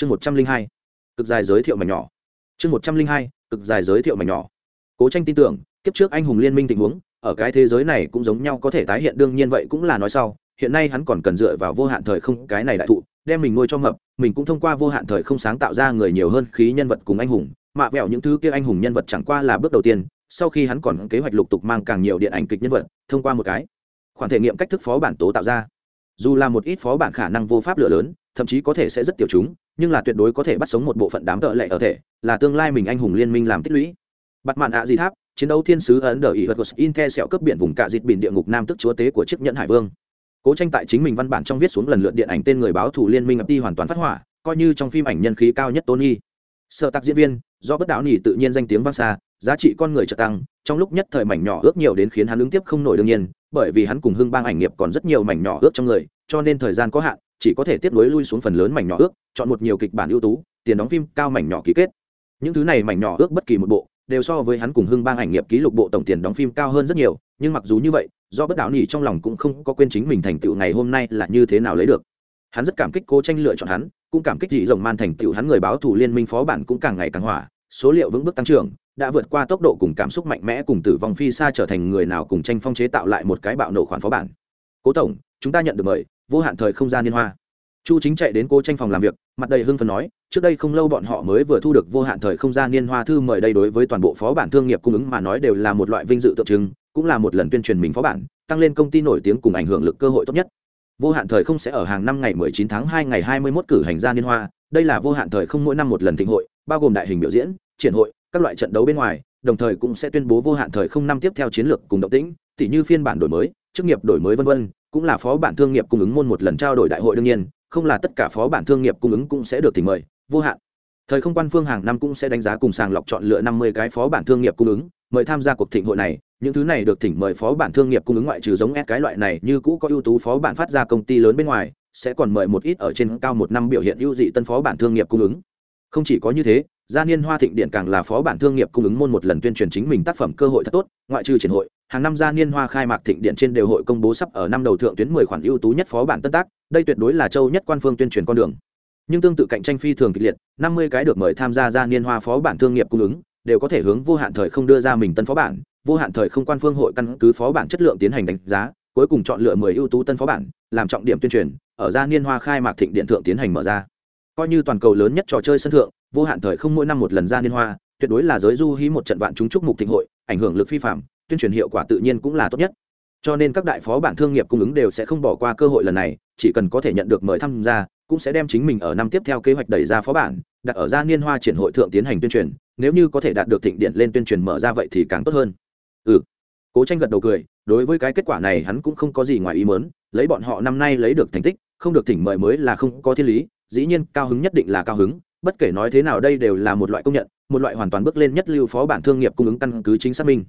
chương một trăm linh hai, cực dài giới thiệu mảnh nhỏ. Chương một trăm linh hai, cực dài giới thiệu mảnh nhỏ. Cố tranh tin tưởng, kiếp trước anh hùng liên minh tình huống, ở cái thế giới này cũng giống nhau có thể tái hiện, đương nhiên vậy cũng là nói sau, hiện nay hắn còn cần dựa vào vô hạn thời không, cái này đại thụ, đem mình nuôi cho mập, mình cũng thông qua vô hạn thời không sáng tạo ra người nhiều hơn khí nhân vật cùng anh hùng mạ vẹo những thứ kia anh hùng nhân vật chẳng qua là bước đầu tiên, sau khi hắn còn kế hoạch lục tục mang càng nhiều điện ảnh kịch nhân vật, thông qua một cái khoản thể nghiệm cách thức phó bản tố tạo ra. Dù là một ít phó bản khả năng vô pháp lửa lớn, thậm chí có thể sẽ rất tiểu chúng nhưng là tuyệt đối có thể bắt sống một bộ phận đám tợ lệ ở thể, là tương lai mình anh hùng liên minh làm tích lũy. Bắt mạn ạ di tháp, chiến đấu thiên sứ ấn đờ ý vật in the sẹo cấp biển vùng cạ dịt biển địa ngục nam tức chúa tế của chiếc nhẫn hải vương. Cố tranh tại chính mình văn bản trong viết xuống lần lượt điện ảnh tên người báo thủ liên minh ập đi hoàn toàn phát hỏa, coi như trong phim ảnh nhân khí cao nhất tony. Sợ tác diễn viên, do bất đạo nỉ tự nhiên danh tiếng vang xa, giá trị con người trợ tăng, trong lúc nhất thời mảnh nhỏ ước nhiều đến khiến hắn ứng tiếp không nổi đương nhiên, bởi vì hắn cùng hưng bang ảnh nghiệp còn rất nhiều mảnh nhỏ ước trong người, cho nên thời gian có hạn chỉ có thể tiếp nối lui xuống phần lớn mảnh nhỏ ước, chọn một nhiều kịch bản ưu tú, tiền đóng phim cao mảnh nhỏ ký kết. Những thứ này mảnh nhỏ ước bất kỳ một bộ, đều so với hắn cùng hưng bang ảnh nghiệp ký lục bộ tổng tiền đóng phim cao hơn rất nhiều, nhưng mặc dù như vậy, do bất đạo nỉ trong lòng cũng không có quên chính mình thành tựu ngày hôm nay là như thế nào lấy được. Hắn rất cảm kích cố tranh lựa chọn hắn, cũng cảm kích dị rồng man thành tựu hắn người báo thủ liên minh phó bản cũng càng ngày càng hỏa, số liệu vững bước tăng trưởng, đã vượt qua tốc độ cùng cảm xúc mạnh mẽ cùng tử vong phi xa trở thành người nào cùng tranh phong chế tạo lại một cái bạo nổ khoản phó bản. Cố tổng, chúng ta nhận được mời vô hạn thời không gian liên hoa. Chu chính chạy đến cố tranh phòng làm việc, mặt đầy hưng phần nói, trước đây không lâu bọn họ mới vừa thu được vô hạn thời không gian liên hoa thư mời đây đối với toàn bộ phó bản thương nghiệp cung ứng mà nói đều là một loại vinh dự tượng trưng, cũng là một lần tuyên truyền mình phó bản, tăng lên công ty nổi tiếng cùng ảnh hưởng lực cơ hội tốt nhất. Vô hạn thời không sẽ ở hàng năm ngày 19 tháng 2 ngày 21 cử hành ra liên hoa, đây là vô hạn thời không mỗi năm một lần thịnh hội, bao gồm đại hình biểu diễn, triển hội, các loại trận đấu bên ngoài, đồng thời cũng sẽ tuyên bố vô hạn thời không năm tiếp theo chiến lược cùng động tĩnh, tỉ như phiên bản đổi mới, chức nghiệp đổi mới vân vân cũng là phó bản thương nghiệp cung ứng môn một lần trao đổi đại hội đương nhiên, không là tất cả phó bản thương nghiệp cung ứng cũng sẽ được tỉnh mời, vô hạn. Thời không quan phương hàng năm cũng sẽ đánh giá cùng sàng lọc chọn lựa năm mươi cái phó bản thương nghiệp cung ứng, mời tham gia cuộc thịnh hội này, những thứ này được thỉnh mời phó bản thương nghiệp cung ứng ngoại trừ giống S cái loại này như cũ có ưu tú phó bản phát ra công ty lớn bên ngoài, sẽ còn mời một ít ở trên cao một năm biểu hiện ưu dị tân phó bản thương nghiệp cung ứng. Không chỉ có như thế, gia niên hoa thịnh điện càng là phó bản thương nghiệp cung ứng môn một lần tuyên truyền chính mình tác phẩm cơ hội thật tốt, ngoại trừ triển hội hàng năm gia niên hoa khai mạc thịnh điện trên đều hội công bố sắp ở năm đầu thượng tuyến mười khoản ưu tú nhất phó bản tân tác, đây tuyệt đối là châu nhất quan phương tuyên truyền con đường nhưng tương tự cạnh tranh phi thường kịch liệt, năm mươi cái được mời tham gia gia niên hoa phó bản thương nghiệp cung ứng, đều có thể hướng vô hạn thời không đưa ra mình tân phó bản, vô hạn thời không quan phương hội căn cứ phó bản chất lượng tiến hành đánh giá, cuối cùng chọn lựa mười ưu tú tân phó bản, làm trọng điểm tuyên truyền, ở gia niên hoa khai mạc thịnh điện thượng tiến hành mở ra coi như toàn cầu lớn nhất trò chơi sân thượng, vô hạn thời không mỗi năm một lần ra niên hoa, tuyệt đối là giới du hí một trận vạn chúng chúc mục thịnh hội, ảnh hưởng lực phi phàm tuyên truyền hiệu quả tự nhiên cũng là tốt nhất. Cho nên các đại phó bản thương nghiệp cung ứng đều sẽ không bỏ qua cơ hội lần này, chỉ cần có thể nhận được mời tham gia, cũng sẽ đem chính mình ở năm tiếp theo kế hoạch đẩy ra phó bản, đặt ở gia niên hoa triển hội thượng tiến hành tuyên truyền, nếu như có thể đạt được thịnh điện lên tuyên truyền mở ra vậy thì càng tốt hơn. Ừ. Cố tranh gật đầu cười, đối với cái kết quả này hắn cũng không có gì ngoài ý mớn lấy bọn họ năm nay lấy được thành tích, không được thỉnh mời mới là không có thiên lý, dĩ nhiên cao hứng nhất định là cao hứng, bất kể nói thế nào đây đều là một loại công nhận, một loại hoàn toàn bước lên nhất lưu phó bản thương nghiệp cung ứng căn cứ chính xác minh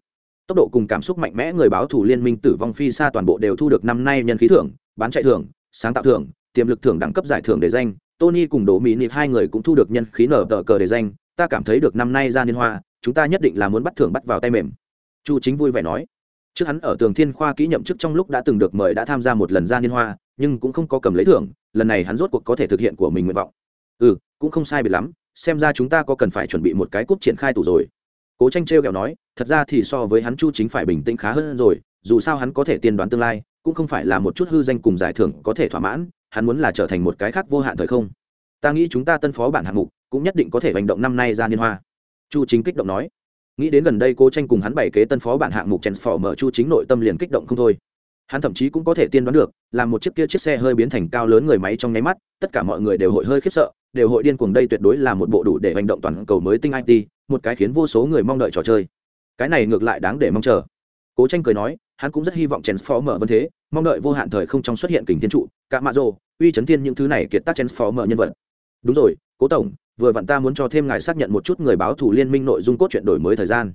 tốc độ cùng cảm xúc mạnh mẽ người báo thủ liên minh tử vong phi xa toàn bộ đều thu được năm nay nhân khí thưởng, bán chạy thưởng, sáng tạo thưởng, tiềm lực thưởng đẳng cấp giải thưởng để danh. Tony cùng đỗ mỹ nịp hai người cũng thu được nhân khí nở tờ cờ để danh. Ta cảm thấy được năm nay ra liên hoa, chúng ta nhất định là muốn bắt thưởng bắt vào tay mềm. Chu chính vui vẻ nói. Trước hắn ở tường thiên khoa kỹ nhậm chức trong lúc đã từng được mời đã tham gia một lần ra liên hoa, nhưng cũng không có cầm lấy thưởng. Lần này hắn rốt cuộc có thể thực hiện của mình nguyện vọng. Ừ cũng không sai biệt lắm. Xem ra chúng ta có cần phải chuẩn bị một cái cúp triển khai tủ rồi. Cố tranh trêu kẹo nói thật ra thì so với hắn chu chính phải bình tĩnh khá hơn rồi, dù sao hắn có thể tiên đoán tương lai, cũng không phải là một chút hư danh cùng giải thưởng có thể thỏa mãn, hắn muốn là trở thành một cái khác vô hạn thời không. Ta nghĩ chúng ta tân phó bản hạng mục cũng nhất định có thể hành động năm nay ra liên hoa. Chu chính kích động nói. Nghĩ đến gần đây cô tranh cùng hắn bày kế tân phó bản hạng mục mở chu chính nội tâm liền kích động không thôi. Hắn thậm chí cũng có thể tiên đoán được làm một chiếc kia chiếc xe hơi biến thành cao lớn người máy trong nháy mắt, tất cả mọi người đều hội hơi khiếp sợ, đều hội điên cuồng đây tuyệt đối là một bộ đủ để hành động toàn cầu mới tinh it một cái khiến vô số người mong đợi trò chơi cái này ngược lại đáng để mong chờ. Cố tranh cười nói, hắn cũng rất hy vọng mở vân thế, mong đợi vô hạn thời không trong xuất hiện kình thiên trụ, cả mạ rồ, uy chấn thiên những thứ này kiệt tác transformer nhân vật. Đúng rồi, cố tổng, vừa vặn ta muốn cho thêm ngài xác nhận một chút người báo thủ liên minh nội dung cốt truyện đổi mới thời gian.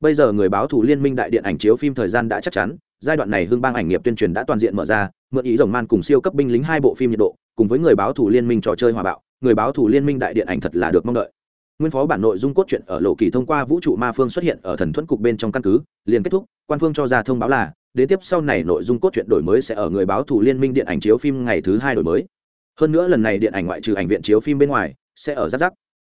Bây giờ người báo thủ liên minh đại điện ảnh chiếu phim thời gian đã chắc chắn, giai đoạn này hương bang ảnh nghiệp tuyên truyền đã toàn diện mở ra, mượn ý rồng man cùng siêu cấp binh lính hai bộ phim nhiệt độ, cùng với người báo thủ liên minh trò chơi hòa bạo, người báo thủ liên minh đại điện ảnh thật là được mong đợi nguyên phó bản nội dung cốt truyện ở lộ kỳ thông qua vũ trụ ma phương xuất hiện ở thần thuẫn cục bên trong căn cứ liền kết thúc quan phương cho ra thông báo là đến tiếp sau này nội dung cốt truyện đổi mới sẽ ở người báo thủ liên minh điện ảnh chiếu phim ngày thứ hai đổi mới. Hơn nữa lần này điện ảnh ngoại trừ ảnh viện chiếu phim bên ngoài sẽ ở giáp giáp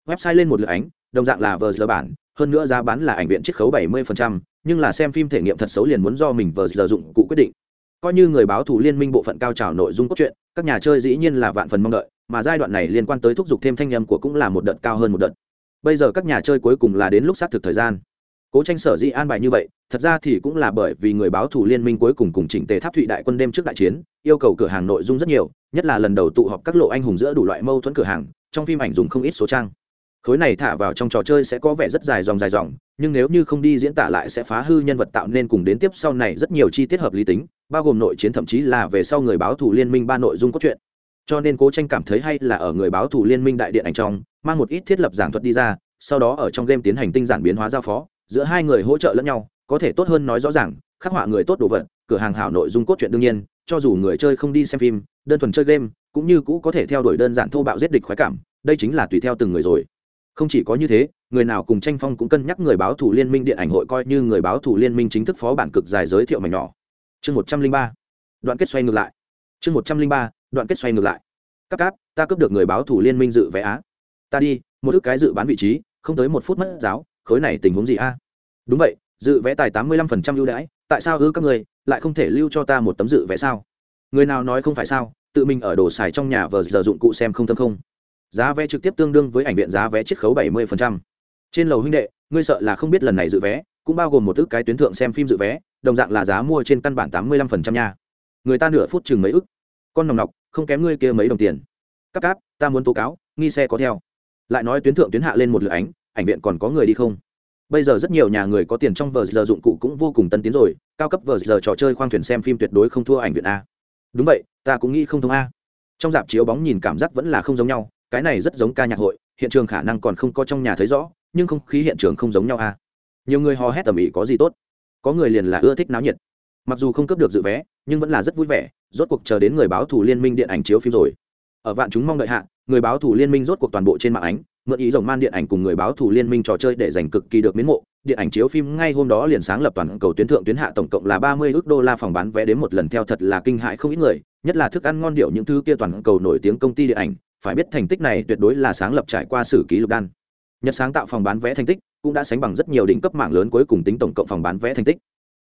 website lên một lượt ánh đồng dạng là vờ giờ bản hơn nữa giá bán là ảnh viện chiết khấu 70%, nhưng là xem phim thể nghiệm thật xấu liền muốn do mình vờ giờ dụng cụ quyết định. Coi như người báo thủ liên minh bộ phận cao trào nội dung cốt truyện các nhà chơi dĩ nhiên là vạn phần mong đợi mà giai đoạn này liên quan tới thúc giục thêm thanh âm của cũng là một đợt cao hơn một đợt bây giờ các nhà chơi cuối cùng là đến lúc xác thực thời gian. Cố tranh sở dĩ an bài như vậy, thật ra thì cũng là bởi vì người báo thủ liên minh cuối cùng cùng chỉnh tề tháp thụy đại quân đêm trước đại chiến, yêu cầu cửa hàng nội dung rất nhiều, nhất là lần đầu tụ họp các lộ anh hùng giữa đủ loại mâu thuẫn cửa hàng, trong phim ảnh dùng không ít số trang. Khối này thả vào trong trò chơi sẽ có vẻ rất dài dòng dài dòng, nhưng nếu như không đi diễn tả lại sẽ phá hư nhân vật tạo nên cùng đến tiếp sau này rất nhiều chi tiết hợp lý tính, bao gồm nội chiến thậm chí là về sau người báo thủ liên minh ba nội dung cốt truyện cho nên cố tranh cảm thấy hay là ở người báo thủ liên minh đại điện ảnh trong, mang một ít thiết lập giảng thuật đi ra, sau đó ở trong game tiến hành tinh giản biến hóa giao phó, giữa hai người hỗ trợ lẫn nhau, có thể tốt hơn nói rõ ràng, khắc họa người tốt đồ vật, cửa hàng hảo nội dung cốt truyện đương nhiên, cho dù người chơi không đi xem phim, đơn thuần chơi game, cũng như cũ có thể theo đuổi đơn giản thô bạo giết địch khoái cảm, đây chính là tùy theo từng người rồi. Không chỉ có như thế, người nào cùng tranh phong cũng cân nhắc người báo thủ liên minh điện ảnh hội coi như người báo thủ liên minh chính thức phó bản cực dài giới thiệu mảnh nhỏ. Chương một trăm linh ba. Đoạn kết xoay ngược lại. Chương một trăm linh ba đoạn kết xoay ngược lại. Các cáp, ta cướp được người báo thủ liên minh dự vé á. Ta đi, một thứ cái dự bán vị trí, không tới một phút mất giáo, khối này tình huống gì a? Đúng vậy, dự vé tài tám mươi lăm phần trăm ưu đãi, tại sao ư các người, lại không thể lưu cho ta một tấm dự vé sao? Người nào nói không phải sao, tự mình ở đồ xài trong nhà vờ giờ dụng cụ xem không thâm không. Giá vé trực tiếp tương đương với ảnh viện giá vé chiết khấu bảy mươi trên lầu huynh đệ, ngươi sợ là không biết lần này dự vé, cũng bao gồm một ước cái tuyến thượng xem phim dự vé, đồng dạng là giá mua trên căn bản tám mươi lăm nha. Người ta nửa phút chừng mấy ức. Con nòng nọc không kém ngươi kia mấy đồng tiền. Cắp cáp, ta muốn tố cáo, nghi xe có theo. Lại nói tuyến thượng tuyến hạ lên một lượt ánh, ảnh viện còn có người đi không? Bây giờ rất nhiều nhà người có tiền trong vờ giờ dụng cụ cũng vô cùng tân tiến rồi, cao cấp vờ giờ trò chơi khoang thuyền xem phim tuyệt đối không thua ảnh viện a. Đúng vậy, ta cũng nghĩ không thông a. Trong dạp chiếu bóng nhìn cảm giác vẫn là không giống nhau, cái này rất giống ca nhạc hội, hiện trường khả năng còn không có trong nhà thấy rõ, nhưng không khí hiện trường không giống nhau a. Nhiều người hò hét tầm ĩ có gì tốt. Có người liền là ưa thích náo nhiệt mặc dù không cấp được dự vé, nhưng vẫn là rất vui vẻ, rốt cuộc chờ đến người báo thủ liên minh điện ảnh chiếu phim rồi. Ở vạn chúng mong đợi hạ, người báo thủ liên minh rốt cuộc toàn bộ trên mạng ánh, mượn ý rồng man điện ảnh cùng người báo thủ liên minh trò chơi để giành cực kỳ được miến mộ. Điện ảnh chiếu phim ngay hôm đó liền sáng lập toàn cầu tuyến thượng tuyến hạ tổng cộng là ba mươi ước đô la phòng bán vé đến một lần, theo thật là kinh hãi không ít người, nhất là thức ăn ngon điệu những thứ kia toàn cầu nổi tiếng công ty điện ảnh. Phải biết thành tích này tuyệt đối là sáng lập trải qua sử ký lục đan. Nhật sáng tạo phòng bán vé thành tích cũng đã sánh bằng rất nhiều đỉnh cấp mạng lớn cuối cùng tính tổng cộng phòng bán vé thành tích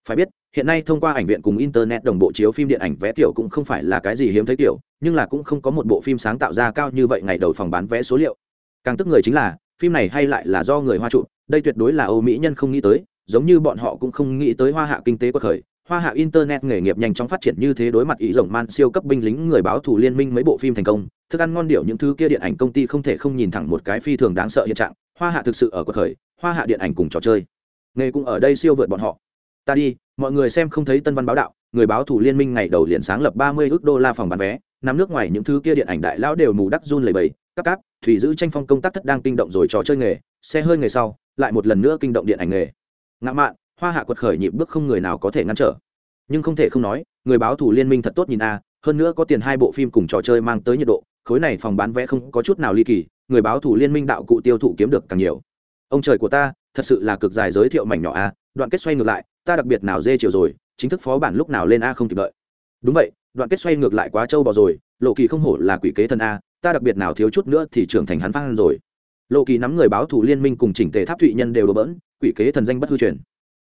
phải biết hiện nay thông qua ảnh viện cùng internet đồng bộ chiếu phim điện ảnh vé tiểu cũng không phải là cái gì hiếm thấy tiểu, nhưng là cũng không có một bộ phim sáng tạo ra cao như vậy ngày đầu phòng bán vé số liệu. Càng tức người chính là phim này hay lại là do người hoa trụ đây tuyệt đối là âu mỹ nhân không nghĩ tới giống như bọn họ cũng không nghĩ tới hoa hạ kinh tế quật khởi. Hoa hạ internet nghề nghiệp nhanh chóng phát triển như thế đối mặt ý rồng man siêu cấp binh lính người báo thủ liên minh mấy bộ phim thành công thức ăn ngon điệu những thứ kia điện ảnh công ty không thể không nhìn thẳng một cái phi thường đáng sợ hiện trạng. Hoa hạ thực sự ở quật khởi hoa hạ điện ảnh cùng trò chơi. Nghề cũng ở đây siêu vượt bọn họ ta đi, mọi người xem không thấy tân văn báo đạo, người báo thủ liên minh ngày đầu liền sáng lập ba mươi ước đô la phòng bán vé, nắm nước ngoài những thứ kia điện ảnh đại lão đều mù đắc run lầy bầy các cáp, thủy giữ tranh phong công tác thất đang kinh động rồi trò chơi nghề, xe hơi nghề sau, lại một lần nữa kinh động điện ảnh nghề. Ngã mạn, hoa hạ quật khởi nhịp bước không người nào có thể ngăn trở. Nhưng không thể không nói, người báo thủ liên minh thật tốt nhìn a, hơn nữa có tiền hai bộ phim cùng trò chơi mang tới nhiệt độ, khối này phòng bán vé không có chút nào ly kỳ, người báo thủ liên minh đạo cụ tiêu thụ kiếm được càng nhiều. Ông trời của ta, thật sự là cực dài giới thiệu mảnh nhỏ a, đoạn kết xoay ngược lại ta đặc biệt nào dê chiều rồi, chính thức phó bản lúc nào lên a không kịp đợi. Đúng vậy, đoạn kết xoay ngược lại quá trâu bò rồi, lộ kỳ không hổ là quỷ kế thần a, ta đặc biệt nào thiếu chút nữa thì trưởng thành hắn phan rồi. Lộ kỳ nắm người báo thủ liên minh cùng chỉnh tề tháp thụy nhân đều đổ bỡn, quỷ kế thần danh bất hư truyền.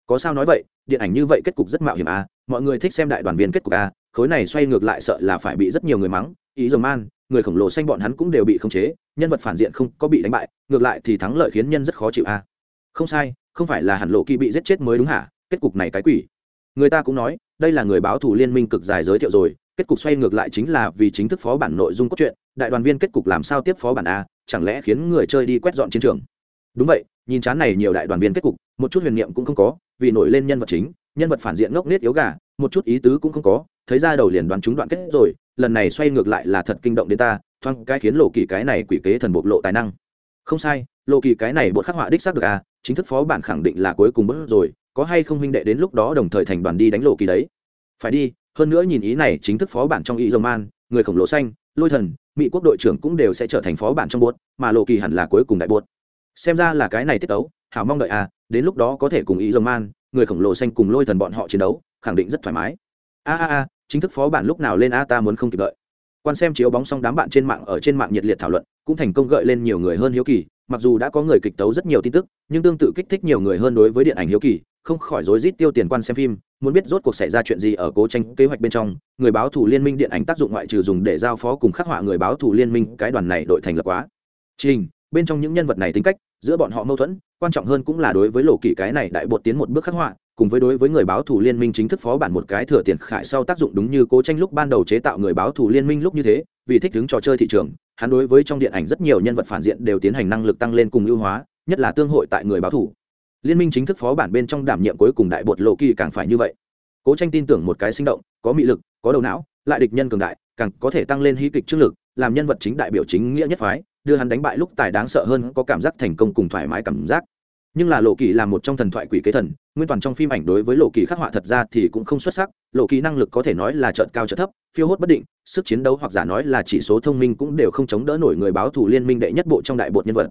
Có sao nói vậy, điện ảnh như vậy kết cục rất mạo hiểm a, mọi người thích xem đại đoàn viên kết cục a, khối này xoay ngược lại sợ là phải bị rất nhiều người mắng, ý dòng man, người khổng lồ xanh bọn hắn cũng đều bị khống chế, nhân vật phản diện không có bị đánh bại, ngược lại thì thắng lợi khiến nhân rất khó chịu a. Không sai, không phải là hẳn lộ kỳ bị giết chết mới đúng hả? Kết cục này cái quỷ. Người ta cũng nói, đây là người báo thủ liên minh cực dài giới thiệu rồi, kết cục xoay ngược lại chính là vì chính thức phó bản nội dung cốt truyện, đại đoàn viên kết cục làm sao tiếp phó bản a, chẳng lẽ khiến người chơi đi quét dọn chiến trường? Đúng vậy, nhìn chán này nhiều đại đoàn viên kết cục, một chút huyền niệm cũng không có, vì nổi lên nhân vật chính, nhân vật phản diện ngốc nết yếu gà, một chút ý tứ cũng không có, thấy ra đầu liền đoán chúng đoạn kết rồi, lần này xoay ngược lại là thật kinh động đến ta, thoáng cái khiến lộ kỳ cái này quỷ kế thần bộc lộ tài năng. Không sai, lộ kỳ cái này bột khắc họa đích xác được à chính thức phó bản khẳng định là cuối cùng bước rồi có hay không huynh đệ đến lúc đó đồng thời thành đoàn đi đánh lộ kỳ đấy? Phải đi, hơn nữa nhìn ý này chính thức phó bản trong y dông man, người khổng lồ xanh, lôi thần, mỹ quốc đội trưởng cũng đều sẽ trở thành phó bản trong buốt, mà lộ kỳ hẳn là cuối cùng đại buốt. Xem ra là cái này tiết tấu, hảo mong đợi à đến lúc đó có thể cùng y dông man, người khổng lồ xanh cùng lôi thần bọn họ chiến đấu, khẳng định rất thoải mái. A a a, chính thức phó bản lúc nào lên a, ta muốn không kịp đợi. Quan xem chiếu bóng xong đám bạn trên mạng ở trên mạng nhiệt liệt thảo luận, cũng thành công gợi lên nhiều người hơn hiếu kỳ, mặc dù đã có người kịch tấu rất nhiều tin tức, nhưng tương tự kích thích nhiều người hơn đối với điện ảnh hiếu kỳ không khỏi rối rít tiêu tiền quan xem phim, muốn biết rốt cuộc xảy ra chuyện gì ở cố tranh kế hoạch bên trong, người báo thủ liên minh điện ảnh tác dụng ngoại trừ dùng để giao phó cùng khắc họa người báo thủ liên minh, cái đoàn này đội thành lập quá. Trình, bên trong những nhân vật này tính cách, giữa bọn họ mâu thuẫn, quan trọng hơn cũng là đối với lộ kỷ cái này đại bột tiến một bước khắc họa, cùng với đối với người báo thủ liên minh chính thức phó bản một cái thừa tiền khải sau tác dụng đúng như cố tranh lúc ban đầu chế tạo người báo thủ liên minh lúc như thế, vì thích ứng trò chơi thị trường, hắn đối với trong điện ảnh rất nhiều nhân vật phản diện đều tiến hành năng lực tăng lên cùng ưu hóa, nhất là tương hội tại người báo thủ liên minh chính thức phó bản bên trong đảm nhiệm cuối cùng đại bột lộ kỳ càng phải như vậy. Cố tranh tin tưởng một cái sinh động, có mị lực, có đầu não, lại địch nhân cường đại, càng có thể tăng lên hy kịch trước lực làm nhân vật chính đại biểu chính nghĩa nhất phái, đưa hắn đánh bại lúc tài đáng sợ hơn, có cảm giác thành công cùng thoải mái cảm giác. Nhưng là lộ kỳ là một trong thần thoại quỷ kế thần, nguyên toàn trong phim ảnh đối với lộ kỳ khắc họa thật ra thì cũng không xuất sắc, lộ kỳ năng lực có thể nói là trợn cao trợn thấp, phiêu hốt bất định, sức chiến đấu hoặc giả nói là chỉ số thông minh cũng đều không chống đỡ nổi người báo thủ liên minh đệ nhất bộ trong đại bột nhân vật.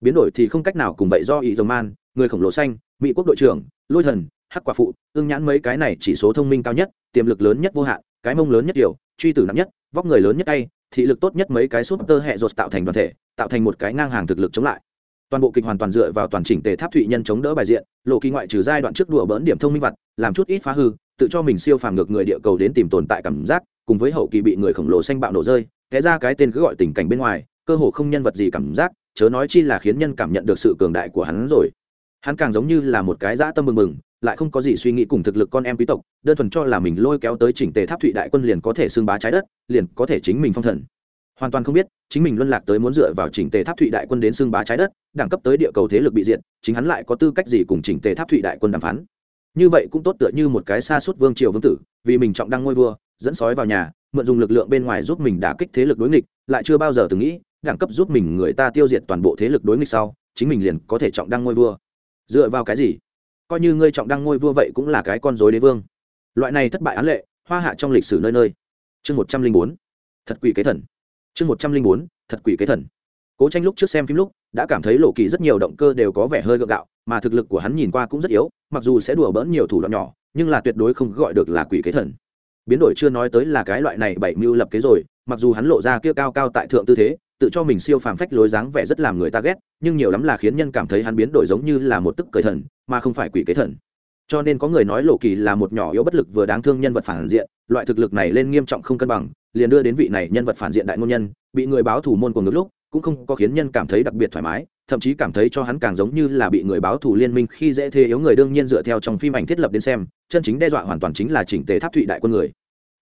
Biến đổi thì không cách nào cùng vậy do ý dầu man người khổng lồ xanh, mỹ quốc đội trưởng, lôi thần, hắc quả phụ, ương nhãn mấy cái này chỉ số thông minh cao nhất, tiềm lực lớn nhất vô hạn, cái mông lớn nhất kiểu truy tử nặng nhất, vóc người lớn nhất tay, thị lực tốt nhất mấy cái súp tơ hệ rột tạo thành đoàn thể, tạo thành một cái ngang hàng thực lực chống lại. Toàn bộ kịch hoàn toàn dựa vào toàn chỉnh tề tháp thụy nhân chống đỡ bài diện, lộ kỳ ngoại trừ giai đoạn trước đùa bỡn điểm thông minh vật làm chút ít phá hư, tự cho mình siêu phàm ngược người địa cầu đến tìm tồn tại cảm giác, cùng với hậu kỳ bị người khổng lồ xanh bạo nổ rơi, té ra cái tên cứ gọi tình cảnh bên ngoài, cơ hồ không nhân vật gì cảm giác, chớ nói chi là khiến nhân cảm nhận được sự cường đại của hắn rồi hắn càng giống như là một cái dã tâm mừng mừng, lại không có gì suy nghĩ cùng thực lực con em quý tộc, đơn thuần cho là mình lôi kéo tới chỉnh tề tháp thụy đại quân liền có thể xưng bá trái đất, liền có thể chính mình phong thần. Hoàn toàn không biết, chính mình luân lạc tới muốn dựa vào chỉnh tề tháp thụy đại quân đến xưng bá trái đất, đẳng cấp tới địa cầu thế lực bị diện chính hắn lại có tư cách gì cùng chỉnh tề tháp thụy đại quân đàm phán? Như vậy cũng tốt tựa như một cái xa suốt vương triều vương tử, vì mình trọng đăng ngôi vua, dẫn sói vào nhà, mượn dùng lực lượng bên ngoài giúp mình đả kích thế lực đối nghịch, lại chưa bao giờ từng nghĩ, đẳng cấp giúp mình người ta tiêu diệt toàn bộ thế lực đối nghịch sau, chính mình liền có thể trọng đăng ngôi vua dựa vào cái gì? Coi như ngươi trọng đăng ngôi vua vậy cũng là cái con dối đế vương. Loại này thất bại án lệ, hoa hạ trong lịch sử nơi nơi. Chương một trăm linh bốn, thật quỷ kế thần. Chương một trăm linh bốn, thật quỷ kế thần. Cố tranh lúc trước xem phim lúc, đã cảm thấy lộ kỳ rất nhiều động cơ đều có vẻ hơi gượng gạo, mà thực lực của hắn nhìn qua cũng rất yếu, mặc dù sẽ đùa bỡn nhiều thủ đoạn nhỏ, nhưng là tuyệt đối không gọi được là quỷ kế thần. Biến đổi chưa nói tới là cái loại này bảy mưu lập kế rồi, mặc dù hắn lộ ra kia cao cao tại thượng tư thế tự cho mình siêu phàm phách lối dáng vẻ rất làm người ta ghét, nhưng nhiều lắm là khiến nhân cảm thấy hắn biến đổi giống như là một tức cười thần, mà không phải quỷ kế thần. Cho nên có người nói lộ kỳ là một nhỏ yếu bất lực vừa đáng thương nhân vật phản diện, loại thực lực này lên nghiêm trọng không cân bằng, liền đưa đến vị này nhân vật phản diện đại ngôn nhân, bị người báo thủ môn của ngược lúc, cũng không có khiến nhân cảm thấy đặc biệt thoải mái, thậm chí cảm thấy cho hắn càng giống như là bị người báo thủ liên minh khi dễ thế yếu người đương nhiên dựa theo trong phim ảnh thiết lập đến xem, chân chính đe dọa hoàn toàn chính là chỉnh tề tháp thụy đại quân người.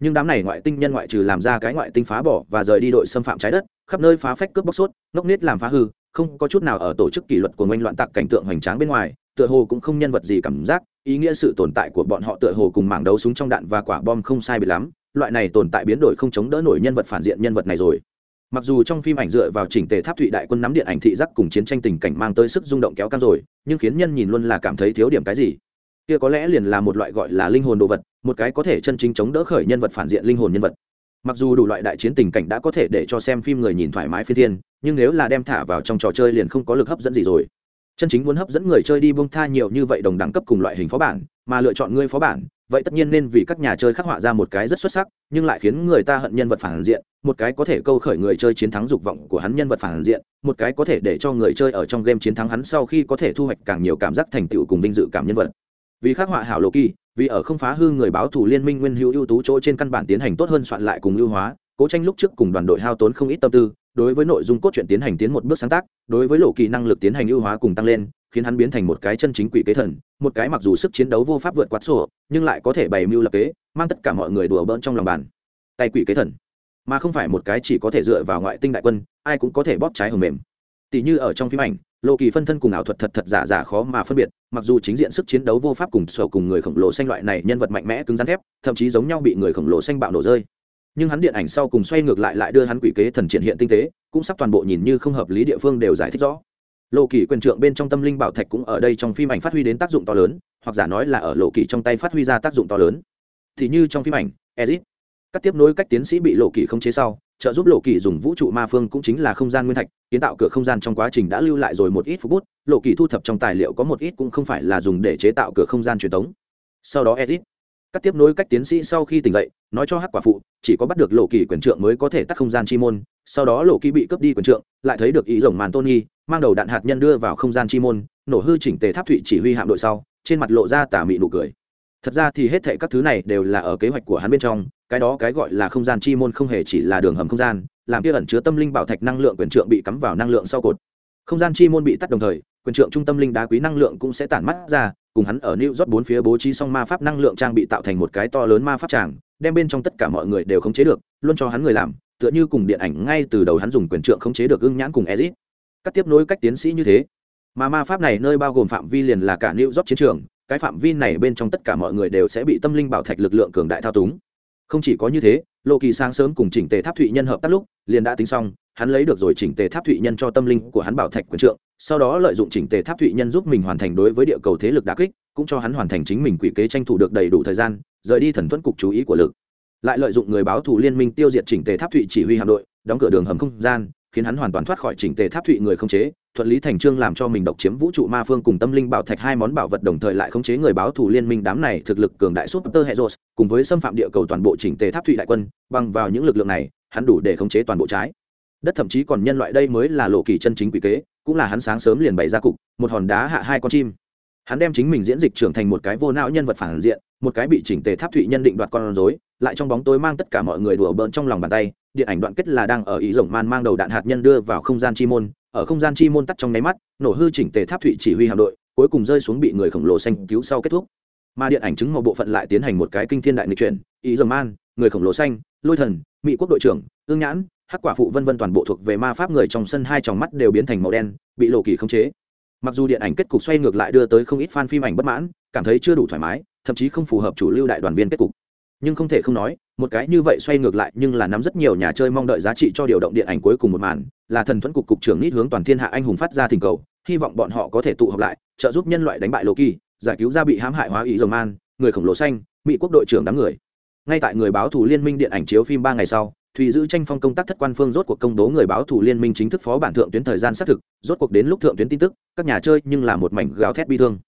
Nhưng đám này ngoại tinh nhân ngoại trừ làm ra cái ngoại tinh phá bỏ và rời đi đội xâm phạm trái đất khắp nơi phá phách cướp bóc sốt, ngốc nết làm phá hư, không có chút nào ở tổ chức kỷ luật của ngoanh loạn tặc cảnh tượng hoành tráng bên ngoài, tựa hồ cũng không nhân vật gì cảm giác, ý nghĩa sự tồn tại của bọn họ tựa hồ cùng mảng đấu súng trong đạn và quả bom không sai biệt lắm, loại này tồn tại biến đổi không chống đỡ nổi nhân vật phản diện nhân vật này rồi. Mặc dù trong phim ảnh dựa vào chỉnh tề tháp thụy đại quân nắm điện ảnh thị giác cùng chiến tranh tình cảnh mang tới sức rung động kéo căng rồi, nhưng khiến nhân nhìn luôn là cảm thấy thiếu điểm cái gì. Kia có lẽ liền là một loại gọi là linh hồn đồ vật, một cái có thể chân chính chống đỡ khởi nhân vật phản diện linh hồn nhân vật mặc dù đủ loại đại chiến tình cảnh đã có thể để cho xem phim người nhìn thoải mái phi thiên, nhưng nếu là đem thả vào trong trò chơi liền không có lực hấp dẫn gì rồi. Chân chính muốn hấp dẫn người chơi đi bông tha nhiều như vậy đồng đẳng cấp cùng loại hình phó bản, mà lựa chọn ngươi phó bản, vậy tất nhiên nên vì các nhà chơi khắc họa ra một cái rất xuất sắc, nhưng lại khiến người ta hận nhân vật phản diện, một cái có thể câu khởi người chơi chiến thắng dục vọng của hắn nhân vật phản diện, một cái có thể để cho người chơi ở trong game chiến thắng hắn sau khi có thể thu hoạch càng nhiều cảm giác thành tựu cùng vinh dự cảm nhân vật vì khắc họa hảo lộ kỳ, vì ở không phá hư người báo thủ liên minh nguyên hữu ưu tú chỗ trên căn bản tiến hành tốt hơn soạn lại cùng ưu hóa, cố tranh lúc trước cùng đoàn đội hao tốn không ít tâm tư, đối với nội dung cốt truyện tiến hành tiến một bước sáng tác, đối với lộ kỳ năng lực tiến hành ưu hóa cùng tăng lên, khiến hắn biến thành một cái chân chính quỷ kế thần, một cái mặc dù sức chiến đấu vô pháp vượt quát sổ, nhưng lại có thể bày mưu lập kế, mang tất cả mọi người đùa bỡn trong lòng bàn. Tay quỷ kế thần. Mà không phải một cái chỉ có thể dựa vào ngoại tinh đại quân, ai cũng có thể bóp trái hầm mềm. Tỷ như ở trong phim ảnh lộ kỳ phân thân cùng ảo thuật thật thật giả giả khó mà phân biệt, mặc dù chính diện sức chiến đấu vô pháp cùng sở cùng người khổng lồ xanh loại này nhân vật mạnh mẽ cứng rắn thép, thậm chí giống nhau bị người khổng lồ xanh bạo nổ rơi. Nhưng hắn điện ảnh sau cùng xoay ngược lại lại đưa hắn quỷ kế thần triển hiện tinh tế, cũng sắp toàn bộ nhìn như không hợp lý địa phương đều giải thích rõ. Lộ kỳ quyền trượng bên trong tâm linh bảo thạch cũng ở đây trong phim ảnh phát huy đến tác dụng to lớn, hoặc giả nói là ở lộ kỳ trong tay phát huy ra tác dụng to lớn. Thì như trong phim ảnh, ezit các tiếp nối cách tiến sĩ bị lộ kỳ không chế sau, trợ giúp lộ kỳ dùng vũ trụ ma phương cũng chính là không gian nguyên thạch, kiến tạo cửa không gian trong quá trình đã lưu lại rồi một ít phút bút, lộ kỳ thu thập trong tài liệu có một ít cũng không phải là dùng để chế tạo cửa không gian truyền thống. Sau đó edit. Các tiếp nối cách tiến sĩ sau khi tỉnh dậy, nói cho hắc quả phụ, chỉ có bắt được lộ kỳ quyền trượng mới có thể tắt không gian chi môn, sau đó lộ kỳ bị cướp đi quyền trượng, lại thấy được ý rồng màn tôn nghi, mang đầu đạn hạt nhân đưa vào không gian chi môn, nổ hư chỉnh tề tháp thụy chỉ huy hạm đội sau, trên mặt lộ ra tà mị nụ cười thật ra thì hết thệ các thứ này đều là ở kế hoạch của hắn bên trong cái đó cái gọi là không gian chi môn không hề chỉ là đường hầm không gian làm kia ẩn chứa tâm linh bảo thạch năng lượng quyền trượng bị cắm vào năng lượng sau cột không gian chi môn bị tắt đồng thời quyền trượng trung tâm linh đá quý năng lượng cũng sẽ tản mắt ra cùng hắn ở New York bốn phía bố trí xong ma pháp năng lượng trang bị tạo thành một cái to lớn ma pháp tràng, đem bên trong tất cả mọi người đều khống chế được, luôn cho hắn người làm, tựa như cùng điện ảnh ngay từ đầu hắn dùng quyền trượng khống chế được ưng nhãn cùng Ezit. cắt tiếp nối cách tiến sĩ như thế. Mà ma pháp này nơi bao gồm phạm vi liền là cả New York chiến trường, cái phạm vi này bên trong tất cả mọi người đều sẽ bị tâm linh bảo thạch lực lượng cường đại thao túng. Không chỉ có như thế, Lộ Kỳ sáng sớm cùng chỉnh tề tháp thụy nhân hợp tác lúc, liền đã tính xong, hắn lấy được rồi chỉnh tề tháp thụy nhân cho tâm linh của hắn bảo thạch quyền trượng, sau đó lợi dụng chỉnh tề tháp thụy nhân giúp mình hoàn thành đối với địa cầu thế lực đà kích, cũng cho hắn hoàn thành chính mình quỷ kế tranh thủ được đầy đủ thời gian rời đi thần thuẫn cục chú ý của lực lại lợi dụng người báo thù liên minh tiêu diệt chỉnh tề tháp thụy chỉ huy hạm đội đóng cửa đường hầm không gian khiến hắn hoàn toàn thoát khỏi chỉnh tề tháp thụy người không chế thuận lý thành trương làm cho mình độc chiếm vũ trụ ma phương cùng tâm linh bảo thạch hai món bảo vật đồng thời lại khống chế người báo thù liên minh đám này thực lực cường đại super heroes cùng với xâm phạm địa cầu toàn bộ chỉnh tề tháp thụy đại quân, bằng vào những lực lượng này, hắn đủ để khống chế toàn bộ trái. Đất thậm chí còn nhân loại đây mới là lộ kỳ chân chính quỷ kế, cũng là hắn sáng sớm liền bày ra cục, một hòn đá hạ hai con chim. Hắn đem chính mình diễn dịch trưởng thành một cái vô não nhân vật phản diện, một cái bị chỉnh tề tháp thụy nhân định đoạt con rối, lại trong bóng tối mang tất cả mọi người đùa bỡn trong lòng bàn tay, điện ảnh đoạn kết là đang ở ý rồng man mang đầu đạn hạt nhân đưa vào không gian chi môn ở không gian chi môn tắt trong nháy mắt, nổ hư chỉnh tề tháp thụy chỉ huy hạm đội, cuối cùng rơi xuống bị người khổng lồ xanh cứu sau kết thúc. Mà điện ảnh chứng màu bộ phận lại tiến hành một cái kinh thiên đại nghịch chuyển ý rồng man người khổng lồ xanh lôi thần, mỹ quốc đội trưởng, ương nhãn, hắc quả phụ vân vân toàn bộ thuộc về ma pháp người trong sân hai tròng mắt đều biến thành màu đen, bị lộ kỳ khống chế. Mặc dù điện ảnh kết cục xoay ngược lại đưa tới không ít fan phim ảnh bất mãn, cảm thấy chưa đủ thoải mái, thậm chí không phù hợp chủ lưu đại đoàn viên kết cục nhưng không thể không nói, một cái như vậy xoay ngược lại nhưng là nắm rất nhiều nhà chơi mong đợi giá trị cho điều động điện ảnh cuối cùng một màn, là thần thuẫn cục cục trưởng nít hướng toàn thiên hạ anh hùng phát ra thỉnh cầu, hy vọng bọn họ có thể tụ họp lại, trợ giúp nhân loại đánh bại loki, giải cứu ra bị hãm hại hóa ý dầu man, người khổng lồ xanh, mỹ quốc đội trưởng đám người. Ngay tại người báo thủ liên minh điện ảnh chiếu phim ba ngày sau, thùy giữ tranh phong công tác thất quan phương rốt cuộc công bố người báo thủ liên minh chính thức phó bản thượng tuyến thời gian xác thực, rốt cuộc đến lúc thượng tuyến tin tức, các nhà chơi nhưng là một mảnh gáo thét bi thương.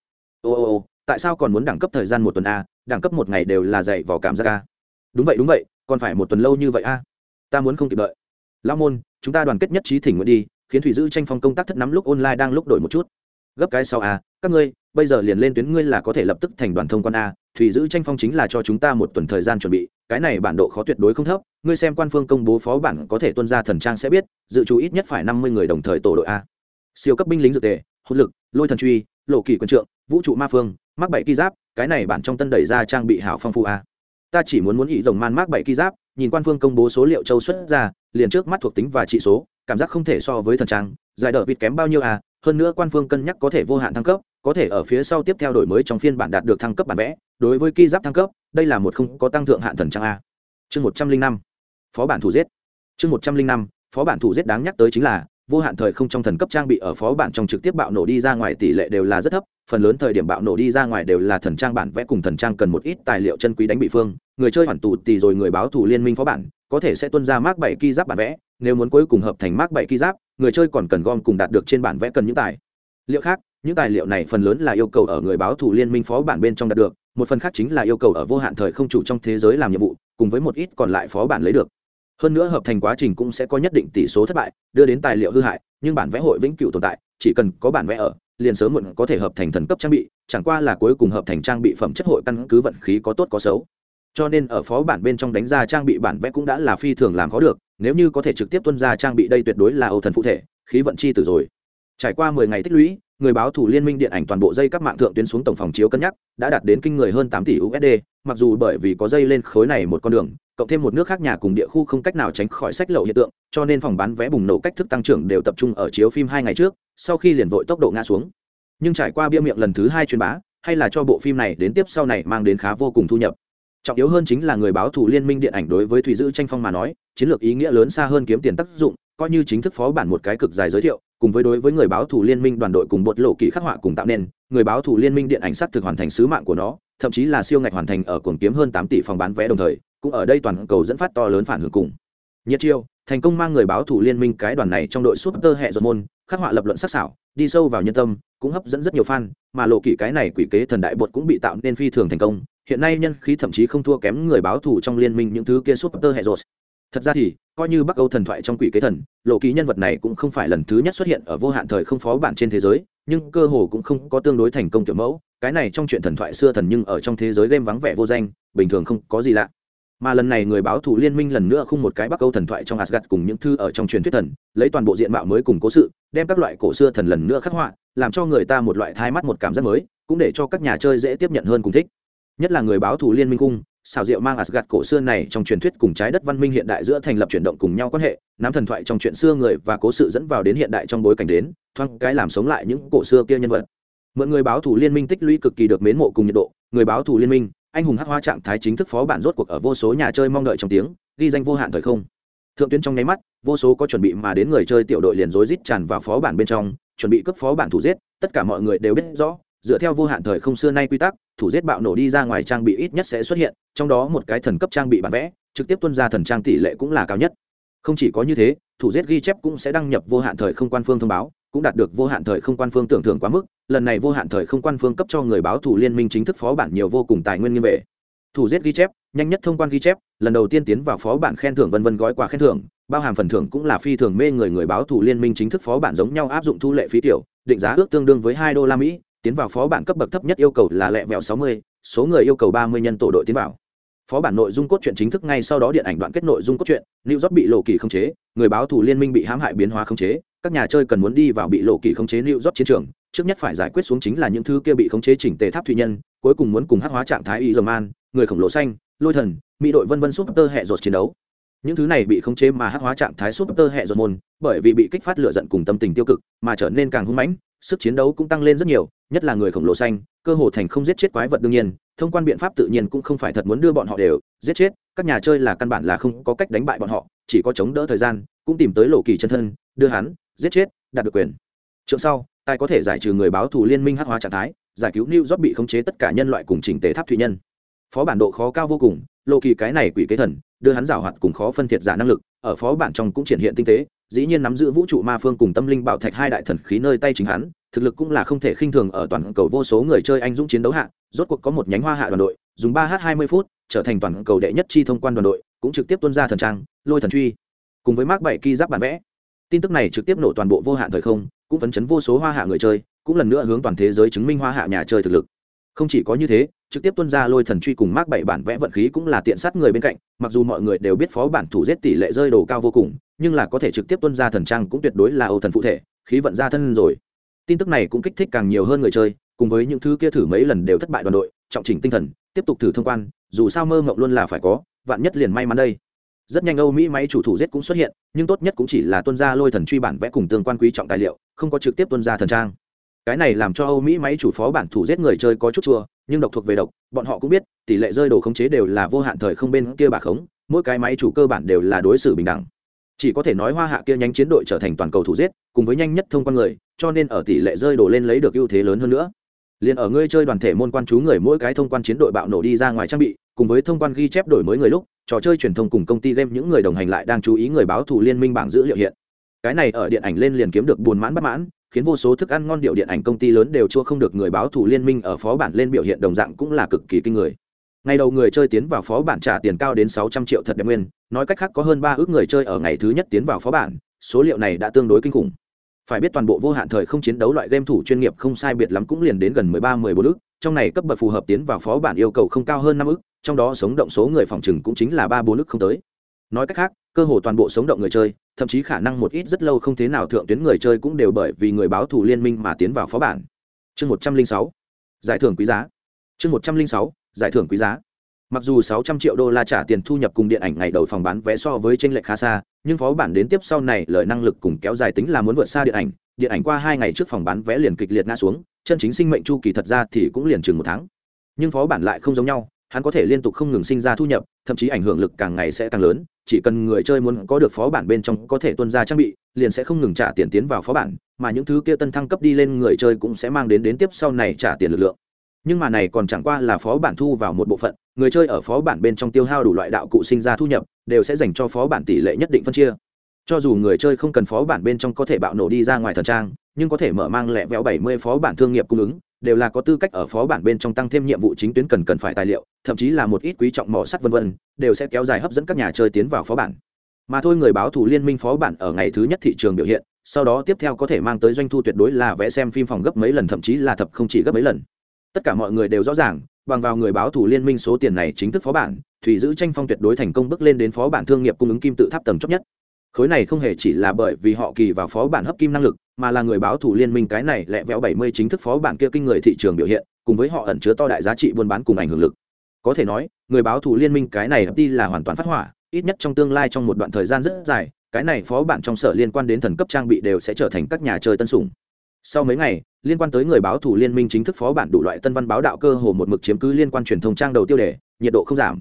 Ô ô ô, tại sao còn muốn đẳng cấp thời gian một tuần a đẳng cấp một ngày đều là dạy vào cảm giác a. Đúng vậy đúng vậy, còn phải một tuần lâu như vậy a. Ta muốn không kịp đợi. Lao môn, chúng ta đoàn kết nhất trí thỉnh nguyện đi, khiến thủy dữ tranh phong công tác thất nắm lúc online đang lúc đổi một chút. Gấp cái sau a, các ngươi, bây giờ liền lên tuyến ngươi là có thể lập tức thành đoàn thông quan a. Thủy dữ tranh phong chính là cho chúng ta một tuần thời gian chuẩn bị, cái này bản độ khó tuyệt đối không thấp, ngươi xem quan phương công bố phó bản có thể tuân ra thần trang sẽ biết, dự trù ít nhất phải năm mươi người đồng thời tổ đội a. Siêu cấp binh lính dự tề hốt lực, lôi thần truy, lộ kỳ quân trượng, vũ trụ ma phương mắc bảy ki giáp, cái này bản trong tân đẩy ra trang bị hảo phong phú a ta chỉ muốn muốn ý rồng man mắc bảy ki giáp, nhìn quan phương công bố số liệu châu xuất ra, liền trước mắt thuộc tính và trị số, cảm giác không thể so với thần trang, giải đỡ vịt kém bao nhiêu a hơn nữa quan phương cân nhắc có thể vô hạn thăng cấp, có thể ở phía sau tiếp theo đổi mới trong phiên bản đạt được thăng cấp bản vẽ, đối với ki giáp thăng cấp, đây là một không có tăng thượng hạn thần trang a chương một trăm linh năm, phó bản thủ giết. Chương một trăm linh năm, phó bản thủ giết đáng nhắc tới chính là, vô hạn thời không trong thần cấp trang bị ở phó bản trong trực tiếp bạo nổ đi ra ngoài tỷ lệ đều là rất thấp phần lớn thời điểm bạo nổ đi ra ngoài đều là thần trang bản vẽ cùng thần trang cần một ít tài liệu chân quý đánh bị phương. Người chơi hoàn tù tì rồi người báo thủ liên minh phó bản, có thể sẽ tuân ra mác bảy ki giáp bản vẽ. Nếu muốn cuối cùng hợp thành mác bảy ki giáp, người chơi còn cần gom cùng đạt được trên bản vẽ cần những tài liệu khác. Những tài liệu này phần lớn là yêu cầu ở người báo thủ liên minh phó bản bên trong đạt được, một phần khác chính là yêu cầu ở vô hạn thời không chủ trong thế giới làm nhiệm vụ, cùng với một ít còn lại phó bản lấy được. Hơn nữa hợp thành quá trình cũng sẽ có nhất định tỷ số thất bại, đưa đến tài liệu hư hại, nhưng bản vẽ hội vĩnh cửu tồn tại, chỉ cần có bản vẽ ở liền sớm muộn có thể hợp thành thần cấp trang bị, chẳng qua là cuối cùng hợp thành trang bị phẩm chất hội căn cứ vận khí có tốt có xấu. Cho nên ở phó bản bên trong đánh ra trang bị bản vẽ cũng đã là phi thường làm khó được, nếu như có thể trực tiếp tuân ra trang bị đây tuyệt đối là âu thần phụ thể, khí vận chi từ rồi. Trải qua mười ngày tích lũy, người báo thủ liên minh điện ảnh toàn bộ dây các mạng thượng tuyến xuống tổng phòng chiếu cân nhắc, đã đạt đến kinh người hơn tám tỷ usd mặc dù bởi vì có dây lên khối này một con đường cộng thêm một nước khác nhà cùng địa khu không cách nào tránh khỏi sách lậu hiện tượng, cho nên phòng bán vé bùng nổ cách thức tăng trưởng đều tập trung ở chiếu phim hai ngày trước, sau khi liền vội tốc độ ngã xuống. Nhưng trải qua bia miệng lần thứ hai truyền bá, hay là cho bộ phim này đến tiếp sau này mang đến khá vô cùng thu nhập. Trọng yếu hơn chính là người báo thủ liên minh điện ảnh đối với thủy dữ tranh phong mà nói, chiến lược ý nghĩa lớn xa hơn kiếm tiền tác dụng, coi như chính thức phó bản một cái cực dài giới thiệu, cùng với đối với người báo thủ liên minh đoàn đội cùng bột lộ kỳ khắc họa cùng tạo nên, người báo thủ liên minh điện ảnh sắt thực hoàn thành sứ mạng của nó, thậm chí là siêu ngạch hoàn thành ở cuồng kiếm hơn tám tỷ phòng bán vé đồng thời cũng ở đây toàn cầu dẫn phát to lớn phản hưởng cùng. Nhiệt chiêu, thành công mang người báo thủ liên minh cái đoàn này trong đội super hệ giọt môn, khắc họa lập luận sắc sảo, đi sâu vào nhân tâm, cũng hấp dẫn rất nhiều fan, mà lộ kỷ cái này quỷ kế thần đại bột cũng bị tạo nên phi thường thành công. Hiện nay nhân khí thậm chí không thua kém người báo thủ trong liên minh những thứ kia super hệ rồi thật ra thì, coi như bắc âu thần thoại trong quỷ kế thần, lộ ký nhân vật này cũng không phải lần thứ nhất xuất hiện ở vô hạn thời không phó bản trên thế giới, nhưng cơ hồ cũng không có tương đối thành công kiểu mẫu. Cái này trong chuyện thần thoại xưa thần nhưng ở trong thế giới game vắng vẻ vô danh, bình thường không có gì lạ mà lần này người báo thù liên minh lần nữa khung một cái bắc âu thần thoại trong asgad cùng những thư ở trong truyền thuyết thần lấy toàn bộ diện mạo mới cùng cố sự đem các loại cổ xưa thần lần nữa khắc họa làm cho người ta một loại thai mắt một cảm giác mới cũng để cho các nhà chơi dễ tiếp nhận hơn cùng thích nhất là người báo thù liên minh cung xào rượu mang Asgard cổ xưa này trong truyền thuyết cùng trái đất văn minh hiện đại giữa thành lập chuyển động cùng nhau quan hệ, nắm thần thoại trong chuyện xưa người và cố sự dẫn vào đến hiện đại trong bối cảnh đến, thoáng cái làm sống lại những cổ xưa kia nhân vật. Mượn người báo thủ liên minh tích lũy cực kỳ được mến mộ cùng nhiệt độ, người báo thủ liên minh, anh hùng hắc hoa trạng thái chính thức phó bản rốt cuộc ở vô số nhà chơi mong đợi trong tiếng, ghi danh vô hạn thời không. Thượng tuyến trong nháy mắt, vô số có chuẩn bị mà đến người chơi tiểu đội liền rối rít tràn vào phó bản bên trong, chuẩn bị cấp phó bản thủ giết, tất cả mọi người đều biết rõ, dựa theo vô hạn thời không xưa nay quy tắc thủ giết bạo nổ đi ra ngoài trang bị ít nhất sẽ xuất hiện trong đó một cái thần cấp trang bị bản vẽ trực tiếp tuân ra thần trang tỷ lệ cũng là cao nhất không chỉ có như thế thủ giết ghi chép cũng sẽ đăng nhập vô hạn thời không quan phương thông báo cũng đạt được vô hạn thời không quan phương tưởng thưởng quá mức lần này vô hạn thời không quan phương cấp cho người báo thủ liên minh chính thức phó bản nhiều vô cùng tài nguyên nghiêm về. Thủ giết ghi chép, nhanh nhất thông quan ghi chép, lần đầu tiên tiến vào phó bản khen thưởng vân vân gói quà khen thưởng, bao hàm phần thưởng cũng là phi thường mê người người báo thủ liên minh chính thức phó bản giống nhau áp dụng thu lệ phí tiểu, định giá ước tương đương với hai đô la mỹ, tiến vào phó bản cấp bậc thấp nhất yêu cầu là lẹ vẹo sáu mươi, số người yêu cầu ba mươi nhân tổ đội tiến vào. Phó bản nội dung cốt truyện chính thức ngay sau đó điện ảnh đoạn kết nội dung cốt truyện, new job bị lộ kỳ khống chế, người báo thủ liên minh bị hãm hại biến hóa khống chế, các nhà chơi cần muốn đi vào bị lộ kỳ khống chế new job chiến trường trước nhất phải giải quyết xuống chính là những thứ kia bị khống chế chỉnh tề tháp thủy nhân, cuối cùng muốn cùng hắc hóa trạng thái y dầm an, người khổng lồ xanh, lôi thần, mỹ đội vân vân súp tơ hệ rột chiến đấu. Những thứ này bị khống chế mà hắc hóa trạng thái súp tơ hệ rột môn, bởi vì bị kích phát lửa giận cùng tâm tình tiêu cực, mà trở nên càng hung mãnh, sức chiến đấu cũng tăng lên rất nhiều, nhất là người khổng lồ xanh, cơ hồ thành không giết chết quái vật đương nhiên, thông quan biện pháp tự nhiên cũng không phải thật muốn đưa bọn họ đều giết chết, các nhà chơi là căn bản là không có cách đánh bại bọn họ, chỉ có chống đỡ thời gian, cũng tìm tới lộ kỳ chân thân, đưa hắn giết chết, đạt được quyền. Trượng sau tài có thể giải trừ người báo thù liên minh hắc hóa trạng thái, giải cứu new job bị khống chế tất cả nhân loại cùng chỉnh tế tháp thủy nhân. Phó bản độ khó cao vô cùng lộ kỳ cái này quỷ kế thần, đưa hắn giảo hoạt cùng khó phân thiệt giả năng lực, ở phó bản trong cũng triển hiện tinh tế, dĩ nhiên nắm giữ vũ trụ ma phương cùng tâm linh bảo thạch hai đại thần khí nơi tay chính hắn, thực lực cũng là không thể khinh thường ở toàn cầu vô số người chơi anh dũng chiến đấu hạ, rốt cuộc có một nhánh hoa hạ đoàn đội, dùng ba h hai mươi phút, trở thành toàn cầu đệ nhất chi thông quan đoàn đội, cũng trực tiếp tuân ra thần trang, lôi thần truy. Cùng với mark bảy ki giáp bản vẽ tin tức này trực tiếp nổ toàn bộ vô hạn thời không, cũng phấn chấn vô số hoa hạ người chơi, cũng lần nữa hướng toàn thế giới chứng minh hoa hạ nhà chơi thực lực. Không chỉ có như thế, trực tiếp tuân ra lôi thần truy cùng mark bảy bản vẽ vận khí cũng là tiện sát người bên cạnh, mặc dù mọi người đều biết phó bản thủ giết tỷ lệ rơi đồ cao vô cùng, nhưng là có thể trực tiếp tuân ra thần trang cũng tuyệt đối là âu thần phụ thể, khí vận ra thân rồi. Tin tức này cũng kích thích càng nhiều hơn người chơi, cùng với những thứ kia thử mấy lần đều thất bại đoàn đội, trọng chỉnh tinh thần, tiếp tục thử thông quan, dù sao mơ mộng luôn là phải có, vạn nhất liền may mắn đây rất nhanh âu mỹ máy chủ thủ giết cũng xuất hiện, nhưng tốt nhất cũng chỉ là tuân ra lôi thần truy bản vẽ cùng tương quan quý trọng tài liệu, không có trực tiếp tuân ra thần trang. Cái này làm cho âu mỹ máy chủ phó bản thủ giết người chơi có chút chua, nhưng độc thuộc về độc, bọn họ cũng biết, tỷ lệ rơi đồ khống chế đều là vô hạn thời không bên kia bà khống, mỗi cái máy chủ cơ bản đều là đối xử bình đẳng. Chỉ có thể nói hoa hạ kia nhanh chiến đội trở thành toàn cầu thủ giết cùng với nhanh nhất thông quan người, cho nên ở tỷ lệ rơi đổ lên lấy được ưu thế lớn hơn nữa liền ở ngươi chơi đoàn thể môn quan chú người mỗi cái thông quan chiến đội bạo nổ đi ra ngoài trang bị, cùng với thông quan ghi chép đổi mới người lúc, trò chơi truyền thông cùng công ty game những người đồng hành lại đang chú ý người báo thủ liên minh bảng dữ liệu hiện. Cái này ở điện ảnh lên liền kiếm được buồn mãn bất mãn, khiến vô số thức ăn ngon điệu điện ảnh công ty lớn đều chưa không được người báo thủ liên minh ở phó bản lên biểu hiện đồng dạng cũng là cực kỳ kinh người. Ngày đầu người chơi tiến vào phó bản trả tiền cao đến sáu trăm triệu thật đẹp nguyên, nói cách khác có hơn ba ước người chơi ở ngày thứ nhất tiến vào phó bản, số liệu này đã tương đối kinh khủng phải biết toàn bộ vô hạn thời không chiến đấu loại game thủ chuyên nghiệp không sai biệt lắm cũng liền đến gần mười ba mười bốn trong này cấp bậc phù hợp tiến vào phó bản yêu cầu không cao hơn năm ức, trong đó sống động số người phòng trừng cũng chính là ba bốn ức không tới. Nói cách khác cơ hồ toàn bộ sống động người chơi thậm chí khả năng một ít rất lâu không thế nào thượng tuyến người chơi cũng đều bởi vì người báo thủ liên minh mà tiến vào phó bản. Chương một trăm linh sáu giải thưởng quý giá. Chương một trăm linh sáu giải thưởng quý giá mặc dù 600 triệu đô la trả tiền thu nhập cùng điện ảnh ngày đầu phòng bán vé so với tranh lệch khá xa, nhưng phó bản đến tiếp sau này lợi năng lực cùng kéo dài tính là muốn vượt xa điện ảnh. Điện ảnh qua hai ngày trước phòng bán vé liền kịch liệt ngã xuống, chân chính sinh mệnh chu kỳ thật ra thì cũng liền chừng một tháng. Nhưng phó bản lại không giống nhau, hắn có thể liên tục không ngừng sinh ra thu nhập, thậm chí ảnh hưởng lực càng ngày sẽ càng lớn, chỉ cần người chơi muốn có được phó bản bên trong có thể tuân ra trang bị, liền sẽ không ngừng trả tiền tiến vào phó bản, mà những thứ kia tân thăng cấp đi lên người chơi cũng sẽ mang đến đến tiếp sau này trả tiền lực lượng nhưng mà này còn chẳng qua là phó bản thu vào một bộ phận, người chơi ở phó bản bên trong tiêu hao đủ loại đạo cụ sinh ra thu nhập, đều sẽ dành cho phó bản tỷ lệ nhất định phân chia. Cho dù người chơi không cần phó bản bên trong có thể bạo nổ đi ra ngoài thần trang, nhưng có thể mở mang lẹ véo bảy mươi phó bản thương nghiệp cung ứng, đều là có tư cách ở phó bản bên trong tăng thêm nhiệm vụ chính tuyến cần cần phải tài liệu, thậm chí là một ít quý trọng mỏ sắt vân vân, đều sẽ kéo dài hấp dẫn các nhà chơi tiến vào phó bản. Mà thôi người báo thủ liên minh phó bản ở ngày thứ nhất thị trường biểu hiện, sau đó tiếp theo có thể mang tới doanh thu tuyệt đối là vẽ xem phim phòng gấp mấy lần, thậm chí là thập không chỉ gấp mấy lần tất cả mọi người đều rõ ràng, bằng vào người báo thủ liên minh số tiền này chính thức phó bản, thủy giữ tranh phong tuyệt đối thành công bước lên đến phó bản thương nghiệp cung ứng kim tự tháp tầng chót nhất. Khối này không hề chỉ là bởi vì họ kỳ vào phó bản hấp kim năng lực, mà là người báo thủ liên minh cái này lẹ vẹo bảy mươi chính thức phó bản kia kinh người thị trường biểu hiện, cùng với họ ẩn chứa to đại giá trị buôn bán cùng ảnh hưởng lực. Có thể nói, người báo thủ liên minh cái này đi là hoàn toàn phát hỏa, ít nhất trong tương lai trong một đoạn thời gian rất dài, cái này phó bản trong sở liên quan đến thần cấp trang bị đều sẽ trở thành các nhà chơi tân sủng sau mấy ngày, liên quan tới người báo thủ liên minh chính thức phó bản đủ loại tân văn báo đạo cơ hồ một mực chiếm cứ liên quan truyền thông trang đầu tiêu đề, nhiệt độ không giảm.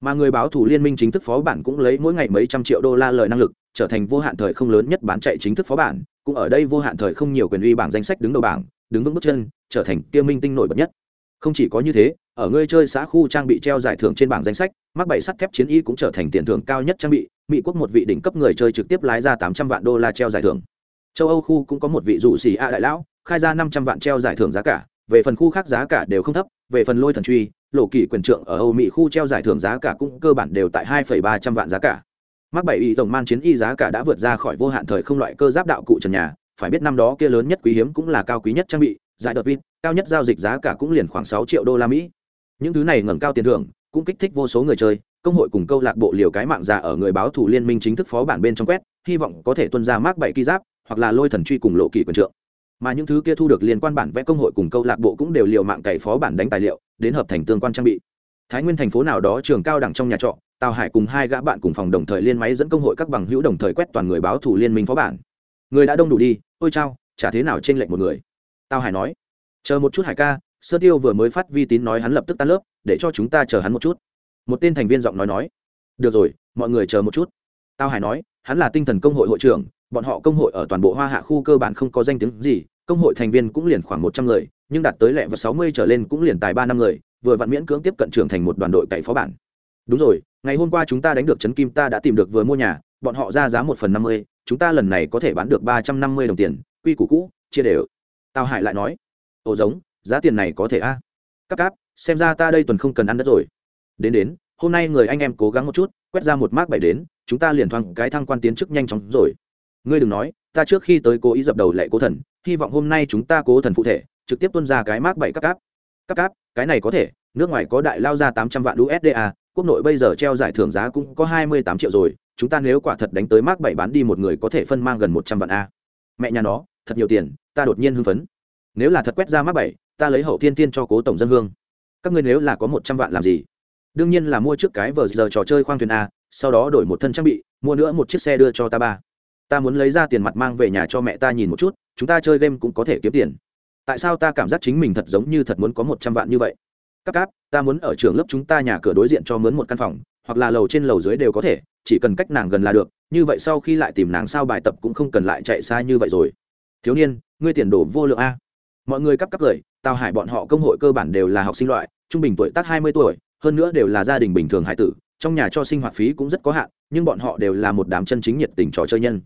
Mà người báo thủ liên minh chính thức phó bản cũng lấy mỗi ngày mấy trăm triệu đô la lời năng lực, trở thành vô hạn thời không lớn nhất bán chạy chính thức phó bản, cũng ở đây vô hạn thời không nhiều quyền uy bảng danh sách đứng đầu bảng, đứng vững bước chân, trở thành kia minh tinh nổi bật nhất. Không chỉ có như thế, ở ngươi chơi xã khu trang bị treo giải thưởng trên bảng danh sách, mắc bảy sắt thép chiến y cũng trở thành tiền thưởng cao nhất trang bị, mỹ quốc một vị đỉnh cấp người chơi trực tiếp lái ra tám trăm vạn đô la treo giải thưởng châu âu khu cũng có một vị dụ xì a đại lão, khai ra năm trăm vạn treo giải thưởng giá cả, về phần khu khác giá cả đều không thấp, về phần lôi thần truy, lộ kỷ quyền trượng ở âu mỹ khu treo giải thưởng giá cả cũng cơ bản đều tại hai ba trăm vạn giá cả. Mắc bảy y tổng man chiến y giá cả đã vượt ra khỏi vô hạn thời không loại cơ giáp đạo cụ trần nhà, phải biết năm đó kia lớn nhất quý hiếm cũng là cao quý nhất trang bị, giải đợt vin cao nhất giao dịch giá cả cũng liền khoảng sáu triệu đô la mỹ. Những thứ này ngẩng cao tiền thưởng, cũng kích thích vô số người chơi, công hội cùng câu lạc bộ liều cái mạng già ở người báo thủ liên minh chính thức phó bản bên trong quét, hy vọng có thể tuân ra mác bảy ký giáp hoặc là lôi thần truy cùng lộ kỳ quyền trượng. Mà những thứ kia thu được liên quan bản vẽ công hội cùng câu lạc bộ cũng đều liều mạng cày phó bản đánh tài liệu, đến hợp thành tương quan trang bị. Thái nguyên thành phố nào đó trường cao đẳng trong nhà trọ, tào hải cùng hai gã bạn cùng phòng đồng thời liên máy dẫn công hội các bằng hữu đồng thời quét toàn người báo thủ liên minh phó bản. Người đã đông đủ đi, ôi chao, chả thế nào trên lệnh một người. Tào hải nói, chờ một chút hải ca, sơ tiêu vừa mới phát vi tín nói hắn lập tức tan lớp, để cho chúng ta chờ hắn một chút. Một tên thành viên giọng nói nói, được rồi, mọi người chờ một chút. Tào hải nói, hắn là tinh thần công hội hội trưởng bọn họ công hội ở toàn bộ hoa hạ khu cơ bản không có danh tiếng gì, công hội thành viên cũng liền khoảng một trăm người, nhưng đạt tới lẹ và sáu mươi trở lên cũng liền tài ba năm người, vừa vặn miễn cưỡng tiếp cận trưởng thành một đoàn đội cậy phó bản. Đúng rồi, ngày hôm qua chúng ta đánh được trấn kim ta đã tìm được vừa mua nhà, bọn họ ra giá một phần năm mươi, chúng ta lần này có thể bán được ba trăm năm mươi đồng tiền, quy củ cũ, chia đều. Tao hải lại nói, ồ giống, giá tiền này có thể a? À? cắp cáp, xem ra ta đây tuần không cần ăn đất rồi. Đến đến, hôm nay người anh em cố gắng một chút, quét ra một mác bảy đến, chúng ta liền thoáng cái thăng quan tiến chức nhanh chóng rồi ngươi đừng nói, ta trước khi tới cố ý dập đầu lệ cố thần, hy vọng hôm nay chúng ta cố thần phụ thể, trực tiếp tuân ra cái mác bảy cắp cáp. Cắp cáp, cái này có thể, nước ngoài có đại lao ra tám trăm vạn usd a, quốc nội bây giờ treo giải thưởng giá cũng có hai mươi tám triệu rồi, chúng ta nếu quả thật đánh tới mác bảy bán đi một người có thể phân mang gần một trăm vạn a. Mẹ nhà nó, thật nhiều tiền, ta đột nhiên hưng phấn. Nếu là thật quét ra mác bảy, ta lấy hậu tiên tiên cho cố tổng dân hương. Các ngươi nếu là có một trăm vạn làm gì? Đương nhiên là mua trước cái vờ giờ trò chơi khoang thuyền a, sau đó đổi một thân trang bị, mua nữa một chiếc xe đưa cho ta ba ta muốn lấy ra tiền mặt mang về nhà cho mẹ ta nhìn một chút, chúng ta chơi game cũng có thể kiếm tiền. Tại sao ta cảm giác chính mình thật giống như thật muốn có một trăm vạn như vậy? Cắp cáp, ta muốn ở trường lớp chúng ta nhà cửa đối diện cho mướn một căn phòng, hoặc là lầu trên lầu dưới đều có thể, chỉ cần cách nàng gần là được, như vậy sau khi lại tìm nàng sao bài tập cũng không cần lại chạy xa như vậy rồi. Thiếu niên, ngươi tiền đổ vô lượng a. Mọi người cắp cắp cười, tào hải bọn họ công hội cơ bản đều là học sinh loại, trung bình tuổi tác hai mươi tuổi, hơn nữa đều là gia đình bình thường hải tử, trong nhà cho sinh hoạt phí cũng rất có hạn, nhưng bọn họ đều là một đám chân chính nhiệt tình trò chơi nhân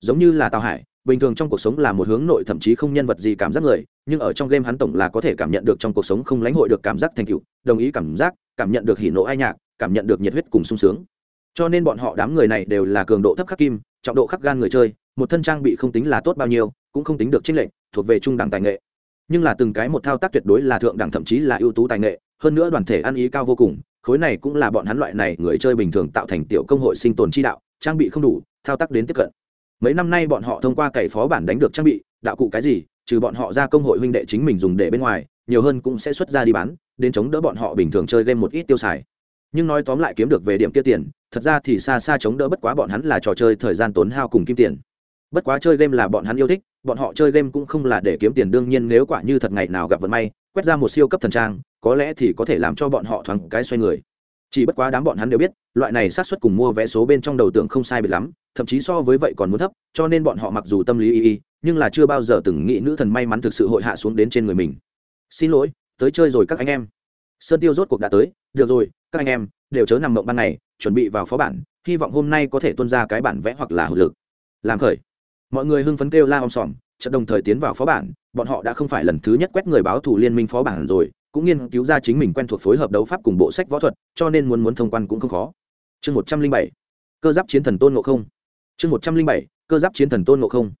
giống như là tào hải, bình thường trong cuộc sống là một hướng nội thậm chí không nhân vật gì cảm giác người, nhưng ở trong game hắn tổng là có thể cảm nhận được trong cuộc sống không lãnh hội được cảm giác thành tựu, đồng ý cảm giác, cảm nhận được hỉ nộ ai nhạc, cảm nhận được nhiệt huyết cùng sung sướng. Cho nên bọn họ đám người này đều là cường độ thấp khắc kim, trọng độ khắc gan người chơi, một thân trang bị không tính là tốt bao nhiêu, cũng không tính được trích lệnh thuộc về trung đẳng tài nghệ. Nhưng là từng cái một thao tác tuyệt đối là thượng đẳng thậm chí là ưu tú tài nghệ, hơn nữa đoàn thể ăn ý cao vô cùng, khối này cũng là bọn hắn loại này người chơi bình thường tạo thành tiểu công hội sinh tồn chi đạo, trang bị không đủ, thao tác đến tiếp cận mấy năm nay bọn họ thông qua cày phó bản đánh được trang bị, đạo cụ cái gì, trừ bọn họ ra công hội huynh đệ chính mình dùng để bên ngoài, nhiều hơn cũng sẽ xuất ra đi bán, đến chống đỡ bọn họ bình thường chơi game một ít tiêu xài. Nhưng nói tóm lại kiếm được về điểm kia tiền, thật ra thì xa xa chống đỡ bất quá bọn hắn là trò chơi thời gian tốn hao cùng kim tiền. Bất quá chơi game là bọn hắn yêu thích, bọn họ chơi game cũng không là để kiếm tiền, đương nhiên nếu quả như thật ngày nào gặp vận may, quét ra một siêu cấp thần trang, có lẽ thì có thể làm cho bọn họ thoáng cái xoay người chỉ bất quá đám bọn hắn đều biết, loại này sát xuất cùng mua vé số bên trong đầu tưởng không sai biệt lắm, thậm chí so với vậy còn muốn thấp, cho nên bọn họ mặc dù tâm lý y y, nhưng là chưa bao giờ từng nghĩ nữ thần may mắn thực sự hội hạ xuống đến trên người mình. Xin lỗi, tới chơi rồi các anh em. Sơn tiêu rốt cuộc đã tới, được rồi, các anh em, đều chớ nằm mộng ban ngày, chuẩn bị vào phó bản, hy vọng hôm nay có thể tuân ra cái bản vẽ hoặc là hữu lực. Làm khởi. Mọi người hưng phấn kêu la om sòm trận đồng thời tiến vào phó bản, bọn họ đã không phải lần thứ nhất quét người báo thủ liên minh phó bản rồi cũng nghiên cứu ra chính mình quen thuộc phối hợp đấu pháp cùng bộ sách võ thuật, cho nên muốn muốn thông quan cũng không khó. Chương một trăm linh bảy, cơ giáp chiến thần tôn ngộ không. Chương một trăm linh bảy, cơ giáp chiến thần tôn ngộ không.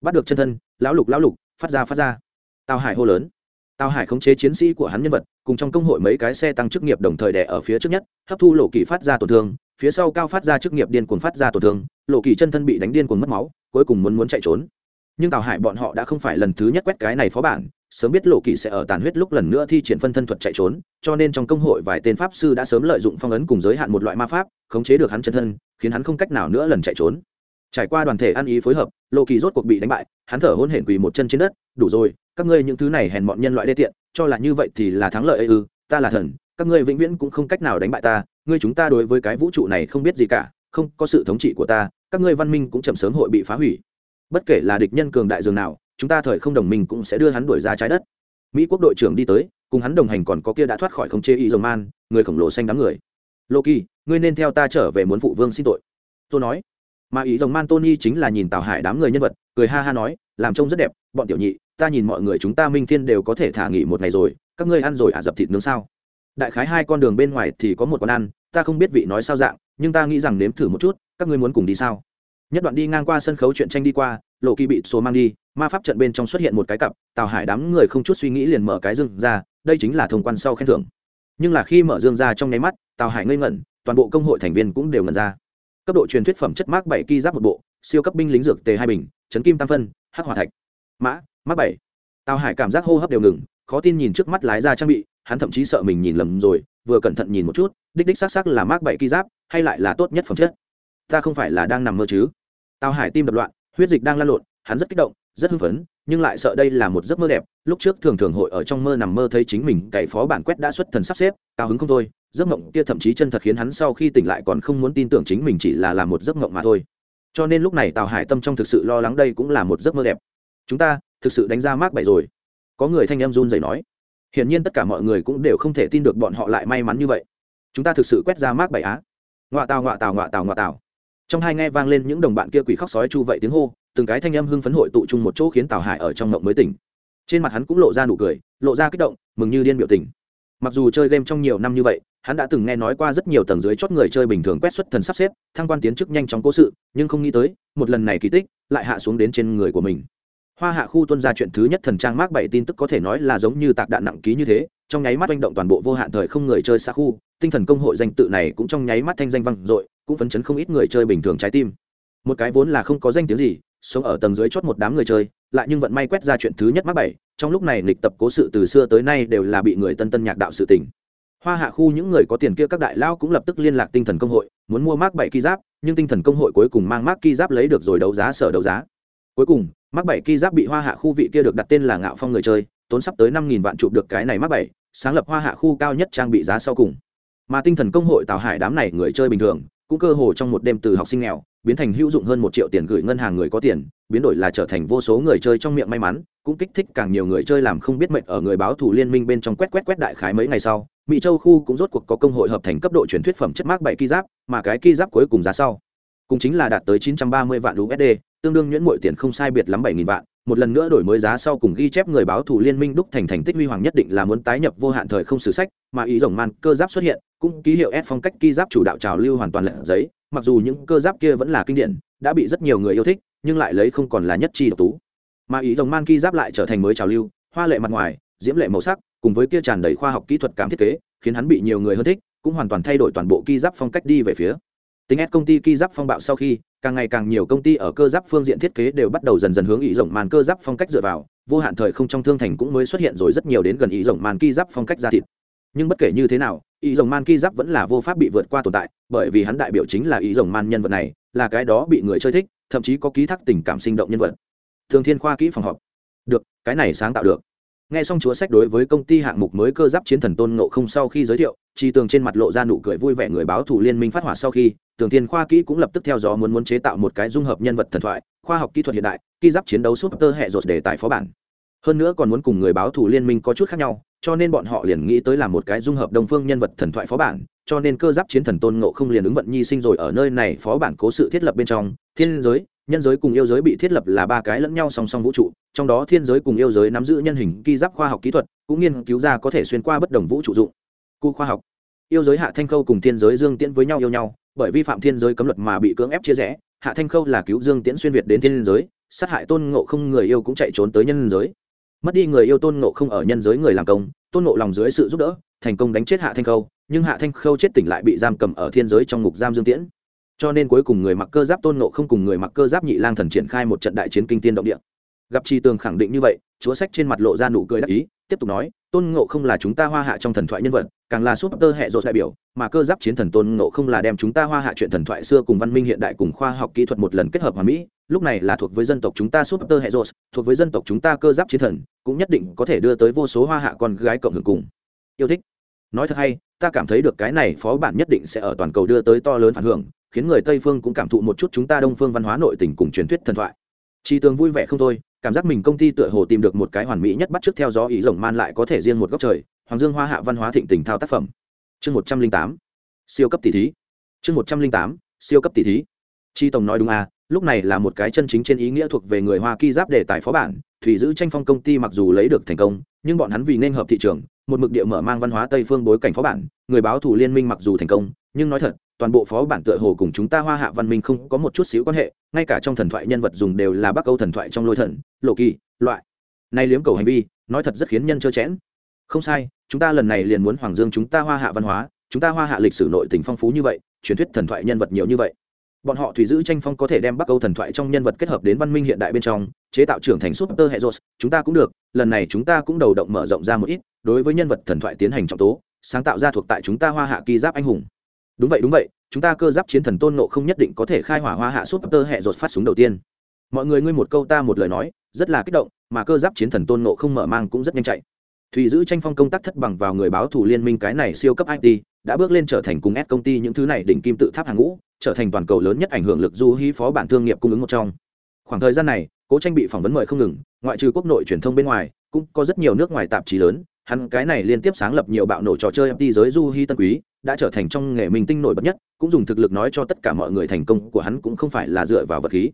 Bắt được chân thân, lão lục lão lục, phát ra phát ra. Tào hải hô lớn. Tào hải khống chế chiến sĩ của hắn nhân vật, cùng trong công hội mấy cái xe tăng chức nghiệp đồng thời đẻ ở phía trước nhất, hấp thu lộ kỳ phát ra tổn thương, phía sau cao phát ra chức nghiệp điên cuồng phát ra tổn thương, lộ kỳ chân thân bị đánh điên cuồng mất máu, cuối cùng muốn muốn chạy trốn nhưng tào hải bọn họ đã không phải lần thứ nhất quét cái này phó bản, sớm biết lộ kỳ sẽ ở tàn huyết lúc lần nữa thi triển phân thân thuật chạy trốn, cho nên trong công hội vài tên pháp sư đã sớm lợi dụng phong ấn cùng giới hạn một loại ma pháp, khống chế được hắn chân thân, khiến hắn không cách nào nữa lần chạy trốn. Trải qua đoàn thể ăn ý phối hợp, lộ kỳ rốt cuộc bị đánh bại, hắn thở hôn hển quỳ một chân trên đất, đủ rồi, các ngươi những thứ này hèn bọn nhân loại đê tiện, cho là như vậy thì là thắng lợi ư, ta là thần, các ngươi vĩnh viễn cũng không cách nào đánh bại ta, ngươi chúng ta đối với cái vũ trụ này không biết gì cả, không có sự thống trị của ta, các ngươi văn minh cũng chậm sớm hội bị phá hủy bất kể là địch nhân cường đại dường nào, chúng ta thời không đồng minh cũng sẽ đưa hắn đuổi ra trái đất. Mỹ quốc đội trưởng đi tới, cùng hắn đồng hành còn có kia đã thoát khỏi không chế y dầu man, người khổng lồ xanh đám người. Loki, ngươi nên theo ta trở về muốn phụ vương xin tội. Tôi nói. Mà ý dòng man tony chính là nhìn tào hải đám người nhân vật, cười ha ha nói, làm trông rất đẹp, bọn tiểu nhị, ta nhìn mọi người chúng ta minh thiên đều có thể thả nghỉ một ngày rồi, các ngươi ăn rồi ả dập thịt nướng sao? Đại khái hai con đường bên ngoài thì có một quán ăn, ta không biết vị nói sao dạng, nhưng ta nghĩ rằng nếm thử một chút, các ngươi muốn cùng đi sao? Nhất đoạn đi ngang qua sân khấu chuyện tranh đi qua, lộ kỳ bị số mang đi, ma pháp trận bên trong xuất hiện một cái cặp, tào hải đám người không chút suy nghĩ liền mở cái dương ra, đây chính là thông quan sau khen thưởng. Nhưng là khi mở dương ra trong nháy mắt, tào hải ngây ngẩn, toàn bộ công hội thành viên cũng đều ngẩn ra. Cấp độ truyền thuyết phẩm chất mác bảy ki giáp một bộ, siêu cấp binh lính dược tề hai bình, chấn kim tam phân, hắc hỏa thạch. Mã mác bảy. Tào hải cảm giác hô hấp đều ngừng, khó tin nhìn trước mắt lái ra trang bị, hắn thậm chí sợ mình nhìn lầm rồi, vừa cẩn thận nhìn một chút, đích đích xác xác là mác bảy ki giáp, hay lại là tốt nhất phẩm chất ta không phải là đang nằm mơ chứ. Tào hải tim đập loạn, huyết dịch đang lan lộn, hắn rất kích động, rất hưng phấn, nhưng lại sợ đây là một giấc mơ đẹp. Lúc trước thường thường hội ở trong mơ nằm mơ thấy chính mình, cày phó bản quét đã xuất thần sắp xếp, cao hứng không thôi. Giấc mộng kia thậm chí chân thật khiến hắn sau khi tỉnh lại còn không muốn tin tưởng chính mình chỉ là làm một giấc mộng mà thôi. Cho nên lúc này tào hải tâm trong thực sự lo lắng đây cũng là một giấc mơ đẹp. Chúng ta thực sự đánh ra mác bảy rồi. Có người thanh em run rẩy nói. Hiển nhiên tất cả mọi người cũng đều không thể tin được bọn họ lại may mắn như vậy. Chúng ta thực sự quét ra mác bảy á. Ngoạ tào ngoạ tào ngoạ tào ngoạ tào trong hai nghe vang lên những đồng bạn kia quỷ khóc sói chu vậy tiếng hô, từng cái thanh âm hưng phấn hội tụ chung một chỗ khiến tào hải ở trong ngộng mới tỉnh. Trên mặt hắn cũng lộ ra nụ cười, lộ ra kích động, mừng như điên biểu tình. Mặc dù chơi game trong nhiều năm như vậy, hắn đã từng nghe nói qua rất nhiều tầng dưới chót người chơi bình thường quét xuất thần sắp xếp, thăng quan tiến chức nhanh chóng cố sự, nhưng không nghĩ tới, một lần này kỳ tích, lại hạ xuống đến trên người của mình. Hoa hạ khu tuân ra chuyện thứ nhất thần trang mác bảy tin tức có thể nói là giống như tạc đạn nặng ký như thế, trong nháy mắt manh động toàn bộ vô hạn thời không người chơi xa khu, tinh thần công hội danh tự này cũng trong nháy mắt thanh danh vang dội cũng phấn chấn không ít người chơi bình thường trái tim. Một cái vốn là không có danh tiếng gì, sống ở tầng dưới chót một đám người chơi, lại nhưng vận may quét ra chuyện thứ nhất mắc bảy, trong lúc này lịch tập cố sự từ xưa tới nay đều là bị người tân tân nhạc đạo sự tình. Hoa hạ khu những người có tiền kia các đại lao cũng lập tức liên lạc tinh thần công hội, muốn mua mác bảy ki giáp, nhưng tinh thần công hội cuối cùng mang mác ki giáp lấy được rồi đấu giá sở đấu giá. Cuối cùng mác bảy ki giáp bị hoa hạ khu vị kia được đặt tên là ngạo phong người chơi, tốn sắp tới năm nghìn vạn chụp được cái này mác bảy, sáng lập hoa hạ khu cao nhất trang bị giá sau cùng. Mà tinh thần công hội tào hải đám này người chơi bình thường cũng cơ hồ trong một đêm từ học sinh nghèo biến thành hữu dụng hơn một triệu tiền gửi ngân hàng người có tiền biến đổi là trở thành vô số người chơi trong miệng may mắn cũng kích thích càng nhiều người chơi làm không biết mệnh ở người báo thủ liên minh bên trong quét quét quét đại khái mấy ngày sau mỹ châu khu cũng rốt cuộc có công hội hợp thành cấp độ truyền thuyết phẩm chất mác bảy ki giáp mà cái ki giáp cuối cùng giá sau cũng chính là đạt tới 930 vạn USD, tương đương nhuyễn muội tiền không sai biệt lắm 7000 vạn, một lần nữa đổi mới giá sau cùng ghi chép người báo thủ liên minh đúc thành thành tích huy hoàng nhất định là muốn tái nhập vô hạn thời không sử sách, mà ý rồng man cơ giáp xuất hiện, cũng ký hiệu S phong cách ký giáp chủ đạo trào lưu hoàn toàn lệ giấy, mặc dù những cơ giáp kia vẫn là kinh điển, đã bị rất nhiều người yêu thích, nhưng lại lấy không còn là nhất chi độc tú. Mà ý rồng man ký giáp lại trở thành mới trào lưu, hoa lệ mặt ngoài, diễm lệ màu sắc, cùng với kia tràn đầy khoa học kỹ thuật cảm thiết kế, khiến hắn bị nhiều người hơn thích, cũng hoàn toàn thay đổi toàn bộ ký giáp phong cách đi về phía tính ép công ty ki giáp phong bạo sau khi, càng ngày càng nhiều công ty ở cơ giáp phương diện thiết kế đều bắt đầu dần dần hướng ý rộng màn cơ giáp phong cách dựa vào, vô hạn thời không trong thương thành cũng mới xuất hiện rồi rất nhiều đến gần ý rộng màn ki giáp phong cách ra thịt. Nhưng bất kể như thế nào, ý rộng man ki giáp vẫn là vô pháp bị vượt qua tồn tại, bởi vì hắn đại biểu chính là ý rộng man nhân vật này, là cái đó bị người chơi thích, thậm chí có ký thác tình cảm sinh động nhân vật. Thường thiên khoa kỹ phòng họp. Được, cái này sáng tạo được nghe xong chúa sách đối với công ty hạng mục mới cơ giáp chiến thần tôn ngộ không sau khi giới thiệu chi tường trên mặt lộ ra nụ cười vui vẻ người báo thủ liên minh phát hỏa sau khi, tường thiên khoa kỹ cũng lập tức theo dõi muốn muốn chế tạo một cái dung hợp nhân vật thần thoại, khoa học kỹ thuật hiện đại ký giáp chiến đấu súp tơ hệ rột để tài phó bản. Hơn nữa còn muốn cùng người báo thủ liên minh có chút khác nhau, cho nên bọn họ liền nghĩ tới làm một cái dung hợp đồng phương nhân vật thần thoại phó bản, cho nên cơ giáp chiến thần tôn ngộ không liền ứng vận nhi sinh rồi ở nơi này phó bản cố sự thiết lập bên trong, thiên giới nhân giới cùng yêu giới bị thiết lập là ba cái lẫn nhau song song vũ trụ, trong đó thiên giới cùng yêu giới nắm giữ nhân hình ki giáp khoa học kỹ thuật, cũng nghiên cứu ra có thể xuyên qua bất đồng vũ trụ dụng. Cụ khoa học. Yêu giới hạ thanh khâu cùng thiên giới dương tiễn với nhau yêu nhau, bởi vi phạm thiên giới cấm luật mà bị cưỡng ép chia rẽ, hạ thanh khâu là cứu dương tiễn xuyên việt đến thiên giới, sát hại tôn ngộ không người yêu cũng chạy trốn tới nhân giới. Mất đi người yêu tôn ngộ không ở nhân giới người làm công, tôn ngộ lòng dưới sự giúp đỡ, thành công đánh chết hạ thanh khâu, nhưng hạ thanh khâu chết tỉnh lại bị giam cầm ở thiên giới trong ngục giam dương tiễn cho nên cuối cùng người mặc cơ giáp tôn ngộ không cùng người mặc cơ giáp nhị lang thần triển khai một trận đại chiến kinh tiên động địa. Gặp tri tường khẳng định như vậy, chúa sách trên mặt lộ ra nụ cười đắc ý, tiếp tục nói, tôn ngộ không là chúng ta hoa hạ trong thần thoại nhân vật, càng là súp tơ hệ rột đại biểu, mà cơ giáp chiến thần tôn ngộ không là đem chúng ta hoa hạ chuyện thần thoại xưa cùng văn minh hiện đại cùng khoa học kỹ thuật một lần kết hợp hòa mỹ, lúc này là thuộc với dân tộc chúng ta súp tơ hệ rột thuộc với dân tộc chúng ta cơ giáp chiến thần, cũng nhất định có thể đưa tới vô số hoa hạ con gái cộng hưởng cùng. Yêu thích nói thật hay, ta cảm thấy được cái này phó bản nhất định sẽ ở toàn cầu đưa tới to lớn phản hưởng, khiến người tây phương cũng cảm thụ một chút chúng ta đông phương văn hóa nội tình cùng truyền thuyết thần thoại. Chi tường vui vẻ không thôi, cảm giác mình công ty tựa hồ tìm được một cái hoàn mỹ nhất bắt trước theo gió ý rồng man lại có thể riêng một góc trời, hoàng dương hoa hạ văn hóa thịnh tình thao tác phẩm. Chương một trăm linh tám, siêu cấp tỷ thí. Chương một trăm linh tám, siêu cấp tỷ thí. Chi tổng nói đúng à lúc này là một cái chân chính trên ý nghĩa thuộc về người hoa kỳ giáp đề tài phó bản, thủy giữ tranh phong công ty mặc dù lấy được thành công, nhưng bọn hắn vì nên hợp thị trường, một mực địa mở mang văn hóa tây phương bối cảnh phó bản, người báo thủ liên minh mặc dù thành công, nhưng nói thật, toàn bộ phó bản tựa hồ cùng chúng ta hoa hạ văn minh không có một chút xíu quan hệ, ngay cả trong thần thoại nhân vật dùng đều là bắc âu thần thoại trong lôi thần, lộ kỳ, loại. Nay liếm cầu hành vi, nói thật rất khiến nhân trơ chẽn. Không sai, chúng ta lần này liền muốn hoàng dương chúng ta hoa hạ văn hóa, chúng ta hoa hạ lịch sử nội tình phong phú như vậy, truyền thuyết thần thoại nhân vật nhiều như vậy bọn họ thủy giữ tranh phong có thể đem bắc âu thần thoại trong nhân vật kết hợp đến văn minh hiện đại bên trong, chế tạo trưởng thành super hệ rột chúng ta cũng được, lần này chúng ta cũng đầu động mở rộng ra một ít, đối với nhân vật thần thoại tiến hành trọng tố, sáng tạo ra thuộc tại chúng ta hoa hạ kỳ giáp anh hùng. Đúng vậy đúng vậy, chúng ta cơ giáp chiến thần tôn nộ không nhất định có thể khai hỏa hoa hạ super hệ rột phát súng đầu tiên. Mọi người ngươi một câu ta một lời nói, rất là kích động, mà cơ giáp chiến thần tôn nộ không mở mang cũng rất nhanh chạy. Thùy giữ tranh phong công tác thất bằng vào người báo thủ liên minh cái này siêu cấp it đã bước lên trở thành cùng s công ty những thứ này đỉnh kim tự tháp hàng ngũ, trở thành toàn cầu lớn nhất ảnh hưởng lực du hí phó bản thương nghiệp cung ứng một trong. Khoảng thời gian này, cố tranh bị phỏng vấn mời không ngừng, ngoại trừ quốc nội truyền thông bên ngoài, cũng có rất nhiều nước ngoài tạp chí lớn, hắn cái này liên tiếp sáng lập nhiều bạo nổ trò chơi FT giới du hí tân quý, đã trở thành trong nghề minh tinh nổi bật nhất, cũng dùng thực lực nói cho tất cả mọi người thành công của hắn cũng không phải là dựa vào vật khí.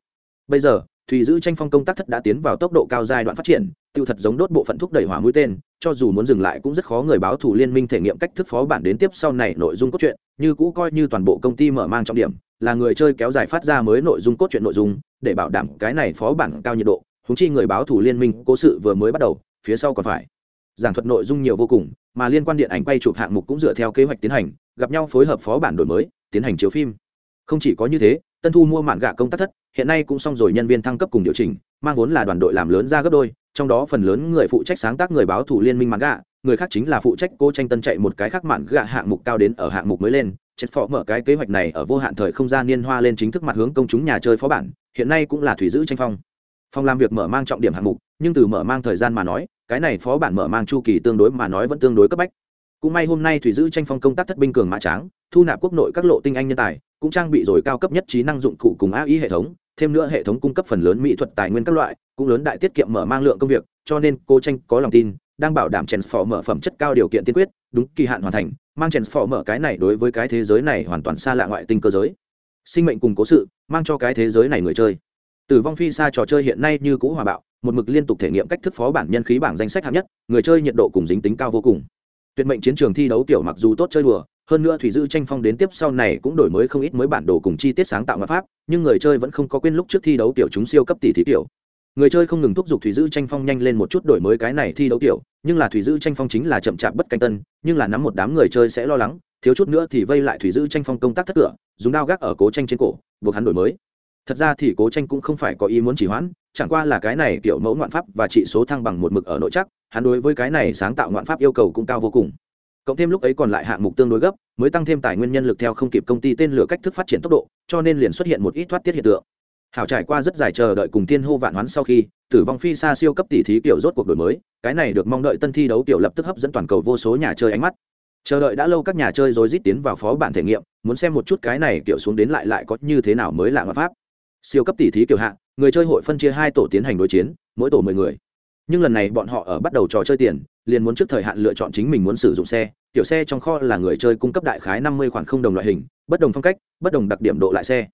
Bây giờ thùy giữ tranh phong công tác thất đã tiến vào tốc độ cao giai đoạn phát triển, tiêu thật giống đốt bộ phận thúc đẩy hỏa mũi tên, cho dù muốn dừng lại cũng rất khó người báo thủ liên minh thể nghiệm cách thức phó bản đến tiếp sau này nội dung cốt truyện, như cũ coi như toàn bộ công ty mở mang trọng điểm, là người chơi kéo dài phát ra mới nội dung cốt truyện nội dung, để bảo đảm cái này phó bản cao nhiệt độ húng chi người báo thủ liên minh cố sự vừa mới bắt đầu, phía sau còn phải giảng thuật nội dung nhiều vô cùng, mà liên quan điện ảnh quay chụp hạng mục cũng dựa theo kế hoạch tiến hành, gặp nhau phối hợp phó bản đổi mới, tiến hành chiếu phim. Không chỉ có như thế, tân thu mua mạn gạ công tác thất hiện nay cũng xong rồi nhân viên thăng cấp cùng điều chỉnh, mang vốn là đoàn đội làm lớn ra gấp đôi, trong đó phần lớn người phụ trách sáng tác người báo thủ liên minh mạn gạ, người khác chính là phụ trách cố tranh tân chạy một cái khác mạn gạ hạng mục cao đến ở hạng mục mới lên. Chết phó mở cái kế hoạch này ở vô hạn thời không gian niên hoa lên chính thức mặt hướng công chúng nhà chơi phó bản, hiện nay cũng là thủy giữ tranh phong. Phong làm việc mở mang trọng điểm hạng mục, nhưng từ mở mang thời gian mà nói, cái này phó bản mở mang chu kỳ tương đối mà nói vẫn tương đối cấp bách. Cũng may hôm nay thủy giữ tranh phong công tác thất binh cường mã tráng, thu nạp quốc nội các lộ tinh anh nhân tài, cũng trang bị rồi cao cấp nhất trí năng dụng cụ cùng ai hệ thống thêm nữa hệ thống cung cấp phần lớn mỹ thuật tài nguyên các loại, cũng lớn đại tiết kiệm mở mang lượng công việc, cho nên cô tranh có lòng tin, đang bảo đảm chèn phò mở phẩm chất cao điều kiện tiên quyết, đúng, kỳ hạn hoàn thành, mang chèn phò mở cái này đối với cái thế giới này hoàn toàn xa lạ ngoại tinh cơ giới. Sinh mệnh cùng cố sự, mang cho cái thế giới này người chơi. Tử vong phi xa trò chơi hiện nay như cũ hòa bạo, một mực liên tục thể nghiệm cách thức phó bản nhân khí bảng danh sách hạng nhất, người chơi nhiệt độ cùng dính tính cao vô cùng. Tuyệt mệnh chiến trường thi đấu kiểu mặc dù tốt chơi đùa hơn nữa thủy dư tranh phong đến tiếp sau này cũng đổi mới không ít mới bản đồ cùng chi tiết sáng tạo mà pháp, nhưng người chơi vẫn không có quên lúc trước thi đấu tiểu chúng siêu cấp tỷ thí tiểu. Người chơi không ngừng thúc giục thủy dư tranh phong nhanh lên một chút đổi mới cái này thi đấu tiểu, nhưng là thủy dư tranh phong chính là chậm chạp bất canh tân, nhưng là nắm một đám người chơi sẽ lo lắng, thiếu chút nữa thì vây lại thủy dư tranh phong công tác thất cửa, dùng đao gác ở cố tranh trên cổ, buộc hắn đổi mới. Thật ra thì cố tranh cũng không phải có ý muốn chỉ hoãn, chẳng qua là cái này kiểu mẫu ngoạn pháp và trị số thăng bằng một mực ở nội chắc, hắn đối với cái này sáng tạo ngoạn pháp yêu cầu cũng cao vô cùng. Cộng thêm lúc ấy còn lại hạng mục tương đối gấp mới tăng thêm tài nguyên nhân lực theo không kịp công ty tên lửa cách thức phát triển tốc độ, cho nên liền xuất hiện một ít thoát tiết hiện tượng. Hảo trải qua rất dài chờ đợi cùng tiên hô vạn hoán sau khi, tử vong phi xa siêu cấp tỷ thí kiểu rốt cuộc đổi mới, cái này được mong đợi tân thi đấu kiểu lập tức hấp dẫn toàn cầu vô số nhà chơi ánh mắt. Chờ đợi đã lâu các nhà chơi rồi rít tiến vào phó bản thể nghiệm, muốn xem một chút cái này kiểu xuống đến lại lại có như thế nào mới lạ ngoạn pháp. Siêu cấp tỷ thí kiểu hạng người chơi hội phân chia hai tổ tiến hành đối chiến, mỗi tổ mười người. Nhưng lần này bọn họ ở bắt đầu trò chơi tiền, liền muốn trước thời hạn lựa chọn chính mình muốn sử dụng xe Tiểu xe trong kho là người chơi cung cấp đại khái năm mươi khoản không đồng loại hình, bất đồng phong cách, bất đồng đặc điểm độ lại xe.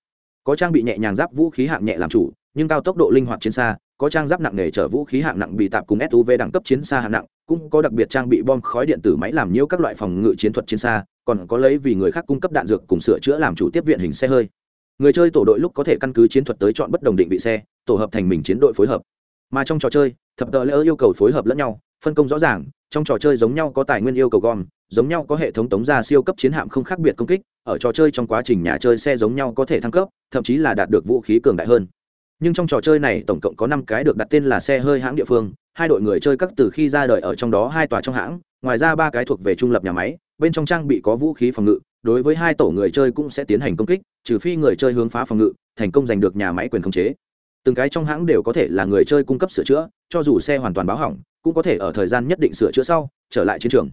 Có trang bị nhẹ nhàng giáp vũ khí hạng nhẹ làm chủ, nhưng cao tốc độ linh hoạt chiến xa, có trang giáp nặng nề chở vũ khí hạng nặng bị tạp cùng suv đẳng cấp chiến xa hạng nặng, cũng có đặc biệt trang bị bom khói điện tử máy làm nhiễu các loại phòng ngự chiến thuật chiến xa, còn có lấy vì người khác cung cấp đạn dược cùng sửa chữa làm chủ tiếp viện hình xe hơi. Người chơi tổ đội lúc có thể căn cứ chiến thuật tới chọn bất đồng định vị xe, tổ hợp thành mình chiến đội phối hợp. Mà trong trò chơi, thập tờ lỡ yêu cầu phối hợp lẫn nhau, phân công rõ ràng, trong trò chơi giống nhau có tài nguyên yêu cầu gom giống nhau có hệ thống tống ra siêu cấp chiến hạm không khác biệt công kích, ở trò chơi trong quá trình nhà chơi xe giống nhau có thể thăng cấp, thậm chí là đạt được vũ khí cường đại hơn. Nhưng trong trò chơi này tổng cộng có năm cái được đặt tên là xe hơi hãng địa phương, hai đội người chơi các từ khi ra đời ở trong đó hai tòa trong hãng, ngoài ra ba cái thuộc về trung lập nhà máy, bên trong trang bị có vũ khí phòng ngự, đối với hai tổ người chơi cũng sẽ tiến hành công kích, trừ phi người chơi hướng phá phòng ngự, thành công giành được nhà máy quyền khống chế. Từng cái trong hãng đều có thể là người chơi cung cấp sửa chữa, cho dù xe hoàn toàn báo hỏng, cũng có thể ở thời gian nhất định sửa chữa sau, trở lại chiến trường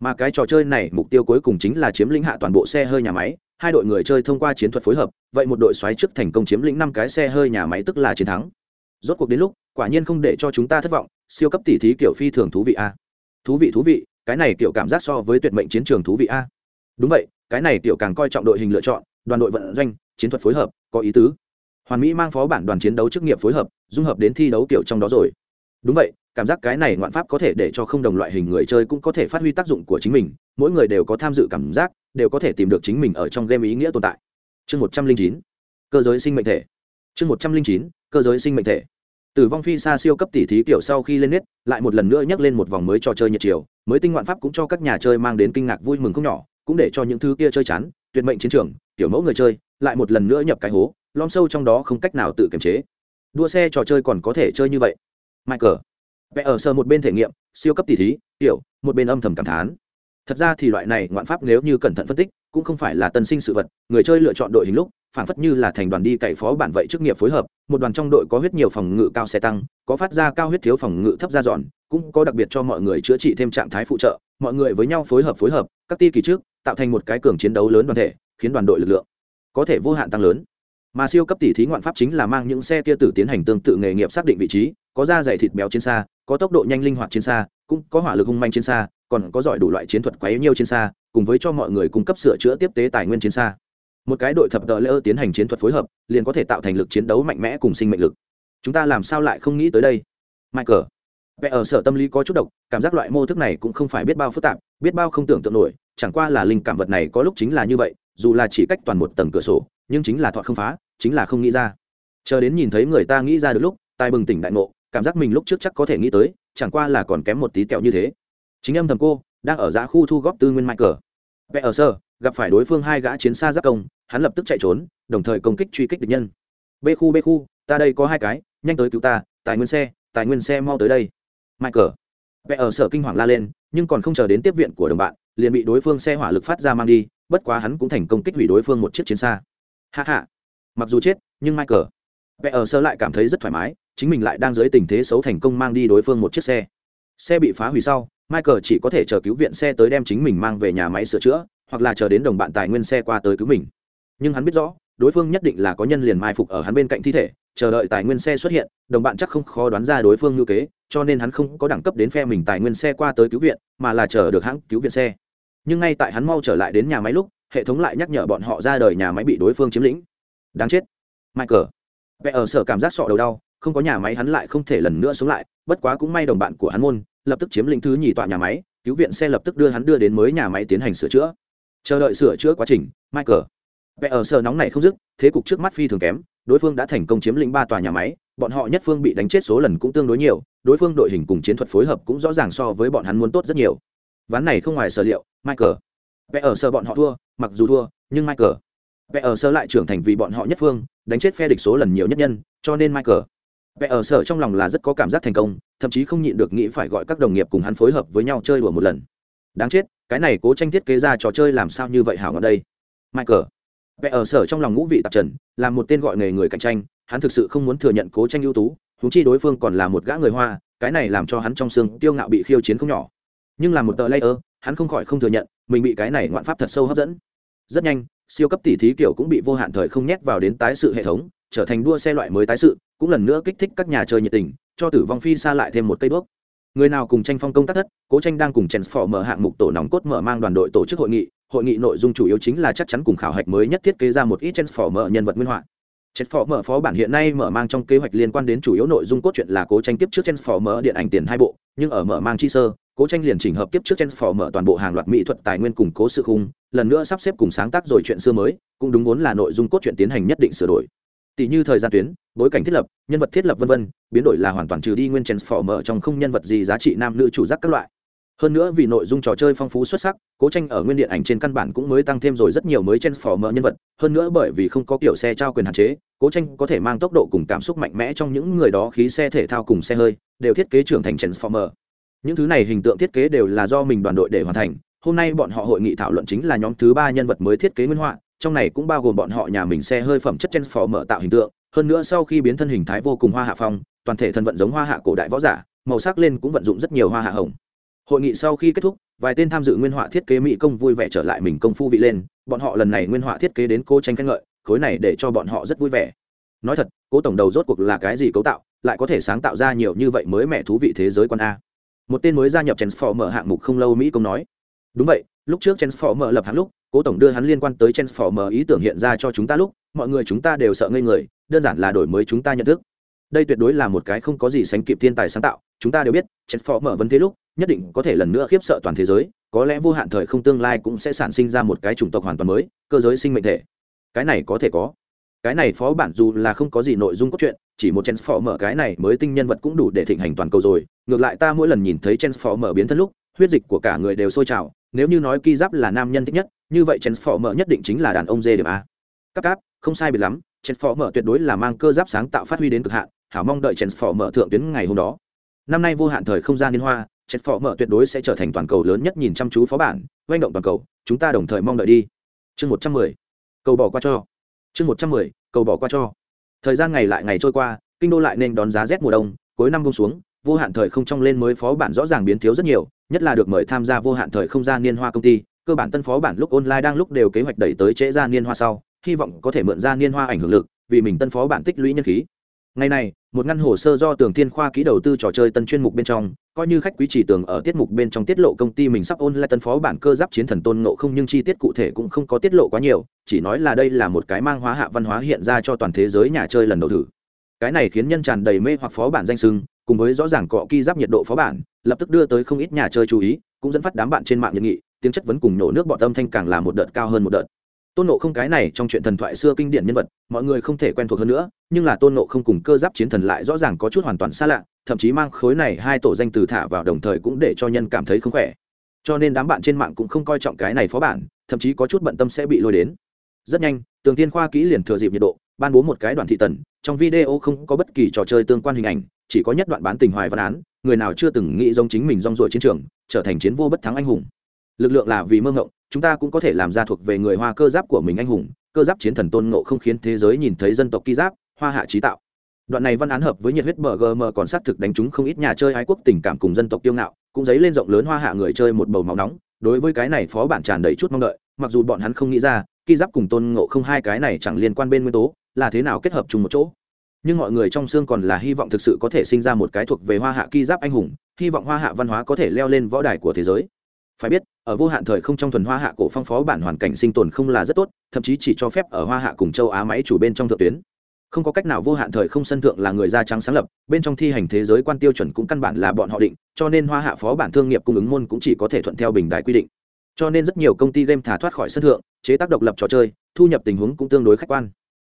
mà cái trò chơi này mục tiêu cuối cùng chính là chiếm lĩnh hạ toàn bộ xe hơi nhà máy, hai đội người chơi thông qua chiến thuật phối hợp, vậy một đội xoáy trước thành công chiếm lĩnh năm cái xe hơi nhà máy tức là chiến thắng. Rốt cuộc đến lúc, quả nhiên không để cho chúng ta thất vọng, siêu cấp tỷ thí kiểu phi thường thú vị a. Thú vị thú vị, cái này kiểu cảm giác so với tuyệt mệnh chiến trường thú vị a. Đúng vậy, cái này kiểu càng coi trọng đội hình lựa chọn, đoàn đội vận doanh, chiến thuật phối hợp, có ý tứ. Hoàn mỹ mang phó bản đoàn chiến đấu chức nghiệp phối hợp, dung hợp đến thi đấu kiểu trong đó rồi. Đúng vậy cảm giác cái này ngoạn pháp có thể để cho không đồng loại hình người chơi cũng có thể phát huy tác dụng của chính mình, mỗi người đều có tham dự cảm giác, đều có thể tìm được chính mình ở trong game ý nghĩa tồn tại. Chương một trăm linh chín, cơ giới sinh mệnh thể. Chương một trăm linh chín, cơ giới sinh mệnh thể. Tử vong phi xa siêu cấp tỷ thí kiểu sau khi lên nét lại một lần nữa nhắc lên một vòng mới trò chơi nhiệt chiều, mới tinh ngoạn pháp cũng cho các nhà chơi mang đến kinh ngạc vui mừng không nhỏ, cũng để cho những thứ kia chơi chán, tuyệt mệnh chiến trường, kiểu mẫu người chơi, lại một lần nữa nhập cái hố, lom sâu trong đó không cách nào tự kiềm chế. Đua xe trò chơi còn có thể chơi như vậy. Michael vẽ ở sơ một bên thể nghiệm, siêu cấp tỷ thí, tiểu, một bên âm thầm cảm thán. Thật ra thì loại này ngoạn pháp nếu như cẩn thận phân tích, cũng không phải là tân sinh sự vật, người chơi lựa chọn đội hình lúc, phản phất như là thành đoàn đi cậy phó bản vậy chức nghiệp phối hợp, một đoàn trong đội có huyết nhiều phòng ngự cao xe tăng, có phát ra cao huyết thiếu phòng ngự thấp ra dọn, cũng có đặc biệt cho mọi người chữa trị thêm trạng thái phụ trợ, mọi người với nhau phối hợp phối hợp, các ti kỳ trước, tạo thành một cái cường chiến đấu lớn đoàn thể, khiến đoàn đội lực lượng có thể vô hạn tăng lớn mà siêu cấp tỷ thí ngoạn pháp chính là mang những xe kia tử tiến hành tương tự nghề nghiệp xác định vị trí, có da dày thịt béo trên xa, có tốc độ nhanh linh hoạt trên xa, cũng có hỏa lực hung manh trên xa, còn có giỏi đủ loại chiến thuật quá yếu nhiêu trên xa, cùng với cho mọi người cung cấp sửa chữa tiếp tế tài nguyên trên xa. Một cái đội thập tờ lễ tiến hành chiến thuật phối hợp, liền có thể tạo thành lực chiến đấu mạnh mẽ cùng sinh mệnh lực. Chúng ta làm sao lại không nghĩ tới đây? Michael vẽ ở sở tâm lý có chút độc, cảm giác loại mô thức này cũng không phải biết bao phức tạp, biết bao không tưởng tượng nổi, chẳng qua là linh cảm vật này có lúc chính là như vậy, dù là chỉ cách toàn một tầng cửa sổ, nhưng chính là thọt không phá chính là không nghĩ ra. Chờ đến nhìn thấy người ta nghĩ ra được lúc, tai bừng tỉnh đại ngộ, cảm giác mình lúc trước chắc có thể nghĩ tới, chẳng qua là còn kém một tí kẹo như thế. Chính âm thầm cô, đang ở giã khu thu góp tư nguyên michael. Vẽ ở sơ, gặp phải đối phương hai gã chiến xa giáp công, hắn lập tức chạy trốn, đồng thời công kích truy kích địch nhân. B khu b khu, ta đây có hai cái, nhanh tới cứu ta, tài nguyên xe, tài nguyên xe mau tới đây. Michael. Vẽ ở sở kinh hoàng la lên, nhưng còn không chờ đến tiếp viện của đồng bạn, liền bị đối phương xe hỏa lực phát ra mang đi, bất quá hắn cũng thành công kích hủy đối phương một chiếc chiến xa. Hạ hạ mặc dù chết, nhưng michael vẽ ở sơ lại cảm thấy rất thoải mái, chính mình lại đang dưới tình thế xấu thành công mang đi đối phương một chiếc xe. Xe bị phá hủy sau, michael chỉ có thể chờ cứu viện xe tới đem chính mình mang về nhà máy sửa chữa, hoặc là chờ đến đồng bạn tài nguyên xe qua tới cứu mình. Nhưng hắn biết rõ, đối phương nhất định là có nhân liền mai phục ở hắn bên cạnh thi thể, chờ đợi tài nguyên xe xuất hiện, đồng bạn chắc không khó đoán ra đối phương ngữ kế, cho nên hắn không có đẳng cấp đến phe mình tài nguyên xe qua tới cứu viện, mà là chờ được hãng cứu viện xe. Nhưng ngay tại hắn mau trở lại đến nhà máy lúc, hệ thống lại nhắc nhở bọn họ ra đời nhà máy bị đối phương chiếm lĩnh đáng chết. Michael. Vẽ ở sở cảm giác sọ đầu đau, không có nhà máy hắn lại không thể lần nữa sống lại, bất quá cũng may đồng bạn của hắn môn, lập tức chiếm lĩnh thứ nhì tọa nhà máy, cứu viện xe lập tức đưa hắn đưa đến mới nhà máy tiến hành sửa chữa. Chờ đợi sửa chữa quá trình, michael. Vẽ ở sở nóng này không dứt, thế cục trước mắt phi thường kém, đối phương đã thành công chiếm lĩnh ba tòa nhà máy, bọn họ nhất phương bị đánh chết số lần cũng tương đối nhiều, đối phương đội hình cùng chiến thuật phối hợp cũng rõ ràng so với bọn hắn muốn tốt rất nhiều. Ván này không ngoài sở liệu, michael. Vẽ ở sở bọn họ thua, mặc dù thua, nhưng michael vẽ ở sở lại trưởng thành vì bọn họ nhất phương, đánh chết phe địch số lần nhiều nhất nhân, cho nên michael. Vẽ ở sở trong lòng là rất có cảm giác thành công, thậm chí không nhịn được nghĩ phải gọi các đồng nghiệp cùng hắn phối hợp với nhau chơi đùa một lần. Đáng chết, cái này cố tranh thiết kế ra trò chơi làm sao như vậy hảo ở đây? Michael. Vẽ ở sở trong lòng ngũ vị tạp trần, là một tên gọi nghề người cạnh tranh, hắn thực sự không muốn thừa nhận cố tranh ưu tú thú chi đối phương còn là một gã người hoa, cái này làm cho hắn trong xương tiêu ngạo bị khiêu chiến không nhỏ. Nhưng là một tờ layer, hắn không khỏi không thừa nhận, mình bị cái này ngoạn pháp thật sâu hấp dẫn. Rất nhanh siêu cấp tỷ thí kiểu cũng bị vô hạn thời không nhét vào đến tái sự hệ thống, trở thành đua xe loại mới tái sự, cũng lần nữa kích thích các nhà chơi nhiệt tình, cho tử vong phi xa lại thêm một cây bước người nào cùng tranh phong công tác thất, cố tranh đang cùng chèn phỏ mở hạng mục tổ nòng cốt mở mang đoàn đội tổ chức hội nghị hội nghị nội dung chủ yếu chính là chắc chắn cùng khảo hạch mới nhất thiết kế ra một ít chèn phỏ mở nhân vật nguyên họa. Chèn phỏ mở phó bản hiện nay mở mang trong kế hoạch liên quan đến chủ yếu nội dung cốt truyện là cố tranh kiếp trước chèn phỏ mở điện ảnh tiền hai bộ, nhưng ở mở mang chi sơ cố tranh liền chỉnh hợp kiếp trước chen phò mở toàn bộ hàng loạt mỹ thuật tài nguyên củng cố sự khung, lần nữa sắp xếp cùng sáng tác rồi chuyện xưa mới, cũng đúng vốn là nội dung cốt truyện tiến hành nhất định sửa đổi. Tỷ như thời gian tuyến, bối cảnh thiết lập, nhân vật thiết lập vân vân, biến đổi là hoàn toàn trừ đi nguyên chen phò mở trong không nhân vật gì giá trị nam nữ chủ giác các loại. Hơn nữa vì nội dung trò chơi phong phú xuất sắc, cố tranh ở nguyên điện ảnh trên căn bản cũng mới tăng thêm rồi rất nhiều mới chen phò mở nhân vật, hơn nữa bởi vì không có kiểu xe trao quyền hạn chế, cố tranh có thể mang tốc độ cùng cảm xúc mạnh mẽ trong những người đó khí xe thể thao cùng xe hơi, đều thiết kế trưởng thành transformer những thứ này hình tượng thiết kế đều là do mình đoàn đội để hoàn thành. Hôm nay bọn họ hội nghị thảo luận chính là nhóm thứ ba nhân vật mới thiết kế nguyên họa, trong này cũng bao gồm bọn họ nhà mình xe hơi phẩm chất transformer tạo hình tượng, hơn nữa sau khi biến thân hình thái vô cùng hoa hạ phong, toàn thể thân vận giống hoa hạ cổ đại võ giả, màu sắc lên cũng vận dụng rất nhiều hoa hạ hồng. Hội nghị sau khi kết thúc, vài tên tham dự nguyên họa thiết kế mỹ công vui vẻ trở lại mình công phu vị lên, bọn họ lần này nguyên họa thiết kế đến cô tranh khen ngợi, khối này để cho bọn họ rất vui vẻ. Nói thật, cố tổng đầu rốt cuộc là cái gì cấu tạo, lại có thể sáng tạo ra nhiều như vậy mới mẻ thú vị thế giới con a một tên mới gia nhập transformer hạng mục không lâu mỹ công nói. Đúng vậy, lúc trước transformer lập hạng lúc, cố tổng đưa hắn liên quan tới transformer ý tưởng hiện ra cho chúng ta lúc, mọi người chúng ta đều sợ ngây người, đơn giản là đổi mới chúng ta nhận thức. Đây tuyệt đối là một cái không có gì sánh kịp thiên tài sáng tạo, chúng ta đều biết, transformer vấn thế lúc, nhất định có thể lần nữa khiếp sợ toàn thế giới, có lẽ vô hạn thời không tương lai cũng sẽ sản sinh ra một cái chủng tộc hoàn toàn mới, cơ giới sinh mệnh thể. Cái này có thể có cái này phó bản dù là không có gì nội dung cốt truyện, chỉ một transformer cái này mới tinh nhân vật cũng đủ để thịnh hành toàn cầu rồi. Ngược lại ta mỗi lần nhìn thấy transformer biến thân lúc, huyết dịch của cả người đều sôi trào. Nếu như nói ki giáp là nam nhân thích nhất, như vậy transformer nhất định chính là đàn ông dê điểm a. Cắp cáp, không sai biệt lắm. Transformer tuyệt đối là mang cơ giáp sáng tạo phát huy đến cực hạn. Hảo mong đợi transformer thượng tuyến ngày hôm đó. Năm nay vô hạn thời không gian liên hoa chen phó mở tuyệt đối sẽ trở thành toàn cầu lớn nhất nhìn chăm chú phó bản doanh động toàn cầu. Chúng ta đồng thời mong đợi đi. Chương một trăm mười. Cầu bỏ qua cho chương một trăm mười, cầu bỏ qua cho. Thời gian ngày lại ngày trôi qua, kinh đô lại nên đón giá rét mùa đông, cuối năm bông xuống, vô hạn thời không trong lên mới phó bản rõ ràng biến thiếu rất nhiều, nhất là được mời tham gia vô hạn thời không gian niên hoa công ty, cơ bản tân phó bản lúc online đang lúc đều kế hoạch đẩy tới trễ ra niên hoa sau, hy vọng có thể mượn ra niên hoa ảnh hưởng lực, vì mình tân phó bản tích lũy nhân khí. Ngày này, một ngăn hồ sơ do tường thiên khoa ký đầu tư trò chơi tân chuyên mục bên trong coi như khách quý chỉ tường ở tiết mục bên trong tiết lộ công ty mình sắp ôn lại tân phó bản cơ giáp chiến thần tôn ngộ không, nhưng chi tiết cụ thể cũng không có tiết lộ quá nhiều, chỉ nói là đây là một cái mang hóa hạ văn hóa hiện ra cho toàn thế giới nhà chơi lần đầu thử. Cái này khiến nhân tràn đầy mê hoặc phó bản danh sưng, cùng với rõ ràng cọ ki giáp nhiệt độ phó bản, lập tức đưa tới không ít nhà chơi chú ý, cũng dẫn phát đám bạn trên mạng nhiệt nghị, tiếng chất vấn cùng nổ nước bọt âm thanh càng là một đợt cao hơn một đợt. Tôn nộ không cái này trong chuyện thần thoại xưa kinh điển nhân vật, mọi người không thể quen thuộc hơn nữa, nhưng là tôn nộ không cùng cơ giáp chiến thần lại rõ ràng có chút hoàn toàn xa lạ thậm chí mang khối này hai tổ danh từ thả vào đồng thời cũng để cho nhân cảm thấy không khỏe. Cho nên đám bạn trên mạng cũng không coi trọng cái này phó bản, thậm chí có chút bận tâm sẽ bị lôi đến. Rất nhanh, tường tiên khoa kỹ liền thừa dịp nhiệt độ, ban bố một cái đoạn thị tần, trong video không có bất kỳ trò chơi tương quan hình ảnh, chỉ có nhất đoạn bán tình hoài văn án, người nào chưa từng nghĩ giống chính mình rong ruổi chiến trường, trở thành chiến vô bất thắng anh hùng. Lực lượng là vì mơ ngộng, chúng ta cũng có thể làm ra thuộc về người hoa cơ giáp của mình anh hùng, cơ giáp chiến thần tôn ngộ không khiến thế giới nhìn thấy dân tộc ký giáp, hoa hạ trí tạo đoạn này văn án hợp với nhiệt huyết bgm còn xác thực đánh trúng không ít nhà chơi ái quốc tình cảm cùng dân tộc tiêu ngạo, cũng dấy lên rộng lớn hoa hạ người chơi một bầu máu nóng. Đối với cái này phó bản tràn đầy chút mong đợi, mặc dù bọn hắn không nghĩ ra khi giáp cùng tôn ngộ không hai cái này chẳng liên quan bên nguyên tố, là thế nào kết hợp chung một chỗ. Nhưng mọi người trong xương còn là hy vọng thực sự có thể sinh ra một cái thuộc về hoa hạ ki giáp anh hùng, hy vọng hoa hạ văn hóa có thể leo lên võ đài của thế giới. Phải biết, ở vô hạn thời không trong thuần hoa hạ cổ phong phó bản hoàn cảnh sinh tồn không là rất tốt, thậm chí chỉ cho phép ở hoa hạ cùng châu á máy chủ bên trong thượng tuyến không có cách nào vô hạn thời không sân thượng là người da trắng sáng lập, bên trong thi hành thế giới quan tiêu chuẩn cũng căn bản là bọn họ định, cho nên hoa hạ phó bản thương nghiệp cung ứng môn cũng chỉ có thể thuận theo bình đại quy định. Cho nên rất nhiều công ty game thả thoát khỏi sân thượng, chế tác độc lập trò chơi, thu nhập tình huống cũng tương đối khách quan.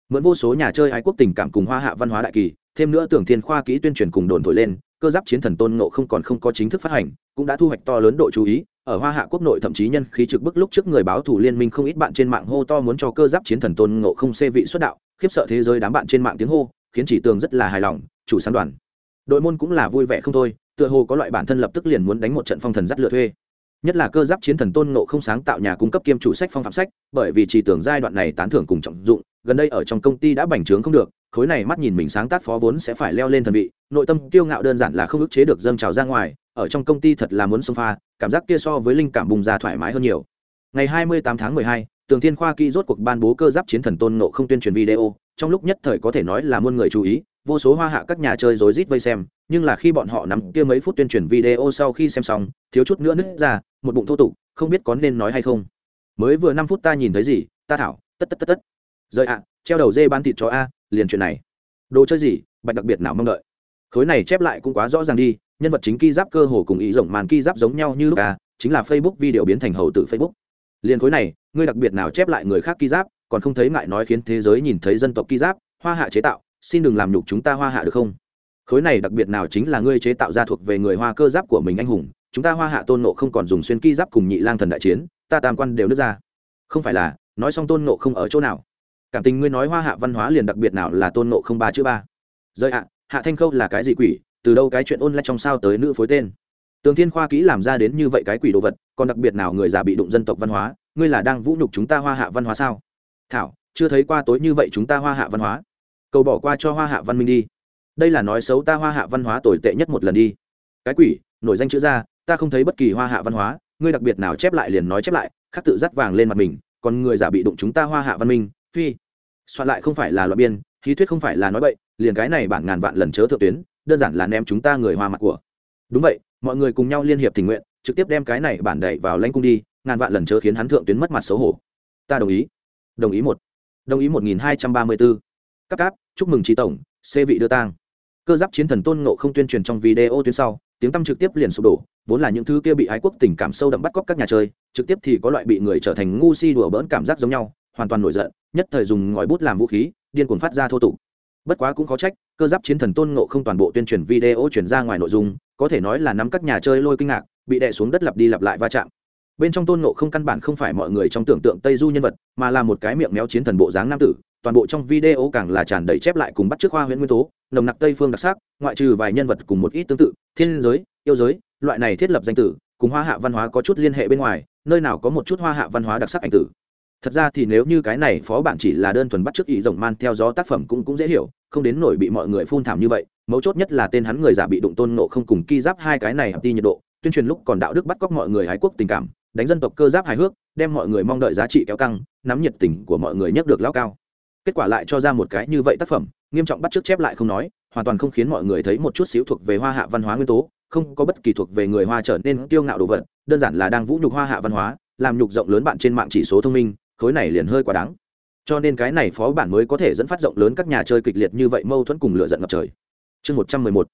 Mượn vô số nhà chơi ái quốc tình cảm cùng hoa hạ văn hóa đại kỳ, thêm nữa tưởng thiên khoa kỹ tuyên truyền cùng đồn thổi lên, cơ giáp chiến thần tôn ngộ không còn không có chính thức phát hành, cũng đã thu hoạch to lớn độ chú ý, ở hoa hạ quốc nội thậm chí nhân khí trực bức lúc trước người báo thủ liên minh không ít bạn trên mạng hô to muốn cho cơ giáp chiến thần tôn ngộ không xê vị xuất đạo khiếp sợ thế giới đám bạn trên mạng tiếng hô khiến chỉ tường rất là hài lòng chủ sáng đoàn. Đội môn cũng là vui vẻ không thôi tựa hồ có loại bản thân lập tức liền muốn đánh một trận phong thần dắt lựa thuê. Nhất là cơ giáp chiến thần tôn ngộ không sáng tạo nhà cung cấp kiêm chủ sách phong phạm sách bởi vì chỉ tưởng giai đoạn này tán thưởng cùng trọng dụng gần đây ở trong công ty đã bành trướng không được khối này mắt nhìn mình sáng tác phó vốn sẽ phải leo lên thần vị nội tâm kiêu ngạo đơn giản là không ức chế được dâng trào ra ngoài ở trong công ty thật là muốn xông pha cảm giác kia so với linh cảm bùng ra thoải mái hơn nhiều. Ngày 28 tháng 12, tường thiên khoa kỹ rốt cuộc ban bố cơ giáp chiến thần tôn nộ không tuyên truyền video, trong lúc nhất thời có thể nói là muôn người chú ý, vô số hoa hạ các nhà chơi rối rít vây xem, nhưng là khi bọn họ nắm kia mấy phút tuyên truyền video sau khi xem xong, thiếu chút nữa nứt ra, một bụng thô tục, không biết có nên nói hay không. Mới vừa năm phút ta nhìn thấy gì? Ta thảo, tất tất tất tất. Rời ạ, treo đầu dê bán thịt cho a, liền chuyện này. Đồ chơi gì? Bạch đặc biệt nào mong đợi? Khối này chép lại cũng quá rõ ràng đi, nhân vật chính ki giáp cơ hồ cùng ý rộng màn ki giáp giống nhau như lúc à chính là facebook video biến thành hầu tử facebook. Liền khối này ngươi đặc biệt nào chép lại người khác ki giáp, còn không thấy ngại nói khiến thế giới nhìn thấy dân tộc ki giáp, hoa hạ chế tạo, xin đừng làm nhục chúng ta hoa hạ được không? Khối này đặc biệt nào chính là ngươi chế tạo ra thuộc về người hoa cơ giáp của mình anh hùng, chúng ta hoa hạ tôn nộ không còn dùng xuyên ki giáp cùng nhị lang thần đại chiến, ta tam quan đều nứt ra. Không phải là, nói xong tôn nộ không ở chỗ nào? Cảm tình ngươi nói hoa hạ văn hóa liền đặc biệt nào là tôn nộ không ba chữ ba? Rơi ạ, hạ thanh khâu là cái gì quỷ? Từ đâu cái chuyện ôn lại trong sao tới nữ phối tên? Tường thiên khoa kỹ làm ra đến như vậy cái quỷ đồ vật, còn đặc biệt nào người già bị đụng dân tộc văn hóa? Ngươi là đang vũ nhục chúng ta hoa hạ văn hóa sao? Thảo, chưa thấy qua tối như vậy chúng ta hoa hạ văn hóa. Cầu bỏ qua cho hoa hạ văn minh đi. Đây là nói xấu ta hoa hạ văn hóa tồi tệ nhất một lần đi. Cái quỷ, nổi danh chữ ra, ta không thấy bất kỳ hoa hạ văn hóa, ngươi đặc biệt nào chép lại liền nói chép lại, khắc tự dắt vàng lên mặt mình, còn người giả bị đụng chúng ta hoa hạ văn minh, phi. Soạn lại không phải là loại biên, khí thuyết không phải là nói bậy, liền cái này bản ngàn vạn lần chớ thượng tuyến, đơn giản là ném chúng ta người hoa mặt của. Đúng vậy, mọi người cùng nhau liên hiệp tình nguyện, trực tiếp đem cái này bản đẩy vào lãnh cung đi ngàn vạn lần chớ khiến hắn thượng tuyến mất mặt xấu hổ. Ta đồng ý. Đồng ý một. Đồng ý một nghìn hai trăm ba mươi bốn. Cấp cáp, chúc mừng trí tổng, xê vị đưa tang. Cơ giáp chiến thần tôn ngộ không tuyên truyền trong video tuyến sau, tiếng tăm trực tiếp liền sụp đổ, vốn là những thứ kia bị ái quốc tình cảm sâu đậm bắt cóc các nhà chơi, trực tiếp thì có loại bị người trở thành ngu si đùa bỡn cảm giác giống nhau, hoàn toàn nổi giận, nhất thời dùng ngòi bút làm vũ khí, điên cuồng phát ra thô tục. Bất quá cũng khó trách, cơ giáp chiến thần tôn ngộ không toàn bộ tuyên truyền video chuyển ra ngoài nội dung, có thể nói là nắm các nhà chơi lôi kinh ngạc, bị đè xuống đất lặp đi lặp lại va chạm bên trong tôn ngộ không căn bản không phải mọi người trong tưởng tượng tây du nhân vật, mà là một cái miệng méo chiến thần bộ dáng nam tử, toàn bộ trong video càng là tràn đầy chép lại cùng bắt chước hoa huyện nguyên tố, nồng nặc tây phương đặc sắc, ngoại trừ vài nhân vật cùng một ít tương tự, thiên giới, yêu giới, loại này thiết lập danh tử, cùng hoa hạ văn hóa có chút liên hệ bên ngoài, nơi nào có một chút hoa hạ văn hóa đặc sắc ảnh tử. Thật ra thì nếu như cái này phó bản chỉ là đơn thuần bắt chước ý rồng man theo gió tác phẩm cũng cũng dễ hiểu, không đến nổi bị mọi người phun thảm như vậy, mấu chốt nhất là tên hắn người giả bị đụng tôn nộ không cùng ki giáp hai cái này ti nhiệt độ, tuyên truyền lúc còn đạo đức bắt cóc mọi người hái quốc tình cảm đánh dân tộc cơ giáp hài hước, đem mọi người mong đợi giá trị kéo căng, nắm nhiệt tình của mọi người nhất được lao cao. Kết quả lại cho ra một cái như vậy tác phẩm, nghiêm trọng bắt chước chép lại không nói, hoàn toàn không khiến mọi người thấy một chút xíu thuộc về hoa hạ văn hóa nguyên tố, không có bất kỳ thuộc về người hoa trở nên kiêu ngạo đồ vật, đơn giản là đang vũ nhục hoa hạ văn hóa, làm nhục rộng lớn bạn trên mạng chỉ số thông minh, khối này liền hơi quá đáng. Cho nên cái này phó bản mới có thể dẫn phát rộng lớn các nhà chơi kịch liệt như vậy mâu thuẫn cùng lựa giận ngập trời. Chương một trăm mười một.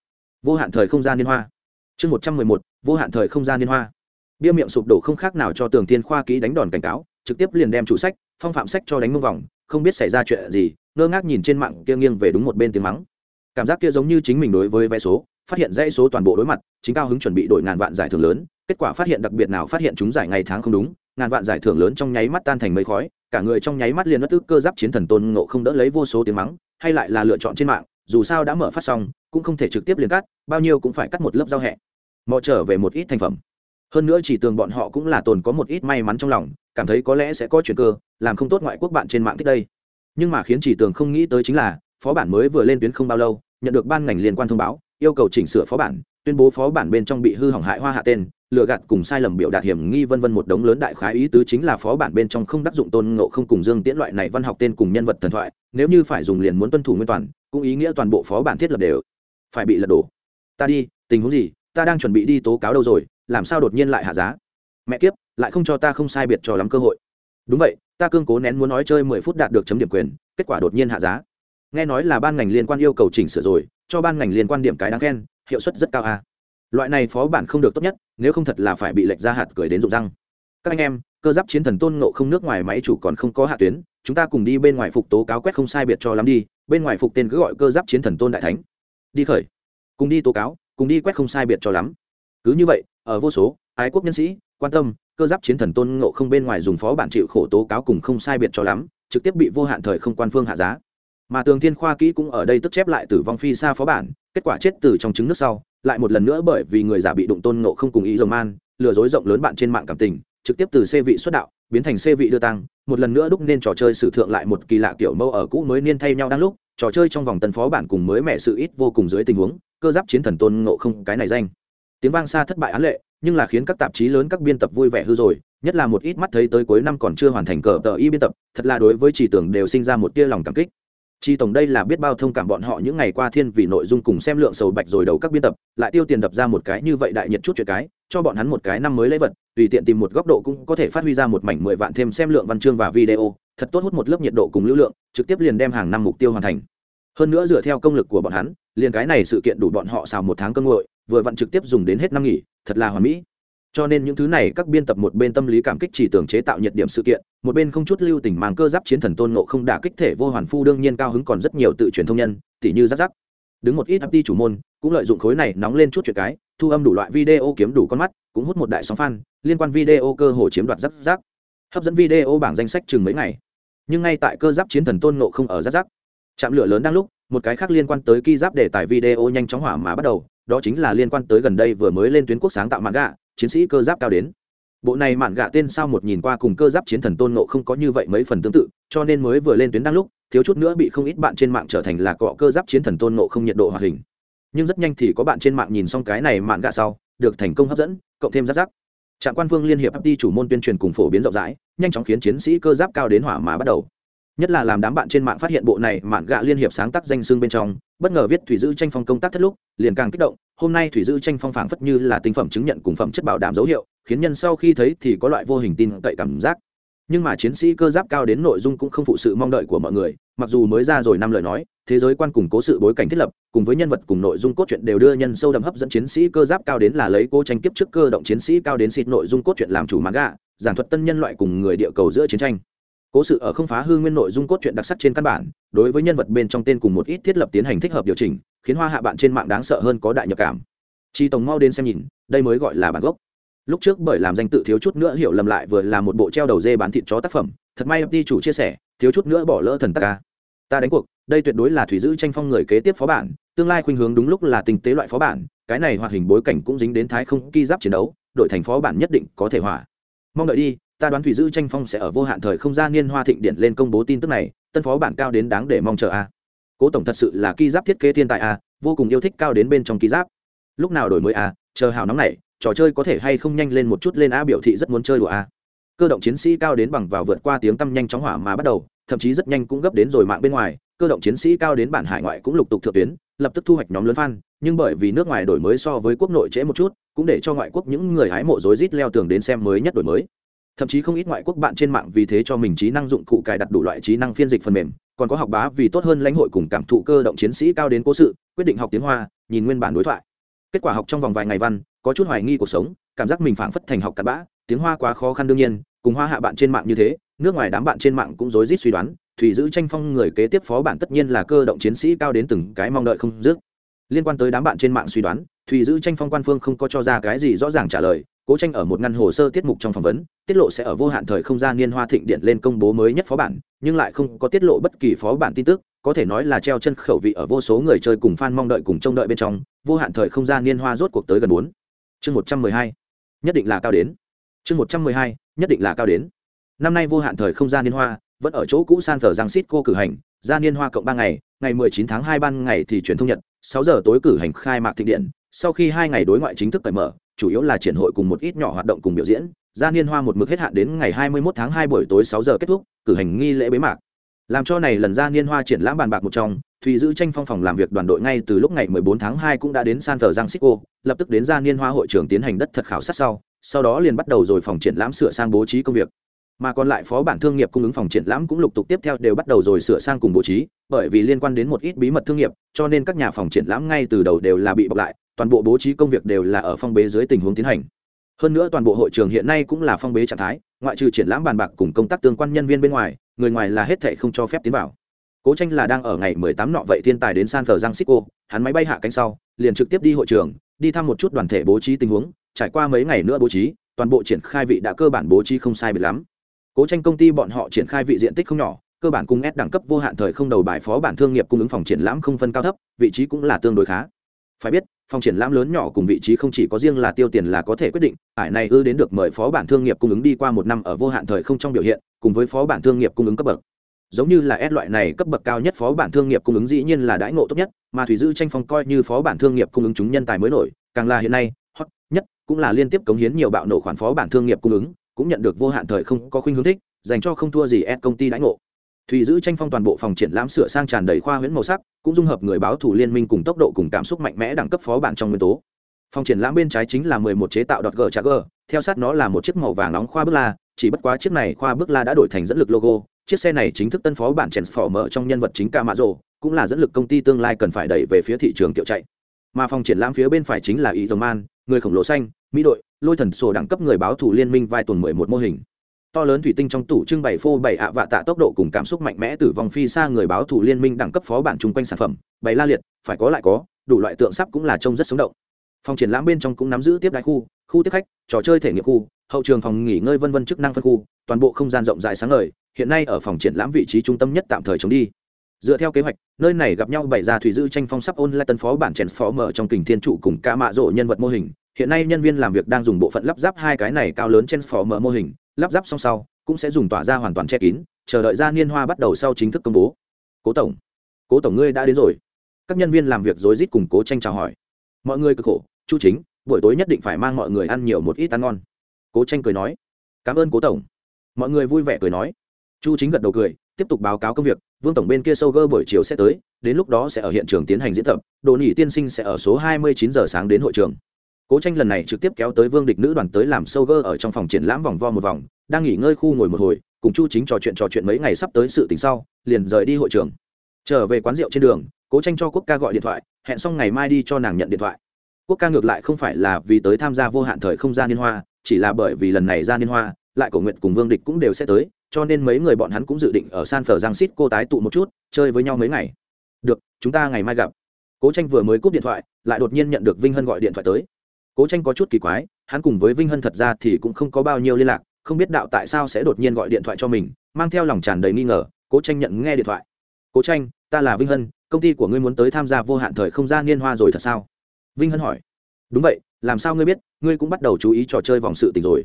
Vô hạn thời không gian liên hoa. Chương một trăm mười một. Vô hạn thời không gian liên hoa bia miệng sụp đổ không khác nào cho tường thiên khoa ký đánh đòn cảnh cáo, trực tiếp liền đem chủ sách, phong phạm sách cho đánh mông vòng, không biết xảy ra chuyện gì, ngơ ngác nhìn trên mạng kia nghiêng về đúng một bên tiếng mắng. Cảm giác kia giống như chính mình đối với vé số, phát hiện dãy số toàn bộ đối mặt, chính cao hứng chuẩn bị đổi ngàn vạn giải thưởng lớn, kết quả phát hiện đặc biệt nào phát hiện chúng giải ngày tháng không đúng, ngàn vạn giải thưởng lớn trong nháy mắt tan thành mây khói, cả người trong nháy mắt liền mất tức cơ giáp chiến thần tôn ngộ không đỡ lấy vô số tiếng mắng, hay lại là lựa chọn trên mạng, dù sao đã mở phát xong, cũng không thể trực tiếp liền cắt, bao nhiêu cũng phải cắt một lớp giao hẹ. Mò trở về một ít thành phẩm hơn nữa chỉ tường bọn họ cũng là tồn có một ít may mắn trong lòng, cảm thấy có lẽ sẽ có chuyện cơ, làm không tốt ngoại quốc bạn trên mạng thích đây. Nhưng mà khiến chỉ tường không nghĩ tới chính là, phó bản mới vừa lên tuyến không bao lâu, nhận được ban ngành liên quan thông báo, yêu cầu chỉnh sửa phó bản, tuyên bố phó bản bên trong bị hư hỏng hại hoa hạ tên, lừa gạt cùng sai lầm biểu đạt hiểm nghi vân vân một đống lớn đại khái ý tứ chính là phó bản bên trong không đắc dụng tôn ngộ không cùng dương tiễn loại này văn học tên cùng nhân vật thần thoại, nếu như phải dùng liền muốn tuân thủ nguyên toàn, cũng ý nghĩa toàn bộ phó bản thiết lập đều phải bị lật đổ. Ta đi, tình huống gì? Ta đang chuẩn bị đi tố cáo đâu rồi? Làm sao đột nhiên lại hạ giá? Mẹ kiếp, lại không cho ta không sai biệt cho lắm cơ hội. Đúng vậy, ta cương cố nén muốn nói chơi mười phút đạt được chấm điểm quyền, kết quả đột nhiên hạ giá. Nghe nói là ban ngành liên quan yêu cầu chỉnh sửa rồi, cho ban ngành liên quan điểm cái đáng khen, hiệu suất rất cao à. loại này phó bản không được tốt nhất, nếu không thật là phải bị lệch ra hạt cười đến rụng răng. Các anh em, cơ giáp chiến thần tôn ngộ không nước ngoài máy chủ còn không có hạ tuyến, chúng ta cùng đi bên ngoài phục tố cáo quét không sai biệt cho lắm đi, bên ngoài phục tên cứ gọi cơ giáp chiến thần tôn đại thánh. Đi khởi. Cùng đi tố cáo, cùng đi quét không sai biệt cho lắm. Cứ như vậy ở vô số, ái quốc nhân sĩ, quan tâm, cơ giáp chiến thần tôn ngộ không bên ngoài dùng phó bản chịu khổ tố cáo cùng không sai biệt cho lắm, trực tiếp bị vô hạn thời không quan phương hạ giá. Mà tường thiên khoa kỹ cũng ở đây tức chép lại tử vong phi xa phó bản, kết quả chết từ trong trứng nước sau, lại một lần nữa bởi vì người giả bị đụng tôn ngộ không cùng ý dầu man, lừa dối rộng lớn bạn trên mạng cảm tình, trực tiếp từ xe vị xuất đạo, biến thành xe vị đưa tăng, một lần nữa đúc nên trò chơi sử thượng lại một kỳ lạ kiểu mâu ở cũ mới niên thay nhau đang lúc, trò chơi trong vòng tân phó bản cùng mới mẹ sự ít vô cùng dưới tình huống, cơ giáp chiến thần tôn ngộ không cái này danh tiếng vang xa thất bại án lệ, nhưng là khiến các tạp chí lớn, các biên tập vui vẻ hư rồi, nhất là một ít mắt thấy tới cuối năm còn chưa hoàn thành cờ tờ y biên tập, thật là đối với chỉ tưởng đều sinh ra một tia lòng cảm kích. Chi tổng đây là biết bao thông cảm bọn họ những ngày qua thiên vì nội dung cùng xem lượng sầu bạch rồi đầu các biên tập, lại tiêu tiền đập ra một cái như vậy đại nhiệt chút chuyện cái, cho bọn hắn một cái năm mới lấy vật, tùy tiện tìm một góc độ cũng có thể phát huy ra một mảnh mười vạn thêm xem lượng văn chương và video, thật tốt hút một lớp nhiệt độ cùng lưu lượng, trực tiếp liền đem hàng năm mục tiêu hoàn thành. Hơn nữa dựa theo công lực của bọn hắn, liền cái này sự kiện đủ bọn họ xào một tháng cơm nguội vừa vặn trực tiếp dùng đến hết năm nghỉ, thật là hoàn mỹ. Cho nên những thứ này các biên tập một bên tâm lý cảm kích chỉ tưởng chế tạo nhiệt điểm sự kiện, một bên không chút lưu tình mang cơ giáp chiến thần tôn nộ không đả kích thể vô hoàn phu đương nhiên cao hứng còn rất nhiều tự truyền thông nhân, tỉ như rắc rắc đứng một ít hấp đi chủ môn, cũng lợi dụng khối này nóng lên chút chuyện cái, thu âm đủ loại video kiếm đủ con mắt, cũng hút một đại sóng fan, liên quan video cơ hồ chiếm đoạt rắc rắc hấp dẫn video bảng danh sách chừng mấy ngày. Nhưng ngay tại cơ giáp chiến thần tôn nộ không ở rắc rắc chạm lửa lớn đang lúc, một cái khác liên quan tới ki giáp để tải video nhanh chóng hỏa mà bắt đầu đó chính là liên quan tới gần đây vừa mới lên tuyến quốc sáng tạo mạn gạ, chiến sĩ cơ giáp cao đến. Bộ này mạn gạ tên sao một nhìn qua cùng cơ giáp chiến thần tôn nộ không có như vậy mấy phần tương tự, cho nên mới vừa lên tuyến đang lúc, thiếu chút nữa bị không ít bạn trên mạng trở thành là cọ cơ giáp chiến thần tôn nộ không nhiệt độ hoạt hình. Nhưng rất nhanh thì có bạn trên mạng nhìn xong cái này mạn gạ sau, được thành công hấp dẫn, cộng thêm rắc rắc. Trạm quan vương liên hiệp hấp đi chủ môn tuyên truyền cùng phổ biến rộng rãi, nhanh chóng khiến chiến sĩ cơ giáp cao đến hỏa mà bắt đầu. Nhất là làm đám bạn trên mạng phát hiện bộ này mạn gạ liên hiệp sáng tác danh xương bên trong bất ngờ viết thủy dư tranh phong công tác thất lúc, liền càng kích động, hôm nay thủy dư tranh phong phảng phất như là tinh phẩm chứng nhận cùng phẩm chất bảo đảm dấu hiệu, khiến nhân sau khi thấy thì có loại vô hình tin cậy cảm giác. Nhưng mà chiến sĩ cơ giáp cao đến nội dung cũng không phụ sự mong đợi của mọi người, mặc dù mới ra rồi năm lời nói, thế giới quan cùng cố sự bối cảnh thiết lập, cùng với nhân vật cùng nội dung cốt truyện đều đưa nhân sâu đậm hấp dẫn chiến sĩ cơ giáp cao đến là lấy cố tranh kiếp trước cơ động chiến sĩ cao đến xịt nội dung cốt truyện làm chủ mãn gạ, giảng thuật tân nhân loại cùng người địa cầu giữa chiến tranh cố sự ở không phá hư nguyên nội dung cốt truyện đặc sắc trên căn bản, đối với nhân vật bên trong tên cùng một ít thiết lập tiến hành thích hợp điều chỉnh, khiến hoa hạ bạn trên mạng đáng sợ hơn có đại nhập cảm. Chi tổng mau đến xem nhìn, đây mới gọi là bản gốc. Lúc trước bởi làm danh tự thiếu chút nữa hiểu lầm lại vừa là một bộ treo đầu dê bán thịt chó tác phẩm, thật may đi chủ chia sẻ, thiếu chút nữa bỏ lỡ thần tắc ca. Ta đánh cuộc, đây tuyệt đối là thủy giữ tranh phong người kế tiếp phó bản, tương lai khuynh hướng đúng lúc là tình tế loại phó bản, cái này hoạt hình bối cảnh cũng dính đến thái không ki giáp chiến đấu đội thành phó bản nhất định có thể hỏa. Mong đợi đi ta đoán thủy dư tranh phong sẽ ở vô hạn thời không gian niên hoa thịnh điện lên công bố tin tức này, tân phó bản cao đến đáng để mong chờ a. Cố tổng thật sự là ki giáp thiết kế thiên tài a, vô cùng yêu thích cao đến bên trong ki giáp. Lúc nào đổi mới a, chờ hào nóng này, trò chơi có thể hay không nhanh lên một chút lên a biểu thị rất muốn chơi đùa a. Cơ động chiến sĩ cao đến bằng vào vượt qua tiếng tăm nhanh chóng hỏa mà bắt đầu, thậm chí rất nhanh cũng gấp đến rồi mạng bên ngoài, cơ động chiến sĩ cao đến bản hải ngoại cũng lục tục thượng tuyến, lập tức thu hoạch nhóm lớn fan, nhưng bởi vì nước ngoài đổi mới so với quốc nội trễ một chút, cũng để cho ngoại quốc những người hái mộ rối rít leo tường đến xem mới nhất đổi mới thậm chí không ít ngoại quốc bạn trên mạng vì thế cho mình trí năng dụng cụ cài đặt đủ loại trí năng phiên dịch phần mềm, còn có học bá vì tốt hơn lãnh hội cùng cảm thụ cơ động chiến sĩ cao đến cố sự, quyết định học tiếng hoa, nhìn nguyên bản đối thoại. Kết quả học trong vòng vài ngày văn, có chút hoài nghi cuộc sống, cảm giác mình phảng phất thành học cặn bã, tiếng hoa quá khó khăn đương nhiên, cùng hoa hạ bạn trên mạng như thế, nước ngoài đám bạn trên mạng cũng rối rít suy đoán, thủy giữ tranh phong người kế tiếp phó bản tất nhiên là cơ động chiến sĩ cao đến từng cái mong đợi không dứt. Liên quan tới đám bạn trên mạng suy đoán, thủy giữ tranh phong quan phương không có cho ra cái gì rõ ràng trả lời cố tranh ở một ngăn hồ sơ tiết mục trong phỏng vấn, tiết lộ sẽ ở vô hạn thời không gian niên hoa thịnh điện lên công bố mới nhất phó bản, nhưng lại không có tiết lộ bất kỳ phó bản tin tức, có thể nói là treo chân khẩu vị ở vô số người chơi cùng fan mong đợi cùng trông đợi bên trong, vô hạn thời không gian niên hoa rốt cuộc tới gần bốn. Chương một trăm mười hai, nhất định là cao đến. Chương một trăm mười hai, nhất định là cao đến. Năm nay vô hạn thời không gian niên hoa vẫn ở chỗ cũ san thờ giang xít cô cử hành gia niên hoa cộng ba ngày ngày mười chín tháng hai ban ngày thì truyền thông nhật, sáu giờ tối cử hành khai mạc thịnh điện, sau khi hai ngày đối ngoại chính thức cởi mở chủ yếu là triển hội cùng một ít nhỏ hoạt động cùng biểu diễn. Gia niên hoa một mực hết hạn đến ngày 21 tháng 2 buổi tối 6 giờ kết thúc, cử hành nghi lễ bế mạc. Làm cho này lần gia niên hoa triển lãm bàn bạc một trong, thùy giữ tranh phong phòng làm việc đoàn đội ngay từ lúc ngày 14 tháng 2 cũng đã đến san thờ giang xích lập tức đến gia niên hoa hội trưởng tiến hành đất thật khảo sát sau sau đó liền bắt đầu rồi phòng triển lãm sửa sang bố trí công việc. Mà còn lại phó bản thương nghiệp cung ứng phòng triển lãm cũng lục tục tiếp theo đều bắt đầu rồi sửa sang cùng bố trí, bởi vì liên quan đến một ít bí mật thương nghiệp, cho nên các nhà phòng triển lãm ngay từ đầu đều là bị bọc lại toàn bộ bố trí công việc đều là ở phong bế dưới tình huống tiến hành. Hơn nữa toàn bộ hội trường hiện nay cũng là phong bế trạng thái, ngoại trừ triển lãm bàn bạc cùng công tác tương quan nhân viên bên ngoài, người ngoài là hết thệ không cho phép tiến vào. Cố tranh là đang ở ngày 18 nọ vậy thiên tài đến san francisco, hắn máy bay hạ cánh sau, liền trực tiếp đi hội trường, đi thăm một chút đoàn thể bố trí tình huống, trải qua mấy ngày nữa bố trí, toàn bộ triển khai vị đã cơ bản bố trí không sai biệt lắm. Cố tranh công ty bọn họ triển khai vị diện tích không nhỏ, cơ bản cung S đẳng cấp vô hạn thời không đầu bài phó bản thương nghiệp cung ứng phòng triển lãm không phân cao thấp, vị trí cũng là tương đối khá. Phải biết phòng triển lãm lớn nhỏ cùng vị trí không chỉ có riêng là tiêu tiền là có thể quyết định, ải này ư đến được mời phó bản thương nghiệp cung ứng đi qua một năm ở vô hạn thời không trong biểu hiện, cùng với phó bản thương nghiệp cung ứng cấp bậc. Giống như là S loại này cấp bậc cao nhất phó bản thương nghiệp cung ứng dĩ nhiên là đãi ngộ tốt nhất, mà thủy dư tranh phong coi như phó bản thương nghiệp cung ứng chúng nhân tài mới nổi, càng là hiện nay, hot nhất, cũng là liên tiếp cống hiến nhiều bạo nổ khoản phó bản thương nghiệp cung ứng, cũng nhận được vô hạn thời không có khuynh hướng thích, dành cho không thua gì S công ty đãi ngộ. Thùy giữ tranh phong toàn bộ phòng triển lãm sửa sang tràn đầy khoa huyễn màu sắc, cũng dung hợp người báo thủ liên minh cùng tốc độ cùng cảm xúc mạnh mẽ đẳng cấp phó bản trong nguyên tố. Phòng triển lãm bên trái chính là mười một chế tạo. đọt g trà g, theo sát nó là một chiếc màu vàng nóng khoa bước la, chỉ bất quá chiếc này khoa bước la đã đổi thành dẫn lực logo, chiếc xe này chính thức tân phó bản transformer trong nhân vật chính ca mã rồ cũng là dẫn lực công ty tương lai cần phải đẩy về phía thị trường tiểu chạy. Mà phòng triển lãm phía bên phải chính là ý dòng man, người khổng lồ xanh, mỹ đội, lôi thần sổ đẳng cấp người báo thủ liên minh vai tuần mười một mô hình to lớn thủy tinh trong tủ trưng bày phô bày ạ vạ tạ tốc độ cùng cảm xúc mạnh mẽ tử vong phi xa người báo thủ liên minh đẳng cấp phó bản chung quanh sản phẩm, bày la liệt, phải có lại có, đủ loại tượng sắp cũng là trông rất sống động. Phòng triển lãm bên trong cũng nắm giữ tiếp đại khu khu tiếp khách, trò chơi thể nghiệm khu, hậu trường phòng nghỉ ngơi vân vân chức năng phân khu, toàn bộ không gian rộng rãi sáng ngời, hiện nay ở phòng triển lãm vị trí trung tâm nhất tạm thời chống đi. Dựa theo kế hoạch, nơi này gặp nhau bảy gia thủy dư tranh phong sắp ôn lại tân phó bản chèn phó mở trong kình thiên trụ cùng ca mạ rộ nhân vật mô hình, hiện nay nhân viên làm việc đang dùng bộ phận lắp ráp hai cái này cao lớn trên phó mở mô hình lắp ráp xong sau, cũng sẽ dùng tỏa ra hoàn toàn che kín, chờ đợi ra niên hoa bắt đầu sau chính thức công bố. Cố tổng cố tổng ngươi đã đến rồi. Các nhân viên làm việc rối rít cùng cố tranh chào hỏi. Mọi người cực khổ, chu chính, buổi tối nhất định phải mang mọi người ăn nhiều một ít ăn ngon. Cố tranh cười nói. Cảm ơn cố tổng. Mọi người vui vẻ cười nói. Chu chính gật đầu cười, tiếp tục báo cáo công việc, vương tổng bên kia sâu gơ buổi chiều sẽ tới, đến lúc đó sẽ ở hiện trường tiến hành diễn tập, đồ nỉ tiên sinh sẽ ở số 29 giờ sáng đến hội trường cố tranh lần này trực tiếp kéo tới vương địch nữ đoàn tới làm sâu gơ ở trong phòng triển lãm vòng vo một vòng, đang nghỉ ngơi khu ngồi một hồi, cùng chu chính trò chuyện trò chuyện mấy ngày sắp tới sự tình sau, liền rời đi hội trường. Trở về quán rượu trên đường, cố tranh cho quốc ca gọi điện thoại, hẹn xong ngày mai đi cho nàng nhận điện thoại. Quốc ca ngược lại không phải là vì tới tham gia vô hạn thời không gian liên hoa, chỉ là bởi vì lần này ra liên hoa, lại cổ nguyện cùng vương địch cũng đều sẽ tới, cho nên mấy người bọn hắn cũng dự định ở san phở giang xít cô tái tụ một chút, chơi với nhau mấy ngày. Được, chúng ta ngày mai gặp. Cố tranh vừa mới cúp điện thoại, lại đột nhiên nhận được vinh hân gọi điện thoại tới cố tranh có chút kỳ quái, hắn cùng với vinh hân thật ra thì cũng không có bao nhiêu liên lạc, không biết đạo tại sao sẽ đột nhiên gọi điện thoại cho mình, mang theo lòng tràn đầy nghi ngờ, cố tranh nhận nghe điện thoại. Cố tranh, ta là vinh hân, công ty của ngươi muốn tới tham gia vô hạn thời không gian niên hoa rồi thật sao? Vinh hân hỏi. Đúng vậy, làm sao ngươi biết, ngươi cũng bắt đầu chú ý trò chơi vòng sự tình rồi.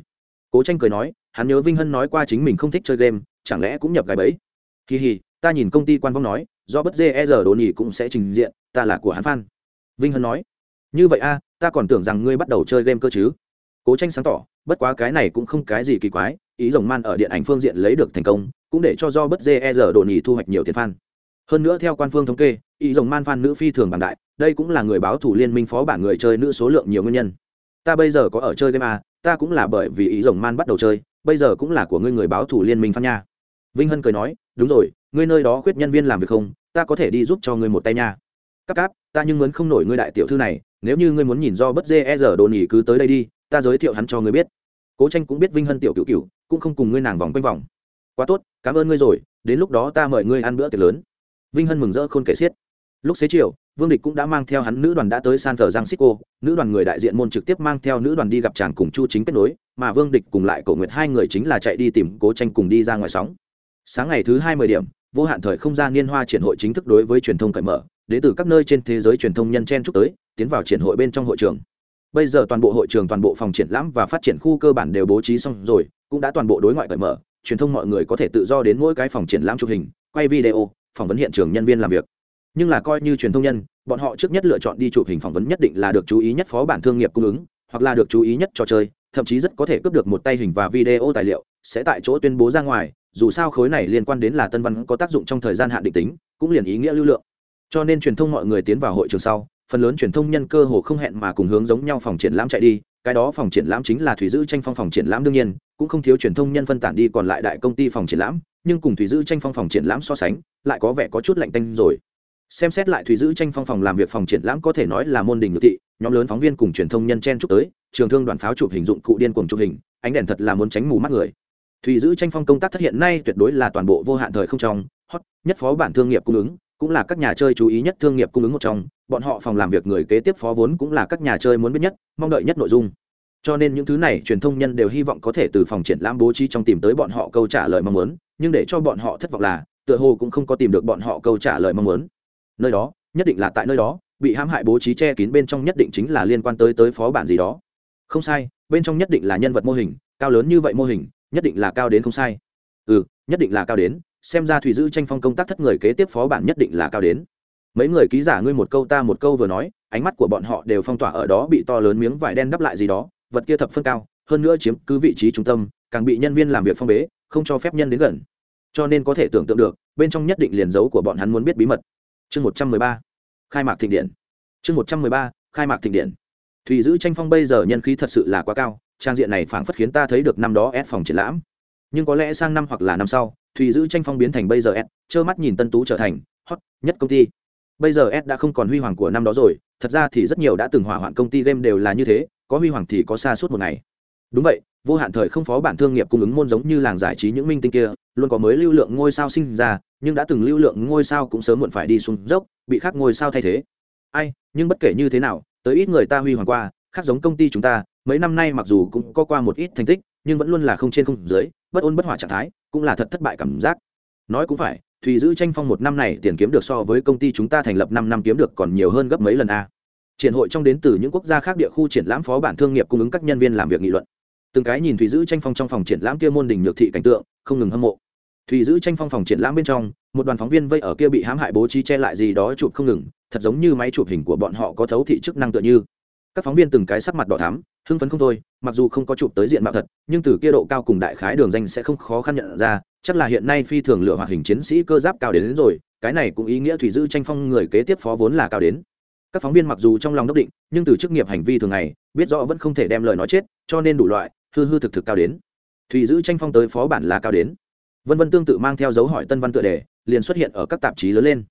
Cố tranh cười nói, hắn nhớ vinh hân nói qua chính mình không thích chơi game, chẳng lẽ cũng nhập gái bẫy? Kỳ hì, ta nhìn công ty quan vong nói, do bất dê e giờ đồ nhì cũng sẽ trình diện, ta là của hắn phan vinh hân nói như vậy a, ta còn tưởng rằng ngươi bắt đầu chơi game cơ chứ. Cố tranh sáng tỏ, bất quá cái này cũng không cái gì kỳ quái, ý rồng man ở điện ảnh phương diện lấy được thành công, cũng để cho do bất dê e rờ đồ nhì thu hoạch nhiều tiền phan. hơn nữa theo quan phương thống kê, ý rồng man phan nữ phi thường bằng đại, đây cũng là người báo thủ liên minh phó bản người chơi nữ số lượng nhiều nguyên nhân. Ta bây giờ có ở chơi game a, ta cũng là bởi vì ý rồng man bắt đầu chơi, bây giờ cũng là của ngươi người báo thủ liên minh phan nha. Vinh hân cười nói, đúng rồi, ngươi nơi đó khuyết nhân viên làm việc không, ta có thể đi giúp cho ngươi một tay nha cáp cáp, ta nhưng muốn không nổi ngươi đại tiểu thư này, nếu như ngươi muốn nhìn do bất dê e dở đồ nhỉ cứ tới đây đi, ta giới thiệu hắn cho ngươi biết. Cố tranh cũng biết vinh hân tiểu cựu cựu cũng không cùng ngươi nàng vòng quanh vòng. Quá tốt, cảm ơn ngươi rồi, đến lúc đó ta mời ngươi ăn bữa tiệc lớn. Vinh hân mừng rỡ khôn kể xiết. Lúc xế chiều, vương địch cũng đã mang theo hắn nữ đoàn đã tới san thờ giang xích nữ đoàn người đại diện môn trực tiếp mang theo nữ đoàn đi gặp chàng cùng chu chính kết nối, mà vương địch cùng lại cổ nguyệt hai người chính là chạy đi tìm cố tranh cùng đi ra ngoài sóng. Sáng ngày thứ hai mươi điểm, vô hạn thời không gian niên hoa triển hội chính thức đối với truyền thông cởi mở đến từ các nơi trên thế giới truyền thông nhân chen chúc tới, tiến vào triển hội bên trong hội trường. Bây giờ toàn bộ hội trường, toàn bộ phòng triển lãm và phát triển khu cơ bản đều bố trí xong rồi, cũng đã toàn bộ đối ngoại cởi mở. Truyền thông mọi người có thể tự do đến mỗi cái phòng triển lãm chụp hình, quay video, phỏng vấn hiện trường nhân viên làm việc. Nhưng là coi như truyền thông nhân, bọn họ trước nhất lựa chọn đi chụp hình phỏng vấn nhất định là được chú ý nhất phó bản thương nghiệp cung ứng, hoặc là được chú ý nhất trò chơi, thậm chí rất có thể cướp được một tay hình và video tài liệu, sẽ tại chỗ tuyên bố ra ngoài, dù sao khối này liên quan đến là tân văn có tác dụng trong thời gian hạn định tính, cũng liền ý nghĩa lưu lượng cho nên truyền thông mọi người tiến vào hội trường sau, phần lớn truyền thông nhân cơ hồ không hẹn mà cùng hướng giống nhau phòng triển lãm chạy đi, cái đó phòng triển lãm chính là thủy giữ tranh phong phòng triển lãm đương nhiên, cũng không thiếu truyền thông nhân phân tản đi còn lại đại công ty phòng triển lãm, nhưng cùng thủy giữ tranh phong phòng triển lãm so sánh, lại có vẻ có chút lạnh tanh rồi. Xem xét lại thủy giữ tranh phong phòng làm việc phòng triển lãm có thể nói là môn đình ngự thị, nhóm lớn phóng viên cùng truyền thông nhân chen chúc tới, trường thương đoàn pháo chụp hình dụng cụ điên cuồng chụp hình, ánh đèn thật là muốn tránh mù mắt người. Thủy giữ tranh phong công tác thất hiện nay tuyệt đối là toàn bộ vô hạn thời không trong, hot nhất phó bản thương nghiệp cung ứng cũng là các nhà chơi chú ý nhất thương nghiệp cung ứng một trong, bọn họ phòng làm việc người kế tiếp phó vốn cũng là các nhà chơi muốn biết nhất, mong đợi nhất nội dung. Cho nên những thứ này truyền thông nhân đều hy vọng có thể từ phòng triển lãm bố trí trong tìm tới bọn họ câu trả lời mong muốn, nhưng để cho bọn họ thất vọng là, tựa hồ cũng không có tìm được bọn họ câu trả lời mong muốn. Nơi đó, nhất định là tại nơi đó, bị hãm hại bố trí che kín bên trong nhất định chính là liên quan tới tới phó bản gì đó. Không sai, bên trong nhất định là nhân vật mô hình, cao lớn như vậy mô hình, nhất định là cao đến không sai. Ừ nhất định là cao đến xem ra thủy giữ tranh phong công tác thất người kế tiếp phó bản nhất định là cao đến. Mấy người ký giả ngươi một câu ta một câu vừa nói, ánh mắt của bọn họ đều phong tỏa ở đó bị to lớn miếng vải đen đắp lại gì đó, vật kia thập phân cao, hơn nữa chiếm cứ vị trí trung tâm, càng bị nhân viên làm việc phong bế, không cho phép nhân đến gần. Cho nên có thể tưởng tượng được, bên trong nhất định liền dấu của bọn hắn muốn biết bí mật. Chương một trăm mười ba, khai mạc thịnh điện. Chương một trăm mười ba, khai mạc thịnh điện. Thủy giữ tranh phong bây giờ nhân khí thật sự là quá cao, trang diện này phảng phất khiến ta thấy được năm đó ép phòng triển lãm nhưng có lẽ sang năm hoặc là năm sau, thùy giữ tranh phong biến thành bây giờ s, trơ mắt nhìn tân tú trở thành hot nhất công ty. Bây giờ s đã không còn huy hoàng của năm đó rồi, thật ra thì rất nhiều đã từng hỏa hoạn công ty game đều là như thế, có huy hoàng thì có xa suốt một ngày. Đúng vậy, vô hạn thời không phó bản thương nghiệp cung ứng môn giống như làng giải trí những minh tinh kia, luôn có mới lưu lượng ngôi sao sinh ra, nhưng đã từng lưu lượng ngôi sao cũng sớm muộn phải đi xuống dốc, bị khác ngôi sao thay thế. Ai, nhưng bất kể như thế nào, tới ít người ta huy hoàng qua, khác giống công ty chúng ta, mấy năm nay mặc dù cũng có qua một ít thành tích, nhưng vẫn luôn là không trên không dưới bất ôn bất hòa trạng thái, cũng là thật thất bại cảm giác. Nói cũng phải, thùy giữ tranh phong một năm này tiền kiếm được so với công ty chúng ta thành lập năm năm kiếm được còn nhiều hơn gấp mấy lần a. Triển hội trong đến từ những quốc gia khác địa khu triển lãm phó bản thương nghiệp cung ứng các nhân viên làm việc nghị luận. Từng cái nhìn thùy giữ tranh phong trong phòng triển lãm kia môn đình nhược thị cảnh tượng, không ngừng hâm mộ. Thùy giữ tranh phong phòng triển lãm bên trong, một đoàn phóng viên vây ở kia bị hãm hại bố trí che lại gì đó chụp không ngừng, thật giống như máy chụp hình của bọn họ có thấu thị chức năng tựa như các phóng viên từng cái sắc mặt đỏ thắm hưng phấn không thôi mặc dù không có chụp tới diện mạo thật nhưng từ kia độ cao cùng đại khái đường danh sẽ không khó khăn nhận ra chắc là hiện nay phi thường lựa hoạt hình chiến sĩ cơ giáp cao đến, đến rồi cái này cũng ý nghĩa thủy dư tranh phong người kế tiếp phó vốn là cao đến. Các phóng viên mặc dù trong lòng đốc định nhưng từ chức nghiệp hành vi thường ngày biết rõ vẫn không thể đem lời nói chết cho nên đủ loại hư hư thực thực cao đến. Thủy dư tranh phong tới phó bản là cao đến. Vân vân tương tự mang theo dấu hỏi tân văn tựa đề liền xuất hiện ở các tạp chí lớn lên.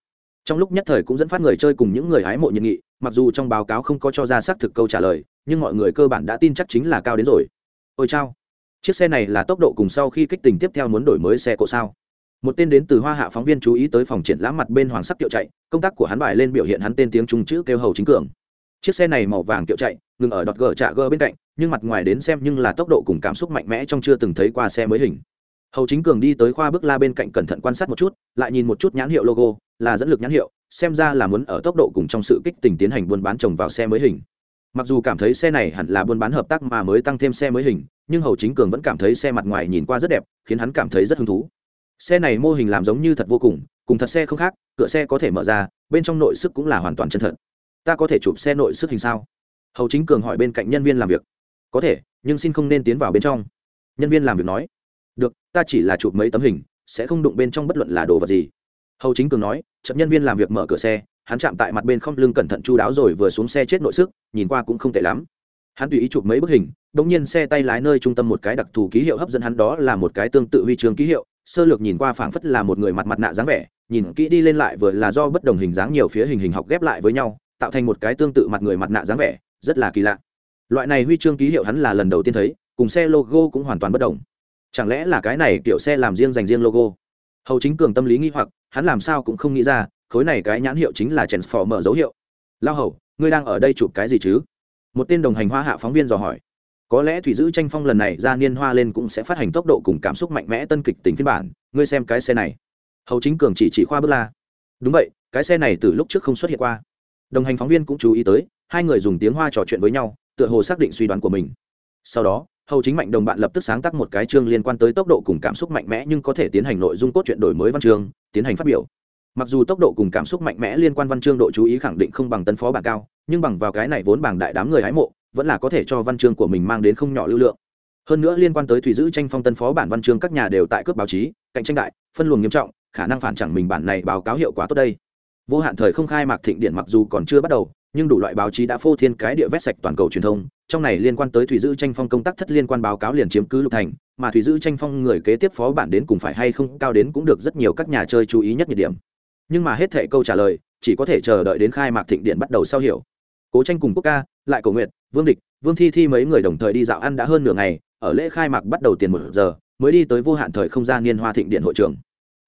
Trong lúc nhất thời cũng dẫn phát người chơi cùng những người hái mộ nhiệt nghị mặc dù trong báo cáo không có cho ra xác thực câu trả lời, nhưng mọi người cơ bản đã tin chắc chính là cao đến rồi. Ôi chao. Chiếc xe này là tốc độ cùng sau khi kích tình tiếp theo muốn đổi mới xe cộ sao? Một tên đến từ hoa hạ phóng viên chú ý tới phòng triển lãm mặt bên hoàng sắc kiệu chạy, công tác của hắn bài lên biểu hiện hắn tên tiếng trung chữ kêu hầu chính cường. Chiếc xe này màu vàng kiệu chạy, ngừng ở đọt gờ trạ gờ bên cạnh, nhưng mặt ngoài đến xem nhưng là tốc độ cùng cảm xúc mạnh mẽ trong chưa từng thấy qua xe mới hình. Hầu chính cường đi tới khoa bước la bên cạnh cẩn thận quan sát một chút, lại nhìn một chút nhãn hiệu logo, là dẫn lực nhãn hiệu xem ra là muốn ở tốc độ cùng trong sự kích tình tiến hành buôn bán trồng vào xe mới hình. Mặc dù cảm thấy xe này hẳn là buôn bán hợp tác mà mới tăng thêm xe mới hình, nhưng hầu chính cường vẫn cảm thấy xe mặt ngoài nhìn qua rất đẹp, khiến hắn cảm thấy rất hứng thú. Xe này mô hình làm giống như thật vô cùng cùng thật xe không khác cửa xe có thể mở ra, bên trong nội sức cũng là hoàn toàn chân thật. Ta có thể chụp xe nội sức hình sao? Hầu chính cường hỏi bên cạnh nhân viên làm việc. Có thể, nhưng xin không nên tiến vào bên trong. Nhân viên làm việc nói. Được, ta chỉ là chụp mấy tấm hình, sẽ không đụng bên trong bất luận là đồ vật gì hầu chính cường nói chậm nhân viên làm việc mở cửa xe, hắn chạm tại mặt bên không lưng cẩn thận chu đáo rồi vừa xuống xe chết nội sức, nhìn qua cũng không tệ lắm. Hắn tùy ý chụp mấy bức hình đ ỗ n g nhiên xe tay lái nơi trung tâm một cái đặc thù ký hiệu hấp dẫn hắn đó là một cái tương tự huy chương ký hiệu, sơ lược nhìn qua phảng phất là một người mặt mặt nạ dáng vẻ, nhìn kỹ đi lên lại vừa là do bất đồng hình dáng nhiều phía hình hình học ghép lại với nhau, tạo thành một cái tương tự mặt người mặt nạ dáng vẻ, rất là kỳ lạ. Loại này huy chương ký hiệu hắn là lần đầu tiên thấy, cùng xe logo cũng hoàn toàn bất đồng. Chẳng lẽ là cái này kiểu xe làm riêng dành riêng logo? Hầu chính cường tâm lý nghi hoặc, hắn làm sao cũng không nghĩ ra, khối này cái nhãn hiệu chính là transformer dấu hiệu. Lao hầu, ngươi đang ở đây chụp cái gì chứ? Một tên đồng hành hoa hạ phóng viên dò hỏi. Có lẽ thủy giữ tranh phong lần này ra niên hoa lên cũng sẽ phát hành tốc độ cùng cảm xúc mạnh mẽ tân kịch tính phiên bản, ngươi xem cái xe này. Hầu chính cường chỉ chỉ khoa bước la. Đúng vậy, cái xe này từ lúc trước không xuất hiện qua. Đồng hành phóng viên cũng chú ý tới, hai người dùng tiếng hoa trò chuyện với nhau, tựa hồ xác định suy đoán của mình. Sau đó hầu chính mạnh đồng bạn lập tức sáng tác một cái chương liên quan tới tốc độ cùng cảm xúc mạnh mẽ nhưng có thể tiến hành nội dung cốt truyện đổi mới văn chương, tiến hành phát biểu. Mặc dù tốc độ cùng cảm xúc mạnh mẽ liên quan văn chương độ chú ý khẳng định không bằng tân phó bản cao, nhưng bằng vào cái này vốn bảng đại đám người hái mộ, vẫn là có thể cho văn chương của mình mang đến không nhỏ lưu lượng. Hơn nữa liên quan tới thủy giữ tranh phong tân phó bản văn chương các nhà đều tại cướp báo chí, cạnh tranh đại, phân luồng nghiêm trọng, khả năng phản chẳng mình bản này báo cáo hiệu quả tốt đây. Vô hạn thời không khai mạc thịnh điện mặc dù còn chưa bắt đầu nhưng đủ loại báo chí đã phô thiên cái địa vét sạch toàn cầu truyền thông, trong này liên quan tới thủy dữ tranh phong công tác thất liên quan báo cáo liền chiếm cứ lục thành, mà thủy dữ tranh phong người kế tiếp phó bản đến cùng phải hay không cao đến cũng được rất nhiều các nhà chơi chú ý nhất nhiệt điểm. Nhưng mà hết thệ câu trả lời, chỉ có thể chờ đợi đến khai mạc thịnh điện bắt đầu sau hiểu. Cố tranh cùng quốc ca, lại cầu nguyện vương địch, vương thi thi mấy người đồng thời đi dạo ăn đã hơn nửa ngày, ở lễ khai mạc bắt đầu tiền một giờ, mới đi tới vô hạn thời không gian niên hoa thịnh điện hội trường.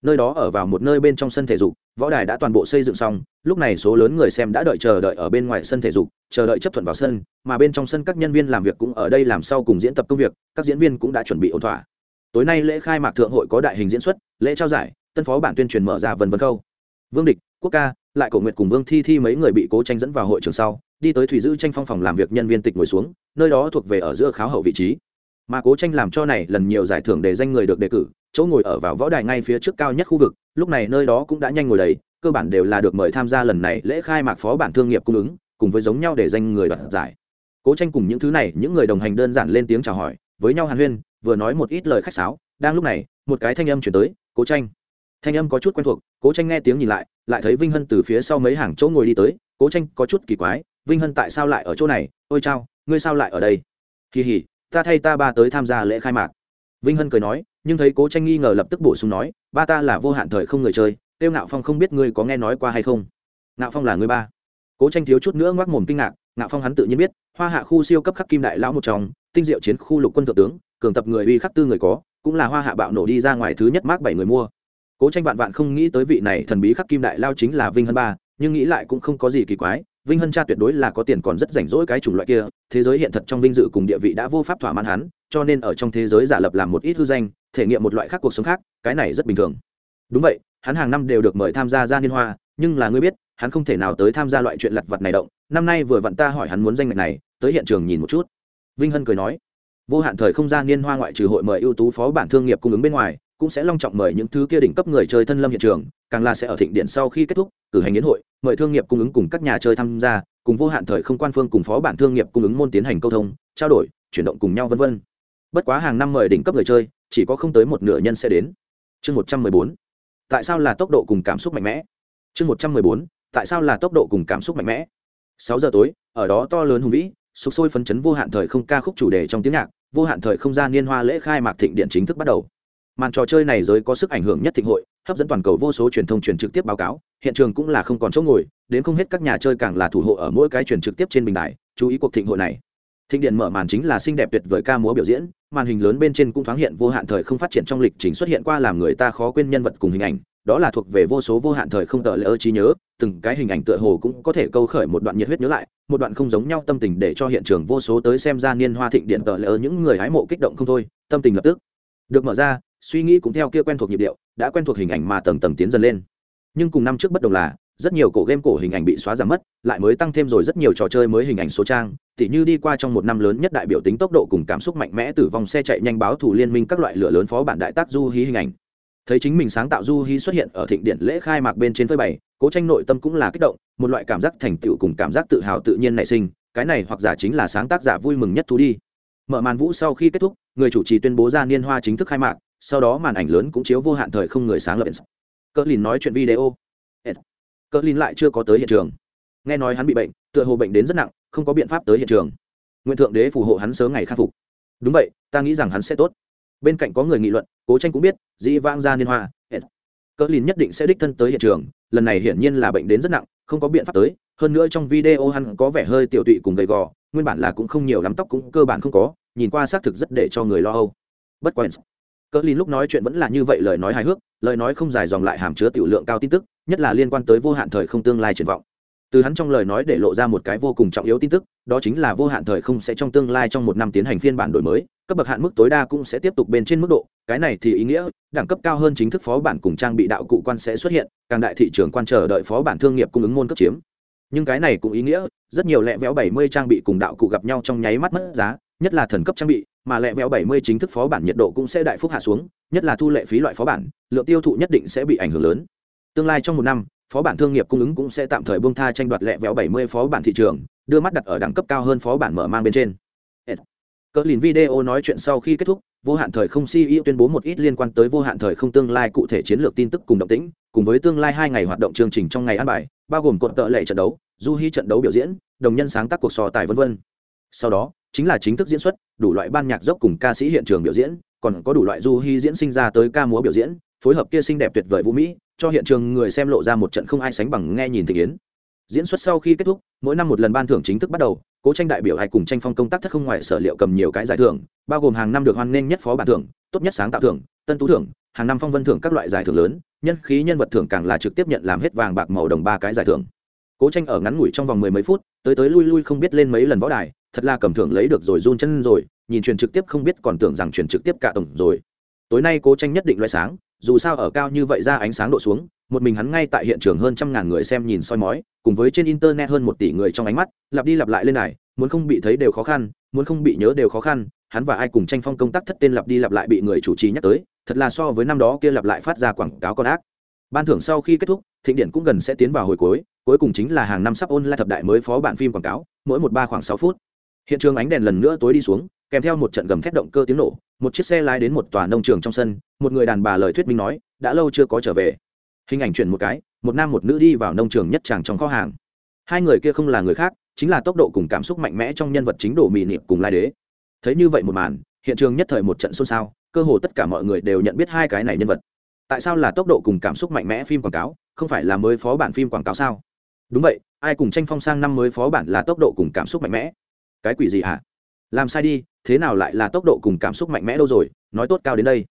Nơi đó ở vào một nơi bên trong sân thể dục võ đài đã toàn bộ xây dựng xong, lúc này số lớn người xem đã đợi chờ đợi ở bên ngoài sân thể dục, chờ đợi chấp thuận vào sân, mà bên trong sân các nhân viên làm việc cũng ở đây làm sau cùng diễn tập công việc, các diễn viên cũng đã chuẩn bị ổn thỏa. Tối nay lễ khai mạc thượng hội có đại hình diễn xuất, lễ trao giải, tân phó bản tuyên truyền mở ra vân vân câu. Vương địch, quốc ca, lại cổ nguyệt cùng vương thi thi mấy người bị cố tranh dẫn vào hội trường sau, đi tới thủy giữ tranh phong phòng làm việc nhân viên tịch ngồi xuống, nơi đó thuộc về ở giữa kháo hậu vị trí. Mà cố tranh làm cho này lần nhiều giải thưởng để danh người được đề cử chỗ ngồi ở vào võ đài ngay phía trước cao nhất khu vực, lúc này nơi đó cũng đã nhanh ngồi đầy, cơ bản đều là được mời tham gia lần này lễ khai mạc phó bản thương nghiệp cung ứng, cùng với giống nhau để danh người đoạt giải. Cố tranh cùng những thứ này, những người đồng hành đơn giản lên tiếng chào hỏi, với nhau hàn huyên, vừa nói một ít lời khách sáo, đang lúc này, một cái thanh âm chuyển tới, cố tranh. Thanh âm có chút quen thuộc, cố tranh nghe tiếng nhìn lại lại thấy vinh hân từ phía sau mấy hàng chỗ ngồi đi tới, cố tranh, có chút kỳ quái, vinh hân tại sao lại ở chỗ này? Ôi chao, ngươi sao lại ở đây? Kỳ hỉ, ta thay ta ba tới tham gia lễ khai mạc. Vinh hân cười nói nhưng thấy cố tranh nghi ngờ lập tức bổ sung nói, ba ta là vô hạn thời không người chơi, tiêu ngạo phong không biết ngươi có nghe nói qua hay không? Ngạo phong là người ba. Cố tranh thiếu chút nữa ngoác mồm kinh ngạc, ngạo phong hắn tự nhiên biết, hoa hạ khu siêu cấp khắc kim đại lão một trong, tinh diệu chiến khu lục quân thượng tướng, cường tập người uy khắc tư người có, cũng là hoa hạ bạo nổ đi ra ngoài thứ nhất mác bảy người mua. Cố tranh vạn vạn không nghĩ tới vị này thần bí khắc kim đại lao chính là vinh hân ba, nhưng nghĩ lại cũng không có gì kỳ quái, vinh hân cha tuyệt đối là có tiền còn rất rảnh rỗi cái chủng loại kia, thế giới hiện thật trong vinh dự cùng địa vị đã vô pháp thỏa mãn hắn, cho nên ở trong thế giới giả lập làm một ít hư danh thể nghiệm một loại khác cuộc sống khác, cái này rất bình thường. Đúng vậy, hắn hàng năm đều được mời tham gia gia niên hoa, nhưng là ngươi biết, hắn không thể nào tới tham gia loại chuyện lặt vặt này động. Năm nay vừa vặn ta hỏi hắn muốn danh ngạch này, tới hiện trường nhìn một chút. Vinh hân cười nói, vô hạn thời không gian niên hoa ngoại trừ hội mời ưu tú phó bản thương nghiệp cung ứng bên ngoài, cũng sẽ long trọng mời những thứ kia đỉnh cấp người chơi thân lâm hiện trường, càng là sẽ ở thịnh điện sau khi kết thúc, cử hành yến hội, mời thương nghiệp cung ứng cùng các nhà chơi tham gia, cùng vô hạn thời không quan phương cùng phó bản thương nghiệp cung ứng môn tiến hành câu thông, trao đổi, chuyển động cùng nhau vân vân. Bất quá hàng năm mời đỉnh cấp người chơi chỉ có không tới một nửa nhân sẽ đến. Chương một trăm mười bốn, tại sao là tốc độ cùng cảm xúc mạnh mẽ? Chương một trăm mười bốn, tại sao là tốc độ cùng cảm xúc mạnh mẽ? Sáu giờ tối, ở đó to lớn hùng vĩ, sục sôi phấn chấn vô hạn thời không ca khúc chủ đề trong tiếng nhạc, vô hạn thời không gian niên hoa lễ khai mạc thịnh điện chính thức bắt đầu. Màn trò chơi này giới có sức ảnh hưởng nhất thịnh hội, hấp dẫn toàn cầu vô số truyền thông truyền trực tiếp báo cáo, hiện trường cũng là không còn chỗ ngồi, đến không hết các nhà chơi càng là thủ hộ ở mỗi cái truyền trực tiếp trên bình đài, chú ý cuộc thịnh hội này. Thịnh điện mở màn chính là xinh đẹp tuyệt vời ca múa biểu diễn màn hình lớn bên trên cũng thoáng hiện vô hạn thời không phát triển trong lịch trình xuất hiện qua làm người ta khó quên nhân vật cùng hình ảnh, đó là thuộc về vô số vô hạn thời không tờ lỡ trí nhớ, từng cái hình ảnh tựa hồ cũng có thể câu khởi một đoạn nhiệt huyết nhớ lại, một đoạn không giống nhau tâm tình để cho hiện trường vô số tới xem ra niên hoa thịnh điện tờ lỡ những người hái mộ kích động không thôi, tâm tình lập tức được mở ra, suy nghĩ cũng theo kia quen thuộc nhịp điệu, đã quen thuộc hình ảnh mà tầng tầng tiến dần lên. Nhưng cùng năm trước bất đồng là rất nhiều cổ game cổ hình ảnh bị xóa giảm mất, lại mới tăng thêm rồi rất nhiều trò chơi mới hình ảnh số trang. Tỉ như đi qua trong một năm lớn nhất đại biểu tính tốc độ cùng cảm xúc mạnh mẽ tử vong xe chạy nhanh báo thủ liên minh các loại lửa lớn phó bản đại tác du hí hình ảnh. Thấy chính mình sáng tạo du hí xuất hiện ở thịnh điện lễ khai mạc bên trên phơi bày, cố tranh nội tâm cũng là kích động, một loại cảm giác thành tựu cùng cảm giác tự hào tự nhiên nảy sinh, cái này hoặc giả chính là sáng tác giả vui mừng nhất thú đi. Mở màn vũ sau khi kết thúc, người chủ trì tuyên bố ra niên hoa chính thức khai mạc, sau đó màn ảnh lớn cũng chiếu vô hạn thời không người sáng lập. Cỡ lìn nói chuyện video cỡ lìn lại chưa có tới hiện trường. Nghe nói hắn bị bệnh, tựa hồ bệnh đến rất nặng, không có biện pháp tới hiện trường. Nguyện thượng đế phù hộ hắn sớm ngày khắc phục. Đúng vậy, ta nghĩ rằng hắn sẽ tốt. Bên cạnh có người nghị luận, cố tranh cũng biết, dĩ vang ra liên hoa cỡ lìn nhất định sẽ đích thân tới hiện trường, lần này hiển nhiên là bệnh đến rất nặng, không có biện pháp tới. Hơn nữa trong video hắn có vẻ hơi tiểu tụy cùng gầy gò, nguyên bản là cũng không nhiều lắm, tóc cũng cơ bản không có, nhìn qua xác thực rất để cho người lo âu. Bất quen cỡ lìn lúc nói chuyện vẫn là như vậy, lời nói hài hước, lời nói không dài dòng lại hàm chứa tiểu lượng cao tin tức nhất là liên quan tới vô hạn thời không tương lai triển vọng. Từ hắn trong lời nói để lộ ra một cái vô cùng trọng yếu tin tức, đó chính là vô hạn thời không sẽ trong tương lai trong một năm tiến hành phiên bản đổi mới, cấp bậc hạn mức tối đa cũng sẽ tiếp tục bên trên mức độ, cái này thì ý nghĩa, đẳng cấp cao hơn chính thức phó bản cùng trang bị đạo cụ quan sẽ xuất hiện, càng đại thị trường quan chờ đợi phó bản thương nghiệp cung ứng môn cấp chiếm. Nhưng cái này cũng ý nghĩa, rất nhiều lẹ véo bảy mươi trang bị cùng đạo cụ gặp nhau trong nháy mắt mất giá, nhất là thần cấp trang bị, mà lẹ véo bảy mươi chính thức phó bản nhiệt độ cũng sẽ đại phúc hạ xuống, nhất là thu lệ phí loại phó bản, lượng tiêu thụ nhất định sẽ bị ảnh hưởng lớn tương lai trong một năm, phó bản thương nghiệp cung ứng cũng sẽ tạm thời buông tha tranh đoạt lẹ véo 70 phó bản thị trường, đưa mắt đặt ở đẳng cấp cao hơn phó bản mở mang bên trên. Cỡ lìn video nói chuyện sau khi kết thúc, vô hạn thời không ceo tuyên bố một ít liên quan tới vô hạn thời không tương lai cụ thể chiến lược tin tức cùng động tĩnh, cùng với tương lai hai ngày hoạt động chương trình trong ngày ăn bài, bao gồm cột tợ lệ trận đấu, du hy trận đấu biểu diễn, đồng nhân sáng tác cuộc sò tài v v sau đó, chính là chính thức diễn xuất, đủ loại ban nhạc dốc cùng ca sĩ hiện trường biểu diễn, còn có đủ loại du hy diễn sinh ra tới ca múa biểu diễn, phối hợp kia xinh đẹp tuyệt vời vũ mỹ cho hiện trường người xem lộ ra một trận không ai sánh bằng nghe nhìn thị yến diễn xuất sau khi kết thúc, mỗi năm một lần ban thưởng chính thức bắt đầu, cố tranh đại biểu hay cùng tranh phong công tác thất không ngoài sở liệu cầm nhiều cái giải thưởng, bao gồm hàng năm được hoan nghênh nhất phó bản thưởng, tốt nhất sáng tạo thưởng, tân tú thưởng, hàng năm phong vân thưởng các loại giải thưởng lớn, nhân khí nhân vật thưởng càng là trực tiếp nhận làm hết vàng bạc màu đồng ba cái giải thưởng. Cố tranh ở ngắn ngủi trong vòng mười mấy phút, tới tới lui lui không biết lên mấy lần võ đài, thật là cầm thưởng lấy được rồi run chân rồi, nhìn truyền trực tiếp không biết còn tưởng rằng truyền trực tiếp cả tổng rồi. Tối nay cố tranh nhất định loại sáng dù sao ở cao như vậy ra ánh sáng độ xuống, một mình hắn ngay tại hiện trường hơn trăm ngàn người xem nhìn soi mói, cùng với trên internet hơn một tỷ người trong ánh mắt, lặp đi lặp lại lên này, muốn không bị thấy đều khó khăn, muốn không bị nhớ đều khó khăn, hắn và ai cùng tranh phong công tác thất tên lặp đi lặp lại bị người chủ trì nhắc tới, thật là so với năm đó kia lặp lại phát ra quảng cáo con ác. Ban thưởng sau khi kết thúc, thịnh điện cũng gần sẽ tiến vào hồi cuối cuối cùng chính là hàng năm sắp ôn lại thập đại mới phó bản phim quảng cáo, mỗi một ba khoảng sáu phút. Hiện trường ánh đèn lần nữa tối đi xuống kèm theo một trận gầm thét động cơ tiếng nổ, một chiếc xe lái đến một tòa nông trường trong sân, một người đàn bà lời thuyết minh nói, đã lâu chưa có trở về. Hình ảnh chuyển một cái, một nam một nữ đi vào nông trường nhất tràng trong kho hàng. Hai người kia không là người khác, chính là tốc độ cùng cảm xúc mạnh mẽ trong nhân vật chính đồ mị niệm cùng lai đế. Thấy như vậy một màn, hiện trường nhất thời một trận xôn xao, cơ hồ tất cả mọi người đều nhận biết hai cái này nhân vật. Tại sao là tốc độ cùng cảm xúc mạnh mẽ phim quảng cáo, không phải là mới phó bản phim quảng cáo sao? Đúng vậy, ai cùng tranh phong sang năm mới phó bản là tốc độ cùng cảm xúc mạnh mẽ. Cái quỷ gì hả? Làm sai đi, thế nào lại là tốc độ cùng cảm xúc mạnh mẽ đâu rồi, nói tốt cao đến đây.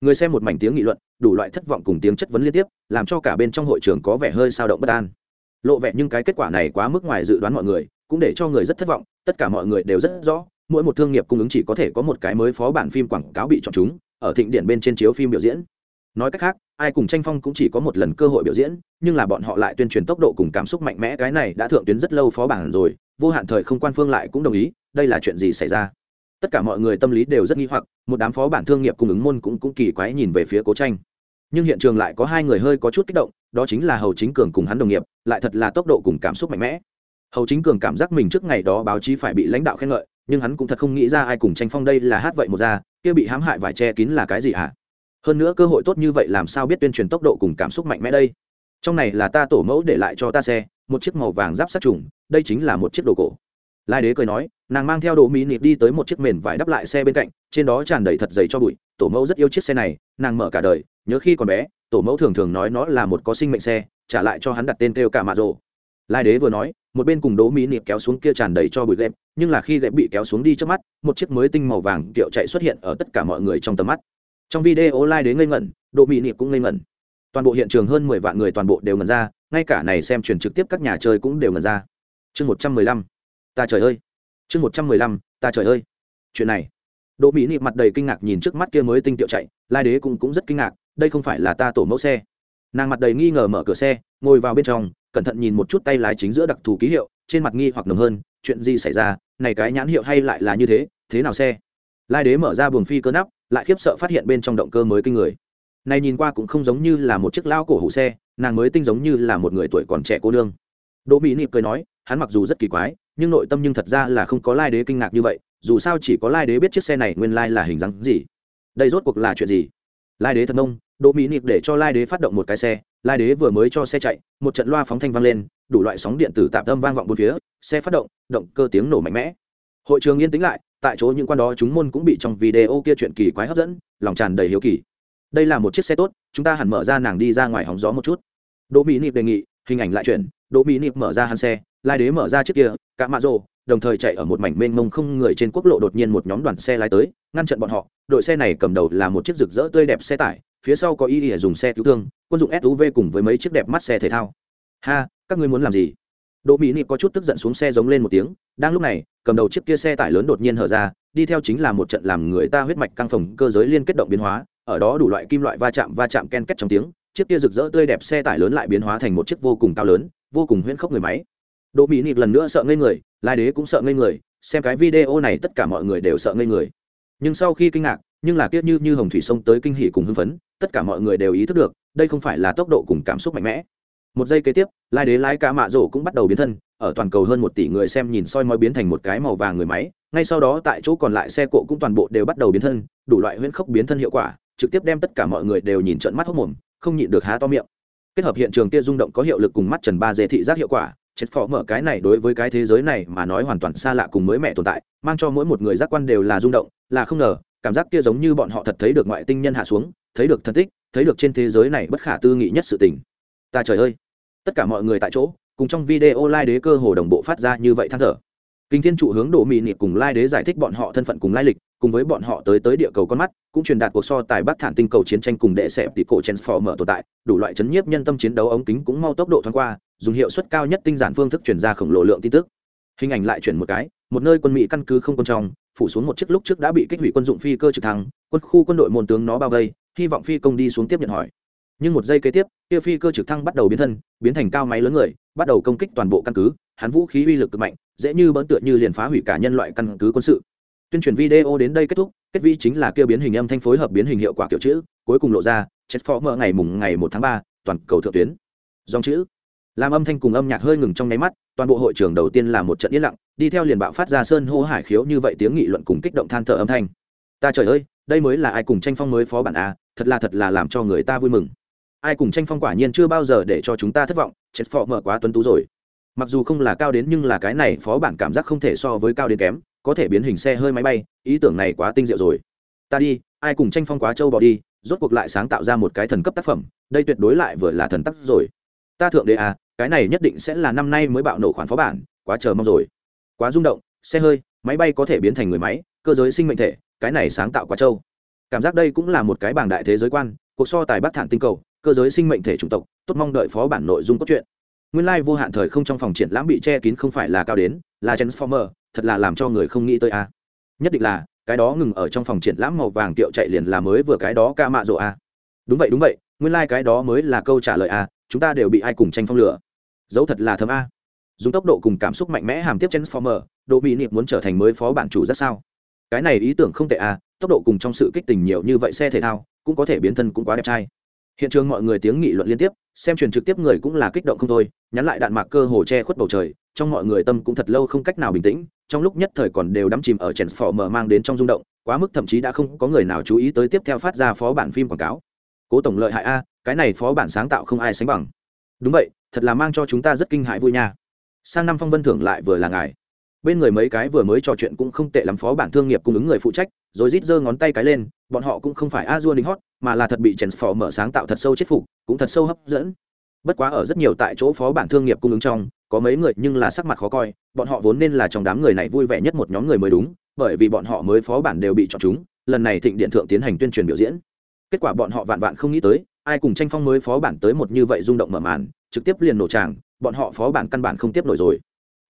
Người xem một mảnh tiếng nghị luận, đủ loại thất vọng cùng tiếng chất vấn liên tiếp, làm cho cả bên trong hội trường có vẻ hơi sao động bất an. Lộ vẻ nhưng cái kết quả này quá mức ngoài dự đoán mọi người, cũng để cho người rất thất vọng, tất cả mọi người đều rất rõ, mỗi một thương nghiệp cung ứng chỉ có thể có một cái mới phó bản phim quảng cáo bị chọn chúng, ở thịnh điện bên trên chiếu phim biểu diễn. Nói cách khác, ai cùng tranh phong cũng chỉ có một lần cơ hội biểu diễn, nhưng là bọn họ lại tuyên truyền tốc độ cùng cảm xúc mạnh mẽ, cái này đã thượng tuyến rất lâu phó bản rồi vô hạn thời không quan phương lại cũng đồng ý, đây là chuyện gì xảy ra? Tất cả mọi người tâm lý đều rất nghi hoặc, một đám phó bản thương nghiệp cung ứng môn cũng cũng kỳ quái nhìn về phía cố tranh. Nhưng hiện trường lại có hai người hơi có chút kích động, đó chính là hầu chính cường cùng hắn đồng nghiệp, lại thật là tốc độ cùng cảm xúc mạnh mẽ. Hầu chính cường cảm giác mình trước ngày đó báo chí phải bị lãnh đạo khen ngợi, nhưng hắn cũng thật không nghĩ ra ai cùng tranh phong đây là hát vậy một ra, kia bị hãm hại vải che kín là cái gì à? hơn nữa cơ hội tốt như vậy làm sao biết tuyên truyền tốc độ cùng cảm xúc mạnh mẽ đây? Trong này là ta tổ mẫu để lại cho ta xe, một chiếc màu vàng giáp sát trùng, đây chính là một chiếc đồ cổ. Lai đế cười nói, nàng mang theo đồ mỹ nịp đi tới một chiếc mền vải đắp lại xe bên cạnh, trên đó tràn đầy thật dày cho bụi, tổ mẫu rất yêu chiếc xe này, nàng mở cả đời, nhớ khi còn bé, tổ mẫu thường thường nói nó là một có sinh mệnh xe, trả lại cho hắn đặt tên kêu cả mạ rồ. Lai đế vừa nói, một bên cùng đố mỹ nịp kéo xuống kia tràn đầy cho bụi ghẹp nhưng là khi ghẹp bị kéo xuống đi trước mắt, một chiếc mới tinh màu vàng kiệu chạy xuất hiện ở tất cả mọi người trong tầm mắt. Trong video lai đế ngây ngẩn độ mỹ nịp cũng ngây ngẩn toàn bộ hiện trường hơn mười vạn người toàn bộ đều ngẩn ra, ngay cả này xem truyền trực tiếp các nhà chơi cũng đều ngẩn ra. Chương một trăm mười lăm, ta trời ơi. Chương một trăm mười lăm, ta trời ơi. Chuyện này. Đỗ mỹ nịp mặt đầy kinh ngạc nhìn trước mắt kia mới tinh tiệu chạy, lai đế cũng cũng rất kinh ngạc, đây không phải là ta tổ mẫu xe. Nàng mặt đầy nghi ngờ mở cửa xe, ngồi vào bên trong, cẩn thận nhìn một chút tay lái chính giữa đặc thù ký hiệu, trên mặt nghi hoặc nồng hơn, chuyện gì xảy ra, này cái nhãn hiệu hay lại là như thế thế nào xe? Lai đế mở ra buồng phi cơ nắp, lại khiếp sợ phát hiện bên trong động cơ mới kinh người này nhìn qua cũng không giống như là một chiếc lao cổ hủ xe, nàng mới tinh giống như là một người tuổi còn trẻ cô nương. Đỗ mỹ nịp cười nói, hắn mặc dù rất kỳ quái, nhưng nội tâm nhưng thật ra là không có lai đế kinh ngạc như vậy, dù sao chỉ có lai đế biết chiếc xe này nguyên lai là hình dáng gì. Đây rốt cuộc là chuyện gì? Lai đế thần nông đỗ mỹ nịp để cho lai đế phát động một cái xe, lai đế vừa mới cho xe chạy, một trận loa phóng thanh vang lên, đủ loại sóng điện tử tạm tâm vang vọng bốn phía, xe phát động động cơ tiếng nổ mạnh mẽ. Hội trường yên tĩnh lại, tại chỗ những quan đó chúng môn cũng bị trong video kia chuyện kỳ quái hấp dẫn, lòng tràn đầy hiếu kỳ đây là một chiếc xe tốt, chúng ta hẳn mở ra nàng đi ra ngoài hóng gió một chút. Đỗ mỹ nịp đề nghị, hình ảnh lại chuyển, đỗ mỹ nịp mở ra hắn xe, lai đế mở ra chiếc kia cả mạ rồ, đồng thời chạy ở một mảnh mênh mông không người trên quốc lộ đột nhiên một nhóm đoàn xe lái tới, ngăn chặn bọn họ. Đội xe này cầm đầu là một chiếc rực rỡ tươi đẹp xe tải, phía sau có ý để dùng xe cứu thương, quân dụng suv cùng với mấy chiếc đẹp mắt xe thể thao. Ha, các ngươi muốn làm gì? Đỗ mỹ nịp có chút tức giận xuống xe giống lên một tiếng, đang lúc này, cầm đầu chiếc kia xe tải lớn đột nhiên hở ra, đi theo chính là một trận làm người ta huyết mạch căng phồng, cơ giới liên kết động biến hóa ở đó đủ loại kim loại va chạm va chạm ken kết trong tiếng, chiếc kia rực rỡ tươi đẹp xe tải lớn lại biến hóa thành một chiếc vô cùng cao lớn, vô cùng huyễn khốc người máy. Đỗ mỹ nịt lần nữa sợ ngây người, lai đế cũng sợ ngây người, xem cái video này tất cả mọi người đều sợ ngây người. Nhưng sau khi kinh ngạc, nhưng là kiết như như hồng thủy sông tới kinh hỉ cùng hưng phấn, tất cả mọi người đều ý thức được, đây không phải là tốc độ cùng cảm xúc mạnh mẽ. Một giây kế tiếp, lai đế lái cả mạ rổ cũng bắt đầu biến thân, ở toàn cầu hơn một tỷ người xem nhìn soi mói biến thành một cái màu vàng người máy, ngay sau đó tại chỗ còn lại xe cộ cũng toàn bộ đều bắt đầu biến thân, đủ loại huyễn khốc biến thân hiệu quả trực tiếp đem tất cả mọi người đều nhìn trận mắt hốc mồm, không nhịn được há to miệng. Kết hợp hiện trường kia rung động có hiệu lực cùng mắt trần ba dê thị giác hiệu quả, chết phỏ mở cái này đối với cái thế giới này mà nói hoàn toàn xa lạ cùng mới mẹ tồn tại, mang cho mỗi một người giác quan đều là rung động, là không ngờ, cảm giác kia giống như bọn họ thật thấy được ngoại tinh nhân hạ xuống, thấy được thân tích, thấy được trên thế giới này bất khả tư nghị nhất sự tình. Ta trời ơi! Tất cả mọi người tại chỗ, cùng trong video lai đế cơ hồ đồng bộ phát ra như vậy than thở. Kinh thiên trụ hướng đổ mị nịp cùng lai đế giải thích bọn họ thân phận cùng lai lịch cùng với bọn họ tới tới địa cầu con mắt, cũng truyền đạt cuộc so tài bắc thản tinh cầu chiến tranh cùng đệ xẹp tỷ cổ transformer tồn tại, đủ loại chấn nhiếp nhân tâm chiến đấu ống kính cũng mau tốc độ thoáng qua, dùng hiệu suất cao nhất tinh giản phương thức truyền ra khổng lồ lượng tin tức. Hình ảnh lại chuyển một cái, một nơi quân mỹ căn cứ không quân trong, phủ xuống một chiếc lúc trước đã bị kích hủy quân dụng phi cơ trực thăng, quân khu quân đội môn tướng nó bao vây, hy vọng phi công đi xuống tiếp nhận hỏi. Nhưng một giây kế tiếp, kia phi cơ trực thăng bắt đầu biến thân, biến thành cao máy lớn người, bắt đầu công kích toàn bộ căn cứ, hắn vũ khí uy lực cực mạnh, dễ như bỡn tựa như liền phá hủy cả nhân loại căn cứ quân sự tuyên truyền video đến đây kết thúc, kết vi chính là kêu biến hình âm thanh phối hợp biến hình hiệu quả kiểu chữ, cuối cùng lộ ra chất phó mở ngày mùng ngày một tháng ba, toàn cầu thượng tuyến. Dòng chữ. Làm âm thanh cùng âm nhạc hơi ngừng trong nháy mắt, toàn bộ hội trường đầu tiên là một trận yên lặng, đi theo liền bạo phát ra sơn hô hải khiếu như vậy tiếng nghị luận cùng kích động than thở âm thanh. Ta trời ơi, đây mới là ai cùng tranh phong mới phó bản a, thật là thật là làm cho người ta vui mừng. Ai cùng tranh phong quả nhiên chưa bao giờ để cho chúng ta thất vọng chết phó mở quá tuấn tú rồi. Mặc dù không là cao đến nhưng là cái này phó bản cảm giác không thể so với cao đến kém có thể biến hình xe hơi máy bay, ý tưởng này quá tinh diệu rồi. Ta đi, ai cùng tranh phong quá châu bỏ đi, rốt cuộc lại sáng tạo ra một cái thần cấp tác phẩm, đây tuyệt đối lại vừa là thần tắc rồi. Ta thượng đế à cái này nhất định sẽ là năm nay mới bạo nổ khoản phó bản, quá chờ mong rồi. Quá rung động, xe hơi, máy bay có thể biến thành người máy, cơ giới sinh mệnh thể, cái này sáng tạo quá châu cảm giác đây cũng là một cái bảng đại thế giới quan, cuộc so tài bắc thản tinh cầu, cơ giới sinh mệnh thể chủng tộc, tốt mong đợi phó bản nội dung cốt truyện. Nguyên lai vô hạn thời không trong phòng triển lãm bị che kín không phải là cao đến, là transformer thật là làm cho người không nghĩ tới a. Nhất định là, cái đó ngừng ở trong phòng triển lãm màu vàng tiệu chạy liền là mới vừa cái đó ca mạ rộ a. Đúng vậy đúng vậy, nguyên lai、like、cái đó mới là câu trả lời a, chúng ta đều bị ai cùng tranh phong lửa. Dấu thật là thấm a. Dùng tốc độ cùng cảm xúc mạnh mẽ hàm tiếp transformer độ bị niệm muốn trở thành mới phó bản chủ rất sao? Cái này ý tưởng không tệ a, tốc độ cùng trong sự kích tình nhiều như vậy xe thể thao, cũng có thể biến thân cũng quá đẹp trai. Hiện trường mọi người tiếng nghị luận liên tiếp, xem truyền trực tiếp người cũng là kích động không thôi, nhắn lại đạn mạc cơ hồ che khuất bầu trời, trong mọi người tâm cũng thật lâu không cách nào bình tĩnh trong lúc nhất thời còn đều đắm chìm ở chèn phò mở mang đến trong rung động, quá mức thậm chí đã không có người nào chú ý tới tiếp theo phát ra phó bản phim quảng cáo. Cố tổng lợi hại a, cái này phó bản sáng tạo không ai sánh bằng. Đúng vậy, thật là mang cho chúng ta rất kinh hãi vui nha. Sang năm phong vân thưởng lại vừa là ngài. Bên người mấy cái vừa mới trò chuyện cũng không tệ lắm, phó bản thương nghiệp cung ứng người phụ trách, rồi rít giơ ngón tay cái lên, bọn họ cũng không phải a dua đính hót mà là thật bị chèn phò mở sáng tạo thật sâu chết phục, cũng thật sâu hấp dẫn. Bất quá ở rất nhiều tại chỗ phó bản thương nghiệp cung ứng trong có mấy người nhưng là sắc mặt khó coi, bọn họ vốn nên là trong đám người này vui vẻ nhất một nhóm người mới đúng, bởi vì bọn họ mới phó bản đều bị chọn chúng, lần này thịnh điện thượng tiến hành tuyên truyền biểu diễn. Kết quả bọn họ vạn vạn không nghĩ tới, ai cùng tranh phong mới phó bản tới một như vậy rung động mở màn, trực tiếp liền nổ tràng, bọn họ phó bản căn bản không tiếp nổi rồi.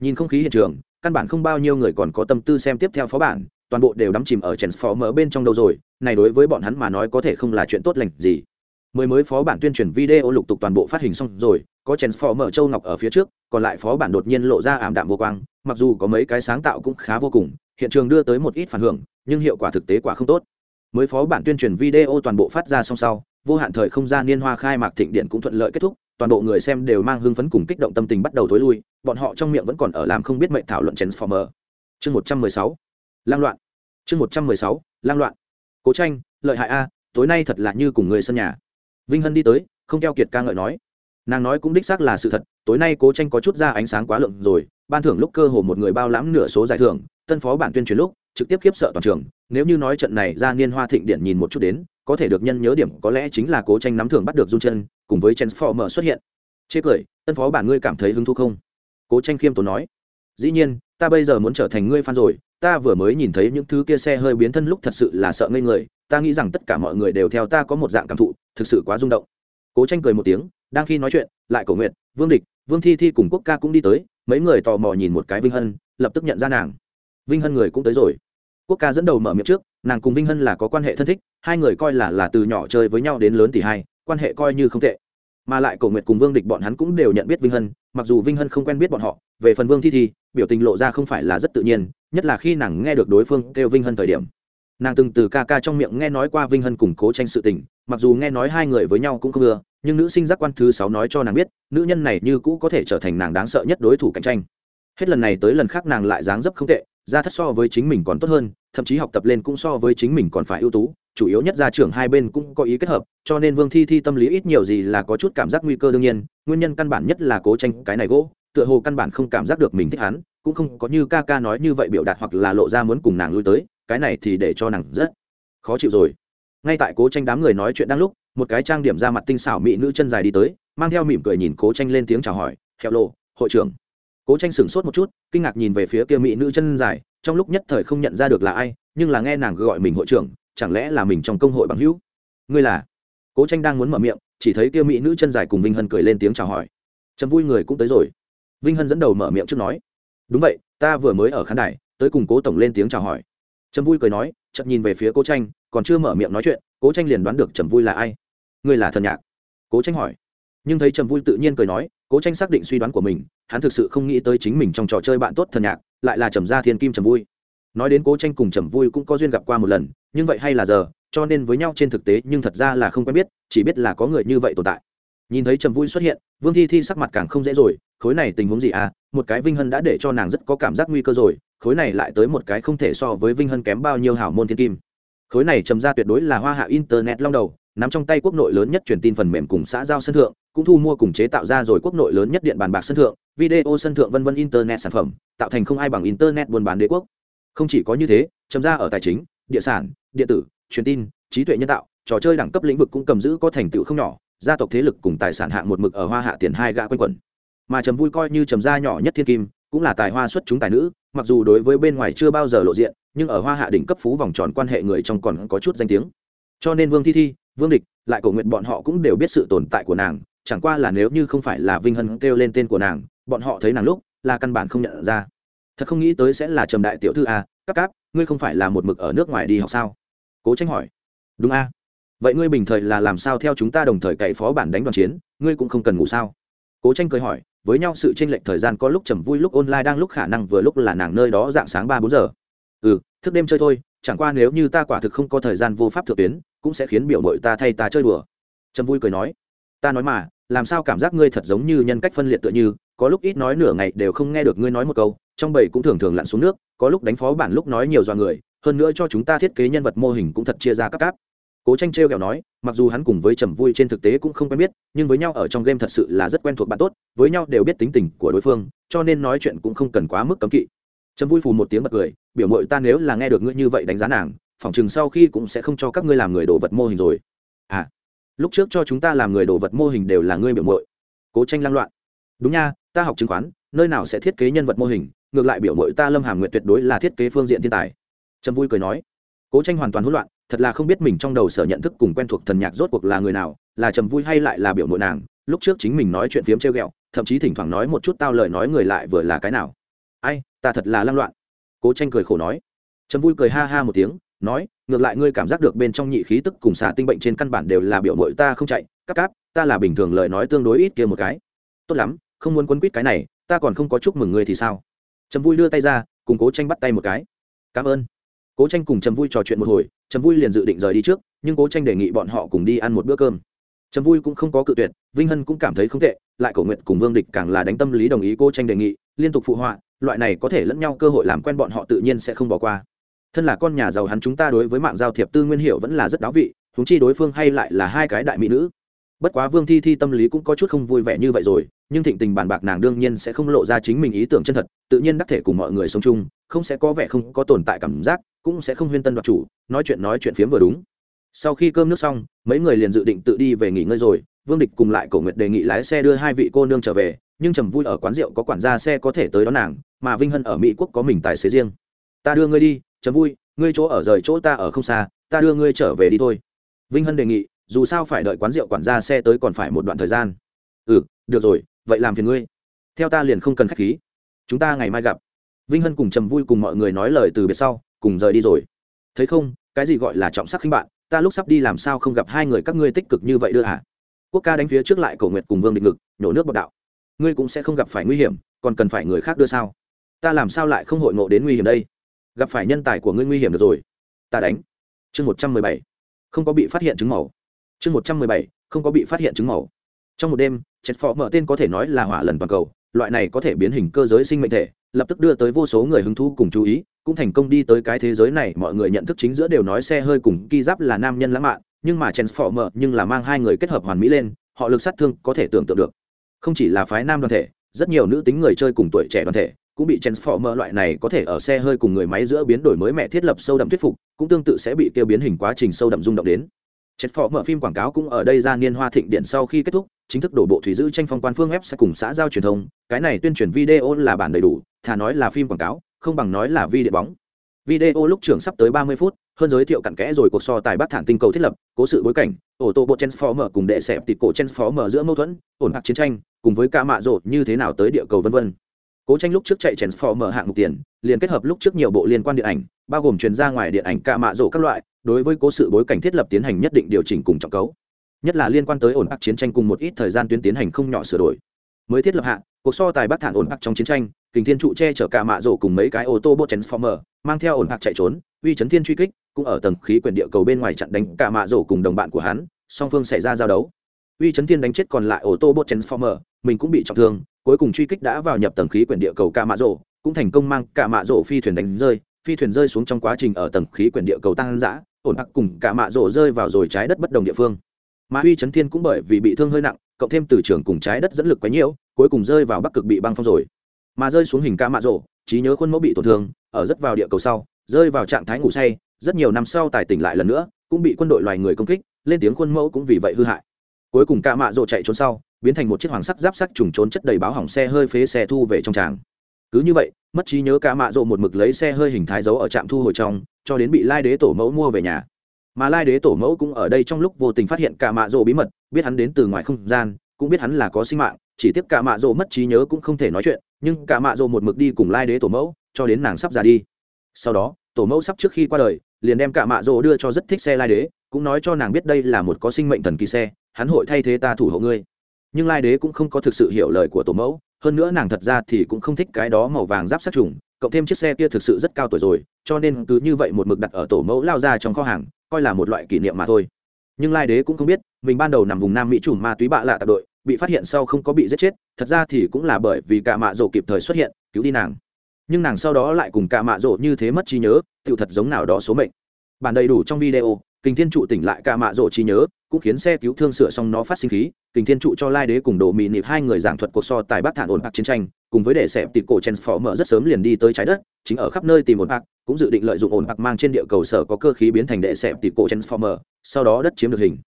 Nhìn không khí hiện trường, căn bản không bao nhiêu người còn có tâm tư xem tiếp theo phó bản, toàn bộ đều đắm chìm ở chèn phó mở bên trong đâu rồi, này đối với bọn hắn mà nói có thể không là chuyện tốt lành gì mới mới phó bản tuyên truyền video lục tục toàn bộ phát hình xong rồi, có chèn phò mở châu ngọc ở phía trước, còn lại phó bản đột nhiên lộ ra ảm đạm vô quang, mặc dù có mấy cái sáng tạo cũng khá vô cùng, hiện trường đưa tới một ít phản hưởng, nhưng hiệu quả thực tế quả không tốt. Mới phó bản tuyên truyền video toàn bộ phát ra xong sau, vô hạn thời không gian niên hoa khai mạc thịnh điện cũng thuận lợi kết thúc, toàn bộ người xem đều mang hưng phấn cùng kích động tâm tình bắt đầu thối lui, bọn họ trong miệng vẫn còn ở làm không biết mệnh thảo luận transformer chương một trăm mười sáu, lang loạn. Chương một trăm mười sáu, lang loạn. Cố tranh, lợi hại a, tối nay thật là như cùng người sân nhà vinh hân đi tới, không keo kiệt ca ngợi nói. Nàng nói cũng đích xác là sự thật, tối nay cố tranh có chút ra ánh sáng quá lượng rồi, ban thưởng lúc cơ hồ một người bao lãm nửa số giải thưởng, tân phó bản tuyên truyền lúc, trực tiếp khiếp sợ toàn trường. Nếu như nói trận này ra niên hoa thịnh điện nhìn một chút đến, có thể được nhân nhớ điểm có lẽ chính là cố tranh nắm thưởng bắt được run chân, cùng với transformer xuất hiện. Chê cười, tân phó bản ngươi cảm thấy hứng thú không? Cố tranh khiêm tốn nói. Dĩ nhiên, ta bây giờ muốn trở thành ngươi fan rồi, ta vừa mới nhìn thấy những thứ kia xe hơi biến thân lúc thật sự là sợ ngây người ta nghĩ rằng tất cả mọi người đều theo ta có một dạng cảm thụ, thực sự quá rung động. Cố tranh cười một tiếng, đang khi nói chuyện, lại cổ nguyện, vương địch, vương thi thi cùng quốc ca cũng đi tới, mấy người tò mò nhìn một cái vinh hân, lập tức nhận ra nàng. Vinh hân người cũng tới rồi. Quốc ca dẫn đầu mở miệng trước, nàng cùng vinh hân là có quan hệ thân thích, hai người coi là là từ nhỏ chơi với nhau đến lớn tỷ hai, quan hệ coi như không tệ. Mà lại cổ nguyệt cùng vương địch bọn hắn cũng đều nhận biết vinh hân, mặc dù vinh hân không quen biết bọn họ, về phần vương thi thi, biểu tình lộ ra không phải là rất tự nhiên, nhất là khi nàng nghe được đối phương kêu vinh hân thời điểm nàng từng từ ca ca trong miệng nghe nói qua vinh hân củng cố tranh sự tình, mặc dù nghe nói hai người với nhau cũng không ưa, nhưng nữ sinh giác quan thứ sáu nói cho nàng biết, nữ nhân này như cũ có thể trở thành nàng đáng sợ nhất đối thủ cạnh tranh. Hết lần này tới lần khác nàng lại dáng dấp không tệ ra thất so với chính mình còn tốt hơn, thậm chí học tập lên cũng so với chính mình còn phải ưu tú, chủ yếu nhất gia trưởng hai bên cũng có ý kết hợp, cho nên vương thi thi tâm lý ít nhiều gì là có chút cảm giác nguy cơ đương nhiên, nguyên nhân căn bản nhất là cố tranh cái này gỗ, tựa hồ căn bản không cảm giác được mình thích hắn, cũng không có như ca ca nói như vậy biểu đạt hoặc là lộ ra muốn cùng nàng lui tới cái này thì để cho nàng rất khó chịu rồi. Ngay tại cố tranh đám người nói chuyện đang lúc, một cái trang điểm ra mặt tinh xảo mỹ nữ chân dài đi tới, mang theo mỉm cười nhìn cố tranh lên tiếng chào hỏi hẹo lộ, hội trưởng. Cố tranh sửng sốt một chút, kinh ngạc nhìn về phía kia mỹ nữ chân dài, trong lúc nhất thời không nhận ra được là ai, nhưng là nghe nàng gọi mình hội trưởng, chẳng lẽ là mình trong công hội bằng hữu? Ngươi là? Cố tranh đang muốn mở miệng, chỉ thấy kia mỹ nữ chân dài cùng vinh hân cười lên tiếng chào hỏi. Trầm vui người cũng tới rồi. Vinh hân dẫn đầu mở miệng trước nói. Đúng vậy, ta vừa mới ở khán đài, tới cùng cố tổng lên tiếng chào hỏi trầm vui cười nói chậm nhìn về phía cố tranh, còn chưa mở miệng nói chuyện, cố tranh liền đoán được trầm vui là ai. Ngươi là thần nhạc. Cố tranh hỏi. Nhưng thấy trầm vui tự nhiên cười nói, cố tranh xác định suy đoán của mình, hắn thực sự không nghĩ tới chính mình trong trò chơi bạn tốt thần nhạc, lại là trầm gia thiên kim trầm vui. Nói đến cố tranh cùng trầm vui cũng có duyên gặp qua một lần, nhưng vậy hay là giờ, cho nên với nhau trên thực tế nhưng thật ra là không quen biết, chỉ biết là có người như vậy tồn tại. Nhìn thấy trầm vui xuất hiện, vương thi thi sắc mặt càng không dễ rồi, khối này tình huống gì à một cái vinh hân đã để cho nàng rất có cảm giác nguy cơ rồi khối này lại tới một cái không thể so với vinh hân kém bao nhiêu hảo môn thiên kim. Khối này trầm ra tuyệt đối là hoa hạ internet long đầu, nắm trong tay quốc nội lớn nhất truyền tin phần mềm cùng xã giao sân thượng, cũng thu mua cùng chế tạo ra rồi quốc nội lớn nhất điện bàn bạc sân thượng, video sân thượng vân vân internet sản phẩm, tạo thành không ai bằng internet buôn bán đế quốc. Không chỉ có như thế trầm ra ở tài chính, địa sản, điện tử, truyền tin, trí tuệ nhân tạo, trò chơi đẳng cấp lĩnh vực cũng cầm giữ có thành tựu không nhỏ, gia tộc thế lực cùng tài sản hạng một mực ở hoa hạ tiền hai gã quanh quẩn. Mà trầm vui coi như trầm gia nhỏ nhất thiên kim, cũng là tài hoa xuất chúng tài nữ mặc dù đối với bên ngoài chưa bao giờ lộ diện, nhưng ở hoa hạ đỉnh cấp phú vòng tròn quan hệ người trong còn có chút danh tiếng. Cho nên vương thi thi, vương địch, lại cầu nguyện bọn họ cũng đều biết sự tồn tại của nàng, chẳng qua là nếu như không phải là vinh hân kêu lên tên của nàng, bọn họ thấy nàng lúc, là căn bản không nhận ra. Thật không nghĩ tới sẽ là trầm đại tiểu thư à, a cắp cáp, ngươi không phải là một mực ở nước ngoài đi học sao? Cố tranh hỏi. Đúng a vậy ngươi bình thời là làm sao theo chúng ta đồng thời cậy phó bản đánh đoàn chiến, ngươi cũng không cần ngủ sao? Cố tranh cười hỏi với nhau sự chênh lệch thời gian có lúc trầm vui, lúc online đang lúc khả năng vừa lúc là nàng nơi đó dạng sáng ba bốn giờ. Ừ thức đêm chơi thôi, chẳng qua nếu như ta quả thực không có thời gian vô pháp thượng tuyến, cũng sẽ khiến biểu mội ta thay ta chơi đùa. Trầm vui cười nói, ta nói mà, làm sao cảm giác ngươi thật giống như nhân cách phân liệt tựa như, có lúc ít nói nửa ngày đều không nghe được ngươi nói một câu, trong bầy cũng thường thường lặn xuống nước, có lúc đánh phó bản lúc nói nhiều do người, hơn nữa cho chúng ta thiết kế nhân vật mô hình cũng thật chia ra các cáp cố tranh trêu kẹo nói, mặc dù hắn cùng với trầm vui trên thực tế cũng không quen biết, nhưng với nhau ở trong game thật sự là rất quen thuộc bạn tốt, với nhau đều biết tính tình của đối phương, cho nên nói chuyện cũng không cần quá mức cấm kỵ. Trầm vui phù một tiếng bật cười, biểu mội ta nếu là nghe được ngươi như vậy đánh giá nàng, phỏng chừng sau khi cũng sẽ không cho các ngươi làm người đồ vật mô hình rồi. À lúc trước cho chúng ta làm người đồ vật mô hình đều là ngươi biểu mội cố tranh lăng loạn. Đúng nha, ta học chứng khoán, nơi nào sẽ thiết kế nhân vật mô hình, ngược lại biểu mội ta lâm hàm nguyện tuyệt đối là thiết kế phương diện thiên tài. Trầm vui cười nói. Cố tranh hoàn toàn hỗn loạn thật là không biết mình trong đầu sở nhận thức cùng quen thuộc thần nhạc rốt cuộc là người nào, là trầm vui hay lại là biểu mội nàng, lúc trước chính mình nói chuyện phiếm treo ghẹo, thậm chí thỉnh thoảng nói một chút tao lời nói người lại vừa là cái nào. Ai, ta thật là lăng loạn. Cố tranh cười khổ nói. Trầm vui cười ha ha một tiếng, nói, ngược lại ngươi cảm giác được bên trong nhị khí tức cùng xả tinh bệnh trên căn bản đều là biểu mội ta không chạy cắp cáp, ta là bình thường lời nói tương đối ít kia một cái. Tốt lắm, không muốn quấn quýt cái này, ta còn không có chúc mừng ngươi thì sao? Trầm vui đưa tay ra, cùng cố tranh bắt tay một cái. Cảm ơn cố tranh cùng trầm vui trò chuyện một hồi, trầm vui liền dự định rời đi trước, nhưng cố tranh đề nghị bọn họ cùng đi ăn một bữa cơm. Trầm vui cũng không có cự tuyệt, vinh hân cũng cảm thấy không tệ, lại cầu nguyện cùng vương địch càng là đánh tâm lý đồng ý cố tranh đề nghị, liên tục phụ họa, loại này có thể lẫn nhau cơ hội làm quen bọn họ tự nhiên sẽ không bỏ qua. Thân là con nhà giàu hắn chúng ta đối với mạng giao thiệp tư nguyên hiệu vẫn là rất đáo vị thúng chi đối phương hay lại là hai cái đại mỹ nữ. Bất quá vương thi thi tâm lý cũng có chút không vui vẻ như vậy rồi, nhưng thịnh tình bàn bạc nàng đương nhiên sẽ không lộ ra chính mình ý tưởng chân thật, tự nhiên đắc thể cùng mọi người sống chung, không sẽ có vẻ không có tồn tại cảm giác cũng sẽ không huyên tân đoạt chủ, nói chuyện nói chuyện phiếm vừa đúng. Sau khi cơm nước xong, mấy người liền dự định tự đi về nghỉ ngơi rồi. Vương địch cùng lại cổ nguyệt đề nghị lái xe đưa hai vị cô nương trở về, nhưng trầm vui ở quán rượu có quản gia xe có thể tới đón nàng, mà vinh hân ở mỹ quốc có mình tài xế riêng. Ta đưa ngươi đi, trầm vui, ngươi chỗ ở rời chỗ ta ở không xa, ta đưa ngươi trở về đi thôi. Vinh hân đề nghị, dù sao phải đợi quán rượu quản gia xe tới còn phải một đoạn thời gian. Ừ được rồi, vậy làm phiền ngươi. Theo ta liền không cần k h á c h khí. Chúng ta ngày mai gặp. Vinh hân cùng trầm vui cùng mọi người nói lời từ biệt sau cùng rời đi rồi. Thấy không, cái gì gọi là trọng sắc khinh bạn, ta lúc sắp đi làm sao không gặp hai người các ngươi tích cực như vậy đưa hả? Quốc ca đánh phía trước lại cầu nguyện cùng vương định ngực, nhổ nước bọc đạo. Ngươi cũng sẽ không gặp phải nguy hiểm, còn cần phải người khác đưa sao? Ta làm sao lại không hội ngộ đến nguy hiểm đây? Gặp phải nhân tài của ngươi nguy hiểm được rồi. Ta đánh. Chương một trăm mười bảy. Không có bị phát hiện chứng màu. Chương một trăm mười bảy. Không có bị phát hiện chứng màu. Trong một đêm chết phó mở tên có thể nói là hỏa lần toàn cầu, loại này có thể biến hình cơ giới sinh mệnh thể lập tức đưa tới vô số người hứng thú cùng chú ý cũng thành công đi tới cái thế giới này mọi người nhận thức chính giữa đều nói xe hơi cùng ki giáp là nam nhân lãng mạn nhưng mà Transformer nhưng là mang hai người kết hợp hoàn mỹ lên, họ lực sát thương có thể tưởng tượng được. Không chỉ là phái nam đoàn thể, rất nhiều nữ tính người chơi cùng tuổi trẻ đoàn thể cũng bị Transformer loại này có thể ở xe hơi cùng người máy giữa biến đổi mới mẹ thiết lập sâu đậm thuyết phục, cũng tương tự sẽ bị kêu biến hình quá trình sâu đậm rung động đến. Transformer phim quảng cáo cũng ở đây ra niên hoa thịnh điện sau khi kết thúc, chính thức đổ bộ thủy giữ tranh phong quan phương web sẽ cùng xã giao truyền thông, cái này tuyên truyền video là bản đầy đủ, thà nói là phim quảng cáo, không bằng nói là video bóng. Video lúc trưởng sắp tới ba mươi phút hơn giới thiệu cặn kẽ rồi cuộc so tài bắt thản tinh cầu thiết lập cố sự bối cảnh ổ tô bộ transformer cùng đệ xẹp tịt cổ transformer giữa mâu thuẫn ổn hạc chiến tranh cùng với ca mạ rộ như thế nào tới địa cầu vân vân. Cố tranh lúc trước chạy transformer hạng mục tiền liền kết hợp lúc trước nhiều bộ liên quan điện ảnh bao gồm truyền ra ngoài điện ảnh ca mạ rộ các loại đối với cố sự bối cảnh thiết lập tiến hành nhất định điều chỉnh cùng trọng cấu, nhất là liên quan tới ổn hạc chiến tranh cùng một ít thời gian tuyến tiến hành không nhỏ sửa đổi. Mới thiết lập hạ, cuộc so tài bắt thản ổn hạc trong chiến tranh, kình thiên trụ che chở cả mạ rổ cùng mấy cái ô tô bot transformer, mang theo ổn hạc chạy trốn, uy chấn thiên truy kích, cũng ở tầng khí quyển địa cầu bên ngoài chặn đánh cả mạ rổ cùng đồng bạn của hắn, song phương xảy ra giao đấu. Uy chấn thiên đánh chết còn lại ô tô bot transformer, mình cũng bị trọng thương, cuối cùng truy kích đã vào nhập tầng khí quyển địa cầu cả mạ rổ, cũng thành công mang cả mạ rổ phi thuyền đánh rơi phi thuyền rơi xuống trong quá trình ở tầng khí quyển địa cầu tăng dã ổn hạc cùng cả mạ rổ rơi vào rồi trái đất bất đồng địa phương. Mà huy chấn thiên cũng bởi vì bị thương hơi nặng, cộng thêm từ trường cùng trái đất dẫn lực quá nhiều, cuối cùng rơi vào bắc cực bị băng phong rồi. Mà rơi xuống hình ca mạ rổ trí nhớ khuôn mẫu bị tổn thương, ở rất vào địa cầu sau, rơi vào trạng thái ngủ say, rất nhiều năm sau tài tỉnh lại lần nữa, cũng bị quân đội loài người công kích, lên tiếng khuôn mẫu cũng vì vậy hư hại. Cuối cùng cả mạ rộ chạy trốn sau, biến thành một chiếc hoàng sắc giáp sắc trùng trốn chất đầy báo hỏng xe hơi phế xe thu về trong tràng cứ như vậy, mất trí nhớ cả mạ rộ một mực lấy xe hơi hình thái giấu ở trạm thu hồi trong, cho đến bị lai đế tổ mẫu mua về nhà. Mà lai đế tổ mẫu cũng ở đây trong lúc vô tình phát hiện cả mạ rộ bí mật, biết hắn đến từ ngoài không gian, cũng biết hắn là có sinh mạng, chỉ tiếc cả mạ rộ mất trí nhớ cũng không thể nói chuyện, nhưng cả mạ rộ một mực đi cùng lai đế tổ mẫu, cho đến nàng sắp ra đi. Sau đó, tổ mẫu sắp trước khi qua đời, liền đem cả mạ rộ đưa cho rất thích xe lai đế, cũng nói cho nàng biết đây là một có sinh mệnh thần kỳ xe, hắn hội thay thế ta thủ hộ ngươi. Nhưng lai đế cũng không có thực sự hiểu lời của tổ mẫu hơn nữa nàng thật ra thì cũng không thích cái đó màu vàng giáp sát trùng, cộng thêm chiếc xe kia thực sự rất cao tuổi rồi, cho nên cứ như vậy một mực đặt ở tổ mẫu lao ra trong kho hàng, coi là một loại kỷ niệm mà thôi. Nhưng lai đế cũng không biết, mình ban đầu nằm vùng nam mỹ chùm ma túy bạ lạ tạp đội, bị phát hiện sau không có bị giết chết, thật ra thì cũng là bởi vì cả mạ rổ kịp thời xuất hiện, cứu đi nàng. Nhưng nàng sau đó lại cùng cả mạ rổ như thế mất trí nhớ tự thật giống nào đó số mệnh. Bản đầy đủ trong video kình thiên trụ tỉnh lại cả mạ rộ trí nhớ, cũng khiến xe cứu thương sửa xong nó phát sinh khí. Kình thiên trụ cho lai đế cùng đồ mì nịp hai người giảng thuật cuộc so tài bác thản ổn bạc chiến tranh, cùng với để xẹp tịt cổ chen phó mở rất sớm liền đi tới trái đất, chính ở khắp nơi tìm ổn bạc, cũng dự định lợi dụng ổn bạc mang trên địa cầu sở có cơ khí biến thành đệ xẹp tịt cổ chen phó mở, sau đó đất chiếm được hình.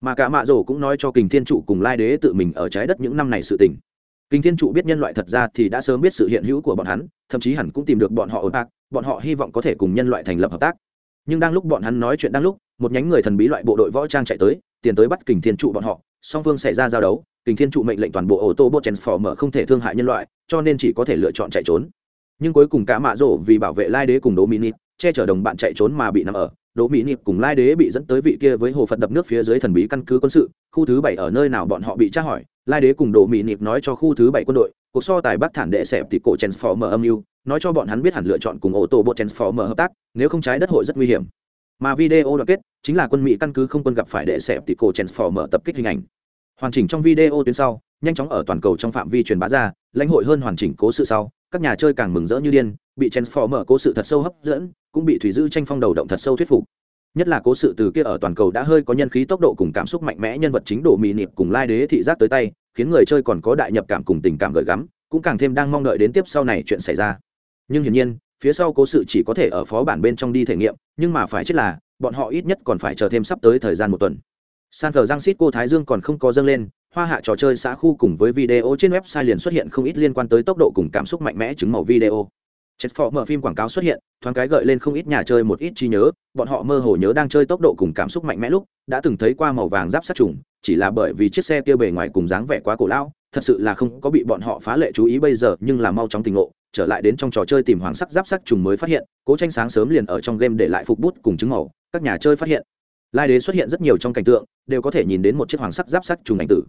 Mà cả mạ rổ cũng nói cho kình thiên trụ cùng lai đế tự mình ở trái đất những năm này sự tình. Kình thiên trụ biết nhân loại thật ra thì đã sớm biết sự hiện hữu của bọn hắn, thậm chí hẳn cũng tìm được bọn họ ổn bạc, bọn họ hy vọng có thể cùng nhân loại thành lập hợp tác. Nhưng đang lúc bọn hắn nói chuyện đang lúc một nhánh người thần bí loại bộ đội võ trang chạy tới, tiền tới bắt kình thiên trụ bọn họ, song phương xảy ra giao đấu, kình thiên trụ mệnh lệnh toàn bộ ô tô bot transformer không thể thương hại nhân loại, cho nên chỉ có thể lựa chọn chạy trốn. Nhưng cuối cùng cả mạ rổ vì bảo vệ lai đế cùng đố mỹ nịp, che chở đồng bạn chạy trốn mà bị nằm ở. Đố mỹ nịp cùng lai đế bị dẫn tới vị kia với hồ phật đập nước phía dưới thần bí căn cứ quân sự, khu thứ bảy ở nơi nào bọn họ bị tra hỏi, lai đế cùng đố mỹ nịp nói cho khu thứ bảy quân đội, cuộc so tài bắc thản đệ xẹp thì cổ transformer âm mưu, nói cho bọn hắn biết hẳn lựa chọn cùng ô tô bộ transformer hợp tác, nếu không trái đất hội rất nguy hiểm mà video đoạn kết chính là quân mỹ căn cứ không quân gặp phải đệ xẹp tỷ cổ transformer tập kích hình ảnh. Hoàn chỉnh trong video tuyến sau, nhanh chóng ở toàn cầu trong phạm vi truyền bá ra, lãnh hội hơn hoàn chỉnh cố sự sau, các nhà chơi càng mừng rỡ như điên, bị transformer cố sự thật sâu hấp dẫn, cũng bị thủy dư tranh phong đầu động thật sâu thuyết phục. Nhất là cố sự từ kia ở toàn cầu đã hơi có nhân khí tốc độ cùng cảm xúc mạnh mẽ nhân vật chính độ mì nịp cùng lai đế thị giác tới tay, khiến người chơi còn có đại nhập cảm cùng tình cảm gợi gắm, cũng càng thêm đang mong đợi đến tiếp sau này chuyện xảy ra. Nhưng hiển nhiên phía sau cố sự chỉ có thể ở phó bản bên trong đi thể nghiệm, nhưng mà phải chết là, bọn họ ít nhất còn phải chờ thêm sắp tới thời gian một tuần. San thờ giang xít cô thái dương còn không có dâng lên, hoa hạ trò chơi xã khu cùng với video trên website liền xuất hiện không ít liên quan tới tốc độ cùng cảm xúc mạnh mẽ chứng màu video. Chất phó mở phim quảng cáo xuất hiện, thoáng cái gợi lên không ít nhà chơi một ít trí nhớ, bọn họ mơ hồ nhớ đang chơi tốc độ cùng cảm xúc mạnh mẽ lúc, đã từng thấy qua màu vàng giáp sát trùng, chỉ là bởi vì chiếc xe kia bề ngoài cùng dáng vẻ quá cổ lão, thật sự là không có bị bọn họ phá lệ chú ý bây giờ, nhưng là mau chóng tình ngộ trở lại đến trong trò chơi tìm hoàng sắc giáp sắc trùng mới phát hiện, cố tranh sáng sớm liền ở trong game để lại phục bút cùng chứng màu, các nhà chơi phát hiện. Lai đế xuất hiện rất nhiều trong cảnh tượng, đều có thể nhìn đến một chiếc hoàng sắc giáp sắc trùng ảnh tử.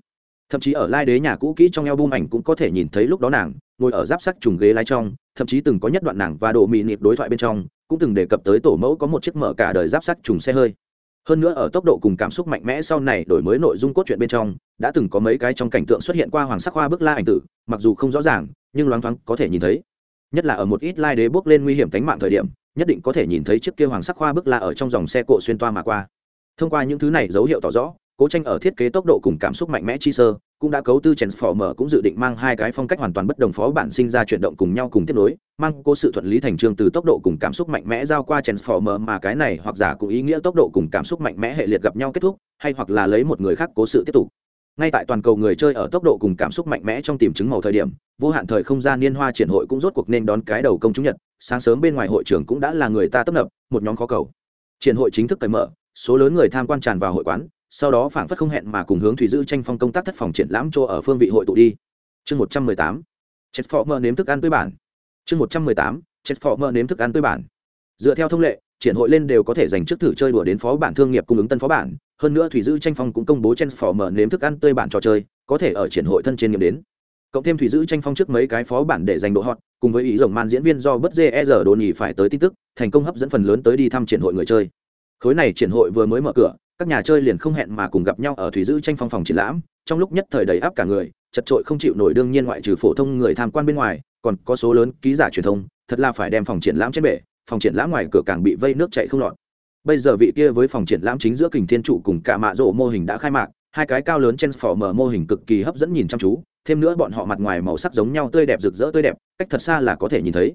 Thậm chí ở lai đế nhà cũ kỹ trong eo bung ảnh cũng có thể nhìn thấy lúc đó nàng ngồi ở giáp sắc trùng ghế lái trong, thậm chí từng có nhất đoạn nàng và độ mị nịp đối thoại bên trong, cũng từng đề cập tới tổ mẫu có một chiếc mở cả đời giáp sắc trùng xe hơi. Hơn nữa ở tốc độ cùng cảm xúc mạnh mẽ sau này đổi mới nội dung cốt truyện bên trong, đã từng có mấy cái trong cảnh tượng xuất hiện qua hoàng sắc hoa bức la ảnh tử, mặc dù không rõ ràng, nhưng loáng thoáng có thể nhìn thấy nhất là ở một ít lai đế bước lên nguy hiểm tính mạng thời điểm, nhất định có thể nhìn thấy chiếc kia hoàng sắc hoa bước la ở trong dòng xe cộ xuyên toa mà qua. Thông qua những thứ này dấu hiệu tỏ rõ, cố tranh ở thiết kế tốc độ cùng cảm xúc mạnh mẽ chi sơ, cũng đã cấu tư transformer cũng dự định mang hai cái phong cách hoàn toàn bất đồng phó bản sinh ra chuyển động cùng nhau cùng tiếp nối, mang cố sự thuận lý thành trường từ tốc độ cùng cảm xúc mạnh mẽ giao qua transformer mà cái này hoặc giả cũng ý nghĩa tốc độ cùng cảm xúc mạnh mẽ hệ liệt gặp nhau kết thúc, hay hoặc là lấy một người khác cố sự tiếp tục ngay tại toàn cầu người chơi ở tốc độ cùng cảm xúc mạnh mẽ trong tìm chứng màu thời điểm, vô hạn thời không gian liên hoa triển hội cũng rốt cuộc nên đón cái đầu công chúng nhật. Sáng sớm bên ngoài hội trường cũng đã là người ta tấp nập, một nhóm khó cầu. Triển hội chính thức cởi mở, số lớn người tham quan tràn vào hội quán, sau đó phảng phất không hẹn mà cùng hướng thủy dư tranh phong công tác thất phòng triển lãm chỗ ở phương vị hội tụ đi. Chương một trăm mười tám chết phó mơ nếm thức ăn tươi bản. Chương một trăm mười tám chết phó mơ nếm thức ăn tươi bản. Dựa theo thông lệ, triển hội lên đều có thể dành trước thử chơi đùa đến phó bản thương nghiệp cung ứng tân phó bản hơn nữa thủy dư tranh phong cũng công bố chen phò mở nếm thức ăn tươi bản trò chơi, có thể ở triển hội thân trên nghiệm đến. Cộng thêm thủy dư tranh phong trước mấy cái phó bản để giành độ hot, cùng với ý rồng man diễn viên do bất dê e rờ đồ nhì phải tới tin tức, thành công hấp dẫn phần lớn tới đi thăm triển hội người chơi. Khối này triển hội vừa mới mở cửa, các nhà chơi liền không hẹn mà cùng gặp nhau ở thủy dư tranh phong phòng triển lãm, trong lúc nhất thời đầy áp cả người, chật trội không chịu nổi đương nhiên ngoại trừ phổ thông người tham quan bên ngoài, còn có số lớn ký giả truyền thông, thật là phải đem phòng triển lãm trên bể, phòng triển lãm ngoài cửa càng bị vây nước chạy không lọt bây giờ vị kia với phòng triển lãm chính giữa kình thiên trụ cùng cả mạ rộ mô hình đã khai mạc, hai cái cao lớn trên phỏ mở mô hình cực kỳ hấp dẫn nhìn chăm chú, thêm nữa bọn họ mặt ngoài màu sắc giống nhau tươi đẹp rực rỡ tươi đẹp, cách thật xa là có thể nhìn thấy.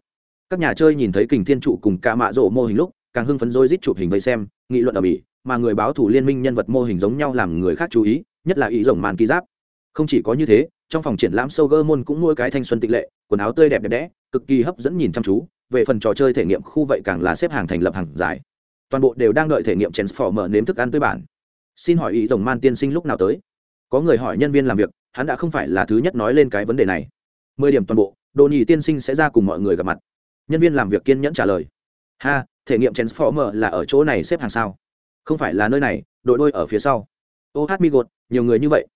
Các nhà chơi nhìn thấy kình thiên trụ cùng cả mạ rộ mô hình lúc, càng hưng phấn dôi rít chụp hình vây xem, nghị luận ở bỉ mà người báo thủ liên minh nhân vật mô hình giống nhau làm người khác chú ý, nhất là ý rồng màn ký giáp. Không chỉ có như thế, trong phòng triển lãm sâu gơ môn cũng nuôi cái thanh xuân tịch lệ, quần áo tươi đẹp đẹp đẽ, cực kỳ hấp dẫn nhìn chăm chú, về phần trò chơi thể nghiệm khu vậy càng là xếp hàng thành lập hàng dài toàn bộ đều đang đợi thể nghiệm transformer nếm thức ăn tươi bản. Xin hỏi ý rồng man tiên sinh lúc nào tới? Có người hỏi nhân viên làm việc, hắn đã không phải là thứ nhất nói lên cái vấn đề này. Mười điểm toàn bộ, đồ nhì tiên sinh sẽ ra cùng mọi người gặp mặt. Nhân viên làm việc kiên nhẫn trả lời. Ha, thể nghiệm transformer là ở chỗ này xếp hàng sao? Không phải là nơi này, đội đôi ở phía sau. Ô hát mi gột, nhiều người như vậy.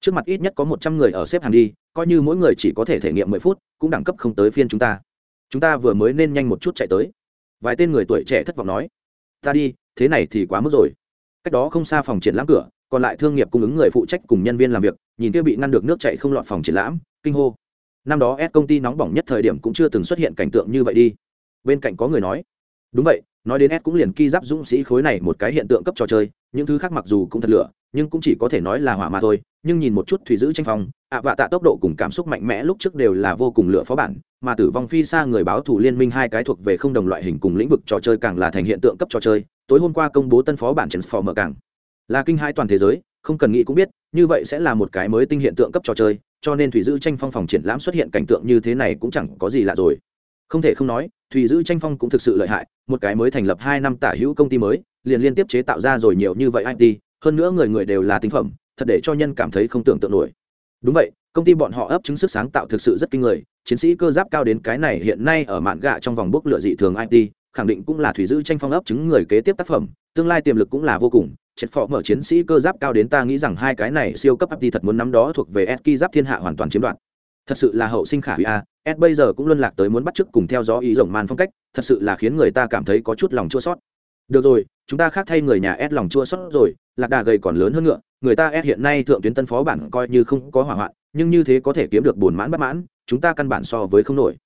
Trước mặt ít nhất có một trăm người ở xếp hàng đi, coi như mỗi người chỉ có thể thể nghiệm mười phút, cũng đẳng cấp không tới phiên chúng ta. Chúng ta vừa mới nên nhanh một chút chạy tới. Vài tên người tuổi trẻ thất vọng nói ta đi, thế này thì quá mức rồi. Cách đó không xa phòng triển lãm cửa, còn lại thương nghiệp cung ứng người phụ trách cùng nhân viên làm việc, nhìn kia bị ngăn được nước chạy không lọt phòng triển lãm, kinh hô. Năm đó s công ty nóng bỏng nhất thời điểm cũng chưa từng xuất hiện cảnh tượng như vậy đi. Bên cạnh có người nói, đúng vậy, nói đến s cũng liền ki giáp dũng sĩ khối này một cái hiện tượng cấp trò chơi, những thứ khác mặc dù cũng thật lửa, nhưng cũng chỉ có thể nói là hỏa mà thôi nhưng nhìn một chút thủy giữ tranh phong, ạ vạ tạ tốc độ cùng cảm xúc mạnh mẽ lúc trước đều là vô cùng lựa phó bản, mà tử vong phi xa người báo thủ liên minh hai cái thuộc về không đồng loại hình cùng lĩnh vực trò chơi càng là thành hiện tượng cấp trò chơi, tối hôm qua công bố tân phó bản transformer càng. Là kinh hai toàn thế giới, không cần nghĩ cũng biết, như vậy sẽ là một cái mới tinh hiện tượng cấp trò chơi, cho nên thủy giữ tranh phong phòng triển lãm xuất hiện cảnh tượng như thế này cũng chẳng có gì lạ rồi. Không thể không nói, thủy giữ tranh phong cũng thực sự lợi hại, một cái mới thành lập hai năm tả hữu công ty mới, liền liên tiếp chế tạo ra rồi nhiều như vậy it hơn nữa người người đều là tinh phẩm thật để cho nhân cảm thấy không tưởng tượng nổi. Đúng vậy, công ty bọn họ ấp chứng sức sáng tạo thực sự rất kinh người, chiến sĩ cơ giáp cao đến cái này hiện nay ở mạn gạ trong vòng bốc lựa dị thường it khẳng định cũng là thủy giữ tranh phong ấp chứng người kế tiếp tác phẩm, tương lai tiềm lực cũng là vô cùng. Chết phó mở chiến sĩ cơ giáp cao đến ta nghĩ rằng hai cái này siêu cấp ấp đi thật muốn nắm đó thuộc về s giáp thiên hạ hoàn toàn chiếm đoạt. Thật sự là hậu sinh khả hủy a, s bây giờ cũng luân lạc tới muốn bắt chước cùng theo dõi ý rồng man phong cách, thật sự là khiến người ta cảm thấy có chút lòng chua sót được rồi, chúng ta khác thay người nhà ép lòng chua sót rồi, lạc đà gầy còn lớn hơn ngựa, người ta ép hiện nay thượng tuyến tân phó bản coi như không có hỏa hoạn, nhưng như thế có thể kiếm được buồn mãn bất mãn, chúng ta căn bản so với không nổi.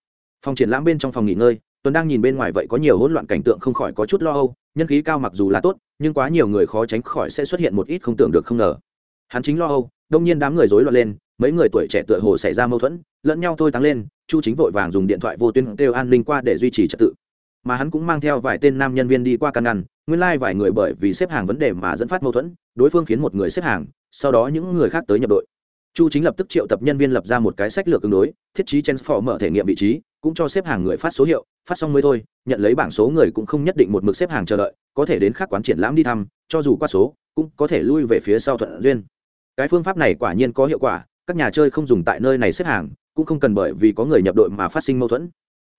Phòng triển lãm bên trong phòng nghỉ ngơi, tuấn đang nhìn bên ngoài vậy có nhiều hỗn loạn cảnh tượng không khỏi có chút lo âu, nhân khí cao mặc dù là tốt, nhưng quá nhiều người khó tránh khỏi sẽ xuất hiện một ít không tưởng được không ngờ. Hắn chính lo âu, đông nhiên đám người rối loạn lên, mấy người tuổi trẻ tựa hồ xảy ra mâu thuẫn, lẫn nhau thôi tăng lên, chu chính vội vàng dùng điện thoại vô tuyến kêu an ninh qua để duy trì trật tự mà hắn cũng mang theo vài tên nam nhân viên đi qua căn ngăn, nguyên lai、like、vài người bởi vì xếp hàng vấn đề mà dẫn phát mâu thuẫn, đối phương khiến một người xếp hàng, sau đó những người khác tới nhập đội. Chu chính lập tức triệu tập nhân viên lập ra một cái sách lược tương đối, thiết trí chen phò mở thể nghiệm vị trí, cũng cho xếp hàng người phát số hiệu, phát xong mới thôi, nhận lấy bảng số người cũng không nhất định một mực xếp hàng chờ đợi, có thể đến khác quán triển lãm đi thăm, cho dù qua số, cũng có thể lui về phía sau thuận duyên. Cái phương pháp này quả nhiên có hiệu quả, các nhà chơi không dùng tại nơi này xếp hàng, cũng không cần bởi vì có người nhập đội mà phát sinh mâu thuẫn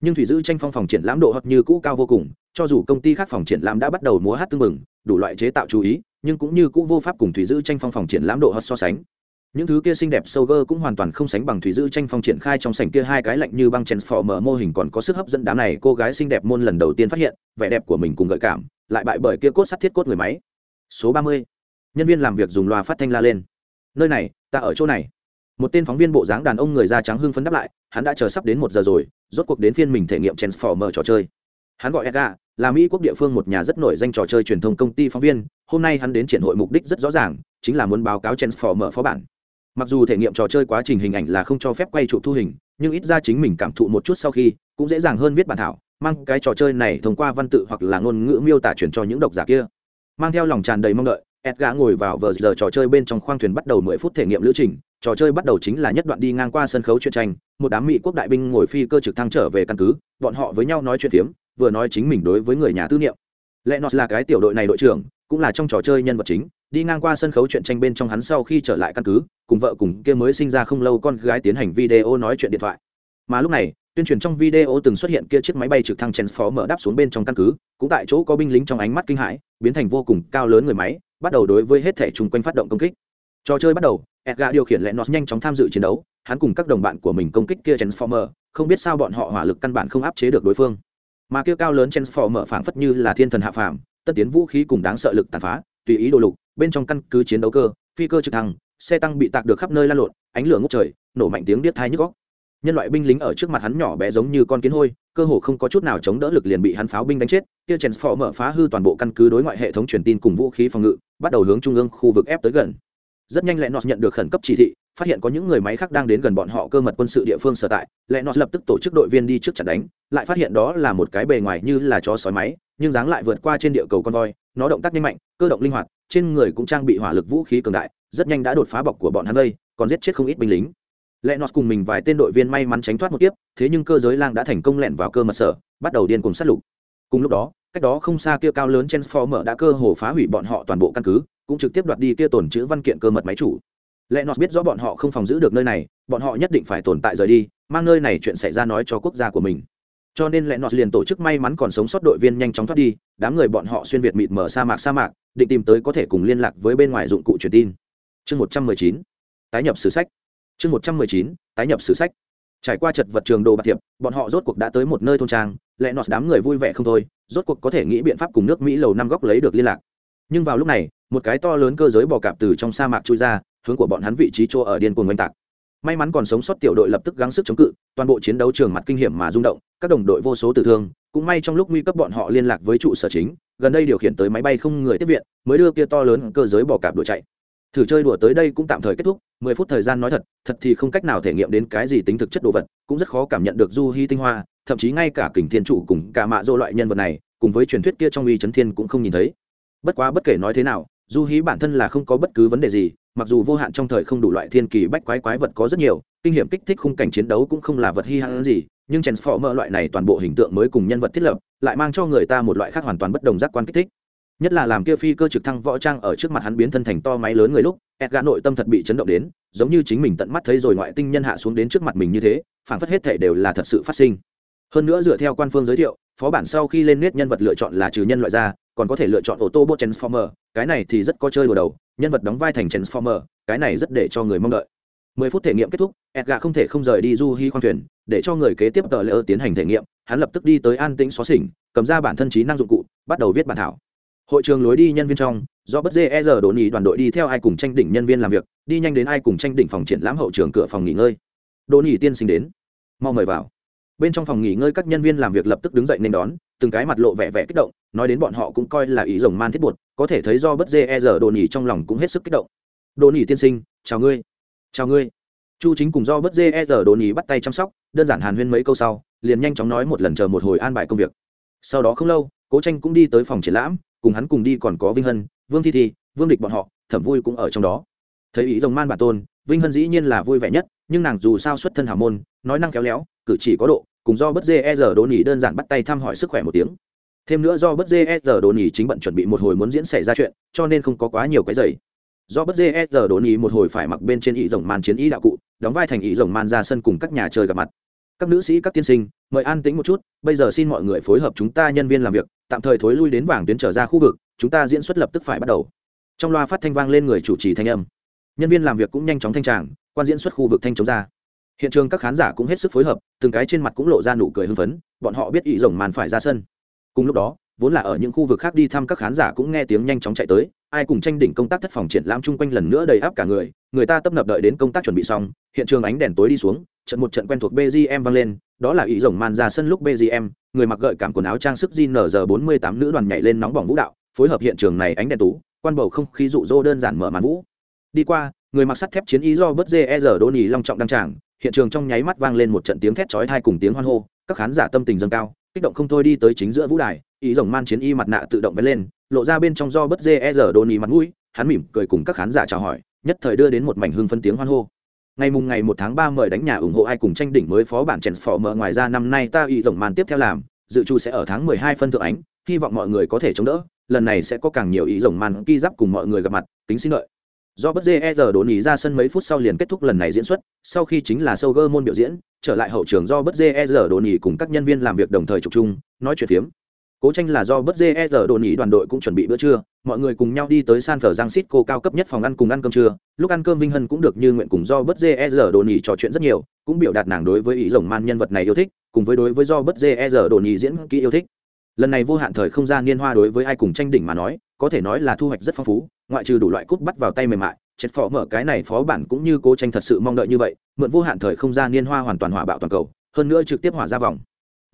nhưng thủy dữ tranh phong phòng triển lãm độ hot như cũ cao vô cùng, cho dù công ty khác phòng triển lãm đã bắt đầu múa hát tương mừng đủ loại chế tạo chú ý, nhưng cũng như cũ vô pháp cùng thủy dữ tranh phong phòng triển lãm độ hot so sánh. Những thứ kia xinh đẹp sâu gơ cũng hoàn toàn không sánh bằng thủy dữ tranh phong triển khai trong sảnh kia hai cái lạnh như băng chèn phò mở mô hình còn có sức hấp dẫn đám này cô gái xinh đẹp môn lần đầu tiên phát hiện, vẻ đẹp của mình cùng gợi cảm, lại bại bởi kia cốt sắt thiết cốt người máy. Số ba mươi, nhân viên làm việc dùng loa phát thanh la lên. Nơi này, ta ở chỗ này một tên phóng viên bộ dáng đàn ông người da trắng hưng phấn đáp lại, hắn đã chờ sắp đến một giờ rồi, rốt cuộc đến phiên mình thể nghiệm transformer trò chơi. Hắn gọi edgar, là mỹ quốc địa phương một nhà rất nổi danh trò chơi truyền thông công ty phóng viên, hôm nay hắn đến triển hội mục đích rất rõ ràng, chính là muốn báo cáo transformer phó bản. Mặc dù thể nghiệm trò chơi quá trình hình ảnh là không cho phép quay chụp thu hình, nhưng ít ra chính mình cảm thụ một chút sau khi, cũng dễ dàng hơn viết bản thảo, mang cái trò chơi này thông qua văn tự hoặc là ngôn ngữ miêu tả truyền cho những độc giả kia. Mang theo lòng tràn đầy mong đợi, edgar ngồi vào vờ giờ trò chơi bên trong khoang thuyền bắt đầu mười phút thể nghiệm lữ trình trò chơi bắt đầu chính là nhất đoạn đi ngang qua sân khấu truyện tranh, một đám mỹ quốc đại binh ngồi phi cơ trực thăng trở về căn cứ, bọn họ với nhau nói chuyện phiếm, vừa nói chính mình đối với người nhà tư niệm. Lẽ nó là cái tiểu đội này đội trưởng, cũng là trong trò chơi nhân vật chính, đi ngang qua sân khấu chuyện tranh bên trong hắn sau khi trở lại căn cứ, cùng vợ cùng kia mới sinh ra không lâu con gái tiến hành video nói chuyện điện thoại. Mà lúc này, tuyên truyền trong video từng xuất hiện kia chiếc máy bay trực thăng chèn phó mở đáp xuống bên trong căn cứ, cũng tại chỗ có binh lính trong ánh mắt kinh hãi, biến thành vô cùng cao lớn người máy, bắt đầu đối với hết thể chung quanh phát động công kích. Trò chơi bắt đầu edgar điều khiển lẽ nó nhanh chóng tham dự chiến đấu, hắn cùng các đồng bạn của mình công kích kia transformer, không biết sao bọn họ hỏa lực căn bản không áp chế được đối phương. Mà kia cao lớn transformer phảng phất như là thiên thần hạ phàm, tất tiến vũ khí cùng đáng sợ lực tàn phá, tùy ý đồ lục, bên trong căn cứ chiến đấu cơ, phi cơ trực thăng, xe tăng bị tạc được khắp nơi lan lộn, ánh lửa ngốc trời, nổ mạnh tiếng điếc thai nhức góc nhân loại binh lính ở trước mặt hắn nhỏ bé giống như con kiến hôi, cơ hồ không có chút nào chống đỡ lực liền bị hắn pháo binh đánh chết, kia chèn phò mở phá hư toàn bộ căn cứ đối ngoại hệ thống truyền tin cùng vũ khí phòng ngự, bắt đầu hướng trung ương khu vực ép tới gần rất nhanh lẽ nọt nhận được khẩn cấp chỉ thị, phát hiện có những người máy khác đang đến gần bọn họ cơ mật quân sự địa phương sở tại. Lẽ nọt lập tức tổ chức đội viên đi trước chặt đánh, lại phát hiện đó là một cái bề ngoài như là chó sói máy, nhưng dáng lại vượt qua trên địa cầu con voi, nó động tác nhanh mạnh, cơ động linh hoạt, trên người cũng trang bị hỏa lực vũ khí cường đại, rất nhanh đã đột phá bọc của bọn hắn đây, còn giết chết không ít binh lính. Lẽ nó cùng mình vài tên đội viên may mắn tránh thoát một kiếp, thế nhưng cơ giới lang đã thành công lẻn vào cơ mật sở, bắt đầu điên cùng sát lục. Cùng lúc đó, cách đó không xa kia cao lớn transformer đã cơ hồ phá hủy bọn họ toàn bộ căn cứ cũng trực tiếp đoạt đi kia tổn chữ văn kiện cơ mật máy chủ. Lẽ nó biết rõ bọn họ không phòng giữ được nơi này, bọn họ nhất định phải tồn tại rời đi, mang nơi này chuyện xảy ra nói cho quốc gia của mình. Cho nên lẽ nó liền tổ chức may mắn còn sống sót đội viên nhanh chóng thoát đi, đám người bọn họ xuyên việt mịt mở sa mạc sa mạc, định tìm tới có thể cùng liên lạc với bên ngoài dụng cụ truyền tin. Chương một trăm mười chín, tái nhập sử sách. Chương một trăm mười chín, tái nhập sử sách. Trải qua chật vật trường đồ bạc thiệp, bọn họ rốt cuộc đã tới một nơi thôn trang, lẽ nọt đám người vui vẻ không thôi, rốt cuộc có thể nghĩ biện pháp cùng nước mỹ lầu năm góc lấy được liên lạc. Nhưng vào lúc này một cái to lớn cơ giới bò cạp từ trong sa mạc chui ra, hướng của bọn hắn vị trí chỗ ở điên cuồng oanh tạc. May mắn còn sống sót tiểu đội lập tức gắng sức chống cự, toàn bộ chiến đấu trường mặt kinh hiểm mà rung động, các đồng đội vô số tử thương, cũng may trong lúc nguy cấp bọn họ liên lạc với trụ sở chính, gần đây điều khiển tới máy bay không người tiếp viện, mới đưa kia to lớn cơ giới bò cạp đuổi chạy. Thử chơi đùa tới đây cũng tạm thời kết thúc, mười phút thời gian nói thật thật thì không cách nào thể nghiệm đến cái gì tính thực chất đồ vật, cũng rất khó cảm nhận được du hy tinh hoa, thậm chí ngay cả kình thiên chủ cùng cả mạ dô loại nhân vật này, cùng với truyền thuyết kia trong uy chấn thiên cũng không nhìn thấy. Bất quá bất kể nói thế nào du hí bản thân là không có bất cứ vấn đề gì, mặc dù vô hạn trong thời không đủ loại thiên kỳ bách quái quái vật có rất nhiều, kinh nghiệm kích thích khung cảnh chiến đấu cũng không là vật hy hãn gì, nhưng transformer loại này toàn bộ hình tượng mới cùng nhân vật thiết lập, lại mang cho người ta một loại khác hoàn toàn bất đồng giác quan kích thích. Nhất là làm kia phi cơ trực thăng võ trang ở trước mặt hắn biến thân thành to máy lớn người lúc, edgar nội tâm thật bị chấn động đến, giống như chính mình tận mắt thấy rồi ngoại tinh nhân hạ xuống đến trước mặt mình như thế phản phất hết thể đều là thật sự phát sinh. Hơn nữa dựa theo quan phương giới thiệu phó bản sau khi lên nét nhân vật lựa chọn là trừ nhân loại ra, còn có thể lựa chọn ô tô bot transformer, cái này thì rất có chơi đùa đầu, nhân vật đóng vai thành transformer, cái này rất để cho người mong đợi. 10 phút thể nghiệm kết thúc edga không thể không rời đi du hi khoang thuyền, để cho người kế tiếp tờ lỡ tiến hành thể nghiệm, hắn lập tức đi tới an tĩnh xóa xỉnh, cầm ra bản thân trí năng dụng cụ, bắt đầu viết bản thảo. Hội trường lối đi nhân viên trong do bất dê e giờ đồn nhì đoàn đội đi theo ai cùng tranh đỉnh nhân viên làm việc, đi nhanh đến ai cùng tranh đỉnh phòng triển lãm hậu trường cửa phòng nghỉ ngơi. Đồn nhì tiên sinh đến. Mau mời vào bên trong phòng nghỉ ngơi các nhân viên làm việc lập tức đứng dậy nên đón, từng cái mặt lộ vẻ vẻ kích động, nói đến bọn họ cũng coi là ý rồng man thiết bột, có thể thấy do bất dê e dở đồn nỉ trong lòng cũng hết sức kích động. Đồn nỉ tiên sinh, chào ngươi chào ngươi. Chu chính cùng do bất dê e dở đồn nỉ bắt tay chăm sóc, đơn giản hàn huyên mấy câu sau, liền nhanh chóng nói một lần chờ một hồi an bài công việc. Sau đó không lâu, cố tranh cũng đi tới phòng triển lãm, cùng hắn cùng đi còn có vinh hân, vương thi thi, vương địch bọn họ, thẩm vui cũng ở trong đó. Thấy ý rồng man bản tôn, vinh hân dĩ nhiên là vui vẻ nhất, nhưng nàng dù sao xuất thân hào môn, nói năng khéo léo cử chỉ có độ, cùng do bất dê e giờ đồn nhỉ đơn giản bắt tay thăm hỏi sức khỏe một tiếng. Thêm nữa do bất dê e giờ đồn nhỉ chính bận chuẩn bị một hồi muốn diễn xảy ra chuyện, cho nên không có quá nhiều cái giày. Do bất dê e giờ đồn nhỉ một hồi phải mặc bên trên ý rồng man chiến ý đạo cụ, đóng vai thành ý rồng man ra sân cùng các nhà chơi gặp mặt. Các nữ sĩ, các tiên sinh, mời an tĩnh một chút, bây giờ xin mọi người phối hợp chúng ta nhân viên làm việc, tạm thời thối lui đến vàng tuyến trở ra khu vực, chúng ta diễn xuất lập tức phải bắt đầu. Trong loa phát thanh vang lên người chủ trì thanh âm. Nhân viên làm việc cũng nhanh chóng thanh tràng, quan diễn xuất khu vực thanh chống ra hiện trường các khán giả cũng hết sức phối hợp, từng cái trên mặt cũng lộ ra nụ cười hưng phấn, bọn họ biết ý rồng màn phải ra sân. Cùng lúc đó, vốn là ở những khu vực khác đi thăm các khán giả cũng nghe tiếng nhanh chóng chạy tới, ai cùng tranh đỉnh công tác thất phòng triển lãm chung quanh lần nữa đầy áp cả người người ta tấp nập đợi đến công tác chuẩn bị xong, hiện trường ánh đèn tối đi xuống, trận một trận quen thuộc bgm vang lên, đó là ý rồng man ra sân lúc bgm người mặc gợi cảm quần áo trang sức jnr bốn mươi tám nữ đoàn nhảy lên nóng bỏng vũ đạo, phối hợp hiện trường này ánh đèn tú, quan bầu không khí rụ rỗ đơn giản mở màn vũ. Đi qua, người mặc sắt thép chiến ý do bớt dê e đô nỉ long trọng đăng tràng hiện trường trong nháy mắt vang lên một trận tiếng thét chói tai cùng tiếng hoan hô, các khán giả tâm tình dâng cao, kích động không thôi đi tới chính giữa vũ đài, ý rồng man chiến y mặt nạ tự động vén lên, lộ ra bên trong do bớt dê e giờ đồn nỉ mặt mũi, hắn mỉm cười cùng các khán giả chào hỏi, nhất thời đưa đến một mảnh hương phân tiếng hoan hô. Ngày mùng ngày một tháng ba mời đánh nhà ủng hộ ai cùng tranh đỉnh mới phó bản chèn phò mở ngoài ra năm nay ta ý rồng man tiếp theo làm, dự trù sẽ ở tháng mười hai phân thượng ánh, hy vọng mọi người có thể chống đỡ, lần này sẽ có càng nhiều ý rồng man ki giáp cùng mọi người gặp mặt, tính xin lợi do bất dê e giờ đồn ý ra sân mấy phút sau liền kết thúc lần này diễn xuất, sau khi chính là sâu gơ môn biểu diễn, trở lại hậu trường do bất dê e giờ đồn ý cùng các nhân viên làm việc đồng thời chụp chung, nói chuyện phiếm. Cố tranh là do bất dê e giờ đồn ý đoàn đội cũng chuẩn bị bữa trưa, mọi người cùng nhau đi tới san phở giang xít cô cao cấp nhất phòng ăn cùng ăn cơm trưa. Lúc ăn cơm vinh hân cũng được như nguyện cùng do bất dê e giờ đồn ý trò chuyện rất nhiều, cũng biểu đạt nàng đối với ý rồng man nhân vật này yêu thích, cùng với đối với do bất dê e giờ đồn ý diễn kỹ yêu thích. Lần này vô hạn thời không gian niên hoa đối với ai cùng tranh đỉnh mà nói có thể nói là thu hoạch rất phong phú ngoại trừ đủ loại cúp bắt vào tay mềm mại chết phó mở cái này phó bản cũng như cố tranh thật sự mong đợi như vậy mượn vô hạn thời không gian niên hoa hoàn toàn hỏa bạo toàn cầu hơn nữa trực tiếp hỏa ra vòng.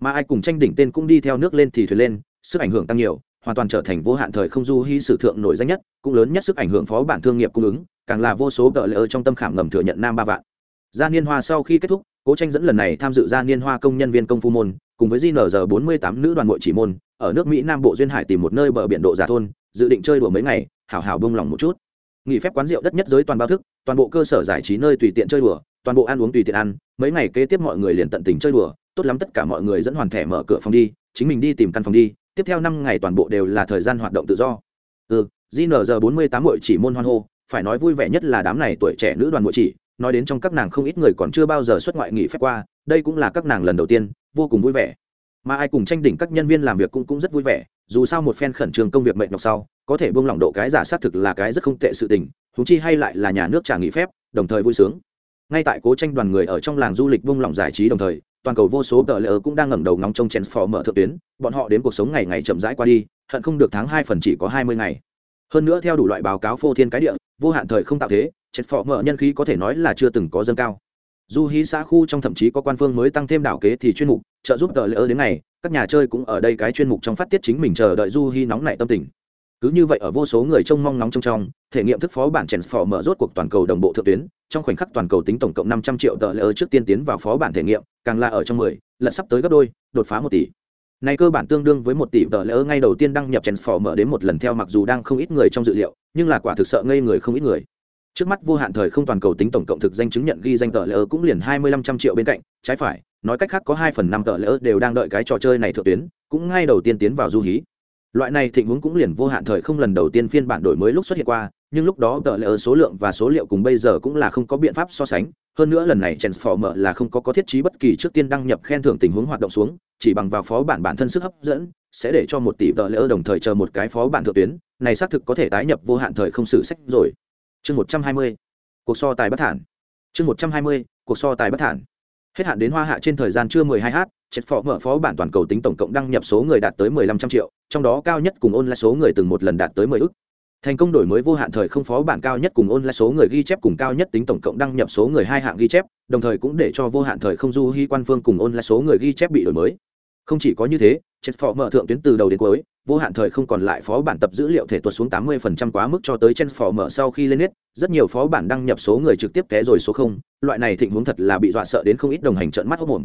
Mà ai cùng tranh đỉnh tên cũng đi theo nước lên thì thuyền lên sức ảnh hưởng tăng nhiều hoàn toàn trở thành vô hạn thời không du hy sử thượng nổi danh nhất cũng lớn nhất sức ảnh hưởng phó bản thương nghiệp cung ứng càng là vô số gợi lỡ trong tâm khảm ngầm thừa nhận nam ba vạn. Gia niên hoa sau khi kết thúc cố tranh dẫn lần này tham dự gia niên hoa công nhân viên công phu môn cùng với JNR 48 nữ đoàn hội chỉ môn, ở nước mỹ nam bộ duyên hải tìm một nơi bờ biển độ giả thôn, dự định chơi đùa mấy ngày, hảo hảo bông lòng một chút. Nghỉ phép quán rượu đất nhất giới toàn bao thức, toàn bộ cơ sở giải trí nơi tùy tiện chơi đùa, toàn bộ ăn uống tùy tiện ăn, mấy ngày kế tiếp mọi người liền tận tình chơi đùa, tốt lắm tất cả mọi người dẫn hoàn thẻ mở cửa phòng đi, chính mình đi tìm căn phòng đi, tiếp theo năm ngày toàn bộ đều là thời gian hoạt động tự do. Ừ giờ bốn mươi tám hội chỉ môn hoan hô, phải nói vui vẻ nhất là đám này tuổi trẻ nữ đoàn hội chỉ, nói đến trong các nàng không ít người còn chưa bao giờ xuất ngoại nghỉ phép qua, đây cũng là các nàng lần đầu tiên, vô cùng vui vẻ mà ai cùng tranh đỉnh các nhân viên làm việc cũng cũng rất vui vẻ, dù sao một phen khẩn trương công việc mệt nhọc sau, có thể buông lỏng độ cái giả xác thực là cái rất không tệ sự tình thú chi hay lại là nhà nước trả nghỉ phép, đồng thời vui sướng. Ngay tại cố tranh đoàn người ở trong làng du lịch buông lỏng giải trí đồng thời, toàn cầu vô số tờ lỡ cũng đang ngẩng đầu ngóng trông chèn phò mở thượng tuyến, bọn họ đến cuộc sống ngày ngày chậm rãi qua đi, hận không được tháng hai phần chỉ có hai mươi ngày. Hơn nữa theo đủ loại báo cáo phô thiên cái địa, vô hạn thời không tạo thế chèn phò mở nhân khí có thể nói là chưa từng có dâng cao du hí xã khu trong thậm chí có quan phương mới tăng thêm đảo kế thì chuyên mục, trợ giúp tờ lỡ đến ngày, các nhà chơi cũng ở đây cái chuyên mục trong phát tiết chính mình chờ đợi du hí nóng nảy tâm tình. Cứ như vậy ở vô số người trông mong nóng trong trong, thể nghiệm thức phó bản chèn phò mở rốt cuộc toàn cầu đồng bộ thượng tuyến, trong khoảnh khắc toàn cầu tính tổng cộng năm trăm triệu tờ lỡ trước tiên tiến vào phó bản thể nghiệm, càng là ở trong mười, lận sắp tới gấp đôi, đột phá một tỷ. Này cơ bản tương đương với một tỷ tờ lỡ ngay đầu tiên đăng nhập chèn phò mở đến một lần theo mặc dù đang không ít người trong dự liệu, nhưng là quả thực sợ ngây người không ít người trước mắt vô hạn thời không toàn cầu tính tổng cộng thực danh chứng nhận ghi danh tờ lỡ cũng liền hai mươi lăm trăm triệu bên cạnh, trái phải, nói cách khác có hai phần năm tờ lỡ đều đang đợi cái trò chơi này thượng tuyến, cũng ngay đầu tiên tiến vào du hí. Loại này thịnh huống cũng liền vô hạn thời không lần đầu tiên phiên bản đổi mới lúc xuất hiện qua, nhưng lúc đó tờ lỡ số lượng và số liệu cùng bây giờ cũng là không có biện pháp so sánh. Hơn nữa lần này transformer là không có có thiết trí bất kỳ trước tiên đăng nhập khen thưởng tình huống hoạt động xuống, chỉ bằng vào phó bản bản thân sức hấp dẫn, sẽ để cho một tỷ tờ lỡ đồng thời chờ một cái phó bản thượng tuyến, này xác thực có thể tái nhập vô hạn thời không sử sách rồi chương một trăm hai mươi, cuộc so tài bất thản. Chương một trăm hai mươi, cuộc so tài bất thản. Hết hạn đến hoa hạ trên thời gian chưa mười hai h chết phó mở phó bản toàn cầu tính tổng cộng đăng nhập số người đạt tới mười lăm trăm triệu, trong đó cao nhất cùng ôn lại số người từng một lần đạt tới mười ức thành công đổi mới vô hạn thời không phó bản cao nhất cùng ôn lại số người ghi chép cùng cao nhất tính tổng cộng đăng nhập số người hai hạng ghi chép, đồng thời cũng để cho vô hạn thời không du hy quan phương cùng ôn lại số người ghi chép bị đổi mới không chỉ có như thế chết phó mở thượng tuyến từ đầu đến cuối vô hạn thời không còn lại phó bản tập dữ liệu thể tuột xuống 80% quá mức cho tới mở sau khi lên nét, rất nhiều phó bản đăng nhập số người trực tiếp té rồi số không, loại này thịnh huống thật là bị dọa sợ đến không ít đồng hành trợn mắt hốt mồm.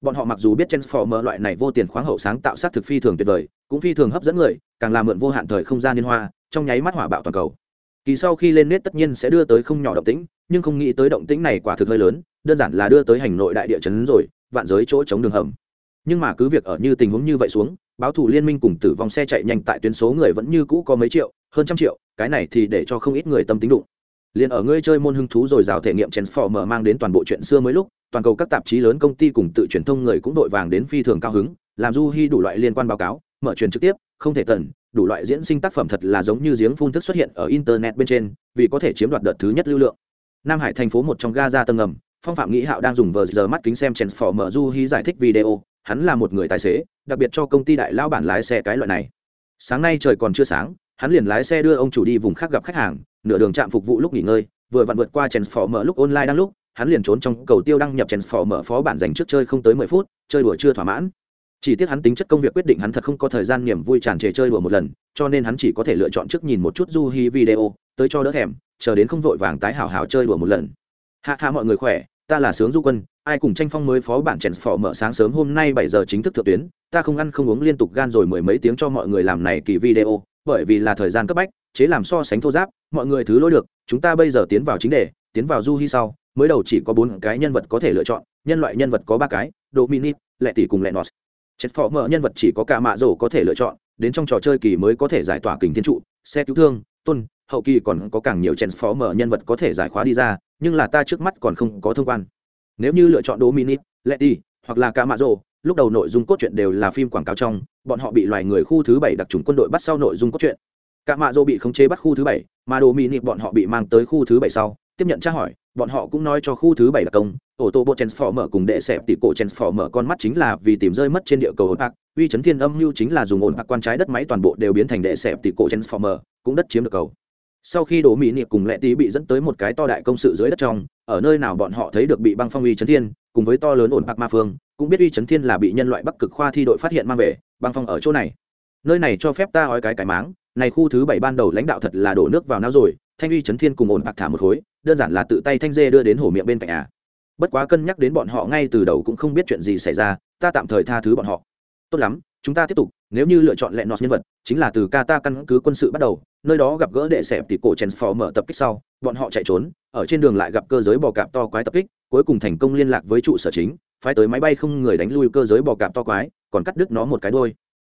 Bọn họ mặc dù biết mở loại này vô tiền khoáng hậu sáng tạo sát thực phi thường tuyệt vời, cũng phi thường hấp dẫn người, càng làm mượn vô hạn thời không gian liên hoa, trong nháy mắt hỏa bạo toàn cầu. Kỳ sau khi lên nét tất nhiên sẽ đưa tới không nhỏ động tĩnh, nhưng không nghĩ tới động tĩnh này quả thực hơi lớn, đơn giản là đưa tới hành nội đại địa chấn rồi, vạn giới chỗ chống đường hầm nhưng mà cứ việc ở như tình huống như vậy xuống, báo thủ liên minh cùng tử vong xe chạy nhanh tại tuyến số người vẫn như cũ có mấy triệu, hơn trăm triệu, cái này thì để cho không ít người tâm tính đụng. Liền ở ngươi chơi môn hưng thú rồi rào thể nghiệm transformer mang đến toàn bộ chuyện xưa mới lúc, toàn cầu các tạp chí lớn công ty cùng tự truyền thông người cũng đội vàng đến phi thường cao hứng, làm du hy đủ loại liên quan báo cáo, mở truyền trực tiếp, không thể tần, đủ loại diễn sinh tác phẩm thật là giống như giếng phun thức xuất hiện ở internet bên trên, vì có thể chiếm đoạt đợt thứ nhất lưu lượng. Nam hải thành phố một trong Gaza tầng ngầm, phong phạm nghĩ hạo đang dùng vờ giờ mắt kính xem transformer du hy giải thích video hắn là một người tài xế, đặc biệt cho công ty đại lao bản lái xe cái loại này. Sáng nay trời còn chưa sáng, hắn liền lái xe đưa ông chủ đi vùng khác gặp khách hàng, nửa đường trạm phục vụ lúc nghỉ ngơi, vừa vặn vượt qua chèn phỏ mở lúc online đang lúc, hắn liền trốn trong cầu tiêu đăng nhập chèn phỏ mở phó bản dành trước chơi không tới mười phút, chơi đùa chưa thỏa mãn. Chỉ tiếc hắn tính chất công việc quyết định hắn thật không có thời gian niềm vui tràn trề chơi đùa một lần, cho nên hắn chỉ có thể lựa chọn trước nhìn một chút du hi video, tới cho đỡ thèm, chờ đến không vội vàng tái hảo hảo chơi đùa một lần. Hạ hạ mọi người khỏe, ta là sướng du quân ai cùng tranh phong mới phó bản chèn phỏ mở sáng sớm hôm nay bảy giờ chính thức thượng tuyến, ta không ăn không uống liên tục gan rồi mười mấy tiếng cho mọi người làm này kỳ video, bởi vì là thời gian cấp bách, chế làm so sánh thô giáp, mọi người thứ lỗi được, chúng ta bây giờ tiến vào chính đề, tiến vào du hi sau, mới đầu chỉ có bốn cái nhân vật có thể lựa chọn, nhân loại nhân vật có ba cái độ mini lệ tỷ cùng lệ nọt. Chết phỏ mở nhân vật chỉ có cả mạ rổ có thể lựa chọn, đến trong trò chơi kỳ mới có thể giải tỏa kình thiên trụ, xe cứu thương tuân hậu kỳ còn có càng nhiều chèn phó mở nhân vật có thể giải khóa đi ra, nhưng là ta trước mắt còn không có thông quan nếu như lựa chọn Dominic, Letty hoặc là Camacho, lúc đầu nội dung cốt truyện đều là phim quảng cáo trong, bọn họ bị loài người khu thứ bảy đặc trùng quân đội bắt sau nội dung cốt truyện. Camacho bị khống chế bắt khu thứ bảy, mà Dominic bọn họ bị mang tới khu thứ bảy sau, tiếp nhận tra hỏi, bọn họ cũng nói cho khu thứ bảy là công, ổ tô bộ transformer cùng đệ xẹp tỷ cổ transformer con mắt chính là vì tìm rơi mất trên địa cầu hồn bạc, uy chấn thiên âm mưu chính là dùng ổn bạc quan trái đất máy toàn bộ đều biến thành đệ xẹp tỷ cổ transformer, cũng đất chiếm được cầu sau khi đổ mỹ niệm cùng lệ tí bị dẫn tới một cái to đại công sự dưới đất trong, ở nơi nào bọn họ thấy được bị băng phong uy chấn thiên, cùng với to lớn ổn bạc ma phương, cũng biết uy chấn thiên là bị nhân loại bắc cực khoa thi đội phát hiện mang về, băng phong ở chỗ này. Nơi này cho phép ta ói cái cái máng, này khu thứ bảy ban đầu lãnh đạo thật là đổ nước vào não rồi, thanh uy chấn thiên cùng ổn bạc thả một khối, đơn giản là tự tay thanh dê đưa đến hổ miệng bên cạnh à. Bất quá cân nhắc đến bọn họ ngay từ đầu cũng không biết chuyện gì xảy ra, ta tạm thời tha thứ bọn họ. Tốt lắm, chúng ta tiếp tục, nếu như lựa chọn lẹ nọt nhân vật, chính là từ Qatar căn cứ quân sự bắt đầu nơi đó gặp gỡ đệ sẹp tỷ cổ mở tập kích sau bọn họ chạy trốn ở trên đường lại gặp cơ giới bò cạp to quái tập kích cuối cùng thành công liên lạc với trụ sở chính phái tới máy bay không người đánh lui cơ giới bò cạp to quái còn cắt đứt nó một cái đuôi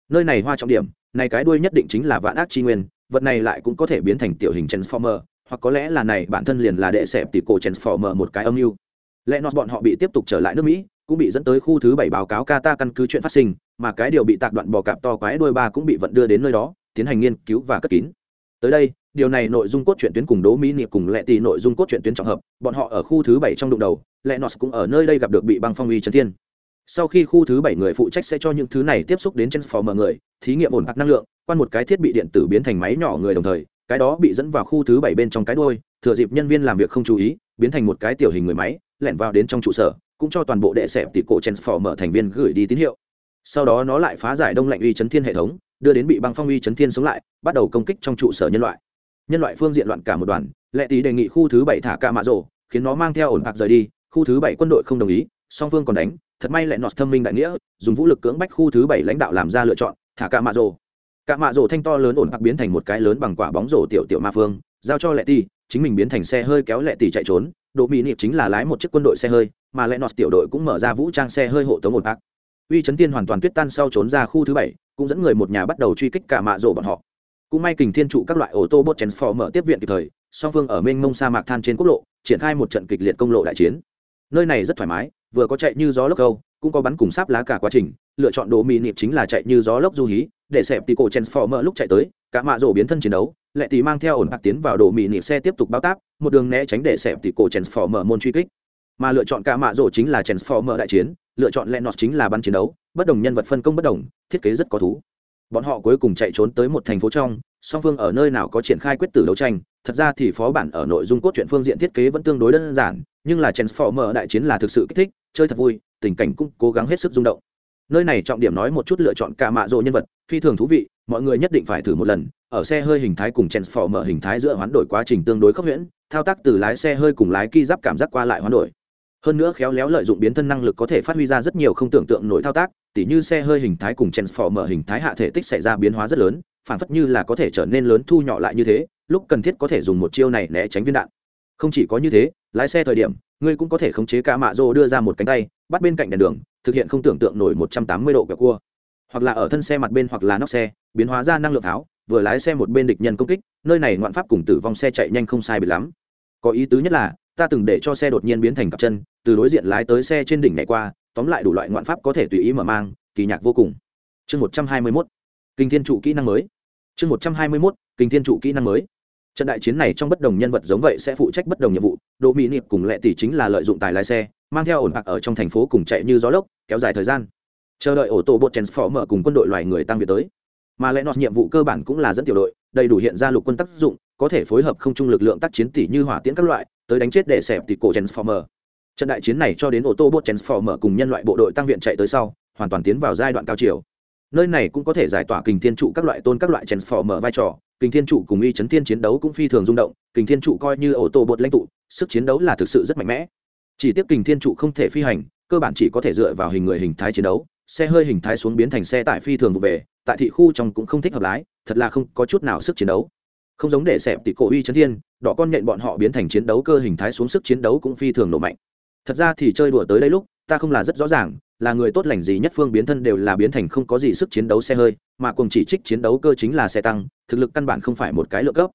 nơi này hoa trọng điểm này cái đuôi nhất định chính là vạn ác chi nguyên vật này lại cũng có thể biến thành tiểu hình transformer hoặc có lẽ là này bản thân liền là đệ sẹp tỷ cổ transformer một cái âm mưu lẽ nó bọn họ bị tiếp tục trở lại nước mỹ cũng bị dẫn tới khu thứ bảy báo cáo kata căn cứ chuyện phát sinh, mà cái điều bị tạc đoạn bò cạp to quái đuôi ba cũng bị vận đưa đến nơi đó, tiến hành nghiên cứu và cất kín. Tới đây, điều này nội dung cốt truyện tuyến cùng đố Mỹ Niệm cùng Lệ Tỷ nội dung cốt truyện tuyến trọng hợp, bọn họ ở khu thứ bảy trong đụng đầu, Lệ Nọt cũng ở nơi đây gặp được bị băng phong uy chấn thiên. Sau khi khu thứ bảy người phụ trách sẽ cho những thứ này tiếp xúc đến Transformer người, thí nghiệm ổn hạt năng lượng, quan một cái thiết bị điện tử biến thành máy nhỏ người đồng thời, cái đó bị dẫn vào khu thứ bảy bên trong cái đuôi, thừa dịp nhân viên làm việc không chú ý, biến thành một cái tiểu hình người máy, lẻn vào đến trong trụ sở, cũng cho toàn bộ đệ sẹp tỷ cổ Transformer thành viên gửi đi tín hiệu. Sau đó nó lại phá giải đông lạnh uy chấn thiên hệ thống, đưa đến bị băng phong uy chấn thiên sống lại, bắt đầu công kích trong trụ sở nhân loại. Nhân loại phương diện loạn cả một đoàn, lệ tỷ đề nghị khu thứ bảy thả cả mạ rồ, khiến nó mang theo ổn bạc rời đi, khu thứ bảy quân đội không đồng ý, song phương còn đánh, thật may lại nọt thâm minh đại nghĩa, dùng vũ lực cưỡng bách khu thứ bảy lãnh đạo làm ra lựa chọn, thả cả mạ rồ. Cả mạ rồ thanh to lớn ổn bạc biến thành một cái lớn bằng quả bóng rổ tiểu tiểu ma phương, giao cho lệ tỷ, chính mình biến thành xe hơi kéo lệ tỷ chạy trốn, độ mỹ niệm chính là lái một chiếc quân đội xe hơi mà lệ nọt tiểu đội cũng mở ra vũ trang xe hơi hộ tống ổn bạc uy chấn tiên hoàn toàn tuyết tan sau trốn ra khu thứ bảy cũng dẫn người một nhà bắt đầu truy kích cả mạ rổ bọn họ. Cũng may kình thiên trụ các loại ô tô bot mở tiếp viện kịp thời, song phương ở mênh mông sa mạc than trên quốc lộ, triển khai một trận kịch liệt công lộ đại chiến. Nơi này rất thoải mái, vừa có chạy như gió lốc câu, cũng có bắn cùng sáp lá cả quá trình, lựa chọn đồ mì nịp chính là chạy như gió lốc du hí, để xẹp tì cổ mở lúc chạy tới, cả mạ rổ biến thân chiến đấu, lệ tì mang theo ổn bạc tiến vào đồ mì nịp xe tiếp tục bao tác một đường né tránh để xẹp tì cổ mở môn truy kích mà lựa chọn cả mạ rổ chính là Transformer đại chiến, lựa chọn lẹ nọt chính là bắn chiến đấu, bất đồng nhân vật phân công bất đồng, thiết kế rất có thú. Bọn họ cuối cùng chạy trốn tới một thành phố trong, song phương ở nơi nào có triển khai quyết tử đấu tranh, thật ra thì phó bản ở nội dung cốt truyện phương diện thiết kế vẫn tương đối đơn giản, nhưng là transformer đại chiến là thực sự kích thích, chơi thật vui, tình cảnh cũng cố gắng hết sức rung động. Nơi này trọng điểm nói một chút lựa chọn cả mạ rộ nhân vật, phi thường thú vị, mọi người nhất định phải thử một lần, ở xe hơi hình thái cùng transformer hình thái giữa hoán đổi quá trình tương đối khốc huyễn thao tác từ lái xe hơi cùng lái ki giáp cảm giác qua lại hoán đổi hơn nữa khéo léo lợi dụng biến thân năng lực có thể phát huy ra rất nhiều không tưởng tượng nổi thao tác, tỉ như xe hơi hình thái cùng transformer hình thái hạ thể tích xảy ra biến hóa rất lớn, phản phất như là có thể trở nên lớn thu nhỏ lại như thế, lúc cần thiết có thể dùng một chiêu này né tránh viên đạn. Không chỉ có như thế, lái xe thời điểm, ngươi cũng có thể khống chế cả mạ rô đưa ra một cánh tay, bắt bên cạnh đèn đường, thực hiện không tưởng tượng nổi một trăm tám mươi độ kẹo cua. Hoặc là ở thân xe mặt bên hoặc là nóc xe, biến hóa ra năng lượng tháo, vừa lái xe một bên địch nhân công kích, nơi này ngoạn pháp cùng tử vong xe chạy nhanh không sai bị lắm. Có ý tứ nhất là ta từng để cho xe đột nhiên biến thành cặp chân, từ đối diện lái tới xe trên đỉnh này qua, tóm lại đủ loại ngoạn pháp có thể tùy ý mở mang, kỳ nhạc vô cùng. Chương một trăm hai mươi mốt. Kinh thiên trụ kỹ năng mới. Chương một trăm hai mươi mốt. Kinh thiên trụ kỹ năng mới. Trận đại chiến này trong bất đồng nhân vật giống vậy sẽ phụ trách bất đồng nhiệm vụ độ mỹ niệm cùng lệ tỷ chính là lợi dụng tài lái xe, mang theo ổn bạc ở trong thành phố cùng chạy như gió lốc, kéo dài thời gian. Chờ đợi ổ tổ bột mở cùng quân đội loài người tăng việt tới. Mà lẽ nọt nhiệm vụ cơ bản cũng là dẫn tiểu đội, đầy đủ hiện ra lục quân tác dụng có thể phối hợp không chung lực lượng tác chiến tỷ như hỏa tiễn các loại, tới đánh chết để xẹp tỷ cổ transformer. Trận đại chiến này cho đến ô tô bot transformer cùng nhân loại bộ đội tăng viện chạy tới sau, hoàn toàn tiến vào giai đoạn cao chiều. Nơi này cũng có thể giải tỏa kình thiên trụ các loại tôn các loại transformer vai trò, kình thiên trụ cùng y chấn thiên chiến đấu cũng phi thường rung động, kình thiên trụ coi như ô tô bột lãnh tụ, sức chiến đấu là thực sự rất mạnh mẽ. Chỉ tiếc kình thiên trụ không thể phi hành, cơ bản chỉ có thể dựa vào hình người hình thái chiến đấu, xe hơi hình thái xuống biến thành xe tải phi thường vụ về tại thị khu trong cũng không thích hợp lái, thật là không có chút nào sức chiến đấu không giống để xẹp tị cổ uy chấn thiên, đỏ con nhện bọn họ biến thành chiến đấu cơ hình thái xuống sức chiến đấu cũng phi thường nổ mạnh. Thật ra thì chơi đùa tới đây lúc, ta không là rất rõ ràng, là người tốt lành gì nhất phương biến thân đều là biến thành không có gì sức chiến đấu xe hơi, mà cùng chỉ trích chiến đấu cơ chính là xe tăng, thực lực căn bản không phải một cái lượng cấp.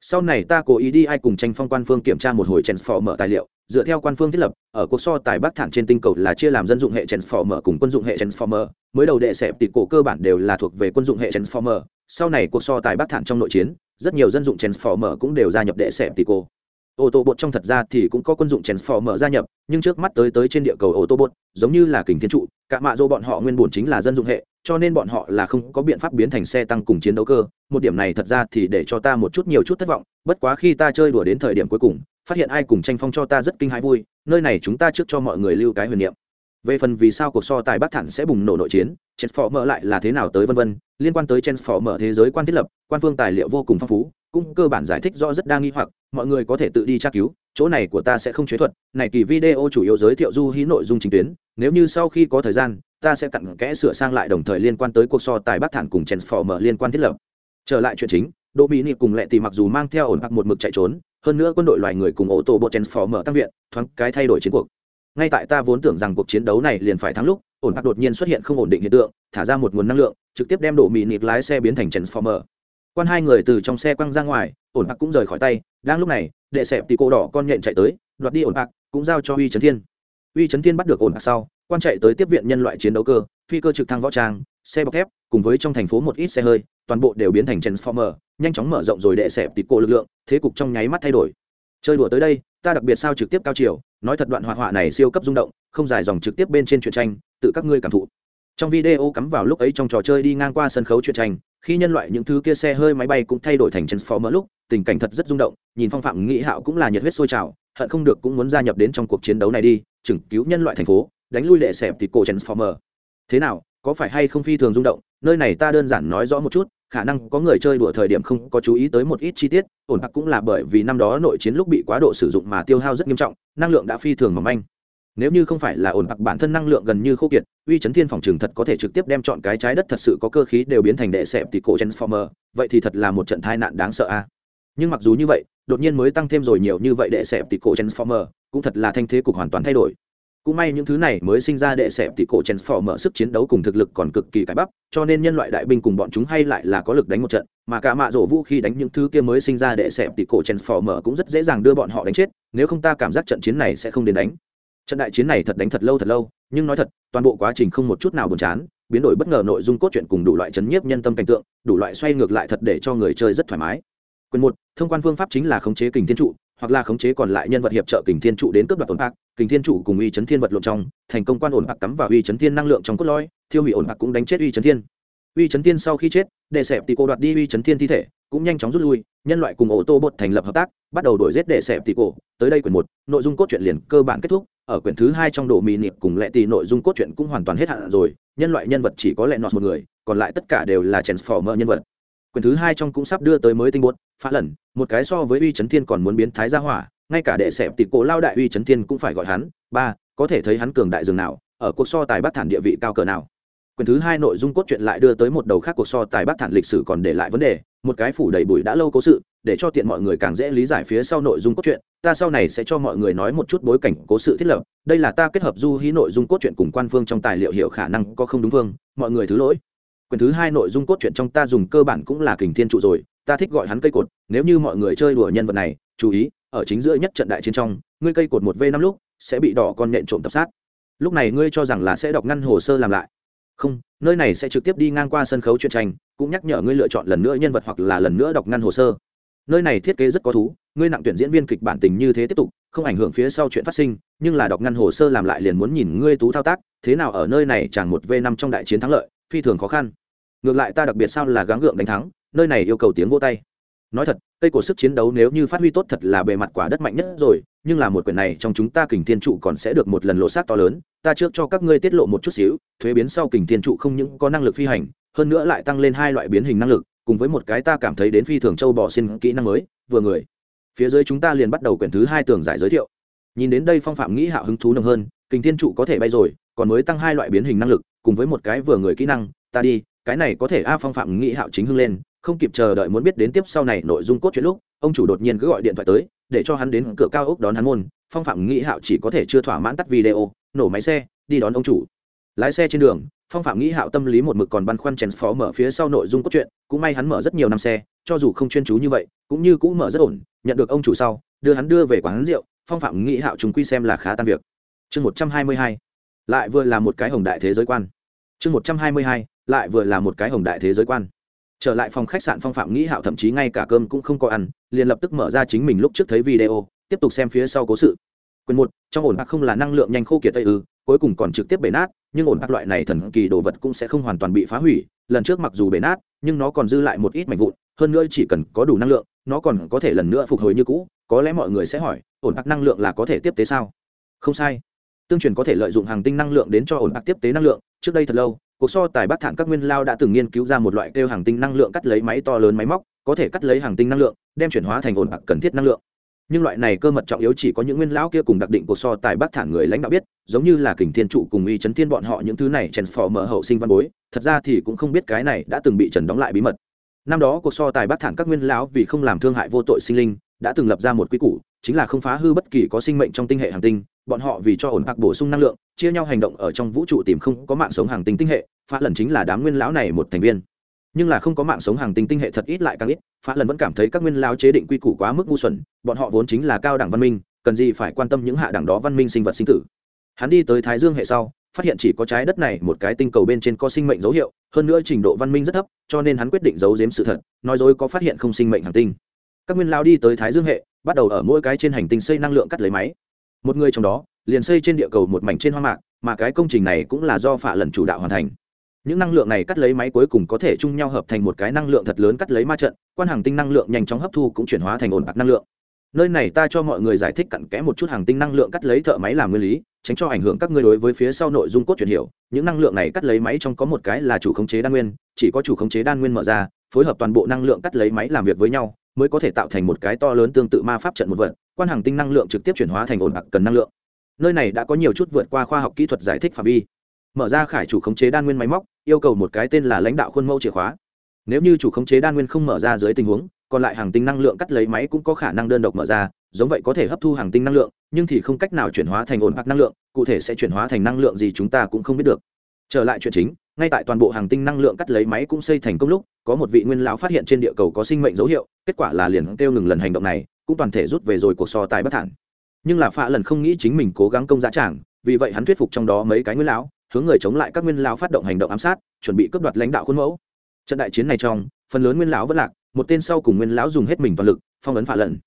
Sau này ta cố ý đi ai cùng tranh phong quan phương kiểm tra một hồi mở tài liệu, dựa theo quan phương thiết lập, ở cuộc so tài bắc thản trên tinh cầu là chia làm dân dụng hệ mở cùng quân dụng hệ mở mới đầu đệ xẹp tỷ cổ cơ bản đều là thuộc về quân dụng hệ mở sau này cuộc so tài bắc thản trong nội chiến rất nhiều dân dụng mở cũng đều gia nhập đệ sẹp tỷ cổ ô tô bột trong thật ra thì cũng có quân dụng transformer gia nhập, nhưng trước mắt tới tới trên địa cầu ô tô bột giống như là kình thiên trụ, cả mạ dô bọn họ nguyên bổn chính là dân dụng hệ, cho nên bọn họ là không có biện pháp biến thành xe tăng cùng chiến đấu cơ. Một điểm này thật ra thì để cho ta một chút nhiều chút thất vọng, bất quá khi ta chơi đùa đến thời điểm cuối cùng, phát hiện ai cùng tranh phong cho ta rất kinh hãi vui, nơi này chúng ta trước cho mọi người lưu cái huyền niệm về phần vì sao cuộc so tài bắc thản sẽ bùng nổ nội chiến transformer lại là thế nào tới vân vân, liên quan tới transformer thế giới quan thiết lập, quan phương tài liệu vô cùng phong phú, cũng cơ bản giải thích rõ rất đa nghi hoặc, mọi người có thể tự đi tra cứu, chỗ này của ta sẽ không chế thuật, này kỳ video chủ yếu giới thiệu du hí nội dung chính tuyến, nếu như sau khi có thời gian, ta sẽ cặn kẽ sửa sang lại đồng thời liên quan tới cuộc so tài bắc thản cùng transformer liên quan thiết lập. Trở lại chuyện chính, đỗ mỹ nị cùng lệ tì mặc dù mang theo ổn hoặc một mực chạy trốn, hơn nữa quân đội loài người cùng ô tô bộ transformer tăng viện, thoáng cái thay đổi chiến cuộc ngay tại ta vốn tưởng rằng cuộc chiến đấu này liền phải thắng lúc, ổn bạc đột nhiên xuất hiện không ổn định hiện tượng, thả ra một nguồn năng lượng, trực tiếp đem đổ mì nịt lái xe biến thành transformer. Quan hai người từ trong xe quăng ra ngoài, ổn bạc cũng rời khỏi tay, đang lúc này, đệ sẹp thì cô đỏ con nhện chạy tới, đoạt đi ổn bạc cũng giao cho uy trấn thiên. Uy trấn thiên bắt được ổn bạc sau, quan chạy tới tiếp viện nhân loại chiến đấu cơ, phi cơ trực thăng võ trang, xe bọc thép, cùng với trong thành phố một ít xe hơi, toàn bộ đều biến thành transformer, nhanh chóng mở rộng rồi đệ sẹp tịp cổ lực lượng, thế cục trong nháy mắt thay đổi. Chơi đùa tới đây, ta đặc biệt sao trực tiếp cao chiều nói thật đoạn hoạt họa này siêu cấp rung động, không dài dòng trực tiếp bên trên truyện tranh, tự các ngươi cảm thụ. Trong video cắm vào lúc ấy trong trò chơi đi ngang qua sân khấu truyện tranh, khi nhân loại những thứ kia xe hơi máy bay cũng thay đổi thành transformer lúc, tình cảnh thật rất rung động, nhìn phong phạm nghĩ hạo cũng là nhiệt huyết sôi trào, hận không được cũng muốn gia nhập đến trong cuộc chiến đấu này đi, chừng cứu nhân loại thành phố, đánh lui lệ sẹp thì cổ transformer. Thế nào, có phải hay không phi thường rung động? Nơi này ta đơn giản nói rõ một chút khả năng có người chơi đùa thời điểm không có chú ý tới một ít chi tiết, ổn bạc cũng là bởi vì năm đó nội chiến lúc bị quá độ sử dụng mà tiêu hao rất nghiêm trọng, năng lượng đã phi thường mỏng manh. Nếu như không phải là ổn bạc bản thân năng lượng gần như khô kiệt, uy chấn thiên phòng trường thật có thể trực tiếp đem chọn cái trái đất thật sự có cơ khí đều biến thành đệ sẹp thì cổ transformer, vậy thì thật là một trận tai nạn đáng sợ a. Nhưng mặc dù như vậy, đột nhiên mới tăng thêm rồi nhiều như vậy đệ sẹp thì cổ transformer, cũng thật là thanh thế cục hoàn toàn thay đổi cũng may những thứ này mới sinh ra đệ sẹp tỷ cổ chèn phò mở sức chiến đấu cùng thực lực còn cực kỳ cải bắp, cho nên nhân loại đại binh cùng bọn chúng hay lại là có lực đánh một trận, mà cả mạ rổ vũ khi đánh những thứ kia mới sinh ra đệ sẹp tỷ cổ chèn phò mở cũng rất dễ dàng đưa bọn họ đánh chết, nếu không ta cảm giác trận chiến này sẽ không đến đánh. Trận đại chiến này thật đánh thật lâu thật lâu, nhưng nói thật, toàn bộ quá trình không một chút nào buồn chán, biến đổi bất ngờ nội dung cốt truyện cùng đủ loại chấn nhiếp nhân tâm cảnh tượng, đủ loại xoay ngược lại thật để cho người chơi rất thoải mái. Quyền một, thông quan phương pháp chính là khống chế kình thiên trụ hoặc là khống chế còn lại nhân vật hiệp trợ kình thiên trụ đến cướp đoạt ổn bạc kình thiên trụ cùng uy chấn thiên vật lộn trong, thành công quan ổn bạc cắm vào uy chấn thiên năng lượng trong cốt lõi, thiêu hủy ổn bạc cũng đánh chết uy chấn thiên. Uy chấn thiên sau khi chết, đệ sẹp tỷ cô đoạt đi uy chấn thiên thi thể, cũng nhanh chóng rút lui, nhân loại cùng ô tô bột thành lập hợp tác, bắt đầu đổi giết đệ sẹp tỷ cổ. Tới đây quyển một, nội dung cốt truyện liền cơ bản kết thúc, ở quyển thứ hai trong đồ mì niệm cùng lệ tỷ nội dung cốt truyện cũng hoàn toàn hết hạn rồi, nhân loại nhân vật chỉ có lệ nọt một người, còn lại tất cả đều là transformer nhân vật quyển thứ hai trong cũng sắp đưa tới mới tinh bột, phá lần, một cái so với uy chấn thiên còn muốn biến thái ra hỏa, ngay cả đệ xẹp tịp cổ lao đại uy chấn thiên cũng phải gọi hắn, ba, có thể thấy hắn cường đại dường nào, ở cuộc so tài bắc thản địa vị cao cờ nào. Quyển thứ hai nội dung cốt truyện lại đưa tới một đầu khác cuộc so tài bắc thản lịch sử còn để lại vấn đề, một cái phủ đầy bụi đã lâu cố sự, để cho tiện mọi người càng dễ lý giải phía sau nội dung cốt truyện, ta sau này sẽ cho mọi người nói một chút bối cảnh cố sự thiết lập, đây là ta kết hợp du hí nội dung cốt truyện cùng quan phương trong tài liệu hiểu khả năng có không đúng phương mọi người thứ lỗi quyển thứ hai nội dung cốt truyện trong ta dùng cơ bản cũng là kình thiên trụ rồi, ta thích gọi hắn cây cột, nếu như mọi người chơi đùa nhân vật này, chú ý, ở chính giữa nhất trận đại chiến trong, ngươi cây cột một v năm lúc, sẽ bị đỏ con nện trộm tập sát. Lúc này ngươi cho rằng là sẽ đọc ngăn hồ sơ làm lại. Không, nơi này sẽ trực tiếp đi ngang qua sân khấu truyện tranh, cũng nhắc nhở ngươi lựa chọn lần nữa nhân vật hoặc là lần nữa đọc ngăn hồ sơ. Nơi này thiết kế rất có thú, ngươi nặng tuyển diễn viên kịch bản tình như thế tiếp tục, không ảnh hưởng phía sau chuyện phát sinh, nhưng là đọc ngăn hồ sơ làm lại liền muốn nhìn ngươi tú thao tác, thế nào ở nơi này chẳng một v năm trong đại chiến thắng lợi phi thường khó khăn. Ngược lại ta đặc biệt sao là gắng gượng đánh thắng, nơi này yêu cầu tiếng vô tay. Nói thật, cây cổ sức chiến đấu nếu như phát huy tốt thật là bề mặt quả đất mạnh nhất rồi, nhưng là một quyển này trong chúng ta kình thiên trụ còn sẽ được một lần lộ sát to lớn, ta trước cho các ngươi tiết lộ một chút xíu, thuế biến sau kình thiên trụ không những có năng lực phi hành, hơn nữa lại tăng lên hai loại biến hình năng lực, cùng với một cái ta cảm thấy đến phi thường châu bò xin kỹ năng mới, vừa người. Phía dưới chúng ta liền bắt đầu quyển thứ hai tường giải giới thiệu. Nhìn đến đây phong phạm nghĩ hạo hứng thú nồng hơn, kình thiên trụ có thể bay rồi, còn mới tăng hai loại biến hình năng lực cùng với một cái vừa người kỹ năng, ta đi, cái này có thể a phong phạm nghĩ hạo chính hưng lên, không kịp chờ đợi muốn biết đến tiếp sau này nội dung cốt truyện lúc, ông chủ đột nhiên cứ gọi điện thoại tới, để cho hắn đến cửa cao ốc đón hắn môn, phong phạm nghĩ hạo chỉ có thể chưa thỏa mãn tắt video, nổ máy xe, đi đón ông chủ. Lái xe trên đường, phong phạm nghĩ hạo tâm lý một mực còn băn khoăn chèn phó mở phía sau nội dung cốt truyện, cũng may hắn mở rất nhiều năm xe, cho dù không chuyên chú như vậy, cũng như cũng mở rất ổn, nhận được ông chủ sau, đưa hắn đưa về quán rượu, phong phạm nghĩ hạo chúng quy xem là khá tan việc. Chương một trăm hai mươi hai, lại vừa là một cái hồng đại thế giới quan chương một trăm hai mươi hai, lại vừa là một cái hồng đại thế giới quan. Trở lại phòng khách sạn phong phạm nghĩ hạo thậm chí ngay cả cơm cũng không có ăn, liền lập tức mở ra chính mình lúc trước thấy video, tiếp tục xem phía sau cố sự. Quyền một, trong ổn bạc không là năng lượng nhanh khô kiệt tây ư, cuối cùng còn trực tiếp bể nát, nhưng ổn bạc loại này thần kỳ đồ vật cũng sẽ không hoàn toàn bị phá hủy, lần trước mặc dù bể nát, nhưng nó còn dư lại một ít mảnh vụn, hơn nữa chỉ cần có đủ năng lượng, nó còn có thể lần nữa phục hồi như cũ, có lẽ mọi người sẽ hỏi, ổn bạc năng lượng là có thể tiếp tế sao? Không sai. Tương truyền có thể lợi dụng hàng tinh năng lượng đến cho ổn bạc tiếp tế năng lượng trước đây thật lâu, cuộc so tài bắc thản các nguyên lao đã từng nghiên cứu ra một loại kêu hàng tinh năng lượng cắt lấy máy to lớn máy móc, có thể cắt lấy hàng tinh năng lượng, đem chuyển hóa thành ổn bạc cần thiết năng lượng. Nhưng loại này cơ mật trọng yếu chỉ có những nguyên lão kia cùng đặc định cuộc so tài bác thản người lãnh đạo biết, giống như là kình thiên trụ cùng y chấn thiên bọn họ những thứ này mở hậu sinh văn bối, thật ra thì cũng không biết cái này đã từng bị trần đóng lại bí mật. Năm đó cuộc so tài bác thản các nguyên lão vì không làm thương hại vô tội sinh linh đã từng lập ra một quy củ, chính là không phá hư bất kỳ có sinh mệnh trong tinh hệ hành tinh, bọn họ vì cho ổn bạc bổ sung năng lượng, chia nhau hành động ở trong vũ trụ tìm không có mạng sống hàng tinh tinh hệ, phá lần chính là đám nguyên lão này một thành viên. Nhưng là không có mạng sống hàng tinh tinh hệ thật ít lại càng ít, phá lần vẫn cảm thấy các nguyên lão chế định quy củ quá mức ngu xuẩn, bọn họ vốn chính là cao đẳng văn minh, cần gì phải quan tâm những hạ đẳng đó văn minh sinh vật sinh tử. Hắn đi tới thái dương hệ sau, phát hiện chỉ có trái đất này một cái tinh cầu bên trên có sinh mệnh dấu hiệu, hơn nữa trình độ văn minh rất thấp, cho nên hắn quyết định giấu giếm sự thật, nói dối có phát hiện không sinh mệnh hàng tinh các nguyên lao đi tới thái dương hệ, bắt đầu ở mỗi cái trên hành tinh xây năng lượng cắt lấy máy. Một người trong đó, liền xây trên địa cầu một mảnh trên hoa mạc, mà cái công trình này cũng là do phạ lần chủ đạo hoàn thành. Những năng lượng này cắt lấy máy cuối cùng có thể chung nhau hợp thành một cái năng lượng thật lớn cắt lấy ma trận, quan hàng tinh năng lượng nhanh chóng hấp thu cũng chuyển hóa thành ổn bạc năng lượng. Nơi này ta cho mọi người giải thích cặn kẽ một chút hàng tinh năng lượng cắt lấy thợ máy làm nguyên lý, tránh cho ảnh hưởng các ngươi đối với phía sau nội dung cốt truyền hiểu. Những năng lượng này cắt lấy máy trong có một cái là chủ khống chế đan nguyên, chỉ có chủ khống chế đan nguyên mở ra, phối hợp toàn bộ năng lượng cắt lấy máy làm việc với nhau mới có thể tạo thành một cái to lớn tương tự ma pháp trận một vật, quan hàng tinh năng lượng trực tiếp chuyển hóa thành ổn bạc cần năng lượng. Nơi này đã có nhiều chút vượt qua khoa học kỹ thuật giải thích phạm vi. Mở ra khải chủ khống chế đan nguyên máy móc, yêu cầu một cái tên là lãnh đạo khuôn mẫu chìa khóa. Nếu như chủ khống chế đan nguyên không mở ra dưới tình huống, còn lại hàng tinh năng lượng cắt lấy máy cũng có khả năng đơn độc mở ra, giống vậy có thể hấp thu hàng tinh năng lượng, nhưng thì không cách nào chuyển hóa thành ổn bạc năng lượng, cụ thể sẽ chuyển hóa thành năng lượng gì chúng ta cũng không biết được. Trở lại chuyện chính ngay tại toàn bộ hàng tinh năng lượng cắt lấy máy cũng xây thành công lúc, có một vị nguyên lão phát hiện trên địa cầu có sinh mệnh dấu hiệu, kết quả là liền kêu ngừng lần hành động này, cũng toàn thể rút về rồi cuộc so tài bất thản. Nhưng là phạ lần không nghĩ chính mình cố gắng công giá trảng vì vậy hắn thuyết phục trong đó mấy cái nguyên lão, hướng người chống lại các nguyên lão phát động hành động ám sát, chuẩn bị cướp đoạt lãnh đạo khuôn mẫu. Trận đại chiến này trong, phần lớn nguyên lão vẫn lạc, một tên sau cùng nguyên lão dùng hết mình toàn lực, phong ấn phạ lần.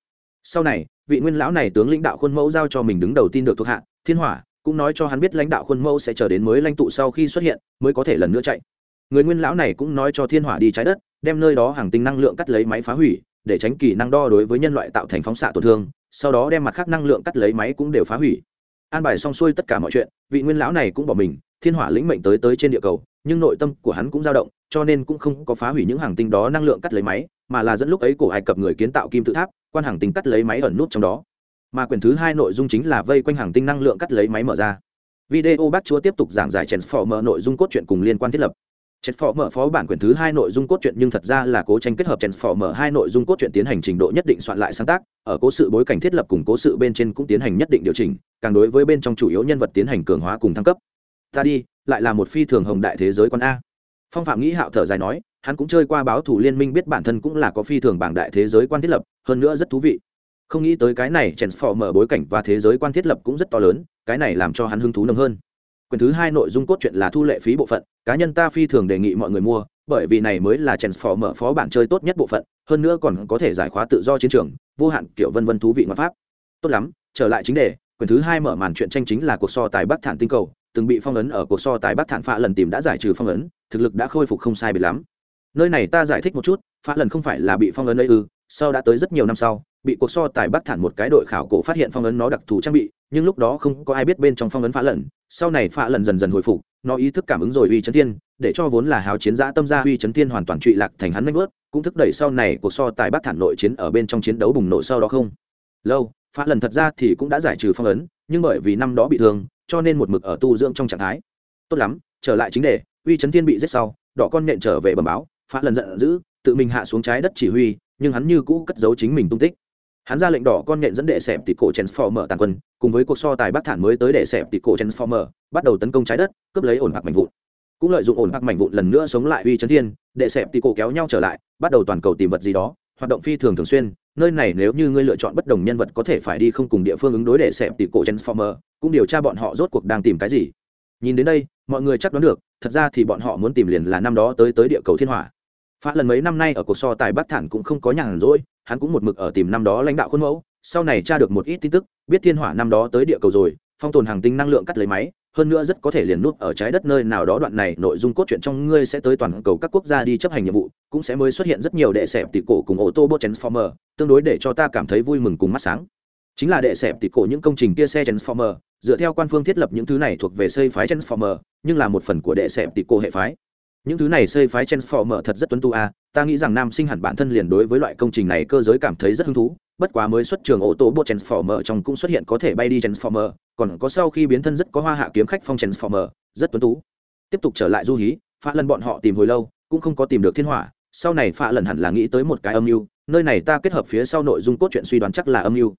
Sau này, vị nguyên lão này tướng lãnh đạo khuôn mẫu giao cho mình đứng đầu tin được thuộc hạ, thiên hỏa cũng nói cho hắn biết lãnh đạo khuôn mẫu sẽ chờ đến mới lãnh tụ sau khi xuất hiện, mới có thể lần nữa chạy. Người nguyên lão này cũng nói cho thiên hỏa đi trái đất, đem nơi đó hàng tinh năng lượng cắt lấy máy phá hủy, để tránh kỳ năng đo đối với nhân loại tạo thành phóng xạ tổn thương, sau đó đem mặt khác năng lượng cắt lấy máy cũng đều phá hủy. An bài xong xuôi tất cả mọi chuyện, vị nguyên lão này cũng bỏ mình, thiên hỏa lĩnh mệnh tới tới trên địa cầu, nhưng nội tâm của hắn cũng dao động, cho nên cũng không có phá hủy những hàng tinh đó năng lượng cắt lấy máy, mà là dẫn lúc ấy cổ ai cập người kiến tạo kim tự tháp, quan hàng tinh cắt lấy máy ẩn nút trong đó mà quyển thứ hai nội dung chính là vây quanh hàng tinh năng lượng cắt lấy máy mở ra video bác chúa tiếp tục giảng giải transformer nội dung cốt truyện cùng liên quan thiết lập Transformer phó bản quyển thứ hai nội dung cốt truyện nhưng thật ra là cố tranh kết hợp Transformer hai nội dung cốt truyện tiến hành trình độ nhất định soạn lại sáng tác, ở cố sự bối cảnh thiết lập cùng cố sự bên trên cũng tiến hành nhất định điều chỉnh, càng đối với bên trong chủ yếu nhân vật tiến hành cường hóa cùng thăng cấp. Ta đi, lại là một phi thường hồng đại thế giới quan a. Phong Phạm nghĩ hạo thở dài nói, hắn cũng chơi qua báo thủ liên minh biết bản thân cũng là có phi thường bảng đại thế giới quan thiết lập, hơn nữa rất thú vị. Không nghĩ tới cái này Transformer bối cảnh và thế giới quan thiết lập cũng rất to lớn, cái này làm cho hắn hứng thú nồng hơn. Quyển thứ hai nội dung cốt truyện là thu lệ phí bộ phận cá nhân ta phi thường đề nghị mọi người mua bởi vì này mới là mở phó bản chơi tốt nhất bộ phận hơn nữa còn có thể giải khóa tự do chiến trường vô hạn kiểu vân vân thú vị ngoại pháp. Tốt lắm trở lại chính đề quyển thứ hai mở màn chuyện tranh chính là cuộc so tài bắc thản tinh cầu từng bị phong ấn ở cuộc so tài bắc thản phạ lần tìm đã giải trừ phong ấn thực lực đã khôi phục không sai biệt lắm. Nơi này ta giải thích một chút phá lần không phải là bị phong ấn ấy ư sau đã tới rất nhiều năm sau, bị cuộc so tài bắc thản một cái đội khảo cổ phát hiện phong ấn nó đặc thù trang bị, nhưng lúc đó không có ai biết bên trong phong ấn phá lần sau này phá lần dần dần hồi phục, nó ý thức cảm ứng rồi uy chấn thiên, để cho vốn là hào chiến giã tâm gia uy chấn thiên hoàn toàn trụy lạc thành hắn nanh vớt, cũng thức đẩy sau này cuộc so tài bắc thản nội chiến ở bên trong chiến đấu bùng nổ sau đó không. Lâu, phá lần thật ra thì cũng đã giải trừ phong ấn, nhưng bởi vì năm đó bị thương, cho nên một mực ở tu dưỡng trong trạng thái. Tốt lắm, trở lại chính đề, uy chấn thiên bị giết sau, đỏ con nện trở về bầm báo, phá lần giận dữ, tự mình hạ xuống trái đất chỉ huy nhưng hắn như cũ cất giấu chính mình tung tích. Hắn ra lệnh đỏ con nhện dẫn đệ sẹp tịp cổ transformer tàn quân, cùng với cuộc so tài bắc thản mới tới đệ sẹp tịp cổ transformer, bắt đầu tấn công trái đất, cướp lấy ổn bạc mảnh vụn. Cũng lợi dụng ổn bạc mảnh vụn lần nữa sống lại uy chấn thiên, đệ sẹp tịp cổ kéo nhau trở lại, bắt đầu toàn cầu tìm vật gì đó, hoạt động phi thường thường xuyên, nơi này nếu như ngươi lựa chọn bất đồng nhân vật có thể phải đi không cùng địa phương ứng đối đệ sẹp tịp cổ transformer, cũng điều tra bọn họ rốt cuộc đang tìm cái gì. Nhìn đến đây, mọi người chắc đoán được, thật ra thì bọn họ muốn tìm liền là năm đó tới tới địa cầu thiên hỏa phá lần mấy năm nay ở cuộc so tài bắc thản cũng không có nhàn rỗi, hắn cũng một mực ở tìm năm đó lãnh đạo khuôn mẫu, sau này tra được một ít tin tức, biết thiên hỏa năm đó tới địa cầu rồi, phong tồn hàng tinh năng lượng cắt lấy máy, hơn nữa rất có thể liền nút ở trái đất nơi nào đó đoạn này, nội dung cốt truyện trong ngươi sẽ tới toàn cầu các quốc gia đi chấp hành nhiệm vụ, cũng sẽ mới xuất hiện rất nhiều đệ sẹp tỷ cổ cùng ô tô bot transformer, tương đối để cho ta cảm thấy vui mừng cùng mắt sáng. Chính là đệ sẹp tỷ cổ những công trình kia xe transformer, dựa theo quan phương thiết lập những thứ này thuộc về xây phái transformer, nhưng là một phần của đệ sẹp tỷ cổ hệ phái những thứ này xây phái transformer thật rất tuấn tu a ta nghĩ rằng nam sinh hẳn bản thân liền đối với loại công trình này cơ giới cảm thấy rất hứng thú, bất quá mới xuất trường ô tô bộ transformer trong cũng xuất hiện có thể bay đi transformer còn có sau khi biến thân rất có hoa hạ kiếm khách phong transformer rất tuấn tú. Tiếp tục trở lại du hí phá lần bọn họ tìm hồi lâu, cũng không có tìm được thiên hỏa, sau này phá lần hẳn là nghĩ tới một cái âm mưu, nơi này ta kết hợp phía sau nội dung cốt truyện suy đoán chắc là âm mưu.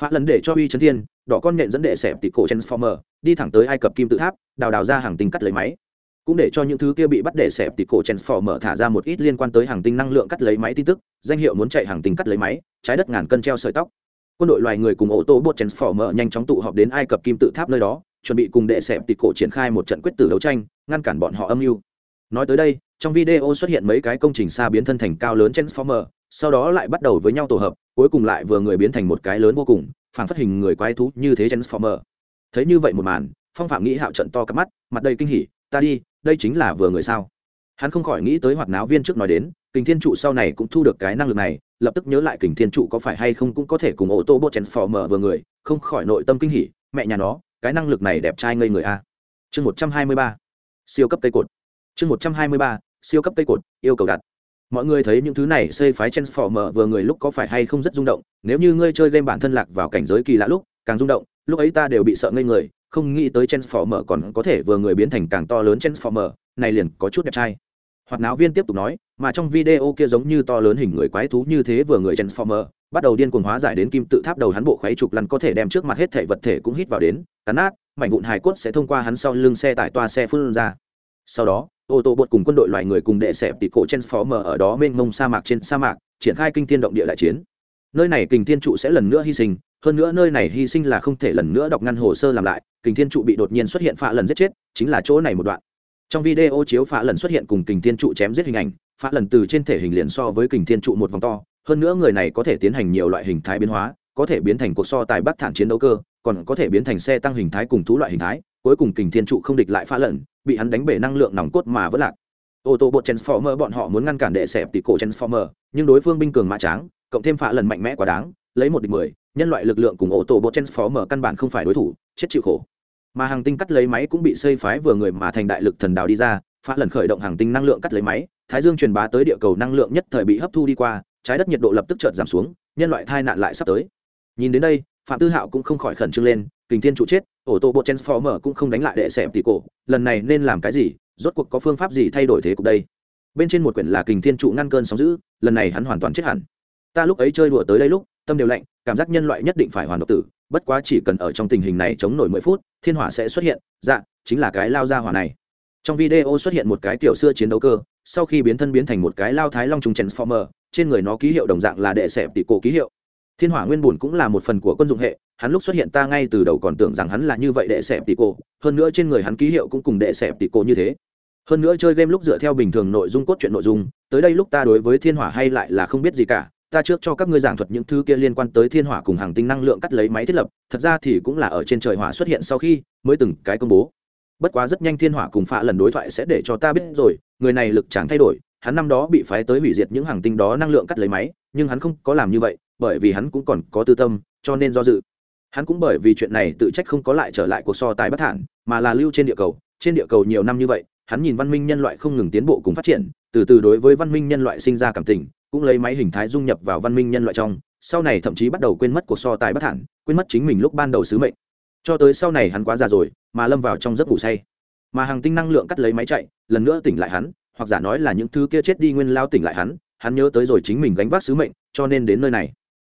Phá lần để cho uy chấn thiên, đỏ con nện dẫn đệ xẹp tị cổ transformer đi thẳng tới ai cập kim tự tháp, đào đào ra hàng tinh cắt lấy máy cũng để cho những thứ kia bị bắt để xẹp tị cổ transformer thả ra một ít liên quan tới hàng tinh năng lượng cắt lấy máy tin tức, danh hiệu muốn chạy hàng tinh cắt lấy máy, trái đất ngàn cân treo sợi tóc. Quân đội loài người cùng ô tô bot transformer nhanh chóng tụ họp đến ai cập kim tự tháp nơi đó, chuẩn bị cùng đệ xẹp tị cổ triển khai một trận quyết tử đấu tranh, ngăn cản bọn họ âm mưu. Nói tới đây, trong video xuất hiện mấy cái công trình xa biến thân thành cao lớn transformer, sau đó lại bắt đầu với nhau tổ hợp, cuối cùng lại vừa người biến thành một cái lớn vô cùng, phản phát hình người quái thú như thế transformer. Thấy như vậy một màn, phong phạm nghĩ hạo trận to cắp mắt, mặt đầy kinh hỉ, ta đi đây chính là vừa người sao? Hắn không khỏi nghĩ tới hoạt náo viên trước nói đến, kình thiên trụ sau này cũng thu được cái năng lực này, lập tức nhớ lại kình thiên trụ có phải hay không cũng có thể cùng ô tô bot transformer vừa người, không khỏi nội tâm kinh hỉ, mẹ nhà nó, cái năng lực này đẹp trai ngây người a. Chương một trăm hai mươi ba, siêu cấp cây cột. Chương một trăm hai mươi ba, siêu cấp cây cột, yêu cầu đặt. Mọi người thấy những thứ này xây phái chèn phò mở vừa người lúc có phải hay không rất rung động, nếu như ngươi chơi game bản thân lạc vào cảnh giới kỳ lạ lúc, càng rung động lúc ấy ta đều bị sợ ngây người, không nghĩ tới transformer còn có thể vừa người biến thành càng to lớn transformer, này liền có chút đẹp trai. Hoạt náo viên tiếp tục nói, mà trong video kia giống như to lớn hình người quái thú như thế vừa người transformer, bắt đầu điên cuồng hóa giải đến kim tự tháp đầu hắn bộ khoáy trục lăn có thể đem trước mặt hết thể vật thể cũng hít vào đến, cắn nát, mảnh vụn hài cốt sẽ thông qua hắn sau lưng xe tải toa xe phun ra. Sau đó, ô tô bột cùng quân đội loài người cùng đệ xẹp tịt cổ transformer ở đó mênh mông sa mạc trên sa mạc, triển khai kinh thiên động địa đại chiến. Nơi này kình thiên trụ sẽ lần nữa hy sinh hơn nữa nơi này hy sinh là không thể lần nữa đọc ngăn hồ sơ làm lại, kình thiên trụ bị đột nhiên xuất hiện phạ lần giết chết, chính là chỗ này một đoạn. Trong video chiếu phạ lần xuất hiện cùng kình thiên trụ chém giết hình ảnh phạ lần từ trên thể hình liền so với kình thiên trụ một vòng to, hơn nữa người này có thể tiến hành nhiều loại hình thái biến hóa, có thể biến thành cuộc so tài bắc thản chiến đấu cơ, còn có thể biến thành xe tăng hình thái cùng thú loại hình thái, cuối cùng kình thiên trụ không địch lại phá lần, bị hắn đánh bể năng lượng nòng cốt mà vỡ lạc. Ô tô bột transformer bọn họ muốn ngăn cản đệ xẹp tỷ cổ transformer, nhưng đối phương binh cường mã tráng, cộng thêm phá lần mạnh mẽ quá đáng, lấy một địch mười nhân loại lực lượng cùng ô tô bot transformer căn bản không phải đối thủ, chết chịu khổ. Mà hàng tinh cắt lấy máy cũng bị xây phái vừa người mà thành đại lực thần đào đi ra, phá lần khởi động hàng tinh năng lượng cắt lấy máy, thái dương truyền bá tới địa cầu năng lượng nhất thời bị hấp thu đi qua, trái đất nhiệt độ lập tức chợt giảm xuống, nhân loại tai nạn lại sắp tới. Nhìn đến đây, phạm tư hạo cũng không khỏi khẩn trương lên, kình thiên trụ chết, ô tô bộ transformer cũng không đánh lại đệ xẻm tỷ cổ, lần này nên làm cái gì, rốt cuộc có phương pháp gì thay đổi thế cục đây? Bên trên một quyển là kình thiên trụ ngăn cơn sóng giữ lần này hắn hoàn toàn chết hẳn. Ta lúc ấy chơi đùa tới đây lúc tâm đều lạnh, cảm giác nhân loại nhất định phải hoàn độc tử, bất quá chỉ cần ở trong tình hình này chống nổi mười phút, thiên hỏa sẽ xuất hiện. Dạ chính là cái lao ra hỏa này. Trong video xuất hiện một cái tiểu xưa chiến đấu cơ, sau khi biến thân biến thành một cái lao thái long trùng transformer, trên người nó ký hiệu đồng dạng là đệ sẹp tỷ cổ ký hiệu. Thiên hỏa nguyên bùn cũng là một phần của quân dụng hệ, hắn lúc xuất hiện ta ngay từ đầu còn tưởng rằng hắn là như vậy đệ sẹp tỷ cổ, hơn nữa trên người hắn ký hiệu cũng cùng đệ sẹp tỷ cổ như thế. Hơn nữa chơi game lúc dựa theo bình thường nội dung cốt truyện nội dung, tới đây lúc ta đối với thiên hỏa hay lại là không biết gì cả ta trước cho các ngươi giảng thuật những thứ kia liên quan tới thiên hỏa cùng hàng tinh năng lượng cắt lấy máy thiết lập, thật ra thì cũng là ở trên trời hỏa xuất hiện sau khi mới từng cái công bố. Bất quá rất nhanh thiên hỏa cùng phạ lần đối thoại sẽ để cho ta biết rồi, người này lực chẳng thay đổi, hắn năm đó bị phái tới hủy diệt những hàng tinh đó năng lượng cắt lấy máy, nhưng hắn không có làm như vậy, bởi vì hắn cũng còn có tư tâm, cho nên do dự. Hắn cũng bởi vì chuyện này tự trách không có lại trở lại cuộc so tài bất thản, mà là lưu trên địa cầu. Trên địa cầu nhiều năm như vậy, hắn nhìn văn minh nhân loại không ngừng tiến bộ cùng phát triển, từ từ đối với văn minh nhân loại sinh ra cảm tình cũng lấy máy hình thái dung nhập vào văn minh nhân loại trong sau này thậm chí bắt đầu quên mất cuộc so tài bất hẳn, quên mất chính mình lúc ban đầu sứ mệnh. Cho tới sau này hắn quá già rồi mà lâm vào trong giấc ngủ say. Mà hàng tinh năng lượng cắt lấy máy chạy lần nữa tỉnh lại hắn hoặc giả nói là những thứ kia chết đi nguyên lao tỉnh lại hắn hắn nhớ tới rồi chính mình gánh vác sứ mệnh cho nên đến nơi này.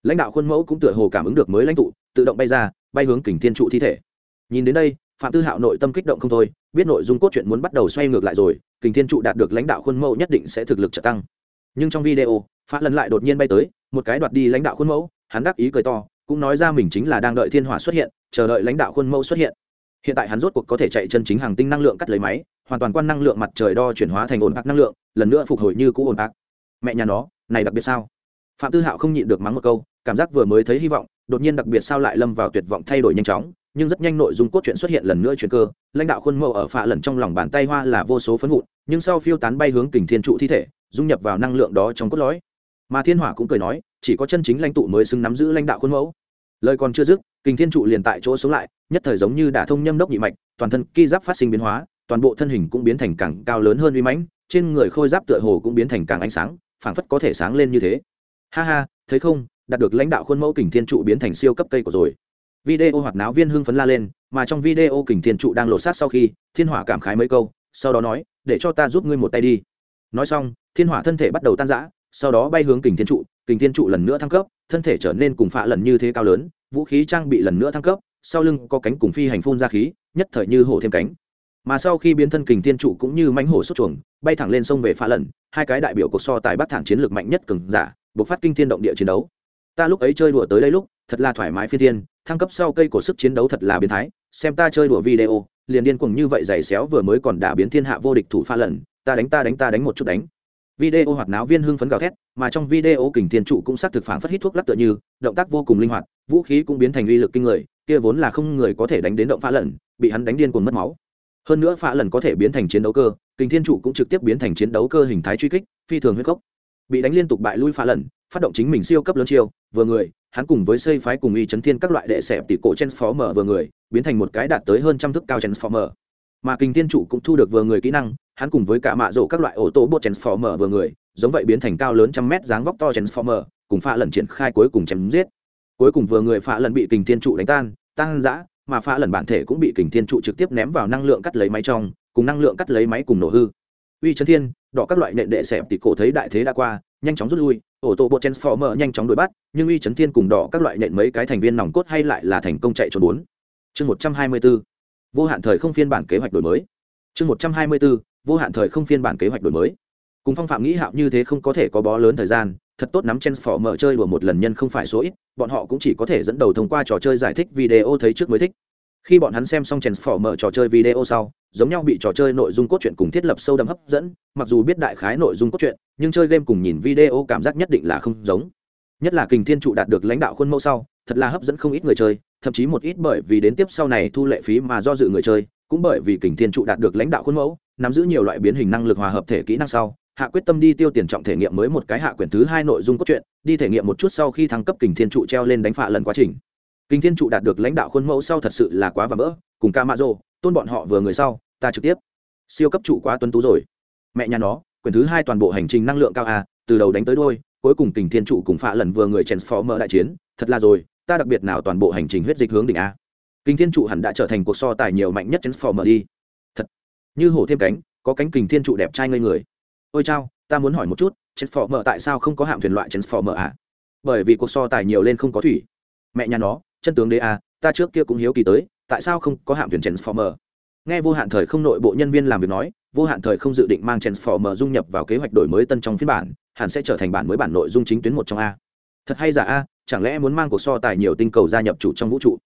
Lãnh đạo khuôn mẫu cũng tựa hồ cảm ứng được mới lãnh tụ tự động bay ra bay hướng kình thiên trụ thi thể. Nhìn đến đây phạm tư hạo nội tâm kích động không thôi biết nội dung cốt truyện muốn bắt đầu xoay ngược lại rồi kình thiên trụ đạt được lãnh đạo khuôn mẫu nhất định sẽ thực lực trợ tăng nhưng trong video phát lần lại đột nhiên bay tới, một cái đoạt đi lãnh đạo khuôn mẫu, hắn đắc ý cười to, cũng nói ra mình chính là đang đợi thiên hỏa xuất hiện, chờ đợi lãnh đạo khuôn mẫu xuất hiện. Hiện tại hắn rốt cuộc có thể chạy chân chính hàng tinh năng lượng cắt lấy máy, hoàn toàn quan năng lượng mặt trời đo chuyển hóa thành ổn áp năng lượng, lần nữa phục hồi như cũ ổn áp. mẹ nhà nó, này đặc biệt sao? Phạm tư hạo không nhịn được mắng một câu, cảm giác vừa mới thấy hy vọng, đột nhiên đặc biệt sao lại lâm vào tuyệt vọng thay đổi nhanh chóng nhưng rất nhanh nội dung cốt truyện xuất hiện lần nữa chuyện cơ, lãnh đạo khuôn mẫu ở phạ lần trong lòng bàn tay hoa là vô số phấn vụn, nhưng sau phiêu tán bay hướng kình thiên trụ thi thể, dung nhập vào năng lượng đó trong cốt lõi. Mà thiên hỏa cũng cười nói, chỉ có chân chính lãnh tụ mới xứng nắm giữ lãnh đạo khuôn mẫu. Lời còn chưa dứt, kình thiên trụ liền tại chỗ sống lại, nhất thời giống như đả thông nhâm đốc nhị mạch, toàn thân ki giáp phát sinh biến hóa, toàn bộ thân hình cũng biến thành càng cao lớn hơn uy mãnh, trên người khôi giáp tựa hồ cũng biến thành càng ánh sáng, phảng phất có thể sáng lên như thế. Ha ha, thấy không, đạt được lãnh đạo khuôn mẫu kình thiên trụ biến thành siêu cấp cây của rồi video hoạt náo viên hưng phấn la lên, mà trong video kình thiên trụ đang lột xác sau khi, thiên hỏa cảm khái mấy câu, sau đó nói, để cho ta giúp ngươi một tay đi. Nói xong, thiên hỏa thân thể bắt đầu tan rã, sau đó bay hướng kình thiên trụ, kình thiên trụ lần nữa thăng cấp, thân thể trở nên cùng phạ lần như thế cao lớn, vũ khí trang bị lần nữa thăng cấp, sau lưng có cánh cùng phi hành phun ra khí, nhất thời như hổ thêm cánh. Mà sau khi biến thân kình thiên trụ cũng như mánh hổ xuất chuồng, bay thẳng lên sông về phá lần, hai cái đại biểu cuộc so tài bắt thẳng chiến lược mạnh nhất cường giả buộc phát kinh thiên động địa chiến đấu. Ta lúc ấy chơi đùa tới đây lúc, thật là thoải mái phi thiên thăng cấp sau cây cổ sức chiến đấu thật là biến thái, xem ta chơi đùa video, liền điên cuồng như vậy giày xéo vừa mới còn đả biến thiên hạ vô địch thủ pha lần, ta đánh ta đánh ta đánh một chút đánh. Video hoạt náo viên hưng phấn gào thét, mà trong video kình thiên trụ cũng xác thực phản phất hít thuốc lắc tựa như, động tác vô cùng linh hoạt, vũ khí cũng biến thành uy lực kinh người, kia vốn là không người có thể đánh đến động pha lần, bị hắn đánh điên cuồng mất máu. Hơn nữa pha lần có thể biến thành chiến đấu cơ, kình thiên trụ cũng trực tiếp biến thành chiến đấu cơ hình thái truy kích, phi thường huyết cốc bị đánh liên tục bại lui pha lần, phát động chính mình siêu cấp lớn chiêu, vừa người hắn cùng với xây phái cùng y chấn thiên các loại đệ xẹp tỷ cổ transformer vừa người, biến thành một cái đạt tới hơn trăm thước cao transformer. Mà kinh thiên trụ cũng thu được vừa người kỹ năng, hắn cùng với cả mạ rộ các loại ô tô bot transformer vừa người, giống vậy biến thành cao lớn trăm mét dáng vóc to transformer, cùng pha lần triển khai cuối cùng chém giết. Cuối cùng vừa người pha lần bị kình thiên trụ đánh tan, tăng dã, mà pha lần bản thể cũng bị kình thiên trụ trực tiếp ném vào năng lượng cắt lấy máy trong, cùng năng lượng cắt lấy máy cùng nổ hư. Uy chấn thiên đỏ các loại nện đệ xẹp tỷ cổ thấy đại thế đã qua nhanh chóng rút lui, ổ tổ bộ transformer nhanh chóng đuổi bắt, nhưng uy chấn thiên cùng đỏ các loại nện mấy cái thành viên nòng cốt hay lại là thành công chạy trốn bốn. Chương một trăm hai mươi bốn, vô hạn thời không phiên bản kế hoạch đổi mới. Chương một trăm hai mươi bốn, vô hạn thời không phiên bản kế hoạch đổi mới. Cùng phong phạm nghĩ hạo như thế không có thể có bó lớn thời gian, thật tốt nắm transformer chơi đùa một lần nhân không phải số ít, bọn họ cũng chỉ có thể dẫn đầu thông qua trò chơi giải thích video thấy trước mới thích. Khi bọn hắn xem xong transformer trò chơi video sau giống nhau bị trò chơi nội dung cốt truyện cùng thiết lập sâu đậm hấp dẫn, mặc dù biết đại khái nội dung cốt truyện, nhưng chơi game cùng nhìn video cảm giác nhất định là không giống. Nhất là kình thiên trụ đạt được lãnh đạo khuôn mẫu sau, thật là hấp dẫn không ít người chơi, thậm chí một ít bởi vì đến tiếp sau này thu lệ phí mà do dự người chơi, cũng bởi vì kình thiên trụ đạt được lãnh đạo khuôn mẫu, nắm giữ nhiều loại biến hình năng lực hòa hợp thể kỹ năng sau, hạ quyết tâm đi tiêu tiền trọng thể nghiệm mới một cái hạ quyển thứ hai nội dung cốt truyện, đi thể nghiệm một chút sau khi thăng cấp kình thiên trụ treo lên đánh phạ lần quá trình. Kình thiên trụ đạt được lãnh đạo khuôn mẫu sau thật sự là quá và vỡ, cùng ca mã rô tôn bọn họ vừa người sau ta trực tiếp. Siêu cấp trụ quá tuân tú rồi. Mẹ nhà nó quyển thứ hai toàn bộ hành trình năng lượng cao à, từ đầu đánh tới đôi cuối cùng tình thiên trụ cùng phạ lần vừa người transformer đại chiến thật là rồi ta đặc biệt nào toàn bộ hành trình huyết dịch hướng đỉnh a. Kình thiên trụ hẳn đã trở thành cuộc so tài nhiều mạnh nhất transformer đi. Thật như hổ thêm cánh có cánh kình thiên trụ đẹp trai ngây người. Ôi chao ta muốn hỏi một chút transformer tại sao không có hạm thuyền loại transformer à? Bởi vì cuộc so tài nhiều lên không có thủy. Mẹ nhà nó chân tướng đế a à, ta trước kia cũng hiếu kỳ tới, tại sao không có hạm thuyền transformer? Nghe vô hạn thời không nội bộ nhân viên làm việc nói, vô hạn thời không dự định mang transformer dung nhập vào kế hoạch đổi mới tân trong phiên bản, hẳn sẽ trở thành bản mới bản nội dung chính tuyến một trong a. Thật hay giả a, chẳng lẽ muốn mang cuộc so tài nhiều tinh cầu gia nhập chủ trong vũ trụ?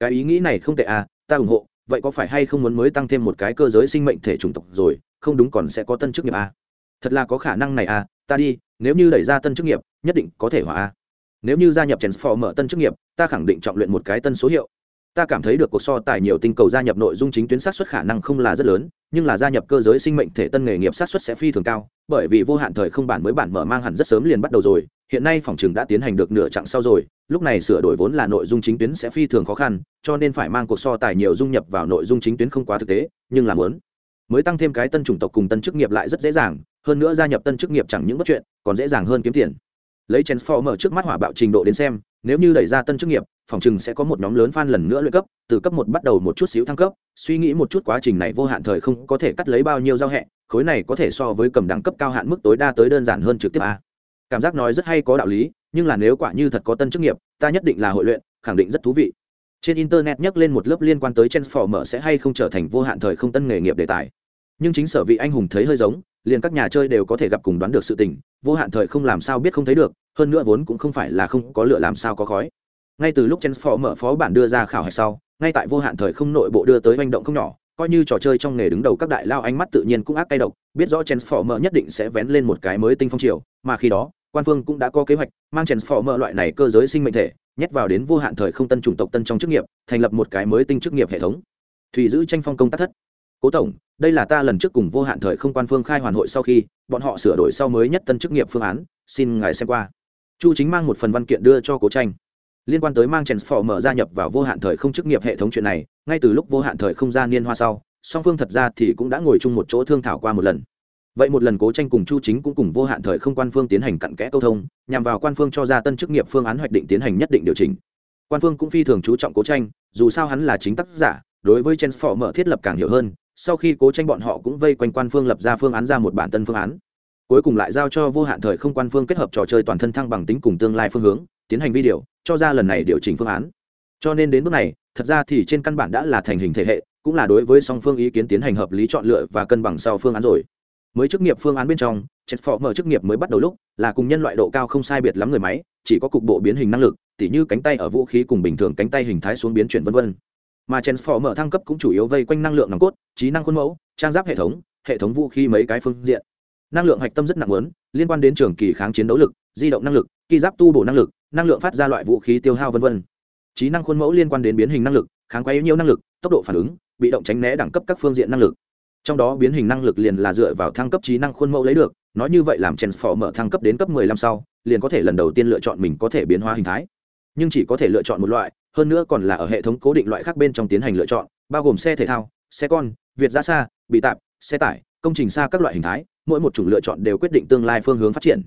Cái ý nghĩ này không tệ a, ta ủng hộ, vậy có phải hay không muốn mới tăng thêm một cái cơ giới sinh mệnh thể chủng tộc rồi, không đúng còn sẽ có tân chức nghiệp a. Thật là có khả năng này a, ta đi, nếu như đẩy ra tân chức nghiệp, nhất định có thể hỏa a nếu như gia nhập transformer tân chức nghiệp, ta khẳng định trọng luyện một cái tân số hiệu. Ta cảm thấy được cuộc so tài nhiều tinh cầu gia nhập nội dung chính tuyến sát xuất khả năng không là rất lớn, nhưng là gia nhập cơ giới sinh mệnh thể tân nghề nghiệp sát xuất sẽ phi thường cao, bởi vì vô hạn thời không bản mới bản mở mang hẳn rất sớm liền bắt đầu rồi, hiện nay phòng trường đã tiến hành được nửa chặng sau rồi, lúc này sửa đổi vốn là nội dung chính tuyến sẽ phi thường khó khăn, cho nên phải mang cuộc so tài nhiều dung nhập vào nội dung chính tuyến không quá thực tế, nhưng là muốn. Mới tăng thêm cái tân chủng tộc cùng tân chức nghiệp lại rất dễ dàng, hơn nữa gia nhập tân chức nghiệp chẳng những bất chuyện, còn dễ dàng hơn kiếm tiền lấy transformer trước mắt hỏa bạo trình độ đến xem, nếu như đẩy ra tân chức nghiệp, phòng chừng sẽ có một nhóm lớn fan lần nữa luyện cấp, từ cấp một bắt đầu một chút xíu thăng cấp, suy nghĩ một chút quá trình này vô hạn thời không có thể cắt lấy bao nhiêu giao hẹ, khối này có thể so với cầm đẳng cấp cao hạn mức tối đa tới đơn giản hơn trực tiếp a. Cảm giác nói rất hay có đạo lý, nhưng là nếu quả như thật có tân chức nghiệp, ta nhất định là hội luyện, khẳng định rất thú vị. Trên internet nhắc lên một lớp liên quan tới transformer sẽ hay không trở thành vô hạn thời không tân nghề nghiệp đề tài. Nhưng chính sở vị anh hùng thấy hơi giống liền các nhà chơi đều có thể gặp cùng đoán được sự tình, vô hạn thời không làm sao biết không thấy được, hơn nữa vốn cũng không phải là không có lựa làm sao có khói. Ngay từ lúc mở phó bản đưa ra khảo hạch sau, ngay tại vô hạn thời không nội bộ đưa tới manh động không nhỏ, coi như trò chơi trong nghề đứng đầu các đại lao ánh mắt tự nhiên cũng ác cay độc, biết rõ mở nhất định sẽ vén lên một cái mới tinh phong triều, mà khi đó, quan phương cũng đã có kế hoạch mang mở loại này cơ giới sinh mệnh thể, nhét vào đến vô hạn thời không tân chủng tộc tân trong chức nghiệp, thành lập một cái mới tinh chức nghiệp hệ thống. Thủy giữ tranh phong công tác thất cố tổng, đây là ta lần trước cùng vô hạn thời không quan phương khai hoàn hội sau khi, bọn họ sửa đổi sau mới nhất tân chức nghiệp phương án, xin ngài xem qua. Chu chính mang một phần văn kiện đưa cho cố tranh. Liên quan tới mang mở gia nhập vào vô hạn thời không chức nghiệp hệ thống chuyện này, ngay từ lúc vô hạn thời không ra niên hoa sau, song phương thật ra thì cũng đã ngồi chung một chỗ thương thảo qua một lần. Vậy một lần cố tranh cùng chu chính cũng cùng vô hạn thời không quan phương tiến hành cặn kẽ câu thông, nhằm vào quan phương cho ra tân chức nghiệp phương án hoạch định tiến hành nhất định điều chỉnh. Quan phương cũng phi thường chú trọng cố tranh, dù sao hắn là chính tác giả, đối với transformer thiết lập càng hiểu hơn sau khi cố tranh bọn họ cũng vây quanh quan phương lập ra phương án ra một bản tân phương án. Cuối cùng lại giao cho vô hạn thời không quan phương kết hợp trò chơi toàn thân thăng bằng tính cùng tương lai phương hướng, tiến hành điều cho ra lần này điều chỉnh phương án. Cho nên đến bước này, thật ra thì trên căn bản đã là thành hình thể hệ, cũng là đối với song phương ý kiến tiến hành hợp lý chọn lựa và cân bằng sau phương án rồi. Mới chức nghiệp phương án bên trong chết phó mở chức nghiệp mới bắt đầu lúc, là cùng nhân loại độ cao không sai biệt lắm người máy, chỉ có cục bộ biến hình năng lực, tỉ như cánh tay ở vũ khí cùng bình thường cánh tay hình thái xuống biến chuyển vân vân mà mở thăng cấp cũng chủ yếu vây quanh năng lượng nòng cốt, trí năng khuôn mẫu, trang giáp hệ thống hệ thống vũ khí mấy cái phương diện. Năng lượng hạch tâm rất nặng lớn liên quan đến trường kỳ kháng chiến đấu lực, di động năng lực khi giáp tu bổ năng lực, năng lượng phát ra loại vũ khí tiêu hao vân vân. Trí năng khuôn mẫu liên quan đến biến hình năng lực, kháng quay nhiều năng lực, tốc độ phản ứng, bị động tránh né đẳng cấp các phương diện năng lực. Trong đó biến hình năng lực liền là dựa vào thăng cấp trí năng khuôn mẫu lấy được, nói như vậy làm mở thăng cấp đến cấp 15 sau, liền có thể lần đầu tiên lựa chọn mình có thể biến hóa hình thái. Nhưng chỉ có thể lựa chọn một loại hơn nữa còn là ở hệ thống cố định loại khác bên trong tiến hành lựa chọn, bao gồm xe thể thao, xe con, việt giã xa, bị tạp, xe tải, công trình xa các loại hình thái, mỗi một chủng lựa chọn đều quyết định tương lai phương hướng phát triển.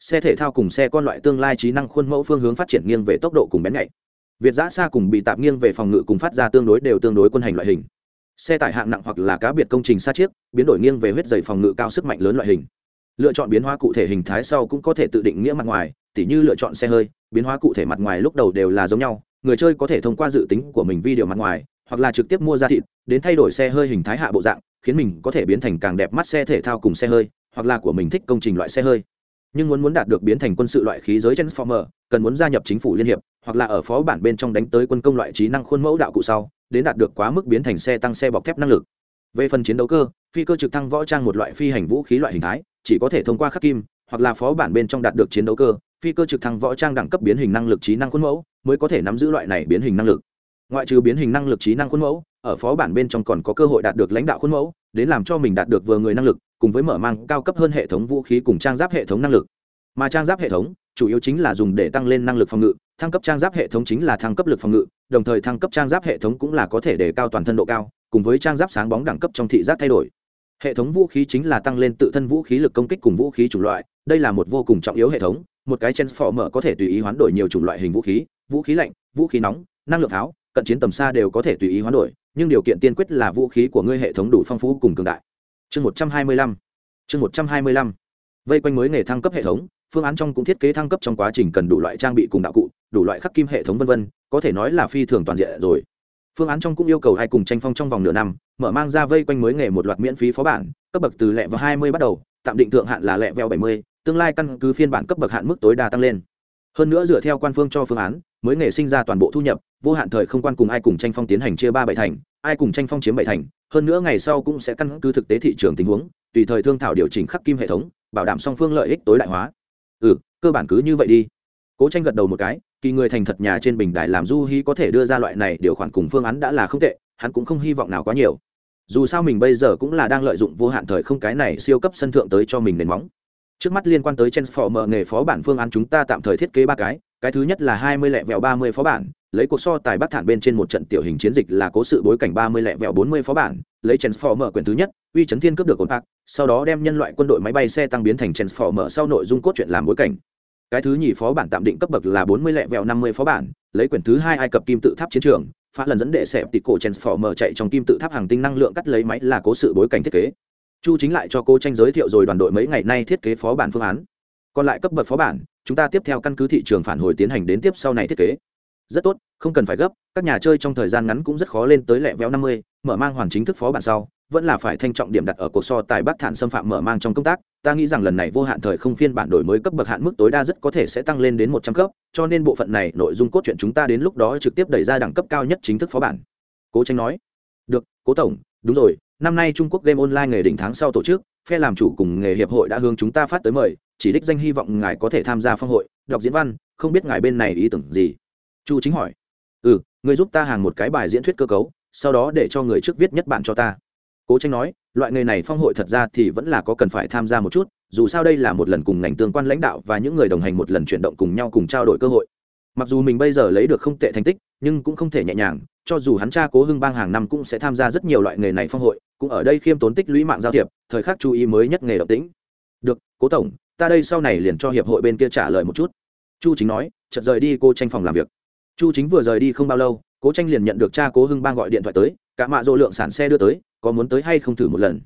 Xe thể thao cùng xe con loại tương lai trí năng khuôn mẫu phương hướng phát triển nghiêng về tốc độ cùng bén nhạy. Việt giã xa cùng bị tạm nghiêng về phòng ngự cùng phát ra tương đối đều tương đối quân hành loại hình. Xe tải hạng nặng hoặc là cá biệt công trình xa chiếc, biến đổi nghiêng về huyết dày phòng ngự cao sức mạnh lớn loại hình. Lựa chọn biến hóa cụ thể hình thái sau cũng có thể tự định nghĩa mặt ngoài, tỉ như lựa chọn xe hơi, biến hóa cụ thể mặt ngoài lúc đầu đều là giống nhau người chơi có thể thông qua dự tính của mình video mặt ngoài, hoặc là trực tiếp mua ra thịt, đến thay đổi xe hơi hình thái hạ bộ dạng, khiến mình có thể biến thành càng đẹp mắt xe thể thao cùng xe hơi, hoặc là của mình thích công trình loại xe hơi. Nhưng muốn muốn đạt được biến thành quân sự loại khí giới transformer, cần muốn gia nhập chính phủ liên hiệp, hoặc là ở phó bản bên trong đánh tới quân công loại trí năng khuôn mẫu đạo cụ sau, đến đạt được quá mức biến thành xe tăng xe bọc thép năng lực. Về phần chiến đấu cơ, phi cơ trực thăng võ trang một loại phi hành vũ khí loại hình thái, chỉ có thể thông qua khắc kim, hoặc là phó bản bên trong đạt được chiến đấu cơ, phi cơ trực thăng võ trang đẳng cấp biến hình năng lực trí năng khuôn mẫu mới có thể nắm giữ loại này biến hình năng lực. Ngoại trừ biến hình năng lực trí năng khuôn mẫu, ở phó bản bên trong còn có cơ hội đạt được lãnh đạo khuôn mẫu, đến làm cho mình đạt được vừa người năng lực, cùng với mở mang cao cấp hơn hệ thống vũ khí cùng trang giáp hệ thống năng lực. Mà trang giáp hệ thống, chủ yếu chính là dùng để tăng lên năng lực phòng ngự, thăng cấp trang giáp hệ thống chính là thăng cấp lực phòng ngự, đồng thời thăng cấp trang giáp hệ thống cũng là có thể để cao toàn thân độ cao, cùng với trang giáp sáng bóng đẳng cấp trong thị giác thay đổi. Hệ thống vũ khí chính là tăng lên tự thân vũ khí lực công kích cùng vũ khí chủng loại, đây là một vô cùng trọng yếu hệ thống, một cái transformer có thể tùy ý hoán đổi nhiều chủng loại hình vũ khí vũ khí lạnh, vũ khí nóng, năng lượng pháo, cận chiến tầm xa đều có thể tùy ý hoán đổi, nhưng điều kiện tiên quyết là vũ khí của ngươi hệ thống đủ phong phú cùng cường đại. Chương một trăm hai mươi lăm. Chương một trăm hai mươi lăm. Vây quanh mới nghề thăng cấp hệ thống, phương án trong cũng thiết kế thăng cấp trong quá trình cần đủ loại trang bị cùng đạo cụ, đủ loại khắc kim hệ thống v v có thể nói là phi thường toàn diện rồi. Phương án trong cũng yêu cầu hai cùng tranh phong trong vòng nửa năm, mở mang ra vây quanh mới nghề một loạt miễn phí phó bản, cấp bậc từ lẹ vào hai mươi bắt đầu, tạm định thượng hạn là lẹ vẹo bảy mươi, tương lai căn cứ phiên bản cấp bậc hạn mức tối đa tăng lên. Hơn nữa dựa theo quan phương cho phương án mới nghề sinh ra toàn bộ thu nhập, vô hạn thời không quan cùng ai cùng tranh phong tiến hành chia ba bảy thành, ai cùng tranh phong chiếm bảy thành, hơn nữa ngày sau cũng sẽ căn cứ thực tế thị trường tình huống, tùy thời thương thảo điều chỉnh khắc kim hệ thống, bảo đảm song phương lợi ích tối đại hóa. Ừ cơ bản cứ như vậy đi. Cố tranh gật đầu một cái, kỳ người thành thật nhà trên bình đài làm du hy có thể đưa ra loại này điều khoản cùng phương án đã là không tệ, hắn cũng không hy vọng nào quá nhiều. Dù sao mình bây giờ cũng là đang lợi dụng vô hạn thời không cái này siêu cấp sân thượng tới cho mình nền móng. Trước mắt liên quan tới transformer nghề phó bản phương án chúng ta tạm thời thiết kế ba cái cái thứ nhất là hai mươi lẻ vẹo ba mươi phó bản, lấy cuộc so tài bắt thản bên trên một trận tiểu hình chiến dịch là cố sự bối cảnh ba mươi lẻ vẹo bốn mươi phó bản, lấy transformer quyển thứ nhất, uy chấn thiên cướp được ổn bạc sau đó đem nhân loại quân đội máy bay xe tăng biến thành transformer sau nội dung cốt truyện làm bối cảnh. Cái thứ nhì phó bản tạm định cấp bậc là bốn mươi lẻ vẹo năm mươi phó bản, lấy quyển thứ hai ai cập kim tự tháp chiến trường, phá lần dẫn đệ xẹp tịt cổ transformer chạy trong kim tự tháp hàng tinh năng lượng cắt lấy máy là cố sự bối cảnh thiết kế. Chu chính lại cho cô tranh giới thiệu rồi đoàn đội mấy ngày nay thiết kế phó bản phương án còn lại cấp bậc phó bản, chúng ta tiếp theo căn cứ thị trường phản hồi tiến hành đến tiếp sau này thiết kế. Rất tốt, không cần phải gấp, các nhà chơi trong thời gian ngắn cũng rất khó lên tới lẹ véo năm mươi, mở mang hoàn chính thức phó bản sau, vẫn là phải thanh trọng điểm đặt ở cuộc so tài bắc thản xâm phạm mở mang trong công tác. Ta nghĩ rằng lần này vô hạn thời không phiên bản đổi mới cấp bậc hạn mức tối đa rất có thể sẽ tăng lên đến một trăm cấp, cho nên bộ phận này nội dung cốt truyện chúng ta đến lúc đó trực tiếp đẩy ra đẳng cấp cao nhất chính thức phó bản. Cố tranh nói. Được, cố tổng, đúng rồi, năm nay trung quốc game online nghề đỉnh tháng sau tổ chức, phe làm chủ cùng nghề hiệp hội đã hướng chúng ta phát tới mời chỉ đích danh hy vọng ngài có thể tham gia phong hội, đọc diễn văn, không biết ngài bên này ý tưởng gì. Chu chính hỏi. Ừ người giúp ta hàng một cái bài diễn thuyết cơ cấu, sau đó để cho người trước viết nhất bản cho ta. Cố tranh nói, loại nghề này phong hội thật ra thì vẫn là có cần phải tham gia một chút, dù sao đây là một lần cùng ngành tương quan lãnh đạo và những người đồng hành một lần chuyển động cùng nhau cùng trao đổi cơ hội. Mặc dù mình bây giờ lấy được không tệ thành tích, nhưng cũng không thể nhẹ nhàng, cho dù hắn cha cố hưng bang hàng năm cũng sẽ tham gia rất nhiều loại nghề này phong hội, cũng ở đây khiêm tốn tích lũy mạng giao thiệp, thời khắc chú ý mới nhất nghề động tĩnh. Được, cố tổng ta đây sau này liền cho hiệp hội bên kia trả lời một chút. Chu chính nói, chợt rời đi cô tranh phòng làm việc. Chu chính vừa rời đi không bao lâu cố tranh liền nhận được cha cố hưng bang gọi điện thoại tới, cả mạ dỗ lượng sản xe đưa tới, có muốn tới hay không thử một lần?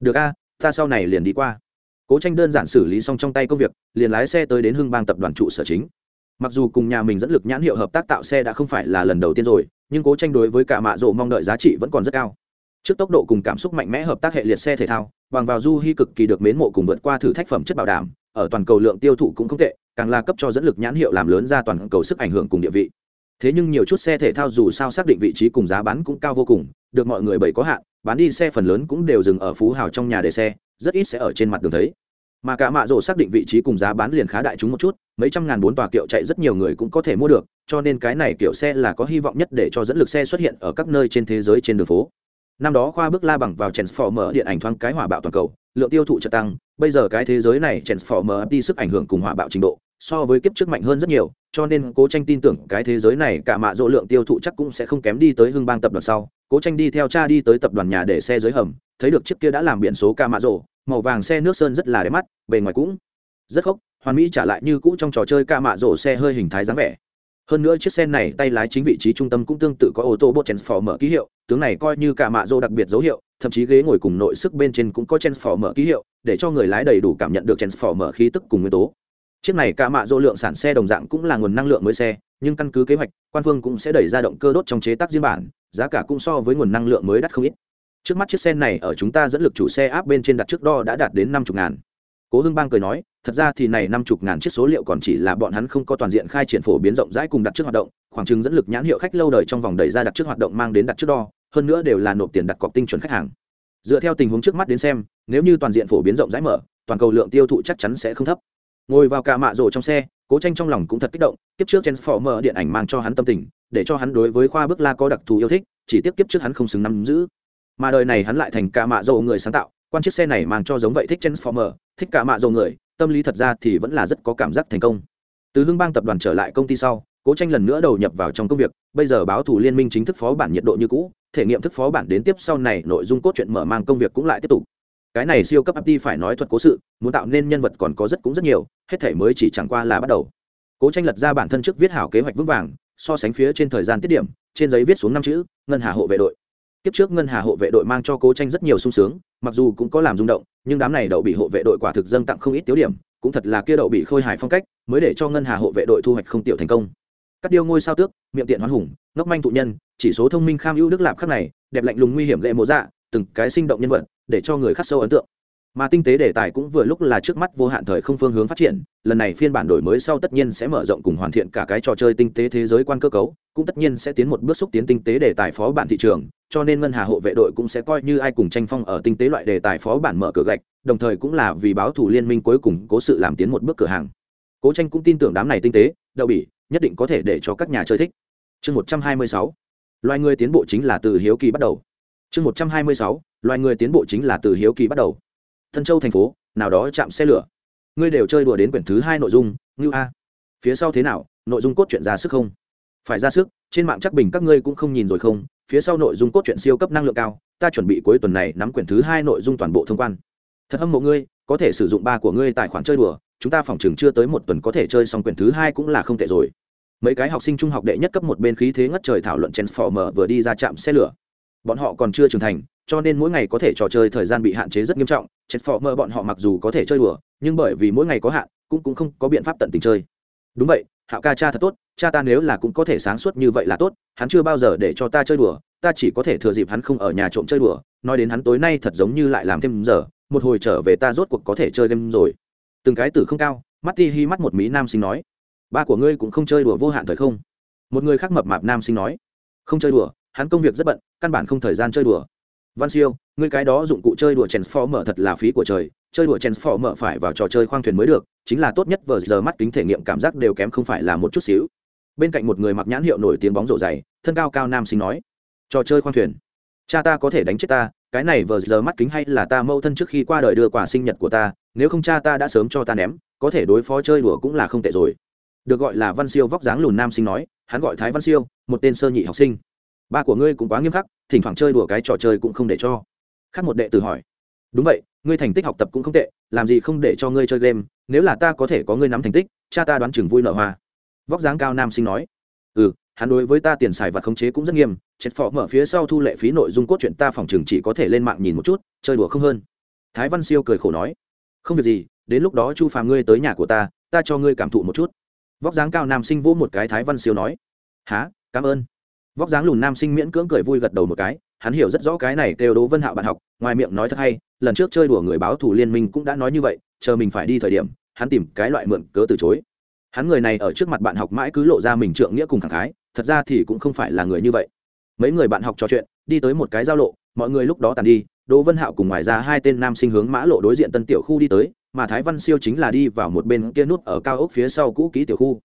Được a, ta sau này liền đi qua. Cố tranh đơn giản xử lý xong trong tay công việc, liền lái xe tới đến hưng bang tập đoàn trụ sở chính. Mặc dù cùng nhà mình dẫn lực nhãn hiệu hợp tác tạo xe đã không phải là lần đầu tiên rồi, nhưng cố tranh đối với cả mạ rộ mong đợi giá trị vẫn còn rất cao. Trước tốc độ cùng cảm xúc mạnh mẽ hợp tác hệ liệt xe thể thao bằng vào du hy cực kỳ được mến mộ cùng vượt qua thử thách phẩm chất bảo đảm, ở toàn cầu lượng tiêu thụ cũng không tệ, càng là cấp cho dẫn lực nhãn hiệu làm lớn ra toàn cầu sức ảnh hưởng cùng địa vị. Thế nhưng nhiều chút xe thể thao dù sao xác định vị trí cùng giá bán cũng cao vô cùng, được mọi người bày có hạn, bán đi xe phần lớn cũng đều dừng ở phú hào trong nhà để xe, rất ít sẽ ở trên mặt đường thấy. Mà cả mạ rổ xác định vị trí cùng giá bán liền khá đại chúng một chút, mấy trăm ngàn bốn tòa kiệu chạy rất nhiều người cũng có thể mua được, cho nên cái này kiểu xe là có hy vọng nhất để cho dẫn lực xe xuất hiện ở các nơi trên thế giới trên đường phố năm đó khoa bước la bằng vào transformer điện ảnh thoáng cái hỏa bạo toàn cầu, lượng tiêu thụ trợ tăng, bây giờ cái thế giới này transformer đi sức ảnh hưởng cùng hỏa bạo trình độ, so với kiếp trước mạnh hơn rất nhiều, cho nên cố tranh tin tưởng cái thế giới này cả mạ dỗ lượng tiêu thụ chắc cũng sẽ không kém đi tới hưng bang tập đoàn sau. Cố tranh đi theo cha đi tới tập đoàn nhà để xe dưới hầm, thấy được chiếc kia đã làm biển số ca mạ rộ màu vàng xe nước sơn rất là đẹp mắt, bề ngoài cũng rất khốc, hoàn mỹ trả lại như cũ trong trò chơi ca mạ rổ xe hơi hình thái dáng vẻ hơn nữa chiếc xe này tay lái chính vị trí trung tâm cũng tương tự có ô tô bot mở ký hiệu, tướng này coi như cả mạ dô đặc biệt dấu hiệu, thậm chí ghế ngồi cùng nội sức bên trên cũng có transformer ký hiệu, để cho người lái đầy đủ cảm nhận được transformer khí tức cùng nguyên tố. Chiếc này cả mạ dô lượng sản xe đồng dạng cũng là nguồn năng lượng mới xe, nhưng căn cứ kế hoạch, quan phương cũng sẽ đẩy ra động cơ đốt trong chế tác riêng bản, giá cả cũng so với nguồn năng lượng mới đắt không ít. Trước mắt chiếc xe này ở chúng ta dẫn lực chủ xe áp bên trên đặt trước đo đã đạt đến năm chục ngàn. Cố hưng bang cười nói thật ra thì này năm chục ngàn chiếc số liệu còn chỉ là bọn hắn không có toàn diện khai triển phổ biến rộng rãi cùng đặt trước hoạt động, khoảng chừng dẫn lực nhãn hiệu khách lâu đời trong vòng đẩy ra đặt trước hoạt động mang đến đặt trước đo, hơn nữa đều là nộp tiền đặt cọc tinh chuẩn khách hàng. Dựa theo tình huống trước mắt đến xem, nếu như toàn diện phổ biến rộng rãi mở, toàn cầu lượng tiêu thụ chắc chắn sẽ không thấp. Ngồi vào cả mạ rổ trong xe, cố tranh trong lòng cũng thật kích động, kiếp trước transformer điện ảnh mang cho hắn tâm tình, để cho hắn đối với khoa bước la có đặc thù yêu thích, chỉ tiếp kiếp trước hắn không xứng nắm giữ. Mà đời này hắn lại thành cả mạ rổ người sáng tạo, quan chiếc xe này mang cho giống vậy thích transformer, thích cả mạ rổ người tâm lý thật ra thì vẫn là rất có cảm giác thành công. Từ hưng bang tập đoàn trở lại công ty sau, cố tranh lần nữa đầu nhập vào trong công việc, bây giờ báo thủ liên minh chính thức phó bản nhiệt độ như cũ, thể nghiệm thức phó bản đến tiếp sau này nội dung cốt truyện mở mang công việc cũng lại tiếp tục. Cái này siêu cấp apti phải nói thuật cố sự, muốn tạo nên nhân vật còn có rất cũng rất nhiều, hết thể mới chỉ chẳng qua là bắt đầu. Cố tranh lật ra bản thân trước viết hảo kế hoạch vững vàng, so sánh phía trên thời gian tiết điểm, trên giấy viết xuống năm chữ, ngân hà hộ vệ đội. Kiếp trước ngân hà hộ vệ đội mang cho cố tranh rất nhiều sung sướng, mặc dù cũng có làm rung động nhưng đám này đậu bị hộ vệ đội quả thực dâng tặng không ít tiếu điểm, cũng thật là kia đậu bị khôi hài phong cách, mới để cho ngân hà hộ vệ đội thu hoạch không tiểu thành công. Cắt điêu ngôi sao tước, miệng tiện hoán hùng, ngốc manh tụ nhân, chỉ số thông minh kham ưu đức lạp khắc này, đẹp lạnh lùng nguy hiểm lệ mộ dạ từng cái sinh động nhân vật, để cho người khắc sâu ấn tượng mà tinh tế đề tài cũng vừa lúc là trước mắt vô hạn thời không phương hướng phát triển, lần này phiên bản đổi mới sau tất nhiên sẽ mở rộng cùng hoàn thiện cả cái trò chơi tinh tế thế giới quan cơ cấu, cũng tất nhiên sẽ tiến một bước xúc tiến tinh tế đề tài phó bản thị trường, cho nên ngân hà hộ vệ đội cũng sẽ coi như ai cùng tranh phong ở tinh tế loại đề tài phó bản mở cửa gạch, đồng thời cũng là vì báo thủ liên minh cuối cùng cố sự làm tiến một bước cửa hàng. Cố tranh cũng tin tưởng đám này tinh tế, đậu bỉ, nhất định có thể để cho các nhà chơi thích. Chương một trăm hai mươi sáu, loài người tiến bộ chính là từ hiếu kỳ bắt đầu. Chương một trăm hai mươi sáu, loài người tiến bộ chính là từ hiếu kỳ bắt đầu thân châu thành phố, nào đó chạm xe lửa. Ngươi đều chơi đùa đến quyển thứ hai nội dung, ngưu a. Phía sau thế nào, nội dung cốt truyện ra sức không? Phải ra sức, trên mạng chắc bình các ngươi cũng không nhìn rồi không? Phía sau nội dung cốt truyện siêu cấp năng lượng cao, ta chuẩn bị cuối tuần này nắm quyển thứ hai nội dung toàn bộ thông quan. Thật hâm mộ ngươi, có thể sử dụng ba của ngươi tài khoản chơi đùa, chúng ta phòng trường chưa tới một tuần có thể chơi xong quyển thứ hai cũng là không tệ rồi. Mấy cái học sinh trung học đệ nhất cấp một bên khí thế ngất trời thảo luận transformer vừa đi ra trạm xe lửa. Bọn họ còn chưa trưởng thành cho nên mỗi ngày có thể trò chơi thời gian bị hạn chế rất nghiêm trọng. Triệt phò mơ bọn họ mặc dù có thể chơi đùa, nhưng bởi vì mỗi ngày có hạn, cũng cũng không có biện pháp tận tình chơi. Đúng vậy, hạo ca cha thật tốt, cha ta nếu là cũng có thể sáng suốt như vậy là tốt, hắn chưa bao giờ để cho ta chơi đùa, ta chỉ có thể thừa dịp hắn không ở nhà trộm chơi đùa, nói đến hắn tối nay thật giống như lại làm thêm giờ, một hồi trở về ta rốt cuộc có thể chơi game rồi. Từng cái tử không cao mắt ti hi mắt một mỹ nam sinh nói, ba của ngươi cũng không chơi đùa vô hạn thời không? Một người khác mập mạp nam sinh nói, không chơi đùa, hắn công việc rất bận, căn bản không thời gian chơi đùa văn siêu, ngươi cái đó dụng cụ chơi đùa transformer thật là phí của trời, chơi đùa transformer phải vào trò chơi khoang thuyền mới được, chính là tốt nhất vờ giờ mắt kính thể nghiệm cảm giác đều kém không phải là một chút xíu. Bên cạnh một người mặc nhãn hiệu nổi tiếng bóng rổ dày, thân cao cao nam sinh nói, trò chơi khoang thuyền? Cha ta có thể đánh chết ta, cái này vờ giờ mắt kính hay là ta mâu thân trước khi qua đời đưa quà sinh nhật của ta, nếu không cha ta đã sớm cho ta ném, có thể đối phó chơi đùa cũng là không tệ rồi. Được gọi là văn siêu vóc dáng lùn nam sinh nói, hắn gọi thái văn siêu, một tên sơ nhị học sinh ba của ngươi cũng quá nghiêm khắc, thỉnh thoảng chơi đùa cái trò chơi cũng không để cho. Khác một đệ tử hỏi. Đúng vậy, ngươi thành tích học tập cũng không tệ, làm gì không để cho ngươi chơi game, nếu là ta có thể có ngươi nắm thành tích, cha ta đoán chừng vui nợ hoa. Vóc dáng cao nam sinh nói. Ừ hắn đối với ta tiền xài và khống chế cũng rất nghiêm, chết phỏ mở phía sau thu lệ phí nội dung cốt truyện ta phòng chừng chỉ có thể lên mạng nhìn một chút, chơi đùa không hơn. Thái văn siêu cười khổ nói. Không việc gì, đến lúc đó chu phàm ngươi tới nhà của ta ta cho ngươi cảm thụ một chút. Vóc dáng cao nam sinh vỗ một cái thái văn siêu nói. Há cảm ơn vóc dáng lùn nam sinh miễn cưỡng cười vui gật đầu một cái hắn hiểu rất rõ cái này kêu đỗ vân hạo bạn học ngoài miệng nói thật hay lần trước chơi đùa người báo thủ liên minh cũng đã nói như vậy chờ mình phải đi thời điểm hắn tìm cái loại mượn cớ từ chối. Hắn người này ở trước mặt bạn học mãi cứ lộ ra mình trượng nghĩa cùng thẳng thái, thật ra thì cũng không phải là người như vậy. Mấy người bạn học trò chuyện đi tới một cái giao lộ mọi người lúc đó tàn đi đỗ vân hạo cùng ngoài ra hai tên nam sinh hướng mã lộ đối diện tân tiểu khu đi tới mà thái văn siêu chính là đi vào một bên kia nút ở cao ốc phía sau cũ ký tiểu khu.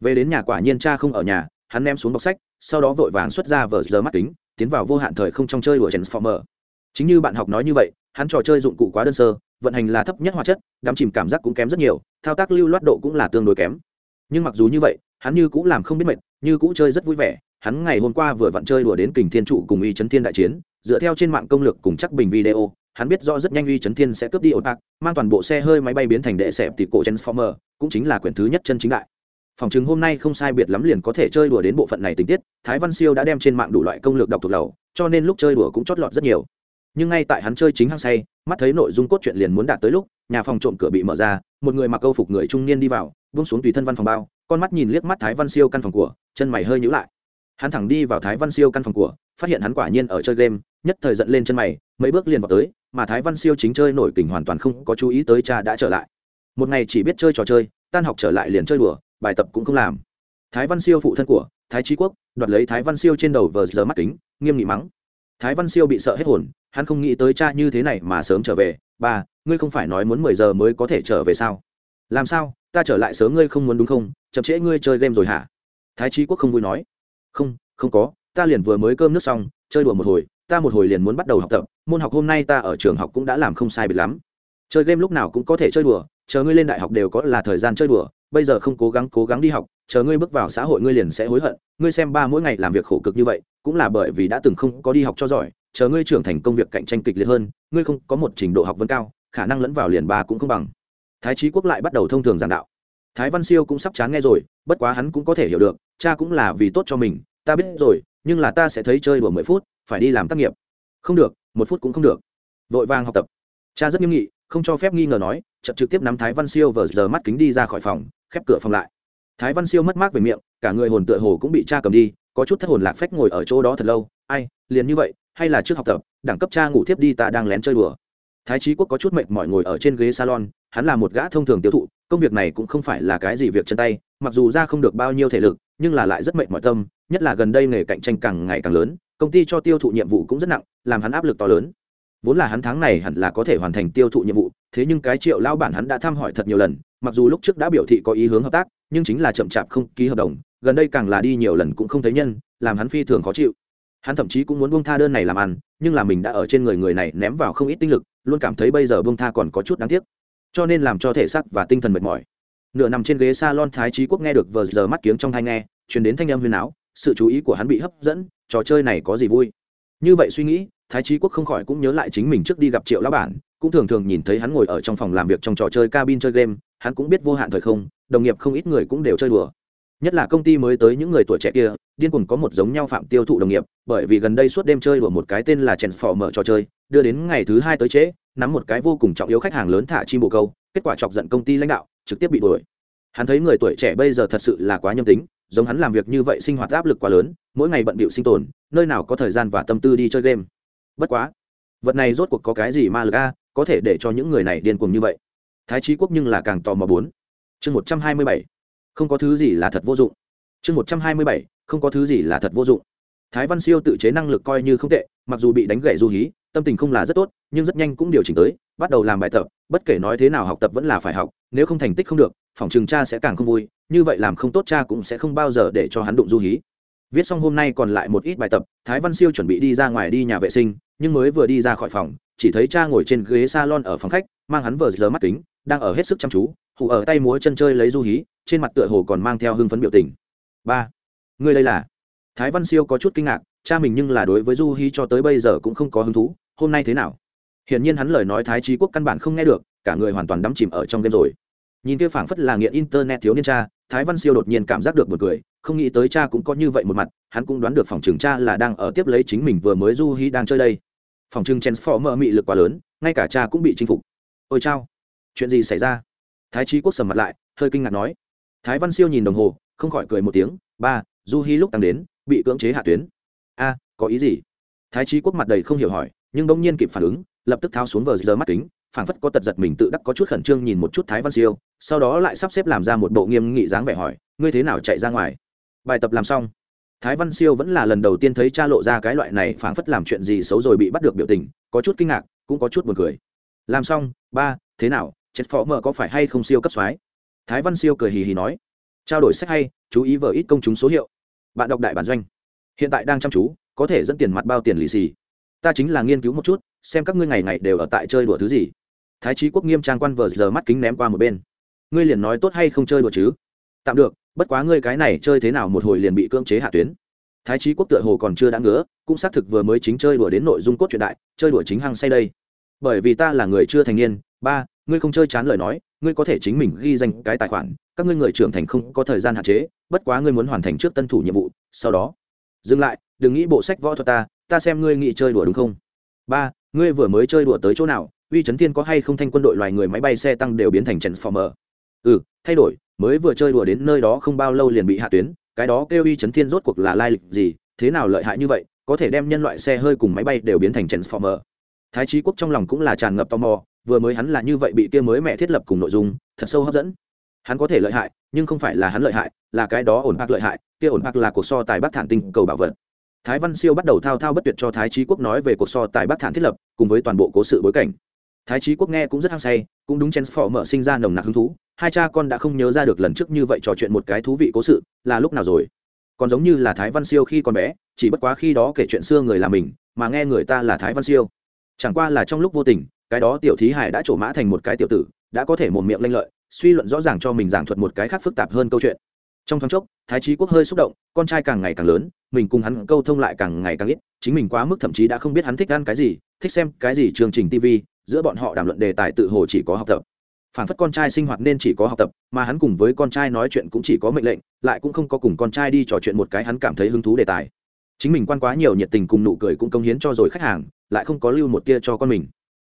Về đến nhà quả nhiên cha không ở nhà hắn ném xuống bọc sách, sau đó vội vàng xuất ra vờ giờ mắt kính, tiến vào vô hạn thời không trong chơi của transformer. Chính như bạn học nói như vậy, hắn trò chơi dụng cụ quá đơn sơ, vận hành là thấp nhất hóa chất, đắm chìm cảm giác cũng kém rất nhiều, thao tác lưu loát độ cũng là tương đối kém. Nhưng mặc dù như vậy, hắn như cũng làm không biết mệt, như cũ chơi rất vui vẻ, hắn ngày hôm qua vừa vặn chơi đùa đến kình thiên trụ cùng y chấn thiên đại chiến, dựa theo trên mạng công lược cùng chắc bình video, hắn biết rõ rất nhanh uy chấn thiên sẽ cướp đi ổn bạc mang toàn bộ xe hơi máy bay biến thành đệ xẹp tỷ cổ transformer, cũng chính là quyển thứ nhất chân chính đại phòng chứng hôm nay không sai biệt lắm liền có thể chơi đùa đến bộ phận này tình tiết, thái văn siêu đã đem trên mạng đủ loại công lược đọc thuộc lầu, cho nên lúc chơi đùa cũng chót lọt rất nhiều. Nhưng ngay tại hắn chơi chính hăng say, mắt thấy nội dung cốt truyện liền muốn đạt tới lúc, nhà phòng trộm cửa bị mở ra, một người mặc câu phục người trung niên đi vào vung xuống tùy thân văn phòng bao, con mắt nhìn liếc mắt thái văn siêu căn phòng của, chân mày hơi nhữ lại. Hắn thẳng đi vào thái văn siêu căn phòng của, phát hiện hắn quả nhiên ở chơi game, nhất thời giận lên chân mày, mấy bước liền vào tới, mà thái văn siêu chính chơi nổi kình hoàn toàn không có chú ý tới cha đã trở lại. Một ngày chỉ biết chơi trò chơi, tan học trở lại liền chơi đùa bài tập cũng không làm. Thái văn siêu phụ thân của thái trí quốc, đoạt lấy thái văn siêu trên đầu vờ giờ mắt kính, nghiêm nghị mắng. Thái văn siêu bị sợ hết hồn, hắn không nghĩ tới cha như thế này mà sớm trở về. Ba, ngươi không phải nói muốn mười giờ mới có thể trở về sao? Làm sao? Ta trở lại sớm ngươi không muốn đúng không? Chậm trễ ngươi chơi game rồi hả? Thái trí quốc không vui nói. Không không có, ta liền vừa mới cơm nước xong, chơi đùa một hồi, ta một hồi liền muốn bắt đầu học tập, môn học hôm nay ta ở trường học cũng đã làm không sai biệt lắm. Chơi game lúc nào cũng có thể chơi đùa, chờ ngươi lên đại học đều có là thời gian chơi đùa bây giờ không cố gắng cố gắng đi học, chờ ngươi bước vào xã hội ngươi liền sẽ hối hận, ngươi xem ba mỗi ngày làm việc khổ cực như vậy, cũng là bởi vì đã từng không có đi học cho giỏi, chờ ngươi trưởng thành công việc cạnh tranh kịch liệt hơn, ngươi không có một trình độ học vấn cao, khả năng lẫn vào liền ba cũng không bằng. Thái trí quốc lại bắt đầu thông thường giảng đạo. Thái văn siêu cũng sắp chán nghe rồi, bất quá hắn cũng có thể hiểu được, cha cũng là vì tốt cho mình, ta biết rồi, nhưng là ta sẽ thấy chơi đùa mười phút, phải đi làm tác nghiệp. Không được, một phút cũng không được. Vội vàng học tập. Cha rất nghiêm nghị, không cho phép nghi ngờ nói chậm trực tiếp nắm thái văn siêu vờ giờ mắt kính đi ra khỏi phòng khép cửa phòng lại. Thái văn siêu mất mát về miệng, cả người hồn tựa hồ cũng bị cha cầm đi, có chút thất hồn lạc phách ngồi ở chỗ đó thật lâu. Ai, liền như vậy, hay là trước học tập, đẳng cấp cha ngủ thiếp đi, ta đang lén chơi đùa. Thái trí quốc có chút mệt mỏi ngồi ở trên ghế salon, hắn là một gã thông thường tiêu thụ, công việc này cũng không phải là cái gì việc chân tay, mặc dù ra không được bao nhiêu thể lực, nhưng là lại rất mệt mỏi tâm, nhất là gần đây nghề cạnh tranh càng ngày càng lớn, công ty cho tiêu thụ nhiệm vụ cũng rất nặng, làm hắn áp lực to lớn. Vốn là hắn tháng này hẳn là có thể hoàn thành tiêu thụ nhiệm vụ, thế nhưng cái triệu lão bản hắn đã thăm hỏi thật nhiều lần mặc dù lúc trước đã biểu thị có ý hướng hợp tác, nhưng chính là chậm chạp không ký hợp đồng, gần đây càng là đi nhiều lần cũng không thấy nhân, làm hắn phi thường khó chịu. Hắn thậm chí cũng muốn buông tha đơn này làm ăn, nhưng là mình đã ở trên người người này ném vào không ít tinh lực, luôn cảm thấy bây giờ buông tha còn có chút đáng tiếc. Cho nên làm cho thể xác và tinh thần mệt mỏi. Nửa nằm trên ghế salon thái trí quốc nghe được vờ giờ mắt kiếng trong thai nghe, truyền đến thanh âm huyền áo, sự chú ý của hắn bị hấp dẫn, trò chơi này có gì vui? Như vậy suy nghĩ, thái trí quốc không khỏi cũng nhớ lại chính mình trước đi gặp triệu lão bản, cũng thường thường nhìn thấy hắn ngồi ở trong phòng làm việc trong trò chơi cabin chơi game hắn cũng biết vô hạn thời không, đồng nghiệp không ít người cũng đều chơi đùa. Nhất là công ty mới tới những người tuổi trẻ kia, điên cuồng có một giống nhau phạm tiêu thụ đồng nghiệp, bởi vì gần đây suốt đêm chơi đùa một cái tên là phò mở trò chơi, đưa đến ngày thứ hai tới trễ, nắm một cái vô cùng trọng yếu khách hàng lớn thả chim bồ câu, kết quả chọc giận công ty lãnh đạo, trực tiếp bị đuổi. Hắn thấy người tuổi trẻ bây giờ thật sự là quá nhâm tính, giống hắn làm việc như vậy sinh hoạt áp lực quá lớn, mỗi ngày bận bịu sinh tồn, nơi nào có thời gian và tâm tư đi chơi game. Bất quá, vật này rốt cuộc có cái gì mà lực a, có thể để cho những người này điên cuồng như vậy thái trí quốc nhưng là càng tò mò bốn. Chương một trăm hai mươi bảy. Không có thứ gì là thật vô dụng. Chương một trăm hai mươi bảy. Không có thứ gì là thật vô dụng. Thái văn siêu tự chế năng lực coi như không tệ, mặc dù bị đánh gậy du hí, tâm tình không là rất tốt, nhưng rất nhanh cũng điều chỉnh tới, bắt đầu làm bài tập, bất kể nói thế nào học tập vẫn là phải học, nếu không thành tích không được, phòng trường cha sẽ càng không vui, như vậy làm không tốt cha cũng sẽ không bao giờ để cho hắn đụng du hí. Viết xong hôm nay còn lại một ít bài tập, thái văn siêu chuẩn bị đi ra ngoài đi nhà vệ sinh, nhưng mới vừa đi ra khỏi phòng, chỉ thấy cha ngồi trên ghế salon ở phòng khách, mang hắn vờ giờ mắt kính đang ở hết sức chăm chú hụ ở tay múa chân chơi lấy du hí, trên mặt tựa hồ còn mang theo hưng phấn biểu tình. Ba người đây là? Thái văn siêu có chút kinh ngạc, cha mình nhưng là đối với du hí cho tới bây giờ cũng không có hứng thú, hôm nay thế nào? Hiển nhiên hắn lời nói thái trí quốc căn bản không nghe được, cả người hoàn toàn đắm chìm ở trong game rồi. Nhìn kia phảng phất là nghiện internet thiếu niên cha, thái văn siêu đột nhiên cảm giác được một cười, không nghĩ tới cha cũng có như vậy một mặt, hắn cũng đoán được phòng trường cha là đang ở tiếp lấy chính mình vừa mới du hí đang chơi đây. Phòng trưng transformer mị lực quá lớn, ngay cả cha cũng bị chinh phục. Ôi chao chuyện gì xảy ra? Thái trí quốc sầm mặt lại, hơi kinh ngạc nói. Thái văn siêu nhìn đồng hồ, không khỏi cười một tiếng, ba, du hi lúc tăng đến, bị cưỡng chế hạ tuyến. A, có ý gì? Thái trí quốc mặt đầy không hiểu hỏi, nhưng bỗng nhiên kịp phản ứng, lập tức tháo xuống vờ giờ mắt kính, phảng phất có tật giật mình tự đắc có chút khẩn trương nhìn một chút thái văn siêu, sau đó lại sắp xếp làm ra một bộ nghiêm nghị dáng vẻ hỏi, ngươi thế nào chạy ra ngoài? Bài tập làm xong. Thái văn siêu vẫn là lần đầu tiên thấy cha lộ ra cái loại này phảng phất làm chuyện gì xấu rồi bị bắt được biểu tình, có chút kinh ngạc, cũng có chút buồn cười. Làm xong, ba, thế nào? Chết phó mờ có phải hay không siêu cấp soái? Thái văn siêu cười hì hì nói. Trao đổi sách hay, chú ý vở ít công chúng số hiệu. Bạn đọc đại bản doanh. Hiện tại đang chăm chú, có thể dẫn tiền mặt bao tiền lì xì. Ta chính là nghiên cứu một chút, xem các ngươi ngày ngày đều ở tại chơi đùa thứ gì. Thái trí quốc nghiêm trang quan vờ giờ mắt kính ném qua một bên. Ngươi liền nói tốt hay không chơi đùa chứ? Tạm được, bất quá ngươi cái này chơi thế nào một hồi liền bị cưỡng chế hạ tuyến. Thái trí quốc tựa hồ còn chưa đã ngứa, cũng xác thực vừa mới chính chơi đùa đến nội dung cốt truyện đại, chơi đùa chính hăng say đây. Bởi vì ta là người chưa thành niên, ba ngươi không chơi chán lời nói, ngươi có thể chính mình ghi danh cái tài khoản, các ngươi người trưởng thành không có thời gian hạn chế, bất quá ngươi muốn hoàn thành trước tân thủ nhiệm vụ, sau đó, dừng lại, đừng nghĩ bộ sách võ thuật ta ta xem ngươi nghĩ chơi đùa đúng không? Ba, ngươi vừa mới chơi đùa tới chỗ nào, uy Trấn thiên có hay không thanh quân đội loài người máy bay xe tăng đều biến thành transformer? Ừ thay đổi, mới vừa chơi đùa đến nơi đó không bao lâu liền bị hạ tuyến, cái đó kêu uy Trấn thiên rốt cuộc là lai lịch gì, thế nào lợi hại như vậy, có thể đem nhân loại xe hơi cùng máy bay đều biến thành transformer? Thái trí quốc trong lòng cũng là tràn ngập tò mò vừa mới hắn là như vậy bị kia mới mẹ thiết lập cùng nội dung, thật sâu hấp dẫn. Hắn có thể lợi hại, nhưng không phải là hắn lợi hại, là cái đó ổn bạc lợi hại, kia ổn bạc là cuộc so tài bắc thản tinh cầu bảo vật. Thái văn siêu bắt đầu thao thao bất tuyệt cho thái trí quốc nói về cuộc so tài bắc thản thiết lập, cùng với toàn bộ cố sự bối cảnh. Thái trí quốc nghe cũng rất hăng say, cũng đúng chen phỏ mở sinh ra nồng nặc hứng thú, hai cha con đã không nhớ ra được lần trước như vậy trò chuyện một cái thú vị cố sự, là lúc nào rồi? Còn giống như là thái văn siêu khi còn bé, chỉ bất quá khi đó kể chuyện xưa người là mình, mà nghe người ta là thái văn siêu. Chẳng qua là trong lúc vô tình cái đó tiểu thí hải đã trổ mã thành một cái tiểu tử, đã có thể một miệng lanh lợi, suy luận rõ ràng cho mình giảng thuật một cái khác phức tạp hơn câu chuyện. Trong thoáng chốc, thái trí quốc hơi xúc động, con trai càng ngày càng lớn, mình cùng hắn câu thông lại càng ngày càng ít, chính mình quá mức thậm chí đã không biết hắn thích ăn cái gì, thích xem cái gì chương trình tv giữa bọn họ đàm luận đề tài tự hồ chỉ có học tập. Phản phất con trai sinh hoạt nên chỉ có học tập, mà hắn cùng với con trai nói chuyện cũng chỉ có mệnh lệnh, lại cũng không có cùng con trai đi trò chuyện một cái hắn cảm thấy hứng thú đề tài. Chính mình quan quá nhiều nhiệt tình cùng nụ cười cũng công hiến cho rồi khách hàng, lại không có lưu một tia cho con mình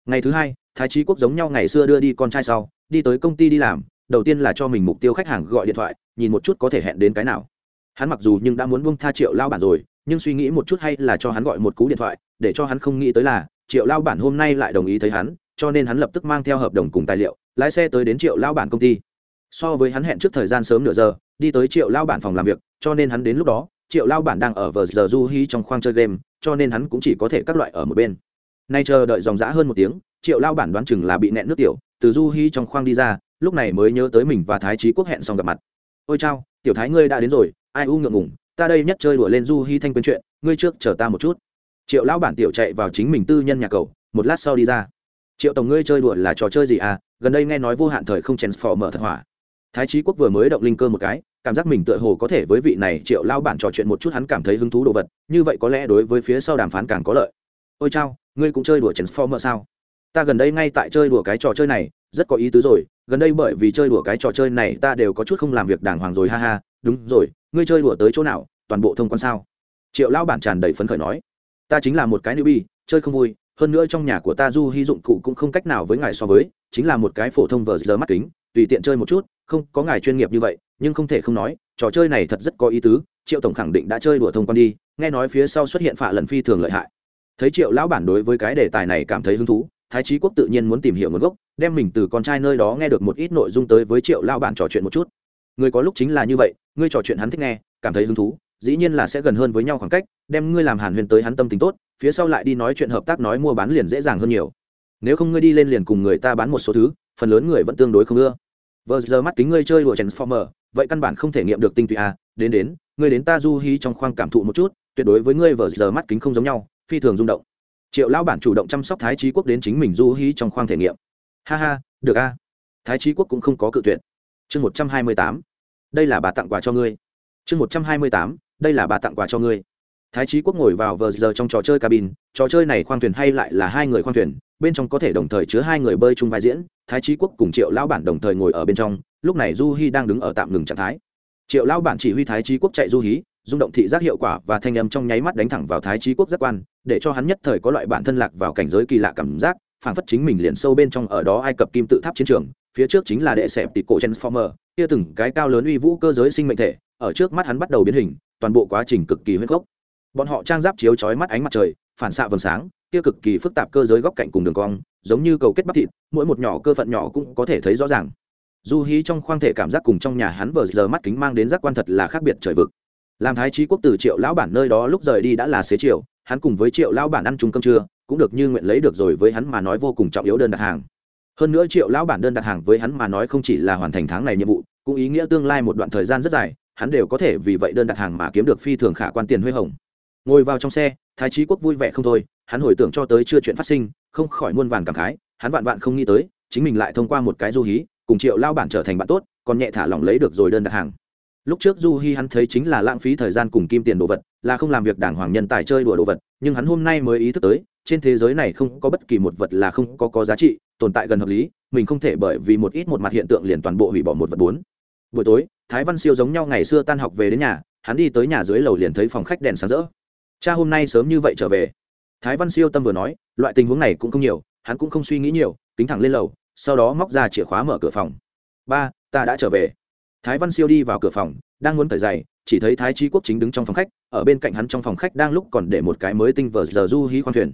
ngày thứ hai, thái trí quốc giống nhau ngày xưa đưa đi con trai sau, đi tới công ty đi làm, đầu tiên là cho mình mục tiêu khách hàng gọi điện thoại, nhìn một chút có thể hẹn đến cái nào. Hắn mặc dù nhưng đã muốn buông tha triệu lao bản rồi, nhưng suy nghĩ một chút hay là cho hắn gọi một cú điện thoại, để cho hắn không nghĩ tới là, triệu lao bản hôm nay lại đồng ý thấy hắn, cho nên hắn lập tức mang theo hợp đồng cùng tài liệu, lái xe tới đến triệu lao bản công ty. So với hắn hẹn trước thời gian sớm nửa giờ, đi tới triệu lao bản phòng làm việc, cho nên hắn đến lúc đó, triệu lao bản đang ở vờ giờ du hi trong khoang chơi game, cho nên hắn cũng chỉ có thể các loại ở một bên nay chờ đợi dòng dã hơn một tiếng, triệu lao bản đoán chừng là bị nẹn nước tiểu, từ du hi trong khoang đi ra, lúc này mới nhớ tới mình và thái trí quốc hẹn xong gặp mặt. Ôi chao, tiểu thái ngươi đã đến rồi, ai u ngượng ngủng ta đây nhất chơi đùa lên du hi thanh quên chuyện, ngươi trước chờ ta một chút. Triệu lão bản tiểu chạy vào chính mình tư nhân nhà cầu, một lát sau đi ra. Triệu tổng ngươi chơi đùa là trò chơi gì à? Gần đây nghe nói vô hạn thời không chèn phò mở thật hỏa. Thái trí quốc vừa mới động linh cơ một cái, cảm giác mình tựa hồ có thể với vị này triệu lao bản trò chuyện một chút hắn cảm thấy hứng thú đồ vật, như vậy có lẽ đối với phía sau đàm phán càng có lợi ôi chao, ngươi cũng chơi đùa transformer sao? Ta gần đây ngay tại chơi đùa cái trò chơi này, rất có ý tứ rồi. Gần đây bởi vì chơi đùa cái trò chơi này, ta đều có chút không làm việc đàng hoàng rồi, ha ha. Đúng rồi, ngươi chơi đùa tới chỗ nào? Toàn bộ thông quan sao? Triệu Lão bản tràn đầy phấn khởi nói. Ta chính là một cái nữ bi chơi không vui. Hơn nữa trong nhà của ta du hy dụng cụ cũng không cách nào với ngài so với, chính là một cái phổ thông vờ giờ mắt kính, tùy tiện chơi một chút, không có ngài chuyên nghiệp như vậy, nhưng không thể không nói, trò chơi này thật rất có ý tứ. Triệu tổng khẳng định đã chơi đùa thông quan đi. Nghe nói phía sau xuất hiện phạ lần phi thường lợi hại thấy triệu lão bản đối với cái đề tài này cảm thấy hứng thú, thái trí quốc tự nhiên muốn tìm hiểu nguồn gốc, đem mình từ con trai nơi đó nghe được một ít nội dung tới với triệu lão bản trò chuyện một chút. Người có lúc chính là như vậy, ngươi trò chuyện hắn thích nghe, cảm thấy hứng thú, dĩ nhiên là sẽ gần hơn với nhau khoảng cách, đem ngươi làm hàn huyền tới hắn tâm tính tốt, phía sau lại đi nói chuyện hợp tác nói mua bán liền dễ dàng hơn nhiều. Nếu không ngươi đi lên liền cùng người ta bán một số thứ, phần lớn người vẫn tương đối không ưa. Vờ giờ mắt kính ngươi chơi đùa transformer, vậy căn bản không thể nghiệm được tinh túy a đến đến, ngươi đến ta du hí trong khoang cảm thụ một chút, tuyệt đối với ngươi vờ giờ mắt kính không giống nhau phi thường rung động. Triệu lão bản chủ động chăm sóc thái trí quốc đến chính mình du hí trong khoang thể nghiệm. Ha ha, được a. Thái trí quốc cũng không có cự tuyệt. Chương một trăm hai mươi tám. Đây là bà tặng quà cho ngươi. Chương một trăm hai mươi tám. Đây là bà tặng quà cho ngươi. Thái trí quốc ngồi vào vờ giờ trong trò chơi cabin, trò chơi này khoang thuyền hay lại là hai người khoang thuyền, bên trong có thể đồng thời chứa hai người bơi chung vai diễn, thái trí quốc cùng triệu lão bản đồng thời ngồi ở bên trong, lúc này du hi đang đứng ở tạm ngừng trạng thái. Triệu lão bản chỉ huy thái trí quốc chạy du hí, rung động thị giác hiệu quả và thanh âm trong nháy mắt đánh thẳng vào thái trí quốc giác quan để cho hắn nhất thời có loại bản thân lạc vào cảnh giới kỳ lạ cảm giác, phảng phất chính mình liền sâu bên trong ở đó ai cập kim tự tháp chiến trường, phía trước chính là đệ sẹp tịt cổ transformer, kia từng cái cao lớn uy vũ cơ giới sinh mệnh thể, ở trước mắt hắn bắt đầu biến hình, toàn bộ quá trình cực kỳ huyết gốc. Bọn họ trang giáp chiếu chói mắt ánh mặt trời, phản xạ vầng sáng, kia cực kỳ phức tạp cơ giới góc cạnh cùng đường cong, giống như cầu kết bắp thịt, mỗi một nhỏ cơ phận nhỏ cũng có thể thấy rõ ràng. Du hí trong khoang thể cảm giác cùng trong nhà hắn vờ giờ mắt kính mang đến giác quan thật là khác biệt trời vực. Làm thái trí quốc từ triệu lão bản nơi đó lúc rời đi đã là xế chiều hắn cùng với triệu lão bản ăn chung cơm trưa, cũng được như nguyện lấy được rồi với hắn mà nói vô cùng trọng yếu đơn đặt hàng. Hơn nữa triệu lão bản đơn đặt hàng với hắn mà nói không chỉ là hoàn thành tháng này nhiệm vụ, cũng ý nghĩa tương lai một đoạn thời gian rất dài, hắn đều có thể vì vậy đơn đặt hàng mà kiếm được phi thường khả quan tiền huê hồng. Ngồi vào trong xe, thái trí quốc vui vẻ không thôi, hắn hồi tưởng cho tới chưa chuyện phát sinh, không khỏi muôn vàn cảm khái, hắn vạn vạn không nghĩ tới, chính mình lại thông qua một cái du hí, cùng triệu lao bản trở thành bạn tốt, còn nhẹ thả lỏng lấy được rồi đơn đặt hàng lúc trước du hi hắn thấy chính là lãng phí thời gian cùng kim tiền đồ vật, là không làm việc đảng hoàng nhân tài chơi đùa đồ vật, nhưng hắn hôm nay mới ý thức tới, trên thế giới này không có bất kỳ một vật là không có có giá trị, tồn tại gần hợp lý, mình không thể bởi vì một ít một mặt hiện tượng liền toàn bộ hủy bỏ một vật bốn. Buổi tối, thái văn siêu giống nhau ngày xưa tan học về đến nhà, hắn đi tới nhà dưới lầu liền thấy phòng khách đèn sáng rỡ. Cha, hôm nay sớm như vậy trở về. Thái văn siêu tâm vừa nói, loại tình huống này cũng không nhiều, hắn cũng không suy nghĩ nhiều tính thẳng lên lầu, sau đó móc ra chìa khóa mở cửa phòng. Ba, ta đã trở về thái văn siêu đi vào cửa phòng, đang muốn cởi giày, chỉ thấy thái trí quốc chính đứng trong phòng khách, ở bên cạnh hắn trong phòng khách đang lúc còn để một cái mới tinh vờ giờ du hí khoang thuyền.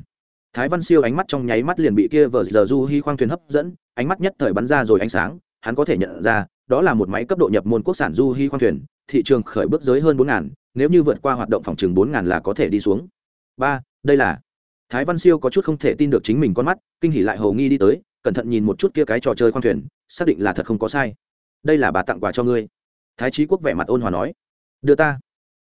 Thái văn siêu ánh mắt trong nháy mắt liền bị kia vờ giờ du hí khoang thuyền hấp dẫn, ánh mắt nhất thời bắn ra rồi ánh sáng, hắn có thể nhận ra, đó là một máy cấp độ nhập môn quốc sản du hí khoang thuyền, thị trường khởi bước giới hơn bốn ngàn, nếu như vượt qua hoạt động phòng trường bốn ngàn là có thể đi xuống. Ba, đây là thái văn siêu có chút không thể tin được chính mình con mắt, kinh hỉ lại hầu nghi đi tới, cẩn thận nhìn một chút kia cái trò chơi khoang thuyền, xác định là thật không có sai đây là bà tặng quà cho ngươi. Thái trí quốc vẻ mặt ôn hòa nói, đưa ta.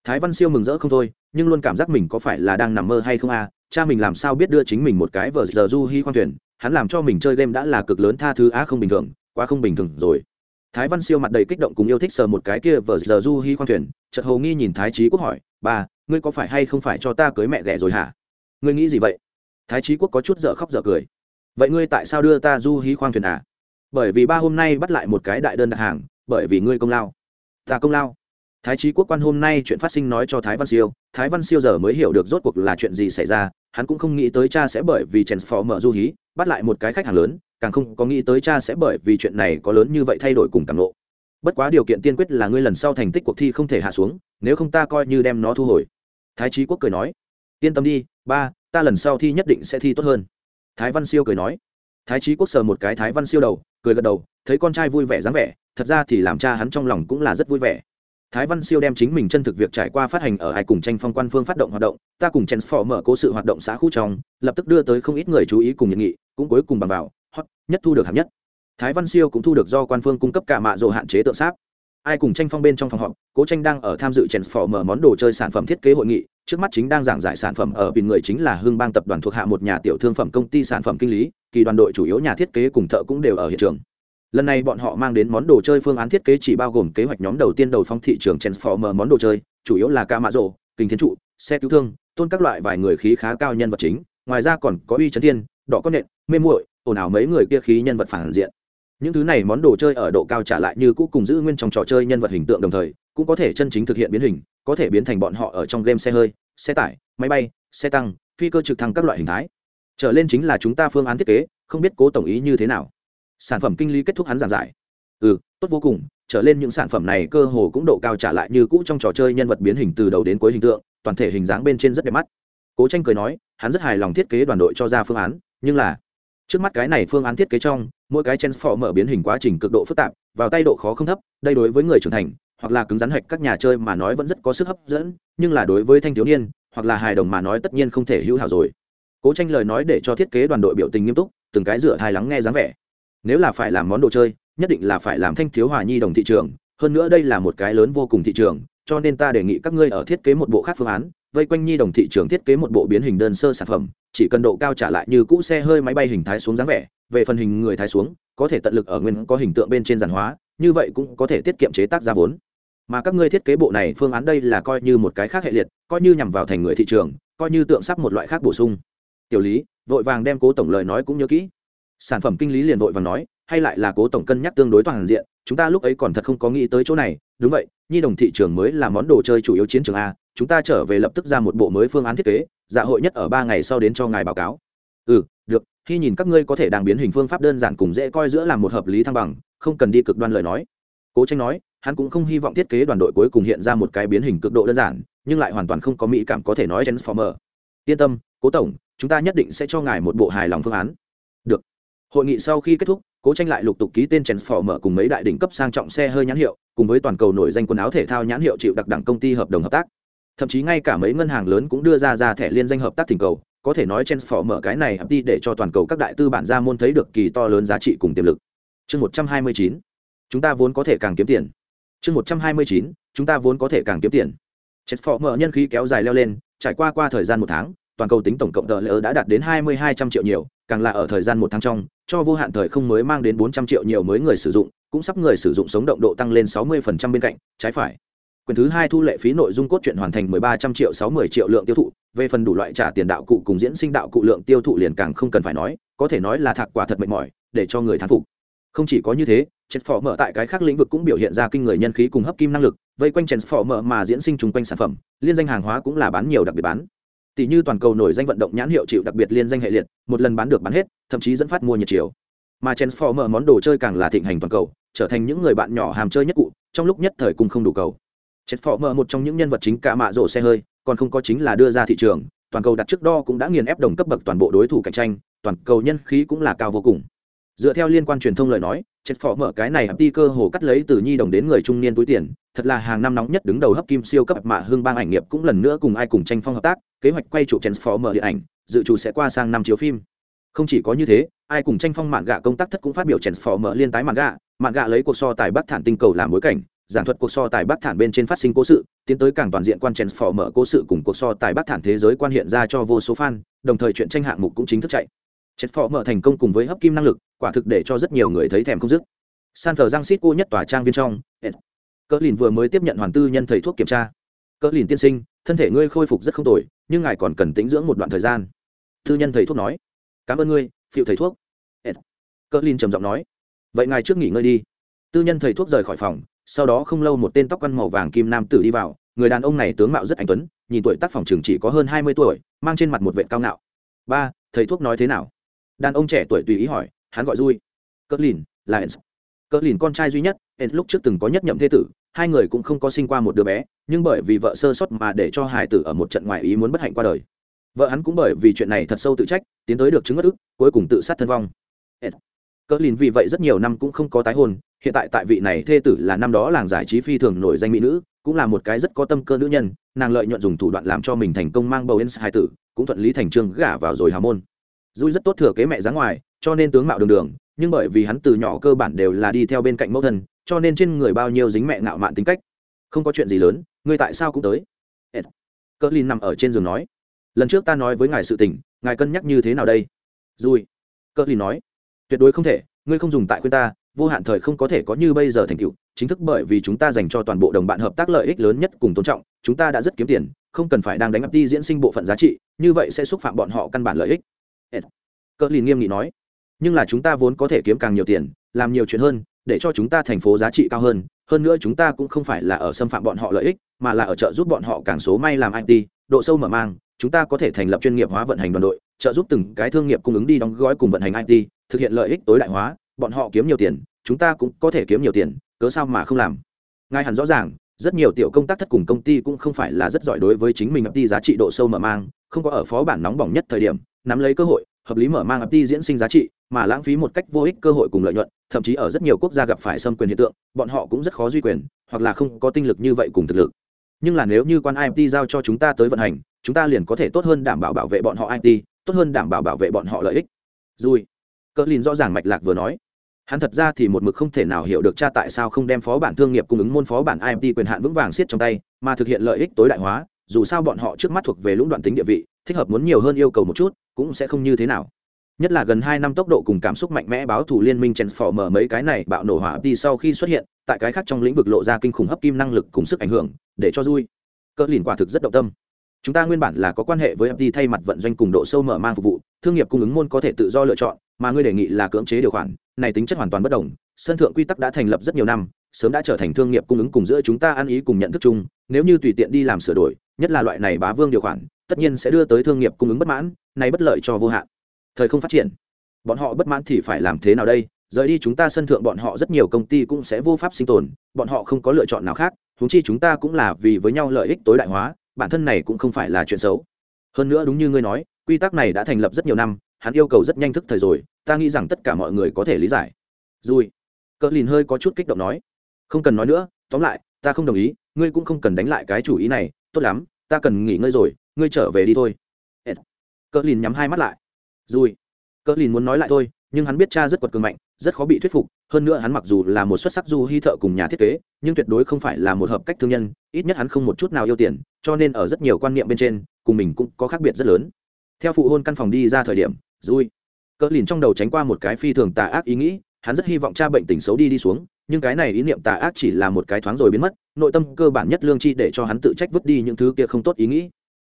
Thái văn siêu mừng rỡ không thôi, nhưng luôn cảm giác mình có phải là đang nằm mơ hay không à? Cha mình làm sao biết đưa chính mình một cái vờ giờ du hi khoan thuyền, hắn làm cho mình chơi game đã là cực lớn tha thứ, á, không bình thường, quá không bình thường rồi. Thái văn siêu mặt đầy kích động cùng yêu thích sờ một cái kia vờ giờ du hi khoan thuyền, chợt hầu nghi nhìn thái trí quốc hỏi, bà, ngươi có phải hay không phải cho ta cưới mẹ ghẻ rồi hả? Ngươi nghĩ gì vậy? Thái trí quốc có chút dở khóc dở cười. Vậy ngươi tại sao đưa ta du hí khoang thuyền à? Bởi vì ba hôm nay bắt lại một cái đại đơn đặt hàng, bởi vì ngươi công lao. Ta công lao. Thái trí quốc quan hôm nay chuyện phát sinh nói cho thái văn siêu, thái văn siêu giờ mới hiểu được rốt cuộc là chuyện gì xảy ra, hắn cũng không nghĩ tới cha sẽ bởi vì chèn phò mở du hí, bắt lại một cái khách hàng lớn, càng không có nghĩ tới cha sẽ bởi vì chuyện này có lớn như vậy thay đổi cùng càng lộ bất quá điều kiện tiên quyết là ngươi lần sau thành tích cuộc thi không thể hạ xuống, nếu không ta coi như đem nó thu hồi. Thái trí quốc cười nói, yên tâm đi, ba, ta lần sau thi nhất định sẽ thi tốt hơn. Thái văn siêu cười nói thái trí quốc sờ một cái thái văn siêu đầu, cười gật đầu, thấy con trai vui vẻ dáng vẻ, thật ra thì làm cha hắn trong lòng cũng là rất vui vẻ. Thái văn siêu đem chính mình chân thực việc trải qua phát hành ở ai cùng tranh phong quan phương phát động hoạt động, ta cùng chen phò mở cố sự hoạt động xã khu trong, lập tức đưa tới không ít người chú ý cùng nhiệt nghị, cũng cuối cùng bằng vào, hot, nhất thu được hạng nhất. Thái văn siêu cũng thu được do quan phương cung cấp cả mạ rộ hạn chế tượng sáp ai cùng tranh phong bên trong phòng họp, cố tranh đang ở tham dự chèn phò mở món đồ chơi sản phẩm thiết kế hội nghị, trước mắt chính đang giảng giải sản phẩm ở bình người chính là hương bang tập đoàn thuộc hạ một nhà tiểu thương phẩm công ty sản phẩm kinh lý, kỳ đoàn đội chủ yếu nhà thiết kế cùng thợ cũng đều ở hiện trường. Lần này bọn họ mang đến món đồ chơi phương án thiết kế chỉ bao gồm kế hoạch nhóm đầu tiên đầu phong thị trường transformer món đồ chơi, chủ yếu là ca mã rộ kinh thiên trụ, xe cứu thương, tôn các loại vài người khí khá cao nhân vật chính, ngoài ra còn có uy chấn thiên, đỏ con nện, mê muội, ồn ào mấy người kia khí nhân vật phản diện những thứ này món đồ chơi ở độ cao trả lại như cũ cùng giữ nguyên trong trò chơi nhân vật hình tượng đồng thời, cũng có thể chân chính thực hiện biến hình, có thể biến thành bọn họ ở trong game xe hơi, xe tải, máy bay, xe tăng, phi cơ trực thăng các loại hình thái. Trở lên chính là chúng ta phương án thiết kế, không biết cố tổng ý như thế nào. Sản phẩm kinh lý kết thúc hắn giảng giải. Ừ tốt vô cùng, trở lên những sản phẩm này cơ hồ cũng độ cao trả lại như cũ trong trò chơi nhân vật biến hình từ đầu đến cuối hình tượng, toàn thể hình dáng bên trên rất đẹp mắt. Cố tranh cười nói, hắn rất hài lòng thiết kế đoàn đội cho ra phương án, nhưng là trước mắt cái này phương án thiết kế trong, mỗi cái mở biến hình quá trình cực độ phức tạp, vào tay độ khó không thấp, đây đối với người trưởng thành, hoặc là cứng rắn hạch các nhà chơi mà nói vẫn rất có sức hấp dẫn, nhưng là đối với thanh thiếu niên, hoặc là hài đồng mà nói tất nhiên không thể hữu hảo rồi. Cố tranh lời nói để cho thiết kế đoàn đội biểu tình nghiêm túc, từng cái dựa hài lắng nghe dáng vẻ. Nếu là phải làm món đồ chơi, nhất định là phải làm thanh thiếu hòa nhi đồng thị trường, hơn nữa đây là một cái lớn vô cùng thị trường, cho nên ta đề nghị các ngươi ở thiết kế một bộ khác phương án vây quanh nhi đồng thị trường thiết kế một bộ biến hình đơn sơ sản phẩm, chỉ cần độ cao trả lại như cũ xe hơi máy bay hình thái xuống dáng vẻ, về phần hình người thái xuống, có thể tận lực ở nguyên có hình tượng bên trên giản hóa, như vậy cũng có thể tiết kiệm chế tác ra vốn. Mà các ngươi thiết kế bộ này phương án đây là coi như một cái khác hệ liệt, coi như nhằm vào thành người thị trường, coi như tượng sắp một loại khác bổ sung. Tiểu lý, vội vàng đem cố tổng lời nói cũng nhớ kỹ. Sản phẩm kinh lý liền vội vàng nói, hay lại là cố tổng cân nhắc tương đối toàn diện, chúng ta lúc ấy còn thật không có nghĩ tới chỗ này. Đúng vậy, nhi đồng thị trường mới là món đồ chơi chủ yếu chiến trường a chúng ta trở về lập tức ra một bộ mới phương án thiết kế dạ hội nhất ở ba ngày sau đến cho ngài báo cáo. Ừ được, khi nhìn các ngươi có thể đang biến hình phương pháp đơn giản cùng dễ coi giữa làm một hợp lý thăng bằng, không cần đi cực đoan lời nói. Cố tranh nói, hắn cũng không hy vọng thiết kế đoàn đội cuối cùng hiện ra một cái biến hình cực độ đơn giản, nhưng lại hoàn toàn không có mỹ cảm có thể nói transformer. Yên tâm, cố tổng, chúng ta nhất định sẽ cho ngài một bộ hài lòng phương án. Được. Hội nghị sau khi kết thúc, cố tranh lại lục tục ký tên transformer cùng mấy đại đỉnh cấp sang trọng xe hơi nhãn hiệu, cùng với toàn cầu nổi danh quần áo thể thao nhãn hiệu chịu đặc đẳng công ty hợp đồng hợp tác thậm chí ngay cả mấy ngân hàng lớn cũng đưa ra ra thẻ liên danh hợp tác thỉnh cầu, có thể nói chen phọ mở cái này đi để cho toàn cầu các đại tư bản ra môn thấy được kỳ to lớn giá trị cùng tiềm lực. Chương một trăm hai mươi chín, chúng ta vốn có thể càng kiếm tiền. Chương một trăm hai mươi chín, chúng ta vốn có thể càng kiếm tiền. Chen phọ mở nhân khí kéo dài leo lên, trải qua qua thời gian một tháng, toàn cầu tính tổng cộng tờ lỡ đã đạt đến hai mươi hai trăm triệu nhiều, càng là ở thời gian một tháng trong, cho vô hạn thời không mới mang đến bốn trăm triệu nhiều mới người sử dụng, cũng sắp người sử dụng sống động độ tăng lên sáu mươi phần trăm bên cạnh, trái phải quyển thứ hai thu lệ phí nội dung cốt truyện hoàn thành mười ba trăm triệu, sáu mươi triệu lượng tiêu thụ. Về phần đủ loại trả tiền đạo cụ cùng diễn sinh đạo cụ lượng tiêu thụ liền càng không cần phải nói, có thể nói là thạc quả thật mệt mỏi, để cho người thán phục. Không chỉ có như thế, Transformer mở tại cái khác lĩnh vực cũng biểu hiện ra kinh người nhân khí cùng hấp kim năng lực, vây quanh Transformer mở mà diễn sinh trùng quanh sản phẩm, liên danh hàng hóa cũng là bán nhiều đặc biệt bán. Tỷ như toàn cầu nổi danh vận động nhãn hiệu chịu đặc biệt liên danh hệ liệt, một lần bán được bán hết, thậm chí dẫn phát mua nhiệt chiều. Mà transformer món đồ chơi càng là thịnh hành toàn cầu, trở thành những người bạn nhỏ hàm chơi nhất cụ, trong lúc nhất thời cùng không đủ cầu transformer một trong những nhân vật chính cả mạ rổ xe hơi, còn không có chính là đưa ra thị trường, toàn cầu đặt trước đo cũng đã nghiền ép đồng cấp bậc toàn bộ đối thủ cạnh tranh, toàn cầu nhân khí cũng là cao vô cùng. Dựa theo liên quan truyền thông lời nói, chết phỏ mở cái này hấp ti cơ hồ cắt lấy từ nhi đồng đến người trung niên túi tiền, thật là hàng năm nóng nhất đứng đầu hấp kim siêu cấp mạ hương bang ảnh nghiệp cũng lần nữa cùng ai cùng tranh phong hợp tác, kế hoạch quay trụ mở điện ảnh, dự trù sẽ qua sang năm chiếu phim. Không chỉ có như thế, ai cùng tranh phong mạn gạ công tác thất cũng phát biểu mở liên tái mạn gạ mạn gạ lấy cuộc so tài bắc thản tinh cầu làm bối cảnh giảng thuật cuộc so tài bắc thản bên trên phát sinh cố sự, tiến tới càng toàn diện quan mở cố sự cùng cuộc so tài bắc thản thế giới quan hiện ra cho vô số fan, đồng thời chuyện tranh hạng mục cũng chính thức chạy. Chết phò mở thành công cùng với hấp kim năng lực, quả thực để cho rất nhiều người thấy thèm không dứt. San thờ giang xít cô nhất tòa trang viên trong cỡ lìn vừa mới tiếp nhận hoàn tư nhân thầy thuốc kiểm tra. Cỡ lìn tiên sinh, thân thể ngươi khôi phục rất không tồi, nhưng ngài còn cần tính dưỡng một đoạn thời gian. Tư nhân thầy thuốc nói. Cảm ơn ngươi, phiệu thầy thuốc. Cỡ lìn trầm giọng nói. Vậy ngài trước nghỉ ngơi đi. Tư nhân thầy thuốc rời khỏi phòng sau đó không lâu một tên tóc quăn màu vàng kim nam tử đi vào, người đàn ông này tướng mạo rất anh tuấn, nhìn tuổi tác phòng trường chỉ có hơn hai mươi tuổi, mang trên mặt một vệ cao ngạo. Ba, thầy thuốc nói thế nào? Đàn ông trẻ tuổi tùy ý hỏi, hắn gọi vui cỡ lìn là ens cỡ lìn con trai duy nhất ens lúc trước từng có nhất nhậm thế tử, hai người cũng không có sinh qua một đứa bé, nhưng bởi vì vợ sơ sót mà để cho hải tử ở một trận ngoài ý muốn bất hạnh qua đời. Vợ hắn cũng bởi vì chuyện này thật sâu tự trách, tiến tới được chứng bất ức, cuối cùng tự sát thân vong. Cỡ lìn vì vậy rất nhiều năm cũng không có tái hôn hiện tại tại vị này thê tử là năm đó làng giải trí phi thường nổi danh mỹ nữ, cũng là một cái rất có tâm cơ nữ nhân, nàng lợi nhuận dùng thủ đoạn làm cho mình thành công mang bầu ins hai tử, cũng thuận lý thành trương gả vào rồi hào môn. Dui rất tốt thừa kế mẹ dáng ngoài, cho nên tướng mạo đường đường, nhưng bởi vì hắn từ nhỏ cơ bản đều là đi theo bên cạnh mẫu thân, cho nên trên người bao nhiêu dính mẹ ngạo mạn tính cách. Không có chuyện gì lớn, ngươi tại sao cũng tới? Cỡ lin nằm ở trên giường nói. Lần trước ta nói với ngài sự tình, ngài cân nhắc như thế nào đây? Dui cỡ lin nói. Tuyệt đối không thể, ngươi không dùng tại khuyên ta vô hạn thời không có thể có như bây giờ thành tựu, chính thức bởi vì chúng ta dành cho toàn bộ đồng bạn hợp tác lợi ích lớn nhất cùng tôn trọng, chúng ta đã rất kiếm tiền, không cần phải đang đánh ập đi diễn sinh bộ phận giá trị, như vậy sẽ xúc phạm bọn họ căn bản lợi ích. Cỡ lìn nghiêm nghị nói, nhưng là chúng ta vốn có thể kiếm càng nhiều tiền, làm nhiều chuyện hơn, để cho chúng ta thành phố giá trị cao hơn hơn nữa chúng ta cũng không phải là ở xâm phạm bọn họ lợi ích, mà là ở trợ giúp bọn họ càng số may làm it độ sâu mở mang, chúng ta có thể thành lập chuyên nghiệp hóa vận hành đoàn đội, trợ giúp từng cái thương nghiệp cung ứng đi đóng gói cùng vận hành it thực hiện lợi ích tối đại hóa, bọn họ kiếm nhiều tiền chúng ta cũng có thể kiếm nhiều tiền cớ sao mà không làm? Ngài hẳn rõ ràng rất nhiều tiểu công tác thất cùng công ty cũng không phải là rất giỏi đối với chính mình đi giá trị độ sâu mở mang không có ở phó bản nóng bỏng nhất thời điểm nắm lấy cơ hội hợp lý mở mang đi diễn sinh giá trị mà lãng phí một cách vô ích cơ hội cùng lợi nhuận thậm chí ở rất nhiều quốc gia gặp phải xâm quyền hiện tượng bọn họ cũng rất khó duy quyền hoặc là không có tinh lực như vậy cùng thực lực. Nhưng là nếu như quan imt giao cho chúng ta tới vận hành chúng ta liền có thể tốt hơn đảm bảo bảo vệ bọn họ it tốt hơn đảm bảo bảo vệ bọn họ lợi ích. Rui, cỡ lìn rõ ràng mạch lạc vừa nói hắn thật ra thì một mực không thể nào hiểu được cha tại sao không đem phó bản thương nghiệp cung ứng môn phó bản imt quyền hạn vững vàng siết trong tay, mà thực hiện lợi ích tối đại hóa, dù sao bọn họ trước mắt thuộc về lũng đoạn tính địa vị, thích hợp muốn nhiều hơn yêu cầu một chút, cũng sẽ không như thế nào. Nhất là gần hai năm tốc độ cùng cảm xúc mạnh mẽ báo thủ liên minh mở mấy cái này bạo nổ hỏa đi sau khi xuất hiện, tại cái khác trong lĩnh vực lộ ra kinh khủng hấp kim năng lực cùng sức ảnh hưởng, để cho vui. Cỡ lìn quả thực rất động tâm. Chúng ta nguyên bản là có quan hệ với FD thay mặt vận doanh cùng độ sâu mở mang phục vụ thương nghiệp cung ứng môn có thể tự do lựa chọn, mà ngươi đề nghị là cưỡng chế điều khoản, này tính chất hoàn toàn bất đồng. Sân thượng quy tắc đã thành lập rất nhiều năm, sớm đã trở thành thương nghiệp cung ứng cùng giữa chúng ta ăn ý cùng nhận thức chung. Nếu như tùy tiện đi làm sửa đổi, nhất là loại này bá vương điều khoản, tất nhiên sẽ đưa tới thương nghiệp cung ứng bất mãn, này bất lợi cho vô hạn. Thời không phát triển. Bọn họ bất mãn thì phải làm thế nào đây? Rời đi chúng ta sân thượng bọn họ rất nhiều công ty cũng sẽ vô pháp sinh tồn, bọn họ không có lựa chọn nào khác húng chi chúng ta cũng là vì với nhau lợi ích tối đại hóa, bản thân này cũng không phải là chuyện xấu. Hơn nữa đúng như ngươi nói quy tắc này đã thành lập rất nhiều năm, hắn yêu cầu rất nhanh thức thời rồi, ta nghĩ rằng tất cả mọi người có thể lý giải. Dùi cỡ lìn hơi có chút kích động nói. Không cần nói nữa, tóm lại, ta không đồng ý, ngươi cũng không cần đánh lại cái chủ ý này, tốt lắm, ta cần nghỉ ngơi rồi, ngươi trở về đi thôi. Cỡ lìn nhắm hai mắt lại. Dùi cỡ lìn muốn nói lại thôi, nhưng hắn biết cha rất quật cường mạnh, rất khó bị thuyết phục, hơn nữa hắn mặc dù là một xuất sắc du hy thợ cùng nhà thiết kế, nhưng tuyệt đối không phải là một hợp cách thương nhân, ít nhất hắn không một chút nào yêu tiền, cho nên ở rất nhiều quan niệm bên trên, cùng mình cũng có khác biệt rất lớn theo phụ hôn căn phòng đi ra thời điểm vui cỡ lìn trong đầu tránh qua một cái phi thường tà ác ý nghĩ, hắn rất hy vọng cha bệnh tình xấu đi đi xuống, nhưng cái này ý niệm tà ác chỉ là một cái thoáng rồi biến mất, nội tâm cơ bản nhất lương chi để cho hắn tự trách vứt đi những thứ kia không tốt ý nghĩ.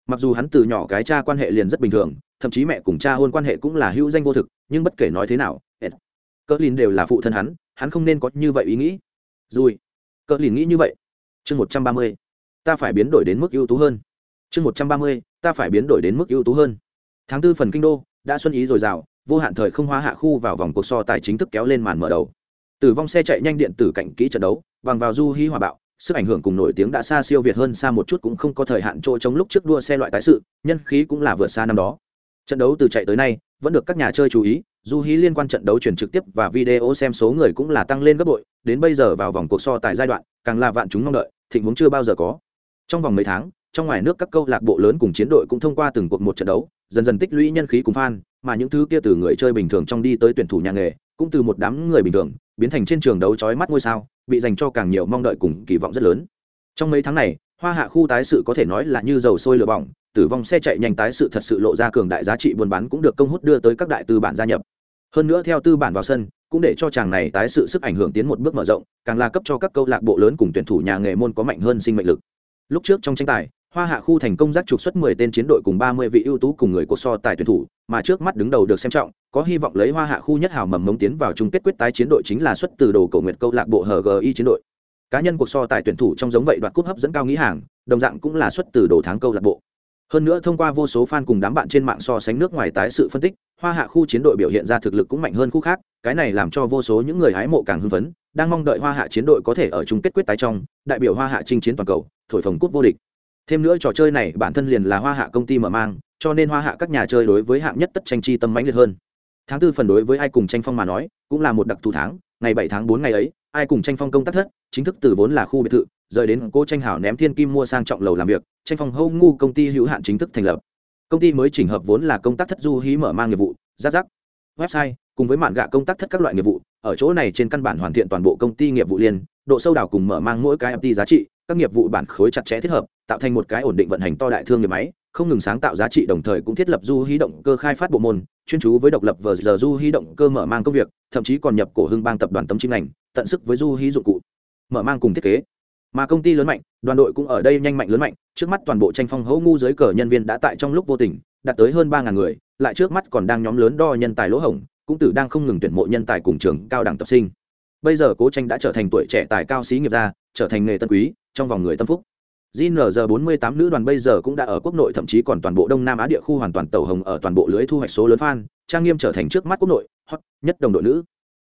Mặc dù hắn từ nhỏ cái cha quan hệ liền rất bình thường, thậm chí mẹ cùng cha hôn quan hệ cũng là hữu danh vô thực, nhưng bất kể nói thế nào cỡ lìn đều là phụ thân hắn hắn không nên có như vậy ý nghĩ. Dùi cỡ lìn nghĩ như vậy. Chương một trăm ba mươi, ta phải biến đổi đến mức ưu tú hơn. Chương một trăm ba mươi, ta phải biến đổi đến mức ưu tú hơn tháng tư phần kinh đô, đã xuân ý dồi dào, vô hạn thời không hóa hạ khu vào vòng cuộc so tài chính thức kéo lên màn mở đầu. Tử vong xe chạy nhanh điện tử cạnh kỹ trận đấu, bằng vào du hy hòa bạo, sức ảnh hưởng cùng nổi tiếng đã xa siêu việt hơn xa một chút cũng không có thời hạn chỗ chống lúc trước đua xe loại tái sự, nhân khí cũng là vượt xa năm đó. Trận đấu từ chạy tới nay, vẫn được các nhà chơi chú ý, du hí liên quan trận đấu truyền trực tiếp và video xem số người cũng là tăng lên gấp bội, đến bây giờ vào vòng cuộc so tại giai đoạn, càng là vạn chúng mong đợi, thịnh vốn chưa bao giờ có. Trong vòng mấy tháng, trong ngoài nước các câu lạc bộ lớn cùng chiến đội cũng thông qua từng cuộc một trận đấu dần dần tích lũy nhân khí cùng fan, mà những thứ kia từ người chơi bình thường trong đi tới tuyển thủ nhà nghề, cũng từ một đám người bình thường, biến thành trên trường đấu chói mắt ngôi sao, bị dành cho càng nhiều mong đợi cùng kỳ vọng rất lớn. Trong mấy tháng này, hoa hạ khu tái sự có thể nói là như dầu sôi lửa bỏng, tử vong xe chạy nhanh tái sự thật sự lộ ra cường đại giá trị buôn bán cũng được công hút đưa tới các đại tư bản gia nhập. Hơn nữa theo tư bản vào sân, cũng để cho chàng này tái sự sức ảnh hưởng tiến một bước mở rộng, càng là cấp cho các câu lạc bộ lớn cùng tuyển thủ nhà nghề môn có mạnh hơn sinh mệnh lực. Lúc trước trong tranh tài hoa hạ khu thành công giác trục xuất 10 tên chiến đội cùng 30 vị ưu tú cùng người cuộc so tài tuyển thủ, mà trước mắt đứng đầu được xem trọng, có hy vọng lấy hoa hạ khu nhất hào mầm mống tiến vào chung kết quyết tái chiến đội chính là xuất từ đồ cổ nguyệt câu lạc bộ hgi chiến đội. Cá nhân cuộc so tài tuyển thủ trong giống vậy đoạt cúp hấp dẫn cao nghĩ hàng, đồng dạng cũng là xuất từ đồ tháng câu lạc bộ. Hơn nữa thông qua vô số fan cùng đám bạn trên mạng so sánh nước ngoài tái sự phân tích, hoa hạ khu chiến đội biểu hiện ra thực lực cũng mạnh hơn khu khác, cái này làm cho vô số những người hái mộ càng hưng phấn, đang mong đợi hoa hạ chiến đội có thể ở chung kết quyết tái trong, đại biểu hoa hạ chinh chiến toàn cầu, thổi phồng cúp vô địch thêm nữa trò chơi này bản thân liền là hoa hạ công ty mở mang, cho nên hoa hạ các nhà chơi đối với hạng nhất tất tranh chi tâm mãnh liệt hơn. Tháng tư phần đối với ai cùng tranh phong mà nói, cũng là một đặc thù tháng, ngày bảy tháng bốn ngày ấy, ai cùng tranh phong công tác thất, chính thức từ vốn là khu biệt thự, rời đến cô tranh hảo ném thiên kim mua sang trọng lầu làm việc, tranh phong hâu ngu công ty hữu hạn chính thức thành lập. Công ty mới chỉnh hợp vốn là công tác thất du hí mở mang nghiệp vụ, giáp giáp, website, cùng với mạn gạ công tác thất các loại nghiệp vụ, ở chỗ này trên căn bản hoàn thiện toàn bộ công ty nghiệp vụ liên, độ sâu đào cùng mở mang mỗi cái mt giá trị, các nghiệp vụ bản khối chặt chẽ thiết hợp tạo thành một cái ổn định vận hành to đại thương nghiệp máy, không ngừng sáng tạo giá trị đồng thời cũng thiết lập du hí động cơ khai phát bộ môn, chuyên chú với độc lập vờ giờ du hí động cơ mở mang công việc, thậm chí còn nhập cổ hưng bang tập đoàn tấm chim ngành, tận sức với du hí dụng cụ, mở mang cùng thiết kế. Mà công ty lớn mạnh, đoàn đội cũng ở đây nhanh mạnh lớn mạnh, trước mắt toàn bộ tranh phong hấu ngu dưới cờ nhân viên đã tại trong lúc vô tình, đạt tới hơn ba ngàn người, lại trước mắt còn đang nhóm lớn đo nhân tài lỗ hổng, cũng tử đang không ngừng tuyển mộ nhân tài cùng trường cao đẳng tập sinh. Bây giờ cố tranh đã trở thành tuổi trẻ tài cao sĩ nghiệp gia, trở thành nghề tân quý, trong vòng người tâm phúc. JNR48 nữ đoàn bây giờ cũng đã ở quốc nội thậm chí còn toàn bộ Đông Nam Á địa khu hoàn toàn tẩu hồng ở toàn bộ lưới thu hoạch số lớn fan, trang nghiêm trở thành trước mắt quốc nội hot nhất đồng đội nữ.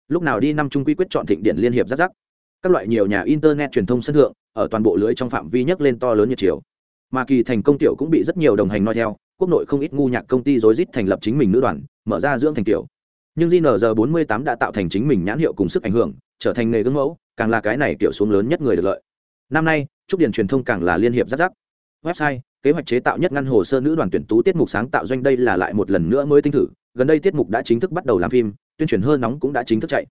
Lúc nào đi năm trung quy quyết chọn thịnh điện liên hiệp rắc rắc. Các loại nhiều nhà internet truyền thông sân thượng, ở toàn bộ lưới trong phạm vi nhất lên to lớn nhiệt chiều. Mà kỳ thành công tiểu cũng bị rất nhiều đồng hành nói theo, quốc nội không ít ngu nhạc công ty rối rít thành lập chính mình nữ đoàn, mở ra dưỡng thành tiểu. Nhưng JNR48 đã tạo thành chính mình nhãn hiệu cùng sức ảnh hưởng, trở thành nghề gương mẫu, càng là cái này tiểu xuống lớn nhất người được lợi. Năm nay, trúc điền truyền thông càng là liên hiệp rắc rắc. Website kế hoạch chế tạo nhất ngăn hồ sơ nữ đoàn tuyển tú tiết mục sáng tạo doanh đây là lại một lần nữa mới tinh thử. Gần đây tiết mục đã chính thức bắt đầu làm phim tuyên truyền hơn nóng cũng đã chính thức chạy.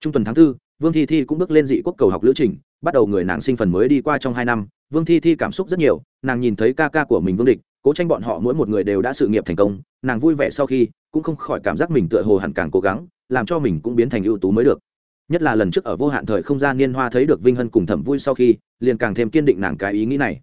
Trung tuần tháng 4, vương thi thi cũng bước lên dị quốc cầu học lữ trình bắt đầu người nàng sinh phần mới đi qua trong hai năm. Vương thi thi cảm xúc rất nhiều nàng nhìn thấy ca ca của mình vương địch cố tranh bọn họ mỗi một người đều đã sự nghiệp thành công nàng vui vẻ sau khi cũng không khỏi cảm giác mình tựa hồ hẳn càng cố gắng làm cho mình cũng biến thành ưu tú mới được nhất là lần trước ở vô hạn thời không gian niên hoa thấy được vinh hân cùng thẩm vui sau khi, liền càng thêm kiên định nàng cái ý nghĩ này.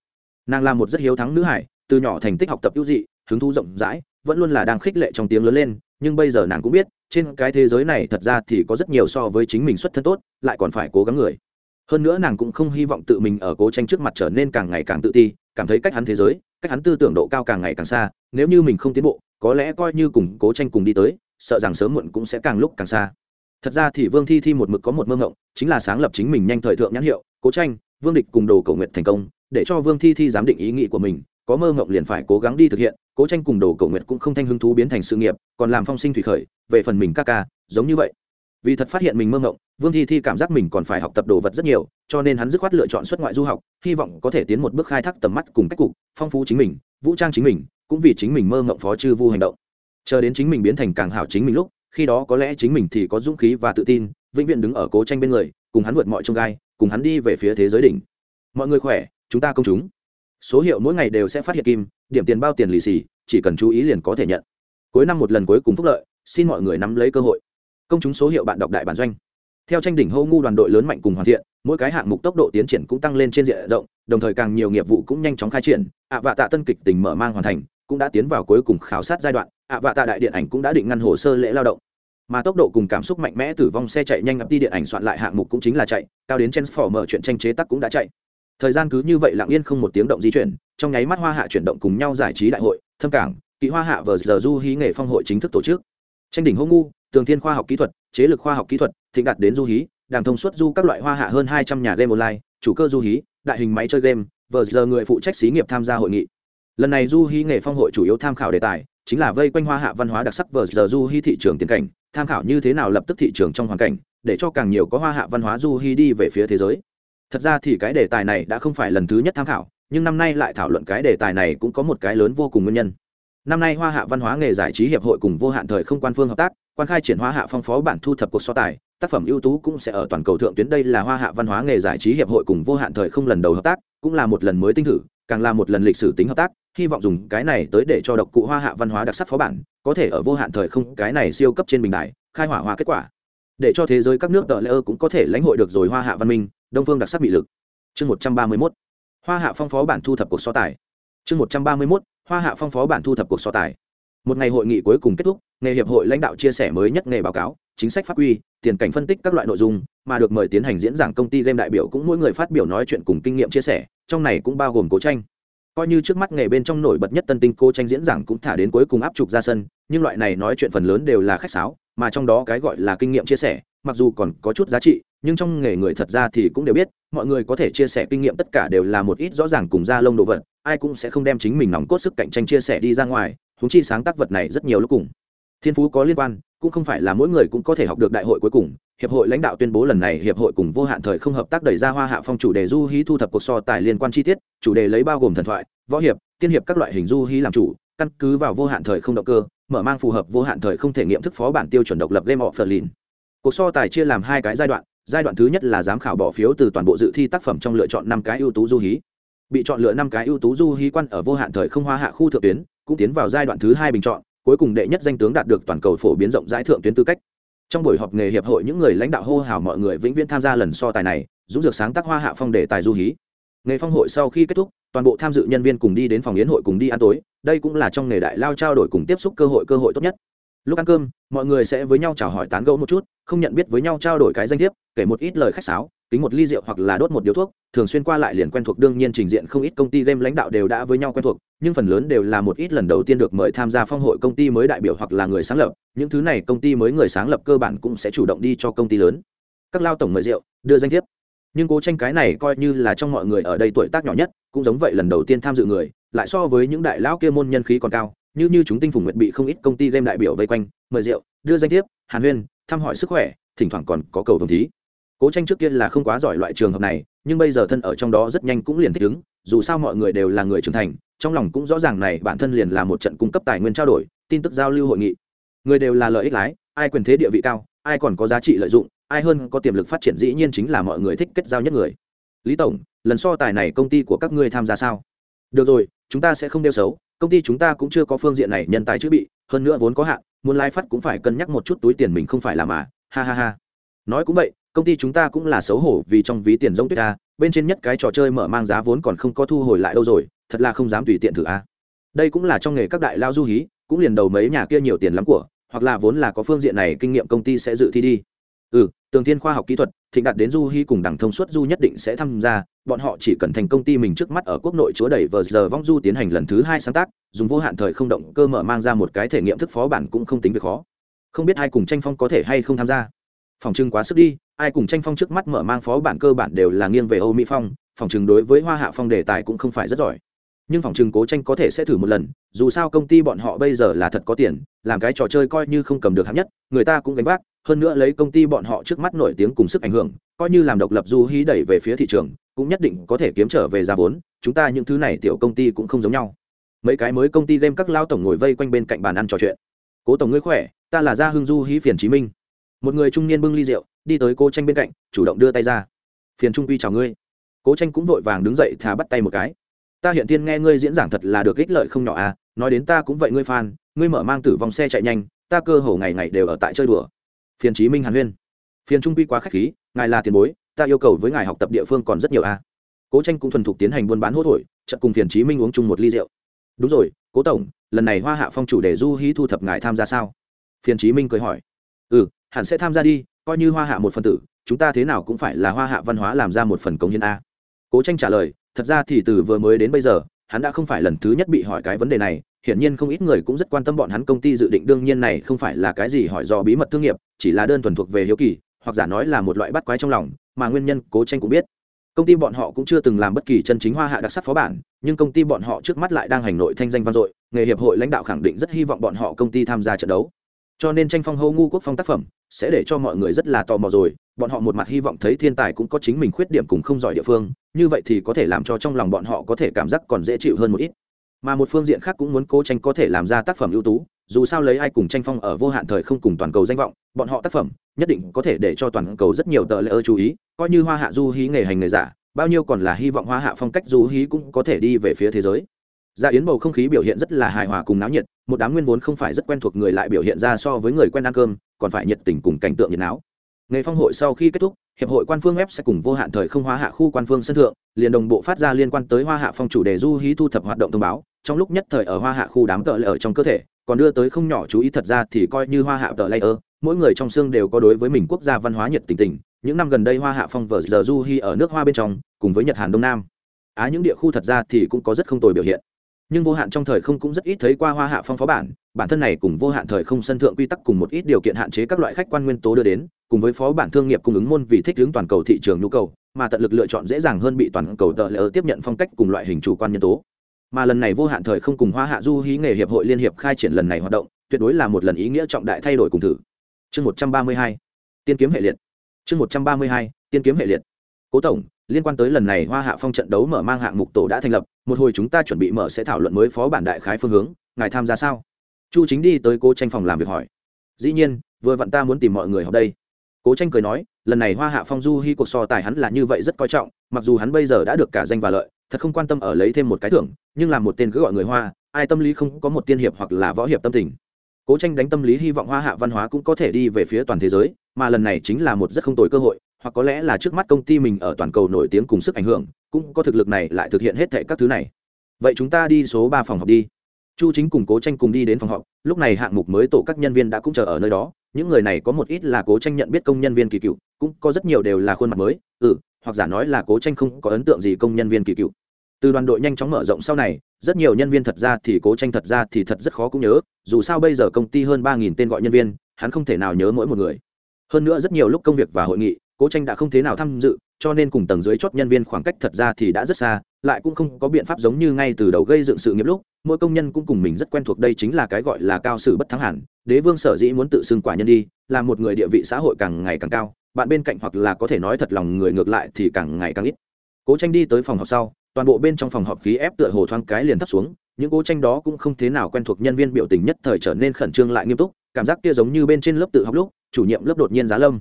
Nàng là một rất hiếu thắng nữ hải, từ nhỏ thành tích học tập ưu dị, hứng thú rộng rãi, vẫn luôn là đang khích lệ trong tiếng lớn lên, nhưng bây giờ nàng cũng biết, trên cái thế giới này thật ra thì có rất nhiều so với chính mình xuất thân tốt, lại còn phải cố gắng người. Hơn nữa nàng cũng không hy vọng tự mình ở cố tranh trước mặt trở nên càng ngày càng tự ti, cảm thấy cách hắn thế giới, cách hắn tư tưởng độ cao càng ngày càng xa, nếu như mình không tiến bộ, có lẽ coi như cùng cố tranh cùng đi tới, sợ rằng sớm muộn cũng sẽ càng lúc càng xa thật ra thì vương thi thi một mực có một mơ ngộng, chính là sáng lập chính mình nhanh thời thượng nhãn hiệu, cố tranh, vương địch cùng đồ cầu nguyện thành công, để cho vương thi thi giám định ý nghĩ của mình, có mơ ngộng liền phải cố gắng đi thực hiện, cố tranh cùng đồ cầu nguyện cũng không thanh hứng thú biến thành sự nghiệp, còn làm phong sinh thủy khởi, về phần mình ca ca, giống như vậy. Vì thật phát hiện mình mơ ngộng, vương thi thi cảm giác mình còn phải học tập đồ vật rất nhiều, cho nên hắn dứt khoát lựa chọn xuất ngoại du học, hy vọng có thể tiến một bước khai thác tầm mắt cùng cách cục, phong phú chính mình, vũ trang chính mình, cũng vì chính mình mơ ngộng phó chư vu hành động. Chờ đến chính mình biến thành càng hảo chính mình lúc khi đó có lẽ chính mình thì có dũng khí và tự tin, vĩnh viễn đứng ở cố tranh bên người, cùng hắn vượt mọi trông gai, cùng hắn đi về phía thế giới đỉnh. Mọi người khỏe, chúng ta công chúng. Số hiệu mỗi ngày đều sẽ phát hiện kim, điểm tiền bao tiền lì xì, chỉ cần chú ý liền có thể nhận. Cuối năm một lần cuối cùng phúc lợi, xin mọi người nắm lấy cơ hội. Công chúng số hiệu bạn đọc đại bản doanh. Theo tranh đỉnh hô ngu đoàn đội lớn mạnh cùng hoàn thiện, mỗi cái hạng mục tốc độ tiến triển cũng tăng lên trên diện rộng, đồng thời càng nhiều nghiệp vụ cũng nhanh chóng khai triển. Ạ vạ tạ tân kịch tình mở mang hoàn thành, cũng đã tiến vào cuối cùng khảo sát giai đoạn ạ vạ tạ đại điện ảnh cũng đã định ngăn hồ sơ lễ lao động. Mà tốc độ cùng cảm xúc mạnh mẽ tử vong xe chạy nhanh ngập đi điện ảnh soạn lại hạng mục cũng chính là chạy, cao đến mở chuyện tranh chế tắc cũng đã chạy. Thời gian cứ như vậy lặng yên không một tiếng động di chuyển, trong nháy mắt hoa hạ chuyển động cùng nhau giải trí đại hội, thâm cảng kỹ hoa hạ vờ giờ du hí nghề phong hội chính thức tổ chức. Tranh đỉnh hô ngu, tường thiên khoa học kỹ thuật, chế lực khoa học kỹ thuật, thịnh đạt đến du hí đàng thông suốt du các loại hoa hạ hơn hai trăm nhà game online, chủ cơ du hí, đại hình máy chơi game, vờ giờ người phụ trách xí nghiệp tham gia hội nghị. Lần này du hí nghề phong hội chủ yếu tham khảo đề tài chính là vây quanh hoa hạ văn hóa đặc sắc vờ giờ du hy thị trường tiền cảnh, tham khảo như thế nào lập tức thị trường trong hoàn cảnh, để cho càng nhiều có hoa hạ văn hóa du hy đi về phía thế giới. Thật ra thì cái đề tài này đã không phải lần thứ nhất tham khảo, nhưng năm nay lại thảo luận cái đề tài này cũng có một cái lớn vô cùng nguyên nhân. Năm nay hoa hạ văn hóa nghề giải trí hiệp hội cùng vô hạn thời không quan phương hợp tác, quan khai triển hoa hạ phong phó bản thu thập cuộc so tài, tác phẩm ưu tú cũng sẽ ở toàn cầu thượng tuyến. Đây là hoa hạ văn hóa nghề giải trí hiệp hội cùng vô hạn thời không lần đầu hợp tác, cũng là một lần mới tinh thử càng là một lần lịch sử tính hợp tác, hy vọng dùng cái này tới để cho độc cụ hoa hạ văn hóa đặc sắc phó bản, có thể ở vô hạn thời không, cái này siêu cấp trên bình đại khai hỏa hoa kết quả. Để cho thế giới các nước tờ lễ ơ cũng có thể lãnh hội được rồi hoa hạ văn minh, đông phương đặc sắc bị lực. Chương một trăm ba mươi mốt, hoa hạ phong phó bản thu thập cuộc so tài. Chương một trăm ba mươi mốt, hoa hạ phong phó bản thu thập cuộc so tài một ngày hội nghị cuối cùng kết thúc, nghề hiệp hội lãnh đạo chia sẻ mới nhất nghề báo cáo, chính sách pháp quy, tiền cảnh phân tích các loại nội dung, mà được mời tiến hành diễn giảng công ty game đại biểu cũng mỗi người phát biểu nói chuyện cùng kinh nghiệm chia sẻ, trong này cũng bao gồm cố tranh. Coi như trước mắt nghề bên trong nổi bật nhất tân tinh cô tranh diễn giảng cũng thả đến cuối cùng áp trục ra sân, nhưng loại này nói chuyện phần lớn đều là khách sáo, mà trong đó cái gọi là kinh nghiệm chia sẻ, mặc dù còn có chút giá trị, nhưng trong nghề người thật ra thì cũng đều biết, mọi người có thể chia sẻ kinh nghiệm tất cả đều là một ít rõ ràng cùng da lông đồ vật, ai cũng sẽ không đem chính mình nóng cốt sức cạnh tranh chia sẻ đi ra ngoài húng chi sáng tác vật này rất nhiều lúc cùng. Thiên phú có liên quan, cũng không phải là mỗi người cũng có thể học được đại hội cuối cùng. Hiệp hội lãnh đạo tuyên bố lần này hiệp hội cùng vô hạn thời không hợp tác đẩy ra hoa hạ phong chủ đề du hí thu thập cuộc so tài liên quan chi tiết, chủ đề lấy bao gồm thần thoại, võ hiệp, tiên hiệp các loại hình du hí làm chủ, căn cứ vào vô hạn thời không động cơ, mở mang phù hợp vô hạn thời không thể nghiệm thức phó bản tiêu chuẩn độc lập game of berlin cuộc so tài chia làm hai cái giai đoạn giai đoạn thứ nhất là giám khảo bỏ phiếu từ toàn bộ dự thi tác phẩm trong lựa chọn năm cái ưu tú du hí. Bị chọn lựa năm cái ưu tú du hí quan ở vô hạn thời không hoa hạ khu thượng tuyến cũng tiến vào giai đoạn thứ hai bình chọn, cuối cùng đệ nhất danh tướng đạt được toàn cầu phổ biến rộng rãi thượng tuyến tư cách. Trong buổi họp nghề hiệp hội những người lãnh đạo hô hào mọi người vĩnh viễn tham gia lần so tài này dũng dược sáng tác hoa hạ phong đề tài du hí. Nghề phong hội sau khi kết thúc, toàn bộ tham dự nhân viên cùng đi đến phòng yến hội cùng đi ăn tối, đây cũng là trong nghề đại lao trao đổi cùng tiếp xúc cơ hội cơ hội tốt nhất. Lúc ăn cơm, mọi người sẽ với nhau chào hỏi tán gẫu một chút, không nhận biết với nhau trao đổi cái danh thiếp, kể một ít lời khách sáo kính một ly rượu hoặc là đốt một điếu thuốc, thường xuyên qua lại liền quen thuộc, đương nhiên trình diện không ít công ty game lãnh đạo đều đã với nhau quen thuộc, nhưng phần lớn đều là một ít lần đầu tiên được mời tham gia phong hội công ty mới đại biểu hoặc là người sáng lập, những thứ này công ty mới người sáng lập cơ bản cũng sẽ chủ động đi cho công ty lớn. Các lao tổng mời rượu, đưa danh thiếp. Nhưng cố tranh cái này coi như là trong mọi người ở đây tuổi tác nhỏ nhất, cũng giống vậy lần đầu tiên tham dự người, lại so với những đại lão kia môn nhân khí còn cao, như như chúng tinh phùng nguyệt bị không ít công ty game đại biểu vây quanh, mời rượu, đưa danh thiếp, hàn huyên, thăm hỏi sức khỏe, thỉnh thoảng còn có cầu thông thí cố tranh trước kia là không quá giỏi loại trường hợp này, nhưng bây giờ thân ở trong đó rất nhanh cũng liền thích ứng, dù sao mọi người đều là người trưởng thành, trong lòng cũng rõ ràng này bản thân liền là một trận cung cấp tài nguyên trao đổi, tin tức giao lưu hội nghị. Người đều là lợi ích lái, ai quyền thế địa vị cao, ai còn có giá trị lợi dụng, ai hơn có tiềm lực phát triển dĩ nhiên chính là mọi người thích kết giao nhất người. Lý tổng, lần so tài này công ty của các ngươi tham gia sao? Được rồi, chúng ta sẽ không đeo xấu, công ty chúng ta cũng chưa có phương diện này nhân tài chữ bị, hơn nữa vốn có hạn, muốn lai phát cũng phải cân nhắc một chút túi tiền mình không phải là mà, ha ha ha. Nói cũng vậy công ty chúng ta cũng là xấu hổ vì trong ví tiền giống tuyết ta bên trên nhất cái trò chơi mở mang giá vốn còn không có thu hồi lại đâu rồi, thật là không dám tùy tiện thử a. Đây cũng là trong nghề các đại lao du hí, cũng liền đầu mấy nhà kia nhiều tiền lắm của, hoặc là vốn là có phương diện này kinh nghiệm công ty sẽ dự thi đi. Ừ tường thiên khoa học kỹ thuật, thịnh đạt đến du hy cùng đẳng thông suất du nhất định sẽ tham gia, bọn họ chỉ cần thành công ty mình trước mắt ở quốc nội chúa đẩy vờ giờ vong du tiến hành lần thứ hai sáng tác, dùng vô hạn thời không động cơ mở mang ra một cái thể nghiệm thức phó bản cũng không tính việc khó. Không biết ai cùng tranh phong có thể hay không tham gia. Phòng trưng quá sức đi ai cùng tranh phong trước mắt mở mang phó bản cơ bản đều là nghiêng về âu mỹ phong, phòng chừng đối với hoa hạ phong đề tài cũng không phải rất giỏi. Nhưng phòng chừng cố tranh có thể sẽ thử một lần, dù sao công ty bọn họ bây giờ là thật có tiền, làm cái trò chơi coi như không cầm được hạng nhất, người ta cũng gánh vác, hơn nữa lấy công ty bọn họ trước mắt nổi tiếng cùng sức ảnh hưởng, coi như làm độc lập du hí đẩy về phía thị trường, cũng nhất định có thể kiếm trở về giá vốn, chúng ta những thứ này tiểu công ty cũng không giống nhau. Mấy cái mới công ty game các lao tổng ngồi vây quanh bên cạnh bàn ăn trò chuyện. Cố tổng ngươi khỏe, ta là gia hưng du hí phiền chí minh. Một người trung niên bưng ly rượu đi tới cô tranh bên cạnh, chủ động đưa tay ra. Phiền trung quy chào ngươi. Cố tranh cũng vội vàng đứng dậy thả bắt tay một cái. Ta hiện tiên nghe ngươi diễn giảng thật là được ích lợi không nhỏ à nói đến ta cũng vậy ngươi phan ngươi mở mang tử vòng xe chạy nhanh, ta cơ hồ ngày ngày đều ở tại chơi đùa. Phiền chí minh hàn huyên. Phiền trung quy quá khách khí, ngài là tiền bối, ta yêu cầu với ngài học tập địa phương còn rất nhiều à. Cố tranh cũng thuần thục tiến hành buôn bán hốt thổi chậm cùng phiền chí minh uống chung một ly rượu. Đúng rồi, cố tổng, lần này hoa hạ phong chủ để du hí thu thập ngài tham gia sao? Phiền chí minh cười hỏi. Ừ hẳn sẽ tham gia đi coi như hoa hạ một phần tử, chúng ta thế nào cũng phải là hoa hạ văn hóa làm ra một phần công hiến a. Cố tranh trả lời, thật ra thì từ vừa mới đến bây giờ, hắn đã không phải lần thứ nhất bị hỏi cái vấn đề này, hiển nhiên không ít người cũng rất quan tâm bọn hắn công ty dự định đương nhiên này không phải là cái gì hỏi do bí mật thương nghiệp, chỉ là đơn thuần thuộc về hiếu kỳ, hoặc giả nói là một loại bắt quái trong lòng, mà nguyên nhân cố tranh cũng biết. Công ty bọn họ cũng chưa từng làm bất kỳ chân chính hoa hạ đặc sắc phó bản, nhưng công ty bọn họ trước mắt lại đang hành nội thanh danh vang dội, nghề hiệp hội lãnh đạo khẳng định rất hy vọng bọn họ công ty tham gia trận đấu cho nên tranh phong hô ngu quốc phong tác phẩm sẽ để cho mọi người rất là tò mò rồi. Bọn họ một mặt hy vọng thấy thiên tài cũng có chính mình khuyết điểm cùng không giỏi địa phương, như vậy thì có thể làm cho trong lòng bọn họ có thể cảm giác còn dễ chịu hơn một ít. Mà một phương diện khác cũng muốn cố tranh có thể làm ra tác phẩm ưu tú, dù sao lấy ai cùng tranh phong ở vô hạn thời không cùng toàn cầu danh vọng, bọn họ tác phẩm nhất định có thể để cho toàn cầu rất nhiều tờ lễ ơ chú ý, coi như hoa hạ du hí nghề hành nghề giả, bao nhiêu còn là hy vọng hoa hạ phong cách du hí cũng có thể đi về phía thế giới. Gia yến bầu không khí biểu hiện rất là hài hòa cùng náo nhiệt, một đám nguyên vốn không phải rất quen thuộc người lại biểu hiện ra so với người quen ăn cơm, còn phải nhiệt tình cùng cảnh tượng nhiệt náo. Ngày phong hội sau khi kết thúc, hiệp hội quan phương web sẽ cùng vô hạn thời không hóa hạ khu quan phương sân thượng, liền đồng bộ phát ra liên quan tới hoa hạ phong chủ đề du hí thu thập hoạt động thông báo, trong lúc nhất thời ở hoa hạ khu đám tợ lệ ở trong cơ thể, còn đưa tới không nhỏ chú ý thật ra thì coi như hoa hạ tợ layer, mỗi người trong xương đều có đối với mình quốc gia văn hóa nhiệt tình tình. Những năm gần đây hoa hạ phong vở giờ du hí ở nước hoa bên trong, cùng với Nhật Hàn Đông Nam. Á những địa khu thật ra thì cũng có rất không tồi biểu hiện nhưng vô hạn trong thời không cũng rất ít thấy qua hoa hạ phong phó bản bản thân này cùng vô hạn thời không sân thượng quy tắc cùng một ít điều kiện hạn chế các loại khách quan nguyên tố đưa đến, cùng với phó bản thương nghiệp cung ứng môn vì thích ứng toàn cầu thị trường nhu cầu, mà tận lực lựa chọn dễ dàng hơn bị toàn cầu tờ lỡ tiếp nhận phong cách cùng loại hình chủ quan nhân tố. Mà lần này vô hạn thời không cùng hoa hạ du hí nghề hiệp hội liên hiệp khai triển lần này hoạt động, tuyệt đối là một lần ý nghĩa trọng đại thay đổi cùng thử. Chương một trăm ba mươi hai, tiên kiếm hệ liệt. Chương một trăm ba mươi hai, tiên kiếm hệ liệt. Cố tổng, liên quan tới lần này hoa hạ phong trận đấu mở mang hạng mục tổ đã thành lập một hồi chúng ta chuẩn bị mở sẽ thảo luận mới phó bản đại khái phương hướng, ngài tham gia sao? Chu chính đi tới cố tranh phòng làm việc hỏi. Dĩ nhiên, vừa vặn ta muốn tìm mọi người học đây. Cố tranh cười nói, lần này hoa hạ phong du hy cuộc so tài hắn là như vậy rất coi trọng, mặc dù hắn bây giờ đã được cả danh và lợi, thật không quan tâm ở lấy thêm một cái thưởng, nhưng làm một tên cứ gọi người hoa, ai tâm lý không có một tiên hiệp hoặc là võ hiệp tâm tình. Cố tranh đánh tâm lý hy vọng hoa hạ văn hóa cũng có thể đi về phía toàn thế giới, mà lần này chính là một rất không tồi cơ hội, hoặc có lẽ là trước mắt công ty mình ở toàn cầu nổi tiếng cùng sức ảnh hưởng cũng có thực lực này lại thực hiện hết thệ các thứ này. Vậy chúng ta đi số ba phòng họp đi. Chu chính cùng cố tranh cùng đi đến phòng họp, lúc này hạng mục mới tổ các nhân viên đã cũng chờ ở nơi đó. Những người này có một ít là cố tranh nhận biết công nhân viên kỳ cựu, cũng có rất nhiều đều là khuôn mặt mới ừ hoặc giả nói là cố tranh không có ấn tượng gì công nhân viên kỳ cựu. Từ đoàn đội nhanh chóng mở rộng sau này, rất nhiều nhân viên thật ra thì cố tranh thật ra thì thật rất khó cũng nhớ, dù sao bây giờ công ty hơn ba nghìn tên gọi nhân viên, hắn không thể nào nhớ mỗi một người. Hơn nữa rất nhiều lúc công việc và hội nghị, cố tranh đã không thế nào tham dự cho nên cùng tầng dưới chốt nhân viên khoảng cách thật ra thì đã rất xa, lại cũng không có biện pháp giống như ngay từ đầu gây dựng sự nghiệp lúc, mỗi công nhân cũng cùng mình rất quen thuộc đây chính là cái gọi là cao sử bất thắng hẳn, đế vương sở dĩ muốn tự xưng quả nhân đi, là một người địa vị xã hội càng ngày càng cao, bạn bên cạnh hoặc là có thể nói thật lòng người ngược lại thì càng ngày càng ít. Cố tranh đi tới phòng họp sau, toàn bộ bên trong phòng họp khí ép tựa hồ thoáng cái liền thấp xuống, những cố tranh đó cũng không thế nào quen thuộc nhân viên biểu tình nhất thời trở nên khẩn trương lại nghiêm túc, cảm giác kia giống như bên trên lớp tự học lúc, chủ nhiệm lớp đột nhiên giá lâm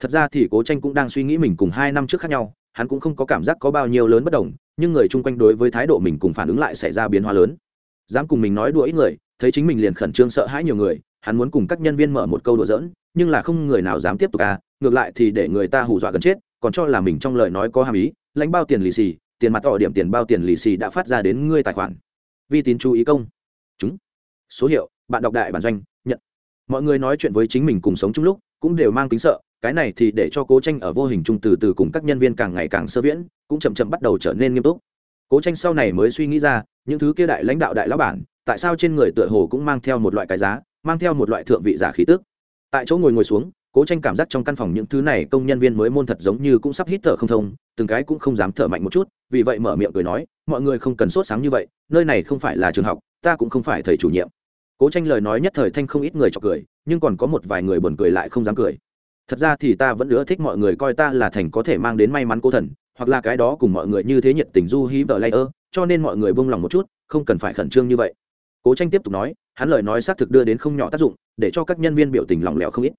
thật ra thì cố tranh cũng đang suy nghĩ mình cùng hai năm trước khác nhau, hắn cũng không có cảm giác có bao nhiêu lớn bất đồng, nhưng người chung quanh đối với thái độ mình cùng phản ứng lại xảy ra biến hóa lớn. Dám cùng mình nói đùa ít người, thấy chính mình liền khẩn trương sợ hãi nhiều người, hắn muốn cùng các nhân viên mở một câu đùa giỡn, nhưng là không người nào dám tiếp tục à ngược lại thì để người ta hù dọa gần chết, còn cho là mình trong lời nói có hàm ý, lãnh bao tiền lì xì, tiền mặt tỏ điểm tiền bao tiền lì xì đã phát ra đến ngươi tài khoản. Vi tín chú ý công. Chúng. Số hiệu, bạn đọc đại bản doanh, nhận. Mọi người nói chuyện với chính mình cùng sống chung lúc cũng đều mang tính sợ, cái này thì để cho cố tranh ở vô hình chung từ từ cùng các nhân viên càng ngày càng sơ viễn, cũng chậm chậm bắt đầu trở nên nghiêm túc. Cố tranh sau này mới suy nghĩ ra, những thứ kia đại lãnh đạo đại lão bản, tại sao trên người tựa hồ cũng mang theo một loại cái giá, mang theo một loại thượng vị giả khí tức? Tại chỗ ngồi ngồi xuống, cố tranh cảm giác trong căn phòng những thứ này công nhân viên mới môn thật giống như cũng sắp hít thở không thông, từng cái cũng không dám thở mạnh một chút, vì vậy mở miệng cười nói, mọi người không cần sốt sáng như vậy, nơi này không phải là trường học, ta cũng không phải thầy chủ nhiệm cố tranh lời nói nhất thời thanh không ít người cho cười nhưng còn có một vài người buồn cười lại không dám cười. Thật ra thì ta vẫn ưa thích mọi người coi ta là thành có thể mang đến may mắn cố thần hoặc là cái đó cùng mọi người như thế nhiệt tình du hí vờ ơ, cho nên mọi người buông lòng một chút không cần phải khẩn trương như vậy. Cố tranh tiếp tục nói hắn lời nói xác thực đưa đến không nhỏ tác dụng để cho các nhân viên biểu tình lỏng lẻo không ít.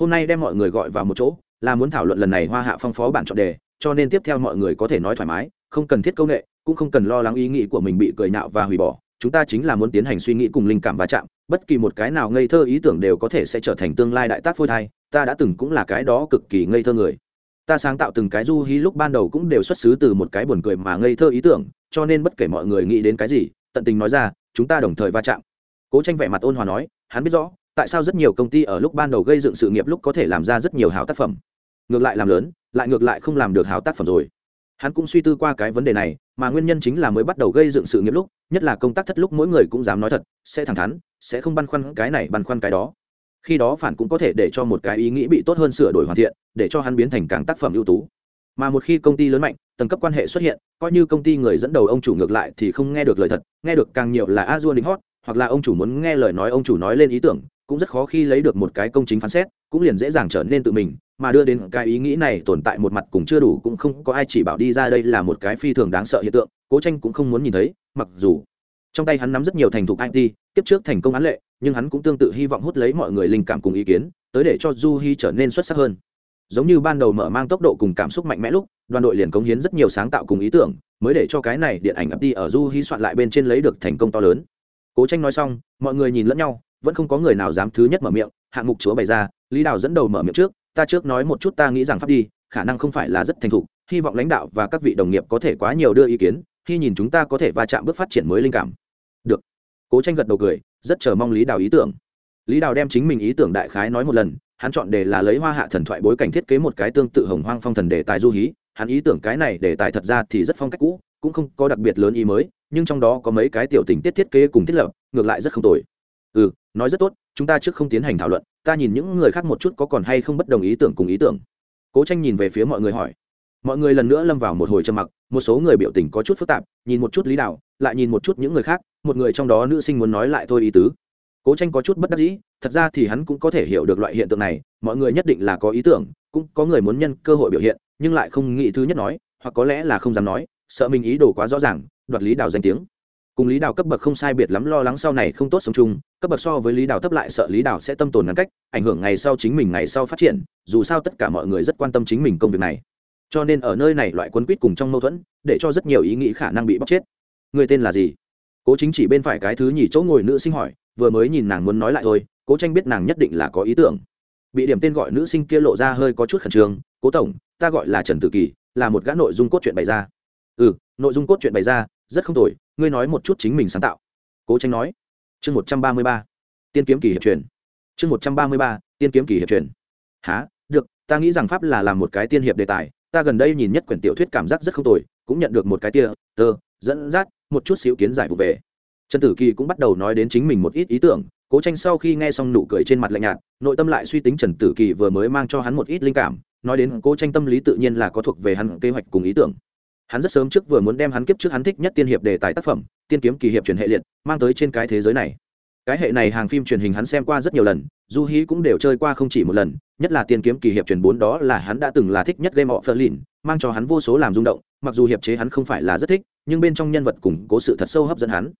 Hôm nay đem mọi người gọi vào một chỗ là muốn thảo luận lần này hoa hạ phong phó bản chọn đề cho nên tiếp theo mọi người có thể nói thoải mái không cần thiết công nghệ cũng không cần lo lắng ý nghĩ của mình bị cười nhạo và hủy bỏ chúng ta chính là muốn tiến hành suy nghĩ cùng linh cảm va chạm, bất kỳ một cái nào ngây thơ ý tưởng đều có thể sẽ trở thành tương lai đại tác phôi thai, ta đã từng cũng là cái đó cực kỳ ngây thơ người. Ta sáng tạo từng cái du hí lúc ban đầu cũng đều xuất xứ từ một cái buồn cười mà ngây thơ ý tưởng, cho nên bất kể mọi người nghĩ đến cái gì, tận tình nói ra, chúng ta đồng thời va chạm. Cố tranh vẻ mặt ôn hòa nói, hắn biết rõ, tại sao rất nhiều công ty ở lúc ban đầu gây dựng sự nghiệp lúc có thể làm ra rất nhiều hảo tác phẩm. Ngược lại làm lớn, lại ngược lại không làm được hảo tác phẩm rồi hắn cũng suy tư qua cái vấn đề này, mà nguyên nhân chính là mới bắt đầu gây dựng sự nghiệp lúc, nhất là công tác thất lúc mỗi người cũng dám nói thật, sẽ thẳng thắn, sẽ không băn khoăn cái này băn khoăn cái đó. Khi đó phản cũng có thể để cho một cái ý nghĩ bị tốt hơn sửa đổi hoàn thiện, để cho hắn biến thành càng tác phẩm ưu tú. Mà một khi công ty lớn mạnh, tầng cấp quan hệ xuất hiện, coi như công ty người dẫn đầu ông chủ ngược lại thì không nghe được lời thật, nghe được càng nhiều là a dua lính hót hoặc là ông chủ muốn nghe lời nói ông chủ nói lên ý tưởng, cũng rất khó khi lấy được một cái công chính phán xét, cũng liền dễ dàng trở nên tự mình mà đưa đến cái ý nghĩ này tồn tại một mặt cũng chưa đủ cũng không có ai chỉ bảo đi ra đây là một cái phi thường đáng sợ hiện tượng, cố tranh cũng không muốn nhìn thấy, mặc dù trong tay hắn nắm rất nhiều thành thục it tiếp trước thành công án lệ, nhưng hắn cũng tương tự hy vọng hút lấy mọi người linh cảm cùng ý kiến, tới để cho du hi trở nên xuất sắc hơn. Giống như ban đầu mở mang tốc độ cùng cảm xúc mạnh mẽ lúc, đoàn đội liền cống hiến rất nhiều sáng tạo cùng ý tưởng, mới để cho cái này điện ảnh ập đi ở du hi soạn lại bên trên lấy được thành công to lớn. Cố tranh nói xong, mọi người nhìn lẫn nhau, vẫn không có người nào dám thứ nhất mở miệng, hạng mục chúa bày ra, lý đào dẫn đầu mở miệng trước ta trước nói một chút ta nghĩ rằng pháp đi, khả năng không phải là rất thành thục, hy vọng lãnh đạo và các vị đồng nghiệp có thể quá nhiều đưa ý kiến, khi nhìn chúng ta có thể va chạm bước phát triển mới linh cảm. Được. Cố tranh gật đầu cười, rất chờ mong lý đào ý tưởng. Lý đào đem chính mình ý tưởng đại khái nói một lần, hắn chọn đề là lấy hoa hạ thần thoại bối cảnh thiết kế một cái tương tự hồng hoang phong thần đề tài du hí, hắn ý tưởng cái này đề tài thật ra thì rất phong cách cũ, cũng không có đặc biệt lớn ý mới, nhưng trong đó có mấy cái tiểu tình tiết thiết kế cùng thiết lập, ngược lại rất không tồi. Ừ nói rất tốt, chúng ta trước không tiến hành thảo luận ta nhìn những người khác một chút có còn hay không bất đồng ý tưởng cùng ý tưởng. Cố tranh nhìn về phía mọi người hỏi. Mọi người lần nữa lâm vào một hồi trầm mặc, một số người biểu tình có chút phức tạp, nhìn một chút lý đạo, lại nhìn một chút những người khác, một người trong đó nữ sinh muốn nói lại thôi ý tứ. Cố tranh có chút bất đắc dĩ, thật ra thì hắn cũng có thể hiểu được loại hiện tượng này, mọi người nhất định là có ý tưởng, cũng có người muốn nhân cơ hội biểu hiện, nhưng lại không nghĩ thứ nhất nói, hoặc có lẽ là không dám nói, sợ mình ý đồ quá rõ ràng, đoạt lý đào danh tiếng cùng lý đào cấp bậc không sai biệt lắm lo lắng sau này không tốt sống chung, cấp bậc so với lý đào thấp lại sợ lý đào sẽ tâm tồn ngắn cách, ảnh hưởng ngày sau chính mình ngày sau phát triển, dù sao tất cả mọi người rất quan tâm chính mình công việc này. Cho nên ở nơi này loại quân quýt cùng trong mâu thuẫn, để cho rất nhiều ý nghĩ khả năng bị bóc chết. Người tên là gì? Cố chính chỉ bên phải cái thứ nhì chỗ ngồi nữ sinh hỏi, vừa mới nhìn nàng muốn nói lại thôi, cố tranh biết nàng nhất định là có ý tưởng. Bị điểm tên gọi nữ sinh kia lộ ra hơi có chút khẩn trương, cố tổng, ta gọi là trần tử kỳ, là một gã nội dung cốt truyện bày ra. Ừ nội dung cốt truyện bày ra rất không tồi, ngươi nói một chút chính mình sáng tạo. Cố tranh nói. Chương một trăm ba mươi ba. Tiên kiếm kỳ hiệp truyền. Chương một trăm ba mươi ba, tiên kiếm kỳ hiệp truyền. Há được, ta nghĩ rằng pháp là làm một cái tiên hiệp đề tài. Ta gần đây nhìn nhất quyển tiểu thuyết cảm giác rất không tồi, cũng nhận được một cái tia, tơ, dẫn dắt, một chút xíu kiến giải vụ về. Trần tử kỳ cũng bắt đầu nói đến chính mình một ít ý tưởng. Cố tranh sau khi nghe xong nụ cười trên mặt lạnh nhạt, nội tâm lại suy tính trần tử kỳ vừa mới mang cho hắn một ít linh cảm, nói đến cố tranh tâm lý tự nhiên là có thuộc về hắn kế hoạch cùng ý tưởng hắn rất sớm trước vừa muốn đem hắn kiếp trước hắn thích nhất tiên hiệp đề tài tác phẩm tiên kiếm kỳ hiệp truyền hệ liệt mang tới trên cái thế giới này. Cái hệ này hàng phim truyền hình hắn xem qua rất nhiều lần du hí cũng đều chơi qua không chỉ một lần nhất là tiên kiếm kỳ hiệp truyền bốn đó là hắn đã từng là thích nhất game of Berlin, mang cho hắn vô số làm rung động mặc dù hiệp chế hắn không phải là rất thích nhưng bên trong nhân vật củng cố sự thật sâu hấp dẫn hắn.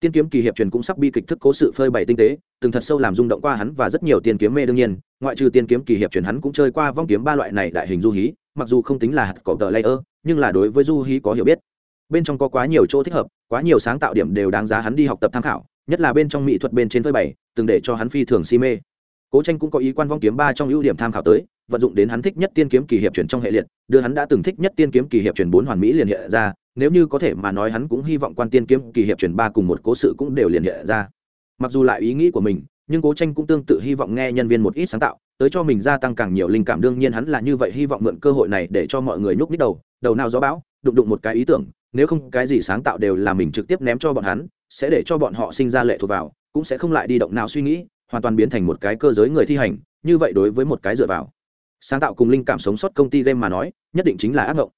Tiên kiếm kỳ hiệp truyền cũng sắp bi kịch thức cố sự phơi bày tinh tế từng thật sâu làm rung động qua hắn và rất nhiều tiên kiếm mê đương nhiên ngoại trừ tiên kiếm kỳ hiệp truyền hắn cũng chơi qua vong kiếm ba loại này đại hình du hí mặc dù không tính là hạt cỏ tờ layer, nhưng là đối với du hí có hiểu biết. Bên trong có quá nhiều chỗ thích hợp, quá nhiều sáng tạo điểm đều đáng giá hắn đi học tập tham khảo, nhất là bên trong mỹ thuật bên trên phơi bày, từng để cho hắn phi thường si mê. Cố tranh cũng có ý quan vong kiếm ba trong ưu điểm tham khảo tới, vận dụng đến hắn thích nhất tiên kiếm kỳ hiệp chuyển trong hệ liệt, đưa hắn đã từng thích nhất tiên kiếm kỳ hiệp chuyển bốn hoàn mỹ liền hiện ra, nếu như có thể mà nói hắn cũng hy vọng quan tiên kiếm kỳ hiệp chuyển ba cùng một cố sự cũng đều liền hiện ra. Mặc dù lại ý nghĩ của mình, nhưng cố tranh cũng tương tự hy vọng nghe nhân viên một ít sáng tạo tới cho mình gia tăng càng nhiều linh cảm. Đương nhiên hắn là như vậy, hy vọng mượn cơ hội này để cho mọi người nhúc nhích đầu đầu nào gió bão, đụng đụng một cái ý tưởng, nếu không cái gì sáng tạo đều là mình trực tiếp ném cho bọn hắn, sẽ để cho bọn họ sinh ra lệ thuộc vào, cũng sẽ không lại đi động nào suy nghĩ, hoàn toàn biến thành một cái cơ giới người thi hành, như vậy đối với một cái dựa vào. Sáng tạo cùng linh cảm sống sót công ty game mà nói, nhất định chính là ác mộng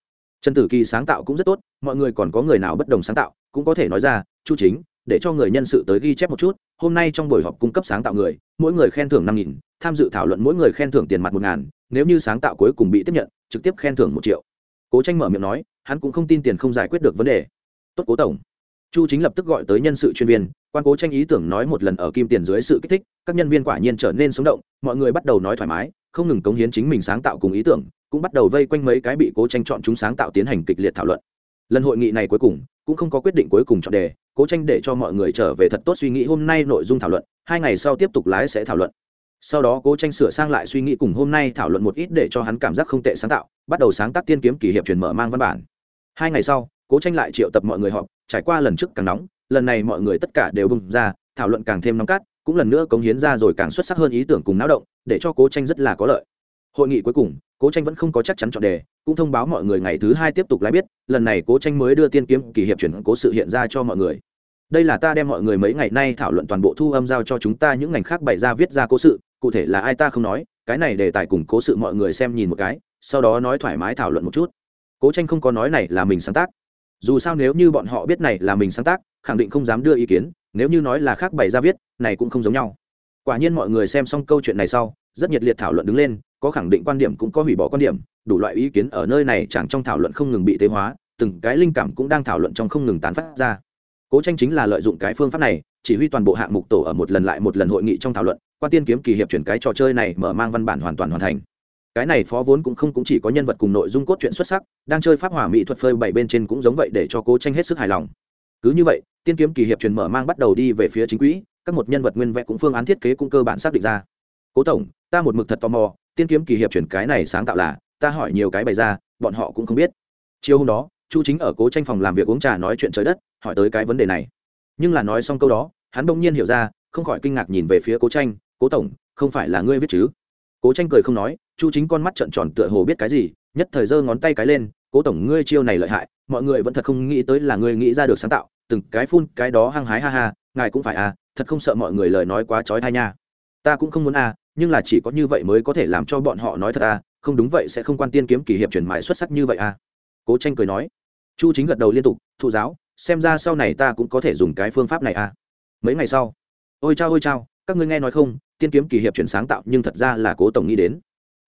trần tử kỳ sáng tạo cũng rất tốt, mọi người còn có người nào bất đồng sáng tạo, cũng có thể nói ra, chu chính, để cho người nhân sự tới ghi chép một chút, hôm nay trong buổi họp cung cấp sáng tạo người, mỗi người khen thưởng năm nghìn tham dự thảo luận mỗi người khen thưởng tiền mặt một ngàn, nếu như sáng tạo cuối cùng bị tiếp nhận, trực tiếp khen thưởng một triệu. Cố tranh mở miệng nói, hắn cũng không tin tiền không giải quyết được vấn đề. Tốt cố tổng. Chu chính lập tức gọi tới nhân sự chuyên viên, quan cố tranh ý tưởng nói một lần ở kim tiền dưới sự kích thích, các nhân viên quả nhiên trở nên sống động, mọi người bắt đầu nói thoải mái, không ngừng cống hiến chính mình sáng tạo cùng ý tưởng, cũng bắt đầu vây quanh mấy cái bị cố tranh chọn chúng sáng tạo tiến hành kịch liệt thảo luận. Lần hội nghị này cuối cùng, cũng không có quyết định cuối cùng chọn đề, cố tranh để cho mọi người trở về thật tốt suy nghĩ hôm nay nội dung thảo luận, hai ngày sau tiếp tục lái sẽ thảo luận sau đó cố tranh sửa sang lại suy nghĩ cùng hôm nay thảo luận một ít để cho hắn cảm giác không tệ sáng tạo, bắt đầu sáng tác tiên kiếm kỷ hiệp truyền mở mang văn bản. Hai ngày sau, cố tranh lại triệu tập mọi người họp, trải qua lần trước càng nóng, lần này mọi người tất cả đều bung ra, thảo luận càng thêm nóng cát, cũng lần nữa cống hiến ra rồi càng xuất sắc hơn ý tưởng cùng náo động, để cho cố tranh rất là có lợi. Hội nghị cuối cùng, cố tranh vẫn không có chắc chắn chọn đề, cũng thông báo mọi người ngày thứ hai tiếp tục lái biết, lần này cố tranh mới đưa tiên kiếm kỷ hiệp chuyển cố sự hiện ra cho mọi người. Đây là ta đem mọi người mấy ngày nay thảo luận toàn bộ thu âm giao cho chúng ta những ngành khác bày ra viết ra cố sự cụ thể là ai ta không nói, cái này để tài cùng cố sự mọi người xem nhìn một cái, sau đó nói thoải mái thảo luận một chút. Cố tranh không có nói này là mình sáng tác. Dù sao nếu như bọn họ biết này là mình sáng tác, khẳng định không dám đưa ý kiến, nếu như nói là khác bày ra viết, này cũng không giống nhau. Quả nhiên mọi người xem xong câu chuyện này sau, rất nhiệt liệt thảo luận đứng lên, có khẳng định quan điểm cũng có hủy bỏ quan điểm, đủ loại ý kiến ở nơi này chẳng trong thảo luận không ngừng bị tế hóa, từng cái linh cảm cũng đang thảo luận trong không ngừng tán phát ra cố tranh chính là lợi dụng cái phương pháp này, chỉ huy toàn bộ hạng mục tổ ở một lần lại một lần hội nghị trong thảo luận quan tiên kiếm kỳ hiệp chuyển cái trò chơi này mở mang văn bản hoàn toàn hoàn thành. Cái này phó vốn cũng không cũng chỉ có nhân vật cùng nội dung cốt truyện xuất sắc, đang chơi pháp hỏa mỹ thuật phơi bảy bên trên cũng giống vậy để cho cố tranh hết sức hài lòng. Cứ như vậy, tiên kiếm kỳ hiệp truyền mở mang bắt đầu đi về phía chính quỹ, các một nhân vật nguyên vẽ cũng phương án thiết kế cũng cơ bản xác định ra. Cố tổng, ta một mực thật tò mò, tiên kiếm kỳ hiệp chuyển cái này sáng tạo là, ta hỏi nhiều cái bày ra, bọn họ cũng không biết. Chiều hôm đó chu chính ở cố tranh phòng làm việc uống trà nói chuyện trời đất, hỏi tới cái vấn đề này. Nhưng là nói xong câu đó, hắn bỗng nhiên hiểu ra, không khỏi kinh ngạc nhìn về phía cố tranh, cố tổng, không phải là ngươi viết chứ? Cố tranh cười không nói, chu chính con mắt trợn tròn tựa hồ biết cái gì, nhất thời giơ ngón tay cái lên, cố tổng, ngươi chiêu này lợi hại, mọi người vẫn thật không nghĩ tới là ngươi nghĩ ra được sáng tạo, từng cái phun, cái đó hăng hái ha ha, ngài cũng phải à thật không sợ mọi người lời nói quá trói thai nha. Ta cũng không muốn à nhưng là chỉ có như vậy mới có thể làm cho bọn họ nói thật à không đúng vậy sẽ không quan tiên kiếm kỷ hiệp truyền mại xuất sắc như vậy à. Cố tranh cười nói chu chính gật đầu liên tục, thụ giáo, xem ra sau này ta cũng có thể dùng cái phương pháp này à. Mấy ngày sau. Ôi chao ôi chao, các ngươi nghe nói không, tiên kiếm kỳ hiệp chuyển sáng tạo nhưng thật ra là cố tổng nghĩ đến.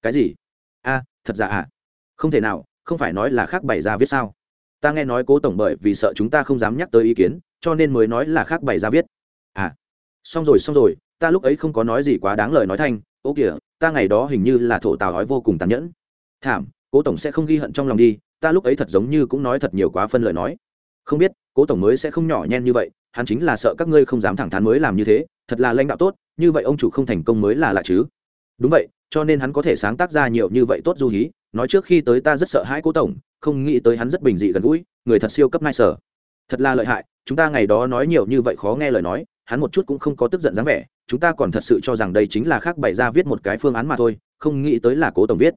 Cái gì? A, thật ra à? Không thể nào, không phải nói là khác bày ra viết sao? Ta nghe nói cố tổng bởi vì sợ chúng ta không dám nhắc tới ý kiến, cho nên mới nói là khác bày ra viết. À xong rồi xong rồi, ta lúc ấy không có nói gì quá đáng lời nói thanh, ô kìa, ta ngày đó hình như là thổ tào nói vô cùng tàn nhẫn. Thảm, cố tổng sẽ không ghi hận trong lòng đi ta lúc ấy thật giống như cũng nói thật nhiều quá phân lời nói. Không biết, cố tổng mới sẽ không nhỏ nhen như vậy, hắn chính là sợ các ngươi không dám thẳng thắn mới làm như thế, thật là lãnh đạo tốt, như vậy ông chủ không thành công mới là lạ chứ. Đúng vậy, cho nên hắn có thể sáng tác ra nhiều như vậy tốt du hí, nói trước khi tới ta rất sợ hãi cố tổng, không nghĩ tới hắn rất bình dị gần gũi, người thật siêu cấp nai sở. Thật là lợi hại, chúng ta ngày đó nói nhiều như vậy khó nghe lời nói, hắn một chút cũng không có tức giận dáng vẻ, chúng ta còn thật sự cho rằng đây chính là khác bày ra viết một cái phương án mà thôi, không nghĩ tới là cố tổng viết.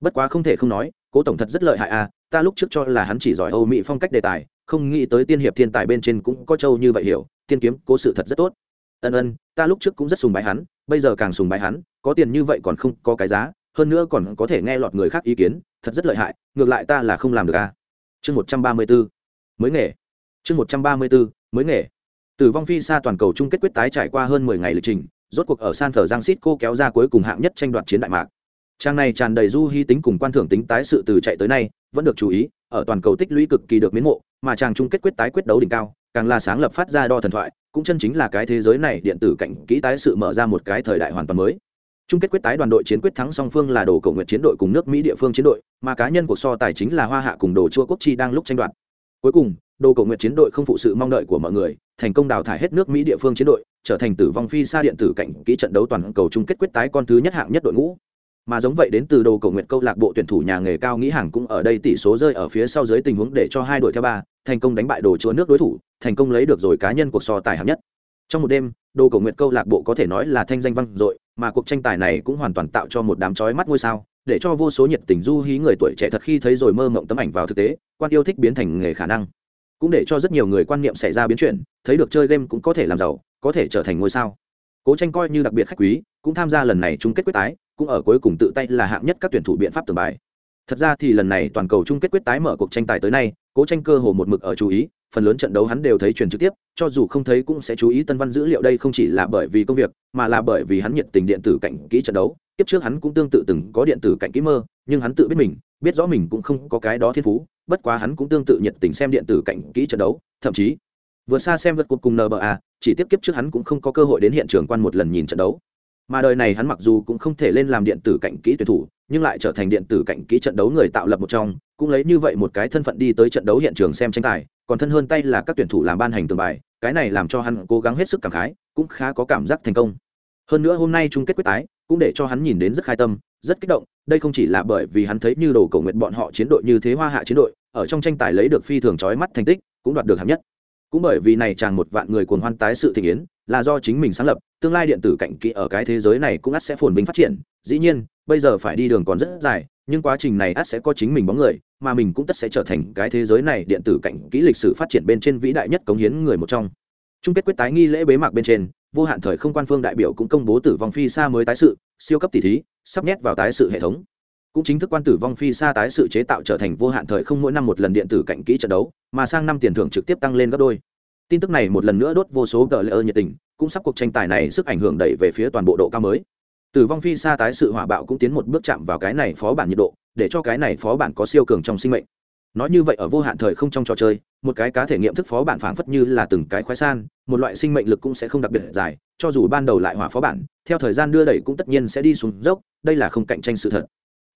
Bất quá không thể không nói cố tổng thật rất lợi hại à ta lúc trước cho là hắn chỉ giỏi âu mỹ phong cách đề tài, không nghĩ tới tiên hiệp thiên tài bên trên cũng có châu như vậy hiểu, tiên kiếm, cố sự thật rất tốt. Ân ân, ta lúc trước cũng rất sùng bái hắn, bây giờ càng sùng bái hắn, có tiền như vậy còn không có cái giá, hơn nữa còn có thể nghe lọt người khác ý kiến, thật rất lợi hại, ngược lại ta là không làm được à. Chương một trăm ba mươi bốn mới nghề. Chương một trăm ba mươi bốn mới nghề. Tử vong phi xa toàn cầu chung kết quyết tái trải qua hơn mười ngày lịch trình, rốt cuộc ở san thờ giang xít cô kéo ra cuối cùng hạng nhất tranh đoạt chiến đại mạc trang này tràn đầy du hy tính cùng quan thưởng tính tái sự từ chạy tới nay, vẫn được chú ý, ở toàn cầu tích lũy cực kỳ được miến mộ, mà trang chung kết quyết tái quyết đấu đỉnh cao, càng là sáng lập phát ra đo thần thoại, cũng chân chính là cái thế giới này điện tử cảnh kỹ tái sự mở ra một cái thời đại hoàn toàn mới. Chung kết quyết tái đoàn đội chiến quyết thắng song phương là đồ cầu nguyện chiến đội cùng nước mỹ địa phương chiến đội, mà cá nhân của so tài chính là hoa hạ cùng đồ chua quốc chi đang lúc tranh đoạt. Cuối cùng, đồ cầu nguyện chiến đội không phụ sự mong đợi của mọi người, thành công đào thải hết nước mỹ địa phương chiến đội, trở thành tử vong phi xa điện tử cảnh kỹ trận đấu toàn cầu chung kết quyết tái con thứ nhất hạng nhất đội ngũ mà giống vậy đến từ đồ cầu nguyện câu lạc bộ tuyển thủ nhà nghề cao nghĩ hàng cũng ở đây tỷ số rơi ở phía sau dưới tình huống để cho hai đội theo ba, thành công đánh bại đồ chúa nước đối thủ, thành công lấy được rồi cá nhân cuộc so tài hạng nhất. Trong một đêm, đồ cầu nguyện câu lạc bộ có thể nói là thanh danh vang dội, mà cuộc tranh tài này cũng hoàn toàn tạo cho một đám chói mắt ngôi sao, để cho vô số nhiệt tình du hí người tuổi trẻ thật khi thấy rồi mơ mộng tấm ảnh vào thực tế, quan yêu thích biến thành nghề khả năng. Cũng để cho rất nhiều người quan niệm xảy ra biến chuyển, thấy được chơi game cũng có thể làm giàu, có thể trở thành ngôi sao. Cố tranh coi như đặc biệt khách quý, cũng tham gia lần này chung kết quyết tái cũng ở cuối cùng tự tay là hạng nhất các tuyển thủ biện pháp tường bài. Thật ra thì lần này toàn cầu chung kết quyết tái mở cuộc tranh tài tới nay, cố tranh cơ hồ một mực ở chú ý, phần lớn trận đấu hắn đều thấy truyền trực tiếp, cho dù không thấy cũng sẽ chú ý tân văn dữ liệu đây không chỉ là bởi vì công việc, mà là bởi vì hắn nhiệt tình điện tử cảnh kỹ trận đấu tiếp trước hắn cũng tương tự từng có điện tử cảnh kỹ mơ, nhưng hắn tự biết mình, biết rõ mình cũng không có cái đó thiên phú, bất quá hắn cũng tương tự nhiệt tình xem điện tử cảnh kỹ trận đấu, thậm chí, vượt xa xem vượt cuộc cùng nba chỉ tiếp kiếp trước hắn cũng không có cơ hội đến hiện trường quan một lần nhìn trận đấu mà đời này hắn mặc dù cũng không thể lên làm điện tử cảnh kỹ tuyển thủ, nhưng lại trở thành điện tử cảnh kỹ trận đấu người tạo lập một trong, cũng lấy như vậy một cái thân phận đi tới trận đấu hiện trường xem tranh tài, còn thân hơn tay là các tuyển thủ làm ban hành tường bài, cái này làm cho hắn cố gắng hết sức cảm khái, cũng khá có cảm giác thành công. Hơn nữa hôm nay chung kết quyết tái, cũng để cho hắn nhìn đến rất khai tâm, rất kích động, đây không chỉ là bởi vì hắn thấy như đồ cầu nguyện bọn họ chiến đội như thế hoa hạ chiến đội, ở trong tranh tài lấy được phi thường trói mắt thành tích, cũng đoạt được hạng nhất. Cũng bởi vì này chàng một vạn người cuồng hoan tái sự thị yến là do chính mình sáng lập, tương lai điện tử cảnh kỹ ở cái thế giới này cũng ắt sẽ phồn vinh phát triển. Dĩ nhiên, bây giờ phải đi đường còn rất dài, nhưng quá trình này ắt sẽ có chính mình bóng người, mà mình cũng tất sẽ trở thành cái thế giới này điện tử cảnh kỹ lịch sử phát triển bên trên vĩ đại nhất cống hiến người một trong. Chung kết quyết tái nghi lễ bế mạc bên trên, vô hạn thời không quan phương đại biểu cũng công bố tử vong phi xa mới tái sự, siêu cấp tỷ thí, sắp nhét vào tái sự hệ thống. Cũng chính thức quan tử vong phi xa tái sự chế tạo trở thành vô hạn thời không mỗi năm một lần điện tử cảnh kỹ trận đấu, mà sang năm tiền thưởng trực tiếp tăng lên gấp đôi tin tức này một lần nữa đốt vô số tờ lễ ơ nhiệt tình, cũng sắp cuộc tranh tài này sức ảnh hưởng đẩy về phía toàn bộ độ cao mới. Tử vong phi xa tái sự hỏa bạo cũng tiến một bước chạm vào cái này phó bản nhiệt độ, để cho cái này phó bản có siêu cường trong sinh mệnh. Nói như vậy ở vô hạn thời không trong trò chơi, một cái cá thể nghiệm thức phó bản phảng phất như là từng cái khoái san, một loại sinh mệnh lực cũng sẽ không đặc biệt dài, cho dù ban đầu lại hỏa phó bản, theo thời gian đưa đẩy cũng tất nhiên sẽ đi xuống dốc, đây là không cạnh tranh sự thật.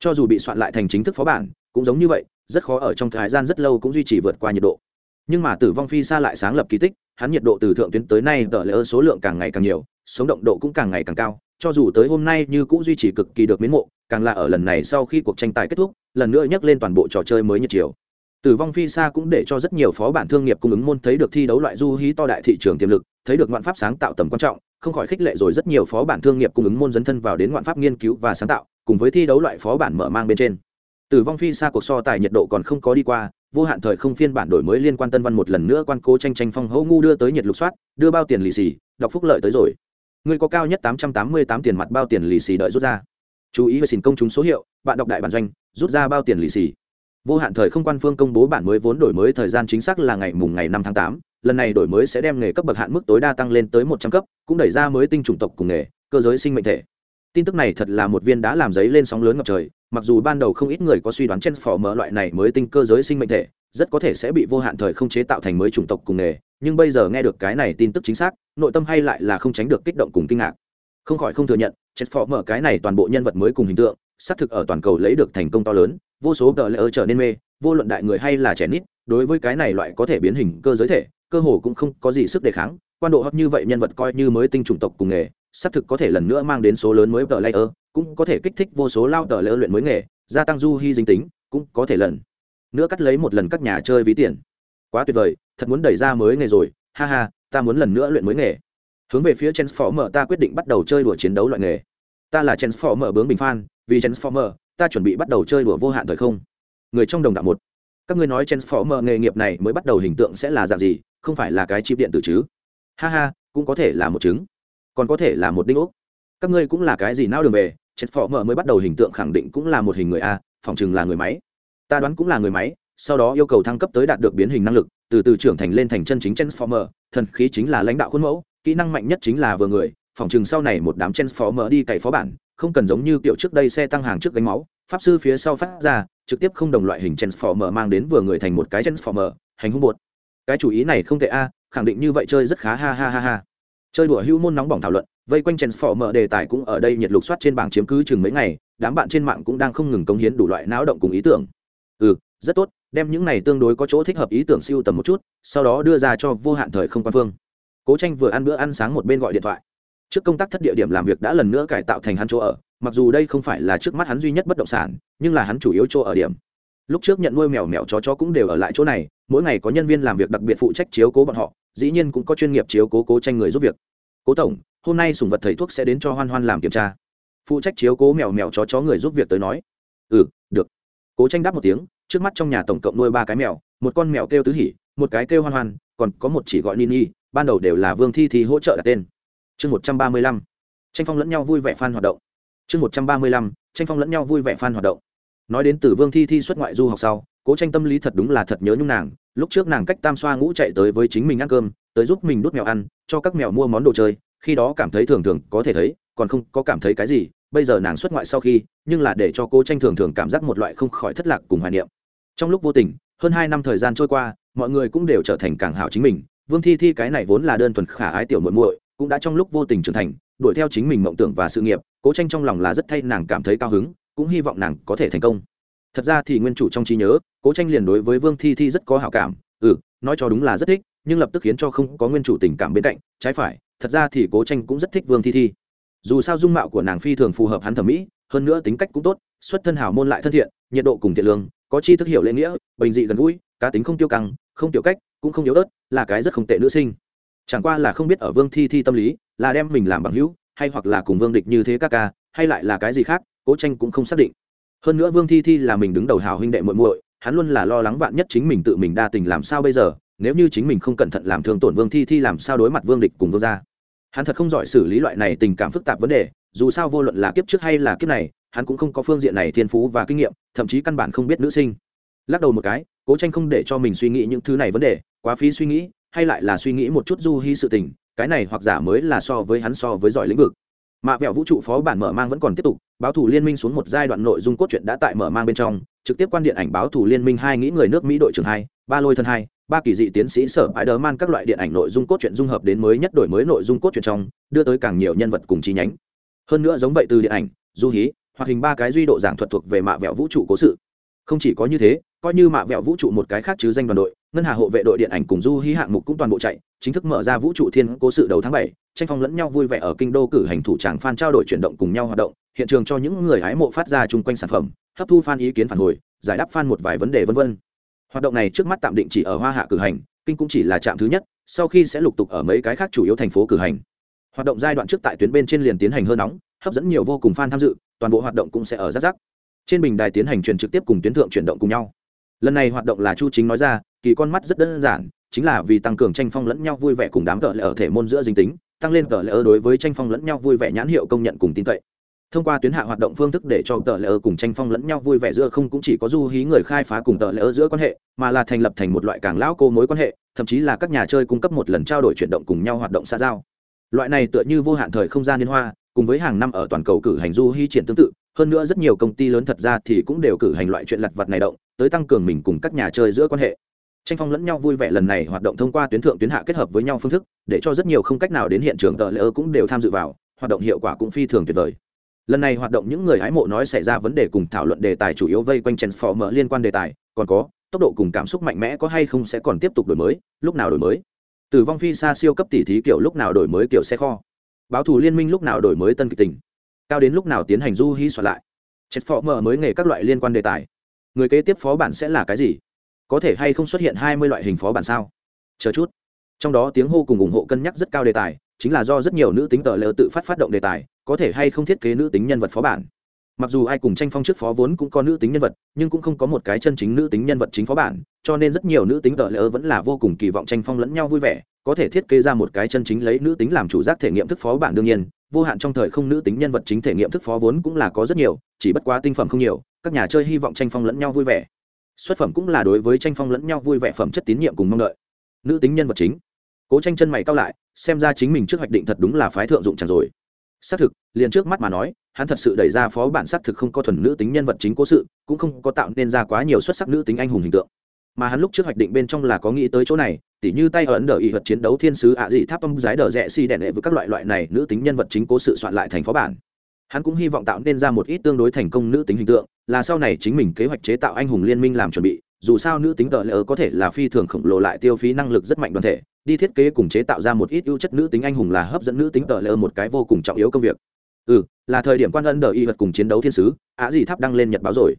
Cho dù bị soạn lại thành chính thức phó bản, cũng giống như vậy, rất khó ở trong thời gian rất lâu cũng duy trì vượt qua nhiệt độ nhưng mà tử vong phi xa lại sáng lập kỳ tích, hắn nhiệt độ từ thượng tuyến tới nay tờ lỡ số lượng càng ngày càng nhiều, sống động độ cũng càng ngày càng cao, cho dù tới hôm nay như cũng duy trì cực kỳ được miến mộ, càng là ở lần này sau khi cuộc tranh tài kết thúc, lần nữa nhắc lên toàn bộ trò chơi mới nhiệt chiều. Tử vong phi xa cũng để cho rất nhiều phó bản thương nghiệp cung ứng môn thấy được thi đấu loại du hí to đại thị trường tiềm lực, thấy được ngoạn pháp sáng tạo tầm quan trọng, không khỏi khích lệ rồi rất nhiều phó bản thương nghiệp cung ứng môn dấn thân vào đến ngoạn pháp nghiên cứu và sáng tạo, cùng với thi đấu loại phó bản mở mang bên trên. Tử vong phi xa cuộc so tài nhiệt độ còn không có đi qua vô hạn thời không phiên bản đổi mới liên quan tân văn một lần nữa quan cố tranh tranh phong hô ngu đưa tới nhiệt lục soát, đưa bao tiền lì xì, đọc phúc lợi tới rồi. Người có cao nhất tám trăm tám mươi tám tiền mặt bao tiền lì xì đợi rút ra. Chú ý về xin công chúng số hiệu, bạn đọc đại bản doanh, rút ra bao tiền lì xì. Vô hạn thời không quan phương công bố bản mới vốn đổi mới thời gian chính xác là ngày mùng ngày năm tháng tám, lần này đổi mới sẽ đem nghề cấp bậc hạn mức tối đa tăng lên tới một trăm cấp, cũng đẩy ra mới tinh chủng tộc cùng nghề, cơ giới sinh mệnh thể. Tin tức này thật là một viên đã làm giấy lên sóng lớn ngập trời mặc dù ban đầu không ít người có suy đoán chen phò mở loại này mới tinh cơ giới sinh mệnh thể, rất có thể sẽ bị vô hạn thời không chế tạo thành mới chủng tộc cùng nghề, nhưng bây giờ nghe được cái này tin tức chính xác, nội tâm hay lại là không tránh được kích động cùng kinh ngạc. Không khỏi không thừa nhận, chen phò mở cái này toàn bộ nhân vật mới cùng hình tượng, xác thực ở toàn cầu lấy được thành công to lớn, vô số tờ lỡ trở nên mê, vô luận đại người hay là trẻ nít, đối với cái này loại có thể biến hình cơ giới thể, cơ hồ cũng không có gì sức đề kháng, quan độ hấp như vậy nhân vật coi như mới tinh chủng tộc cùng nghề xác thực có thể lần nữa mang đến số lớn mới tờ layer, cũng có thể kích thích vô số lao tờ layer luyện mới nghề, gia tăng du hy dính tính, cũng có thể lần nữa cắt lấy một lần các nhà chơi ví tiền. Quá tuyệt vời, thật muốn đẩy ra mới nghề rồi, ha ha, ta muốn lần nữa luyện mới nghề. Hướng về phía transformer, ta quyết định bắt đầu chơi đùa chiến đấu loại nghề. Ta là transformer bướng bình phan vì transformer, ta chuẩn bị bắt đầu chơi đùa vô hạn thời không. Người trong đồng đạo một. Các ngươi nói transformer nghề nghiệp này mới bắt đầu hình tượng sẽ là dạng gì, không phải là cái chip điện tử chứ? Ha ha, cũng có thể là một trứng còn có thể là một đinh ốc. Các ngươi cũng là cái gì nao đường về transformer mới bắt đầu hình tượng khẳng định cũng là một hình người a, phòng chừng là người máy. Ta đoán cũng là người máy, sau đó yêu cầu thăng cấp tới đạt được biến hình năng lực, từ từ trưởng thành lên thành chân chính transformer thần khí chính là lãnh đạo khuôn mẫu, kỹ năng mạnh nhất chính là vừa người, phòng chừng sau này một đám transformer đi cày phó bản, không cần giống như kiểu trước đây xe tăng hàng trước gánh máu, pháp sư phía sau phát ra, trực tiếp không đồng loại hình transformer mang đến vừa người thành một cái transformer hành hung bột. Cái chủ ý này không tệ a, khẳng định như vậy chơi rất khá, ha ha ha ha chơi đùa hưu môn nóng bỏng thảo luận, vây quanh transformer đề tài cũng ở đây nhiệt lục soát trên bảng chiếm cứ chừng mấy ngày, đám bạn trên mạng cũng đang không ngừng cống hiến đủ loại náo động cùng ý tưởng. Ừ rất tốt, đem những này tương đối có chỗ thích hợp ý tưởng siêu tầm một chút, sau đó đưa ra cho vô hạn thời không quan phương. Cố tranh vừa ăn bữa ăn sáng một bên gọi điện thoại. Trước công tác thất địa điểm làm việc đã lần nữa cải tạo thành hắn chỗ ở, mặc dù đây không phải là trước mắt hắn duy nhất bất động sản, nhưng là hắn chủ yếu chỗ ở điểm. Lúc trước nhận nuôi mèo mèo chó chó cũng đều ở lại chỗ này, mỗi ngày có nhân viên làm việc đặc biệt phụ trách chiếu cố bọn họ dĩ nhiên cũng có chuyên nghiệp chiếu cố cố tranh người giúp việc. Cố tổng, hôm nay sùng vật thầy thuốc sẽ đến cho hoan hoan làm kiểm tra. Phụ trách chiếu cố mèo mèo chó chó người giúp việc tới nói. Ừ được. Cố tranh đáp một tiếng, trước mắt trong nhà tổng cộng nuôi ba cái mèo, một con mèo kêu tứ hỉ, một cái kêu hoan hoan, còn có một chỉ gọi nini, ban đầu đều là vương thi thì hỗ trợ đặt tên. Chương một trăm ba mươi lăm. Tranh phong lẫn nhau vui vẻ phan hoạt động. Chương một trăm ba mươi lăm, tranh phong lẫn nhau vui vẻ phan hoạt động. Nói đến từ vương thi thi xuất ngoại du học sau, cố tranh tâm lý thật đúng là thật nhớ nhung nàng lúc trước nàng cách tam xoa ngũ chạy tới với chính mình ăn cơm, tới giúp mình đút mèo ăn, cho các mèo mua món đồ chơi, khi đó cảm thấy thường thường có thể thấy, còn không có cảm thấy cái gì, bây giờ nàng xuất ngoại sau khi, nhưng là để cho cố tranh thường thường cảm giác một loại không khỏi thất lạc cùng hoài niệm. Trong lúc vô tình, hơn hai năm thời gian trôi qua, mọi người cũng đều trở thành càng hảo chính mình. Vương thi thi cái này vốn là đơn thuần khả ái tiểu muội muội, cũng đã trong lúc vô tình trưởng thành, đuổi theo chính mình mộng tưởng và sự nghiệp, cố tranh trong lòng là rất thay nàng cảm thấy cao hứng, cũng hy vọng nàng có thể thành công thật ra thì nguyên chủ trong trí nhớ, cố tranh liền đối với vương thi thi rất có hảo cảm. Ừ nói cho đúng là rất thích, nhưng lập tức khiến cho không có nguyên chủ tình cảm bên cạnh, trái phải, thật ra thì cố tranh cũng rất thích vương thi thi. Dù sao dung mạo của nàng phi thường phù hợp hắn thẩm mỹ, hơn nữa tính cách cũng tốt, xuất thân hào môn lại thân thiện, nhiệt độ cùng thiện lương, có chi thức hiểu lễ nghĩa, bình dị gần gũi, cá tính không tiêu căng, không tiểu cách, cũng không yếu ớt, là cái rất không tệ nữ sinh. Chẳng qua là không biết ở vương thi thi tâm lý, là đem mình làm bằng hữu, hay hoặc là cùng vương địch như thế các ca, hay lại là cái gì khác, cố tranh cũng không xác định hơn nữa vương thi thi là mình đứng đầu hào huynh đệ muội muội, hắn luôn là lo lắng vạn nhất chính mình tự mình đa tình làm sao bây giờ, nếu như chính mình không cẩn thận làm thương tổn vương thi thi làm sao đối mặt vương địch cùng vương gia. Hắn thật không giỏi xử lý loại này tình cảm phức tạp vấn đề, dù sao vô luận là kiếp trước hay là kiếp này, hắn cũng không có phương diện này thiên phú và kinh nghiệm, thậm chí căn bản không biết nữ sinh. Lắc đầu một cái, cố tranh không để cho mình suy nghĩ những thứ này vấn đề, quá phí suy nghĩ, hay lại là suy nghĩ một chút du hy sự tình, cái này hoặc giả mới là so với hắn so với giỏi lĩnh vực. Mạ vẹo vũ trụ phó bản mở mang vẫn còn tiếp tục báo thủ liên minh xuống một giai đoạn nội dung cốt truyện đã tại mở mang bên trong, trực tiếp quan điện ảnh báo thủ liên minh hai nghĩ người nước mỹ đội trưởng hai, ba lôi thân hai, ba kỳ dị tiến sĩ sở bãi đờ man các loại điện ảnh nội dung cốt truyện dung hợp đến mới nhất đổi mới nội dung cốt truyện trong, đưa tới càng nhiều nhân vật cùng chi nhánh. Hơn nữa giống vậy từ điện ảnh, du hí, hoạt hình ba cái duy độ giảng thuật thuộc về mạ vẹo vũ trụ cố sự. Không chỉ có như thế, coi như mạ vẹo vũ trụ một cái khác chứ danh đoàn đội, ngân hà hộ vệ đội điện ảnh cùng du hí hạng mục cũng toàn bộ chạy, chính thức mở ra vũ trụ thiên cố sự đầu tháng bảy tranh phong lẫn nhau vui vẻ ở kinh đô cử hành thủ tràng fan trao đổi chuyển động cùng nhau hoạt động, hiện trường cho những người hái mộ phát ra chung quanh sản phẩm, hấp thu fan ý kiến phản hồi, giải đáp fan một vài vấn đề vân vân. Hoạt động này trước mắt tạm định chỉ ở hoa hạ cử hành, kinh cũng chỉ là trạm thứ nhất, sau khi sẽ lục tục ở mấy cái khác chủ yếu thành phố cử hành. Hoạt động giai đoạn trước tại tuyến bên trên liền tiến hành hơn nóng, hấp dẫn nhiều vô cùng fan tham dự, toàn bộ hoạt động cũng sẽ ở rắc rắc. Trên bình đài tiến hành truyền trực tiếp cùng tuyến thượng chuyển động cùng nhau. Lần này hoạt động là chu chính nói ra, kỳ con mắt rất đơn giản, chính là vì tăng cường tranh phong lẫn nhau vui vẻ cùng đám cỡ lệ ở thể môn giữa dính tính tăng lên tờ lễ ơ đối với tranh phong lẫn nhau vui vẻ nhãn hiệu công nhận cùng tin cậy. Thông qua tuyến hạ hoạt động phương thức để cho tờ lễ ơ cùng tranh phong lẫn nhau vui vẻ giữa không cũng chỉ có du hí người khai phá cùng tờ lễ ơ giữa quan hệ, mà là thành lập thành một loại càng lão cô mối quan hệ, thậm chí là các nhà chơi cung cấp một lần trao đổi chuyển động cùng nhau hoạt động xa giao. Loại này tựa như vô hạn thời không gian liên hoa, cùng với hàng năm ở toàn cầu cử hành du hí triển tương tự, hơn nữa rất nhiều công ty lớn thật ra thì cũng đều cử hành loại chuyện lặt vặt này động, tới tăng cường mình cùng các nhà chơi giữa quan hệ tranh phong lẫn nhau vui vẻ lần này hoạt động thông qua tuyến thượng tuyến hạ kết hợp với nhau phương thức, để cho rất nhiều không cách nào đến hiện trường tờ lễ ơ cũng đều tham dự vào, hoạt động hiệu quả cũng phi thường tuyệt vời. Lần này hoạt động những người hái mộ nói xảy ra vấn đề cùng thảo luận đề tài chủ yếu vây quanh transformer liên quan đề tài, còn có, tốc độ cùng cảm xúc mạnh mẽ có hay không sẽ còn tiếp tục đổi mới, lúc nào đổi mới. Tử vong phi xa siêu cấp tỷ thí kiểu lúc nào đổi mới kiểu xe kho. Báo thủ liên minh lúc nào đổi mới tân kịch tình. Cao đến lúc nào tiến hành du hy soạn lại. Transformer mới nghề các loại liên quan đề tài. Người kế tiếp phó bản sẽ là cái gì? Có thể hay không xuất hiện hai mươi loại hình phó bản sao? Chờ chút. Trong đó tiếng hô cùng ủng hộ cân nhắc rất cao đề tài, chính là do rất nhiều nữ tính tờ lỡ tự phát phát động đề tài, có thể hay không thiết kế nữ tính nhân vật phó bản. Mặc dù ai cùng tranh phong trước phó vốn cũng có nữ tính nhân vật, nhưng cũng không có một cái chân chính nữ tính nhân vật chính phó bản, cho nên rất nhiều nữ tính tờ lỡ vẫn là vô cùng kỳ vọng tranh phong lẫn nhau vui vẻ, có thể thiết kế ra một cái chân chính lấy nữ tính làm chủ giác thể nghiệm thức phó bản đương nhiên, vô hạn trong thời không nữ tính nhân vật chính thể nghiệm thức phó vốn cũng là có rất nhiều, chỉ bất quá tinh phẩm không nhiều, các nhà chơi hy vọng tranh phong lẫn nhau vui vẻ xuất phẩm cũng là đối với tranh phong lẫn nhau vui vẻ phẩm chất tín nhiệm cùng mong đợi. Nữ tính nhân vật chính. Cố tranh chân mày cao lại, xem ra chính mình trước hoạch định thật đúng là phái thượng dụng chẳng rồi. Xác thực, liền trước mắt mà nói, hắn thật sự đẩy ra phó bản xác thực không có thuần nữ tính nhân vật chính cố sự, cũng không có tạo nên ra quá nhiều xuất sắc nữ tính anh hùng hình tượng. Mà hắn lúc trước hoạch định bên trong là có nghĩ tới chỗ này, tỉ như tay ấn đờ ý vật chiến đấu thiên sứ ạ dị tháp âm giái đờ rẽ si đèn đệ với các loại loại này nữ tính nhân vật chính cố sự soạn lại thành phó bản hắn cũng hy vọng tạo nên ra một ít tương đối thành công nữ tính hình tượng, là sau này chính mình kế hoạch chế tạo anh hùng liên minh làm chuẩn bị, dù sao nữ tính tờ lỡ có thể là phi thường khổng lồ lại tiêu phí năng lực rất mạnh đoàn thể, đi thiết kế cùng chế tạo ra một ít ưu chất nữ tính anh hùng là hấp dẫn nữ tính tờ lỡ một cái vô cùng trọng yếu công việc. Ừ là thời điểm quan ân đờ y vật cùng chiến đấu thiên sứ, á gì tháp đăng lên nhật báo rồi.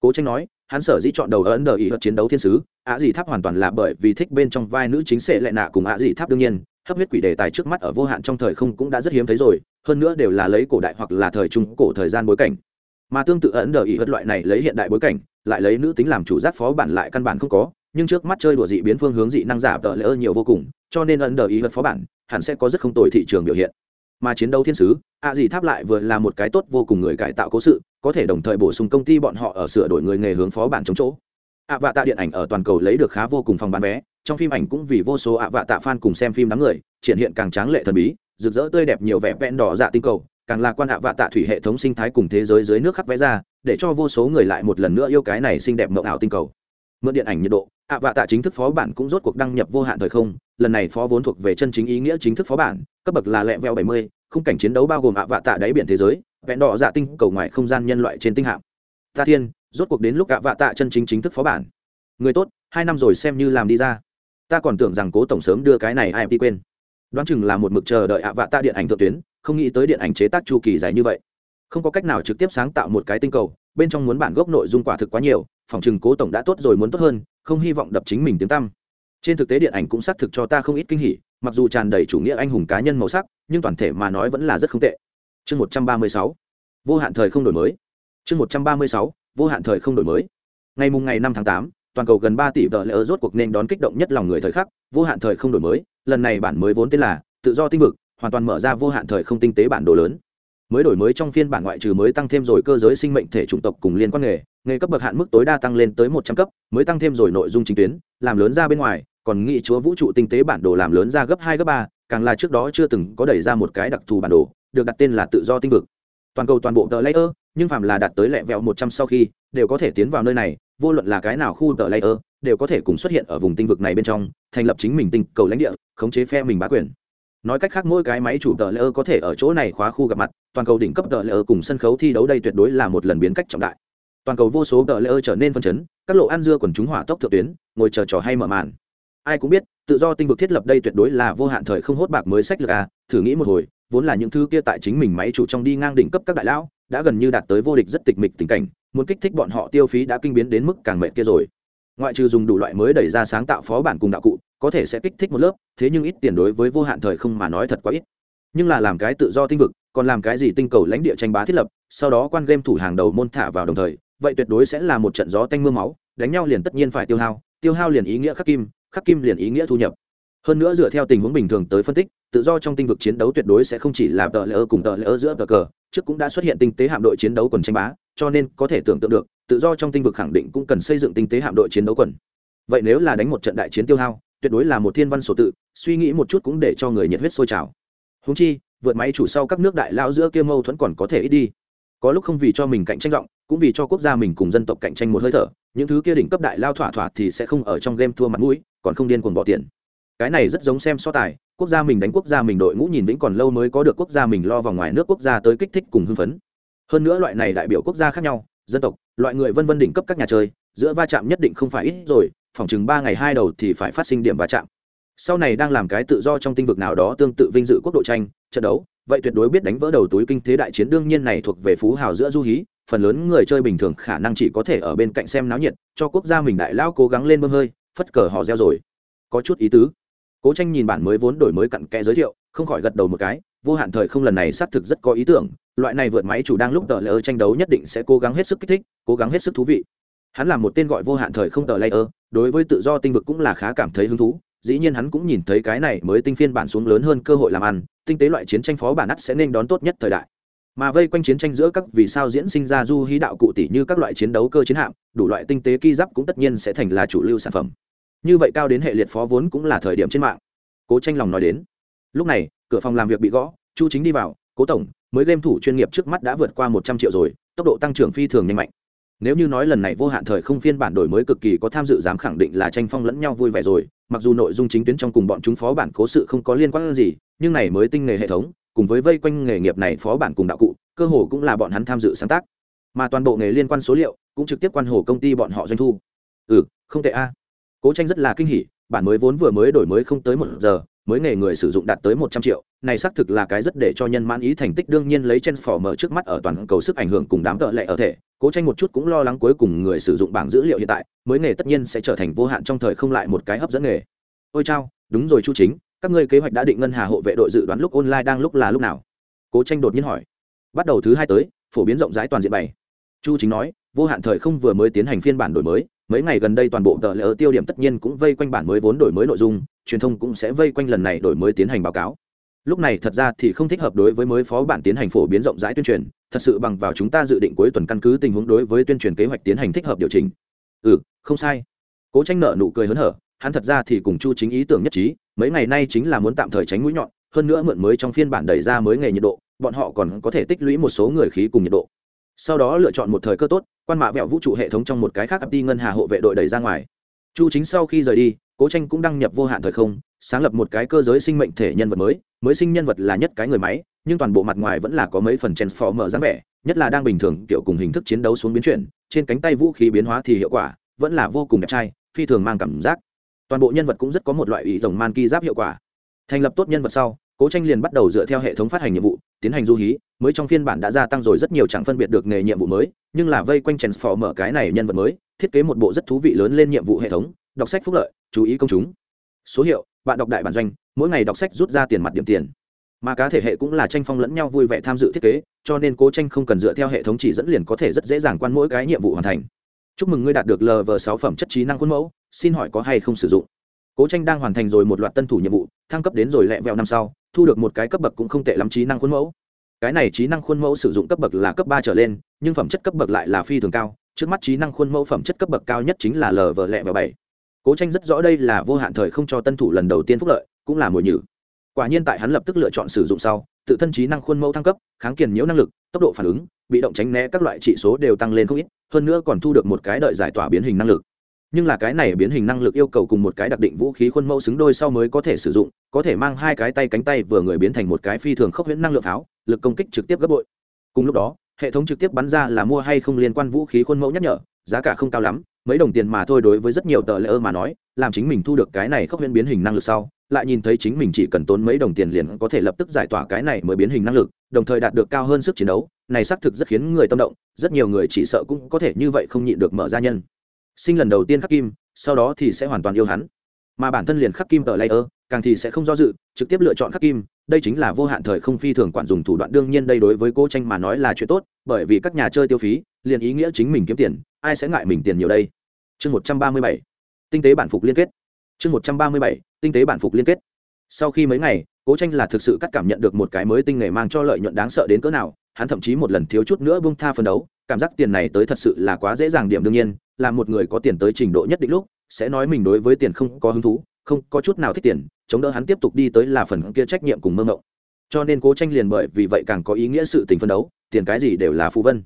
Cố tranh nói, hắn sở dĩ chọn đầu ấn đờ y vật chiến đấu thiên sứ, á gì tháp hoàn toàn là bởi vì thích bên trong vai nữ chính sệ lệ nạ cùng á gì tháp đương nhiên, hấp huyết quỷ đề tài trước mắt ở vô hạn trong thời không cũng đã rất hiếm thấy rồi hơn nữa đều là lấy cổ đại hoặc là thời trung cổ thời gian bối cảnh. Mà tương tự ấn đờ ý hất loại này lấy hiện đại bối cảnh, lại lấy nữ tính làm chủ giác phó bản lại căn bản không có, nhưng trước mắt chơi đùa dị biến phương hướng dị năng giả tờ lễ ơ nhiều vô cùng, cho nên ấn đờ ý hất phó bản hẳn sẽ có rất không tồi thị trường biểu hiện. Mà chiến đấu thiên sứ, ạ dị tháp lại vừa là một cái tốt vô cùng người cải tạo cố sự, có thể đồng thời bổ sung công ty bọn họ ở sửa đổi người nghề hướng phó bản chống chỗ. Ạ vạ tạ điện ảnh ở toàn cầu lấy được khá vô cùng phòng bán vé, trong phim ảnh cũng vì vô số ạ vạ tạ fan cùng xem phim đám người, triển hiện càng tráng lệ thần bí rực rỡ tươi đẹp nhiều vẻ vẹn đỏ dạ tinh cầu, càng là quan ạ vạ tạ thủy hệ thống sinh thái cùng thế giới dưới nước khắc vẽ ra, để cho vô số người lại một lần nữa yêu cái này xinh đẹp mộng ảo tinh cầu. Mượn điện ảnh nhiệt độ, ạ vạ tạ chính thức phó bản cũng rốt cuộc đăng nhập vô hạn thời không, lần này phó vốn thuộc về chân chính ý nghĩa chính thức phó bản, cấp bậc là lẹ veo bảy mươi, khung cảnh chiến đấu bao gồm ạ vạ tạ đáy biển thế giới, vẹn đỏ dạ tinh cầu ngoài không gian nhân loại trên tinh hạm. Ta thiên, rốt cuộc đến lúc ạ vạ tạ chân chính chính thức phó bản. Người tốt, hai năm rồi xem như làm đi ra. Ta còn tưởng rằng cố tổng sớm đưa cái này ai đi quên đoán chừng là một mực chờ đợi ạ vạ tạ điện ảnh thượng tuyến, không nghĩ tới điện ảnh chế tác chu kỳ dài như vậy. Không có cách nào trực tiếp sáng tạo một cái tinh cầu, bên trong muốn bản gốc nội dung quả thực quá nhiều, phòng chừng cố tổng đã tốt rồi muốn tốt hơn, không hy vọng đập chính mình tiếng tăm. Trên thực tế điện ảnh cũng xác thực cho ta không ít kinh hỉ, mặc dù tràn đầy chủ nghĩa anh hùng cá nhân màu sắc, nhưng toàn thể mà nói vẫn là rất không tệ. Chương một trăm ba mươi sáu, vô hạn thời không đổi mới. Chương một trăm ba mươi sáu, vô hạn thời không đổi mới. Ngày mùng ngày năm tháng tám, toàn cầu gần ba tỷ vợ lỡ rốt cuộc nên đón kích động nhất lòng người thời khắc, vô hạn thời không đổi mới lần này bản mới vốn tên là tự do tinh vực, hoàn toàn mở ra vô hạn thời không tinh tế bản đồ lớn. Mới đổi mới trong phiên bản ngoại trừ mới tăng thêm rồi cơ giới sinh mệnh thể chủng tộc cùng liên quan nghề nghề cấp bậc hạn mức tối đa tăng lên tới một trăm cấp, mới tăng thêm rồi nội dung chính tuyến, làm lớn ra bên ngoài, còn nghị chúa vũ trụ tinh tế bản đồ làm lớn ra gấp hai, gấp ba, càng là trước đó chưa từng có đẩy ra một cái đặc thù bản đồ, được đặt tên là tự do tinh vực. Toàn cầu toàn bộ tờ layer, nhưng phạm là đạt tới lẹ vẹo một trăm sau khi đều có thể tiến vào nơi này, vô luận là cái nào khu tờ layer, đều có thể cùng xuất hiện ở vùng tinh vực này bên trong, thành lập chính mình tinh cầu lãnh địa, khống chế phe mình bá quyền. Nói cách khác, mỗi cái máy chủ tờ layer có thể ở chỗ này khóa khu gặp mặt, toàn cầu đỉnh cấp tờ layer cùng sân khấu thi đấu đây tuyệt đối là một lần biến cách trọng đại. Toàn cầu vô số tờ layer trở nên phân chấn, các lộ ăn dưa quần chúng hỏa tốc thượng tuyến, ngồi chờ trò hay mở màn. Ai cũng biết, tự do tinh vực thiết lập đây tuyệt đối là vô hạn thời không hốt bạc mới sách lược à thử nghĩ một hồi, vốn là những thứ kia tại chính mình máy chủ trong đi ngang đỉnh cấp các đại lão, đã gần như đạt tới vô địch rất tịch mịch tình cảnh muốn kích thích bọn họ tiêu phí đã kinh biến đến mức càng mệt kia rồi. Ngoại trừ dùng đủ loại mới đẩy ra sáng tạo phó bản cùng đạo cụ, có thể sẽ kích thích một lớp, thế nhưng ít tiền đối với vô hạn thời không mà nói thật quá ít. Nhưng là làm cái tự do tinh vực, còn làm cái gì tinh cầu lãnh địa tranh bá thiết lập, sau đó quan game thủ hàng đầu môn thả vào đồng thời, vậy tuyệt đối sẽ là một trận gió tanh mưa máu, đánh nhau liền tất nhiên phải tiêu hao tiêu hao liền ý nghĩa khắc kim khắc kim liền ý nghĩa thu nhập. Hơn nữa dựa theo tình huống bình thường tới phân tích tự do trong tinh vực chiến đấu tuyệt đối sẽ không chỉ là tờ lỡ cùng tờ lỡ giữa tờ cờ, trước cũng đã xuất hiện tinh tế hạm đội chiến đấu quần tranh bá, cho nên có thể tưởng tượng được, tự do trong tinh vực khẳng định cũng cần xây dựng tinh tế hạm đội chiến đấu quần. Vậy nếu là đánh một trận đại chiến tiêu hao, tuyệt đối là một thiên văn sổ tự, suy nghĩ một chút cũng để cho người nhiệt huyết sôi trào. Húng chi, vượt máy chủ sau các nước đại lao giữa kia mâu thuẫn còn có thể ít đi. Có lúc không vì cho mình cạnh tranh rộng, cũng vì cho quốc gia mình cùng dân tộc cạnh tranh một hơi thở, những thứ kia đỉnh cấp đại lao thỏa thỏa thì sẽ không ở trong game thua mặt mũi, còn không điên cuồng bỏ tiền cái này rất giống xem so tài, quốc gia mình đánh quốc gia mình đội ngũ nhìn vĩnh còn lâu mới có được quốc gia mình lo vào ngoài nước quốc gia tới kích thích cùng hưng phấn. Hơn nữa loại này đại biểu quốc gia khác nhau, dân tộc, loại người vân vân đỉnh cấp các nhà chơi, giữa va chạm nhất định không phải ít rồi, phòng chừng ba ngày hai đầu thì phải phát sinh điểm va chạm. Sau này đang làm cái tự do trong tinh vực nào đó tương tự vinh dự quốc độ tranh, trận đấu, vậy tuyệt đối biết đánh vỡ đầu túi kinh thế đại chiến đương nhiên này thuộc về phú hào giữa du hí, phần lớn người chơi bình thường khả năng chỉ có thể ở bên cạnh xem náo nhiệt, cho quốc gia mình đại lao cố gắng lên bơm hơi, phất cờ họ reo rồi. Có chút ý tứ cố tranh nhìn bản mới vốn đổi mới cặn kẽ giới thiệu, không khỏi gật đầu một cái, vô hạn thời không lần này xác thực rất có ý tưởng, loại này vượt máy chủ đang lúc tờ lỡ tranh đấu nhất định sẽ cố gắng hết sức kích thích, cố gắng hết sức thú vị. Hắn là một tên gọi vô hạn thời không tờ layer đối với tự do tinh vực cũng là khá cảm thấy hứng thú, dĩ nhiên hắn cũng nhìn thấy cái này mới tinh phiên bản xuống lớn hơn cơ hội làm ăn, tinh tế loại chiến tranh phó bản ắt sẽ nên đón tốt nhất thời đại. Mà vây quanh chiến tranh giữa các vì sao diễn sinh ra du hí đạo cụ tỷ như các loại chiến đấu cơ chiến hạm, đủ loại tinh tế ki giáp cũng tất nhiên sẽ thành là chủ lưu sản phẩm như vậy cao đến hệ liệt phó vốn cũng là thời điểm trên mạng. Cố tranh lòng nói đến. Lúc này, cửa phòng làm việc bị gõ, chu chính đi vào, cố tổng, mới game thủ chuyên nghiệp trước mắt đã vượt qua một trăm triệu rồi, tốc độ tăng trưởng phi thường nhanh mạnh. Nếu như nói lần này vô hạn thời không phiên bản đổi mới cực kỳ có tham dự dám khẳng định là tranh phong lẫn nhau vui vẻ rồi, mặc dù nội dung chính tuyến trong cùng bọn chúng phó bản cố sự không có liên quan gì, nhưng này mới tinh nghề hệ thống, cùng với vây quanh nghề nghiệp này phó bản cùng đạo cụ, cơ hồ cũng là bọn hắn tham dự sáng tác. Mà toàn bộ nghề liên quan số liệu cũng trực tiếp quan hồ công ty bọn họ doanh thu. Ừ không tệ a cố tranh rất là kinh hỉ, bản mới vốn vừa mới đổi mới không tới một giờ, mới nghề người sử dụng đạt tới một trăm triệu, này xác thực là cái rất để cho nhân mãn ý thành tích đương nhiên lấy transformer trước mắt ở toàn cầu sức ảnh hưởng cùng đám tợ lệ ở thể. Cố tranh một chút cũng lo lắng cuối cùng người sử dụng bảng dữ liệu hiện tại, mới nghề tất nhiên sẽ trở thành vô hạn trong thời không lại một cái hấp dẫn nghề. Ôi chao, đúng rồi chu chính, các ngươi kế hoạch đã định ngân hà hộ vệ đội dự đoán lúc online đang lúc là lúc nào? Cố tranh đột nhiên hỏi. Bắt đầu thứ hai tới, phổ biến rộng rãi toàn diện bảy. Chu chính nói, vô hạn thời không vừa mới tiến hành phiên bản đổi mới mấy ngày gần đây toàn bộ tờ lỡ tiêu điểm tất nhiên cũng vây quanh bản mới vốn đổi mới nội dung, truyền thông cũng sẽ vây quanh lần này đổi mới tiến hành báo cáo. Lúc này thật ra thì không thích hợp đối với mới phó bản tiến hành phổ biến rộng rãi tuyên truyền, thật sự bằng vào chúng ta dự định cuối tuần căn cứ tình huống đối với tuyên truyền kế hoạch tiến hành thích hợp điều chỉnh. Ừ không sai. Cố tranh nợ nụ cười hớn hở, hắn thật ra thì cùng chu chính ý tưởng nhất trí, mấy ngày nay chính là muốn tạm thời tránh mũi nhọn, hơn nữa mượn mới trong phiên bản đẩy ra mới nghề nhiệt độ, bọn họ còn có thể tích lũy một số người khí cùng nhiệt độ sau đó lựa chọn một thời cơ tốt, quan mạ vẹo vũ trụ hệ thống trong một cái khác ập đi ngân hà hộ vệ đội đẩy ra ngoài. Chu chính sau khi rời đi, cố tranh cũng đăng nhập vô hạn thời không, sáng lập một cái cơ giới sinh mệnh thể nhân vật mới mới sinh nhân vật là nhất cái người máy, nhưng toàn bộ mặt ngoài vẫn là có mấy phần transformer dáng vẻ, nhất là đang bình thường kiểu cùng hình thức chiến đấu xuống biến chuyển, trên cánh tay vũ khí biến hóa thì hiệu quả vẫn là vô cùng đẹp trai, phi thường mang cảm giác. Toàn bộ nhân vật cũng rất có một loại ý rồng man ki giáp hiệu quả. Thành lập tốt nhân vật sau, cố tranh liền bắt đầu dựa theo hệ thống phát hành nhiệm vụ tiến hành du hí, mới trong phiên bản đã gia tăng rồi rất nhiều chẳng phân biệt được nghề nhiệm vụ mới, nhưng là vây quanh chèn mở cái này nhân vật mới, thiết kế một bộ rất thú vị lớn lên nhiệm vụ hệ thống, đọc sách phúc lợi, chú ý công chúng. Số hiệu, bạn đọc đại bản doanh, mỗi ngày đọc sách rút ra tiền mặt điểm tiền. Mà cá thể hệ cũng là tranh phong lẫn nhau vui vẻ tham dự thiết kế, cho nên cố tranh không cần dựa theo hệ thống chỉ dẫn liền có thể rất dễ dàng quan mỗi cái nhiệm vụ hoàn thành. Chúc mừng ngươi đạt được lv sáu phẩm chất trí năng khuôn mẫu, xin hỏi có hay không sử dụng? Cố tranh đang hoàn thành rồi một loạt tân thủ nhiệm vụ, thăng cấp đến rồi lẹ vẹo năm sau, thu được một cái cấp bậc cũng không tệ lắm trí năng khuôn mẫu. Cái này trí năng khuôn mẫu sử dụng cấp bậc là cấp ba trở lên, nhưng phẩm chất cấp bậc lại là phi thường cao. Trước mắt trí năng khuôn mẫu phẩm chất cấp bậc cao nhất chính là lv lẹ và bảy. Cố tranh rất rõ đây là vô hạn thời không cho tân thủ lần đầu tiên phúc lợi, cũng là mùi nhử. Quả nhiên tại hắn lập tức lựa chọn sử dụng sau, tự thân trí năng khuôn mẫu thăng cấp, kháng kiền nhiễu năng lực, tốc độ phản ứng, bị động tránh né các loại trị số đều tăng lên không ít, hơn nữa còn thu được một cái đợi giải tỏa biến hình năng lực nhưng là cái này biến hình năng lực yêu cầu cùng một cái đặc định vũ khí khuôn mẫu xứng đôi sau mới có thể sử dụng, có thể mang hai cái tay cánh tay vừa người biến thành một cái phi thường khốc huyễn năng lượng pháo, lực công kích trực tiếp gấp bội. Cùng lúc đó, hệ thống trực tiếp bắn ra là mua hay không liên quan vũ khí khuôn mẫu nhắc nhở, giá cả không cao lắm, mấy đồng tiền mà thôi đối với rất nhiều tờ lễ ơ mà nói, làm chính mình thu được cái này khốc huyễn biến hình năng lực sau, lại nhìn thấy chính mình chỉ cần tốn mấy đồng tiền liền có thể lập tức giải tỏa cái này mới biến hình năng lực, đồng thời đạt được cao hơn sức chiến đấu, này xác thực rất khiến người tâm động, rất nhiều người chỉ sợ cũng có thể như vậy không nhịn được mở ra nhân sinh lần đầu tiên khắc kim, sau đó thì sẽ hoàn toàn yêu hắn. Mà bản thân liền khắc kim tờ layer, càng thì sẽ không do dự, trực tiếp lựa chọn khắc kim. Đây chính là vô hạn thời không phi thường quản dùng thủ đoạn, đương nhiên đây đối với cô tranh mà nói là chuyện tốt, bởi vì các nhà chơi tiêu phí, liền ý nghĩa chính mình kiếm tiền, ai sẽ ngại mình tiền nhiều đây? Chương một trăm ba mươi bảy. Tinh tế bản phục liên kết. Chương một trăm ba mươi bảy. Tinh tế bản phục liên kết. Sau khi mấy ngày, cố tranh là thực sự cắt cảm nhận được một cái mới tinh nghề mang cho lợi nhuận đáng sợ đến cỡ nào, hắn thậm chí một lần thiếu chút nữa bung tha phân đấu cảm giác tiền này tới thật sự là quá dễ dàng điểm đương nhiên, là một người có tiền tới trình độ nhất định lúc, sẽ nói mình đối với tiền không có hứng thú, không có chút nào thích tiền, chống đỡ hắn tiếp tục đi tới là phần kia trách nhiệm cùng mơ mộng. Cho nên cố tranh liền bởi vì vậy càng có ý nghĩa sự tình phân đấu, tiền cái gì đều là phú vân.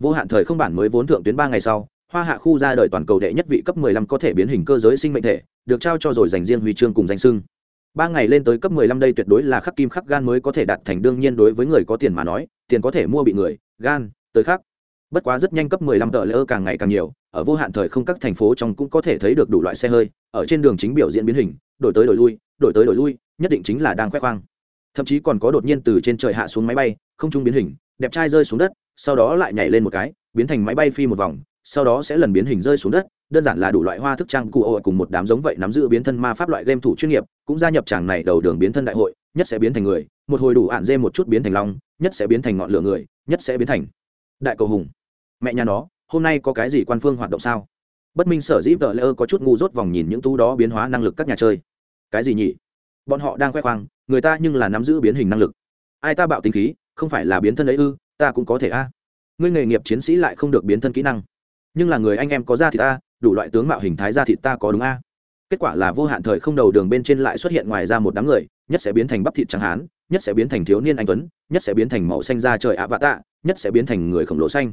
Vô hạn thời không bản mới vốn thượng tuyến ba ngày sau, hoa hạ khu ra đời toàn cầu đệ nhất vị cấp 15 có thể biến hình cơ giới sinh mệnh thể, được trao cho rồi dành riêng huy chương cùng danh sưng. Ba ngày lên tới cấp 15 đây tuyệt đối là khắc kim khắc gan mới có thể đạt thành đương nhiên đối với người có tiền mà nói, tiền có thể mua bị người, gan, tới khắc bất quá rất nhanh cấp 15 tờ lỡ càng ngày càng nhiều, ở vô hạn thời không các thành phố trong cũng có thể thấy được đủ loại xe hơi, ở trên đường chính biểu diễn biến hình, đổi tới đổi lui, đổi tới đổi lui, nhất định chính là đang khoe khoang. Thậm chí còn có đột nhiên từ trên trời hạ xuống máy bay, không trung biến hình, đẹp trai rơi xuống đất, sau đó lại nhảy lên một cái, biến thành máy bay phi một vòng, sau đó sẽ lần biến hình rơi xuống đất, đơn giản là đủ loại hoa thức trang cụ ô cùng một đám giống vậy nắm giữ biến thân ma pháp loại game thủ chuyên nghiệp, cũng gia nhập chàng này đầu đường biến thân đại hội, nhất sẽ biến thành người, một hồi đủ ạn dê một chút biến thành long, nhất sẽ biến thành ngọn lửa người, nhất sẽ biến thành đại cầu hùng mẹ nhà nó, hôm nay có cái gì quan phương hoạt động sao? Bất minh sở dĩ vợ lỡ có chút ngu dốt vòng nhìn những tú đó biến hóa năng lực các nhà chơi. Cái gì nhỉ? Bọn họ đang khoe khoang, người ta nhưng là nắm giữ biến hình năng lực. Ai ta bạo tính khí, không phải là biến thân ấy ư, ta cũng có thể a. Ngươi nghề nghiệp chiến sĩ lại không được biến thân kỹ năng. Nhưng là người anh em có ra thì ta, đủ loại tướng mạo hình thái ra thịt ta có đúng a? Kết quả là vô hạn thời không đầu đường bên trên lại xuất hiện ngoài ra một đám người, nhất sẽ biến thành bắp thịt trắng hán, nhất sẽ biến thành thiếu niên anh tuấn, nhất sẽ biến thành màu xanh da trời ạ vạ tạ, nhất sẽ biến thành người khổng lồ xanh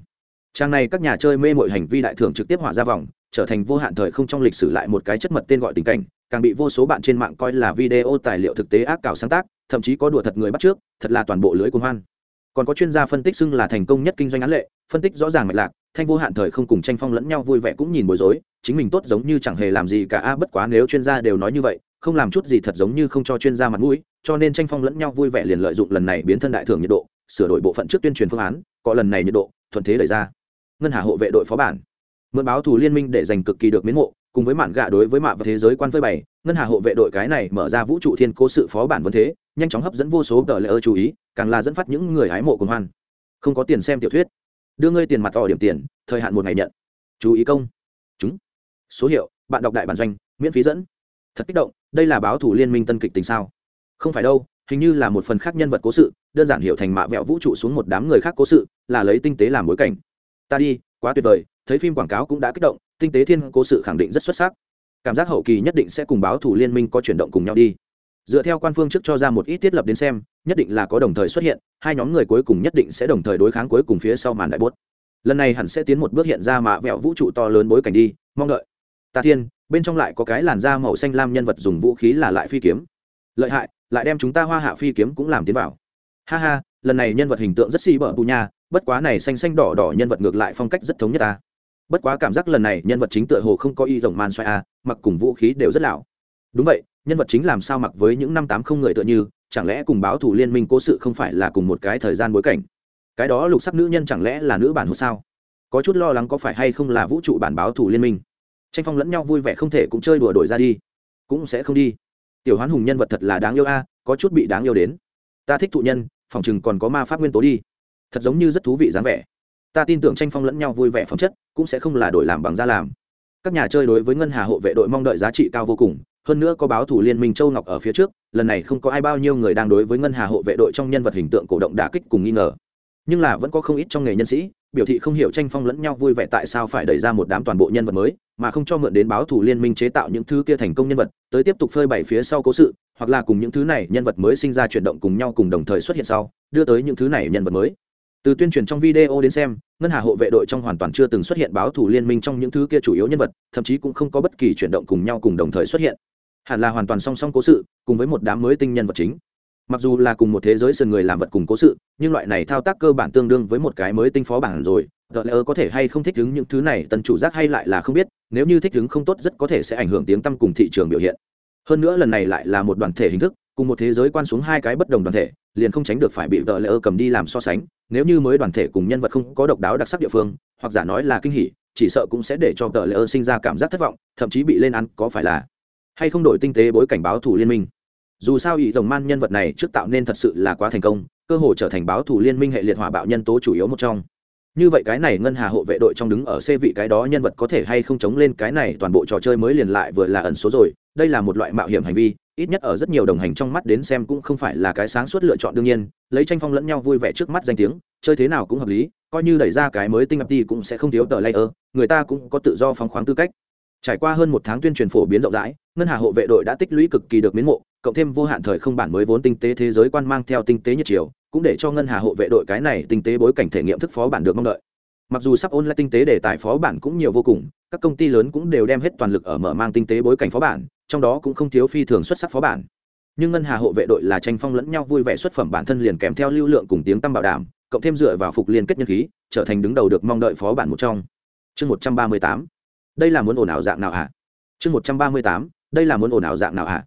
trang này các nhà chơi mê mọi hành vi đại thưởng trực tiếp hỏa ra vòng, trở thành vô hạn thời không trong lịch sử lại một cái chất mật tên gọi tình cảnh, càng bị vô số bạn trên mạng coi là video tài liệu thực tế ác cảo sáng tác, thậm chí có đùa thật người bắt trước, thật là toàn bộ lưới cuồng hoan. Còn có chuyên gia phân tích xưng là thành công nhất kinh doanh án lệ, phân tích rõ ràng mạch lạc, thanh vô hạn thời không cùng tranh phong lẫn nhau vui vẻ cũng nhìn bối rối, chính mình tốt giống như chẳng hề làm gì cả a, bất quá nếu chuyên gia đều nói như vậy, không làm chút gì thật giống như không cho chuyên gia mặt mũi, cho nên tranh phong lẫn nhau vui vẻ liền lợi dụng lần này biến thân đại thưởng nhiệt độ, sửa đổi bộ phận trước tuyên truyền phương án, có lần này nhiệt độ thuận thế đẩy ra ngân hà hộ vệ đội phó bản. Mượn báo thù liên minh để giành cực kỳ được miến mộ, cùng với mạn gạ đối với mạ và thế giới quan phơi bày, ngân hà hộ vệ đội cái này mở ra vũ trụ thiên cố sự phó bản vấn thế, nhanh chóng hấp dẫn vô số tờ lễ ơ chú ý, càng là dẫn phát những người hái mộ cùng hoan. Không có tiền xem tiểu thuyết. Đưa ngươi tiền mặt tỏ điểm tiền, thời hạn một ngày nhận. Chú ý công. Chúng. Số hiệu, bạn đọc đại bản doanh, miễn phí dẫn. Thật kích động, đây là báo thủ liên minh tân kịch tình sao? Không phải đâu, hình như là một phần khác nhân vật cố sự, đơn giản hiểu thành mạ vẹo vũ trụ xuống một đám người khác cố sự, là lấy tinh tế làm bối cảnh ta đi, quá tuyệt vời, thấy phim quảng cáo cũng đã kích động, tinh tế thiên cố sự khẳng định rất xuất sắc. Cảm giác hậu kỳ nhất định sẽ cùng báo thủ liên minh có chuyển động cùng nhau đi. Dựa theo quan phương trước cho ra một ít thiết lập đến xem, nhất định là có đồng thời xuất hiện, hai nhóm người cuối cùng nhất định sẽ đồng thời đối kháng cuối cùng phía sau màn đại bốt. Lần này hẳn sẽ tiến một bước hiện ra mạ vẹo vũ trụ to lớn bối cảnh đi, mong đợi. Ta thiên, bên trong lại có cái làn da màu xanh lam nhân vật dùng vũ khí là lại phi kiếm. Lợi hại, lại đem chúng ta hoa hạ phi kiếm cũng làm tiến vào. Ha ha, lần này nhân vật hình tượng rất xì bở bù nha bất quá này xanh xanh đỏ đỏ nhân vật ngược lại phong cách rất thống nhất ta. Bất quá cảm giác lần này nhân vật chính tựa hồ không có y rồng man xoay a mặc cùng vũ khí đều rất lão đúng vậy, nhân vật chính làm sao mặc với những năm tám không người tựa như, chẳng lẽ cùng báo thủ liên minh cố sự không phải là cùng một cái thời gian bối cảnh? Cái đó lục sắc nữ nhân chẳng lẽ là nữ bản hồ sao? Có chút lo lắng có phải hay không là vũ trụ bản báo thủ liên minh? Tranh phong lẫn nhau vui vẻ không thể cũng chơi đùa đổi ra đi. Cũng sẽ không đi. Tiểu hoán hùng nhân vật thật là đáng yêu a, có chút bị đáng yêu đến. Ta thích thụ nhân, phòng chừng còn có ma pháp nguyên tố đi thật giống như rất thú vị dáng vẻ. Ta tin tưởng tranh phong lẫn nhau vui vẻ phẩm chất, cũng sẽ không là đổi làm bằng ra làm. Các nhà chơi đối với ngân hà hộ vệ đội mong đợi giá trị cao vô cùng, hơn nữa có báo thủ liên minh châu ngọc ở phía trước, lần này không có ai bao nhiêu người đang đối với ngân hà hộ vệ đội trong nhân vật hình tượng cổ động đả kích cùng nghi ngờ. Nhưng là vẫn có không ít trong nghề nhân sĩ, biểu thị không hiểu tranh phong lẫn nhau vui vẻ tại sao phải đẩy ra một đám toàn bộ nhân vật mới, mà không cho mượn đến báo thủ liên minh chế tạo những thứ kia thành công nhân vật, tới tiếp tục phơi bày phía sau cố sự, hoặc là cùng những thứ này nhân vật mới sinh ra chuyển động cùng nhau cùng đồng thời xuất hiện sau, đưa tới những thứ này nhân vật mới từ tuyên truyền trong video đến xem, ngân hà hộ vệ đội trong hoàn toàn chưa từng xuất hiện báo thủ liên minh trong những thứ kia chủ yếu nhân vật, thậm chí cũng không có bất kỳ chuyển động cùng nhau cùng đồng thời xuất hiện. Hẳn là hoàn toàn song song cố sự, cùng với một đám mới tinh nhân vật chính. Mặc dù là cùng một thế giới sườn người làm vật cùng cố sự, nhưng loại này thao tác cơ bản tương đương với một cái mới tinh phó bản rồi. Tờ lỡ có thể hay không thích ứng những thứ này tần chủ giác hay lại là không biết, nếu như thích ứng không tốt rất có thể sẽ ảnh hưởng tiếng tăm cùng thị trường biểu hiện. Hơn nữa lần này lại là một đoàn thể hình thức, cùng một thế giới quan xuống hai cái bất đồng đoàn thể, liền không tránh được phải bị tờ lỡ cầm đi làm so sánh như mới đoàn thể cùng nhân vật không có độc đáo đặc sắc địa phương, hoặc giả nói là kinh hỉ, chỉ sợ cũng sẽ để cho tờ lỡ sinh ra cảm giác thất vọng, thậm chí bị lên ăn có phải là hay không đổi tinh tế bối cảnh báo thủ liên minh? Dù sao ý tổng man nhân vật này trước tạo nên thật sự là quá thành công, cơ hội trở thành báo thủ liên minh hệ liệt hỏa bạo nhân tố chủ yếu một trong. Như vậy cái này ngân hà hộ vệ đội trong đứng ở xe vị cái đó nhân vật có thể hay không chống lên cái này toàn bộ trò chơi mới liền lại vừa là ẩn số rồi, đây là một loại mạo hiểm hành vi ít nhất ở rất nhiều đồng hành trong mắt đến xem cũng không phải là cái sáng suốt lựa chọn đương nhiên, lấy tranh phong lẫn nhau vui vẻ trước mắt danh tiếng, chơi thế nào cũng hợp lý, coi như đẩy ra cái mới tinh ập đi cũng sẽ không thiếu tờ layer, người ta cũng có tự do phóng khoáng tư cách. Trải qua hơn một tháng tuyên truyền phổ biến rộng rãi, ngân hà hộ vệ đội đã tích lũy cực kỳ được miến mộ, cộng thêm vô hạn thời không bản mới vốn tinh tế thế giới quan mang theo tinh tế nhiệt chiều, cũng để cho ngân hà hộ vệ đội cái này tinh tế bối cảnh thể nghiệm thức phó bản được mong đợi. Mặc dù sắp ôn lại tinh tế để tài phó bản cũng nhiều vô cùng, các công ty lớn cũng đều đem hết toàn lực ở mở mang tinh tế bối cảnh phó bản trong đó cũng không thiếu phi thường xuất sắc phó bản. Nhưng ngân hà hộ vệ đội là tranh phong lẫn nhau vui vẻ xuất phẩm bản thân liền kèm theo lưu lượng cùng tiếng tăm bảo đảm, cộng thêm dựa vào phục liên kết nhân khí, trở thành đứng đầu được mong đợi phó bản một trong. Chương một trăm ba mươi tám. Đây là muốn ồn ào dạng nào hả? Chương một trăm ba mươi tám. Đây là muốn ồn ào dạng nào hả?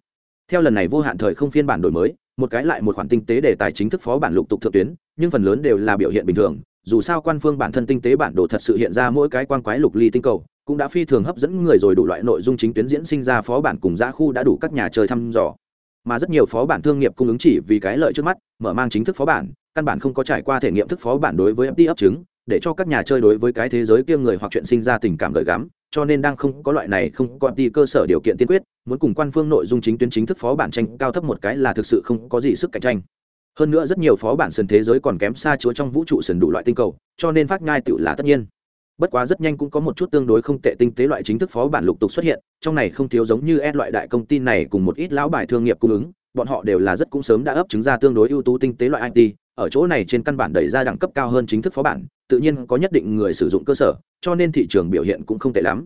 Theo lần này vô hạn thời không phiên bản đổi mới, một cái lại một khoản tinh tế đề tài chính thức phó bản lục tục thượng tuyến, nhưng phần lớn đều là biểu hiện bình thường, dù sao quan phương bản thân tinh tế bản đồ thật sự hiện ra mỗi cái quan quái lục ly tinh cầu cũng đã phi thường hấp dẫn người rồi đủ loại nội dung chính tuyến diễn sinh ra phó bản cùng giá khu đã đủ các nhà chơi thăm dò. Mà rất nhiều phó bản thương nghiệp cung ứng chỉ vì cái lợi trước mắt, mở mang chính thức phó bản, căn bản không có trải qua thể nghiệm thức phó bản đối với FT ấp chứng, để cho các nhà chơi đối với cái thế giới kia người hoặc chuyện sinh ra tình cảm gợi gắm, cho nên đang không có loại này không có đi cơ sở điều kiện tiên quyết, muốn cùng quan phương nội dung chính tuyến chính thức phó bản tranh cao thấp một cái là thực sự không có gì sức cạnh tranh. Hơn nữa rất nhiều phó bản sườn thế giới còn kém xa chúa trong vũ trụ sườn đủ loại tinh cầu, cho nên phát ngai tự là tất nhiên bất quá rất nhanh cũng có một chút tương đối không tệ tinh tế loại chính thức phó bản lục tục xuất hiện trong này không thiếu giống như ed loại đại công ty này cùng một ít lão bài thương nghiệp cung ứng bọn họ đều là rất cũng sớm đã ấp chứng ra tương đối ưu tú tinh tế loại it ở chỗ này trên căn bản đẩy ra đẳng cấp cao hơn chính thức phó bản tự nhiên có nhất định người sử dụng cơ sở cho nên thị trường biểu hiện cũng không tệ lắm.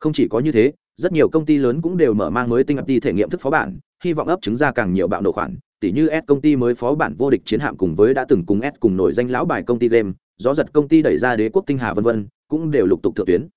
Không chỉ có như thế rất nhiều công ty lớn cũng đều mở mang mới tinh ấp đi thể nghiệm thức phó bản hy vọng ấp chứng ra càng nhiều bạo nổ khoản tỷ như S công ty mới phó bản vô địch chiến hạm cùng với đã từng cùng S cùng nổi danh lão bài công ty game, gió giật công ty đẩy ra đế quốc tinh hà vân vân, cũng đều lục tục thượng tuyến.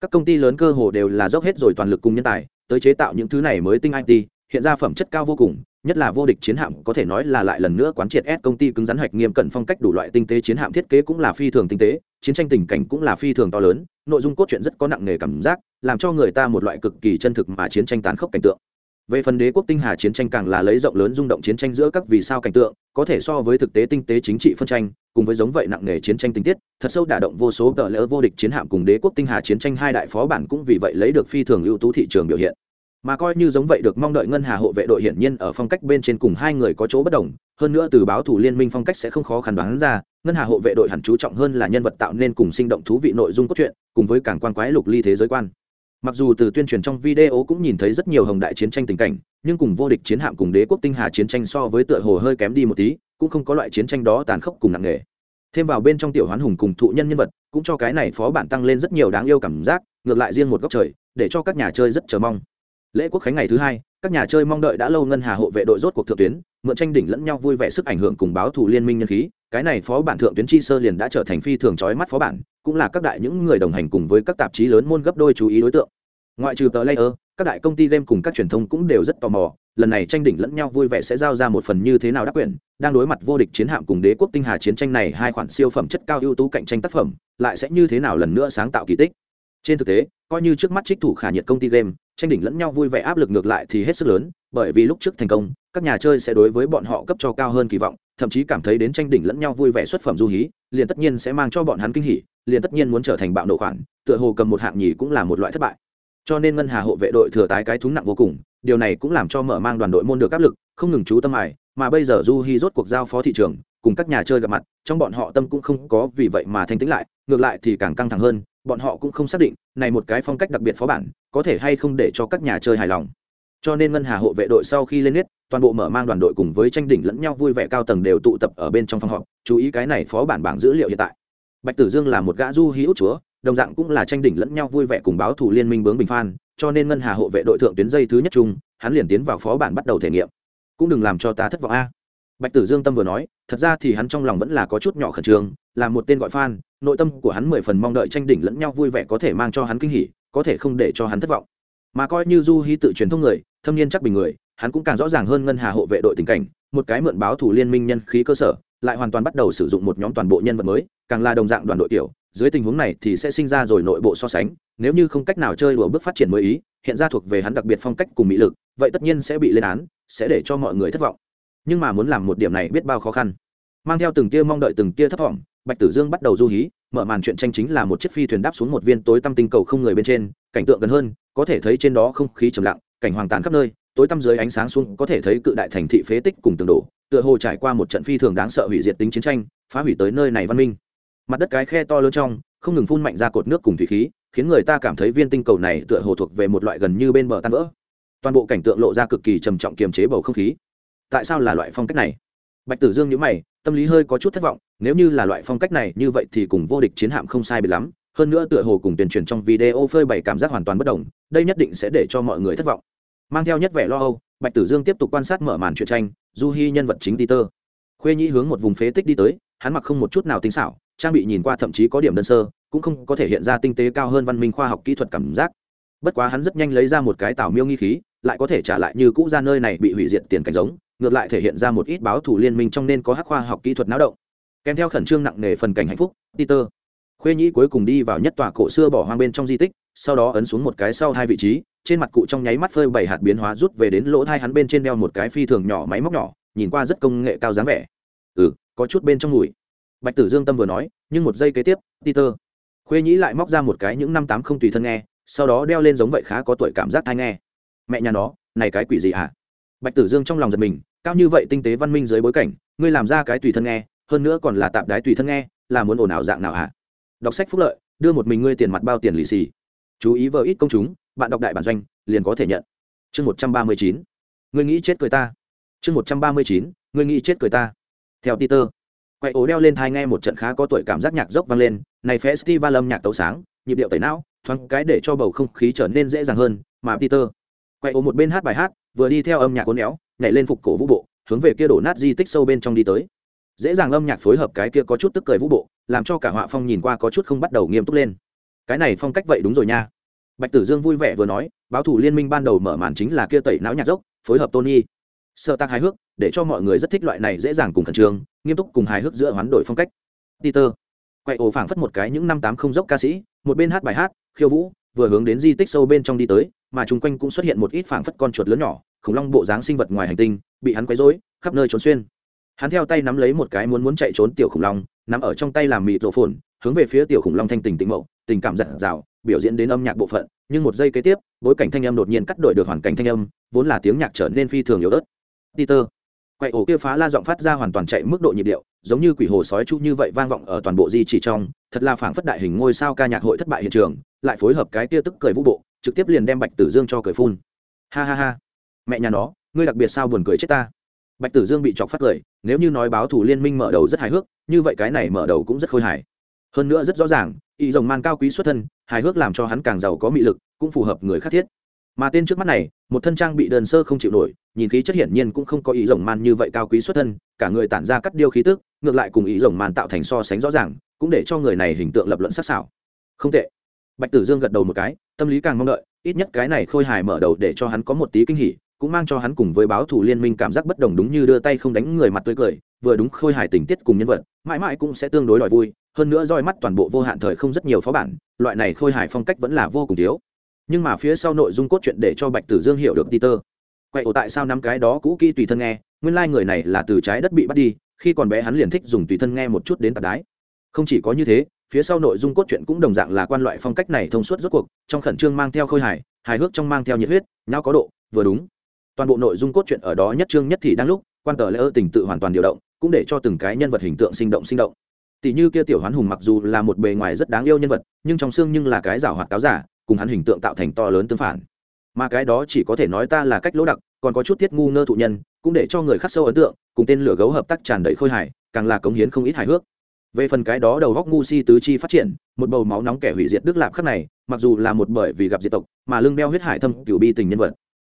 Các công ty lớn cơ hồ đều là dốc hết rồi toàn lực cùng nhân tài, tới chế tạo những thứ này mới tinh IT, hiện ra phẩm chất cao vô cùng nhất là vô địch chiến hạm có thể nói là lại lần nữa quán triệt ép công ty cứng rắn hoạch nghiêm cẩn phong cách đủ loại tinh tế chiến hạm thiết kế cũng là phi thường tinh tế chiến tranh tình cảnh cũng là phi thường to lớn nội dung cốt truyện rất có nặng nề cảm giác làm cho người ta một loại cực kỳ chân thực mà chiến tranh tán khốc cảnh tượng về phần đế quốc tinh hà chiến tranh càng là lấy rộng lớn rung động chiến tranh giữa các vì sao cảnh tượng, có thể so với thực tế tinh tế chính trị phân tranh, cùng với giống vậy nặng nề chiến tranh tinh tiết, thật sâu đả động vô số tờ lỡ vô địch chiến hạm cùng đế quốc tinh hà chiến tranh hai đại phó bản cũng vì vậy lấy được phi thường ưu tú thị trường biểu hiện. Mà coi như giống vậy được mong đợi ngân hà hộ vệ đội hiển nhiên ở phong cách bên trên cùng hai người có chỗ bất đồng, hơn nữa từ báo thủ liên minh phong cách sẽ không khó khăn đoán ra, ngân hà hộ vệ đội hẳn chú trọng hơn là nhân vật tạo nên cùng sinh động thú vị nội dung cốt truyện, cùng với cảng quan quái lục ly thế giới quan mặc dù từ tuyên truyền trong video cũng nhìn thấy rất nhiều hồng đại chiến tranh tình cảnh, nhưng cùng vô địch chiến hạm cùng đế quốc tinh hà chiến tranh so với tựa hồ hơi kém đi một tí, cũng không có loại chiến tranh đó tàn khốc cùng nặng nề. Thêm vào bên trong tiểu hoán hùng cùng thụ nhân nhân vật, cũng cho cái này phó bản tăng lên rất nhiều đáng yêu cảm giác, ngược lại riêng một góc trời, để cho các nhà chơi rất chờ mong. Lễ quốc khánh ngày thứ hai, các nhà chơi mong đợi đã lâu ngân hà hộ vệ đội rốt cuộc thượng tuyến, mượn tranh đỉnh lẫn nhau vui vẻ sức ảnh hưởng cùng báo thù liên minh nhân khí, cái này phó bản thượng tuyến chi sơ liền đã trở thành phi thường trói mắt phó bản cũng là các đại những người đồng hành cùng với các tạp chí lớn môn gấp đôi chú ý đối tượng. Ngoại trừ tờ layer, các đại công ty game cùng các truyền thông cũng đều rất tò mò, lần này tranh đỉnh lẫn nhau vui vẻ sẽ giao ra một phần như thế nào đắc quyền, đang đối mặt vô địch chiến hạm cùng đế quốc tinh hà chiến tranh này, hai khoản siêu phẩm chất cao ưu tú cạnh tranh tác phẩm, lại sẽ như thế nào lần nữa sáng tạo kỳ tích. Trên thực tế, coi như trước mắt trích thủ khả nhiệt công ty game tranh đỉnh lẫn nhau vui vẻ áp lực ngược lại thì hết sức lớn, bởi vì lúc trước thành công, các nhà chơi sẽ đối với bọn họ cấp cho cao hơn kỳ vọng, thậm chí cảm thấy đến tranh đỉnh lẫn nhau vui vẻ xuất phẩm du hí, liền tất nhiên sẽ mang cho bọn hắn kinh hỉ, liền tất nhiên muốn trở thành bạo nổ khoản, tựa hồ cầm một hạng nhì cũng là một loại thất bại. Cho nên ngân hà hộ vệ đội thừa tái cái thúng nặng vô cùng, điều này cũng làm cho mở mang đoàn đội môn được áp lực, không ngừng chú tâm ải mà bây giờ du hi rốt cuộc giao phó thị trường, cùng các nhà chơi gặp mặt, trong bọn họ tâm cũng không có vì vậy mà thanh tĩnh lại, ngược lại thì càng căng thẳng hơn bọn họ cũng không xác định, này một cái phong cách đặc biệt phó bản, có thể hay không để cho các nhà chơi hài lòng. Cho nên ngân hà hộ vệ đội sau khi lên nết, toàn bộ mở mang đoàn đội cùng với tranh đỉnh lẫn nhau vui vẻ cao tầng đều tụ tập ở bên trong phòng họp, chú ý cái này phó bản bảng dữ liệu hiện tại. Bạch tử dương là một gã du hữu chúa, đồng dạng cũng là tranh đỉnh lẫn nhau vui vẻ cùng báo thủ liên minh bướng bình phan cho nên ngân hà hộ vệ đội thượng tuyến dây thứ nhất chung, hắn liền tiến vào phó bản bắt đầu thể nghiệm. Cũng đừng làm cho ta thất vọng a bạch tử dương tâm vừa nói, thật ra thì hắn trong lòng vẫn là có chút nhỏ khẩn trương, là một tên gọi fan, nội tâm của hắn mười phần mong đợi tranh đỉnh lẫn nhau vui vẻ có thể mang cho hắn kinh hỉ, có thể không để cho hắn thất vọng. Mà coi như du hy tự truyền thông người, thâm niên chắc bình người, hắn cũng càng rõ ràng hơn ngân hà hộ vệ đội tình cảnh, một cái mượn báo thủ liên minh nhân khí cơ sở, lại hoàn toàn bắt đầu sử dụng một nhóm toàn bộ nhân vật mới, càng là đồng dạng đoàn đội tiểu, dưới tình huống này thì sẽ sinh ra rồi nội bộ so sánh, nếu như không cách nào chơi đùa bước phát triển mới ý, hiện ra thuộc về hắn đặc biệt phong cách cùng mỹ lực, vậy tất nhiên sẽ bị lên án, sẽ để cho mọi người thất vọng nhưng mà muốn làm một điểm này biết bao khó khăn. Mang theo từng tia mong đợi từng tia thất vọng, bạch tử dương bắt đầu du hí, mở màn chuyện tranh chính là một chiếc phi thuyền đáp xuống một viên tối tăm tinh cầu không người bên trên, cảnh tượng gần hơn, có thể thấy trên đó không khí trầm lặng, cảnh hoàng tàn khắp nơi, tối tăm dưới ánh sáng xuống có thể thấy cự đại thành thị phế tích cùng tường đổ, tựa hồ trải qua một trận phi thường đáng sợ hủy diệt tính chiến tranh, phá hủy tới nơi này văn minh. Mặt đất cái khe to lớn trong, không ngừng phun mạnh ra cột nước cùng thủy khí, khiến người ta cảm thấy viên tinh cầu này tựa hồ thuộc về một loại gần như bên bờ tan vỡ. Toàn bộ cảnh tượng lộ ra cực kỳ trầm trọng kiềm chế bầu không khí tại sao là loại phong cách này? Bạch tử dương nhữ mày, tâm lý hơi có chút thất vọng, nếu như là loại phong cách này, như vậy thì cùng vô địch chiến hạm không sai bị lắm. Hơn nữa tựa hồ cùng tuyên truyền trong video phơi bày cảm giác hoàn toàn bất đồng, đây nhất định sẽ để cho mọi người thất vọng. Mang theo nhất vẻ lo âu, bạch tử dương tiếp tục quan sát mở màn truyện tranh, du hy nhân vật chính peter. Khuê nhĩ hướng một vùng phế tích đi tới, hắn mặc không một chút nào tinh xảo, trang bị nhìn qua thậm chí có điểm đơn sơ, cũng không có thể hiện ra tinh tế cao hơn văn minh khoa học kỹ thuật cảm giác. Bất quá hắn rất nhanh lấy ra một cái tảo miêu nghi khí, lại có thể trả lại như cũ ra nơi này bị hủy diệt tiền cảnh giống ngược lại thể hiện ra một ít báo thủ liên minh trong nên có hắc khoa học kỹ thuật náo động. Kèm theo khẩn trương nặng nề phần cảnh hạnh phúc, peter khuê nhĩ cuối cùng đi vào nhất tòa cổ xưa bỏ hoang bên trong di tích, sau đó ấn xuống một cái sau hai vị trí, trên mặt cụ trong nháy mắt phơi bảy hạt biến hóa rút về đến lỗ thai hắn bên trên đeo một cái phi thường nhỏ máy móc nhỏ, nhìn qua rất công nghệ cao dáng vẻ. Ừ có chút bên trong mùi. Bạch tử dương tâm vừa nói, nhưng một giây kế tiếp, peter khuê nhĩ lại móc ra một cái những năm tám không tùy thân nghe, sau đó đeo lên giống vậy khá có tuổi cảm giác thai nghe. Mẹ nhà nó, này cái quỷ gì hả? Bạch tử dương trong lòng giật mình, cao như vậy tinh tế văn minh dưới bối cảnh, ngươi làm ra cái tùy thân nghe, hơn nữa còn là tạp đái tùy thân nghe, là muốn ồn ào dạng nào hả? Đọc sách phúc lợi, đưa một mình ngươi tiền mặt bao tiền lì xì. Chú ý vợ ít công chúng, bạn đọc đại bản doanh, liền có thể nhận. Chương một trăm ba mươi chín. Ngươi nghĩ chết cười ta. Chương một trăm ba mươi chín. Ngươi nghĩ chết cười ta. Theo peter, quay ố đeo lên thai nghe một trận khá có tuổi cảm giác nhạc dốc vang lên, này festival âm nhạc tấu sáng, nhịp điệu tẩy não, thoáng cái để cho bầu không khí trở nên dễ dàng hơn, mà peter, quay ố một bên hát bài hát vừa đi theo âm nhạc cuốn éo, nhảy lên phục cổ vũ bộ, hướng về kia đổ nát di tích sâu bên trong đi tới. Dễ dàng âm nhạc phối hợp cái kia có chút tức cười vũ bộ, làm cho cả họa phong nhìn qua có chút không bắt đầu nghiêm túc lên. Cái này phong cách vậy đúng rồi nha. Bạch tử dương vui vẻ vừa nói, báo thủ liên minh ban đầu mở màn chính là kia tẩy não nhạc dốc, phối hợp tony. Sơ tăng hài hước, để cho mọi người rất thích loại này dễ dàng cùng khẩn trương, nghiêm túc cùng hài hước giữa hoán đổi phong cách. Peter. Quay ổ phảng phất một cái những năm tám không dốc ca sĩ, một bên hát bài hát, khiêu vũ, vừa hướng đến di tích sâu bên trong đi tới, mà chung quanh cũng xuất hiện một ít phảng phất con chuột lớn nhỏ khủng long bộ dáng sinh vật ngoài hành tinh, bị hắn quấy rối, khắp nơi trốn xuyên. Hắn theo tay nắm lấy một cái muốn muốn chạy trốn tiểu khủng long, nắm ở trong tay làm mịt rổ phồn, hướng về phía tiểu khủng long thanh tình tĩnh mậu tình cảm giận rào biểu diễn đến âm nhạc bộ phận, nhưng một giây kế tiếp, bối cảnh thanh âm đột nhiên cắt đổi được hoàn cảnh thanh âm, vốn là tiếng nhạc trở nên phi thường yếu ớt. Peter quậy ổ kia phá la giọng phát ra hoàn toàn chạy mức độ nhịp điệu, giống như quỷ hồ sói chu như vậy vang vọng ở toàn bộ di chỉ trong, thật là phảng phất đại hình ngôi sao ca nhạc hội thất bại hiện trường, lại phối hợp cái kia tức cười vũ bộ, trực tiếp liền đem bạch tử dương cho cười phun. Ha ha ha mẹ nhà nó, ngươi đặc biệt sao buồn cười chết ta? Bạch tử dương bị chọc phát cười, nếu như nói báo thủ liên minh mở đầu rất hài hước, như vậy cái này mở đầu cũng rất khôi hài. Hơn nữa rất rõ ràng ý rồng man cao quý xuất thân, hài hước làm cho hắn càng giàu có mị lực, cũng phù hợp người khác thiết. Mà tên trước mắt này, một thân trang bị đơn sơ không chịu nổi, nhìn khí chất hiển nhiên cũng không có ý rồng man như vậy cao quý xuất thân, cả người tản ra cắt điêu khí tức, ngược lại cùng ý rồng man tạo thành so sánh rõ ràng, cũng để cho người này hình tượng lập luận sắc sảo. Không tệ. Bạch tử dương gật đầu một cái, tâm lý càng mong đợi, ít nhất cái này khôi hài mở đầu để cho hắn có một tí kinh hỉ cũng mang cho hắn cùng với báo thủ liên minh cảm giác bất đồng đúng như đưa tay không đánh người mặt tươi cười, vừa đúng khôi hài tình tiết cùng nhân vật, mãi mãi cũng sẽ tương đối đòi vui, hơn nữa roi mắt toàn bộ vô hạn thời không rất nhiều phó bản, loại này khôi hài phong cách vẫn là vô cùng thiếu. Nhưng mà phía sau nội dung cốt truyện để cho bạch tử dương hiểu được peter. Quậy ổ tại sao năm cái đó cũ kỹ tùy thân nghe, nguyên lai、like、người này là từ trái đất bị bắt đi, khi còn bé hắn liền thích dùng tùy thân nghe một chút đến tạp đái. Không chỉ có như thế, phía sau nội dung cốt truyện cũng đồng dạng là quan loại phong cách này thông suốt rốt cuộc, trong khẩn trương mang theo khôi hài hài hước trong mang theo nhiệt huyết nhau có độ, vừa đúng toàn bộ nội dung cốt truyện ở đó nhất trương nhất thì đang lúc, quan tờ lễ ơ tình tự hoàn toàn điều động, cũng để cho từng cái nhân vật hình tượng sinh động sinh động. Tỷ như kia tiểu hoán hùng mặc dù là một bề ngoài rất đáng yêu nhân vật, nhưng trong xương nhưng là cái giảo hoạt cáo giả, cùng hắn hình tượng tạo thành to lớn tương phản. Mà cái đó chỉ có thể nói ta là cách lỗ đặc, còn có chút tiết ngu ngơ thụ nhân, cũng để cho người khắc sâu ấn tượng, cùng tên lửa gấu hợp tác tràn đầy khôi hài, càng là cống hiến không ít hài hước. Về phần cái đó đầu góc ngu si tứ chi phát triển, một bầu máu nóng kẻ hủy diệt đức lạp khắc này, mặc dù là một bởi vì gặp diệt tộc, mà lưng đeo huyết hải thâm cửu bi tình nhân vật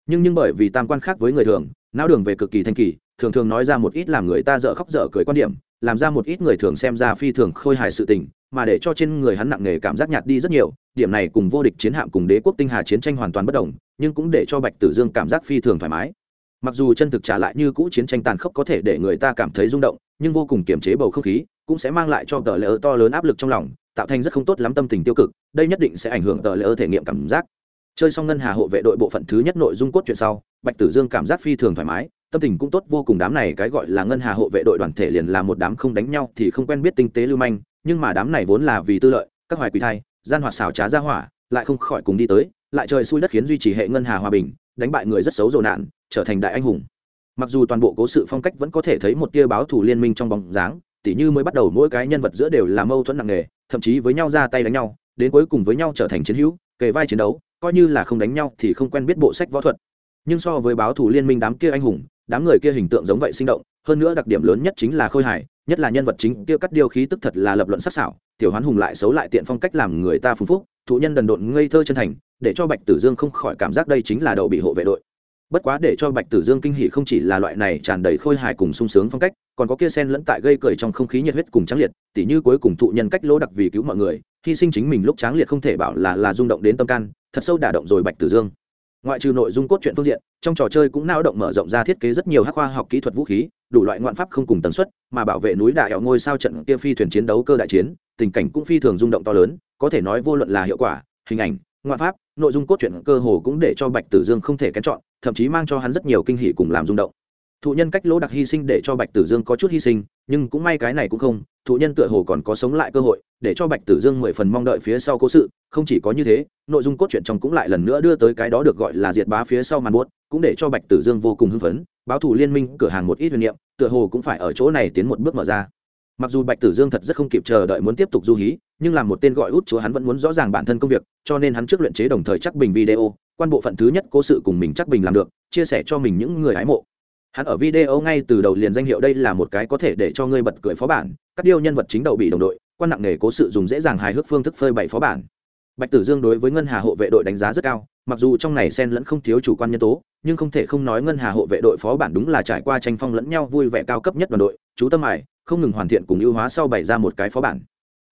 nhưng nhưng bởi vì tam quan khác với người thường, não đường về cực kỳ thanh kỳ, thường thường nói ra một ít làm người ta dở khóc dở cười quan điểm, làm ra một ít người thường xem ra phi thường khôi hài sự tình, mà để cho trên người hắn nặng nề cảm giác nhạt đi rất nhiều, điểm này cùng vô địch chiến hạm cùng đế quốc tinh hà chiến tranh hoàn toàn bất đồng, nhưng cũng để cho bạch tử dương cảm giác phi thường thoải mái. Mặc dù chân thực trả lại như cũ chiến tranh tàn khốc có thể để người ta cảm thấy rung động, nhưng vô cùng kiềm chế bầu không khí, cũng sẽ mang lại cho tờ lỡ to lớn áp lực trong lòng, tạo thành rất không tốt lắm tâm tình tiêu cực, đây nhất định sẽ ảnh hưởng tờ lỡ thể nghiệm cảm giác chơi xong ngân hà hộ vệ đội bộ phận thứ nhất nội dung cốt truyện sau, bạch tử dương cảm giác phi thường thoải mái, tâm tình cũng tốt, vô cùng đám này cái gọi là ngân hà hộ vệ đội đoàn thể liền là một đám không đánh nhau thì không quen biết tinh tế lưu manh, nhưng mà đám này vốn là vì tư lợi, các hoài quỳ thai, gian hoạt xào trá ra hỏa, lại không khỏi cùng đi tới, lại trời xui đất khiến duy trì hệ ngân hà hòa bình, đánh bại người rất xấu dồn nạn trở thành đại anh hùng. Mặc dù toàn bộ cố sự phong cách vẫn có thể thấy một tia báo thủ liên minh trong bóng dáng, tỉ như mới bắt đầu mỗi cái nhân vật giữa đều là mâu thuẫn nặng nề, thậm chí với nhau ra tay đánh nhau, đến cuối cùng với nhau trở thành chiến hữu, kề vai chiến đấu coi như là không đánh nhau thì không quen biết bộ sách võ thuật. Nhưng so với báo thủ liên minh đám kia anh hùng, đám người kia hình tượng giống vậy sinh động, hơn nữa đặc điểm lớn nhất chính là khôi hài, nhất là nhân vật chính kia cắt điều khí tức thật là lập luận sắc sảo, tiểu hoán hùng lại xấu lại tiện phong cách làm người ta phùng phúc, thụ nhân đần độn ngây thơ chân thành, để cho bạch tử dương không khỏi cảm giác đây chính là đậu bị hộ vệ đội. Bất quá để cho bạch tử dương kinh hỉ không chỉ là loại này tràn đầy khôi hài cùng sung sướng phong cách, còn có kia sen lẫn tại gây cười trong không khí nhiệt huyết cùng tráng liệt, tỉ như cuối cùng thụ nhân cách lỗ đặc vì cứu mọi người, hy sinh chính mình lúc tráng liệt không thể bảo là là rung động đến tâm can thật sâu đả động rồi bạch tử dương. Ngoại trừ nội dung cốt truyện phương diện, trong trò chơi cũng nao động mở rộng ra thiết kế rất nhiều hắc khoa học kỹ thuật vũ khí, đủ loại ngoạn pháp không cùng tần suất, mà bảo vệ núi đại ngôi sao trận kia phi thuyền chiến đấu cơ đại chiến, tình cảnh cũng phi thường rung động to lớn, có thể nói vô luận là hiệu quả, hình ảnh, ngoạn pháp, nội dung cốt truyện cơ hồ cũng để cho bạch tử dương không thể kén chọn, thậm chí mang cho hắn rất nhiều kinh hỉ cùng làm rung động. Thụ nhân cách lỗ đặc hy sinh để cho bạch tử dương có chút hy sinh nhưng cũng may cái này cũng không, thụ nhân tựa hồ còn có sống lại cơ hội, để cho bạch tử dương mười phần mong đợi phía sau cố sự, không chỉ có như thế, nội dung cốt truyện trong cũng lại lần nữa đưa tới cái đó được gọi là diệt bá phía sau màn buốt, cũng để cho bạch tử dương vô cùng hưng phấn, báo thủ liên minh cửa hàng một ít huyền niệm, tựa hồ cũng phải ở chỗ này tiến một bước mở ra. Mặc dù bạch tử dương thật rất không kịp chờ đợi muốn tiếp tục du hí, nhưng làm một tên gọi út chúa hắn vẫn muốn rõ ràng bản thân công việc, cho nên hắn trước luyện chế đồng thời chắc bình video, quan bộ phận thứ nhất cố sự cùng mình chắc bình làm được, chia sẻ cho mình những người hái mộ hắn ở video ngay từ đầu liền danh hiệu đây là một cái có thể để cho ngươi bật cười phó bản, các điêu nhân vật chính đầu bị đồng đội, quan nặng nề cố sự dùng dễ dàng hài hước phương thức phơi bày phó bản. Bạch tử dương đối với ngân hà hộ vệ đội đánh giá rất cao, mặc dù trong này xen lẫn không thiếu chủ quan nhân tố, nhưng không thể không nói ngân hà hộ vệ đội phó bản đúng là trải qua tranh phong lẫn nhau vui vẻ cao cấp nhất đoàn đội, chú tâm ải không ngừng hoàn thiện cùng ưu hóa sau bày ra một cái phó bản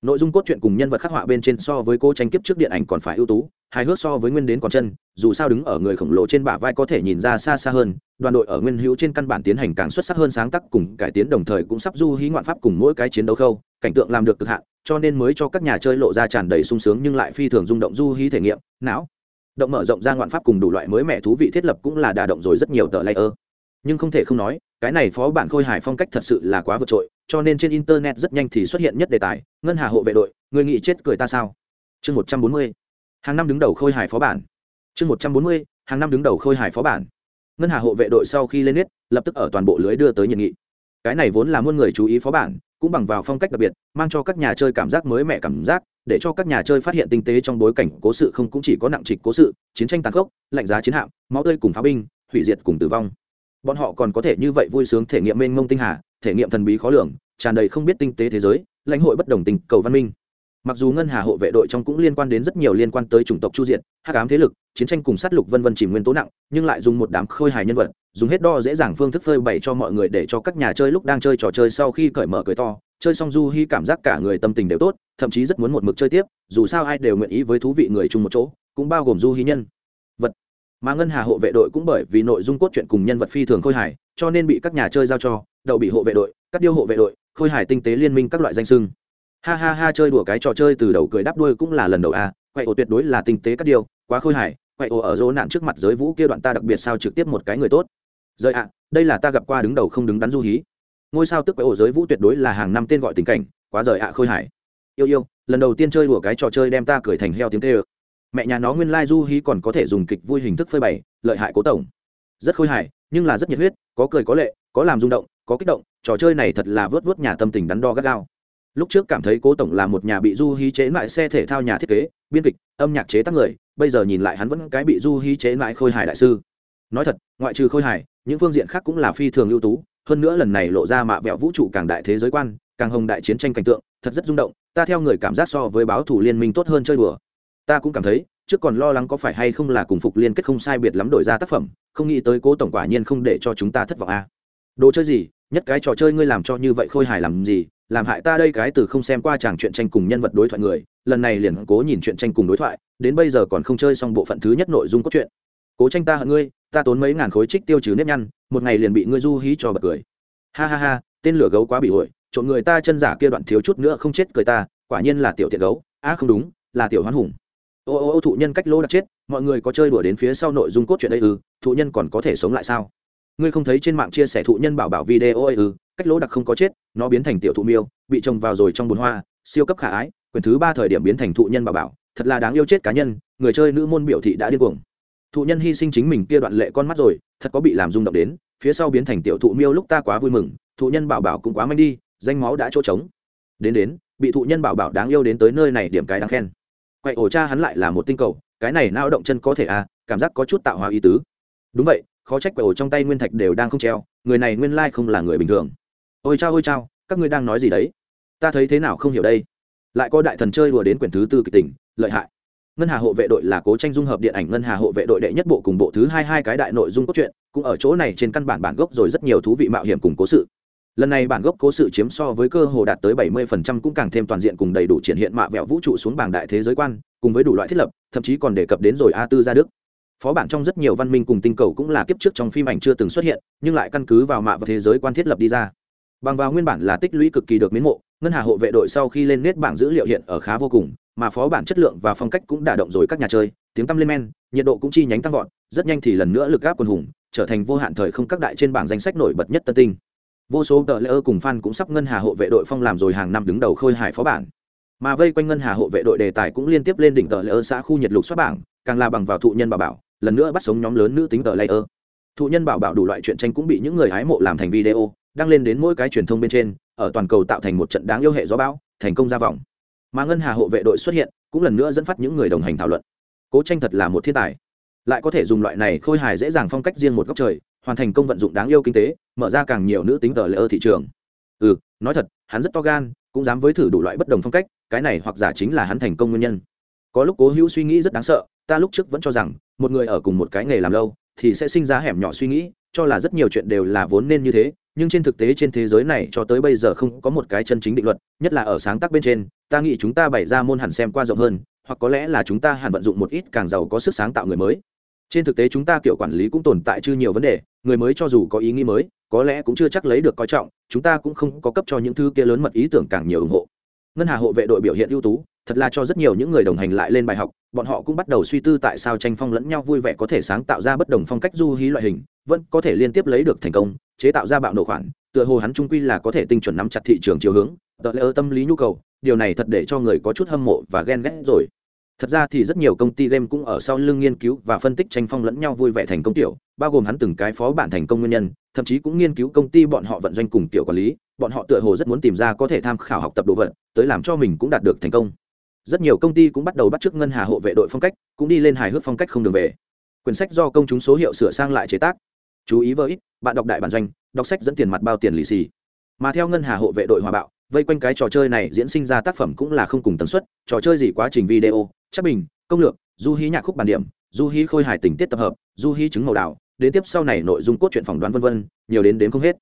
nội dung cốt truyện cùng nhân vật khắc họa bên trên so với cô tranh kiếp trước điện ảnh còn phải ưu tú, hài hước so với nguyên đến còn chân, dù sao đứng ở người khổng lồ trên bả vai có thể nhìn ra xa xa hơn, đoàn đội ở nguyên hữu trên căn bản tiến hành càng xuất sắc hơn sáng tác cùng cải tiến đồng thời cũng sắp du hí ngoạn pháp cùng mỗi cái chiến đấu khâu, cảnh tượng làm được cực hạn, cho nên mới cho các nhà chơi lộ ra tràn đầy sung sướng nhưng lại phi thường rung động du hí thể nghiệm, não. Động mở rộng ra ngoạn pháp cùng đủ loại mới mẻ thú vị thiết lập cũng là đà động rồi rất nhiều tờ layer nhưng không thể không nói, cái này phó bản khôi hài phong cách thật sự là quá vượt trội, cho nên trên internet rất nhanh thì xuất hiện nhất đề tài, ngân hà hộ vệ đội, người nghị chết cười ta sao? Chương một trăm bốn mươi, hàng năm đứng đầu khôi hài phó bản. Chương một trăm bốn mươi, hàng năm đứng đầu khôi hài phó bản. Ngân hà hộ vệ đội sau khi lên nết, lập tức ở toàn bộ lưới đưa tới nhiệt nghị. Cái này vốn là muôn người chú ý phó bản, cũng bằng vào phong cách đặc biệt, mang cho các nhà chơi cảm giác mới mẻ cảm giác, để cho các nhà chơi phát hiện tinh tế trong bối cảnh cố sự không cũng chỉ có nặng trịch cố sự, chiến tranh tàn khốc, lạnh giá chiến hạm, máu tươi cùng pháo binh, hủy diệt cùng tử vong bọn họ còn có thể như vậy vui sướng thể nghiệm mênh mông tinh hà, thể nghiệm thần bí khó lường, tràn đầy không biết tinh tế thế giới, lãnh hội bất đồng tình cầu văn minh. Mặc dù ngân hà hộ vệ đội trong cũng liên quan đến rất nhiều liên quan tới chủng tộc chu diện hắc ám thế lực, chiến tranh cùng sát lục vân vân chỉ nguyên tố nặng, nhưng lại dùng một đám khôi hài nhân vật, dùng hết đo dễ dàng phương thức phơi bày cho mọi người để cho các nhà chơi lúc đang chơi trò chơi sau khi cởi mở cười to, chơi xong du hy cảm giác cả người tâm tình đều tốt, thậm chí rất muốn một mực chơi tiếp, dù sao ai đều nguyện ý với thú vị người chung một chỗ, cũng bao gồm du hy nhân mà ngân hà hộ vệ đội cũng bởi vì nội dung cốt truyện cùng nhân vật phi thường khôi hài, cho nên bị các nhà chơi giao cho, đậu bị hộ vệ đội các điêu hộ vệ đội, khôi hài tinh tế liên minh các loại danh sưng ha ha ha, chơi đùa cái trò chơi từ đầu cười đáp đuôi cũng là lần đầu a à. quậy ổ tuyệt đối là tinh tế các điêu, quá khôi hài, quậy ổ ở dỗ nạn trước mặt giới vũ kia đoạn ta đặc biệt sao trực tiếp một cái người tốt. Rời ạ, đây là ta gặp qua đứng đầu không đứng đắn du hí. Ngôi sao tức quậy ổ giới vũ tuyệt đối là hàng năm tên gọi tình cảnh, quá rời ạ khôi hài. Yêu yêu, lần đầu tiên chơi đùa cái trò chơi đem ta cười thành heo tiếng tê ơ mẹ nhà nó nguyên lai du hí còn có thể dùng kịch vui hình thức phơi bày, lợi hại cố tổng. Rất khôi hài, nhưng là rất nhiệt huyết, có cười có lệ, có làm rung động, có kích động, trò chơi này thật là vớt vớt nhà tâm tình đắn đo gắt gao. Lúc trước cảm thấy cố tổng là một nhà bị du hí chế lại xe thể thao nhà thiết kế, biên kịch, âm nhạc chế tác người, bây giờ nhìn lại hắn vẫn cái bị du hí chế lại khôi hài đại sư. Nói thật, ngoại trừ khôi hài, những phương diện khác cũng là phi thường ưu tú, hơn nữa lần này lộ ra mạ vẹo vũ trụ càng đại thế giới quan, càng hồng đại chiến tranh cảnh tượng, thật rất rung động, ta theo người cảm giác so với báo thủ liên minh tốt hơn chơi đùa ta cũng cảm thấy trước còn lo lắng có phải hay không là cùng phục liên kết không sai biệt lắm đổi ra tác phẩm không nghĩ tới cố tổng quả nhiên không để cho chúng ta thất vọng a. À. đồ chơi gì? Nhất cái trò chơi ngươi làm cho như vậy khôi hài làm gì? Làm hại ta đây cái từ không xem qua chàng chuyện tranh cùng nhân vật đối thoại người lần này liền cố nhìn chuyện tranh cùng đối thoại đến bây giờ còn không chơi xong bộ phận thứ nhất nội dung cốt truyện. Cố tranh ta hận ngươi ta tốn mấy ngàn khối trích tiêu trừ nếp nhăn một ngày liền bị ngươi du hí cho bật cười. Ha ha ha tên lửa gấu quá bị ổi trộn người ta chân giả kia đoạn thiếu chút nữa không chết cười ta quả nhiên là tiểu tiện gấu. Á à, không đúng là tiểu hoán hùng ô ô ô thụ nhân cách lỗ đặt chết, mọi người có chơi đùa đến phía sau nội dung cốt truyện đây ư, thụ nhân còn có thể sống lại sao? Ngươi không thấy trên mạng chia sẻ thụ nhân bảo bảo video ấy ư, cách lỗ đặc không có chết, nó biến thành tiểu thụ miêu, bị trồng vào rồi trong bùn hoa, siêu cấp khả ái quyền thứ ba thời điểm biến thành thụ nhân bảo bảo, thật là đáng yêu chết cá nhân, người chơi nữ môn biểu thị đã điên cuồng. Thụ nhân hy sinh chính mình kia đoạn lệ con mắt rồi, thật có bị làm rung động đến, phía sau biến thành tiểu thụ miêu lúc ta quá vui mừng, thụ nhân bảo bảo cũng quá manh đi, danh máu đã chỗ trống. Đến đến, bị thụ nhân bảo bảo đáng yêu đến tới nơi này điểm cái đáng khen quậy ổ cha hắn lại là một tinh cầu cái này nao động chân có thể à cảm giác có chút tạo hóa ý tứ. Đúng vậy khó trách quậy ổ trong tay nguyên thạch đều đang không treo người này nguyên lai không là người bình thường. Ôi chao ôi chao các ngươi đang nói gì đấy? Ta thấy thế nào không hiểu đây? Lại có đại thần chơi đùa đến quyển thứ tư kịch tình, lợi hại. Ngân hà hộ vệ đội là cố tranh dung hợp điện ảnh ngân hà hộ vệ đội đệ nhất bộ cùng bộ thứ hai hai cái đại nội dung cốt truyện cũng ở chỗ này trên căn bản bản gốc rồi rất nhiều thú vị mạo hiểm cùng cố sự lần này bản gốc cố sự chiếm so với cơ hồ đạt tới bảy mươi phần trăm cũng càng thêm toàn diện cùng đầy đủ triển hiện mạ vẹo vũ trụ xuống bảng đại thế giới quan, cùng với đủ loại thiết lập, thậm chí còn đề cập đến rồi a tư gia đức. Phó bản trong rất nhiều văn minh cùng tinh cầu cũng là kiếp trước trong phim ảnh chưa từng xuất hiện, nhưng lại căn cứ vào mạ và thế giới quan thiết lập đi ra. Bằng vào nguyên bản là tích lũy cực kỳ được miến mộ, ngân hà hộ vệ đội sau khi lên nét bảng dữ liệu hiện ở khá vô cùng, mà phó bản chất lượng và phong cách cũng đả động rồi các nhà chơi, tiếng tăm lên men, nhiệt độ cũng chi nhánh tăng vọt, rất nhanh thì lần nữa lực gáp quần hùng, trở thành vô hạn thời không các đại trên bảng danh sách nổi bật nhất tân tinh vô số tờ lễ ơ cùng fan cũng sắp ngân hà hộ vệ đội phong làm rồi hàng năm đứng đầu khôi hài phó bản. Mà vây quanh ngân hà hộ vệ đội đề tài cũng liên tiếp lên đỉnh tờ lễ ơ xã khu nhiệt lục xuất bảng, càng là bằng vào thụ nhân bảo bảo, lần nữa bắt sống nhóm lớn nữ tính tờ lễ ơ. Thụ nhân bảo bảo đủ loại chuyện tranh cũng bị những người hái mộ làm thành video, đăng lên đến mỗi cái truyền thông bên trên, ở toàn cầu tạo thành một trận đáng yêu hệ gió bão, thành công ra vòng. Mà ngân hà hộ vệ đội xuất hiện, cũng lần nữa dẫn phát những người đồng hành thảo luận. Cố tranh thật là một thiên tài. Lại có thể dùng loại này khôi hài dễ dàng phong cách riêng một góc trời hoàn thành công vận dụng đáng yêu kinh tế, mở ra càng nhiều nữ tính tờ lễ ơ thị trường. Ừ nói thật, hắn rất to gan, cũng dám với thử đủ loại bất đồng phong cách, cái này hoặc giả chính là hắn thành công nguyên nhân. Có lúc cố hữu suy nghĩ rất đáng sợ, ta lúc trước vẫn cho rằng, một người ở cùng một cái nghề làm lâu, thì sẽ sinh ra hẻm nhỏ suy nghĩ, cho là rất nhiều chuyện đều là vốn nên như thế, nhưng trên thực tế trên thế giới này cho tới bây giờ không có một cái chân chính định luật, nhất là ở sáng tác bên trên, ta nghĩ chúng ta bày ra môn hẳn xem qua rộng hơn, hoặc có lẽ là chúng ta hẳn vận dụng một ít càng giàu có sức sáng tạo người mới trên thực tế chúng ta kiểu quản lý cũng tồn tại chưa nhiều vấn đề, người mới cho dù có ý nghĩ mới, có lẽ cũng chưa chắc lấy được coi trọng, chúng ta cũng không có cấp cho những thứ kia lớn mật ý tưởng càng nhiều ủng hộ. Ngân hà hộ vệ đội biểu hiện ưu tú, thật là cho rất nhiều những người đồng hành lại lên bài học, bọn họ cũng bắt đầu suy tư tại sao tranh phong lẫn nhau vui vẻ có thể sáng tạo ra bất đồng phong cách du hí loại hình, vẫn có thể liên tiếp lấy được thành công, chế tạo ra bạo nổ khoản, tựa hồ hắn trung quy là có thể tinh chuẩn nắm chặt thị trường chiều hướng tờ lỡ tâm lý nhu cầu, điều này thật để cho người có chút hâm mộ và ghen ghét rồi thật ra thì rất nhiều công ty game cũng ở sau lưng nghiên cứu và phân tích tranh phong lẫn nhau vui vẻ thành công tiểu, bao gồm hắn từng cái phó bản thành công nguyên nhân, thậm chí cũng nghiên cứu công ty bọn họ vận doanh cùng tiểu quản lý, bọn họ tựa hồ rất muốn tìm ra có thể tham khảo học tập đồ vật, tới làm cho mình cũng đạt được thành công. Rất nhiều công ty cũng bắt đầu bắt chước ngân hà hộ vệ đội phong cách, cũng đi lên hài hước phong cách không đường về. Quyển sách do công chúng số hiệu sửa sang lại chế tác. Chú ý với, bạn đọc đại bản doanh, đọc sách dẫn tiền mặt bao tiền lì xì. Mà theo ngân hà hộ vệ đội hòa bạo vây quanh cái trò chơi này diễn sinh ra tác phẩm cũng là không cùng tần suất, trò chơi gì quá trình video, chắc bình, công lược, du hí nhạc khúc bản điểm, du hí khôi hài tình tiết tập hợp, du hí chứng màu đảo đến tiếp sau này nội dung cốt truyện phỏng đoán vân vân, nhiều đến đến không hết.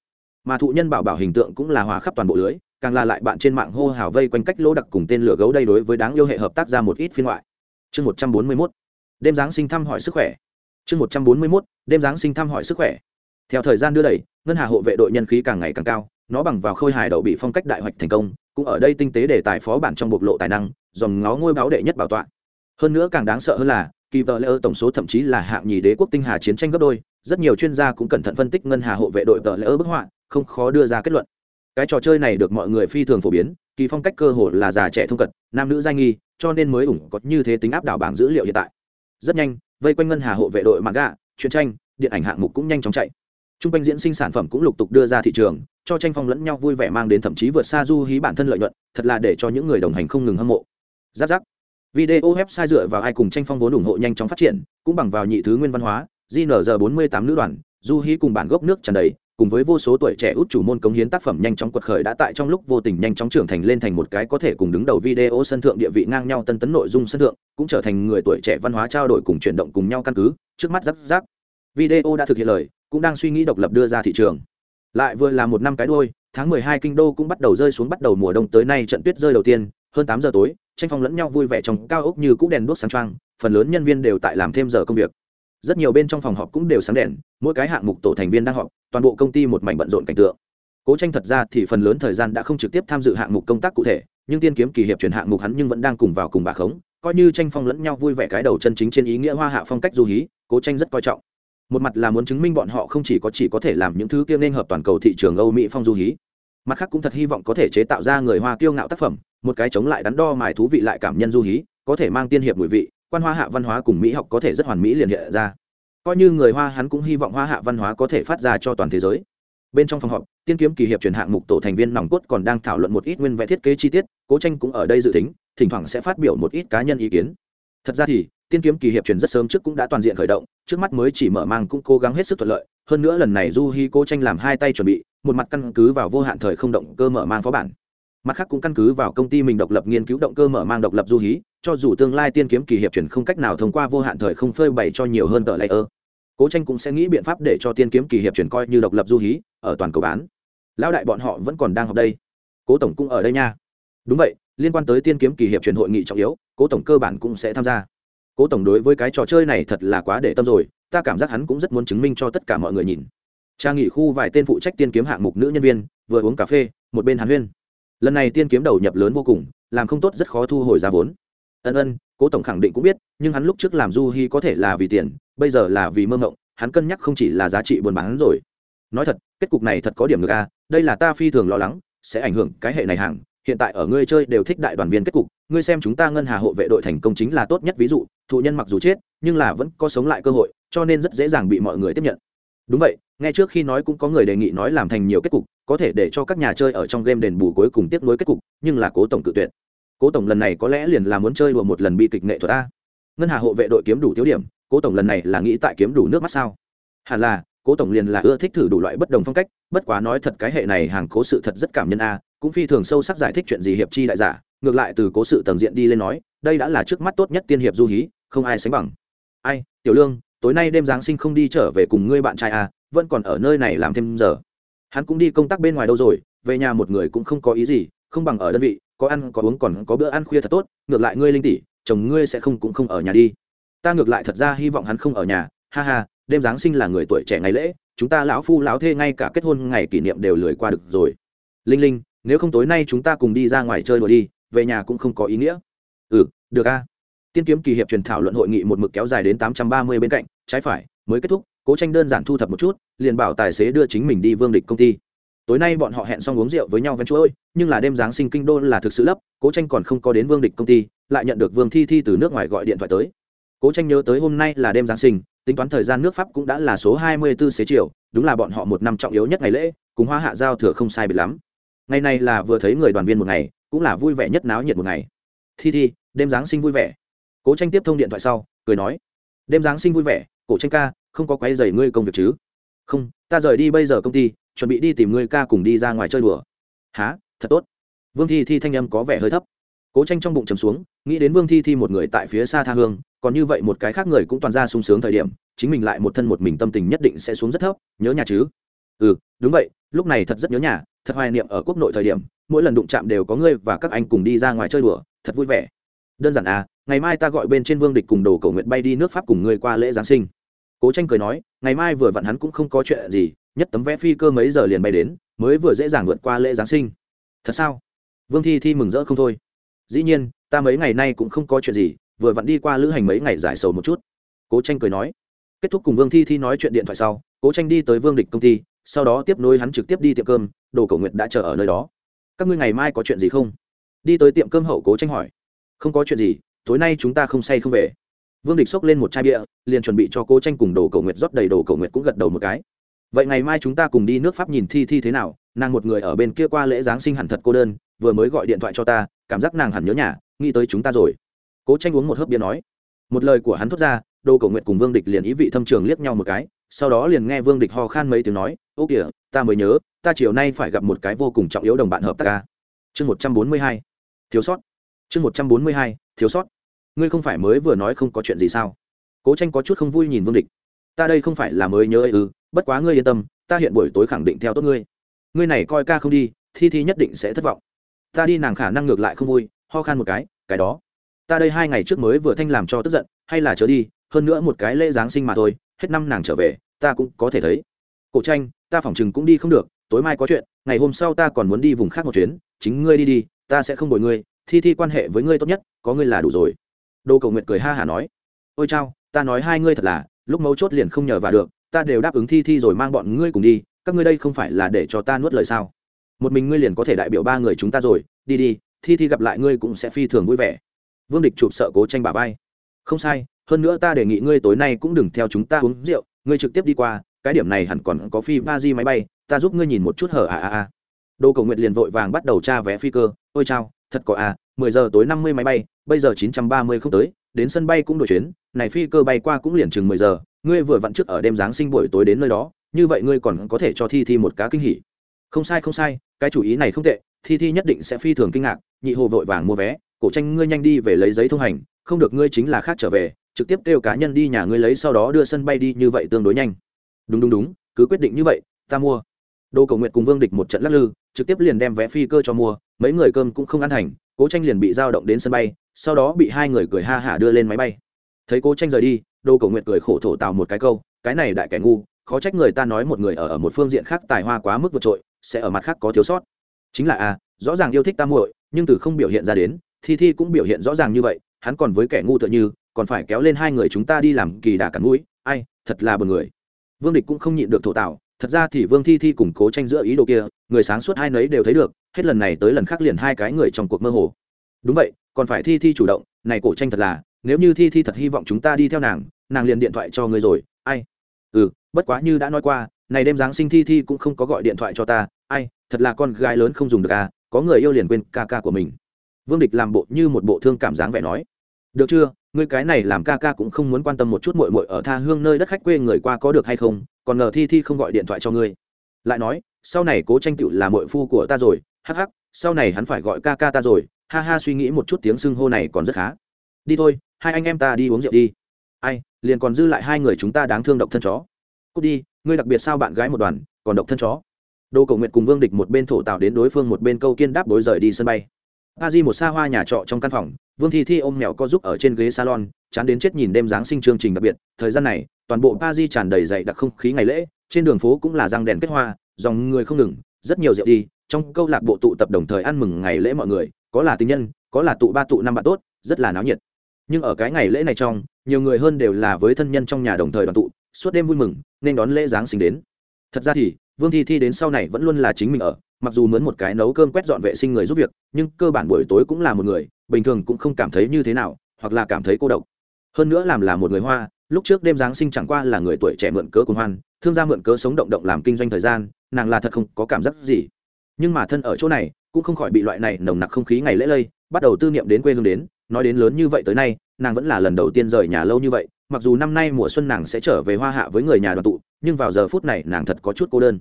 Mà thụ nhân bảo bảo hình tượng cũng là hòa khắp toàn bộ lưới, càng là lại bạn trên mạng hô hào vây quanh cách lỗ đặc cùng tên lửa gấu đây đối với đáng yêu hệ hợp tác ra một ít phiên ngoại. Chương một trăm bốn mươi mốt. Đêm giáng sinh thăm hỏi sức khỏe. Chương một trăm bốn mươi mốt. Đêm giáng sinh thăm hỏi sức khỏe. Theo thời gian đưa đẩy, ngân hà hộ vệ đội nhân khí càng ngày càng cao nó bằng vào khôi hài đậu bị phong cách đại hoạch thành công, cũng ở đây tinh tế để tài phó bản trong bộc lộ tài năng, dòng ngó ngôi báo đệ nhất bảo tọa. Hơn nữa càng đáng sợ hơn là, kỳ vợ lỡ tổng số thậm chí là hạng nhì đế quốc tinh hà chiến tranh gấp đôi, rất nhiều chuyên gia cũng cẩn thận phân tích ngân hà hộ vệ đội vợ lỡ bức họa, không khó đưa ra kết luận. Cái trò chơi này được mọi người phi thường phổ biến, kỳ phong cách cơ hồ là già trẻ thông cận nam nữ giai nghi, cho nên mới ủng có như thế tính áp đảo bảng dữ liệu hiện tại. Rất nhanh, vây quanh ngân hà hộ vệ đội mạng gạ, truyện tranh, điện ảnh hạng mục cũng nhanh chóng chạy. Trung quanh diễn sinh sản phẩm cũng lục tục đưa ra thị trường cho tranh phong lẫn nhau vui vẻ mang đến thậm chí vượt xa du hí bản thân lợi nhuận, thật là để cho những người đồng hành không ngừng hâm mộ. Giáp giáp. Video website dựa vào ai cùng tranh phong vốn ủng hộ nhanh chóng phát triển, cũng bằng vào nhị thứ nguyên văn hóa gnr bốn mươi tám nữ đoàn, du hí cùng bản gốc nước tràn đầy, cùng với vô số tuổi trẻ út chủ môn cống hiến tác phẩm nhanh chóng quật khởi đã tại trong lúc vô tình nhanh chóng trưởng thành lên thành một cái có thể cùng đứng đầu video sân thượng địa vị ngang nhau tân tấn nội dung sân thượng, cũng trở thành người tuổi trẻ văn hóa trao đổi cùng chuyển động cùng nhau căn cứ, trước mắt giáp giáp. Video đã thực hiện lời, cũng đang suy nghĩ độc lập đưa ra thị trường lại vừa là một năm cái đôi, tháng mười hai kinh đô cũng bắt đầu rơi xuống bắt đầu mùa đông tới nay trận tuyết rơi đầu tiên, hơn tám giờ tối, tranh phong lẫn nhau vui vẻ trong cao ốc như cũ đèn đuốc sáng trăng phần lớn nhân viên đều tại làm thêm giờ công việc. Rất nhiều bên trong phòng họp cũng đều sáng đèn, mỗi cái hạng mục tổ thành viên đang họp, toàn bộ công ty một mảnh bận rộn cảnh tượng. Cố tranh thật ra thì phần lớn thời gian đã không trực tiếp tham dự hạng mục công tác cụ thể, nhưng tiên kiếm kỳ hiệp chuyển hạng mục hắn nhưng vẫn đang cùng vào cùng bà khống, coi như tranh phong lẫn nhau vui vẻ cái đầu chân chính trên ý nghĩa hoa hạ phong cách du hí, cố tranh rất coi trọng một mặt là muốn chứng minh bọn họ không chỉ có chỉ có thể làm những thứ kia nên hợp toàn cầu thị trường âu mỹ phong du hí, mặt khác cũng thật hy vọng có thể chế tạo ra người hoa kiêu ngạo tác phẩm, một cái chống lại đắn đo mài thú vị lại cảm nhân du hí, có thể mang tiên hiệp mùi vị, quan hoa hạ văn hóa cùng mỹ học có thể rất hoàn mỹ liền hiện ra. Coi như người hoa hắn cũng hy vọng hoa hạ văn hóa có thể phát ra cho toàn thế giới. Bên trong phòng họp, tiên kiếm kỳ hiệp truyền hạng mục tổ thành viên nòng cốt còn đang thảo luận một ít nguyên vẽ thiết kế chi tiết, cố tranh cũng ở đây dự tính, thỉnh thoảng sẽ phát biểu một ít cá nhân ý kiến. Thật ra thì tiên kiếm kỳ hiệp truyền rất sớm trước cũng đã toàn diện khởi động, trước mắt mới chỉ mở mang cũng cố gắng hết sức thuận lợi. Hơn nữa lần này du hi cố tranh làm hai tay chuẩn bị, một mặt căn cứ vào vô hạn thời không động cơ mở mang phó bản. Mặt khác cũng căn cứ vào công ty mình độc lập nghiên cứu động cơ mở mang độc lập du hí cho dù tương lai tiên kiếm kỳ hiệp truyền không cách nào thông qua vô hạn thời không phơi bày cho nhiều hơn tờ layer. Cố tranh cũng sẽ nghĩ biện pháp để cho tiên kiếm kỳ hiệp truyền coi như độc lập du hí ở toàn cầu bán. Lão đại bọn họ vẫn còn đang học đây. Cố tổng cũng ở đây nha. Đúng vậy, liên quan tới tiên kiếm kỳ hiệp truyền hội nghị trọng yếu, cố tổng cơ bản cũng sẽ tham gia cố tổng đối với cái trò chơi này thật là quá để tâm rồi, ta cảm giác hắn cũng rất muốn chứng minh cho tất cả mọi người nhìn. Trang nghỉ khu vài tên phụ trách tiên kiếm hạng mục nữ nhân viên, vừa uống cà phê, một bên hàn huyên. Lần này tiên kiếm đầu nhập lớn vô cùng, làm không tốt rất khó thu hồi ra vốn. Ân ân, cố tổng khẳng định cũng biết, nhưng hắn lúc trước làm du hi có thể là vì tiền, bây giờ là vì mơ mộng, hắn cân nhắc không chỉ là giá trị buôn bán rồi. Nói thật, kết cục này thật có điểm ngược a đây là ta phi thường lo lắng, sẽ ảnh hưởng cái hệ này hàng hiện tại ở ngươi chơi đều thích đại đoàn viên kết cục, ngươi xem chúng ta ngân hà hộ vệ đội thành công chính là tốt nhất ví dụ, thụ nhân mặc dù chết, nhưng là vẫn có sống lại cơ hội, cho nên rất dễ dàng bị mọi người tiếp nhận. Đúng vậy ngay trước khi nói cũng có người đề nghị nói làm thành nhiều kết cục, có thể để cho các nhà chơi ở trong game đền bù cuối cùng tiếp nối kết cục, nhưng là cố tổng cự tuyệt. Cố tổng lần này có lẽ liền là muốn chơi đùa một lần bi kịch nghệ thuật a. Ngân hà hộ vệ đội kiếm đủ tiêu điểm, cố tổng lần này là nghĩ tại kiếm đủ nước mắt sao? Hẳn là, cố tổng liền là ưa thích thử đủ loại bất đồng phong cách, bất quá nói thật cái hệ này hàng cố sự thật rất cảm nhân a cũng phi thường sâu sắc giải thích chuyện gì hiệp chi đại giả, ngược lại từ cố sự tầng diện đi lên nói, đây đã là trước mắt tốt nhất tiên hiệp du hí, không ai sánh bằng. Ai, tiểu lương, tối nay đêm giáng sinh không đi trở về cùng ngươi bạn trai à vẫn còn ở nơi này làm thêm giờ. Hắn cũng đi công tác bên ngoài đâu rồi, về nhà một người cũng không có ý gì, không bằng ở đơn vị, có ăn, có uống còn có bữa ăn khuya thật tốt, ngược lại ngươi linh tỷ, chồng ngươi sẽ không cũng không ở nhà đi. Ta ngược lại thật ra hy vọng hắn không ở nhà, ha ha, đêm giáng sinh là người tuổi trẻ ngày lễ, chúng ta lão phu lão thê ngay cả kết hôn ngày kỷ niệm đều lười qua được rồi. Linh linh nếu không tối nay chúng ta cùng đi ra ngoài chơi đùa đi, về nhà cũng không có ý nghĩa. Ừ được a. Tiên kiếm kỳ hiệp truyền thảo luận hội nghị một mực kéo dài đến tám trăm ba mươi bên cạnh, trái phải, mới kết thúc, cố tranh đơn giản thu thập một chút, liền bảo tài xế đưa chính mình đi vương địch công ty. Tối nay bọn họ hẹn xong uống rượu với nhau ven chuỗi nhưng là đêm giáng sinh kinh đô là thực sự lấp, cố tranh còn không có đến vương địch công ty, lại nhận được vương thi thi từ nước ngoài gọi điện thoại tới. Cố tranh nhớ tới hôm nay là đêm giáng sinh, tính toán thời gian nước pháp cũng đã là số hai mươi 24 xế chiều, đúng là bọn họ một năm trọng yếu nhất ngày lễ, cùng hoa hạ giao thừa không sai biệt lắm ngày này là vừa thấy người đoàn viên một ngày, cũng là vui vẻ nhất náo nhiệt một ngày. Thi thi, đêm giáng sinh vui vẻ. Cố tranh tiếp thông điện thoại sau, cười nói, đêm giáng sinh vui vẻ cổ tranh ca, không có quay dày ngươi công việc chứ? Không, ta rời đi bây giờ công ty, chuẩn bị đi tìm ngươi ca cùng đi ra ngoài chơi đùa. Há thật tốt. Vương thi thi thanh âm có vẻ hơi thấp. Cố tranh trong bụng chầm xuống, nghĩ đến vương thi thi một người tại phía xa tha hương, còn như vậy một cái khác người cũng toàn ra sung sướng thời điểm, chính mình lại một thân một mình tâm tình nhất định sẽ xuống rất thấp, nhớ nhà chứ? Ừ đúng vậy, lúc này thật rất nhớ nhà, thật hoài niệm ở quốc nội thời điểm, mỗi lần đụng chạm đều có ngươi và các anh cùng đi ra ngoài chơi đùa, thật vui vẻ. Đơn giản à ngày mai ta gọi bên trên vương địch cùng đồ cầu nguyện bay đi nước pháp cùng ngươi qua lễ giáng sinh. Cố tranh cười nói, ngày mai vừa vặn hắn cũng không có chuyện gì, nhất tấm vé phi cơ mấy giờ liền bay đến, mới vừa dễ dàng vượt qua lễ giáng sinh. Thật sao? Vương thi thi mừng rỡ không thôi. Dĩ nhiên, ta mấy ngày nay cũng không có chuyện gì, vừa vặn đi qua lữ hành mấy ngày giải sầu một chút. Cố tranh cười nói. Kết thúc cùng vương thi thi nói chuyện điện thoại sau, cố tranh đi tới vương địch công ty sau đó tiếp nối hắn trực tiếp đi tiệm cơm, đồ cầu nguyện đã chờ ở nơi đó. Các ngươi ngày mai có chuyện gì không? Đi tới tiệm cơm hậu cố tranh hỏi. Không có chuyện gì, tối nay chúng ta không say không về. Vương địch xốc lên một chai bia, liền chuẩn bị cho cố tranh cùng đồ cầu nguyện rót đầy đồ cầu nguyện cũng gật đầu một cái. Vậy ngày mai chúng ta cùng đi nước pháp nhìn thi thi thế nào, nàng một người ở bên kia qua lễ giáng sinh hẳn thật cô đơn, vừa mới gọi điện thoại cho ta, cảm giác nàng hẳn nhớ nhà, nghĩ tới chúng ta rồi. Cố tranh uống một hớp bia nói. Một lời của hắn thốt ra, đồ cầu nguyện cùng vương địch liền ý vị thâm trường liếc nhau một cái sau đó liền nghe vương địch ho khan mấy tiếng nói, ô kìa, ta mới nhớ, ta chiều nay phải gặp một cái vô cùng trọng yếu đồng bạn hợp tác ca. Chương một trăm bốn mươi hai, thiếu sót. Chương một trăm bốn mươi hai, thiếu sót. Ngươi không phải mới vừa nói không có chuyện gì sao? Cố tranh có chút không vui nhìn vương địch. Ta đây không phải là mới nhớ ấy ư, bất quá ngươi yên tâm, ta hiện buổi tối khẳng định theo tốt ngươi. Ngươi này coi ca không đi, thi thi nhất định sẽ thất vọng. Ta đi nàng khả năng ngược lại không vui, ho khan một cái cái đó. Ta đây hai ngày trước mới vừa thanh làm cho tức giận, hay là chớ đi, hơn nữa một cái lễ giáng sinh mà thôi hết năm nàng trở về, ta cũng có thể thấy. Cổ tranh, ta phỏng chừng cũng đi không được, tối mai có chuyện, ngày hôm sau ta còn muốn đi vùng khác một chuyến, chính ngươi đi đi, ta sẽ không bồi ngươi, thi thi quan hệ với ngươi tốt nhất, có ngươi là đủ rồi. Đô cầu nguyện cười ha hả nói. Ôi chao, ta nói hai ngươi thật là, lúc mấu chốt liền không nhờ vào được, ta đều đáp ứng thi thi rồi mang bọn ngươi cùng đi, các ngươi đây không phải là để cho ta nuốt lời sao? Một mình ngươi liền có thể đại biểu ba người chúng ta rồi, đi đi, thi thi gặp lại ngươi cũng sẽ phi thường vui vẻ. Vương địch chụp sợ cố tranh bà vai. Không sai hơn nữa ta đề nghị ngươi tối nay cũng đừng theo chúng ta uống rượu, ngươi trực tiếp đi qua, cái điểm này hẳn còn có phi va di máy bay, ta giúp ngươi nhìn một chút hở à à à đô cầu nguyện liền vội vàng bắt đầu tra vé phi cơ, ôi chao, thật có à mười giờ tối năm mươi máy bay, bây giờ chín trăm ba mươi không tới, đến sân bay cũng đổi chuyến, này phi cơ bay qua cũng liền chừng mười giờ, ngươi vừa vặn trước ở đêm giáng sinh buổi tối đến nơi đó, như vậy ngươi còn có thể cho thi thi một cá kinh hỉ. Không sai không sai, cái chủ ý này không tệ, thi thi nhất định sẽ phi thường kinh ngạc, nhị hồ vội vàng mua vé, cổ tranh ngươi nhanh đi về lấy giấy thông hành, không được ngươi chính là khác trở về trực tiếp kêu cá nhân đi nhà ngươi lấy sau đó đưa sân bay đi như vậy tương đối nhanh. Đúng đúng đúng, cứ quyết định như vậy, ta mua. Đô cầu nguyện cùng vương địch một trận lắc lư, trực tiếp liền đem vé phi cơ cho mua, mấy người cơm cũng không ăn thành cố tranh liền bị giao động đến sân bay, sau đó bị hai người cười ha hả đưa lên máy bay. Thấy cố tranh rời đi đô cầu nguyện cười khổ thổ tào một cái câu, cái này đại kẻ ngu, khó trách người ta nói một người ở ở một phương diện khác tài hoa quá mức vượt trội, sẽ ở mặt khác có thiếu sót. Chính là a rõ ràng yêu thích ta muội, nhưng từ không biểu hiện ra đến, thi thi cũng biểu hiện rõ ràng như vậy, hắn còn với kẻ ngu tựa như còn phải kéo lên hai người chúng ta đi làm kỳ đà cắn mũi, ai, thật là bờ người. Vương địch cũng không nhịn được thổ tạo, thật ra thì vương thi thi củng cố tranh giữa ý đồ kia, người sáng suốt hai nấy đều thấy được, hết lần này tới lần khác liền hai cái người trong cuộc mơ hồ. Đúng vậy, còn phải thi thi chủ động, này cổ tranh thật là, nếu như thi thi thật hy vọng chúng ta đi theo nàng nàng liền điện thoại cho ngươi rồi, ai? Ừ bất quá như đã nói qua, này đêm giáng sinh thi thi cũng không có gọi điện thoại cho ta, ai, thật là con gái lớn không dùng được à có người yêu liền quên ca ca của mình. Vương địch làm bộ như một bộ thương cảm dáng vẻ nói. Được chưa? Ngươi cái này làm ca ca cũng không muốn quan tâm một chút mội mội ở tha hương nơi đất khách quê người qua có được hay không, còn ngờ thi thi không gọi điện thoại cho ngươi. Lại nói, sau này cố tranh tựu là mội phu của ta rồi, hắc hắc, sau này hắn phải gọi ca ca ta rồi, ha ha suy nghĩ một chút tiếng xưng hô này còn rất khá. Đi thôi, hai anh em ta đi uống rượu đi. Ai, liền còn dư lại hai người chúng ta đáng thương độc thân chó. Cút đi, ngươi đặc biệt sao bạn gái một đoàn, còn độc thân chó. Đô cầu nguyện cùng vương địch một bên thổ tạo đến đối phương một bên câu kiên đáp đối rời đi sân bay a di một xa hoa nhà trọ trong căn phòng, vương thi thi ôm mèo co giúp ở trên ghế salon, chán đến chết nhìn đêm giáng sinh chương trình đặc biệt. Thời gian này, toàn bộ a di tràn đầy dậy đặc không khí ngày lễ, trên đường phố cũng là răng đèn kết hoa, dòng người không ngừng, rất nhiều rượu đi, trong câu lạc bộ tụ tập đồng thời ăn mừng ngày lễ mọi người, có là tình nhân, có là tụ ba tụ năm bạn tốt, rất là náo nhiệt. Nhưng ở cái ngày lễ này trong, nhiều người hơn đều là với thân nhân trong nhà đồng thời đoàn tụ, suốt đêm vui mừng, nên đón lễ giáng sinh đến. Thật ra thì, vương thi thi đến sau này vẫn luôn là chính mình ở mặc dù mướn một cái nấu cơm quét dọn vệ sinh người giúp việc, nhưng cơ bản buổi tối cũng là một người, bình thường cũng không cảm thấy như thế nào, hoặc là cảm thấy cô độc. Hơn nữa làm là một người hoa, lúc trước đêm giáng sinh chẳng qua là người tuổi trẻ mượn cớ cùng hoan, thương gia mượn cớ sống động động làm kinh doanh thời gian, nàng là thật không có cảm giác gì. Nhưng mà thân ở chỗ này, cũng không khỏi bị loại này nồng nặc không khí ngày lễ lây, bắt đầu tư niệm đến quê hương đến, nói đến lớn như vậy tới nay, nàng vẫn là lần đầu tiên rời nhà lâu như vậy, mặc dù năm nay mùa xuân nàng sẽ trở về hoa hạ với người nhà đoàn tụ, nhưng vào giờ phút này nàng thật có chút cô đơn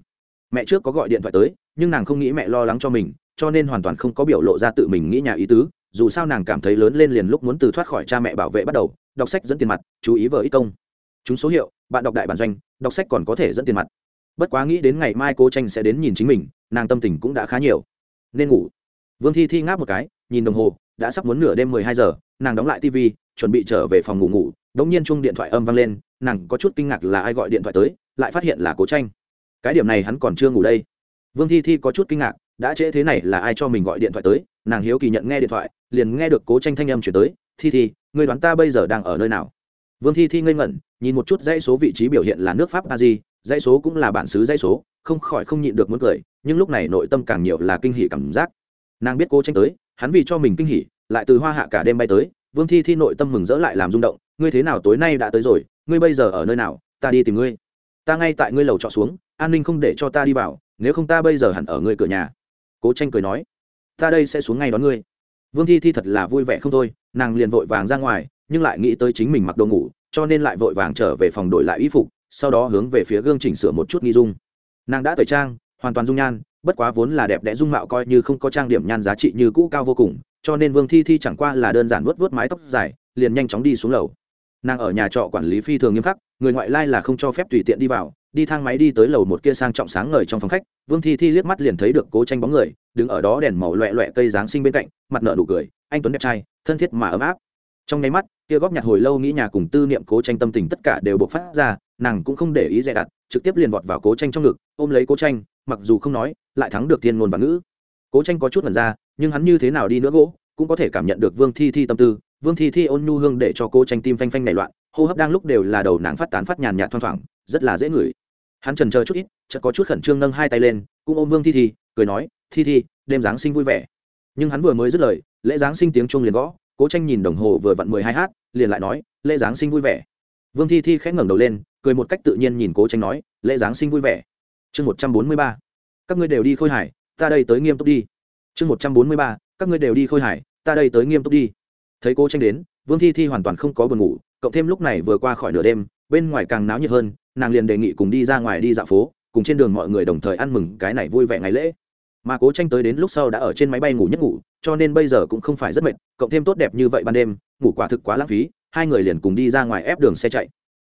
mẹ trước có gọi điện thoại tới, nhưng nàng không nghĩ mẹ lo lắng cho mình, cho nên hoàn toàn không có biểu lộ ra tự mình nghĩ nhà ý tứ, dù sao nàng cảm thấy lớn lên liền lúc muốn từ thoát khỏi cha mẹ bảo vệ bắt đầu, đọc sách dẫn tiền mặt, chú ý vợ ít công. Chúng số hiệu, bạn đọc đại bản doanh, đọc sách còn có thể dẫn tiền mặt. Bất quá nghĩ đến ngày mai cô tranh sẽ đến nhìn chính mình, nàng tâm tình cũng đã khá nhiều. Nên ngủ. Vương thi thi ngáp một cái, nhìn đồng hồ, đã sắp muốn nửa đêm mười hai giờ, nàng đóng lại tv chuẩn bị trở về phòng ngủ ngủ đ ỗ n g nhiên chung điện thoại âm vang lên, nàng có chút kinh ngạc là ai gọi điện thoại tới, lại phát hiện là cố tranh cái điểm này hắn còn chưa ngủ đây. Vương thi thi có chút kinh ngạc, đã trễ thế này là ai cho mình gọi điện thoại tới? Nàng hiếu kỳ nhận nghe điện thoại, liền nghe được cố tranh thanh âm chuyển tới. Thi thi người đoán ta bây giờ đang ở nơi nào? Vương thi thi ngây ngẩn, nhìn một chút dãy số vị trí biểu hiện là nước pháp a di, dãy số cũng là bản xứ dãy số, không khỏi không nhịn được muốn cười, nhưng lúc này nội tâm càng nhiều là kinh hỉ cảm giác. Nàng biết cố tranh tới, hắn vì cho mình kinh hỉ, lại từ hoa hạ cả đêm bay tới. Vương thi thi nội tâm mừng rỡ lại làm rung động, ngươi thế nào tối nay đã tới rồi? Ngươi bây giờ ở nơi nào? Ta đi tìm ngươi ta ngay tại ngươi lầu trọ xuống, an ninh không để cho ta đi vào, nếu không ta bây giờ hẳn ở ngươi cửa nhà. Cố tranh cười nói, ta đây sẽ xuống ngay đón ngươi. Vương thi thi thật là vui vẻ không thôi, nàng liền vội vàng ra ngoài, nhưng lại nghĩ tới chính mình mặc đồ ngủ, cho nên lại vội vàng trở về phòng đổi lại y phục, sau đó hướng về phía gương chỉnh sửa một chút nghi dung. Nàng đã tẩy trang, hoàn toàn dung nhan, bất quá vốn là đẹp đẽ dung mạo coi như không có trang điểm nhan giá trị như cũ cao vô cùng, cho nên vương thi thi chẳng qua là đơn giản vớt vớt mái tóc dài, liền nhanh chóng đi xuống lầu nàng ở nhà trọ quản lý phi thường nghiêm khắc, người ngoại lai là không cho phép tùy tiện đi vào, đi thang máy đi tới lầu một kia sang trọng sáng ngời trong phòng khách, vương thi thi liếc mắt liền thấy được cố tranh bóng người, đứng ở đó đèn màu loẹ loẹ cây giáng sinh bên cạnh, mặt nợ nụ cười, anh tuấn đẹp trai, thân thiết mà ấm áp. Trong nháy mắt, kia góp nhặt hồi lâu nghĩ nhà cùng tư niệm cố tranh tâm tình tất cả đều bộc phát ra, nàng cũng không để ý dè đặt, trực tiếp liền vọt vào cố tranh trong ngực, ôm lấy cố tranh, mặc dù không nói, lại thắng được thiên ngôn và ngữ. Cố tranh có chút lần ra, nhưng hắn như thế nào đi nữa gỗ, cũng có thể cảm nhận được vương thi thi tâm tư vương thi thi ôn nhu hương để cho cô tranh tim phanh phanh nảy loạn, hô hấp đang lúc đều là đầu nàng phát tán phát nhàn nhạt thoang thoảng, rất là dễ ngửi. Hắn trần chờ chút ít, chợt có chút khẩn trương nâng hai tay lên, cũng ôm vương thi thi, cười nói, thi thi, đêm giáng sinh vui vẻ. Nhưng hắn vừa mới dứt lời, lễ giáng sinh tiếng chuông liền gõ, cố tranh nhìn đồng hồ vừa vặn mười hai h liền lại nói, lễ giáng sinh vui vẻ. Vương thi thi khẽ ngẩng đầu lên, cười một cách tự nhiên nhìn cố tranh nói, lễ giáng sinh vui vẻ. Chương một trăm bốn mươi ba, các ngươi đều đi khôi hải ta đây tới nghiêm túc đi. Chương một trăm bốn mươi ba, các ngươi đều đi khôi hải ta đây tới nghiêm túc đi thấy cố tranh đến, vương thi thi hoàn toàn không có buồn ngủ, cộng thêm lúc này vừa qua khỏi nửa đêm, bên ngoài càng náo nhiệt hơn, nàng liền đề nghị cùng đi ra ngoài đi dạo phố, cùng trên đường mọi người đồng thời ăn mừng cái này vui vẻ ngày lễ. Mà cố tranh tới đến lúc sau đã ở trên máy bay ngủ nhất ngủ, cho nên bây giờ cũng không phải rất mệt, cộng thêm tốt đẹp như vậy ban đêm, ngủ quả thực quá lãng phí, hai người liền cùng đi ra ngoài ép đường xe chạy.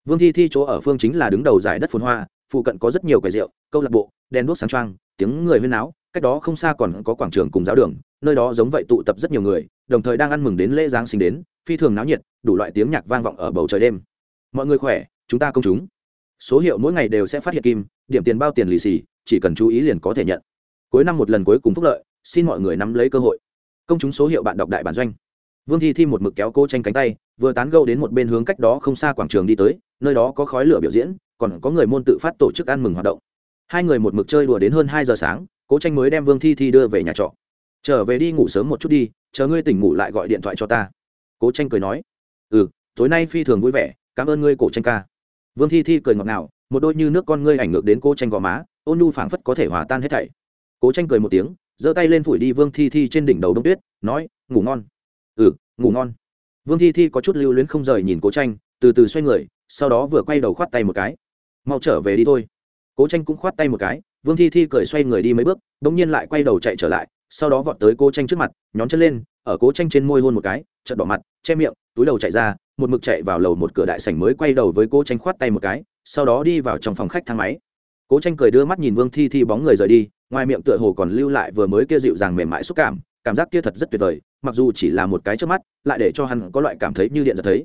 Vương thi thi chỗ ở phương chính là đứng đầu giải đất phồn hoa, phụ cận có rất nhiều quầy rượu, câu lạc bộ, đèn đuốc sáng trăng tiếng người huyên náo, cách đó không xa còn có quảng trường cùng giáo đường, nơi đó giống vậy tụ tập rất nhiều người đồng thời đang ăn mừng đến lễ giáng sinh đến, phi thường náo nhiệt, đủ loại tiếng nhạc vang vọng ở bầu trời đêm. Mọi người khỏe, chúng ta công chúng. Số hiệu mỗi ngày đều sẽ phát hiện kim, điểm tiền bao tiền lì xì, chỉ cần chú ý liền có thể nhận. Cuối năm một lần cuối cùng phúc lợi, xin mọi người nắm lấy cơ hội. Công chúng số hiệu bạn đọc đại bản doanh. Vương thi thi một mực kéo cô tranh cánh tay, vừa tán gâu đến một bên hướng cách đó không xa quảng trường đi tới, nơi đó có khói lửa biểu diễn, còn có người môn tự phát tổ chức ăn mừng hoạt động. Hai người một mực chơi đùa đến hơn hai giờ sáng, cố tranh mới đem vương thi thi đưa về nhà trọ. Trở về đi ngủ sớm một chút đi chờ ngươi tỉnh ngủ lại gọi điện thoại cho ta. Cố tranh cười nói ừ tối nay phi thường vui vẻ, cảm ơn ngươi, cổ tranh ca. Vương thi thi cười ngọt ngào, một đôi như nước con ngươi ảnh ngược đến cô tranh gò má, ôn nhu phảng phất có thể hòa tan hết thảy. Cố tranh cười một tiếng, giơ tay lên phủi đi vương thi thi trên đỉnh đầu đông tuyết, nói, ngủ ngon. Ừ ngủ ngon. Vương thi thi có chút lưu luyến không rời nhìn cố tranh, từ từ xoay người, sau đó vừa quay đầu khoát tay một cái. Mau trở về đi thôi. Cố tranh cũng khoát tay một cái, vương thi thi cười xoay người đi mấy bước đ ỗ n g nhiên lại quay đầu chạy trở lại sau đó vọt tới cố tranh trước mặt, nhón chân lên, ở cố tranh trên môi hôn một cái chật đỏ mặt, che miệng, túi đầu chạy ra, một mực chạy vào lầu một cửa đại sảnh mới quay đầu với cố tranh khoát tay một cái, sau đó đi vào trong phòng khách thang máy. Cố tranh cười đưa mắt nhìn vương thi thi bóng người rời đi, ngoài miệng tựa hồ còn lưu lại vừa mới kia dịu dàng mềm mại xúc cảm cảm giác kia thật rất tuyệt vời, mặc dù chỉ là một cái trước mắt, lại để cho hắn có loại cảm thấy như điện giật thấy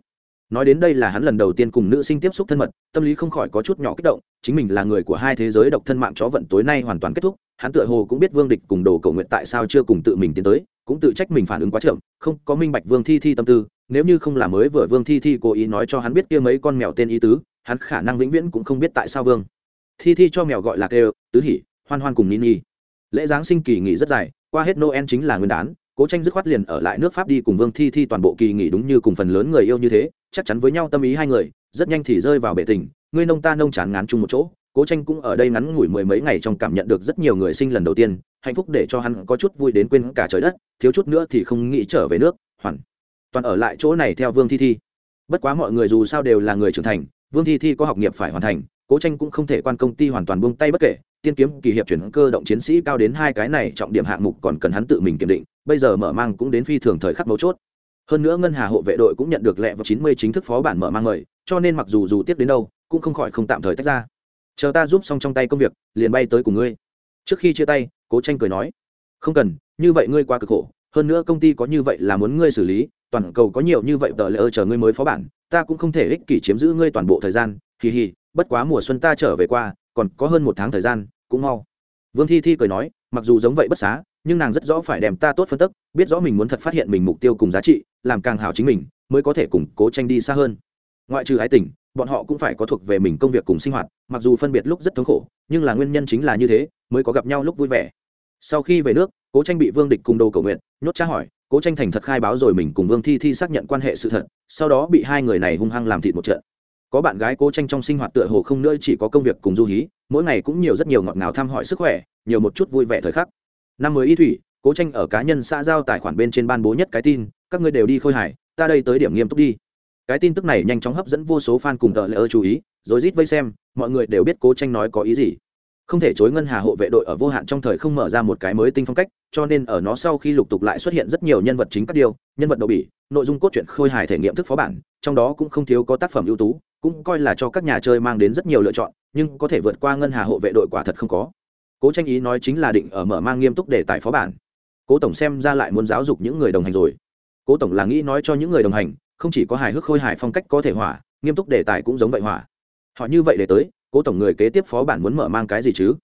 nói đến đây là hắn lần đầu tiên cùng nữ sinh tiếp xúc thân mật, tâm lý không khỏi có chút nhỏ kích động, chính mình là người của hai thế giới độc thân mạng chó vận tối nay hoàn toàn kết thúc, hắn tựa hồ cũng biết vương địch cùng đồ cầu nguyện tại sao chưa cùng tự mình tiến tới, cũng tự trách mình phản ứng quá chậm, không, có minh bạch vương thi thi tâm tư, nếu như không là mới vừa vương thi thi cố ý nói cho hắn biết kia mấy con mèo tên ý tứ, hắn khả năng vĩnh viễn cũng không biết tại sao vương thi thi cho mèo gọi là kêu tứ hỉ hoan hoan cùng nini lễ giáng sinh kỳ nghỉ rất dài, qua hết noel chính là nguyên đán cố tranh dứt khoát liền ở lại nước pháp đi cùng vương thi thi toàn bộ kỳ nghỉ đúng như cùng phần lớn người yêu như thế, chắc chắn với nhau tâm ý hai người, rất nhanh thì rơi vào bể tình ngươi nông ta nông chán ngán chung một chỗ. Cố tranh cũng ở đây ngắn ngủi mười mấy ngày trong cảm nhận được rất nhiều người sinh lần đầu tiên, hạnh phúc để cho hắn có chút vui đến quên cả trời đất, thiếu chút nữa thì không nghĩ trở về nước, hoàn toàn ở lại chỗ này theo vương thi thi. Bất quá mọi người dù sao đều là người trưởng thành, vương thi thi có học nghiệp phải hoàn thành cố tranh cũng không thể quan công ty hoàn toàn buông tay bất kể, tiên kiếm kỳ hiệp chuyển cơ động chiến sĩ cao đến hai cái này trọng điểm hạng mục còn cần hắn tự mình kiểm định, bây giờ mở mang cũng đến phi thường thời khắc mấu chốt. Hơn nữa ngân hà hộ vệ đội cũng nhận được lẹ vào chín mươi chính thức phó bản mở mang mời, cho nên mặc dù dù tiếp đến đâu, cũng không khỏi không tạm thời tách ra. Chờ ta giúp xong trong tay công việc, liền bay tới cùng ngươi. Trước khi chia tay, cố tranh cười nói, không cần, như vậy ngươi qua cực khổ, hơn nữa công ty có như vậy là muốn ngươi xử lý, toàn cầu có nhiều như vậy tờ lỡ chờ ngươi mới phó bản, ta cũng không thể ích kỷ chiếm giữ ngươi toàn bộ thời gian, hì hì bất quá mùa xuân ta trở về qua, còn có hơn một tháng thời gian, cũng mau. Vương thi thi cười nói, mặc dù giống vậy bất xá, nhưng nàng rất rõ phải đem ta tốt phân tức, biết rõ mình muốn thật phát hiện mình mục tiêu cùng giá trị, làm càng hảo chính mình, mới có thể củng cố tranh đi xa hơn. Ngoại trừ ái tình, bọn họ cũng phải có thuộc về mình công việc cùng sinh hoạt, mặc dù phân biệt lúc rất thống khổ, nhưng là nguyên nhân chính là như thế, mới có gặp nhau lúc vui vẻ. Sau khi về nước, cố tranh bị vương địch cùng đồ cầu nguyện nhốt tra hỏi, cố tranh thành thật khai báo rồi mình cùng vương thi thi xác nhận quan hệ sự thật, sau đó bị hai người này hung hăng làm thịt một trận có bạn gái cố tranh trong sinh hoạt tựa hồ không nữa, chỉ có công việc cùng du hí, mỗi ngày cũng nhiều rất nhiều ngọt ngào thăm hỏi sức khỏe, nhiều một chút vui vẻ thời khắc. Năm mới y thủy, cố tranh ở cá nhân xã giao tài khoản bên trên ban bố nhất cái tin, các ngươi đều đi khôi hải ta đây tới điểm nghiêm túc đi. Cái tin tức này nhanh chóng hấp dẫn vô số fan cùng tờ lễ ơ chú ý rồi rít vây xem, mọi người đều biết cố tranh nói có ý gì. Không thể chối ngân hà hộ vệ đội ở vô hạn trong thời không mở ra một cái mới tinh phong cách, cho nên ở nó sau khi lục tục lại xuất hiện rất nhiều nhân vật chính các điều, nhân vật đầu bỉ, nội dung cốt truyện khôi hài thể nghiệm thức phó bản, trong đó cũng không thiếu có tác phẩm ưu tú cũng coi là cho các nhà chơi mang đến rất nhiều lựa chọn, nhưng có thể vượt qua ngân hà hộ vệ đội quả thật không có. Cố tranh ý nói chính là định ở mở mang nghiêm túc để tài phó bản. Cố tổng xem ra lại muốn giáo dục những người đồng hành rồi. Cố tổng là nghĩ nói cho những người đồng hành, không chỉ có hài hước khôi hài phong cách có thể hỏa, nghiêm túc đề tài cũng giống vậy hỏa. Họ như vậy để tới, cố tổng người kế tiếp phó bản muốn mở mang cái gì chứ?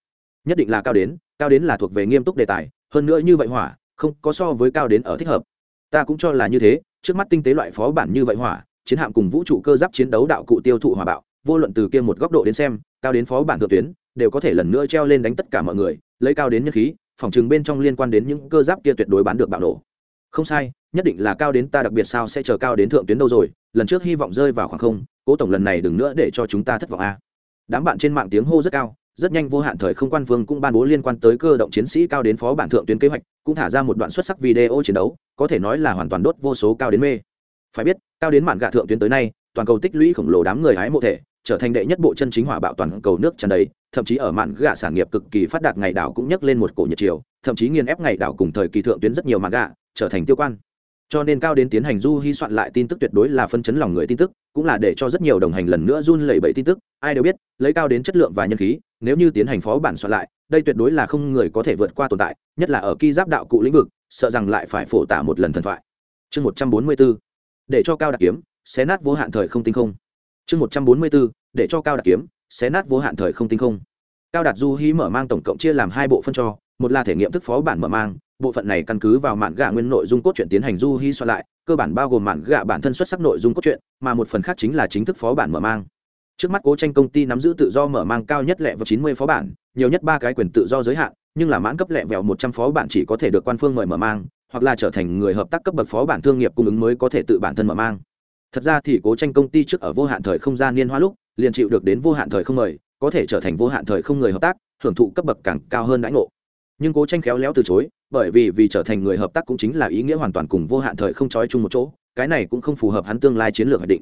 Nhất định là cao đến cao đến là thuộc về nghiêm túc đề tài hơn nữa như vậy hỏa, không có so với cao đến ở thích hợp. Ta cũng cho là như thế, trước mắt tinh tế loại phó bản như vậy hỏa chiến hạm cùng vũ trụ cơ giáp chiến đấu đạo cụ tiêu thụ hòa bạo, vô luận từ kia một góc độ đến xem, cao đến phó bản thượng tuyến, đều có thể lần nữa treo lên đánh tất cả mọi người, lấy cao đến nhân khí, phòng chừng bên trong liên quan đến những cơ giáp kia tuyệt đối bán được bạo nổ. Không sai, nhất định là cao đến ta đặc biệt sao sẽ chờ cao đến thượng tuyến đâu rồi, lần trước hy vọng rơi vào khoảng không, cố tổng lần này đừng nữa để cho chúng ta thất vọng a. Đám bạn trên mạng tiếng hô rất cao, rất nhanh vô hạn thời không quan vương cũng ban bố liên quan tới cơ động chiến sĩ cao đến phó bản thượng tuyến kế hoạch, cũng thả ra một đoạn xuất sắc video chiến đấu, có thể nói là hoàn toàn đốt vô số cao đến mê. Phải biết cao đến mạn gạ thượng tuyến tới nay, toàn cầu tích lũy khổng lồ đám người hái mộ thể, trở thành đệ nhất bộ chân chính hỏa bạo toàn cầu nước tràn đầy, thậm chí ở mạn gạ sản nghiệp cực kỳ phát đạt ngày đảo cũng nhấc lên một cổ nhiệt chiều, thậm chí nghiền ép ngày đảo cùng thời kỳ thượng tuyến rất nhiều mạn gạ, trở thành tiêu quan. Cho nên cao đến tiến hành du hy soạn lại tin tức tuyệt đối là phân chấn lòng người tin tức, cũng là để cho rất nhiều đồng hành lần nữa run lẩy bẩy tin tức, ai đều biết, lấy cao đến chất lượng và nhân khí, nếu như tiến hành phó bản soạn lại, đây tuyệt đối là không người có thể vượt qua tồn tại, nhất là ở ki giáp đạo cụ lĩnh vực, sợ rằng lại phải phổ tả một lần thần thoại. Chương một trăm bốn mươi b ố để cho cao đặc kiếm, xé nát vô hạn thời không tinh không. Chương một trăm bốn mươi bốn để cho cao đặc kiếm, xé nát vô hạn thời không tinh không. Cao đạt du hí mở mang tổng cộng chia làm hai bộ phân cho, một là thể nghiệm thức phó bản mở mang, bộ phận này căn cứ vào mạn gạ nguyên nội dung cốt truyện tiến hành du hí soạn lại, cơ bản bao gồm mạn gạ bản thân xuất sắc nội dung cốt truyện, mà một phần khác chính là chính thức phó bản mở mang. Trước mắt cố tranh công ty nắm giữ tự do mở mang cao nhất lẹ vào chín mươi phó bản, nhiều nhất ba cái quyền tự do giới hạn, nhưng là mãn cấp lẹ vẹo một trăm phó bản chỉ có thể được quan phương mời mở mang hoặc là trở thành người hợp tác cấp bậc phó bản thương nghiệp cung ứng mới có thể tự bản thân mở mang. Thật ra thì cố tranh công ty trước ở vô hạn thời không gian niên hoa lúc, liền chịu được đến vô hạn thời không mời, có thể trở thành vô hạn thời không người hợp tác, hưởng thụ cấp bậc càng cao hơn đãi ngộ. Nhưng cố tranh khéo léo từ chối, bởi vì vì trở thành người hợp tác cũng chính là ý nghĩa hoàn toàn cùng vô hạn thời không trói chung một chỗ, cái này cũng không phù hợp hắn tương lai chiến lược hoạch định.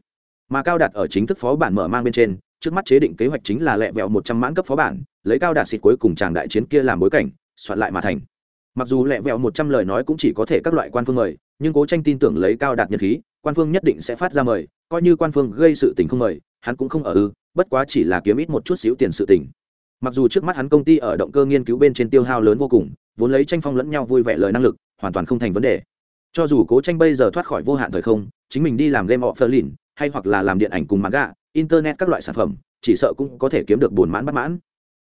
Mà cao đạt ở chính thức phó bản mở mang bên trên, trước mắt chế định kế hoạch chính là lẹ vẹo một trăm mãn cấp phó bản, lấy cao đạt xịt cuối cùng tràng đại chiến kia làm bối cảnh, soạn lại mà thành mặc dù lẹ vẹo một trăm lời nói cũng chỉ có thể các loại quan phương mời, nhưng cố tranh tin tưởng lấy cao đạt nhật khí, quan phương nhất định sẽ phát ra mời, coi như quan phương gây sự tình không mời, hắn cũng không ở ư, bất quá chỉ là kiếm ít một chút xíu tiền sự tình. Mặc dù trước mắt hắn công ty ở động cơ nghiên cứu bên trên tiêu hao lớn vô cùng, vốn lấy tranh phong lẫn nhau vui vẻ lời năng lực, hoàn toàn không thành vấn đề. Cho dù cố tranh bây giờ thoát khỏi vô hạn thời không, chính mình đi làm game of berlin, hay hoặc là làm điện ảnh cùng manga, internet các loại sản phẩm, chỉ sợ cũng có thể kiếm được buồn mãn bất mãn.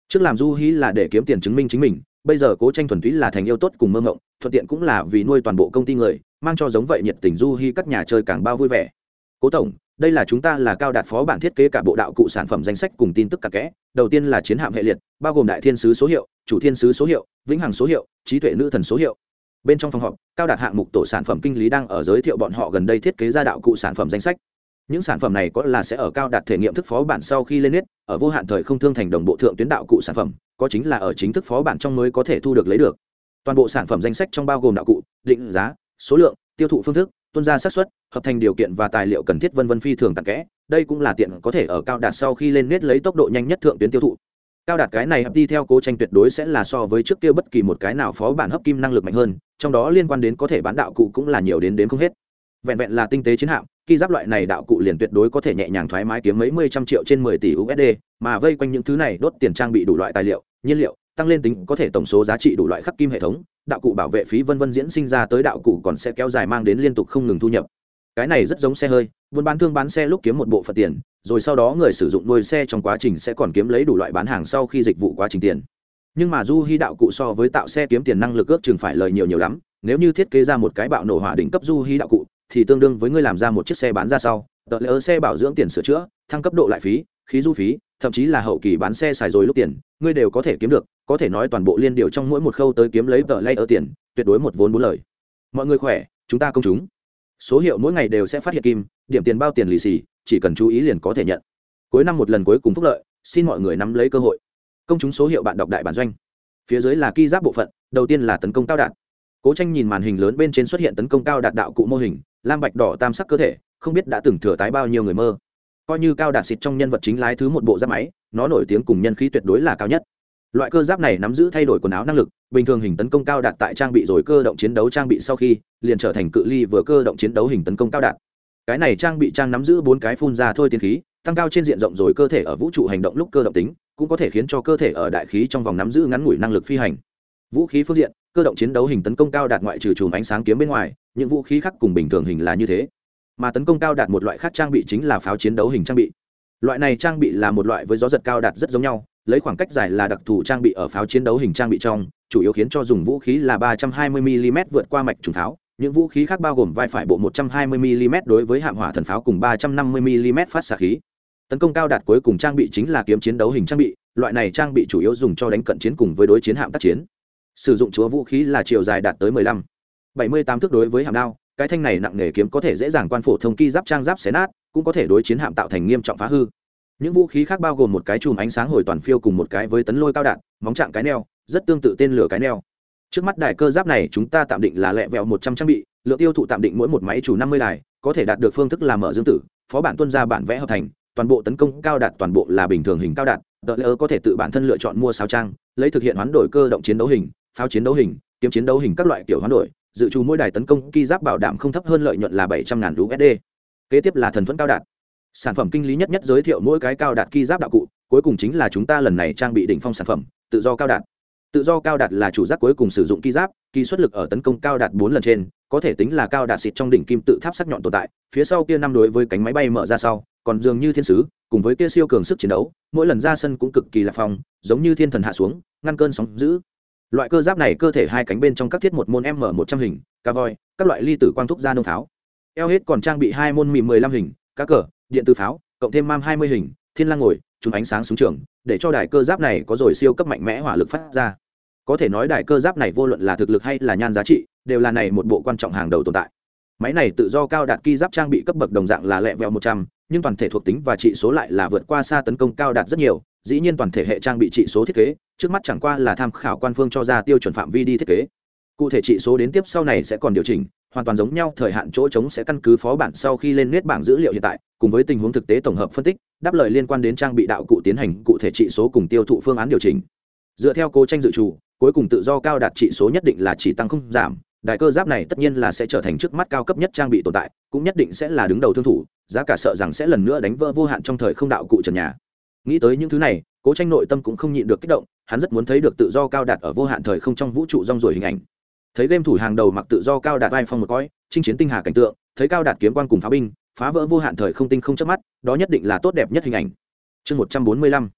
Trước làm du hí là để kiếm tiền chứng minh chính mình bây giờ cố tranh thuần túy là thành yêu tốt cùng mơ ngộng thuận tiện cũng là vì nuôi toàn bộ công ty người, mang cho giống vậy nhiệt tình du hy các nhà chơi càng bao vui vẻ. Cố tổng, đây là chúng ta là cao đạt phó bản thiết kế cả bộ đạo cụ sản phẩm danh sách cùng tin tức cặp kẽ. Đầu tiên là chiến hạm hệ liệt, bao gồm đại thiên sứ số hiệu, chủ thiên sứ số hiệu, vĩnh hằng số hiệu, trí tuệ nữ thần số hiệu. Bên trong phòng họp, cao đạt hạng mục tổ sản phẩm kinh lý đang ở giới thiệu bọn họ gần đây thiết kế ra đạo cụ sản phẩm danh sách những sản phẩm này có là sẽ ở cao đạt thể nghiệm thức phó bản sau khi lên nét, ở vô hạn thời không thương thành đồng bộ thượng tuyến đạo cụ sản phẩm, có chính là ở chính thức phó bản trong mới có thể thu được lấy được. Toàn bộ sản phẩm danh sách trong bao gồm đạo cụ, định giá, số lượng, tiêu thụ phương thức, tuân ra xác suất, hợp thành điều kiện và tài liệu cần thiết vân vân phi thường tặng kẽ. Đây cũng là tiện có thể ở cao đạt sau khi lên nét lấy tốc độ nhanh nhất thượng tuyến tiêu thụ. Cao đạt cái này hấp đi theo cố tranh tuyệt đối sẽ là so với trước kia bất kỳ một cái nào phó bản hấp kim năng lực mạnh hơn, trong đó liên quan đến có thể bán đạo cụ cũng là nhiều đến đếm không hết vẹn vẹn là tinh tế chiến hạm, khi giáp loại này đạo cụ liền tuyệt đối có thể nhẹ nhàng thoải mái kiếm mấy mươi trăm triệu trên mười tỷ usd mà vây quanh những thứ này đốt tiền trang bị đủ loại tài liệu, nhiên liệu, tăng lên tính có thể tổng số giá trị đủ loại khắc kim hệ thống, đạo cụ bảo vệ phí vân vân diễn sinh ra tới đạo cụ còn sẽ kéo dài mang đến liên tục không ngừng thu nhập. Cái này rất giống xe hơi, buôn bán thương bán xe lúc kiếm một bộ phận tiền, rồi sau đó người sử dụng nuôi xe trong quá trình sẽ còn kiếm lấy đủ loại bán hàng sau khi dịch vụ quá trình tiền. Nhưng mà du hy đạo cụ so với tạo xe kiếm tiền năng lực ước chừng phải lời nhiều nhiều lắm, nếu như thiết kế ra một cái bạo nổ hỏa đỉnh cấp du hy đạo cụ thì tương đương với ngươi làm ra một chiếc xe bán ra sau tờ lỡ xe bảo dưỡng tiền sửa chữa, thăng cấp độ lại phí, khí du phí, thậm chí là hậu kỳ bán xe xài rồi lúc tiền, ngươi đều có thể kiếm được, có thể nói toàn bộ liên điều trong mỗi một khâu tới kiếm lấy tờ lay ở tiền, tuyệt đối một vốn bốn lời. Mọi người khỏe, chúng ta công chúng. Số hiệu mỗi ngày đều sẽ phát hiện kim, điểm tiền bao tiền lì xì, chỉ cần chú ý liền có thể nhận. Cuối năm một lần cuối cùng phúc lợi, xin mọi người nắm lấy cơ hội. Công chúng số hiệu bạn đọc đại bản doanh. Phía dưới là ki giáp bộ phận, đầu tiên là tấn công cao đạt cố tranh nhìn màn hình lớn bên trên xuất hiện tấn công cao đạt đạo cụ mô hình lam bạch đỏ tam sắc cơ thể, không biết đã từng thừa tái bao nhiêu người mơ. Coi như cao đạt xịt trong nhân vật chính lái thứ một bộ giáp máy, nó nổi tiếng cùng nhân khí tuyệt đối là cao nhất. Loại cơ giáp này nắm giữ thay đổi quần áo năng lực, bình thường hình tấn công cao đạt tại trang bị rồi cơ động chiến đấu trang bị sau khi, liền trở thành cự ly vừa cơ động chiến đấu hình tấn công cao đạt. Cái này trang bị trang nắm giữ bốn cái phun ra thôi tiến khí, tăng cao trên diện rộng rồi cơ thể ở vũ trụ hành động lúc cơ động tính, cũng có thể khiến cho cơ thể ở đại khí trong vòng nắm giữ ngắn ngủi năng lực phi hành. Vũ khí phương diện cơ động chiến đấu hình tấn công cao đạt ngoại trừ chùm ánh sáng kiếm bên ngoài, những vũ khí khác cùng bình thường hình là như thế. Mà tấn công cao đạt một loại khác trang bị chính là pháo chiến đấu hình trang bị. Loại này trang bị là một loại với gió giật cao đạt rất giống nhau, lấy khoảng cách dài là đặc thù trang bị ở pháo chiến đấu hình trang bị trong, chủ yếu khiến cho dùng vũ khí là 320 mm vượt qua mạch trùng pháo. Những vũ khí khác bao gồm vai phải bộ 120 mm đối với hạng hỏa thần pháo cùng 350 mm phát xạ khí. Tấn công cao đạt cuối cùng trang bị chính là kiếm chiến đấu hình trang bị, loại này trang bị chủ yếu dùng cho đánh cận chiến cùng với đối chiến hạm tác chiến sử dụng chúa vũ khí là chiều dài đạt tới 15 78 thước đối với hàm đao, cái thanh này nặng nghề kiếm có thể dễ dàng quan phổ thông ki giáp trang giáp xé nát, cũng có thể đối chiến hạm tạo thành nghiêm trọng phá hư. Những vũ khí khác bao gồm một cái chùm ánh sáng hồi toàn phiêu cùng một cái với tấn lôi cao đạn, móng trạng cái neo, rất tương tự tên lửa cái neo. Trước mắt đài cơ giáp này chúng ta tạm định là lẹ vẹo một trăm trang bị, lượng tiêu thụ tạm định mỗi một máy chủ năm mươi đài, có thể đạt được phương thức làm mở dương tử, phó bản tuân ra bản vẽ hợp thành, toàn bộ tấn công cao đạt toàn bộ là bình thường hình cao đạt tờ lỡ có thể tự bản thân lựa chọn mua sao trang, lấy thực hiện hoán đổi cơ động chiến đấu hình pháo chiến đấu hình, kiếm chiến đấu hình các loại kiểu hoán đổi, dự trù mỗi đài tấn công, ki giáp bảo đảm không thấp hơn lợi nhuận là bảy trăm ngàn usd kế tiếp là thần thuẫn cao đạt. Sản phẩm kinh lý nhất nhất giới thiệu mỗi cái cao đạt ki giáp đạo cụ, cuối cùng chính là chúng ta lần này trang bị đỉnh phong sản phẩm, tự do cao đạt. Tự do cao đạt là chủ giác cuối cùng sử dụng ki giáp kỳ xuất lực ở tấn công cao đạt bốn lần trên, có thể tính là cao đạt xịt trong đỉnh kim tự tháp sắc nhọn tồn tại, phía sau kia năm đối với cánh máy bay mở ra sau, còn dường như thiên sứ, cùng với kia siêu cường sức chiến đấu, mỗi lần ra sân cũng cực kỳ lạc phong, giống như thiên thần hạ xuống, ngăn cơn sóng giữ loại cơ giáp này cơ thể hai cánh bên trong các thiết một môn m một trăm hình, cá voi, các loại ly tử quang thúc ra nông pháo. Eo hết còn trang bị hai môn mì mười lăm hình, cá cờ, điện tử pháo, cộng thêm mam hai mươi hình, thiên lang ngồi chúng ánh sáng xuống trường, để cho đài cơ giáp này có rồi siêu cấp mạnh mẽ hỏa lực phát ra. Có thể nói đài cơ giáp này vô luận là thực lực hay là nhan giá trị, đều là này một bộ quan trọng hàng đầu tồn tại. Máy này tự do cao đạt ki giáp trang bị cấp bậc đồng dạng là lẹ vẹo một trăm, nhưng toàn thể thuộc tính và trị số lại là vượt qua xa tấn công cao đạt rất nhiều dĩ nhiên toàn thể hệ trang bị trị số thiết kế, trước mắt chẳng qua là tham khảo quan phương cho ra tiêu chuẩn phạm vi đi thiết kế. Cụ thể trị số đến tiếp sau này sẽ còn điều chỉnh, hoàn toàn giống nhau, thời hạn chỗ trống sẽ căn cứ phó bản sau khi lên nét bảng dữ liệu hiện tại, cùng với tình huống thực tế tổng hợp phân tích, đáp lời liên quan đến trang bị đạo cụ tiến hành cụ thể trị số cùng tiêu thụ phương án điều chỉnh. Dựa theo cố tranh dự trù, cuối cùng tự do cao đạt trị số nhất định là chỉ tăng không giảm đại cơ giáp này tất nhiên là sẽ trở thành trước mắt cao cấp nhất trang bị tồn tại, cũng nhất định sẽ là đứng đầu thương thủ, giá cả sợ rằng sẽ lần nữa đánh vỡ vô hạn trong thời không đạo cụ trần nhà nghĩ tới những thứ này cố tranh nội tâm cũng không nhịn được kích động hắn rất muốn thấy được tự do cao đạt ở vô hạn thời không trong vũ trụ rong ruổi hình ảnh. Thấy game thủ hàng đầu mặc tự do cao đạt vai phong một cõi, chinh chiến tinh hà cảnh tượng thấy cao đạt kiếm quan cùng phá binh phá vỡ vô hạn thời không tinh không chớp mắt đó nhất định là tốt đẹp nhất hình ảnh. Chương một trăm bốn mươi lăm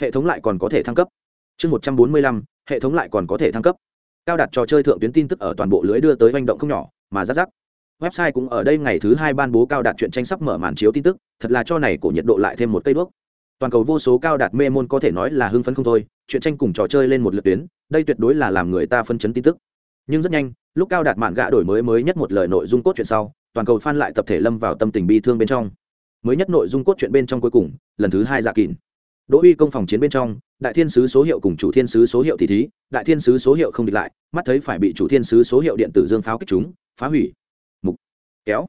hệ thống lại còn có thể thăng cấp. Chương một trăm bốn mươi lăm hệ thống lại còn có thể thăng cấp. Cao đạt trò chơi thượng tuyến tin tức ở toàn bộ lưới đưa tới manh động không nhỏ mà rắc rắc. Website cũng ở đây ngày thứ hai ban bố cao đạt chuyện tranh sắp mở màn chiếu tin tức thật là cho này cổ nhiệt độ lại thêm một cây đuốc toàn cầu vô số cao đạt mê môn có thể nói là hưng phấn không thôi, chuyện tranh cùng trò chơi lên một lượt tuyến, đây tuyệt đối là làm người ta phân chấn tin tức. Nhưng rất nhanh, lúc cao đạt mạn gạ đổi mới mới nhất một lời nội dung cốt truyện sau, toàn cầu fan lại tập thể lâm vào tâm tình bi thương bên trong. Mới nhất nội dung cốt truyện bên trong cuối cùng, lần thứ hai dạ kỳn đỗ uy công phòng chiến bên trong, đại thiên sứ số hiệu cùng chủ thiên sứ số hiệu thì thí, đại thiên sứ số hiệu không địch lại, mắt thấy phải bị chủ thiên sứ số hiệu điện tử dương pháo kích chúng, phá hủy. Mục. Kéo.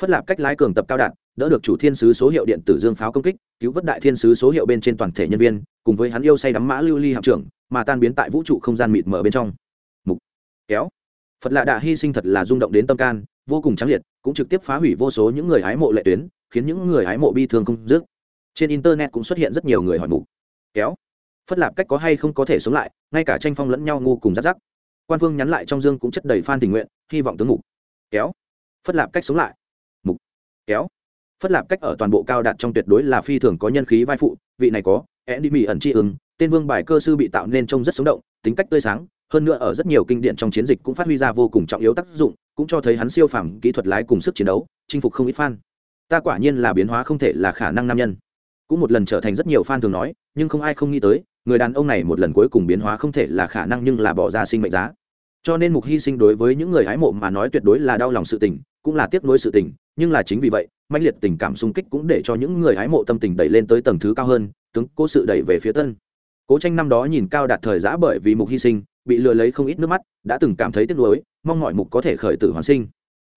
Phất lạp cách lái cường tập cao đạt đỡ được chủ thiên sứ số hiệu điện tử dương pháo công kích, cứu vớt đại thiên sứ số hiệu bên trên toàn thể nhân viên, cùng với hắn yêu say đắm mã lưu ly hạm trưởng, mà tan biến tại vũ trụ không gian mịt mở bên trong. Mục. Kéo. Phật lạ đạ hy sinh thật là rung động đến tâm can, vô cùng trắng liệt, cũng trực tiếp phá hủy vô số những người hái mộ lệ tuyến, khiến những người hái mộ bi thương không dứt. Trên internet cũng xuất hiện rất nhiều người hỏi mục. Kéo. Phất lạp cách có hay không có thể sống lại, ngay cả tranh phong lẫn nhau ngu cùng rắc rắc. Quan phương nhắn lại trong dương cũng chất đầy phan tình nguyện, hy vọng tướng mục. Kéo. Phất lạp cách sống lại. Mục. Kéo phất lạp cách ở toàn bộ cao đạt trong tuyệt đối là phi thường có nhân khí vai phụ, vị này có e đi mỹ ẩn tri ứng, tên vương bài cơ sư bị tạo nên trông rất sống động, tính cách tươi sáng, hơn nữa ở rất nhiều kinh điển trong chiến dịch cũng phát huy ra vô cùng trọng yếu tác dụng, cũng cho thấy hắn siêu phàm kỹ thuật lái cùng sức chiến đấu, chinh phục không ít fan. Ta quả nhiên là biến hóa không thể là khả năng nam nhân. Cũng một lần trở thành rất nhiều fan thường nói, nhưng không ai không nghĩ tới, người đàn ông này một lần cuối cùng biến hóa không thể là khả năng nhưng là bỏ ra sinh mệnh giá. Cho nên mục hy sinh đối với những người hái mộ mà nói tuyệt đối là đau lòng sự tình, cũng là tiếc nuối sự tình, nhưng là chính vì vậy mãnh liệt tình cảm xung kích cũng để cho những người hái mộ tâm tình đẩy lên tới tầng thứ cao hơn, tướng cố sự đẩy về phía tân. Cố tranh năm đó nhìn cao đạt thời giã bởi vì mục hy sinh, bị lừa lấy không ít nước mắt, đã từng cảm thấy tiếc nuối, mong mọi mục có thể khởi tử hoàn sinh.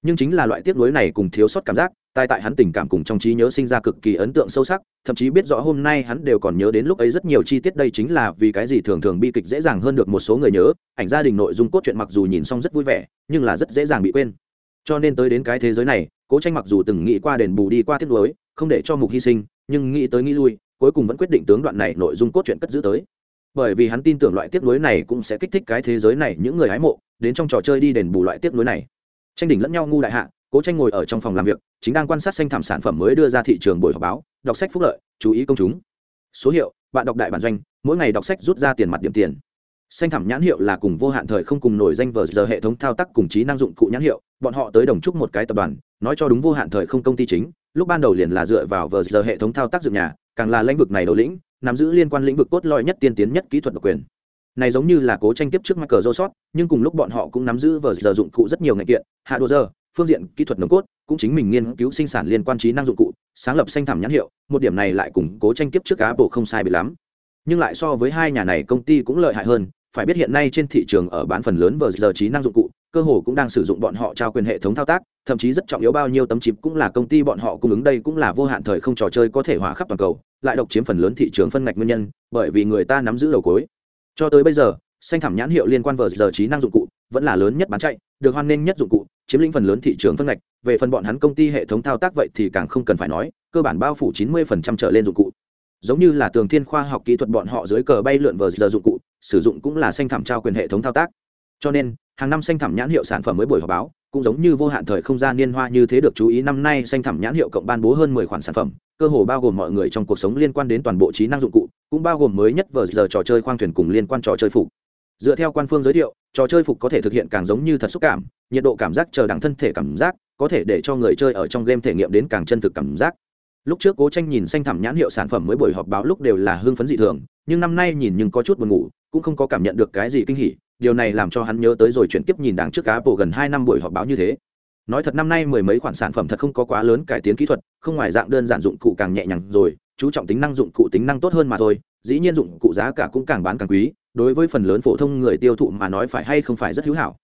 Nhưng chính là loại tiếc nuối này cùng thiếu sót cảm giác, tai tại hắn tình cảm cùng trong trí nhớ sinh ra cực kỳ ấn tượng sâu sắc, thậm chí biết rõ hôm nay hắn đều còn nhớ đến lúc ấy rất nhiều chi tiết đây chính là vì cái gì thường thường bi kịch dễ dàng hơn được một số người nhớ, ảnh gia đình nội dung cốt truyện mặc dù nhìn xong rất vui vẻ, nhưng là rất dễ dàng bị quên. Cho nên tới đến cái thế giới này cố tranh mặc dù từng nghĩ qua đền bù đi qua thiết lối không để cho mục hy sinh, nhưng nghĩ tới nghĩ lui, cuối cùng vẫn quyết định tướng đoạn này nội dung cốt truyện cất giữ tới. Bởi vì hắn tin tưởng loại tiếp nối này cũng sẽ kích thích cái thế giới này những người hái mộ, đến trong trò chơi đi đền bù loại tiếp nối này. Tranh đỉnh lẫn nhau ngu đại hạ, cố tranh ngồi ở trong phòng làm việc, chính đang quan sát xanh thảm sản phẩm mới đưa ra thị trường buổi họp báo, đọc sách phúc lợi, chú ý công chúng. Số hiệu, bạn đọc đại bản doanh, mỗi ngày đọc sách rút ra tiền mặt điểm tiền xanh thẳm nhãn hiệu là cùng vô hạn thời không cùng nổi danh vờ giờ hệ thống thao tác cùng trí năng dụng cụ nhãn hiệu bọn họ tới đồng chúc một cái tập đoàn nói cho đúng vô hạn thời không công ty chính lúc ban đầu liền là dựa vào vờ giờ hệ thống thao tác dựng nhà càng là lĩnh vực này đầu lĩnh nắm giữ liên quan lĩnh vực cốt lõi nhất tiên tiến nhất kỹ thuật độc quyền này giống như là cố tranh tiếp trước Michael Joseph, nhưng cùng lúc bọn họ cũng nắm giữ vờ giờ dụng cụ rất nhiều ngành kiện, hạ đồ giờ, phương diện kỹ thuật nồng cốt, cũng chính mình nghiên cứu sinh sản liên quan trí năng dụng cụ, sáng lập xanh thảm nhãn hiệu, một điểm này lại cùng cố tranh tiếp trước Apple không sai biệt lắm. Nhưng lại so với hai nhà này công ty cũng lợi hại hơn, phải biết hiện nay trên thị trường ở bán phần lớn vờ giờ trí năng dụng cụ, cơ hồ cũng đang sử dụng bọn họ trao quyền hệ thống thao tác, thậm chí rất trọng yếu bao nhiêu tấm chip cũng là công ty bọn họ cung ứng đây cũng là vô hạn thời không trò chơi có thể hỏa khắp toàn cầu, lại độc chiếm phần lớn thị trường phân ngạch nguyên nhân, bởi vì người ta nắm giữ đầu cuối. Cho tới bây giờ, xanh thảm nhãn hiệu liên quan vờ giờ trí năng dụng cụ vẫn là lớn nhất bán chạy, được hoan nghênh nhất dụng cụ, chiếm lĩnh phần lớn thị trường phân ngạch, về phần bọn hắn công ty hệ thống thao tác vậy thì càng không cần phải nói, cơ bản bao phủ 90% trở lên dụng cụ. Giống như là tường thiên khoa học kỹ thuật bọn họ dưới cờ bay lượn vờ giờ dụng cụ, sử dụng cũng là xanh thảm trao quyền hệ thống thao tác. Cho nên, hàng năm xanh thảm nhãn hiệu sản phẩm mới buổi họp báo, cũng giống như vô hạn thời không gian niên hoa như thế được chú ý năm nay xanh thảm nhãn hiệu cộng ban bố hơn mười khoản sản phẩm cơ hồ bao gồm mọi người trong cuộc sống liên quan đến toàn bộ trí năng dụng cụ cũng bao gồm mới nhất vờ giờ trò chơi khoang thuyền cùng liên quan trò chơi phục dựa theo quan phương giới thiệu trò chơi phục có thể thực hiện càng giống như thật xúc cảm nhiệt độ cảm giác chờ đẳng thân thể cảm giác có thể để cho người chơi ở trong game thể nghiệm đến càng chân thực cảm giác lúc trước cố tranh nhìn xanh thẳm nhãn hiệu sản phẩm mới buổi họp báo lúc đều là hưng phấn dị thường, nhưng năm nay nhìn nhưng có chút buồn ngủ, cũng không có cảm nhận được cái gì kinh hỉ, điều này làm cho hắn nhớ tới rồi chuyển tiếp nhìn đằng trước cá bộ gần hai năm buổi họp báo như thế. Nói thật năm nay mười mấy khoản sản phẩm thật không có quá lớn cải tiến kỹ thuật, không ngoài dạng đơn giản dụng cụ càng nhẹ nhàng rồi, chú trọng tính năng dụng cụ tính năng tốt hơn mà thôi, dĩ nhiên dụng cụ giá cả cũng càng bán càng quý, đối với phần lớn phổ thông người tiêu thụ mà nói phải hay không phải rất hữu hảo.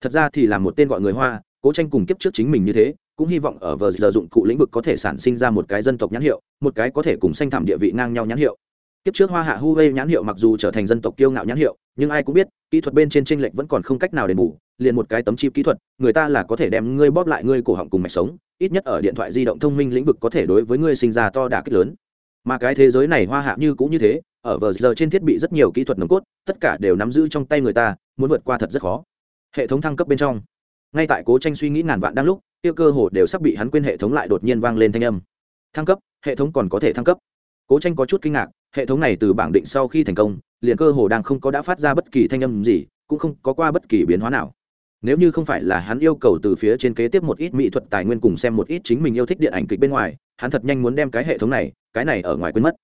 Thật ra thì là một tên gọi người hoa, cố tranh cùng kiếp trước chính mình như thế cũng hy vọng ở vờ giờ dụng cụ lĩnh vực có thể sản sinh ra một cái dân tộc nhãn hiệu, một cái có thể cùng sanh thảm địa vị ngang nhau nhãn hiệu. Kiếp trước hoa hạ huawei nhãn hiệu mặc dù trở thành dân tộc kiêu ngạo nhãn hiệu, nhưng ai cũng biết, kỹ thuật bên trên tranh lệch vẫn còn không cách nào đền bù, liền một cái tấm chip kỹ thuật, người ta là có thể đem ngươi bóp lại ngươi cổ họng cùng mạch sống, ít nhất ở điện thoại di động thông minh lĩnh vực có thể đối với ngươi sinh ra to đà kích lớn. Mà cái thế giới này hoa hạ như cũng như thế, ở vờ giờ trên thiết bị rất nhiều kỹ thuật nồng cốt, tất cả đều nắm giữ trong tay người ta, muốn vượt qua thật rất khó. Hệ thống thăng cấp bên trong. Ngay tại cố tranh suy nghĩ ngàn vạn đang lúc tiêu cơ hồ đều sắp bị hắn quên hệ thống lại đột nhiên vang lên thanh âm. Thăng cấp, hệ thống còn có thể thăng cấp. Cố tranh có chút kinh ngạc, hệ thống này từ bảng định sau khi thành công, liền cơ hồ đang không có đã phát ra bất kỳ thanh âm gì, cũng không có qua bất kỳ biến hóa nào. Nếu như không phải là hắn yêu cầu từ phía trên kế tiếp một ít mỹ thuật tài nguyên cùng xem một ít chính mình yêu thích điện ảnh kịch bên ngoài, hắn thật nhanh muốn đem cái hệ thống này, cái này ở ngoài quên mất.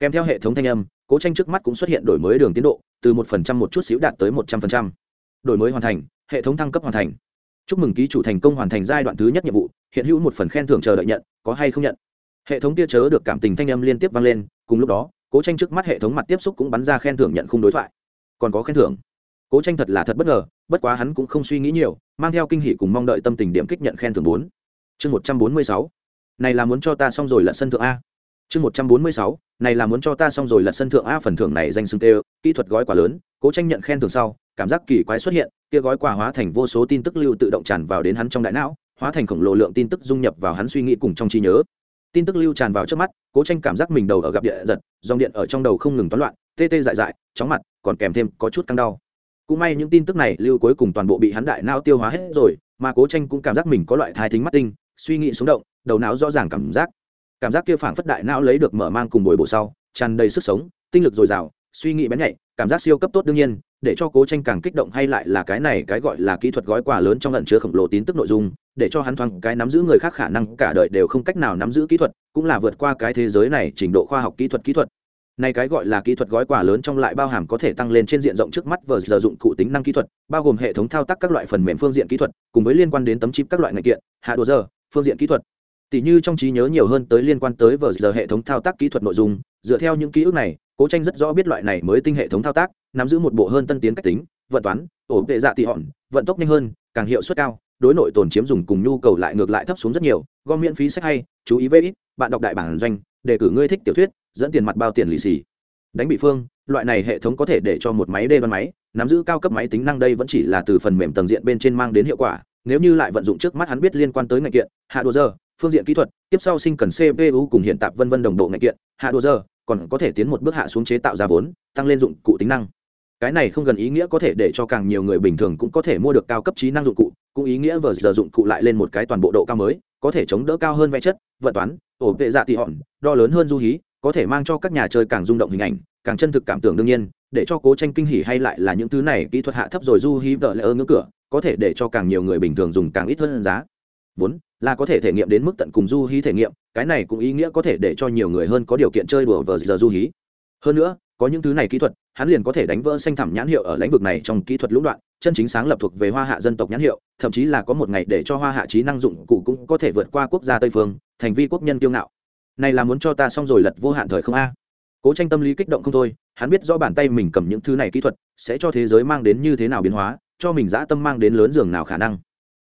Kèm theo hệ thống thanh âm, cố tranh trước mắt cũng xuất hiện đổi mới đường tiến độ, từ một phần trăm một chút xíu đạt tới một trăm phần trăm. Đổi mới hoàn thành, hệ thống thăng cấp hoàn thành chúc mừng ký chủ thành công hoàn thành giai đoạn thứ nhất nhiệm vụ, hiện hữu một phần khen thưởng chờ đợi nhận, có hay không nhận? Hệ thống tia chớ được cảm tình thanh âm liên tiếp vang lên, cùng lúc đó, cố tranh trước mắt hệ thống mặt tiếp xúc cũng bắn ra khen thưởng nhận khung đối thoại. Còn có khen thưởng. Cố tranh thật là thật bất ngờ, bất quá hắn cũng không suy nghĩ nhiều, mang theo kinh hỷ cùng mong đợi tâm tình điểm kích nhận khen thưởng bốn. Chương một trăm bốn mươi sáu. Này là muốn cho ta xong rồi lật sân thượng a. Chương một trăm bốn mươi sáu. Này là muốn cho ta xong rồi lật sân thượng a phần thưởng này danh xưng tê kỹ thuật gói quả lớn, cố tranh nhận khen thưởng sau, cảm giác kỳ quái xuất hiện kia gói quà hóa thành vô số tin tức lưu tự động tràn vào đến hắn trong đại não, hóa thành khổng lồ lượng tin tức dung nhập vào hắn suy nghĩ cùng trong trí nhớ. Tin tức lưu tràn vào trước mắt, cố tranh cảm giác mình đầu ở gặp địa giật, dòng điện ở trong đầu không ngừng toán loạn, tê tê dại dại, chóng mặt, còn kèm thêm có chút căng đau. Cũng may những tin tức này lưu cuối cùng toàn bộ bị hắn đại não tiêu hóa hết rồi, mà cố tranh cũng cảm giác mình có loại thai thính mắt tinh, suy nghĩ sống động, đầu não rõ ràng cảm giác. Cảm giác kia phảng phất đại não lấy được mở mang cùng bồi bổ sau, tràn đầy sức sống, tinh lực dồi dào, suy nghĩ bén nhạy cảm giác siêu cấp tốt đương nhiên, để cho cố tranh càng kích động hay lại là cái này cái gọi là kỹ thuật gói quà lớn trong lần chứa khổng lồ tin tức nội dung, để cho hắn thoáng cái nắm giữ người khác khả năng cả đời đều không cách nào nắm giữ kỹ thuật, cũng là vượt qua cái thế giới này trình độ khoa học kỹ thuật kỹ thuật. Này cái gọi là kỹ thuật gói quà lớn trong lại bao hàm có thể tăng lên trên diện rộng trước mắt vừa giờ dụng cụ tính năng kỹ thuật, bao gồm hệ thống thao tác các loại phần mềm phương diện kỹ thuật, cùng với liên quan đến tấm chip các loại ngành kiện, hạ đồ giờ, phương diện kỹ thuật. Tỷ như trong trí nhớ nhiều hơn tới liên quan tới vừa giờ hệ thống thao tác kỹ thuật nội dung, dựa theo những ký ức này cố tranh rất rõ biết loại này mới tinh hệ thống thao tác, nắm giữ một bộ hơn tân tiến cách tính, vận toán ổn tệ dạ tị hòn, vận tốc nhanh hơn, càng hiệu suất cao, đối nội tồn chiếm dùng cùng nhu cầu lại ngược lại thấp xuống rất nhiều, gom miễn phí sách hay, chú ý vê ít, bạn đọc đại bản doanh, đề cử ngươi thích tiểu thuyết, dẫn tiền mặt bao tiền lì xì. Đánh bị phương, loại này hệ thống có thể để cho một máy đê văn máy, nắm giữ cao cấp máy tính năng đây vẫn chỉ là từ phần mềm tầng diện bên trên mang đến hiệu quả, nếu như lại vận dụng trước mắt hắn biết liên quan tới ngành kiện, hạ đồ giờ, phương diện kỹ thuật, tiếp sau sinh cần cpu cùng hiện tạp vân vân đồng bộ ngành kiện, hạ đồ giờ còn có thể tiến một bước hạ xuống chế tạo ra vốn, tăng lên dụng cụ tính năng. Cái này không gần ý nghĩa có thể để cho càng nhiều người bình thường cũng có thể mua được cao cấp trí năng dụng cụ, cũng ý nghĩa vừa giờ dụng cụ lại lên một cái toàn bộ độ cao mới, có thể chống đỡ cao hơn vẽ chất, vận toán, ổ vệ dạ tị hòn, đo lớn hơn du hí, có thể mang cho các nhà chơi càng rung động hình ảnh, càng chân thực cảm tưởng đương nhiên, để cho cố tranh kinh hỉ hay lại là những thứ này kỹ thuật hạ thấp rồi du hí vợ lỡ ơ ngưỡng cửa, có thể để cho càng nhiều người bình thường dùng càng ít hơn giá vốn là có thể thể nghiệm đến mức tận cùng du hí thể nghiệm, cái này cũng ý nghĩa có thể để cho nhiều người hơn có điều kiện chơi đùa vờ giờ du hí. Hơn nữa, có những thứ này kỹ thuật, hắn liền có thể đánh vỡ xanh thẳm nhãn hiệu ở lĩnh vực này trong kỹ thuật lũng đoạn, chân chính sáng lập thuộc về hoa hạ dân tộc nhãn hiệu, thậm chí là có một ngày để cho hoa hạ trí năng dụng cụ cũng có thể vượt qua quốc gia tây phương, thành vi quốc nhân kiêu ngạo. Này là muốn cho ta xong rồi lật vô hạn thời không a? Cố tranh tâm lý kích động không thôi, hắn biết rõ bàn tay mình cầm những thứ này kỹ thuật sẽ cho thế giới mang đến như thế nào biến hóa, cho mình dã tâm mang đến lớn giường nào khả năng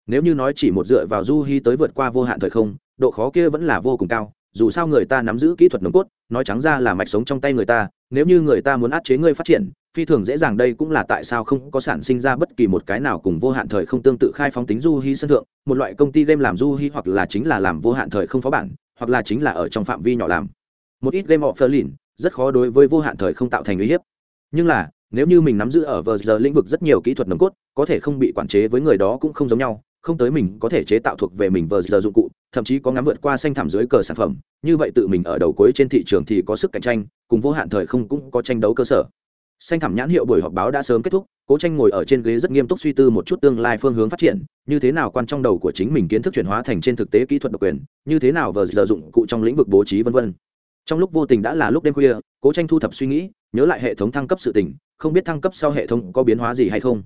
nếu như nói chỉ một dựa vào du hy tới vượt qua vô hạn thời không, độ khó kia vẫn là vô cùng cao, dù sao người ta nắm giữ kỹ thuật nồng cốt, nói trắng ra là mạch sống trong tay người ta, nếu như người ta muốn áp chế ngươi phát triển, phi thường dễ dàng đây cũng là tại sao không có sản sinh ra bất kỳ một cái nào cùng vô hạn thời không tương tự khai phóng tính du hy sân thượng, một loại công ty game làm du hy hoặc là chính là làm vô hạn thời không phó bản, hoặc là chính là ở trong phạm vi nhỏ làm. Một ít game of berlin rất khó đối với vô hạn thời không tạo thành uy hiếp. Nhưng là, nếu như mình nắm giữ ở vờ giờ lĩnh vực rất nhiều kỹ thuật nồng cốt, có thể không bị quản chế với người đó cũng không giống nhau không tới mình có thể chế tạo thuộc về mình vờ giờ dụng cụ, thậm chí có ngắm vượt qua xanh thảm dưới cờ sản phẩm. Như vậy tự mình ở đầu cuối trên thị trường thì có sức cạnh tranh, cùng vô hạn thời không cũng có tranh đấu cơ sở. Xanh thảm nhãn hiệu buổi họp báo đã sớm kết thúc, cố tranh ngồi ở trên ghế rất nghiêm túc suy tư một chút tương lai phương hướng phát triển, như thế nào quan trong đầu của chính mình kiến thức chuyển hóa thành trên thực tế kỹ thuật độc quyền, như thế nào vờ giờ dụng cụ trong lĩnh vực bố trí v v trong lúc vô tình đã là lúc đêm khuya, cố tranh thu thập suy nghĩ, nhớ lại hệ thống thăng cấp sự tình, không biết thăng cấp sau hệ thống có biến hóa gì hay không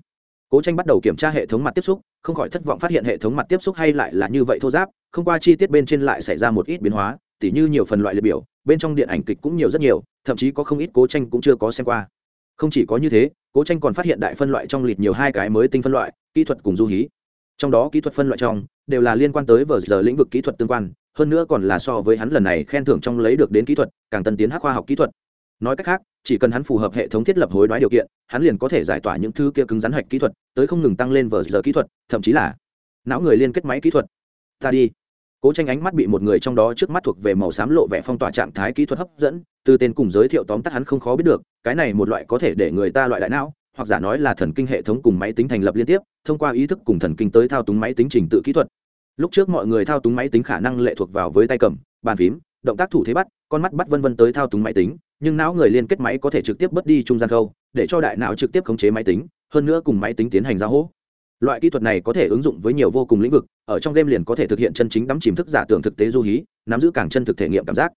cố tranh bắt đầu kiểm tra hệ thống mặt tiếp xúc, không khỏi thất vọng phát hiện hệ thống mặt tiếp xúc hay lại là như vậy thô giáp, không qua chi tiết bên trên lại xảy ra một ít biến hóa, tỉ như nhiều phần loại liệt biểu, bên trong điện ảnh kịch cũng nhiều rất nhiều, thậm chí có không ít cố tranh cũng chưa có xem qua. Không chỉ có như thế, cố tranh còn phát hiện đại phân loại trong lịt nhiều hai cái mới tinh phân loại, kỹ thuật cùng du hí. Trong đó kỹ thuật phân loại trong, đều là liên quan tới vờ giờ lĩnh vực kỹ thuật tương quan, hơn nữa còn là so với hắn lần này khen thưởng trong lấy được đến kỹ thuật, càng tân tiến hắc khoa học kỹ thuật nói cách khác, chỉ cần hắn phù hợp hệ thống thiết lập hối đoái điều kiện, hắn liền có thể giải tỏa những thứ kia cứng rắn hạch kỹ thuật, tới không ngừng tăng lên vờ giờ kỹ thuật, thậm chí là não người liên kết máy kỹ thuật. Ta đi. Cố tranh ánh mắt bị một người trong đó trước mắt thuộc về màu xám lộ vẻ phong tỏa trạng thái kỹ thuật hấp dẫn, từ tên cùng giới thiệu tóm tắt hắn không khó biết được, cái này một loại có thể để người ta loại đại não, hoặc giả nói là thần kinh hệ thống cùng máy tính thành lập liên tiếp, thông qua ý thức cùng thần kinh tới thao túng máy tính trình tự kỹ thuật. Lúc trước mọi người thao túng máy tính khả năng lệ thuộc vào với tay cầm, bàn phím động tác thủ thế bắt, con mắt bắt vân vân tới thao túng máy tính, nhưng não người liên kết máy có thể trực tiếp bớt đi trung gian khâu, để cho đại não trực tiếp khống chế máy tính, hơn nữa cùng máy tính tiến hành giao hỗ. Loại kỹ thuật này có thể ứng dụng với nhiều vô cùng lĩnh vực, ở trong game liền có thể thực hiện chân chính đắm chìm thức giả tưởng thực tế du hí, nắm giữ càng chân thực thể nghiệm cảm giác.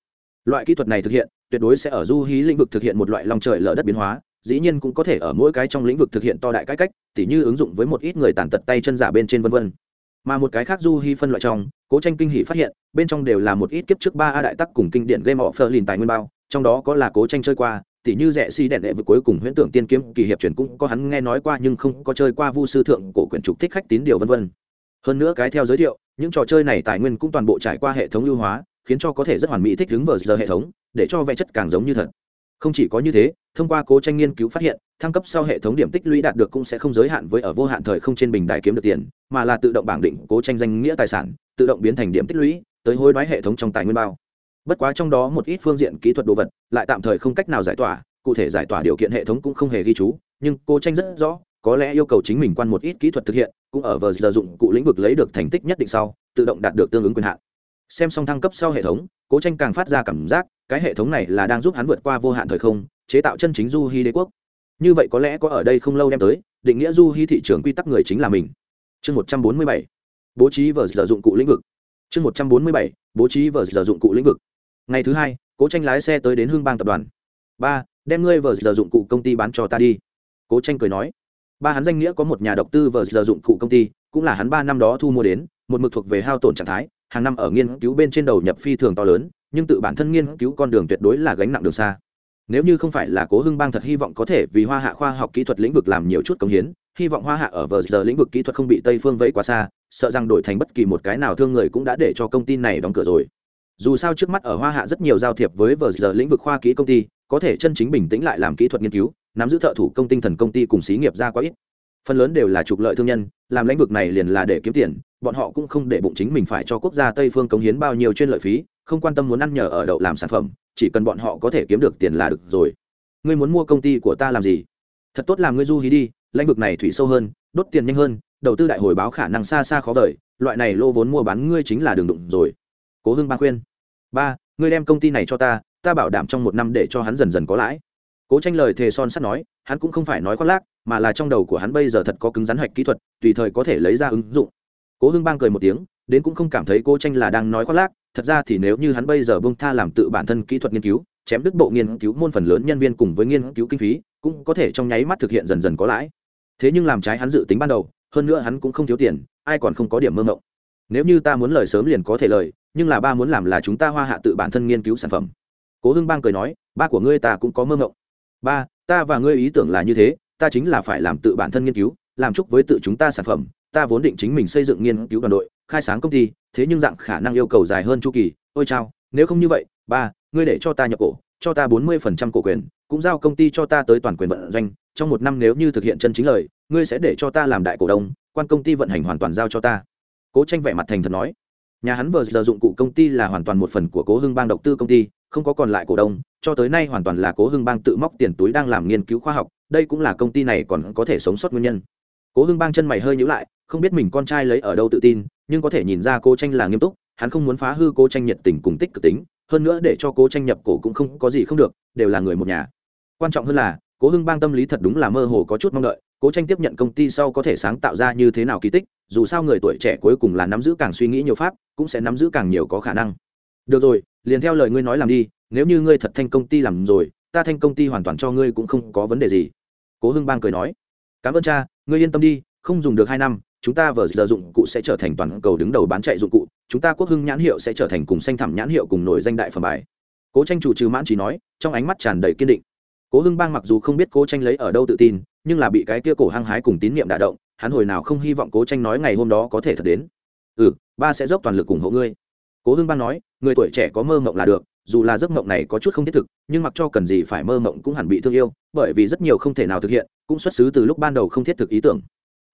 Loại kỹ thuật này thực hiện, tuyệt đối sẽ ở du hí lĩnh vực thực hiện một loại lòng trời lở đất biến hóa, dĩ nhiên cũng có thể ở mỗi cái trong lĩnh vực thực hiện to đại cải cách, tỉ như ứng dụng với một ít người tàn tật tay chân giả bên trên vân vân mà một cái khác du hy phân loại trong, cố tranh kinh hỷ phát hiện, bên trong đều là một ít kiếp trước ba a đại tắc cùng kinh điển game of lìn tài nguyên bao, trong đó có là cố tranh chơi qua, tỉ như rẻ si đèn đệ vực cuối cùng huyễn tưởng tiên kiếm kỳ hiệp truyền cũng có hắn nghe nói qua nhưng không có chơi qua vu sư thượng cổ quyển trục thích khách tín điều vân vân. Hơn nữa cái theo giới thiệu, những trò chơi này tài nguyên cũng toàn bộ trải qua hệ thống ưu hóa, khiến cho có thể rất hoàn mỹ thích ứng vào giờ hệ thống, để cho vẽ chất càng giống như thật. Không chỉ có như thế, thông qua cố tranh nghiên cứu phát hiện thăng cấp sau hệ thống điểm tích lũy đạt được cũng sẽ không giới hạn với ở vô hạn thời không trên bình đài kiếm được tiền, mà là tự động bảng định cố tranh danh nghĩa tài sản, tự động biến thành điểm tích lũy, tới hối đoái hệ thống trong tài nguyên bao. Bất quá trong đó một ít phương diện kỹ thuật đồ vật, lại tạm thời không cách nào giải tỏa, cụ thể giải tỏa điều kiện hệ thống cũng không hề ghi chú, nhưng cố tranh rất rõ, có lẽ yêu cầu chính mình quan một ít kỹ thuật thực hiện, cũng ở vờ giờ dụng cụ lĩnh vực lấy được thành tích nhất định sau, tự động đạt được tương ứng quyền hạn. Xem xong thăng cấp sau hệ thống, cố tranh càng phát ra cảm giác, cái hệ thống này là đang giúp hắn vượt qua vô hạn thời không, chế tạo chân chính du hy đế quốc như vậy có lẽ có ở đây không lâu đem tới, định nghĩa du hy thị trường quy tắc người chính là mình. Chương một trăm bốn mươi bảy. Bố trí vờ sử dụng cụ lĩnh vực. Chương một trăm bốn mươi bảy. Bố trí vờ sử dụng cụ lĩnh vực. Ngày thứ hai, cố tranh lái xe tới đến hương bang tập đoàn. Ba, đem ngươi vờ sử dụng cụ công ty bán cho ta đi. Cố tranh cười nói. Ba, hắn danh nghĩa có một nhà độc tư vờ sử dụng cụ công ty, cũng là hắn ba năm đó thu mua đến, một mực thuộc về hao tổn trạng thái, hàng năm ở nghiên cứu bên trên đầu nhập phi thường to lớn, nhưng tự bản thân nghiên cứu con đường tuyệt đối là gánh nặng đường xa nếu như không phải là cố hưng bang thật hy vọng có thể vì hoa hạ khoa học kỹ thuật lĩnh vực làm nhiều chút công hiến, hy vọng hoa hạ ở vờ giờ lĩnh vực kỹ thuật không bị tây phương vẫy quá xa, sợ rằng đổi thành bất kỳ một cái nào thương người cũng đã để cho công ty này đóng cửa rồi. Dù sao trước mắt ở hoa hạ rất nhiều giao thiệp với vờ giờ lĩnh vực khoa kỹ công ty, có thể chân chính bình tĩnh lại làm kỹ thuật nghiên cứu, nắm giữ thợ thủ công tinh thần công ty cùng xí nghiệp ra quá ít. Phần lớn đều là trục lợi thương nhân, làm lĩnh vực này liền là để kiếm tiền, bọn họ cũng không để bụng chính mình phải cho quốc gia tây phương cống hiến bao nhiêu chuyên lợi phí, không quan tâm muốn ăn nhờ ở đậu làm sản phẩm chỉ cần bọn họ có thể kiếm được tiền là được rồi. Ngươi muốn mua công ty của ta làm gì? Thật tốt làm ngươi du hí đi, lãnh vực này thủy sâu hơn, đốt tiền nhanh hơn, đầu tư đại hồi báo khả năng xa xa khó vời, loại này lô vốn mua bán ngươi chính là đường đụng rồi. Cố hưng ba khuyên. Ba, ngươi đem công ty này cho ta ta bảo đảm trong một năm để cho hắn dần dần có lãi. Cố tranh lời thề son sắt nói, hắn cũng không phải nói khoác lác, mà là trong đầu của hắn bây giờ thật có cứng rắn hạch kỹ thuật, tùy thời có thể lấy ra ứng dụng. Cố hưng bang cười một tiếng, đến cũng không cảm thấy cố tranh là đang nói khoác lác thật ra thì nếu như hắn bây giờ bông tha làm tự bản thân kỹ thuật nghiên cứu, chém đứt bộ nghiên cứu môn phần lớn nhân viên cùng với nghiên cứu kinh phí, cũng có thể trong nháy mắt thực hiện dần dần có lãi. Thế nhưng làm trái hắn dự tính ban đầu, hơn nữa hắn cũng không thiếu tiền, ai còn không có điểm mơ mộng. Nếu như ta muốn lời sớm liền có thể lời, nhưng là ba muốn làm là chúng ta hoa hạ tự bản thân nghiên cứu sản phẩm. Cố hưng bang cười nói, ba của ngươi ta cũng có mơ mộng. Ba, ta và ngươi ý tưởng là như thế, ta chính là phải làm tự bản thân nghiên cứu làm chúc với tự chúng ta sản phẩm, ta vốn định chính mình xây dựng nghiên cứu đoàn đội, khai sáng công ty, thế nhưng dạng khả năng yêu cầu dài hơn chu kỳ, ôi chao, nếu không như vậy, ba, ngươi để cho ta nhập cổ, cho ta bốn mươi phần trăm cổ quyền, cũng giao công ty cho ta tới toàn quyền vận doanh, trong một năm nếu như thực hiện chân chính lời, ngươi sẽ để cho ta làm đại cổ đông, quan công ty vận hành hoàn toàn giao cho ta. Cố tranh vẻ mặt thành thật nói. Nhà hắn vừa giờ dụng cụ công ty là hoàn toàn một phần của cố hưng bang đầu tư công ty, không có còn lại cổ đông, cho tới nay hoàn toàn là cố hưng bang tự móc tiền túi đang làm nghiên cứu khoa học, đây cũng là công ty này còn có thể sống sót nguyên nhân cố hưng bang chân mày hơi nhữ lại, không biết mình con trai lấy ở đâu tự tin, nhưng có thể nhìn ra cô tranh là nghiêm túc, hắn không muốn phá hư cô tranh nhiệt tình cùng tích cực tính, hơn nữa để cho cố tranh nhập cổ cũng không có gì không được, đều là người một nhà. Quan trọng hơn là, cố hưng bang tâm lý thật đúng là mơ hồ có chút mong đợi, cố tranh tiếp nhận công ty sau có thể sáng tạo ra như thế nào kỳ tích, dù sao người tuổi trẻ cuối cùng là nắm giữ càng suy nghĩ nhiều pháp, cũng sẽ nắm giữ càng nhiều có khả năng. Được rồi, liền theo lời ngươi nói làm đi, nếu như ngươi thật thanh công ty làm rồi, ta thanh công ty hoàn toàn cho ngươi cũng không có vấn đề gì. Cố hưng bang cười nói cảm ơn cha, ngươi yên tâm đi, không dùng được hai năm, chúng ta vờ giờ dụng cụ sẽ trở thành toàn cầu đứng đầu bán chạy dụng cụ, chúng ta quốc hưng nhãn hiệu sẽ trở thành cùng xanh thẳm nhãn hiệu cùng nổi danh đại phẩm bài. Cố tranh chủ trừ mãn chỉ nói, trong ánh mắt tràn đầy kiên định. Cố hưng bang mặc dù không biết cố tranh lấy ở đâu tự tin, nhưng là bị cái kia cổ hăng hái cùng tín nhiệm đả động, hắn hồi nào không hy vọng cố tranh nói ngày hôm đó có thể thật đến. Ừ ba sẽ dốc toàn lực ủng hộ ngươi. Cố hưng bang nói, người tuổi trẻ có mơ mộng là được dù là giấc mộng này có chút không thiết thực, nhưng mặc cho cần gì phải mơ mộng cũng hẳn bị thương yêu, bởi vì rất nhiều không thể nào thực hiện, cũng xuất xứ từ lúc ban đầu không thiết thực ý tưởng.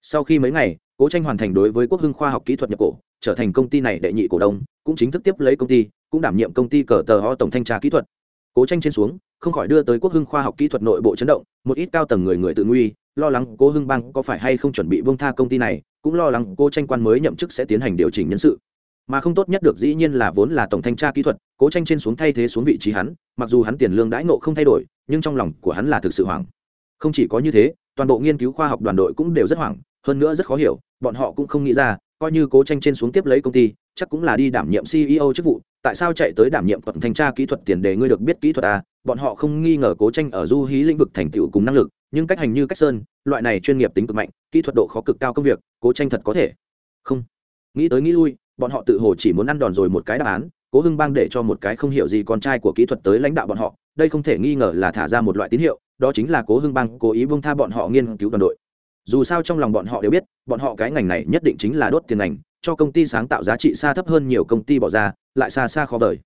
Sau khi mấy ngày, cố tranh hoàn thành đối với quốc hưng khoa học kỹ thuật nhập cổ, trở thành công ty này đệ nhị cổ đông, cũng chính thức tiếp lấy công ty, cũng đảm nhiệm công ty cờ tờ ho tổng thanh tra kỹ thuật. Cố tranh trên xuống, không khỏi đưa tới quốc hưng khoa học kỹ thuật nội bộ chấn động, một ít cao tầng người người tự nguy, lo lắng cố hưng bang có phải hay không chuẩn bị bông tha công ty này, cũng lo lắng cô tranh quan mới nhậm chức sẽ tiến hành điều chỉnh nhân sự mà không tốt nhất được dĩ nhiên là vốn là tổng thanh tra kỹ thuật, cố tranh trên xuống thay thế xuống vị trí hắn, mặc dù hắn tiền lương đãi nộ không thay đổi, nhưng trong lòng của hắn là thực sự hoảng. Không chỉ có như thế, toàn bộ nghiên cứu khoa học đoàn đội cũng đều rất hoảng, hơn nữa rất khó hiểu, bọn họ cũng không nghĩ ra, coi như cố tranh trên xuống tiếp lấy công ty, chắc cũng là đi đảm nhiệm ceo chức vụ, tại sao chạy tới đảm nhiệm tổng thanh tra kỹ thuật tiền đề ngươi được biết kỹ thuật à? Bọn họ không nghi ngờ cố tranh ở du hí lĩnh vực thành tựu cùng năng lực, nhưng cách hành như cách sơn, loại này chuyên nghiệp tính cực mạnh, kỹ thuật độ khó cực cao công việc, cố tranh thật có thể. Không. Nghĩ tới nghĩ lui bọn họ tự hồ chỉ muốn ăn đòn rồi một cái đáp án, cố hưng bang để cho một cái không hiểu gì con trai của kỹ thuật tới lãnh đạo bọn họ, đây không thể nghi ngờ là thả ra một loại tín hiệu, đó chính là cố hưng bang cố ý bông tha bọn họ nghiên cứu đoàn đội. Dù sao trong lòng bọn họ đều biết, bọn họ cái ngành này nhất định chính là đốt tiền ngành, cho công ty sáng tạo giá trị xa thấp hơn nhiều công ty bỏ ra, lại xa xa khó vời.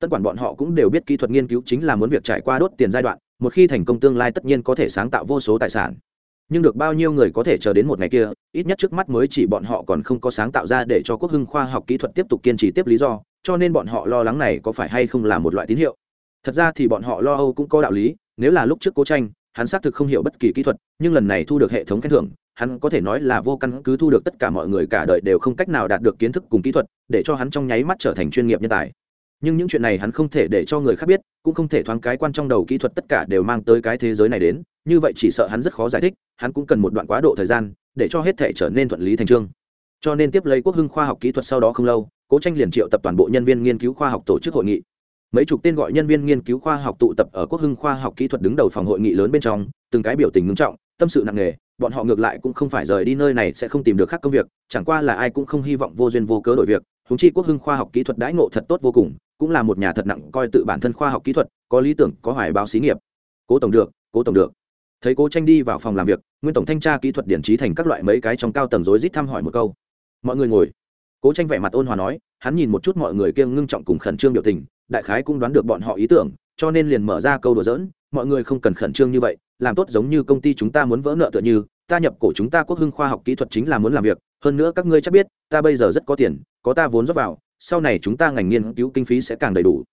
Tất quản bọn họ cũng đều biết kỹ thuật nghiên cứu chính là muốn việc trải qua đốt tiền giai đoạn, một khi thành công tương lai tất nhiên có thể sáng tạo vô số tài sản nhưng được bao nhiêu người có thể chờ đến một ngày kia, ít nhất trước mắt mới chỉ bọn họ còn không có sáng tạo ra để cho quốc hưng khoa học kỹ thuật tiếp tục kiên trì tiếp lý do, cho nên bọn họ lo lắng này có phải hay không là một loại tín hiệu. Thật ra thì bọn họ lo âu cũng có đạo lý, nếu là lúc trước cố tranh, hắn xác thực không hiểu bất kỳ kỹ thuật, nhưng lần này thu được hệ thống khen thưởng, hắn có thể nói là vô căn cứ thu được tất cả mọi người cả đời đều không cách nào đạt được kiến thức cùng kỹ thuật, để cho hắn trong nháy mắt trở thành chuyên nghiệp nhân tài nhưng những chuyện này hắn không thể để cho người khác biết, cũng không thể thoáng cái quan trong đầu kỹ thuật tất cả đều mang tới cái thế giới này đến, như vậy chỉ sợ hắn rất khó giải thích, hắn cũng cần một đoạn quá độ thời gian, để cho hết thể trở nên thuận lý thành trương cho nên tiếp lấy quốc hưng khoa học kỹ thuật sau đó không lâu, cố tranh liền triệu tập toàn bộ nhân viên nghiên cứu khoa học tổ chức hội nghị. Mấy chục tên gọi nhân viên nghiên cứu khoa học tụ tập ở quốc hưng khoa học kỹ thuật đứng đầu phòng hội nghị lớn bên trong, từng cái biểu tình ngưng trọng, tâm sự nặng nề, bọn họ ngược lại cũng không phải rời đi nơi này sẽ không tìm được khác công việc, chẳng qua là ai cũng không hy vọng vô duyên vô cớ đổi việc húng chi quốc hưng khoa học kỹ thuật đãi ngộ thật tốt vô cùng, cũng là một nhà thật nặng coi tự bản thân khoa học kỹ thuật, có lý tưởng, có hoài báo xí nghiệp. Cố tổng được, cố tổng được. Thấy cố tranh đi vào phòng làm việc, nguyên tổng thanh tra kỹ thuật điển trí thành các loại mấy cái trong cao tầng rối rít thăm hỏi một câu. Mọi người ngồi. Cố tranh vẻ mặt ôn hòa nói, hắn nhìn một chút mọi người kiêng ngưng trọng cùng khẩn trương biểu tình, đại khái cũng đoán được bọn họ ý tưởng, cho nên liền mở ra câu đùa dỡn mọi người không cần khẩn trương như vậy, làm tốt giống như công ty chúng ta muốn vỡ nợ tựa như ta nhập cổ chúng ta quốc hưng khoa học kỹ thuật chính là muốn làm việc, hơn nữa các ngươi chắc biết, ta bây giờ rất có tiền, có ta vốn rót vào, sau này chúng ta ngành nghiên cứu kinh phí sẽ càng đầy đủ.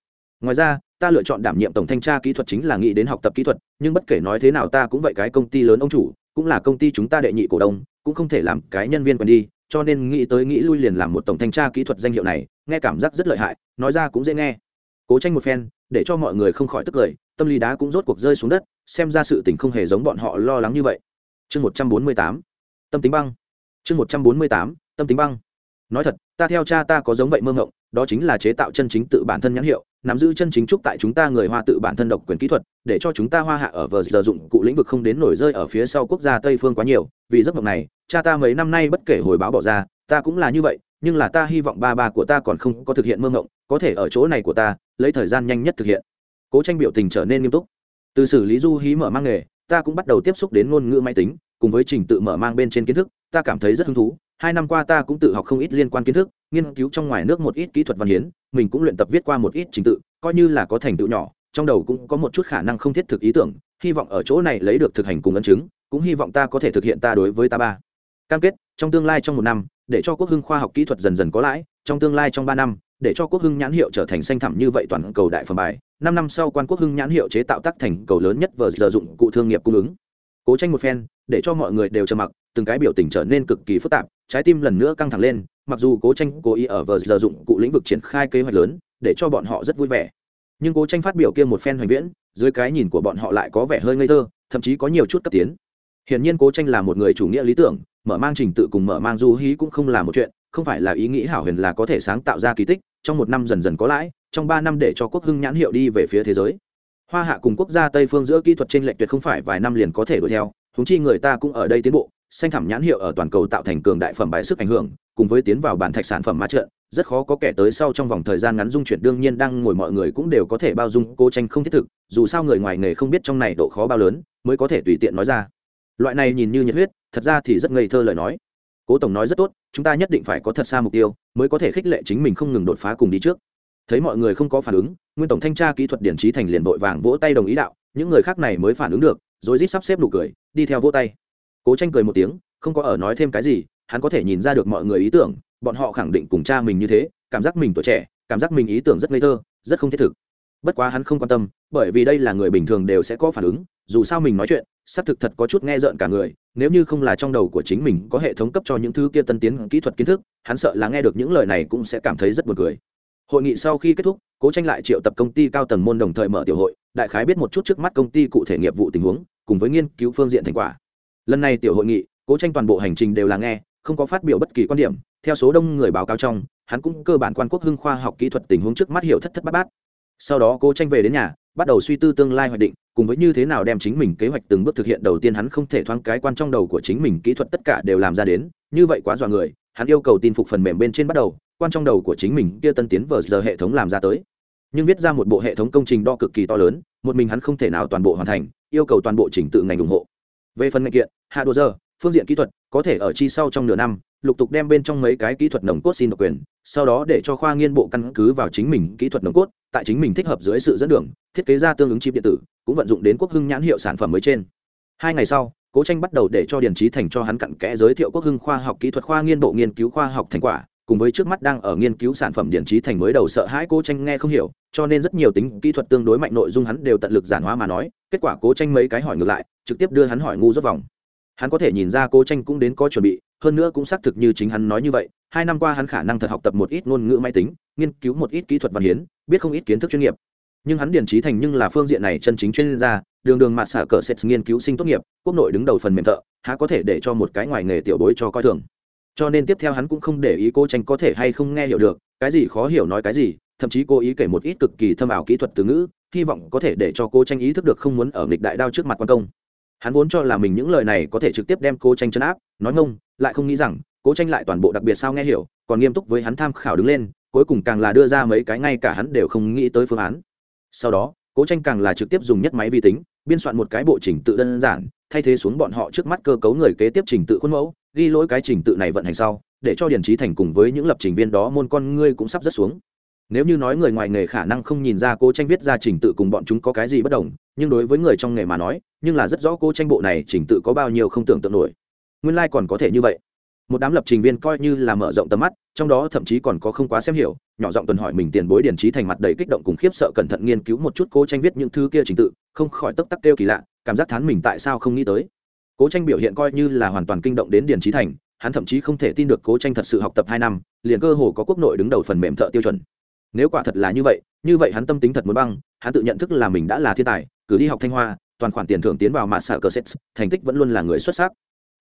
Ngoài ra, ta lựa chọn đảm nhiệm tổng thanh tra kỹ thuật chính là nghĩ đến học tập kỹ thuật, nhưng bất kể nói thế nào ta cũng vậy cái công ty lớn ông chủ, cũng là công ty chúng ta đệ nhị cổ đông, cũng không thể làm cái nhân viên quen đi, cho nên nghĩ tới nghĩ lui liền làm một tổng thanh tra kỹ thuật danh hiệu này, nghe cảm giác rất lợi hại, nói ra cũng dễ nghe. Cố tranh một phen, để cho mọi người không khỏi tức cười, tâm lý đá cũng rốt cuộc rơi xuống đất, xem ra sự tình không hề giống bọn họ lo lắng như vậy chương một trăm bốn mươi tám. Tâm tính băng. Chương một trăm bốn mươi tám, tâm tính băng. Nói thật, ta theo cha ta có giống vậy mơ ngộng đó chính là chế tạo chân chính tự bản thân nhãn hiệu, nắm giữ chân chính trúc tại chúng ta người hoa tự bản thân độc quyền kỹ thuật, để cho chúng ta hoa hạ ở vờ giờ dụng cụ lĩnh vực không đến nổi rơi ở phía sau quốc gia tây phương quá nhiều. Vì giấc mộng này, cha ta mấy năm nay bất kể hồi báo bỏ ra, ta cũng là như vậy, nhưng là ta hy vọng ba ba của ta còn không có thực hiện mơ ngộng có thể ở chỗ này của ta, lấy thời gian nhanh nhất thực hiện. Cố tranh biểu tình trở nên nghiêm túc. Từ xử lý du hí mở mang nghề, ta cũng bắt đầu tiếp xúc đến ngôn ngữ máy tính cùng với trình tự mở mang bên trên kiến thức, ta cảm thấy rất hứng thú. Hai năm qua ta cũng tự học không ít liên quan kiến thức, nghiên cứu trong ngoài nước một ít kỹ thuật văn hiến, mình cũng luyện tập viết qua một ít trình tự, coi như là có thành tựu nhỏ, trong đầu cũng có một chút khả năng không thiết thực ý tưởng, hy vọng ở chỗ này lấy được thực hành cùng ấn chứng, cũng hy vọng ta có thể thực hiện ta đối với ta ba. Cam kết, trong tương lai trong một năm, để cho quốc hưng khoa học kỹ thuật dần dần có lãi, trong tương lai trong ba năm, để cho quốc hưng nhãn hiệu trở thành xanh thẳm như vậy toàn cầu đại phẩm bài, năm năm sau quan quốc hưng nhãn hiệu chế tạo tác thành cầu lớn nhất vờ giờ dụng cụ thương nghiệp cung ứng cố tranh một phen, để cho mọi người đều trầm mặc, từng cái biểu tình trở nên cực kỳ phức tạp, trái tim lần nữa căng thẳng lên, mặc dù cố tranh cố ý ở vờ giờ dụng cụ lĩnh vực triển khai kế hoạch lớn, để cho bọn họ rất vui vẻ. Nhưng cố tranh phát biểu kia một phen hoành viễn, dưới cái nhìn của bọn họ lại có vẻ hơi ngây thơ, thậm chí có nhiều chút cấp tiến. Hiển nhiên cố tranh là một người chủ nghĩa lý tưởng, mở mang trình tự cùng mở mang du hí cũng không là một chuyện, không phải là ý nghĩ hảo huyền là có thể sáng tạo ra kỳ tích, trong một năm dần dần có lãi, trong ba năm để cho quốc hưng nhãn hiệu đi về phía thế giới hoa hạ cùng quốc gia tây phương giữa kỹ thuật trên lệch tuyệt không phải vài năm liền có thể đuổi theo húng chi người ta cũng ở đây tiến bộ xanh thẳm nhãn hiệu ở toàn cầu tạo thành cường đại phẩm bài sức ảnh hưởng cùng với tiến vào bản thạch sản phẩm ma trợ, rất khó có kẻ tới sau trong vòng thời gian ngắn dung chuyển đương nhiên đang ngồi mọi người cũng đều có thể bao dung cố tranh không thiết thực dù sao người ngoài nghề không biết trong này độ khó bao lớn mới có thể tùy tiện nói ra. Loại này nhìn như nhiệt huyết thật ra thì rất ngây thơ lời nói. Cố tổng nói rất tốt chúng ta nhất định phải có thật xa mục tiêu mới có thể khích lệ chính mình không ngừng đột phá cùng đi trước thấy mọi người không có phản ứng, nguyên tổng thanh tra kỹ thuật điển trí thành liền vội vàng vỗ tay đồng ý đạo, những người khác này mới phản ứng được, rồi rít sắp xếp nụ cười, đi theo vỗ tay. Cố tranh cười một tiếng, không có ở nói thêm cái gì, hắn có thể nhìn ra được mọi người ý tưởng, bọn họ khẳng định cùng cha mình như thế, cảm giác mình tuổi trẻ, cảm giác mình ý tưởng rất ngây thơ, rất không thiết thực. Bất quá hắn không quan tâm, bởi vì đây là người bình thường đều sẽ có phản ứng, dù sao mình nói chuyện, xác thực thật có chút nghe rợn cả người, nếu như không là trong đầu của chính mình có hệ thống cấp cho những thứ kia tân tiến kỹ thuật kiến thức, hắn sợ là nghe được những lời này cũng sẽ cảm thấy rất buồn cười hội nghị sau khi kết thúc, cố tranh lại triệu tập công ty cao tầng môn đồng thời mở tiểu hội, đại khái biết một chút trước mắt công ty cụ thể nghiệp vụ tình huống, cùng với nghiên cứu phương diện thành quả. Lần này tiểu hội nghị, cố tranh toàn bộ hành trình đều là nghe, không có phát biểu bất kỳ quan điểm, theo số đông người báo cáo trong, hắn cũng cơ bản quan quốc hưng khoa học kỹ thuật tình huống trước mắt hiểu thất thất bát bát. Sau đó cố tranh về đến nhà, bắt đầu suy tư tương lai hoạch định, cùng với như thế nào đem chính mình kế hoạch từng bước thực hiện, đầu tiên hắn không thể thoáng cái quan trong đầu của chính mình kỹ thuật tất cả đều làm ra đến, như vậy quá dọa người, hắn yêu cầu tin phục phần mềm bên trên bắt đầu quan trong đầu của chính mình kia tân tiến vờ giờ hệ thống làm ra tới. Nhưng viết ra một bộ hệ thống công trình đo cực kỳ to lớn, một mình hắn không thể nào toàn bộ hoàn thành, yêu cầu toàn bộ chỉnh tự ngành ủng hộ. Về phần ngành kiện, hạ đồ giờ, phương diện kỹ thuật, có thể ở chi sau trong nửa năm, lục tục đem bên trong mấy cái kỹ thuật nồng cốt xin độc quyền, sau đó để cho khoa nghiên bộ căn cứ vào chính mình kỹ thuật nồng cốt, tại chính mình thích hợp dưới sự dẫn đường, thiết kế ra tương ứng chip điện tử, cũng vận dụng đến quốc hưng nhãn hiệu sản phẩm mới trên. Hai ngày sau, cố tranh bắt đầu để cho điền trí thành cho hắn cặn kẽ giới thiệu quốc hưng khoa học kỹ thuật, khoa nghiên bộ nghiên cứu khoa học thành quả cùng với trước mắt đang ở nghiên cứu sản phẩm điện trí thành mới đầu sợ hãi cố tranh nghe không hiểu, cho nên rất nhiều tính kỹ thuật tương đối mạnh nội dung hắn đều tận lực giản hóa mà nói, kết quả cố tranh mấy cái hỏi ngược lại, trực tiếp đưa hắn hỏi ngu rất vòng. Hắn có thể nhìn ra cố tranh cũng đến có chuẩn bị, hơn nữa cũng xác thực như chính hắn nói như vậy, hai năm qua hắn khả năng thật học tập một ít ngôn ngữ máy tính, nghiên cứu một ít kỹ thuật văn hiến, biết không ít kiến thức chuyên nghiệp. Nhưng hắn điển trí thành nhưng là phương diện này chân chính chuyên gia, đường đường mạ xả cờ sệt nghiên cứu sinh tốt nghiệp, quốc nội đứng đầu phần mềm thợ, há có thể để cho một cái ngoài nghề tiểu bối cho coi thường cho nên tiếp theo hắn cũng không để ý cô tranh có thể hay không nghe hiểu được, cái gì khó hiểu nói cái gì, thậm chí cố ý kể một ít cực kỳ thâm ảo kỹ thuật từ ngữ, hy vọng có thể để cho cô tranh ý thức được không muốn ở nghịch đại đao trước mặt quan công. Hắn vốn cho là mình những lời này có thể trực tiếp đem cô tranh chấn áp, nói ngông, lại không nghĩ rằng cố tranh lại toàn bộ đặc biệt sao nghe hiểu, còn nghiêm túc với hắn tham khảo đứng lên, cuối cùng càng là đưa ra mấy cái ngay cả hắn đều không nghĩ tới phương án. Sau đó, cố tranh càng là trực tiếp dùng nhất máy vi tính, biên soạn một cái bộ trình tự đơn giản thay thế xuống bọn họ trước mắt cơ cấu người kế tiếp trình tự khuôn mẫu, ghi lỗi cái trình tự này vận hành sau, để cho điển trí thành cùng với những lập trình viên đó môn con ngươi cũng sắp rất xuống. Nếu như nói người ngoài nghề khả năng không nhìn ra cố tranh viết ra trình tự cùng bọn chúng có cái gì bất đồng, nhưng đối với người trong nghề mà nói, nhưng là rất rõ cố tranh bộ này trình tự có bao nhiêu không tưởng tượng nổi. Nguyên lai、like、còn có thể như vậy. Một đám lập trình viên coi như là mở rộng tầm mắt, trong đó thậm chí còn có không quá xem hiểu, nhỏ giọng tuần hỏi mình tiền bối điển trí thành mặt đầy kích động cùng khiếp sợ cẩn thận nghiên cứu một chút cố tranh viết những thứ kia trình tự, không khỏi tấp tắc kêu kỳ lạ cảm giác thán mình tại sao không nghĩ tới. Cố tranh biểu hiện coi như là hoàn toàn kinh động đến điền trí thành, hắn thậm chí không thể tin được cố tranh thật sự học tập hai năm, liền cơ hồ có quốc nội đứng đầu phần mềm thợ tiêu chuẩn. Nếu quả thật là như vậy như vậy hắn tâm tính thật muốn băng, hắn tự nhận thức là mình đã là thiên tài cử đi học thanh hoa, toàn khoản tiền thưởng tiến vào mạng xã cờ set thành tích vẫn luôn là người xuất sắc.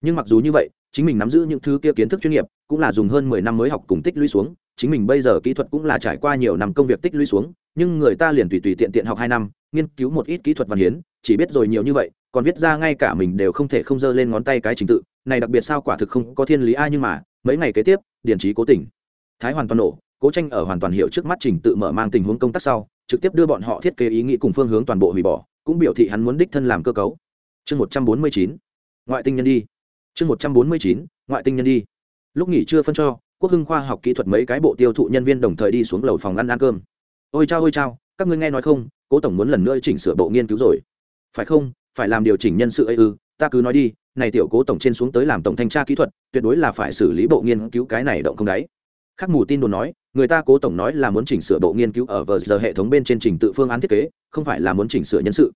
Nhưng mặc dù như vậy, chính mình nắm giữ những thứ kia kiến thức chuyên nghiệp, cũng là dùng hơn mười năm mới học cùng tích lũy xuống chính mình bây giờ kỹ thuật cũng là trải qua nhiều năm công việc tích lũy xuống, nhưng người ta liền tùy tùy tiện tiện học hai năm, nghiên cứu một ít kỹ thuật văn hiến, chỉ biết rồi nhiều như vậy, còn viết ra ngay cả mình đều không thể không giơ lên ngón tay cái trình tự, này đặc biệt sao quả thực không có thiên lý ai nhưng mà, mấy ngày kế tiếp điển trí cố tình thái hoàn toàn nổ, cố tranh ở hoàn toàn hiệu trước mắt trình tự mở mang tình huống công tác sau, trực tiếp đưa bọn họ thiết kế ý nghĩ cùng phương hướng toàn bộ hủy bỏ, cũng biểu thị hắn muốn đích thân làm cơ cấu. Chương một trăm bốn mươi chín, ngoại tinh nhân đi. Chương một trăm bốn mươi chín, ngoại tinh nhân đi. Lúc nghỉ trưa phân cho quốc hưng khoa học kỹ thuật mấy cái bộ tiêu thụ nhân viên đồng thời đi xuống lầu phòng ăn ăn cơm. Ôi chao ôi chao, các ngươi nghe nói không, cố tổng muốn lần nữa chỉnh sửa bộ nghiên cứu rồi. Phải không, phải làm điều chỉnh nhân sự ấy ư, ta cứ nói đi, này tiểu cố tổng trên xuống tới làm tổng thanh tra kỹ thuật, tuyệt đối là phải xử lý bộ nghiên cứu cái này động không đáy. Khắc mù tin đồn nói, người ta cố tổng nói là muốn chỉnh sửa bộ nghiên cứu ở vờ giờ hệ thống bên trên trình tự phương án thiết kế, không phải là muốn chỉnh sửa nhân sự.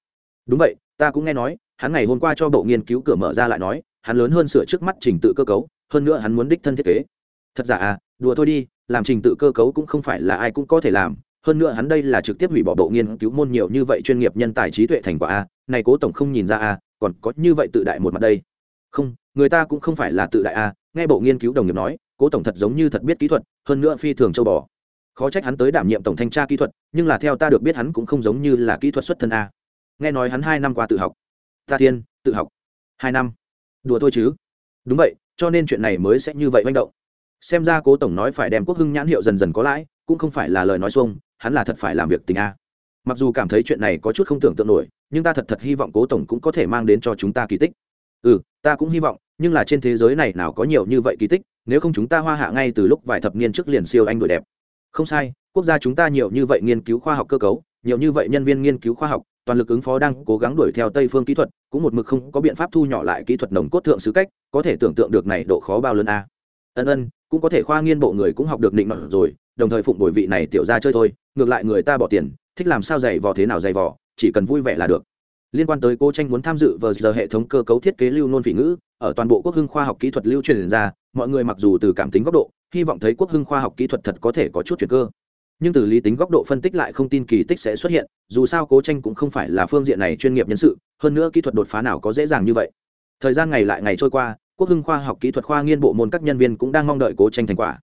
Đúng vậy, ta cũng nghe nói, hắn ngày hôm qua cho bộ nghiên cứu cửa mở ra lại nói, hắn lớn hơn sửa trước mắt trình tự cơ cấu, hơn nữa hắn muốn đích thân thiết kế thật giả à đùa thôi đi, làm trình tự cơ cấu cũng không phải là ai cũng có thể làm. Hơn nữa hắn đây là trực tiếp hủy bỏ bộ nghiên cứu môn nhiều như vậy chuyên nghiệp nhân tài trí tuệ thành quả a này cố tổng không nhìn ra a còn có như vậy tự đại một mặt đây. Không, người ta cũng không phải là tự đại a nghe bộ nghiên cứu đồng nghiệp nói, cố tổng thật giống như thật biết kỹ thuật, hơn nữa phi thường châu bò. Khó trách hắn tới đảm nhiệm tổng thanh tra kỹ thuật, nhưng là theo ta được biết hắn cũng không giống như là kỹ thuật xuất thân a nghe nói hắn hai năm qua tự học. Ta thiên, tự học. Hai năm. Đùa thôi chứ. Đúng vậy, cho nên chuyện này mới sẽ như vậy manh động xem ra cố tổng nói phải đem quốc hưng nhãn hiệu dần dần có lãi, cũng không phải là lời nói xuông, hắn là thật phải làm việc tình a. Mặc dù cảm thấy chuyện này có chút không tưởng tượng nổi, nhưng ta thật thật hy vọng cố tổng cũng có thể mang đến cho chúng ta kỳ tích. Ừ ta cũng hy vọng, nhưng là trên thế giới này nào có nhiều như vậy kỳ tích, nếu không chúng ta hoa hạ ngay từ lúc vài thập niên trước liền siêu anh đổi đẹp. Không sai, quốc gia chúng ta nhiều như vậy nghiên cứu khoa học cơ cấu, nhiều như vậy nhân viên nghiên cứu khoa học, toàn lực ứng phó đang cố gắng đuổi theo tây phương kỹ thuật, cũng một mực không có biện pháp thu nhỏ lại kỹ thuật nồng cốt thượng sứ cách, có thể tưởng tượng được này độ khó bao lớn a. Ân ân cũng có thể khoa nghiên bộ người cũng học được định mật rồi, đồng thời phụng bồi vị này tiểu ra chơi thôi, ngược lại người ta bỏ tiền, thích làm sao dày vò thế nào dày vò, chỉ cần vui vẻ là được. Liên quan tới cô tranh muốn tham dự vào giờ hệ thống cơ cấu thiết kế lưu nôn vị ngữ, ở toàn bộ quốc hưng khoa học kỹ thuật lưu truyền ra, mọi người mặc dù từ cảm tính góc độ, hy vọng thấy quốc hưng khoa học kỹ thuật thật có thể có chút chuyển cơ. Nhưng từ lý tính góc độ phân tích lại không tin kỳ tích sẽ xuất hiện, dù sao cố tranh cũng không phải là phương diện này chuyên nghiệp nhân sự, hơn nữa kỹ thuật đột phá nào có dễ dàng như vậy. Thời gian ngày lại ngày trôi qua quốc hưng khoa học kỹ thuật khoa nghiên bộ môn các nhân viên cũng đang mong đợi cố tranh thành quả.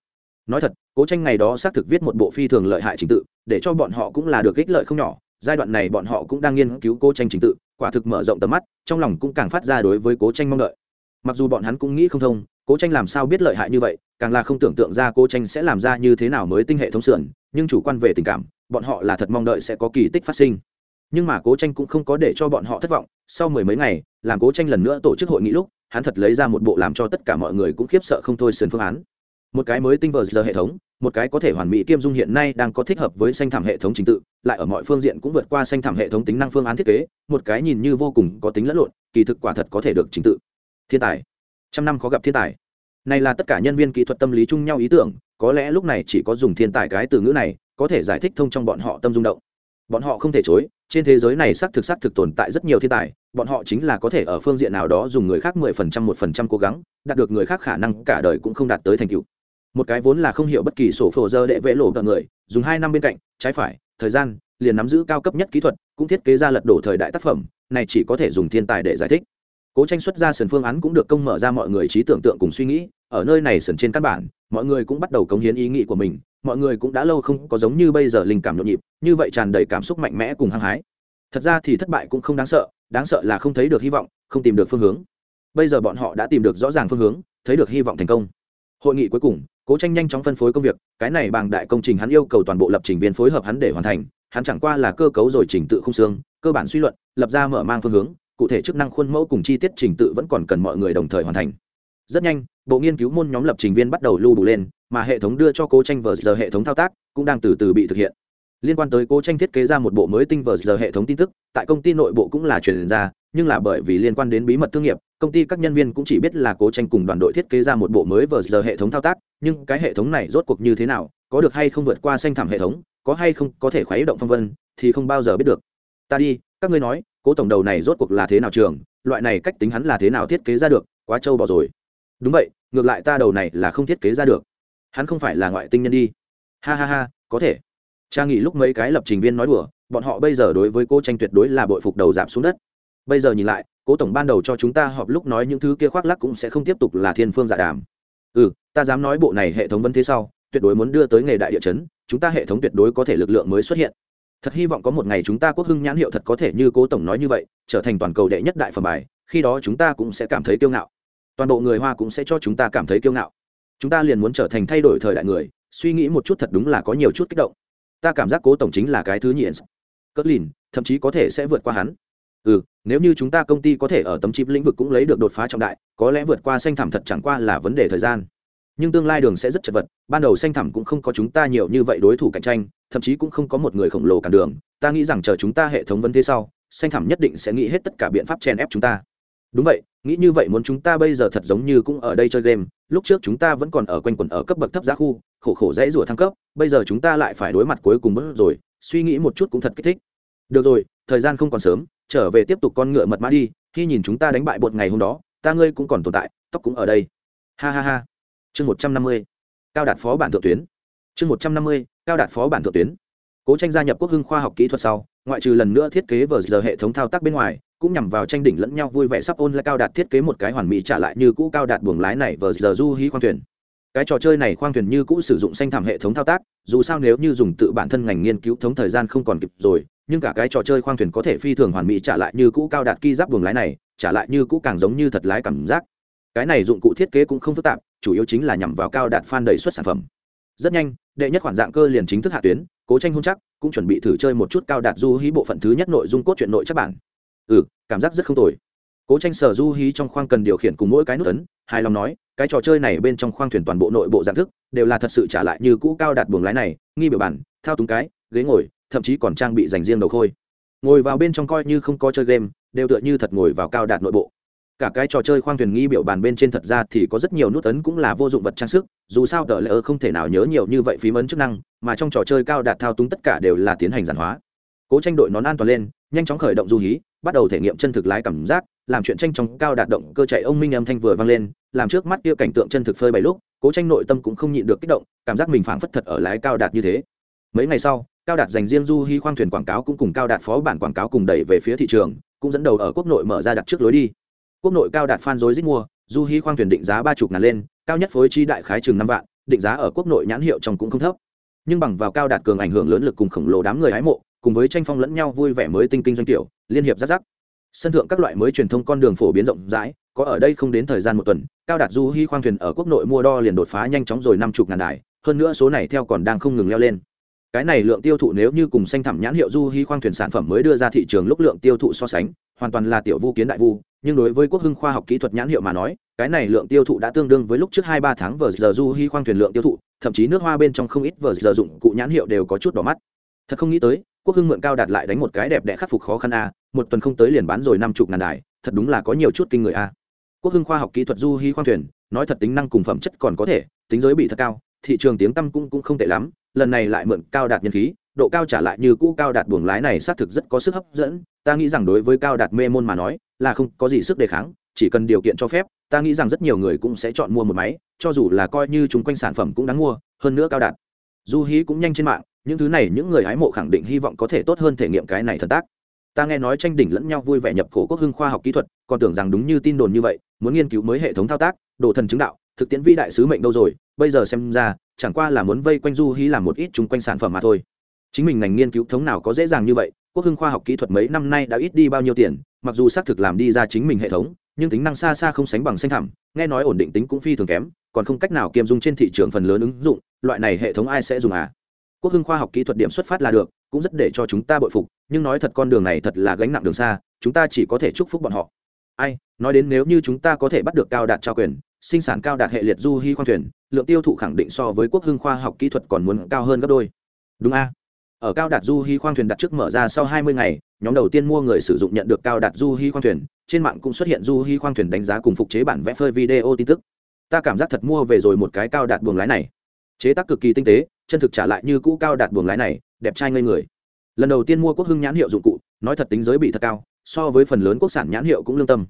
Nói thật, cố tranh ngày đó xác thực viết một bộ phi thường lợi hại trình tự, để cho bọn họ cũng là được ích lợi không nhỏ. Giai đoạn này bọn họ cũng đang nghiên cứu cố tranh trình tự, quả thực mở rộng tầm mắt, trong lòng cũng càng phát ra đối với cố tranh mong đợi. Mặc dù bọn hắn cũng nghĩ không thông, cố tranh làm sao biết lợi hại như vậy, càng là không tưởng tượng ra cố tranh sẽ làm ra như thế nào mới tinh hệ thống sườn, nhưng chủ quan về tình cảm, bọn họ là thật mong đợi sẽ có kỳ tích phát sinh. Nhưng mà cố tranh cũng không có để cho bọn họ thất vọng. Sau mười mấy ngày, làm cố tranh lần nữa tổ chức hội nghị lúc hắn thật lấy ra một bộ làm cho tất cả mọi người cũng khiếp sợ không thôi sườn phương án. Một cái mới tinh vờ giờ hệ thống, một cái có thể hoàn mỹ kiêm dung hiện nay đang có thích hợp với xanh thảm hệ thống trình tự, lại ở mọi phương diện cũng vượt qua xanh thảm hệ thống tính năng phương án thiết kế, một cái nhìn như vô cùng có tính lẫn lộn, kỳ thực quả thật có thể được trình tự. Thiên tài. Trăm năm khó gặp thiên tài. Này là tất cả nhân viên kỹ thuật tâm lý chung nhau ý tưởng, có lẽ lúc này chỉ có dùng thiên tài cái từ ngữ này, có thể giải thích thông trong bọn họ tâm rung động bọn họ không thể chối, trên thế giới này xác thực xác thực tồn tại rất nhiều thiên tài, bọn họ chính là có thể ở phương diện nào đó dùng người khác mười phần trăm, một phần trăm cố gắng, đạt được người khác khả năng cả đời cũng không đạt tới thành tựu. Một cái vốn là không hiểu bất kỳ sổ phổ dơ đệ vẽ lộ tận người, dùng hai năm bên cạnh, trái phải, thời gian, liền nắm giữ cao cấp nhất kỹ thuật, cũng thiết kế ra lật đổ thời đại tác phẩm, này chỉ có thể dùng thiên tài để giải thích. Cố tranh xuất ra sườn phương án cũng được công mở ra mọi người trí tưởng tượng cùng suy nghĩ, ở nơi này sườn trên căn bản, mọi người cũng bắt đầu cống hiến ý nghĩ của mình mọi người cũng đã lâu không có giống như bây giờ linh cảm nhộn nhịp, như vậy tràn đầy cảm xúc mạnh mẽ cùng hăng hái. Thật ra thì thất bại cũng không đáng sợ đáng sợ là không thấy được hy vọng, không tìm được phương hướng. Bây giờ bọn họ đã tìm được rõ ràng phương hướng, thấy được hy vọng thành công. Hội nghị cuối cùng, cố tranh nhanh chóng phân phối công việc, cái này bằng đại công trình hắn yêu cầu toàn bộ lập trình viên phối hợp hắn để hoàn thành, hắn chẳng qua là cơ cấu rồi trình tự không xương, cơ bản suy luận, lập ra mở mang phương hướng, cụ thể chức năng khuôn mẫu cùng chi tiết trình tự vẫn còn cần mọi người đồng thời hoàn thành. Rất nhanh, bộ nghiên cứu môn nhóm lập trình viên bắt đầu lưu đủ lên mà hệ thống đưa cho cố tranh vờ giờ hệ thống thao tác cũng đang từ từ bị thực hiện. Liên quan tới cố tranh thiết kế ra một bộ mới tinh vờ giờ hệ thống tin tức, tại công ty nội bộ cũng là truyền ra, nhưng là bởi vì liên quan đến bí mật thương nghiệp, công ty các nhân viên cũng chỉ biết là cố tranh cùng đoàn đội thiết kế ra một bộ mới vờ giờ hệ thống thao tác, nhưng cái hệ thống này rốt cuộc như thế nào, có được hay không vượt qua xanh thảm hệ thống, có hay không có thể khuấy động phong vân, thì không bao giờ biết được. Ta đi, các ngươi nói, cố tổng đầu này rốt cuộc là thế nào trường, loại này cách tính hắn là thế nào thiết kế ra được, quá trâu bỏ rồi. Đúng vậy, ngược lại ta đầu này là không thiết kế ra được hắn không phải là ngoại tinh nhân đi. Ha ha ha, có thể. Cha nghĩ lúc mấy cái lập trình viên nói đùa, bọn họ bây giờ đối với cô tranh tuyệt đối là bội phục đầu giảm xuống đất. Bây giờ nhìn lại, cố tổng ban đầu cho chúng ta họp lúc nói những thứ kia khoác lắc cũng sẽ không tiếp tục là thiên phương giả đàm. Ừ ta dám nói bộ này hệ thống vấn thế sau, tuyệt đối muốn đưa tới nghề đại địa chấn, chúng ta hệ thống tuyệt đối có thể lực lượng mới xuất hiện. Thật hy vọng có một ngày chúng ta quốc hưng nhãn hiệu thật có thể như cố tổng nói như vậy, trở thành toàn cầu đệ nhất đại phẩm bài, khi đó chúng ta cũng sẽ cảm thấy kiêu ngạo. Toàn bộ người hoa cũng sẽ cho chúng ta cảm thấy kiêu ngạo chúng ta liền muốn trở thành thay đổi thời đại người, suy nghĩ một chút thật đúng là có nhiều chút kích động. Ta cảm giác cố tổng chính là cái thứ nhịn cất lìn, thậm chí có thể sẽ vượt qua hắn. Ừ nếu như chúng ta công ty có thể ở tấm chip lĩnh vực cũng lấy được đột phá trọng đại, có lẽ vượt qua xanh thảm thật chẳng qua là vấn đề thời gian. Nhưng tương lai đường sẽ rất chật vật, ban đầu xanh thảm cũng không có chúng ta nhiều như vậy đối thủ cạnh tranh, thậm chí cũng không có một người khổng lồ cản đường. Ta nghĩ rằng chờ chúng ta hệ thống vấn thế sau, xanh thảm nhất định sẽ nghĩ hết tất cả biện pháp chèn ép chúng ta đúng vậy, nghĩ như vậy muốn chúng ta bây giờ thật giống như cũng ở đây chơi game, lúc trước chúng ta vẫn còn ở quanh quẩn ở cấp bậc thấp giá khu, khổ khổ dãy rủa thăng cấp, bây giờ chúng ta lại phải đối mặt cuối cùng bước rồi, suy nghĩ một chút cũng thật kích thích. Được rồi, thời gian không còn sớm, trở về tiếp tục con ngựa mật mã đi, khi nhìn chúng ta đánh bại bột ngày hôm đó, ta ngươi cũng còn tồn tại, tóc cũng ở đây. Ha ha ha. Chương một trăm năm mươi, cao đạt phó bản thượng tuyến. Chương một trăm năm mươi, cao đạt phó bản thượng tuyến. Cố tranh gia nhập quốc hưng khoa học kỹ thuật sau, ngoại trừ lần nữa thiết kế vờ giờ hệ thống thao tác bên ngoài cũng nhằm vào tranh đỉnh lẫn nhau vui vẻ sắp ôn lại cao đạt thiết kế một cái hoàn mỹ trả lại như cũ cao đạt buồng lái này vờ giờ du hí khoang thuyền. Cái trò chơi này khoang thuyền như cũ sử dụng xanh thảm hệ thống thao tác, dù sao nếu như dùng tự bản thân ngành nghiên cứu thống thời gian không còn kịp rồi, nhưng cả cái trò chơi khoang thuyền có thể phi thường hoàn mỹ trả lại như cũ cao đạt ki giáp buồng lái này, trả lại như cũ càng giống như thật lái cảm giác. Cái này dụng cụ thiết kế cũng không phức tạp, chủ yếu chính là nhằm vào cao đạt fan đầy xuất sản phẩm. Rất nhanh, đệ nhất khoản dạng cơ liền chính thức hạ tuyến, cố tranh hôn chắc, cũng chuẩn bị thử chơi một chút cao đạt du hí bộ phận thứ nhất nội dung cốt truyện nội chắc bản ừ cảm giác rất không tồi. Cố tranh sở du hí trong khoang cần điều khiển cùng mỗi cái nút ấn, hài lòng nói, cái trò chơi này bên trong khoang thuyền toàn bộ nội bộ dạng thức, đều là thật sự trả lại như cũ cao đạt buồng lái này, nghi biểu bản, thao túng cái, ghế ngồi, thậm chí còn trang bị dành riêng đầu khôi. Ngồi vào bên trong coi như không có chơi game, đều tựa như thật ngồi vào cao đạt nội bộ. Cả cái trò chơi khoang thuyền nghi biểu bàn bên trên thật ra thì có rất nhiều nút ấn cũng là vô dụng vật trang sức, dù sao tờ lỡ không thể nào nhớ nhiều như vậy phím ấn chức năng, mà trong trò chơi cao đạt thao túng tất cả đều là tiến hành giản hóa. Cố tranh đội nón an toàn lên, nhanh chóng khởi động du hí bắt đầu thể nghiệm chân thực lái cảm giác, làm chuyện tranh trong cao đạt động cơ chạy ông minh âm thanh vừa vang lên, làm trước mắt kia cảnh tượng chân thực phơi bày lúc, cố tranh nội tâm cũng không nhịn được kích động, cảm giác mình phảng phất thật ở lái cao đạt như thế. Mấy ngày sau, cao đạt dành riêng du hy khoang thuyền quảng cáo cũng cùng cao đạt phó bản quảng cáo cùng đẩy về phía thị trường, cũng dẫn đầu ở quốc nội mở ra đặt trước lối đi. Quốc nội cao đạt phan dối dích mua, du hy khoang thuyền định giá ba chục ngàn lên, cao nhất phối chi đại khái chừng năm vạn, định giá ở quốc nội nhãn hiệu trong cũng không thấp. Nhưng bằng vào cao đạt cường ảnh hưởng lớn lực cùng khổng lồ đám người hái mộ cùng với tranh phong lẫn nhau vui vẻ mới tinh kinh doanh tiểu, liên hiệp rắc rắc. Sân thượng các loại mới truyền thông con đường phổ biến rộng rãi, có ở đây không đến thời gian một tuần, cao đạt du hy khoang thuyền ở quốc nội mua đo liền đột phá nhanh chóng rồi năm chục ngàn đài, hơn nữa số này theo còn đang không ngừng leo lên. Cái này lượng tiêu thụ nếu như cùng xanh thẳm nhãn hiệu du hy khoang thuyền sản phẩm mới đưa ra thị trường lúc lượng tiêu thụ so sánh, hoàn toàn là tiểu vu kiến đại vu, nhưng đối với quốc hưng khoa học kỹ thuật nhãn hiệu mà nói, cái này lượng tiêu thụ đã tương đương với lúc trước hai ba tháng vờ giờ du hy khoang thuyền lượng tiêu thụ, thậm chí nước hoa bên trong không ít vờ giờ dụng cụ nhãn hiệu đều có chút đỏ mắt. Thật không nghĩ tới quốc hưng mượn cao đạt lại đánh một cái đẹp đẽ khắc phục khó khăn a, một tuần không tới liền bán rồi năm chục ngàn đài, thật đúng là có nhiều chút kinh người a. Quốc hưng khoa học kỹ thuật du hy khoang thuyền, nói thật tính năng cùng phẩm chất còn có thể, tính giới bị thật cao, thị trường tiếng tăm cũng cũng không tệ lắm, lần này lại mượn cao đạt nhân khí, độ cao trả lại như cũ cao đạt buồng lái này xác thực rất có sức hấp dẫn, ta nghĩ rằng đối với cao đạt mê môn mà nói, là không có gì sức đề kháng, chỉ cần điều kiện cho phép, ta nghĩ rằng rất nhiều người cũng sẽ chọn mua một máy, cho dù là coi như chúng quanh sản phẩm cũng đáng mua, hơn nữa cao đạt. Du hí cũng nhanh trên mạng những thứ này những người hái mộ khẳng định hy vọng có thể tốt hơn thể nghiệm cái này thần tác. Ta nghe nói tranh đỉnh lẫn nhau vui vẻ nhập cổ quốc hưng khoa học kỹ thuật, còn tưởng rằng đúng như tin đồn như vậy, muốn nghiên cứu mới hệ thống thao tác, đồ thần chứng đạo, thực tiễn vĩ đại sứ mệnh đâu rồi, bây giờ xem ra, chẳng qua là muốn vây quanh du hí làm một ít chung quanh sản phẩm mà thôi. Chính mình ngành nghiên cứu thống nào có dễ dàng như vậy, quốc hưng khoa học kỹ thuật mấy năm nay đã ít đi bao nhiêu tiền, mặc dù xác thực làm đi ra chính mình hệ thống, nhưng tính năng xa xa không sánh bằng xanh thẳm, nghe nói ổn định tính cũng phi thường kém, còn không cách nào kiêm dung trên thị trường phần lớn ứng dụng, loại này hệ thống ai sẽ dùng à? Quốc hưng khoa học kỹ thuật điểm xuất phát là được, cũng rất để cho chúng ta bội phục, nhưng nói thật con đường này thật là gánh nặng đường xa, chúng ta chỉ có thể chúc phúc bọn họ. Ai, nói đến nếu như chúng ta có thể bắt được cao đạt trao quyền, sinh sản cao đạt hệ liệt du hy khoan thuyền, lượng tiêu thụ khẳng định so với quốc hưng khoa học kỹ thuật còn muốn cao hơn gấp đôi. Đúng a? Ở cao đạt du hy khoang thuyền đặt trước mở ra sau 20 ngày, nhóm đầu tiên mua người sử dụng nhận được cao đạt du hy khoang thuyền, trên mạng cũng xuất hiện du hy khoang thuyền đánh giá cùng phục chế bản vẽ phơi video tin tức. Ta cảm giác thật mua về rồi một cái cao đạt buồng lái này. Chế tác cực kỳ tinh tế chân thực trả lại như cũ cao đạt buồng lái này, đẹp trai ngây người. Lần đầu tiên mua quốc hưng nhãn hiệu dụng cụ, nói thật tính giới bị thật cao, so với phần lớn quốc sản nhãn hiệu cũng lương tâm.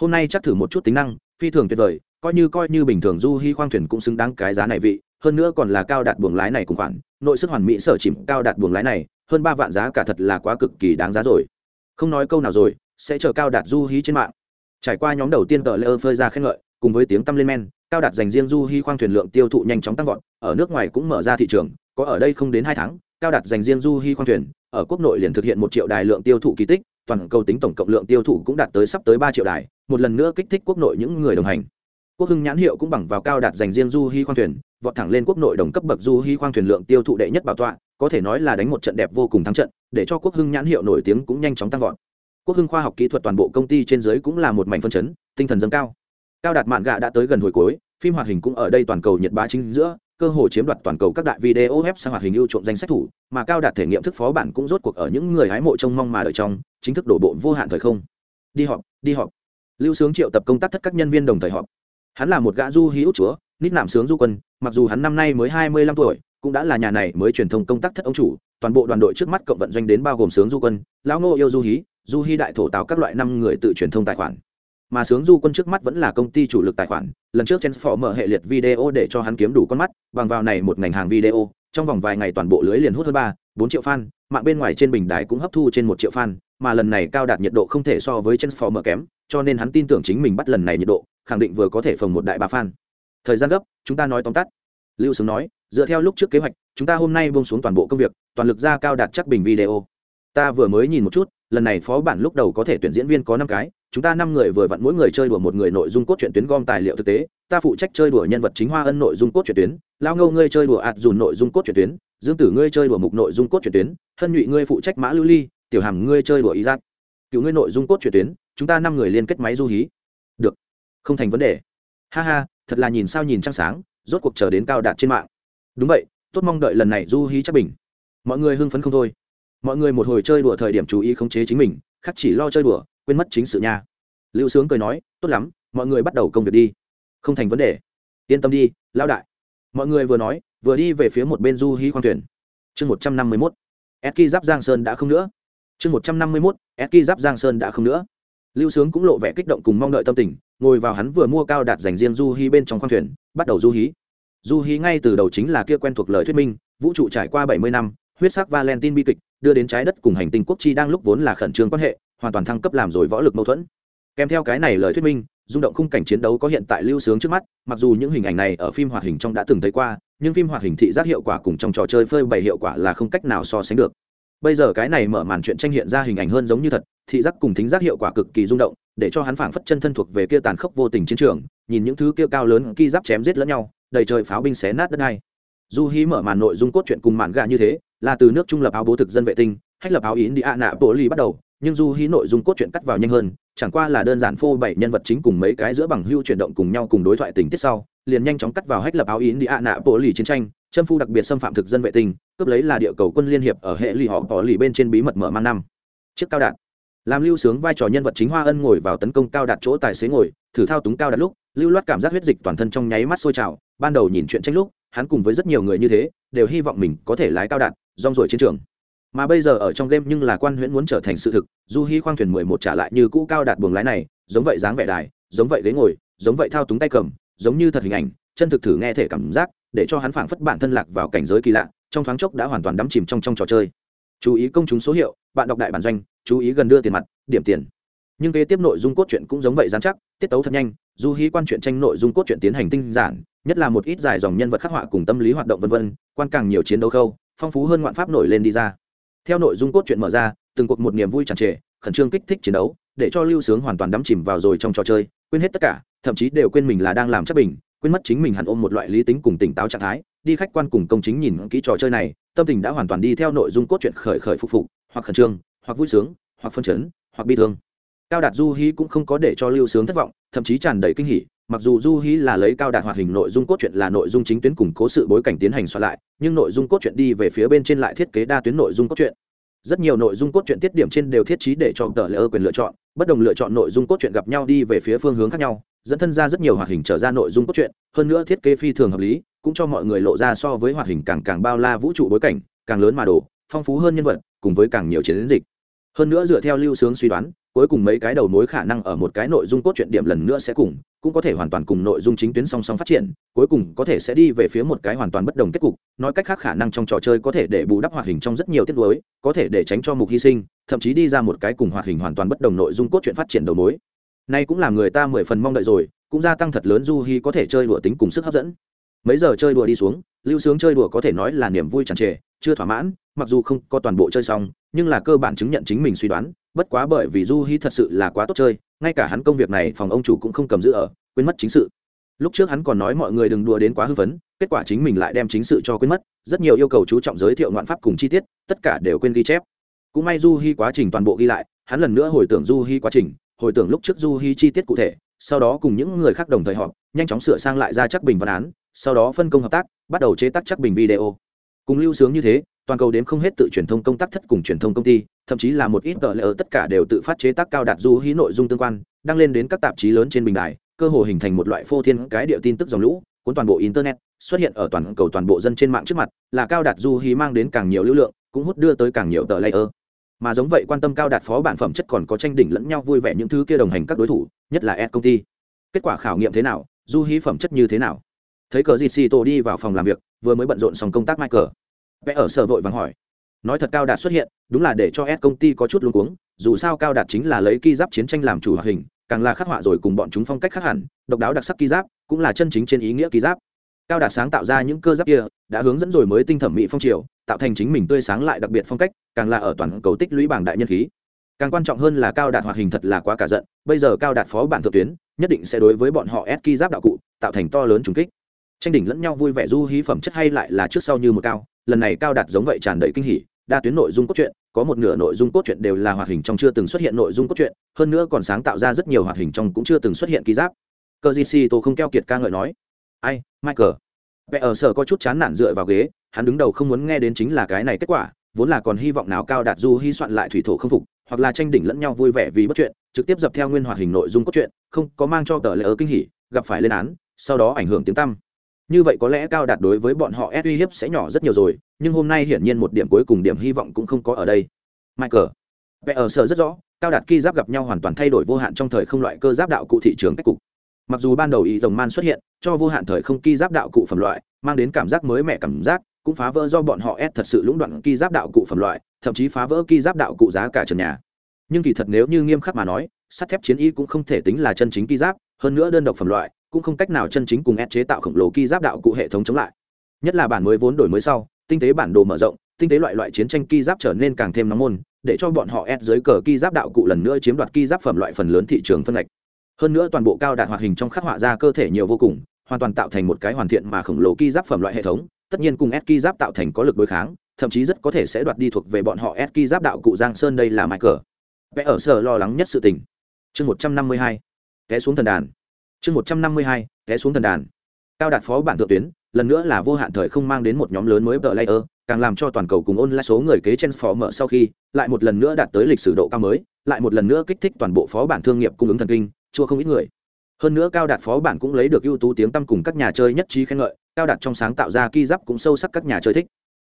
Hôm nay chắc thử một chút tính năng, phi thường tuyệt vời, coi như coi như bình thường du hy khoang thuyền cũng xứng đáng cái giá này vị, hơn nữa còn là cao đạt buồng lái này cùng khoản, nội sức hoàn mỹ sở chìm cao đạt buồng lái này, hơn ba vạn giá cả thật là quá cực kỳ đáng giá rồi. Không nói câu nào rồi, sẽ chờ cao đạt du hí trên mạng. Trải qua nhóm đầu tiên tờ lơ ơ phơi ra khen ngợi cùng với tiếng tăm lên men, cao đạt dành riêng du hy khoang thuyền lượng tiêu thụ nhanh chóng tăng vọt, ở nước ngoài cũng mở ra thị trường, có ở đây không đến hai tháng, cao đạt dành riêng du hy khoang thuyền, ở quốc nội liền thực hiện một triệu đài lượng tiêu thụ kỳ tích, toàn cầu tính tổng cộng lượng tiêu thụ cũng đạt tới sắp tới ba triệu đài, một lần nữa kích thích quốc nội những người đồng hành. Quốc hưng nhãn hiệu cũng bằng vào cao đạt dành riêng du hy khoang thuyền, vọt thẳng lên quốc nội đồng cấp bậc du hy khoang thuyền lượng tiêu thụ đệ nhất bảo tọa, có thể nói là đánh một trận đẹp vô cùng thắng trận, để cho quốc hưng nhãn hiệu nổi tiếng cũng nhanh chóng tăng vọt. Quốc hưng khoa học kỹ thuật toàn bộ công ty trên giới cũng là một mảnh phân chấn, tinh thần dâng cao cao đạt mạn gạ đã tới gần hồi cuối, phim hoạt hình cũng ở đây toàn cầu nhật bá chính giữa, cơ hội chiếm đoạt toàn cầu các đại video web sang hoạt hình ưu trộm danh sách thủ, mà cao đạt thể nghiệm thức phó bản cũng rốt cuộc ở những người hái mộ trông mong mà đợi trong, chính thức đổ bộ vô hạn thời không. Đi họp đi họp. Lưu sướng triệu tập công tác tất các nhân viên đồng thời họp. Hắn là một gã du hí út chúa, nít nạm sướng du quân, mặc dù hắn năm nay mới hai mươi lăm tuổi, cũng đã là nhà này mới truyền thông công tác thất ông chủ, toàn bộ đoàn đội trước mắt cộng vận doanh đến bao gồm sướng du quân, lão ngô yêu du hí du hí đại thổ tạo các loại năm người tự truyền thông tài khoản mà sướng du quân trước mắt vẫn là công ty chủ lực tài khoản. Lần trước chen phỏ mở hệ liệt video để cho hắn kiếm đủ con mắt, bằng vào này một ngành hàng video, trong vòng vài ngày toàn bộ lưới liền hút hơn ba, bốn triệu fan, mạng bên ngoài trên bình đài cũng hấp thu trên một triệu fan, mà lần này cao đạt nhiệt độ không thể so với chen phỏ mở kém, cho nên hắn tin tưởng chính mình bắt lần này nhiệt độ, khẳng định vừa có thể phồng một đại ba fan. Thời gian gấp, chúng ta nói tóm tắt. Lưu sướng nói, dựa theo lúc trước kế hoạch, chúng ta hôm nay bông xuống toàn bộ công việc, toàn lực ra cao đạt chắc bình video. Ta vừa mới nhìn một chút, lần này phó bản lúc đầu có thể tuyển diễn viên có năm cái chúng ta năm người vừa vặn mỗi người chơi đùa một người nội dung cốt truyện tuyến gom tài liệu thực tế. Ta phụ trách chơi đùa nhân vật chính hoa ân nội dung cốt truyện tuyến. Lao ngâu ngươi chơi đùa ạt dùn nội dung cốt truyện tuyến. Dương tử ngươi chơi đùa mục nội dung cốt truyện tuyến. Hân nhụy ngươi phụ trách mã lưu ly. Tiểu hàm ngươi chơi đùa ý giác. Cựu ngươi nội dung cốt truyện tuyến. Chúng ta năm người liên kết máy du hí. Được. Không thành vấn đề. Ha ha, thật là nhìn sao nhìn trăng sáng, rốt cuộc chờ đến cao đạt trên mạng. Đúng vậy, tốt mong đợi lần này du hí chắc bình. Mọi người hưng phấn không thôi. Mọi người một hồi chơi đùa thời điểm chú ý khống chế chính mình khắc chỉ lo chơi đùa quên mất chính sự nha. Lưu sướng cười nói, tốt lắm, mọi người bắt đầu công việc đi. Không thành vấn đề. Yên tâm đi, Lão đại. Mọi người vừa nói, vừa đi về phía một bên du hí khoang thuyền. Chương một trăm năm mươi mốt. Edki giáp giang sơn đã không nữa. Chương một trăm năm mươi mốt, eski giáp giang sơn đã không nữa. Lưu sướng cũng lộ vẻ kích động cùng mong đợi tâm tình, ngồi vào hắn vừa mua cao đạt dành riêng du hí bên trong khoang thuyền, bắt đầu du hí. Du hí ngay từ đầu chính là kia quen thuộc lời thuyết minh, vũ trụ trải qua bảy mươi năm, huyết sắc valentine bi kịch, đưa đến trái đất cùng hành tinh quốc chi đang lúc vốn là khẩn trương quan hệ hoàn toàn thăng cấp làm rồi võ lực mâu thuẫn. Kèm theo cái này lời thuyết minh, rung động khung cảnh chiến đấu có hiện tại lưu sướng trước mắt, mặc dù những hình ảnh này ở phim hoạt hình trong đã từng thấy qua, nhưng phim hoạt hình thị giác hiệu quả cùng trong trò chơi phơi bày hiệu quả là không cách nào so sánh được. Bây giờ cái này mở màn chuyện tranh hiện ra hình ảnh hơn giống như thật, thị giác cùng thính giác hiệu quả cực kỳ rung động, để cho hắn phảng phất chân thân thuộc về kia tàn khốc vô tình chiến trường, nhìn những thứ kia cao lớn ki giáp chém giết lẫn nhau, đầy trời pháo binh xé nát đất này du hí mở màn nội dung cốt truyện cùng màn gà như thế, là từ nước trung lập áo bố thực dân vệ tinh, hách lập áo yến đi ạ nạ bộ ly bắt đầu nhưng du hí nội dung cốt truyện cắt vào nhanh hơn, chẳng qua là đơn giản phô bảy nhân vật chính cùng mấy cái giữa bằng hưu chuyển động cùng nhau cùng đối thoại tình tiết sau, liền nhanh chóng cắt vào hách lập áo yến đi ạ nạ bộ lì chiến tranh, châm phu đặc biệt xâm phạm thực dân vệ tinh, cướp lấy là địa cầu quân liên hiệp ở hệ lì họ bỏ lì bên trên bí mật mở mang năm. Chiếc cao đạt làm lưu sướng vai trò nhân vật chính hoa ân ngồi vào tấn công cao đạt chỗ tài xế ngồi, thử thao túng cao đạt lúc, lưu loát cảm giác huyết dịch toàn thân trong nháy mắt sôi trào, ban đầu nhìn chuyện tranh lúc, hắn cùng với rất nhiều người như thế, đều hy vọng mình có thể lái cao đạt rong rồi chiến trường mà bây giờ ở trong game nhưng là quan huyễn muốn trở thành sự thực, du hy khoang thuyền mười một trả lại như cũ cao đạt buồng lái này, giống vậy dáng vẻ đài, giống vậy ghế ngồi, giống vậy thao túng tay cầm, giống như thật hình ảnh, chân thực thử nghe thể cảm giác, để cho hắn phảng phất bản thân lạc vào cảnh giới kỳ lạ, trong thoáng chốc đã hoàn toàn đắm chìm trong trong trò chơi. Chú ý công chúng số hiệu, bạn đọc đại bản doanh, chú ý gần đưa tiền mặt, điểm tiền. Nhưng kế tiếp nội dung cốt truyện cũng giống vậy dán chắc, tiết tấu thật nhanh, du hí quan truyện tranh nội dung cốt truyện tiến hành tinh giản, nhất là một ít dài dòng nhân vật khắc họa cùng tâm lý hoạt động vân vân, quan càng nhiều chiến đấu khâu, phong phú hơn ngoạn pháp nổi lên đi ra theo nội dung cốt truyện mở ra, từng cuộc một niềm vui tràn trề, khẩn trương kích thích chiến đấu, để cho lưu sướng hoàn toàn đắm chìm vào rồi trong trò chơi, quên hết tất cả, thậm chí đều quên mình là đang làm chắc bình, quên mất chính mình hẳn ôm một loại lý tính cùng tỉnh táo trạng thái, đi khách quan cùng công chính nhìn kỹ trò chơi này, tâm tình đã hoàn toàn đi theo nội dung cốt truyện khởi khởi phục phục, hoặc khẩn trương, hoặc vui sướng, hoặc phân chấn, hoặc bi thương. Cao đạt du hí cũng không có để cho lưu sướng thất vọng, thậm chí tràn đầy kinh hỉ mặc dù du hí là lấy cao đạt hoạt hình nội dung cốt truyện là nội dung chính tuyến củng cố sự bối cảnh tiến hành soạn lại, nhưng nội dung cốt truyện đi về phía bên trên lại thiết kế đa tuyến nội dung cốt truyện. Rất nhiều nội dung cốt truyện tiết điểm trên đều thiết trí để cho tờ lễ ơ quyền lựa chọn, bất đồng lựa chọn nội dung cốt truyện gặp nhau đi về phía phương hướng khác nhau, dẫn thân ra rất nhiều hoạt hình trở ra nội dung cốt truyện, hơn nữa thiết kế phi thường hợp lý, cũng cho mọi người lộ ra so với hoạt hình càng càng bao la vũ trụ bối cảnh, càng lớn mà đồ phong phú hơn nhân vật, cùng với càng nhiều chiến dịch. Hơn nữa dựa theo lưu sướng suy đoán cuối cùng mấy cái đầu mối khả năng ở một cái nội dung cốt truyện điểm lần nữa sẽ cùng, cũng có thể hoàn toàn cùng nội dung chính tuyến song song phát triển, cuối cùng có thể sẽ đi về phía một cái hoàn toàn bất đồng kết cục, nói cách khác khả năng trong trò chơi có thể để bù đắp hoạt hình trong rất nhiều tiết đối có thể để tránh cho mục hy sinh, thậm chí đi ra một cái cùng hoạt hình hoàn toàn bất đồng nội dung cốt truyện phát triển đầu mối. Nay cũng làm người ta mười phần mong đợi rồi, cũng gia tăng thật lớn du hy có thể chơi đùa tính cùng sức hấp dẫn. Mấy giờ chơi đùa đi xuống, lưu sướng chơi đùa có thể nói là niềm vui tràn trề, chưa thỏa mãn, mặc dù không có toàn bộ chơi xong nhưng là cơ bản chứng nhận chính mình suy đoán, bất quá bởi vì du hi thật sự là quá tốt chơi, ngay cả hắn công việc này phòng ông chủ cũng không cầm giữ ở, quên mất chính sự. Lúc trước hắn còn nói mọi người đừng đùa đến quá hư vấn kết quả chính mình lại đem chính sự cho quên mất, rất nhiều yêu cầu chú trọng giới thiệu ngoạn pháp cùng chi tiết, tất cả đều quên ghi chép. Cũng may du hi quá trình toàn bộ ghi lại, hắn lần nữa hồi tưởng du hi quá trình, hồi tưởng lúc trước du hi chi tiết cụ thể, sau đó cùng những người khác đồng thời họp, nhanh chóng sửa sang lại ra chắc bình văn án, sau đó phân công hợp tác, bắt đầu chế tác chắc bình video. Cùng lưu sướng như thế toàn cầu đếm không hết tự truyền thông công tác thất cùng truyền thông công ty, thậm chí là một ít tờ lỡ tất cả đều tự phát chế tác cao đạt du hí nội dung tương quan, đăng lên đến các tạp chí lớn trên bình đài, cơ hồ hình thành một loại phô thiên cái địa tin tức dòng lũ, cuốn toàn bộ internet, xuất hiện ở toàn cầu toàn bộ dân trên mạng trước mặt, là cao đạt du hí mang đến càng nhiều lưu lượng, cũng hút đưa tới càng nhiều tờ layer mà giống vậy quan tâm cao đạt phó bản phẩm chất còn có tranh đỉnh lẫn nhau vui vẻ những thứ kia đồng hành các đối thủ, nhất là ed công ty. Kết quả khảo nghiệm thế nào, du hí phẩm chất như thế nào? Thấy cờ gì xì tổ đi vào phòng làm việc, vừa mới bận rộn xong công tác michael vẽ ở sở vội vàng hỏi. Nói thật cao đạt xuất hiện, đúng là để cho s công ty có chút luống cuống, dù sao cao đạt chính là lấy ki giáp chiến tranh làm chủ hoạt hình, càng là khắc họa rồi cùng bọn chúng phong cách khác hẳn, độc đáo đặc sắc ki giáp, cũng là chân chính trên ý nghĩa ki giáp. Cao đạt sáng tạo ra những cơ giáp kia, đã hướng dẫn rồi mới tinh thẩm mỹ phong triều, tạo thành chính mình tươi sáng lại đặc biệt phong cách, càng là ở toàn cầu tích lũy bảng đại nhân khí. Càng quan trọng hơn là cao đạt hoạt hình thật là quá cả giận, bây giờ cao đạt phó bản thượng tuyến, nhất định sẽ đối với bọn họ ép ki giáp đạo cụ, tạo thành to lớn trùng kích. Tranh đỉnh lẫn nhau vui vẻ du hí phẩm chất hay lại là trước sau như một cao lần này cao đạt giống vậy tràn đầy kinh hỉ, đa tuyến nội dung cốt truyện, có một nửa nội dung cốt truyện đều là hoạt hình trong chưa từng xuất hiện nội dung cốt truyện, hơn nữa còn sáng tạo ra rất nhiều hoạt hình trong cũng chưa từng xuất hiện ký giáp. Cờ gì si tô không keo kiệt ca ngợi nói, ai, michael. Vẽ ở sở có chút chán nản dựa vào ghế, hắn đứng đầu không muốn nghe đến chính là cái này kết quả, vốn là còn hy vọng nào cao đạt du hy soạn lại thủy thổ không phục, hoặc là tranh đỉnh lẫn nhau vui vẻ vì bất chuyện, trực tiếp dập theo nguyên hoạt hình nội dung cốt truyện, không có mang cho tờ lễ ở kinh hỉ, gặp phải lên án, sau đó ảnh hưởng tiếng tăm như vậy có lẽ cao đạt đối với bọn họ s uy hiếp sẽ nhỏ rất nhiều rồi, nhưng hôm nay hiển nhiên một điểm cuối cùng điểm hy vọng cũng không có ở đây. Michael vẽ ở sở rất rõ, cao đạt ki giáp gặp nhau hoàn toàn thay đổi vô hạn trong thời không loại cơ giáp đạo cụ thị trường cách cục. Mặc dù ban đầu ý rồng man xuất hiện, cho vô hạn thời không ki giáp đạo cụ phẩm loại, mang đến cảm giác mới mẻ cảm giác, cũng phá vỡ do bọn họ ép thật sự lũng đoạn ki giáp đạo cụ phẩm loại, thậm chí phá vỡ ki giáp đạo cụ giá cả trần nhà. Nhưng kỳ thật nếu như nghiêm khắc mà nói, sắt thép chiến y cũng không thể tính là chân chính ki giáp, hơn nữa đơn độc phẩm loại cũng không cách nào chân chính cùng ép chế tạo khổng lồ ki giáp đạo cụ hệ thống chống lại. Nhất là bản mới vốn đổi mới sau, tinh tế bản đồ mở rộng, tinh tế loại loại chiến tranh ki giáp trở nên càng thêm nóng môn, để cho bọn họ ép dưới cờ ki giáp đạo cụ lần nữa chiếm đoạt ki giáp phẩm loại phần lớn thị trường phân ngạch. Hơn nữa toàn bộ cao đạt hoạt hình trong khắc họa ra cơ thể nhiều vô cùng, hoàn toàn tạo thành một cái hoàn thiện mà khổng lồ ki giáp phẩm loại hệ thống, tất nhiên cùng s ki giáp tạo thành có lực đối kháng, thậm chí rất có thể sẽ đoạt đi thuộc về bọn họ s ki giáp đạo cụ giang sơn đây là michael. Vẽ ở sở lo lắng nhất sự tình. Chương một trăm năm mươi hai. Té xuống thần đàn chương một trăm năm mươi hai, té xuống thần đàn. Cao đạt phó bản thượng tuyến, lần nữa là vô hạn thời không mang đến một nhóm lớn mới vợ layer, càng làm cho toàn cầu cùng ôn lại số người kế trên phó mở sau khi, lại một lần nữa đạt tới lịch sử độ cao mới, lại một lần nữa kích thích toàn bộ phó bản thương nghiệp cung ứng thần kinh, chua không ít người. Hơn nữa cao đạt phó bản cũng lấy được ưu tú tiếng tăm cùng các nhà chơi nhất trí khen ngợi, cao đạt trong sáng tạo ra ki giáp cũng sâu sắc các nhà chơi thích.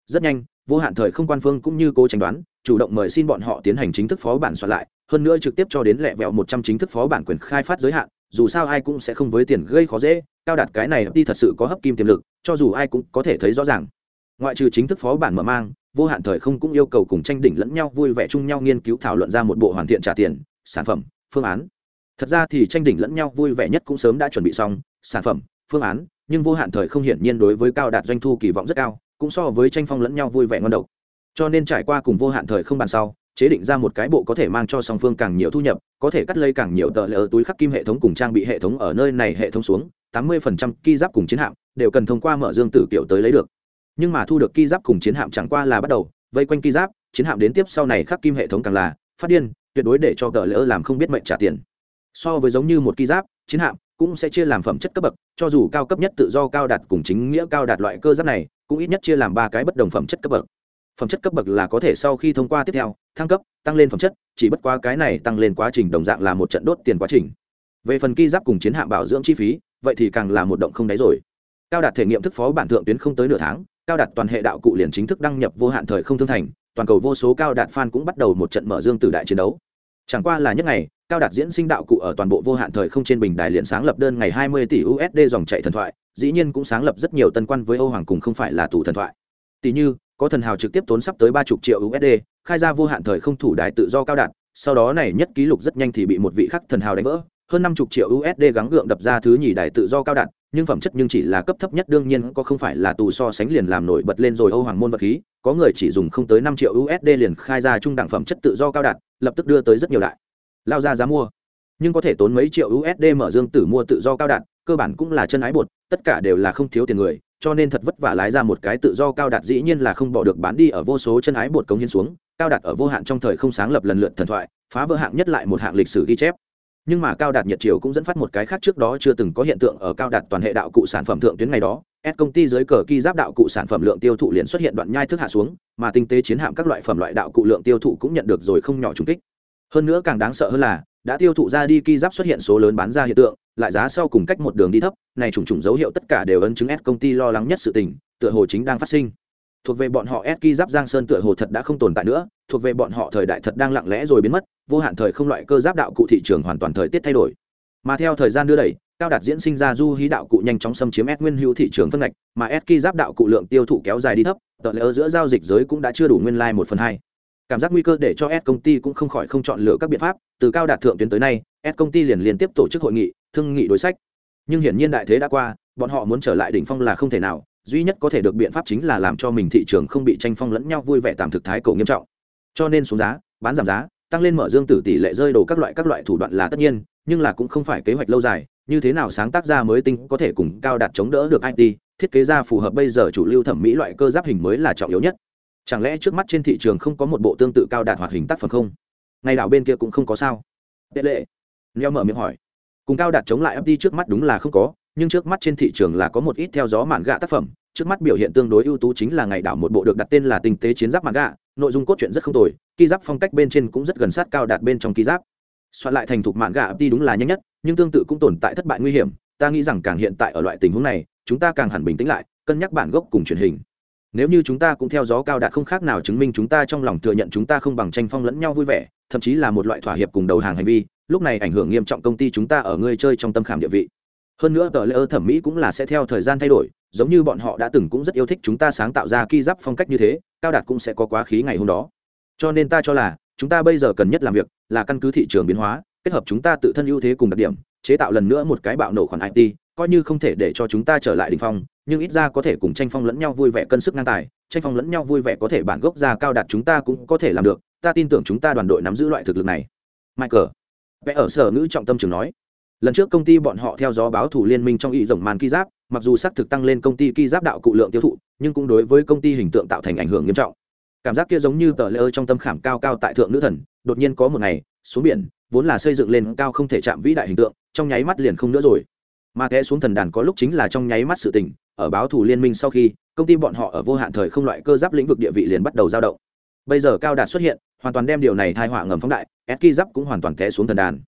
Rất nhanh, vô hạn thời không quan phương cũng như cô tranh đoán, chủ động mời xin bọn họ tiến hành chính thức phó bản soạn lại, hơn nữa trực tiếp cho đến lẹ vẹo một trăm chính thức phó bản quyền khai phát giới hạn dù sao ai cũng sẽ không với tiền gây khó dễ, cao đạt cái này đi thật sự có hấp kim tiềm lực, cho dù ai cũng có thể thấy rõ ràng. Ngoại trừ chính thức phó bản mở mang, vô hạn thời không cũng yêu cầu cùng tranh đỉnh lẫn nhau vui vẻ chung nhau nghiên cứu thảo luận ra một bộ hoàn thiện trả tiền, sản phẩm, phương án. Thật ra thì tranh đỉnh lẫn nhau vui vẻ nhất cũng sớm đã chuẩn bị xong, sản phẩm, phương án, nhưng vô hạn thời không hiển nhiên đối với cao đạt doanh thu kỳ vọng rất cao, cũng so với tranh phong lẫn nhau vui vẻ ngon độc. Cho nên trải qua cùng vô hạn thời không bàn sau chế định ra một cái bộ có thể mang cho song phương càng nhiều thu nhập, có thể cắt lấy càng nhiều tờ lỡ túi khắc kim hệ thống cùng trang bị hệ thống ở nơi này hệ thống xuống, tám mươi phần trăm ki giáp cùng chiến hạm đều cần thông qua mở dương tử kiểu tới lấy được. Nhưng mà thu được ki giáp cùng chiến hạm chẳng qua là bắt đầu, vây quanh ki giáp, chiến hạm đến tiếp sau này khắc kim hệ thống càng là phát điên, tuyệt đối để cho tờ lỡ làm không biết mệnh trả tiền. So với giống như một ki giáp, chiến hạm cũng sẽ chia làm phẩm chất cấp bậc, cho dù cao cấp nhất tự do cao đạt cùng chính nghĩa cao đạt loại cơ giáp này, cũng ít nhất chia làm ba cái bất đồng phẩm chất cấp bậc phẩm chất cấp bậc là có thể sau khi thông qua tiếp theo thăng cấp tăng lên phẩm chất chỉ bất quá cái này tăng lên quá trình đồng dạng là một trận đốt tiền quá trình. Về phần ki giáp cùng chiến hạm bảo dưỡng chi phí vậy thì càng là một động không đáy rồi. Cao đạt thể nghiệm thức phó bản thượng tuyến không tới nửa tháng cao đạt toàn hệ đạo cụ liền chính thức đăng nhập vô hạn thời không thương thành toàn cầu vô số cao đạt fan cũng bắt đầu một trận mở dương từ đại chiến đấu. Chẳng qua là nhất ngày cao đạt diễn sinh đạo cụ ở toàn bộ vô hạn thời không trên bình đài liền sáng lập đơn ngày 20 tỷ USD dòng chạy thần thoại, dĩ nhiên cũng sáng lập rất nhiều tân quan với Âu Hoàng cùng không phải là tù thần thoại. Tỷ như, có thần hào trực tiếp tốn sắp tới 30 triệu USD, khai ra vô hạn thời không thủ đài tự do cao đạt, sau đó này nhất ký lục rất nhanh thì bị một vị khắc thần hào đánh vỡ, hơn 50 triệu USD gắng gượng đập ra thứ nhì đài tự do cao đạt, nhưng phẩm chất nhưng chỉ là cấp thấp nhất đương nhiên có không phải là tù so sánh liền làm nổi bật lên rồi Âu Hoàng môn vật khí, có người chỉ dùng không tới 5 triệu USD liền khai ra trung đẳng phẩm chất tự do cao đạt, lập tức đưa tới rất nhiều đại lao ra giá mua. Nhưng có thể tốn mấy triệu usd mở dương tử mua tự do cao đạt cơ bản cũng là chân ái bột tất cả đều là không thiếu tiền người cho nên thật vất vả lái ra một cái tự do cao đạt dĩ nhiên là không bỏ được bán đi ở vô số chân ái bột cống hiến xuống, cao đạt ở vô hạn trong thời không sáng lập lần lượt thần thoại, phá vỡ hạng nhất lại một hạng lịch sử ghi chép. Nhưng mà cao đạt nhật triều cũng dẫn phát một cái khác trước đó chưa từng có hiện tượng ở cao đạt toàn hệ đạo cụ sản phẩm thượng tuyến ngày đó, S công ty dưới cờ ki giáp đạo cụ sản phẩm lượng tiêu thụ liền xuất hiện đoạn nhai thức hạ xuống, mà tinh tế chiến hạm các loại phẩm loại đạo cụ lượng tiêu thụ cũng nhận được rồi không nhỏ trùng kích. Hơn nữa càng đáng sợ hơn là đã tiêu thụ ra đi ki giáp xuất hiện số lớn bán ra hiện tượng, lại giá sau cùng cách một đường đi thấp, này trùng trùng dấu hiệu tất cả đều ấn chứng s công ty lo lắng nhất sự tình, tựa hồ chính đang phát sinh. Thuộc về bọn họ s ki giáp giang sơn tựa hồ thật đã không tồn tại nữa, thuộc về bọn họ thời đại thật đang lặng lẽ rồi biến mất, vô hạn thời không loại cơ giáp đạo cụ thị trường hoàn toàn thời tiết thay đổi. Mà theo thời gian đưa đẩy, cao đạt diễn sinh ra du hí đạo cụ nhanh chóng xâm chiếm s nguyên hữu thị trường phân ngạch, mà s ki giáp đạo cụ lượng tiêu thụ kéo dài đi thấp tờ lỡ giữa giao dịch giới cũng đã chưa đủ nguyên lai like một phần hai cảm giác nguy cơ để cho s công ty cũng không khỏi không chọn lựa các biện pháp. Từ cao đạt thượng tuyến tới nay, s công ty liền liên tiếp tổ chức hội nghị, thương nghị đối sách. Nhưng hiển nhiên đại thế đã qua, bọn họ muốn trở lại đỉnh phong là không thể nào. Duy nhất có thể được biện pháp chính là làm cho mình thị trường không bị tranh phong lẫn nhau vui vẻ tạm thực thái cổ nghiêm trọng. Cho nên xuống giá, bán giảm giá, tăng lên mở dương tử tỷ lệ rơi đồ các loại các loại thủ đoạn là tất nhiên, nhưng là cũng không phải kế hoạch lâu dài. Như thế nào sáng tác ra mới tinh có thể cùng cao đạt chống đỡ được it thiết kế ra phù hợp bây giờ chủ lưu thẩm mỹ loại cơ giáp hình mới là trọng yếu nhất chẳng lẽ trước mắt trên thị trường không có một bộ tương tự cao đạt hoạt hình tác phẩm không? Ngày đảo bên kia cũng không có sao. Tệ lệ. Neo mở miệng hỏi. Cùng cao đạt chống lại FT trước mắt đúng là không có, nhưng trước mắt trên thị trường là có một ít theo gió mạn gạ tác phẩm. Trước mắt biểu hiện tương đối ưu tú chính là ngày đảo một bộ được đặt tên là tinh tế chiến giáp mạn gạ. Nội dung cốt truyện rất không tồi ki giáp phong cách bên trên cũng rất gần sát cao đạt bên trong ki giáp. Soạn lại thành thục mạn gạ FT đúng là nhanh nhất, nhưng tương tự cũng tồn tại thất bại nguy hiểm. Ta nghĩ rằng càng hiện tại ở loại tình huống này, chúng ta càng hẳn bình tĩnh lại, cân nhắc bản gốc cùng truyền hình nếu như chúng ta cũng theo gió cao đạt không khác nào chứng minh chúng ta trong lòng thừa nhận chúng ta không bằng tranh phong lẫn nhau vui vẻ, thậm chí là một loại thỏa hiệp cùng đầu hàng hành vi, lúc này ảnh hưởng nghiêm trọng công ty chúng ta ở ngươi chơi trong tâm khảm địa vị. Hơn nữa tờ lễ ơ thẩm mỹ cũng là sẽ theo thời gian thay đổi, giống như bọn họ đã từng cũng rất yêu thích chúng ta sáng tạo ra ki giáp phong cách như thế, cao đạt cũng sẽ có quá khí ngày hôm đó. Cho nên ta cho là, chúng ta bây giờ cần nhất làm việc là căn cứ thị trường biến hóa, kết hợp chúng ta tự thân ưu thế cùng đặc điểm, chế tạo lần nữa một cái bạo nổ khoản it coi như không thể để cho chúng ta trở lại đ ỉ n h phong nhưng ít ra có thể cùng tranh phong lẫn nhau vui vẻ cân sức ngang tài, tranh phong lẫn nhau vui vẻ có thể bản gốc ra cao đạt chúng ta cũng có thể làm được, ta tin tưởng chúng ta đoàn đội nắm giữ loại thực lực này. Michael, vẽ ở sở ngữ trọng tâm trường nói. Lần trước công ty bọn họ theo gió báo thủ liên minh trong ý rồng màn ki giáp, mặc dù xác thực tăng lên công ty ki giáp đạo cụ lượng tiêu thụ, nhưng cũng đối với công ty hình tượng tạo thành ảnh hưởng nghiêm trọng. Cảm giác kia giống như tờ lễ trong tâm khảm cao cao tại thượng nữ thần, đột nhiên có một ngày, xuống biển, vốn là xây dựng lên cao không thể chạm vĩ đại hình tượng, trong nháy mắt liền không nữa rồi. Mà té xuống thần đàn có lúc chính là trong nháy mắt sự tình ở báo thủ liên minh sau khi, công ty bọn họ ở vô hạn thời không loại cơ giáp lĩnh vực địa vị liền bắt đầu dao động. Bây giờ cao đạt xuất hiện, hoàn toàn đem điều này thai họa ngầm phóng đại ski giáp cũng hoàn toàn té xuống thần đàn.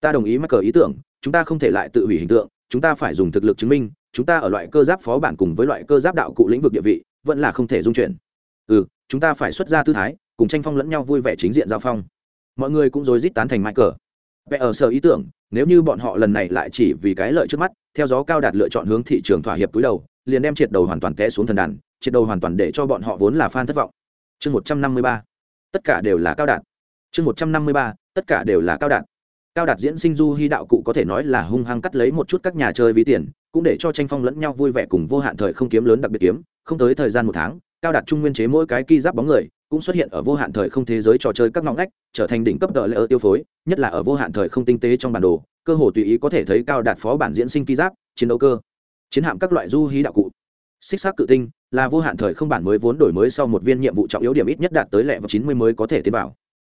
Ta đồng ý mắc cờ ý tưởng, chúng ta không thể lại tự hủy hình tượng, chúng ta phải dùng thực lực chứng minh, chúng ta ở loại cơ giáp phó bản cùng với loại cơ giáp đạo cụ lĩnh vực địa vị, vẫn là không thể dung chuyển. Ừ chúng ta phải xuất ra tư thái, cùng tranh phong lẫn nhau vui vẻ chính diện giao phong. Mọi người cũng rối rít tán thành mãi cờ vẽ ở sở ý tưởng, nếu như bọn họ lần này lại chỉ vì cái lợi trước mắt, theo gió cao đạt lựa chọn hướng thị trường thỏa hiệp túi đầu liền đem triệt đầu hoàn toàn té xuống thần đàn, triệt đầu hoàn toàn để cho bọn họ vốn là fan thất vọng. Chương một trăm năm mươi ba, tất cả đều là cao đạt. Chương một trăm năm mươi ba, tất cả đều là cao đạt. Cao đạt diễn sinh du hy đạo cụ có thể nói là hung hăng cắt lấy một chút các nhà chơi ví tiền, cũng để cho tranh phong lẫn nhau vui vẻ cùng vô hạn thời không kiếm lớn đặc biệt kiếm. Không tới thời gian một tháng, cao đạt trung nguyên chế mỗi cái ki giáp bóng người, cũng xuất hiện ở vô hạn thời không thế giới trò chơi các ngõ ngách, trở thành đỉnh cấp tờ lễ tiêu phối, nhất là ở vô hạn thời không tinh tế trong bản đồ, cơ hồ tùy ý có thể thấy cao đạt phó bản diễn sinh ki giáp, chiến đấu cơ chiến hạm các loại du hí đạo cụ. Xích xác cự tinh là vô hạn thời không bản mới vốn đổi mới sau một viên nhiệm vụ trọng yếu điểm ít nhất đạt tới lẹ vào chín mươi mới có thể tiến vào.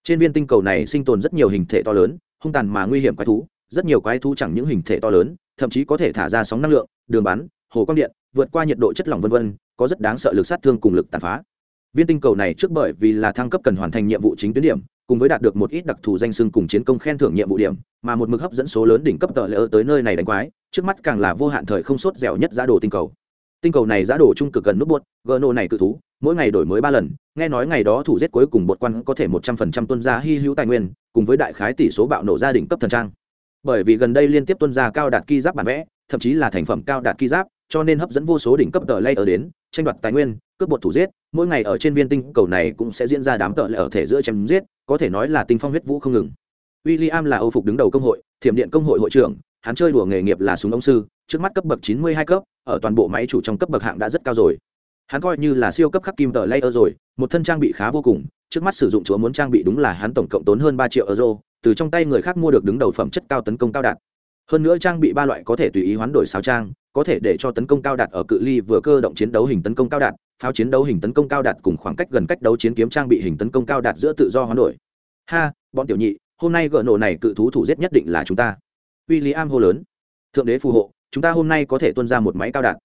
Trên viên tinh cầu này sinh tồn rất nhiều hình thể to lớn, hung tàn mà nguy hiểm quái thú, rất nhiều quái thú chẳng những hình thể to lớn, thậm chí có thể thả ra sóng năng lượng, đường bắn, hồ quang điện, vượt qua nhiệt độ chất lỏng vân vân, có rất đáng sợ lực sát thương cùng lực tàn phá. Viên tinh cầu này trước bởi vì là thăng cấp cần hoàn thành nhiệm vụ chính tuyến điểm cùng với đạt được một ít đặc thù danh sưng cùng chiến công khen thưởng nhiệm vụ điểm, mà một mực hấp dẫn số lớn đỉnh cấp tờ lỡ tới nơi này đánh quái, trước mắt càng là vô hạn thời không sốt dẻo nhất giá đồ tinh cầu. Tinh cầu này giá đồ trung cực gần nút bột gờ nô này cự thú, mỗi ngày đổi mới ba lần, nghe nói ngày đó thủ giết cuối cùng bột quan có thể một trăm phần trăm tuân ra hy hữu tài nguyên, cùng với đại khái tỷ số bạo nổ gia đình cấp thần trang. Bởi vì gần đây liên tiếp tuân ra cao đạt ki giáp bản vẽ, thậm chí là thành phẩm cao đạt ki giáp cho nên hấp dẫn vô số đỉnh cấp tờ lay ở đến tranh đoạt tài nguyên cướp bột thủ giết mỗi ngày ở trên viên tinh cầu này cũng sẽ diễn ra đám tờ lay ở thể giữa chém giết có thể nói là tinh phong huyết vũ không ngừng William là Âu phục đứng đầu công hội, Thiểm điện công hội hội trưởng, hắn chơi đùa nghề nghiệp là súng ống sư, trước mắt cấp bậc 92 cấp, ở toàn bộ máy chủ trong cấp bậc hạng đã rất cao rồi. Hắn coi như là siêu cấp khắc kim tờ layer rồi, một thân trang bị khá vô cùng, trước mắt sử dụng chúa muốn trang bị đúng là hắn tổng cộng tốn hơn 3 triệu euro, từ trong tay người khác mua được đứng đầu phẩm chất cao tấn công cao đạt. Hơn nữa trang bị ba loại có thể tùy ý hoán đổi sao trang, có thể để cho tấn công cao đạt ở cự ly vừa cơ động chiến đấu hình tấn công cao đạt, pháo chiến đấu hình tấn công cao đạt cùng khoảng cách gần cách đấu chiến kiếm trang bị hình tấn công cao đạt giữa tự do hoán đổi. Ha, bọn tiểu nhị, hôm nay gỡ nổ này cự thú thủ giết nhất định là chúng ta. William hô lớn. Thượng đế phù hộ, chúng ta hôm nay có thể tuân ra một máy cao đạt.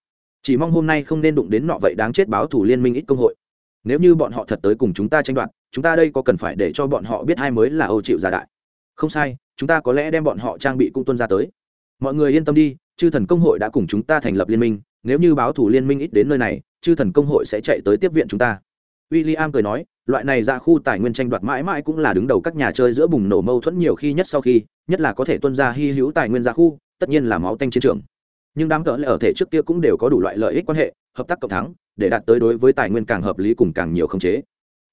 Chỉ mong hôm nay không nên đụng đến nọ vậy đáng chết báo thủ liên minh ít công hội. Nếu như bọn họ thật tới cùng chúng ta tranh đoạt, chúng ta đây có cần phải để cho bọn họ biết hai mới là Âu chịu giả đại. Không sai, chúng ta có lẽ đem bọn họ trang bị cũng tuân ra tới. Mọi người yên tâm đi, chư thần công hội đã cùng chúng ta thành lập liên minh, nếu như báo thủ liên minh ít đến nơi này, chư thần công hội sẽ chạy tới tiếp viện chúng ta. W i l l i am cười nói, loại này ra khu tài nguyên tranh đoạt mãi mãi cũng là đứng đầu các nhà chơi giữa bùng nổ mâu thuẫn nhiều khi nhất sau khi, nhất là có thể tuân ra hy hữu tài nguyên ra khu, tất nhiên là máu tanh chiến trường. Nhưng đám cỡ lại ở thể trước kia cũng đều có đủ loại lợi ích quan hệ, hợp tác cộng thắng, để đạt tới đối với tài nguyên càng hợp lý cùng càng nhiều khống chế.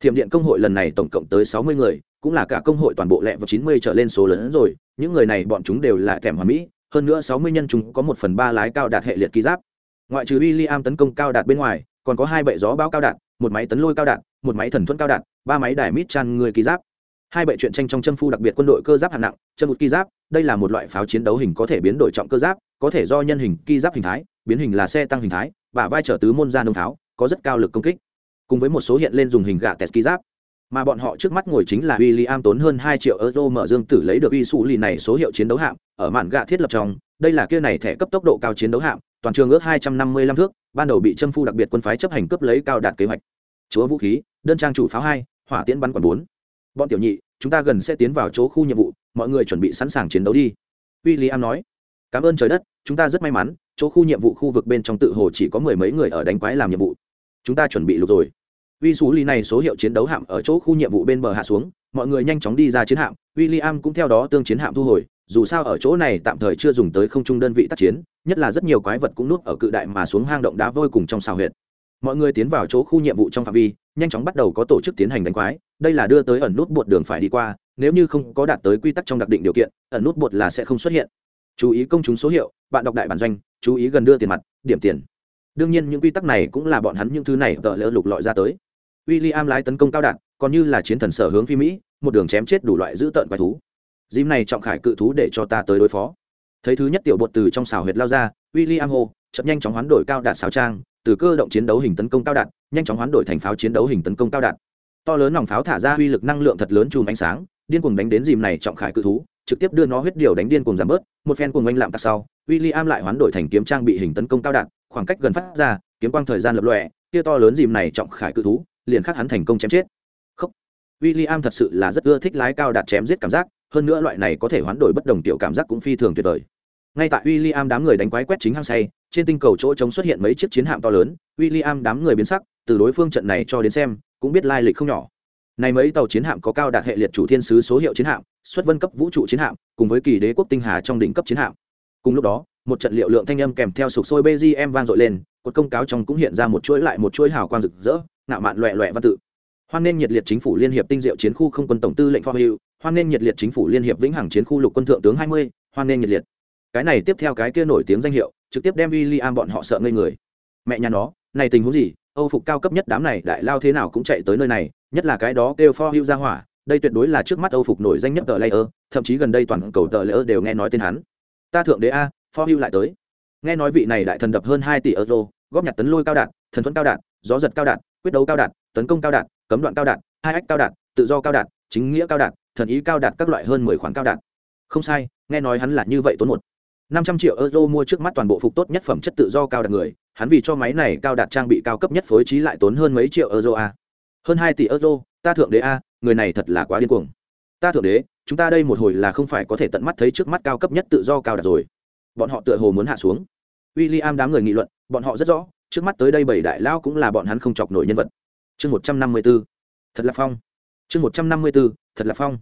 Thiểm điện công hội lần này tổng cộng tới sáu mươi người, cũng là cả công hội toàn bộ lẹ vào chín mươi trở lên số lớn hơn rồi, những người này bọn chúng đều là thèm hòa mỹ hơn nữa sáu mươi nhân chúng có một phần ba lái cao đạt hệ liệt ký giáp. Ngoại trừ William tấn công cao đạt bên ngoài, còn có hai bệ gió bão cao đạt, một máy tấn lôi cao đạt, một máy thần thuẫn cao đạt, ba máy đài mít tràn người ký giáp. Hai bệ truyện tranh trong châm phu đặc biệt quân đội cơ giáp hạng nặng chân một ký giáp, đây là một loại pháo chiến đấu hình có thể biến đổi trọng cơ giáp, có thể do nhân hình ký giáp hình thái, biến hình là xe tăng hình thái và vai trở tứ môn ra nông pháo, có rất cao lực công kích. Cùng với một số hiện lên dùng hình gạ test ký giáp mà bọn họ trước mắt ngồi chính là William tốn hơn hai triệu euro mở dương tử lấy được uy su lì này số hiệu chiến đấu hạm, ở mạn gạ thiết lập trong, đây là kia này thẻ cấp tốc độ cao chiến đấu hạm, toàn trường ước 255 thước, ban đầu bị châm phu đặc biệt quân phái chấp hành cấp lấy cao đạt kế hoạch. Chúa vũ khí, đơn trang chủ pháo hai hỏa tiễn bắn quản bốn Bọn tiểu nhị, chúng ta gần sẽ tiến vào chỗ khu nhiệm vụ, mọi người chuẩn bị sẵn sàng chiến đấu đi. William nói. Cảm ơn trời đất, chúng ta rất may mắn, chỗ khu nhiệm vụ khu vực bên trong tự hồ chỉ có mười mấy người ở đánh quái làm nhiệm vụ. chúng ta chuẩn bị lục rồi uy số ly này số hiệu chiến đấu hạm ở chỗ khu nhiệm vụ bên bờ hạ xuống, mọi người nhanh chóng đi ra chiến hạm w i l l i am cũng theo đó tương chiến hạm thu hồi, dù sao ở chỗ này tạm thời chưa dùng tới không trung đơn vị tác chiến, nhất là rất nhiều quái vật cũng núp ở cự đại mà xuống hang động đá vôi cùng trong xào huyệt. Mọi người tiến vào chỗ khu nhiệm vụ trong phạm vi, nhanh chóng bắt đầu có tổ chức tiến hành đánh quái, đây là đưa tới ẩn nút bột đường phải đi qua, nếu như không có đạt tới quy tắc trong đặc định điều kiện, ẩn nút bột là sẽ không xuất hiện. Chú ý công chúng số hiệu, bạn đọc đại bản doanh, chú ý gần đưa tiền mặt, điểm tiền. Đương nhiên những quy tắc này cũng là bọn hắn những thứ này tợ lỡ lục lọi ra tới w i l l i am lái tấn công cao đạn, còn như là chiến thần sở hướng phi mỹ, một đường chém chết đủ loại dữ tợn quái thú. Dìm này trọng khải cự thú để cho ta tới đối phó. Thấy thứ nhất tiểu bột từ trong xào huyệt lao ra w i l l i am hô chậm nhanh chóng hoán đổi cao đạn xào trang, từ cơ động chiến đấu hình tấn công cao đạn, nhanh chóng hoán đổi thành pháo chiến đấu hình tấn công cao đạn. To lớn nòng pháo thả ra uy lực năng lượng thật lớn chùm ánh sáng, điên cuồng đánh đến dìm này trọng khải cự thú, trực tiếp đưa nó huyết điều đánh điên cuồng giảm bớt, một phen cuồng oanh lạm tặc sau w i l l i am lại hoán đổi thành kiếm trang bị hình tấn công cao đạn, khoảng cách gần phát ra, kiếm quang thời gian lập lọe kia to lớn dìm này trọng khải cự thú liền khắc hắn thành công chém chết. Khóc w i l l i am thật sự là rất ưa thích lái cao đạt chém giết cảm giác, hơn nữa loại này có thể hoán đổi bất đồng tiểu cảm giác cũng phi thường tuyệt vời. Ngay tại w i l l i am đám người đánh quái quét chính hang say, trên tinh cầu chỗ trống xuất hiện mấy chiếc chiến hạm to lớn w i l l i am đám người biến sắc, từ đối phương trận này cho đến xem, cũng biết lai lịch không nhỏ. Này mấy tàu chiến hạm có cao đạt hệ liệt chủ thiên sứ số hiệu chiến hạm, xuất vân cấp vũ trụ chiến hạm, cùng với kỳ đế quốc tinh hà trong đỉnh cấp chiến hạm. Cùng lúc đó, một trận liệu lượng thanh âm kèm theo sục sôi bgm vang dội lên, cột công cáo trong cũng hiện ra một chuỗi lại một chuỗi hào quang rực rỡ ngạo mạn loẹ loẹ văn tự. Hoan nên nhiệt liệt chính phủ liên hiệp tinh diệu chiến khu không quân tổng tư lệnh phó hữu, hoan nên nhiệt liệt chính phủ liên hiệp vĩnh hằng chiến khu lục quân thượng tướng hai mươi, hoan nên nhiệt liệt. Cái này tiếp theo cái kia nổi tiếng danh hiệu, trực tiếp đem w i l l i am bọn họ sợ ngây người. Mẹ nhà nó, này tình huống gì? Âu phục cao cấp nhất đám này đại lao thế nào cũng chạy tới nơi này, nhất là cái đó kêu phó hữu ra hỏa, đây tuyệt đối là trước mắt âu phục nổi danh nhất tờ layer, thậm chí gần đây toàn cầu tờ layer đều nghe nói tên hắn. Ta thượng đế a, phó hữu lại tới. Nghe nói vị này đại thần đập hơn hai tỷ euro, góp nhặt tấn lôi cao đạn thần thuẫn cao đạn gió giật cao đạn quyết đấu cao đạn tấn công cao đạn cấm đoạn cao đạn hai ách cao đạn tự do cao đạn chính nghĩa cao đạn thần ý cao đạn các loại hơn mười khoản cao đạn không sai, nghe nói hắn là như vậy tốn một năm trăm triệu euro mua trước mắt toàn bộ phục tốt nhất phẩm chất tự do cao đạn người, hắn vì cho máy này cao đạt trang bị cao cấp nhất phối trí lại tốn hơn mấy triệu euro a. Hơn hai tỷ euro, ta thượng đế a, người này thật là quá điên cuồng. Ta thượng đế, chúng ta đây một hồi là không phải có thể tận mắt thấy trước mắt cao cấp nhất tự do cao đạt rồi. Bọn họ tựa hồ muốn hạ xuống. W i l l i am đám người nghị luận, bọn họ rất rõ trước mắt tới đây bảy đại lao cũng là bọn hắn không chọc nổi nhân vật. Chương một trăm năm mươi b ố thật là phong. Chương một trăm năm mươi b ố thật là phong.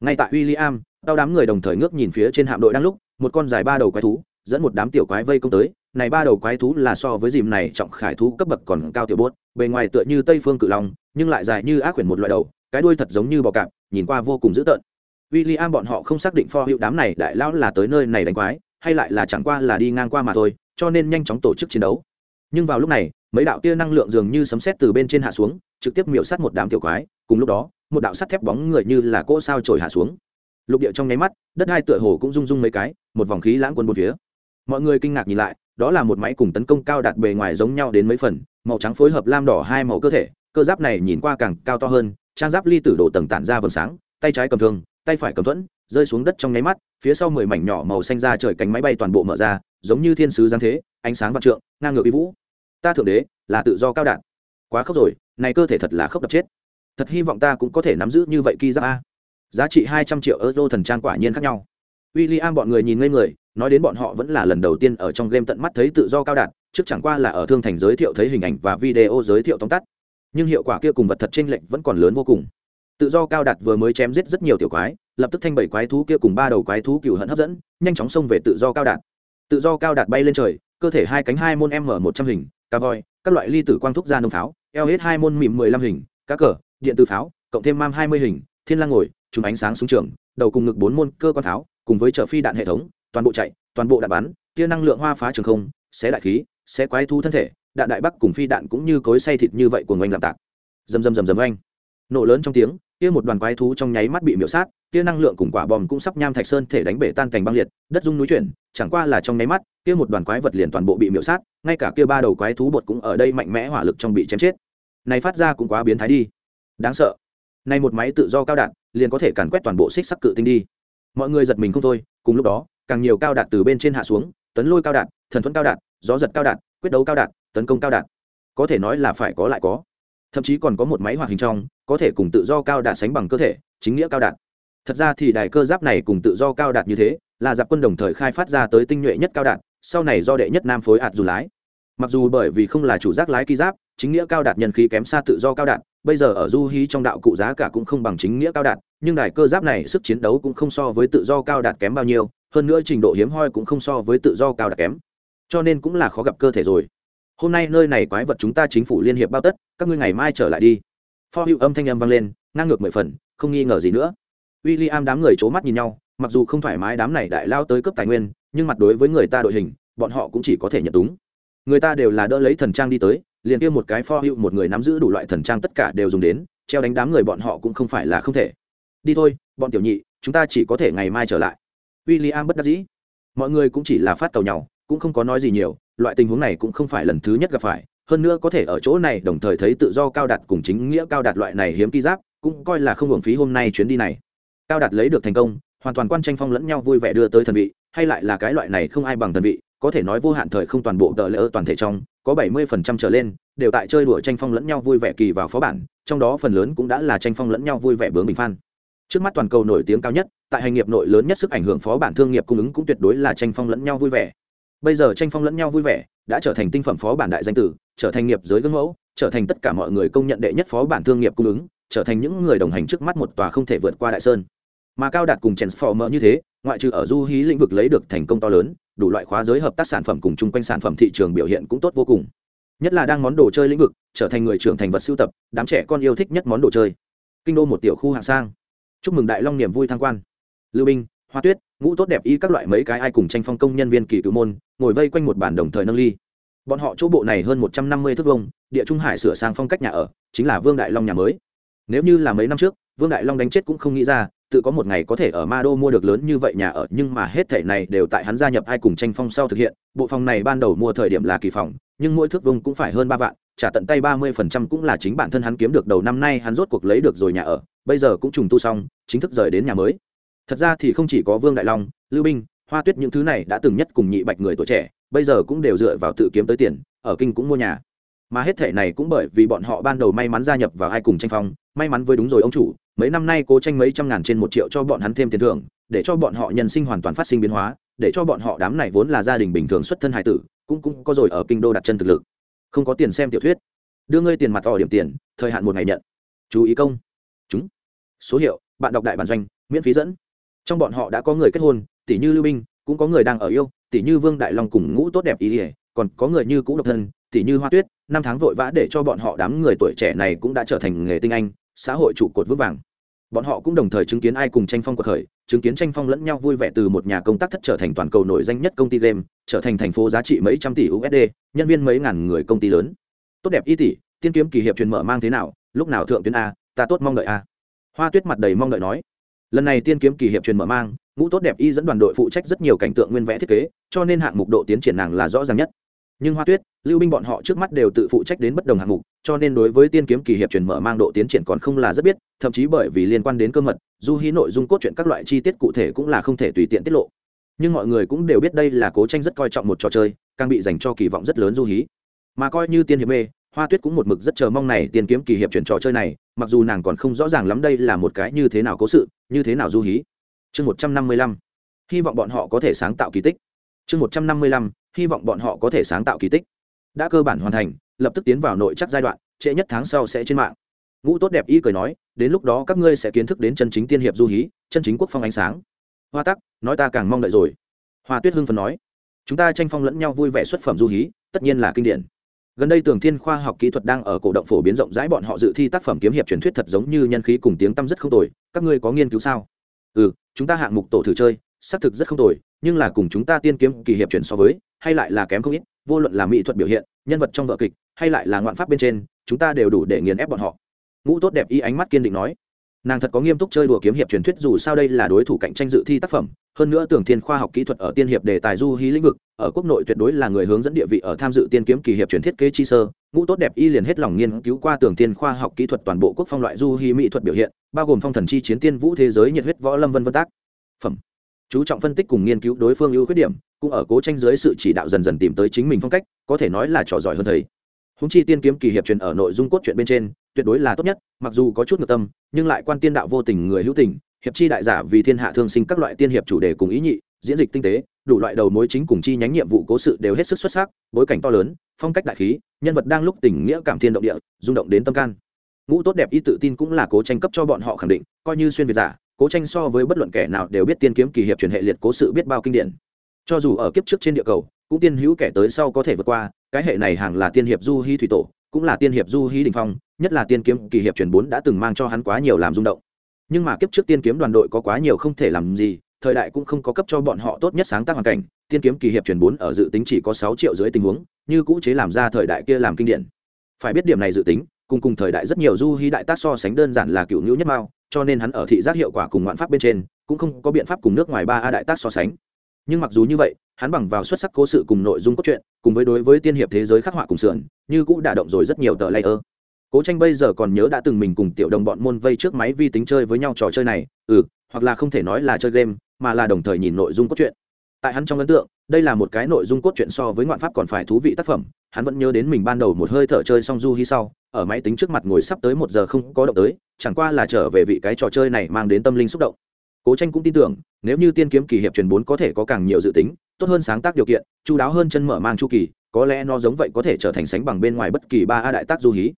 Ngay tại w i l l i am đau đám người đồng thời ngước nhìn phía trên hạm đội đang lúc, một con dài ba đầu quái thú, dẫn một đám tiểu quái vây công tới. Này ba đầu quái thú là so với dìm này trọng khải thú cấp bậc còn cao tiểu bốt, bề ngoài tựa như tây phương cự long, nhưng lại dài như ác quyển một loại đầu, cái đuôi thật giống như bò cạp, nhìn qua vô cùng dữ tợn. W i l l i am bọn họ không xác định pho hiệu đám này đại lão là tới nơi này đánh quái, hay lại là chẳng qua là đi ngang qua mà thôi, cho nên nhanh chóng tổ chức chiến đấu nhưng vào lúc này, mấy đạo tia năng lượng dường như sấm sét từ bên trên hạ xuống, trực tiếp miệu sát một đám tiểu quái, cùng lúc đó, một đạo sắt thép bóng người như là cỗ sao trồi hạ xuống. Lục địa trong nháy mắt, đất hai tựa hồ cũng rung rung mấy cái, một vòng khí lãng quân một phía. Mọi người kinh ngạc nhìn lại, đó là một máy cùng tấn công cao đạt bề ngoài giống nhau đến mấy phần, màu trắng phối hợp lam đỏ hai màu cơ thể, cơ giáp này nhìn qua càng cao to hơn, trang giáp ly tử đổ tầng tản ra vầng sáng, tay trái cầm thương, tay phải cầm thuẫn, rơi xuống đất trong nháy mắt, phía sau mười mảnh nhỏ màu xanh ra trời cánh máy bay toàn bộ mở ra, giống như thiên sứ giáng thế, ánh sáng vạn trượng, ngang ngược uy vũ ta thượng đế là tự do cao đạn. Quá khóc rồi, này cơ thể thật là khóc đập chết. Thật hy vọng ta cũng có thể nắm giữ như vậy ki giáp a. Giá trị hai trăm triệu euro thần trang quả nhiên khác nhau. W i l l i am bọn người nhìn ngây người, nói đến bọn họ vẫn là lần đầu tiên ở trong game tận mắt thấy tự do cao đạt trước chẳng qua là ở thương thành giới thiệu thấy hình ảnh và video giới thiệu tóm tắt. Nhưng hiệu quả kia cùng vật thật t r ê n lệch vẫn còn lớn vô cùng. Tự do cao đạt vừa mới chém giết rất nhiều tiểu quái, lập tức thanh bảy quái thú kia cùng ba đầu quái thú cựu hận hấp dẫn, nhanh chóng xông về tự do cao đạt tự do cao đạt bay lên trời, cơ thể hai cánh hai môn m một trăm hình cá voi, các loại ly tử quang thúc ra nông pháo, eo hết hai môn mịm mười lăm hình, cá cờ, điện tử pháo, cộng thêm mam hai mươi hình, thiên lang ngồi, chùm ánh sáng súng trường, đầu cùng ngực bốn môn cơ quan pháo, cùng với chở phi đạn hệ thống, toàn bộ chạy, toàn bộ đạn bắn, tia năng lượng hoa phá trường không, xé đại khí, xé quái thu thân thể, đạn đại bắc cùng phi đạn cũng như cối say thịt như vậy của ngoanh làm tạc. Dầm dầm dầm dầm oanh nổ lớn trong tiếng kia một đoàn quái thú trong nháy mắt bị miễu sát kia năng lượng cùng quả bom cũng sắp nham thạch sơn thể đánh bể tan thành băng liệt, đất dung núi chuyển chẳng qua là trong nháy mắt, kia một đoàn quái vật liền toàn bộ bị miễu sát, ngay cả kia ba đầu quái thú bột cũng ở đây mạnh mẽ hỏa lực trong bị chém chết. Này phát ra cũng quá biến thái đi. Đáng sợ. Này một máy tự do cao đạn, liền có thể càn quét toàn bộ xích sắc cự tinh đi. Mọi người giật mình không thôi, cùng lúc đó, càng nhiều cao đạn từ bên trên hạ xuống, tấn lôi cao đạn, thần thuẫn cao đạn, gió giật cao đạn, quyết đấu cao đạn, tấn công cao đạn. Có thể nói là phải có lại có. Thậm chí còn có một máy hoạt hình trong, có thể cùng tự do cao đạn sánh bằng cơ thể, chính nghĩa cao đạn. Thật ra thì đài cơ giáp này cùng tự do cao đạn như thế là giặc quân đồng thời khai phát ra tới tinh nhuệ nhất cao đạn sau này do đệ nhất nam phối ạt dù lái. Mặc dù bởi vì không là chủ giác lái ký giáp, chính nghĩa cao đạt nhân khí kém xa tự do cao đạt, bây giờ ở du hí trong đạo cụ giá cả cũng không bằng chính nghĩa cao đạt, nhưng đài cơ giáp này sức chiến đấu cũng không so với tự do cao đạt kém bao nhiêu, hơn nữa trình độ hiếm hoi cũng không so với tự do cao đạt kém. Cho nên cũng là khó gặp cơ thể rồi. Hôm nay nơi này quái vật chúng ta chính phủ liên hiệp bao tất, các ngươi ngày mai trở lại đi. Pho hữu âm thanh âm vang lên, ngang ngược mười phần, không nghi ngờ gì nữa. W i l l i am đám người c h ố mắt nhìn nhau mặc dù không thoải mái đám này đại lao tới cấp tài nguyên, nhưng mặt đối với người ta đội hình, bọn họ cũng chỉ có thể nhận túng. Người ta đều là đỡ lấy thần trang đi tới, liền kia một cái pho hữu một người nắm giữ đủ loại thần trang tất cả đều dùng đến, treo đánh đám người bọn họ cũng không phải là không thể. Đi thôi, bọn tiểu nhị, chúng ta chỉ có thể ngày mai trở lại. W i l l i am bất đắc dĩ. Mọi người cũng chỉ là phát tàu nhau, cũng không có nói gì nhiều, loại tình huống này cũng không phải lần thứ nhất gặp phải. Hơn nữa có thể ở chỗ này đồng thời thấy tự do cao đạt cùng chính nghĩa cao đạt loại này hiếm ký giáp, cũng coi là không hưởng phí hôm nay chuyến đi này. Cao đạt lấy được thành công hoàn toàn quan tranh phong lẫn nhau vui vẻ đưa tới thần vị, hay lại là cái loại này không ai bằng thần vị, có thể nói vô hạn thời không toàn bộ tờ lỡ toàn thể trong, có bảy mươi phần trăm trở lên, đều tại chơi đùa tranh phong lẫn nhau vui vẻ kỳ vào phó bản, trong đó phần lớn cũng đã là tranh phong lẫn nhau vui vẻ bướng bình phan trước mắt toàn cầu nổi tiếng cao nhất, tại hành nghiệp nội lớn nhất sức ảnh hưởng phó bản thương nghiệp cung ứng cũng tuyệt đối là tranh phong lẫn nhau vui vẻ. Bây giờ tranh phong lẫn nhau vui vẻ, đã trở thành tinh phẩm phó bản đại danh tử, trở thành nghiệp giới gương mẫu, trở thành tất cả mọi người công nhận đệ nhất phó bản thương nghiệp cung ứng, trở thành những người đồng hành trước mắt một tòa không thể vượt qua đại sơn mà cao đạt cùng transformer như thế, ngoại trừ ở du hí lĩnh vực lấy được thành công to lớn, đủ loại khóa giới hợp tác sản phẩm cùng chung quanh sản phẩm thị trường biểu hiện cũng tốt vô cùng. Nhất là đang món đồ chơi lĩnh vực, trở thành người trưởng thành vật sưu tập, đám trẻ con yêu thích nhất món đồ chơi. Kinh đô một tiểu khu hạng sang. Chúc mừng đại long niềm vui thăng quan. Lưu binh, hoa tuyết, ngũ tốt đẹp y các loại mấy cái ai cùng tranh phong công nhân viên kỳ cử môn, ngồi vây quanh một bản đồng thời nâng ly. Bọn họ chỗ bộ này hơn một trăm năm mươi thước vông địa trung hải sửa sang phong cách nhà ở, chính là vương đại long nhà mới. Nếu như là mấy năm trước, vương đại long đánh chết cũng không nghĩ ra tự có một ngày có thể ở ma đô mua được lớn như vậy nhà ở, nhưng mà hết thể này đều tại hắn gia nhập ai cùng tranh phong sau thực hiện. Bộ phòng này ban đầu mua thời điểm là kỳ phòng, nhưng mỗi thước vông cũng phải hơn ba vạn, trả tận tay ba mươi phần trăm cũng là chính bản thân hắn kiếm được đầu năm nay hắn rốt cuộc lấy được rồi nhà ở, bây giờ cũng trùng tu xong, chính thức rời đến nhà mới. Thật ra thì không chỉ có vương đại long, lưu binh, hoa tuyết những thứ này đã từng nhất cùng nhị bạch người tuổi trẻ, bây giờ cũng đều dựa vào tự kiếm tới tiền, ở kinh cũng mua nhà mà hết thể này cũng bởi vì bọn họ ban đầu may mắn gia nhập vào hai cùng tranh phong, may mắn với đúng rồi ông chủ, mấy năm nay cố tranh mấy trăm ngàn trên một triệu cho bọn hắn thêm tiền thưởng, để cho bọn họ nhân sinh hoàn toàn phát sinh biến hóa, để cho bọn họ đám này vốn là gia đình bình thường xuất thân hải tử, cũng cũng có rồi ở kinh đô đặt chân thực lực. Không có tiền xem tiểu thuyết. Đưa ngươi tiền mặt tỏ điểm tiền, thời hạn một ngày nhận. Chú ý công. Chúng. Số hiệu, bạn đọc đại bản doanh, miễn phí dẫn. Trong bọn họ đã có người kết hôn, tỷ như lưu binh, cũng có người đang ở yêu, tỷ như vương đại long cùng ngũ tốt đẹp ý ỉa còn có người như cũ độc thân tỉ như hoa tuyết, năm tháng vội vã để cho bọn họ đám người tuổi trẻ này cũng đã trở thành nghề tinh anh, xã hội trụ cột vững vàng. Bọn họ cũng đồng thời chứng kiến ai cùng tranh phong cuộc khởi, chứng kiến tranh phong lẫn nhau vui vẻ từ một nhà công tác thất trở thành toàn cầu nổi danh nhất công ty game, trở thành thành phố giá trị mấy trăm tỷ usd nhân viên mấy ngàn người công ty lớn. Tốt đẹp y tỷ tiên kiếm kỳ hiệp truyền mở mang thế nào, lúc nào thượng tuyến a, ta tốt mong đợi a. Hoa tuyết mặt đầy mong đợi nói. Lần này tiên kiếm kỳ hiệp truyền mở mang, ngũ tốt đẹp y dẫn đoàn đội phụ trách rất nhiều cảnh tượng nguyên vẽ thiết kế, cho nên hạng mục độ tiến triển nàng là rõ ràng nhất. Nhưng hoa tuyết lưu binh bọn họ trước mắt đều tự phụ trách đến bất đồng hạng mục, cho nên đối với tiên kiếm kỳ hiệp truyền mở mang độ tiến triển còn không là rất biết, thậm chí bởi vì liên quan đến cơ mật du hí nội dung cốt truyện các loại chi tiết cụ thể cũng là không thể tùy tiện tiết lộ. Nhưng mọi người cũng đều biết đây là cố tranh rất coi trọng một trò chơi, càng bị dành cho kỳ vọng rất lớn du hí. Mà coi như tiên hiệp mê, hoa tuyết cũng một mực rất chờ mong này tiên kiếm kỳ hiệp chuyển trò chơi này, mặc dù nàng còn không rõ ràng lắm đây là một cái như thế nào cố sự, như thế nào du hí. Chương một trăm năm mươi lăm, hy vọng bọn họ có thể sáng tạo kỳ tích. Chương một trăm năm mươi lăm, hy vọng bọn họ có thể sáng tạo kỳ tích đã cơ bản hoàn thành, lập tức tiến vào nội chắc giai đoạn, trễ nhất tháng sau sẽ trên mạng. Ngũ tốt đẹp y cười nói, đến lúc đó các ngươi sẽ kiến thức đến chân chính tiên hiệp du hí, chân chính quốc phong ánh sáng. Hoa tắc, nói ta càng mong đợi rồi. Hoa tuyết hưng phần nói, chúng ta tranh phong lẫn nhau vui vẻ xuất phẩm du hí, tất nhiên là kinh điển. Gần đây tường thiên khoa học kỹ thuật đang ở cổ động phổ biến rộng rãi bọn họ dự thi tác phẩm kiếm hiệp truyền thuyết thật giống như nhân khí cùng tiếng tăm rất không tồi, các ngươi có nghiên cứu sao? Ừ chúng ta hạng mục tổ thử chơi, xác thực rất không tồi, nhưng là cùng chúng ta tiên kiếm kỳ hiệp truyền so với, hay lại là kém không ít vô luận là mỹ thuật biểu hiện, nhân vật trong vợ kịch, hay lại là ngoạn pháp bên trên, chúng ta đều đủ để nghiền ép bọn họ. Ngũ tốt đẹp y ánh mắt kiên định nói. Nàng thật có nghiêm túc chơi đùa kiếm hiệp truyền thuyết dù sao đây là đối thủ cạnh tranh dự thi tác phẩm, hơn nữa tưởng thiên khoa học kỹ thuật ở tiên hiệp đề tài du hí lĩnh vực, ở quốc nội tuyệt đối là người hướng dẫn địa vị ở tham dự tiên kiếm kỳ hiệp truyền thiết kế chi sơ. Ngũ tốt đẹp y liền hết lòng nghiên cứu qua tưởng thiên khoa học kỹ thuật toàn bộ quốc phong loại du hí mỹ thuật biểu hiện, bao gồm phong thần chi chiến tiên vũ thế giới nhiệt huyết võ lâm vân vân tác phẩm chú trọng phân tích cùng nghiên cứu đối phương ưu khuyết điểm, cũng ở cố tranh dưới sự chỉ đạo dần dần tìm tới chính mình phong cách, có thể nói là trò giỏi hơn thầy. Húng chi tiên kiếm kỳ hiệp truyền ở nội dung cốt truyện bên trên, tuyệt đối là tốt nhất, mặc dù có chút ngược tâm, nhưng lại quan tiên đạo vô tình người hữu tình, hiệp chi đại giả vì thiên hạ thương sinh các loại tiên hiệp chủ đề cùng ý nhị, diễn dịch tinh tế, đủ loại đầu mối chính cùng chi nhánh nhiệm vụ cố sự đều hết sức xuất sắc, bối cảnh to lớn, phong cách đại khí, nhân vật đang lúc tình nghĩa cảm thiên động địa, rung động đến tâm can. Ngũ tốt đẹp y tự tin cũng là cố tranh cấp cho bọn họ khẳng định, coi như xuyên việt giả cố tranh so với bất luận kẻ nào đều biết tiên kiếm kỳ hiệp truyền hệ liệt cố sự biết bao kinh điển. Cho dù ở kiếp trước trên địa cầu, cũng tiên hữu kẻ tới sau có thể vượt qua, cái hệ này hàng là tiên hiệp du hy thủy tổ, cũng là tiên hiệp du hy đình phong, nhất là tiên kiếm kỳ hiệp truyền bốn đã từng mang cho hắn quá nhiều làm rung động. Nhưng mà kiếp trước tiên kiếm đoàn đội có quá nhiều không thể làm gì, thời đại cũng không có cấp cho bọn họ tốt nhất sáng tác hoàn cảnh, tiên kiếm kỳ hiệp truyền bốn ở dự tính chỉ có sáu triệu dưới tình huống, như cũ chế làm ra thời đại kia làm kinh điển. Phải biết điểm này dự tính, cùng cùng thời đại rất nhiều du hy đại tác so sánh đơn giản là cựu nhũ nhất mao cho nên hắn ở thị giác hiệu quả cùng ngoạn pháp bên trên, cũng không có biện pháp cùng nước ngoài ba a đại tác so sánh. Nhưng mặc dù như vậy, hắn bằng vào xuất sắc cố sự cùng nội dung cốt truyện, cùng với đối với tiên hiệp thế giới khắc họa cùng sườn, như cũng đả động rồi rất nhiều tờ layer. Cố tranh bây giờ còn nhớ đã từng mình cùng tiểu đồng bọn môn vây trước máy vi tính chơi với nhau trò chơi này ừ hoặc là không thể nói là chơi game, mà là đồng thời nhìn nội dung cốt truyện. Tại hắn trong ấn tượng, đây là một cái nội dung cốt truyện so với ngoạn pháp còn phải thú vị tác phẩm, hắn vẫn nhớ đến mình ban đầu một hơi thở chơi xong du hi sau ở máy tính trước mặt ngồi sắp tới một giờ không có động tới, chẳng qua là trở về vị cái trò chơi này mang đến tâm linh xúc động. Cố tranh cũng tin tưởng, nếu như tiên kiếm kỳ hiệp truyền bốn có thể có càng nhiều dự tính, tốt hơn sáng tác điều kiện chú đáo hơn chân mở mang chu kỳ, có lẽ nó giống vậy có thể trở thành sánh bằng bên ngoài bất kỳ ba a đại tác du hí.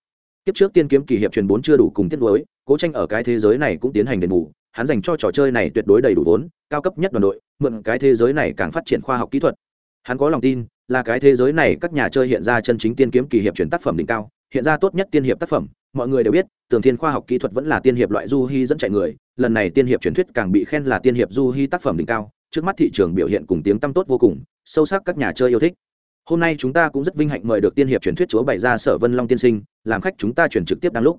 Kiếp trước tiên kiếm kỳ hiệp truyền bốn chưa đủ cùng tiết đối cố tranh ở cái thế giới này cũng tiến hành đền bù, hắn dành cho trò chơi này tuyệt đối đầy đủ vốn, cao cấp nhất đoàn đội, mượn cái thế giới này càng phát triển khoa học kỹ thuật. Hắn có lòng tin, là cái thế giới này các nhà chơi hiện ra chân chính tiên kiếm kỳ hiệp truyền tác phẩm đỉnh cao hiện ra tốt nhất tiên hiệp tác phẩm, mọi người đều biết, tường thiên khoa học kỹ thuật vẫn là tiên hiệp loại du hy dẫn chạy người, lần này tiên hiệp truyền thuyết càng bị khen là tiên hiệp du hy tác phẩm đỉnh cao, trước mắt thị trường biểu hiện cùng tiếng tăm tốt vô cùng, sâu sắc các nhà chơi yêu thích. Hôm nay chúng ta cũng rất vinh hạnh mời được tiên hiệp truyền thuyết chúa bày ra sở vân long tiên sinh, làm khách chúng ta chuyển trực tiếp đang lúc.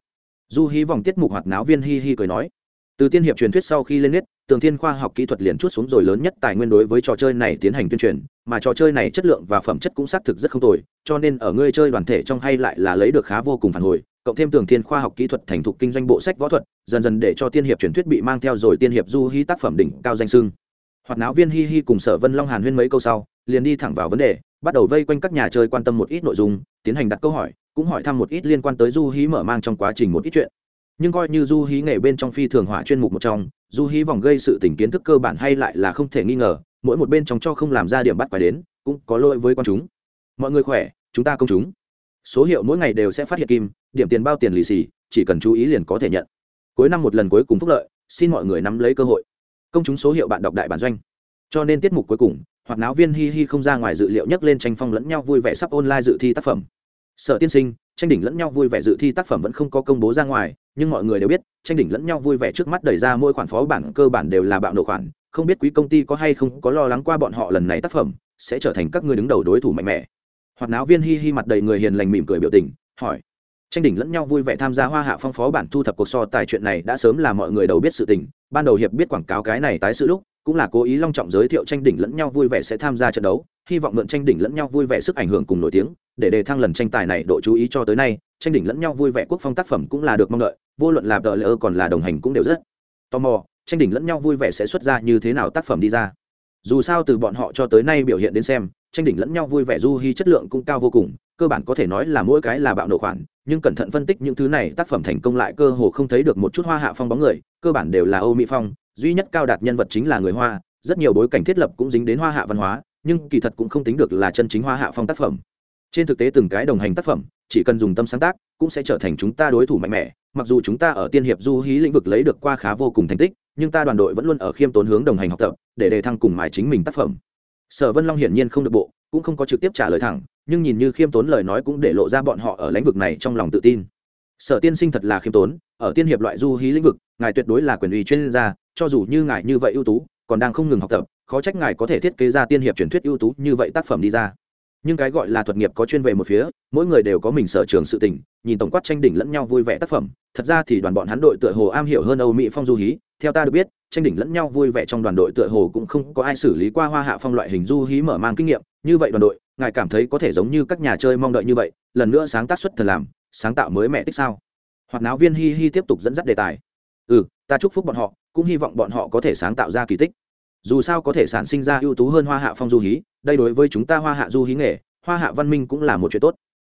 Du hy vòng tiết mục hoạt náo viên hi hi cười nói từ tiên hiệp truyền thuyết sau khi lên nét tường thiên khoa học kỹ thuật liền chút xuống rồi lớn nhất tài nguyên đối với trò chơi này tiến hành tuyên truyền, mà trò chơi này chất lượng và phẩm chất cũng xác thực rất không tồi, cho nên ở ngươi chơi đoàn thể trong hay lại là lấy được khá vô cùng phản hồi, cộng thêm tường thiên khoa học kỹ thuật thành thục kinh doanh bộ sách võ thuật, dần dần để cho tiên hiệp truyền thuyết bị mang theo rồi tiên hiệp du hy tác phẩm đỉnh cao danh sưng. Hoạt náo viên hi hi cùng sở vân long hàn huyên mấy câu sau, liền đi thẳng vào vấn đề, bắt đầu vây quanh các nhà chơi quan tâm một ít nội dung, tiến hành đặt câu hỏi, cũng hỏi thăm một ít liên quan tới du hí mở mang trong quá trình một ít chuyện nhưng coi như du hí nghề bên trong phi thường hỏa chuyên mục một trong, du hí vòng gây sự tình kiến thức cơ bản hay lại là không thể nghi ngờ, mỗi một bên trong cho không làm ra điểm bắt phải đến, cũng có lỗi với con chúng. Mọi người khỏe, chúng ta công chúng. Số hiệu mỗi ngày đều sẽ phát hiện kim, điểm tiền bao tiền lì xì, chỉ cần chú ý liền có thể nhận. Cuối năm một lần cuối cùng phúc lợi, xin mọi người nắm lấy cơ hội. Công chúng số hiệu bạn đọc đại bản doanh. Cho nên tiết mục cuối cùng hoặc náo viên hi hi không ra ngoài dự liệu nhắc lên tranh phong lẫn nhau vui vẻ sắp online dự thi tác phẩm. Sở tiên sinh tranh đỉnh lẫn nhau vui vẻ dự thi tác phẩm vẫn không có công bố ra ngoài, nhưng mọi người đều biết, tranh đỉnh lẫn nhau vui vẻ trước mắt đẩy ra mỗi khoản phó bản cơ bản đều là bạo nộ khoản. Không biết quý công ty có hay không có lo lắng qua bọn họ lần này tác phẩm, sẽ trở thành các người đứng đầu đối thủ mạnh mẽ. Hoạt náo viên hi hi mặt đầy người hiền lành mỉm cười biểu tình, hỏi. Tranh đỉnh lẫn nhau vui vẻ tham gia hoa hạ phong phó bản thu thập cuộc so tài chuyện này đã sớm là mọi người đầu biết sự tình. Ban đầu hiệp biết quảng cáo cái này tái sự lúc, cũng là cố ý long trọng giới thiệu tranh đỉnh lẫn nhau vui vẻ sẽ tham gia trận đấu, hy vọng mượn tranh đỉnh lẫn nhau vui vẻ sức ảnh hưởng cùng nổi tiếng để đề thăng lần tranh tài này, độ chú ý cho tới nay, tranh đỉnh lẫn nhau vui vẻ quốc phong tác phẩm cũng là được mong đợi, vô luận là tờ lỡ còn là đồng hành cũng đều rất tò mò, tranh đỉnh lẫn nhau vui vẻ sẽ xuất ra như thế nào tác phẩm đi ra. Dù sao từ bọn họ cho tới nay biểu hiện đến xem, tranh đỉnh lẫn nhau vui vẻ du hy chất lượng cũng cao vô cùng, cơ bản có thể nói là mỗi cái là bạo nổ khoản, nhưng cẩn thận phân tích những thứ này, tác phẩm thành công lại cơ hồ không thấy được một chút hoa hạ phong bóng người, cơ bản đều là âu mỹ phong, duy nhất cao đạt nhân vật chính là người hoa, rất nhiều bối cảnh thiết lập cũng dính đến hoa hạ văn hóa, nhưng kỳ thật cũng không tính được là chân chính hoa hạ phong tác phẩm trên thực tế từng cái đồng hành tác phẩm, chỉ cần dùng tâm sáng tác, cũng sẽ trở thành chúng ta đối thủ mạnh mẽ. Mặc dù chúng ta ở tiên hiệp du hí lĩnh vực lấy được qua khá vô cùng thành tích, nhưng ta đoàn đội vẫn luôn ở khiêm tốn hướng đồng hành học tập, để đề thăng cùng mài chính mình tác phẩm. Sở vân long hiển nhiên không được bộ, cũng không có trực tiếp trả lời thẳng, nhưng nhìn như khiêm tốn lời nói cũng để lộ ra bọn họ ở lĩnh vực này trong lòng tự tin. Sở tiên sinh thật là khiêm tốn, ở tiên hiệp loại du hí lĩnh vực, ngài tuyệt đối là quyền uy chuyên gia, cho dù như ngài như vậy ưu tú, còn đang không ngừng học tập, khó trách ngài có thể thiết kế ra tiên hiệp truyền thuyết ưu tú như vậy tác phẩm đi ra nhưng cái gọi là thuật nghiệp có chuyên về một phía, mỗi người đều có mình sở trường sự tình, nhìn tổng quát tranh đỉnh lẫn nhau vui vẻ tác phẩm, thật ra thì đoàn bọn hắn đội tựa hồ am hiểu hơn âu mỹ phong du hí, theo ta được biết, tranh đỉnh lẫn nhau vui vẻ trong đoàn đội tựa hồ cũng không có ai xử lý qua hoa hạ phong loại hình du hí mở mang kinh nghiệm, như vậy đoàn đội, ngài cảm thấy có thể giống như các nhà chơi mong đợi như vậy, lần nữa sáng tác xuất thần làm, sáng tạo mới mẹ tích sao? Hoặc náo viên hi hi tiếp tục dẫn dắt đề tài. Ừ ta chúc phúc bọn họ, cũng hy vọng bọn họ có thể sáng tạo ra kỳ tích dù sao có thể sản sinh ra ưu tú hơn hoa hạ phong du hí, đây đối với chúng ta hoa hạ du hí nghề, hoa hạ văn minh cũng là một chuyện tốt.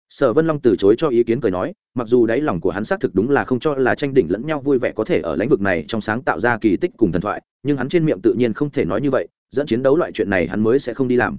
Sở vân long từ chối cho ý kiến cười nói, mặc dù đáy lòng của hắn xác thực đúng là không cho là tranh đỉnh lẫn nhau vui vẻ có thể ở lãnh vực này trong sáng tạo ra kỳ tích cùng thần thoại, nhưng hắn trên miệng tự nhiên không thể nói như vậy, dẫn chiến đấu loại chuyện này hắn mới sẽ không đi làm.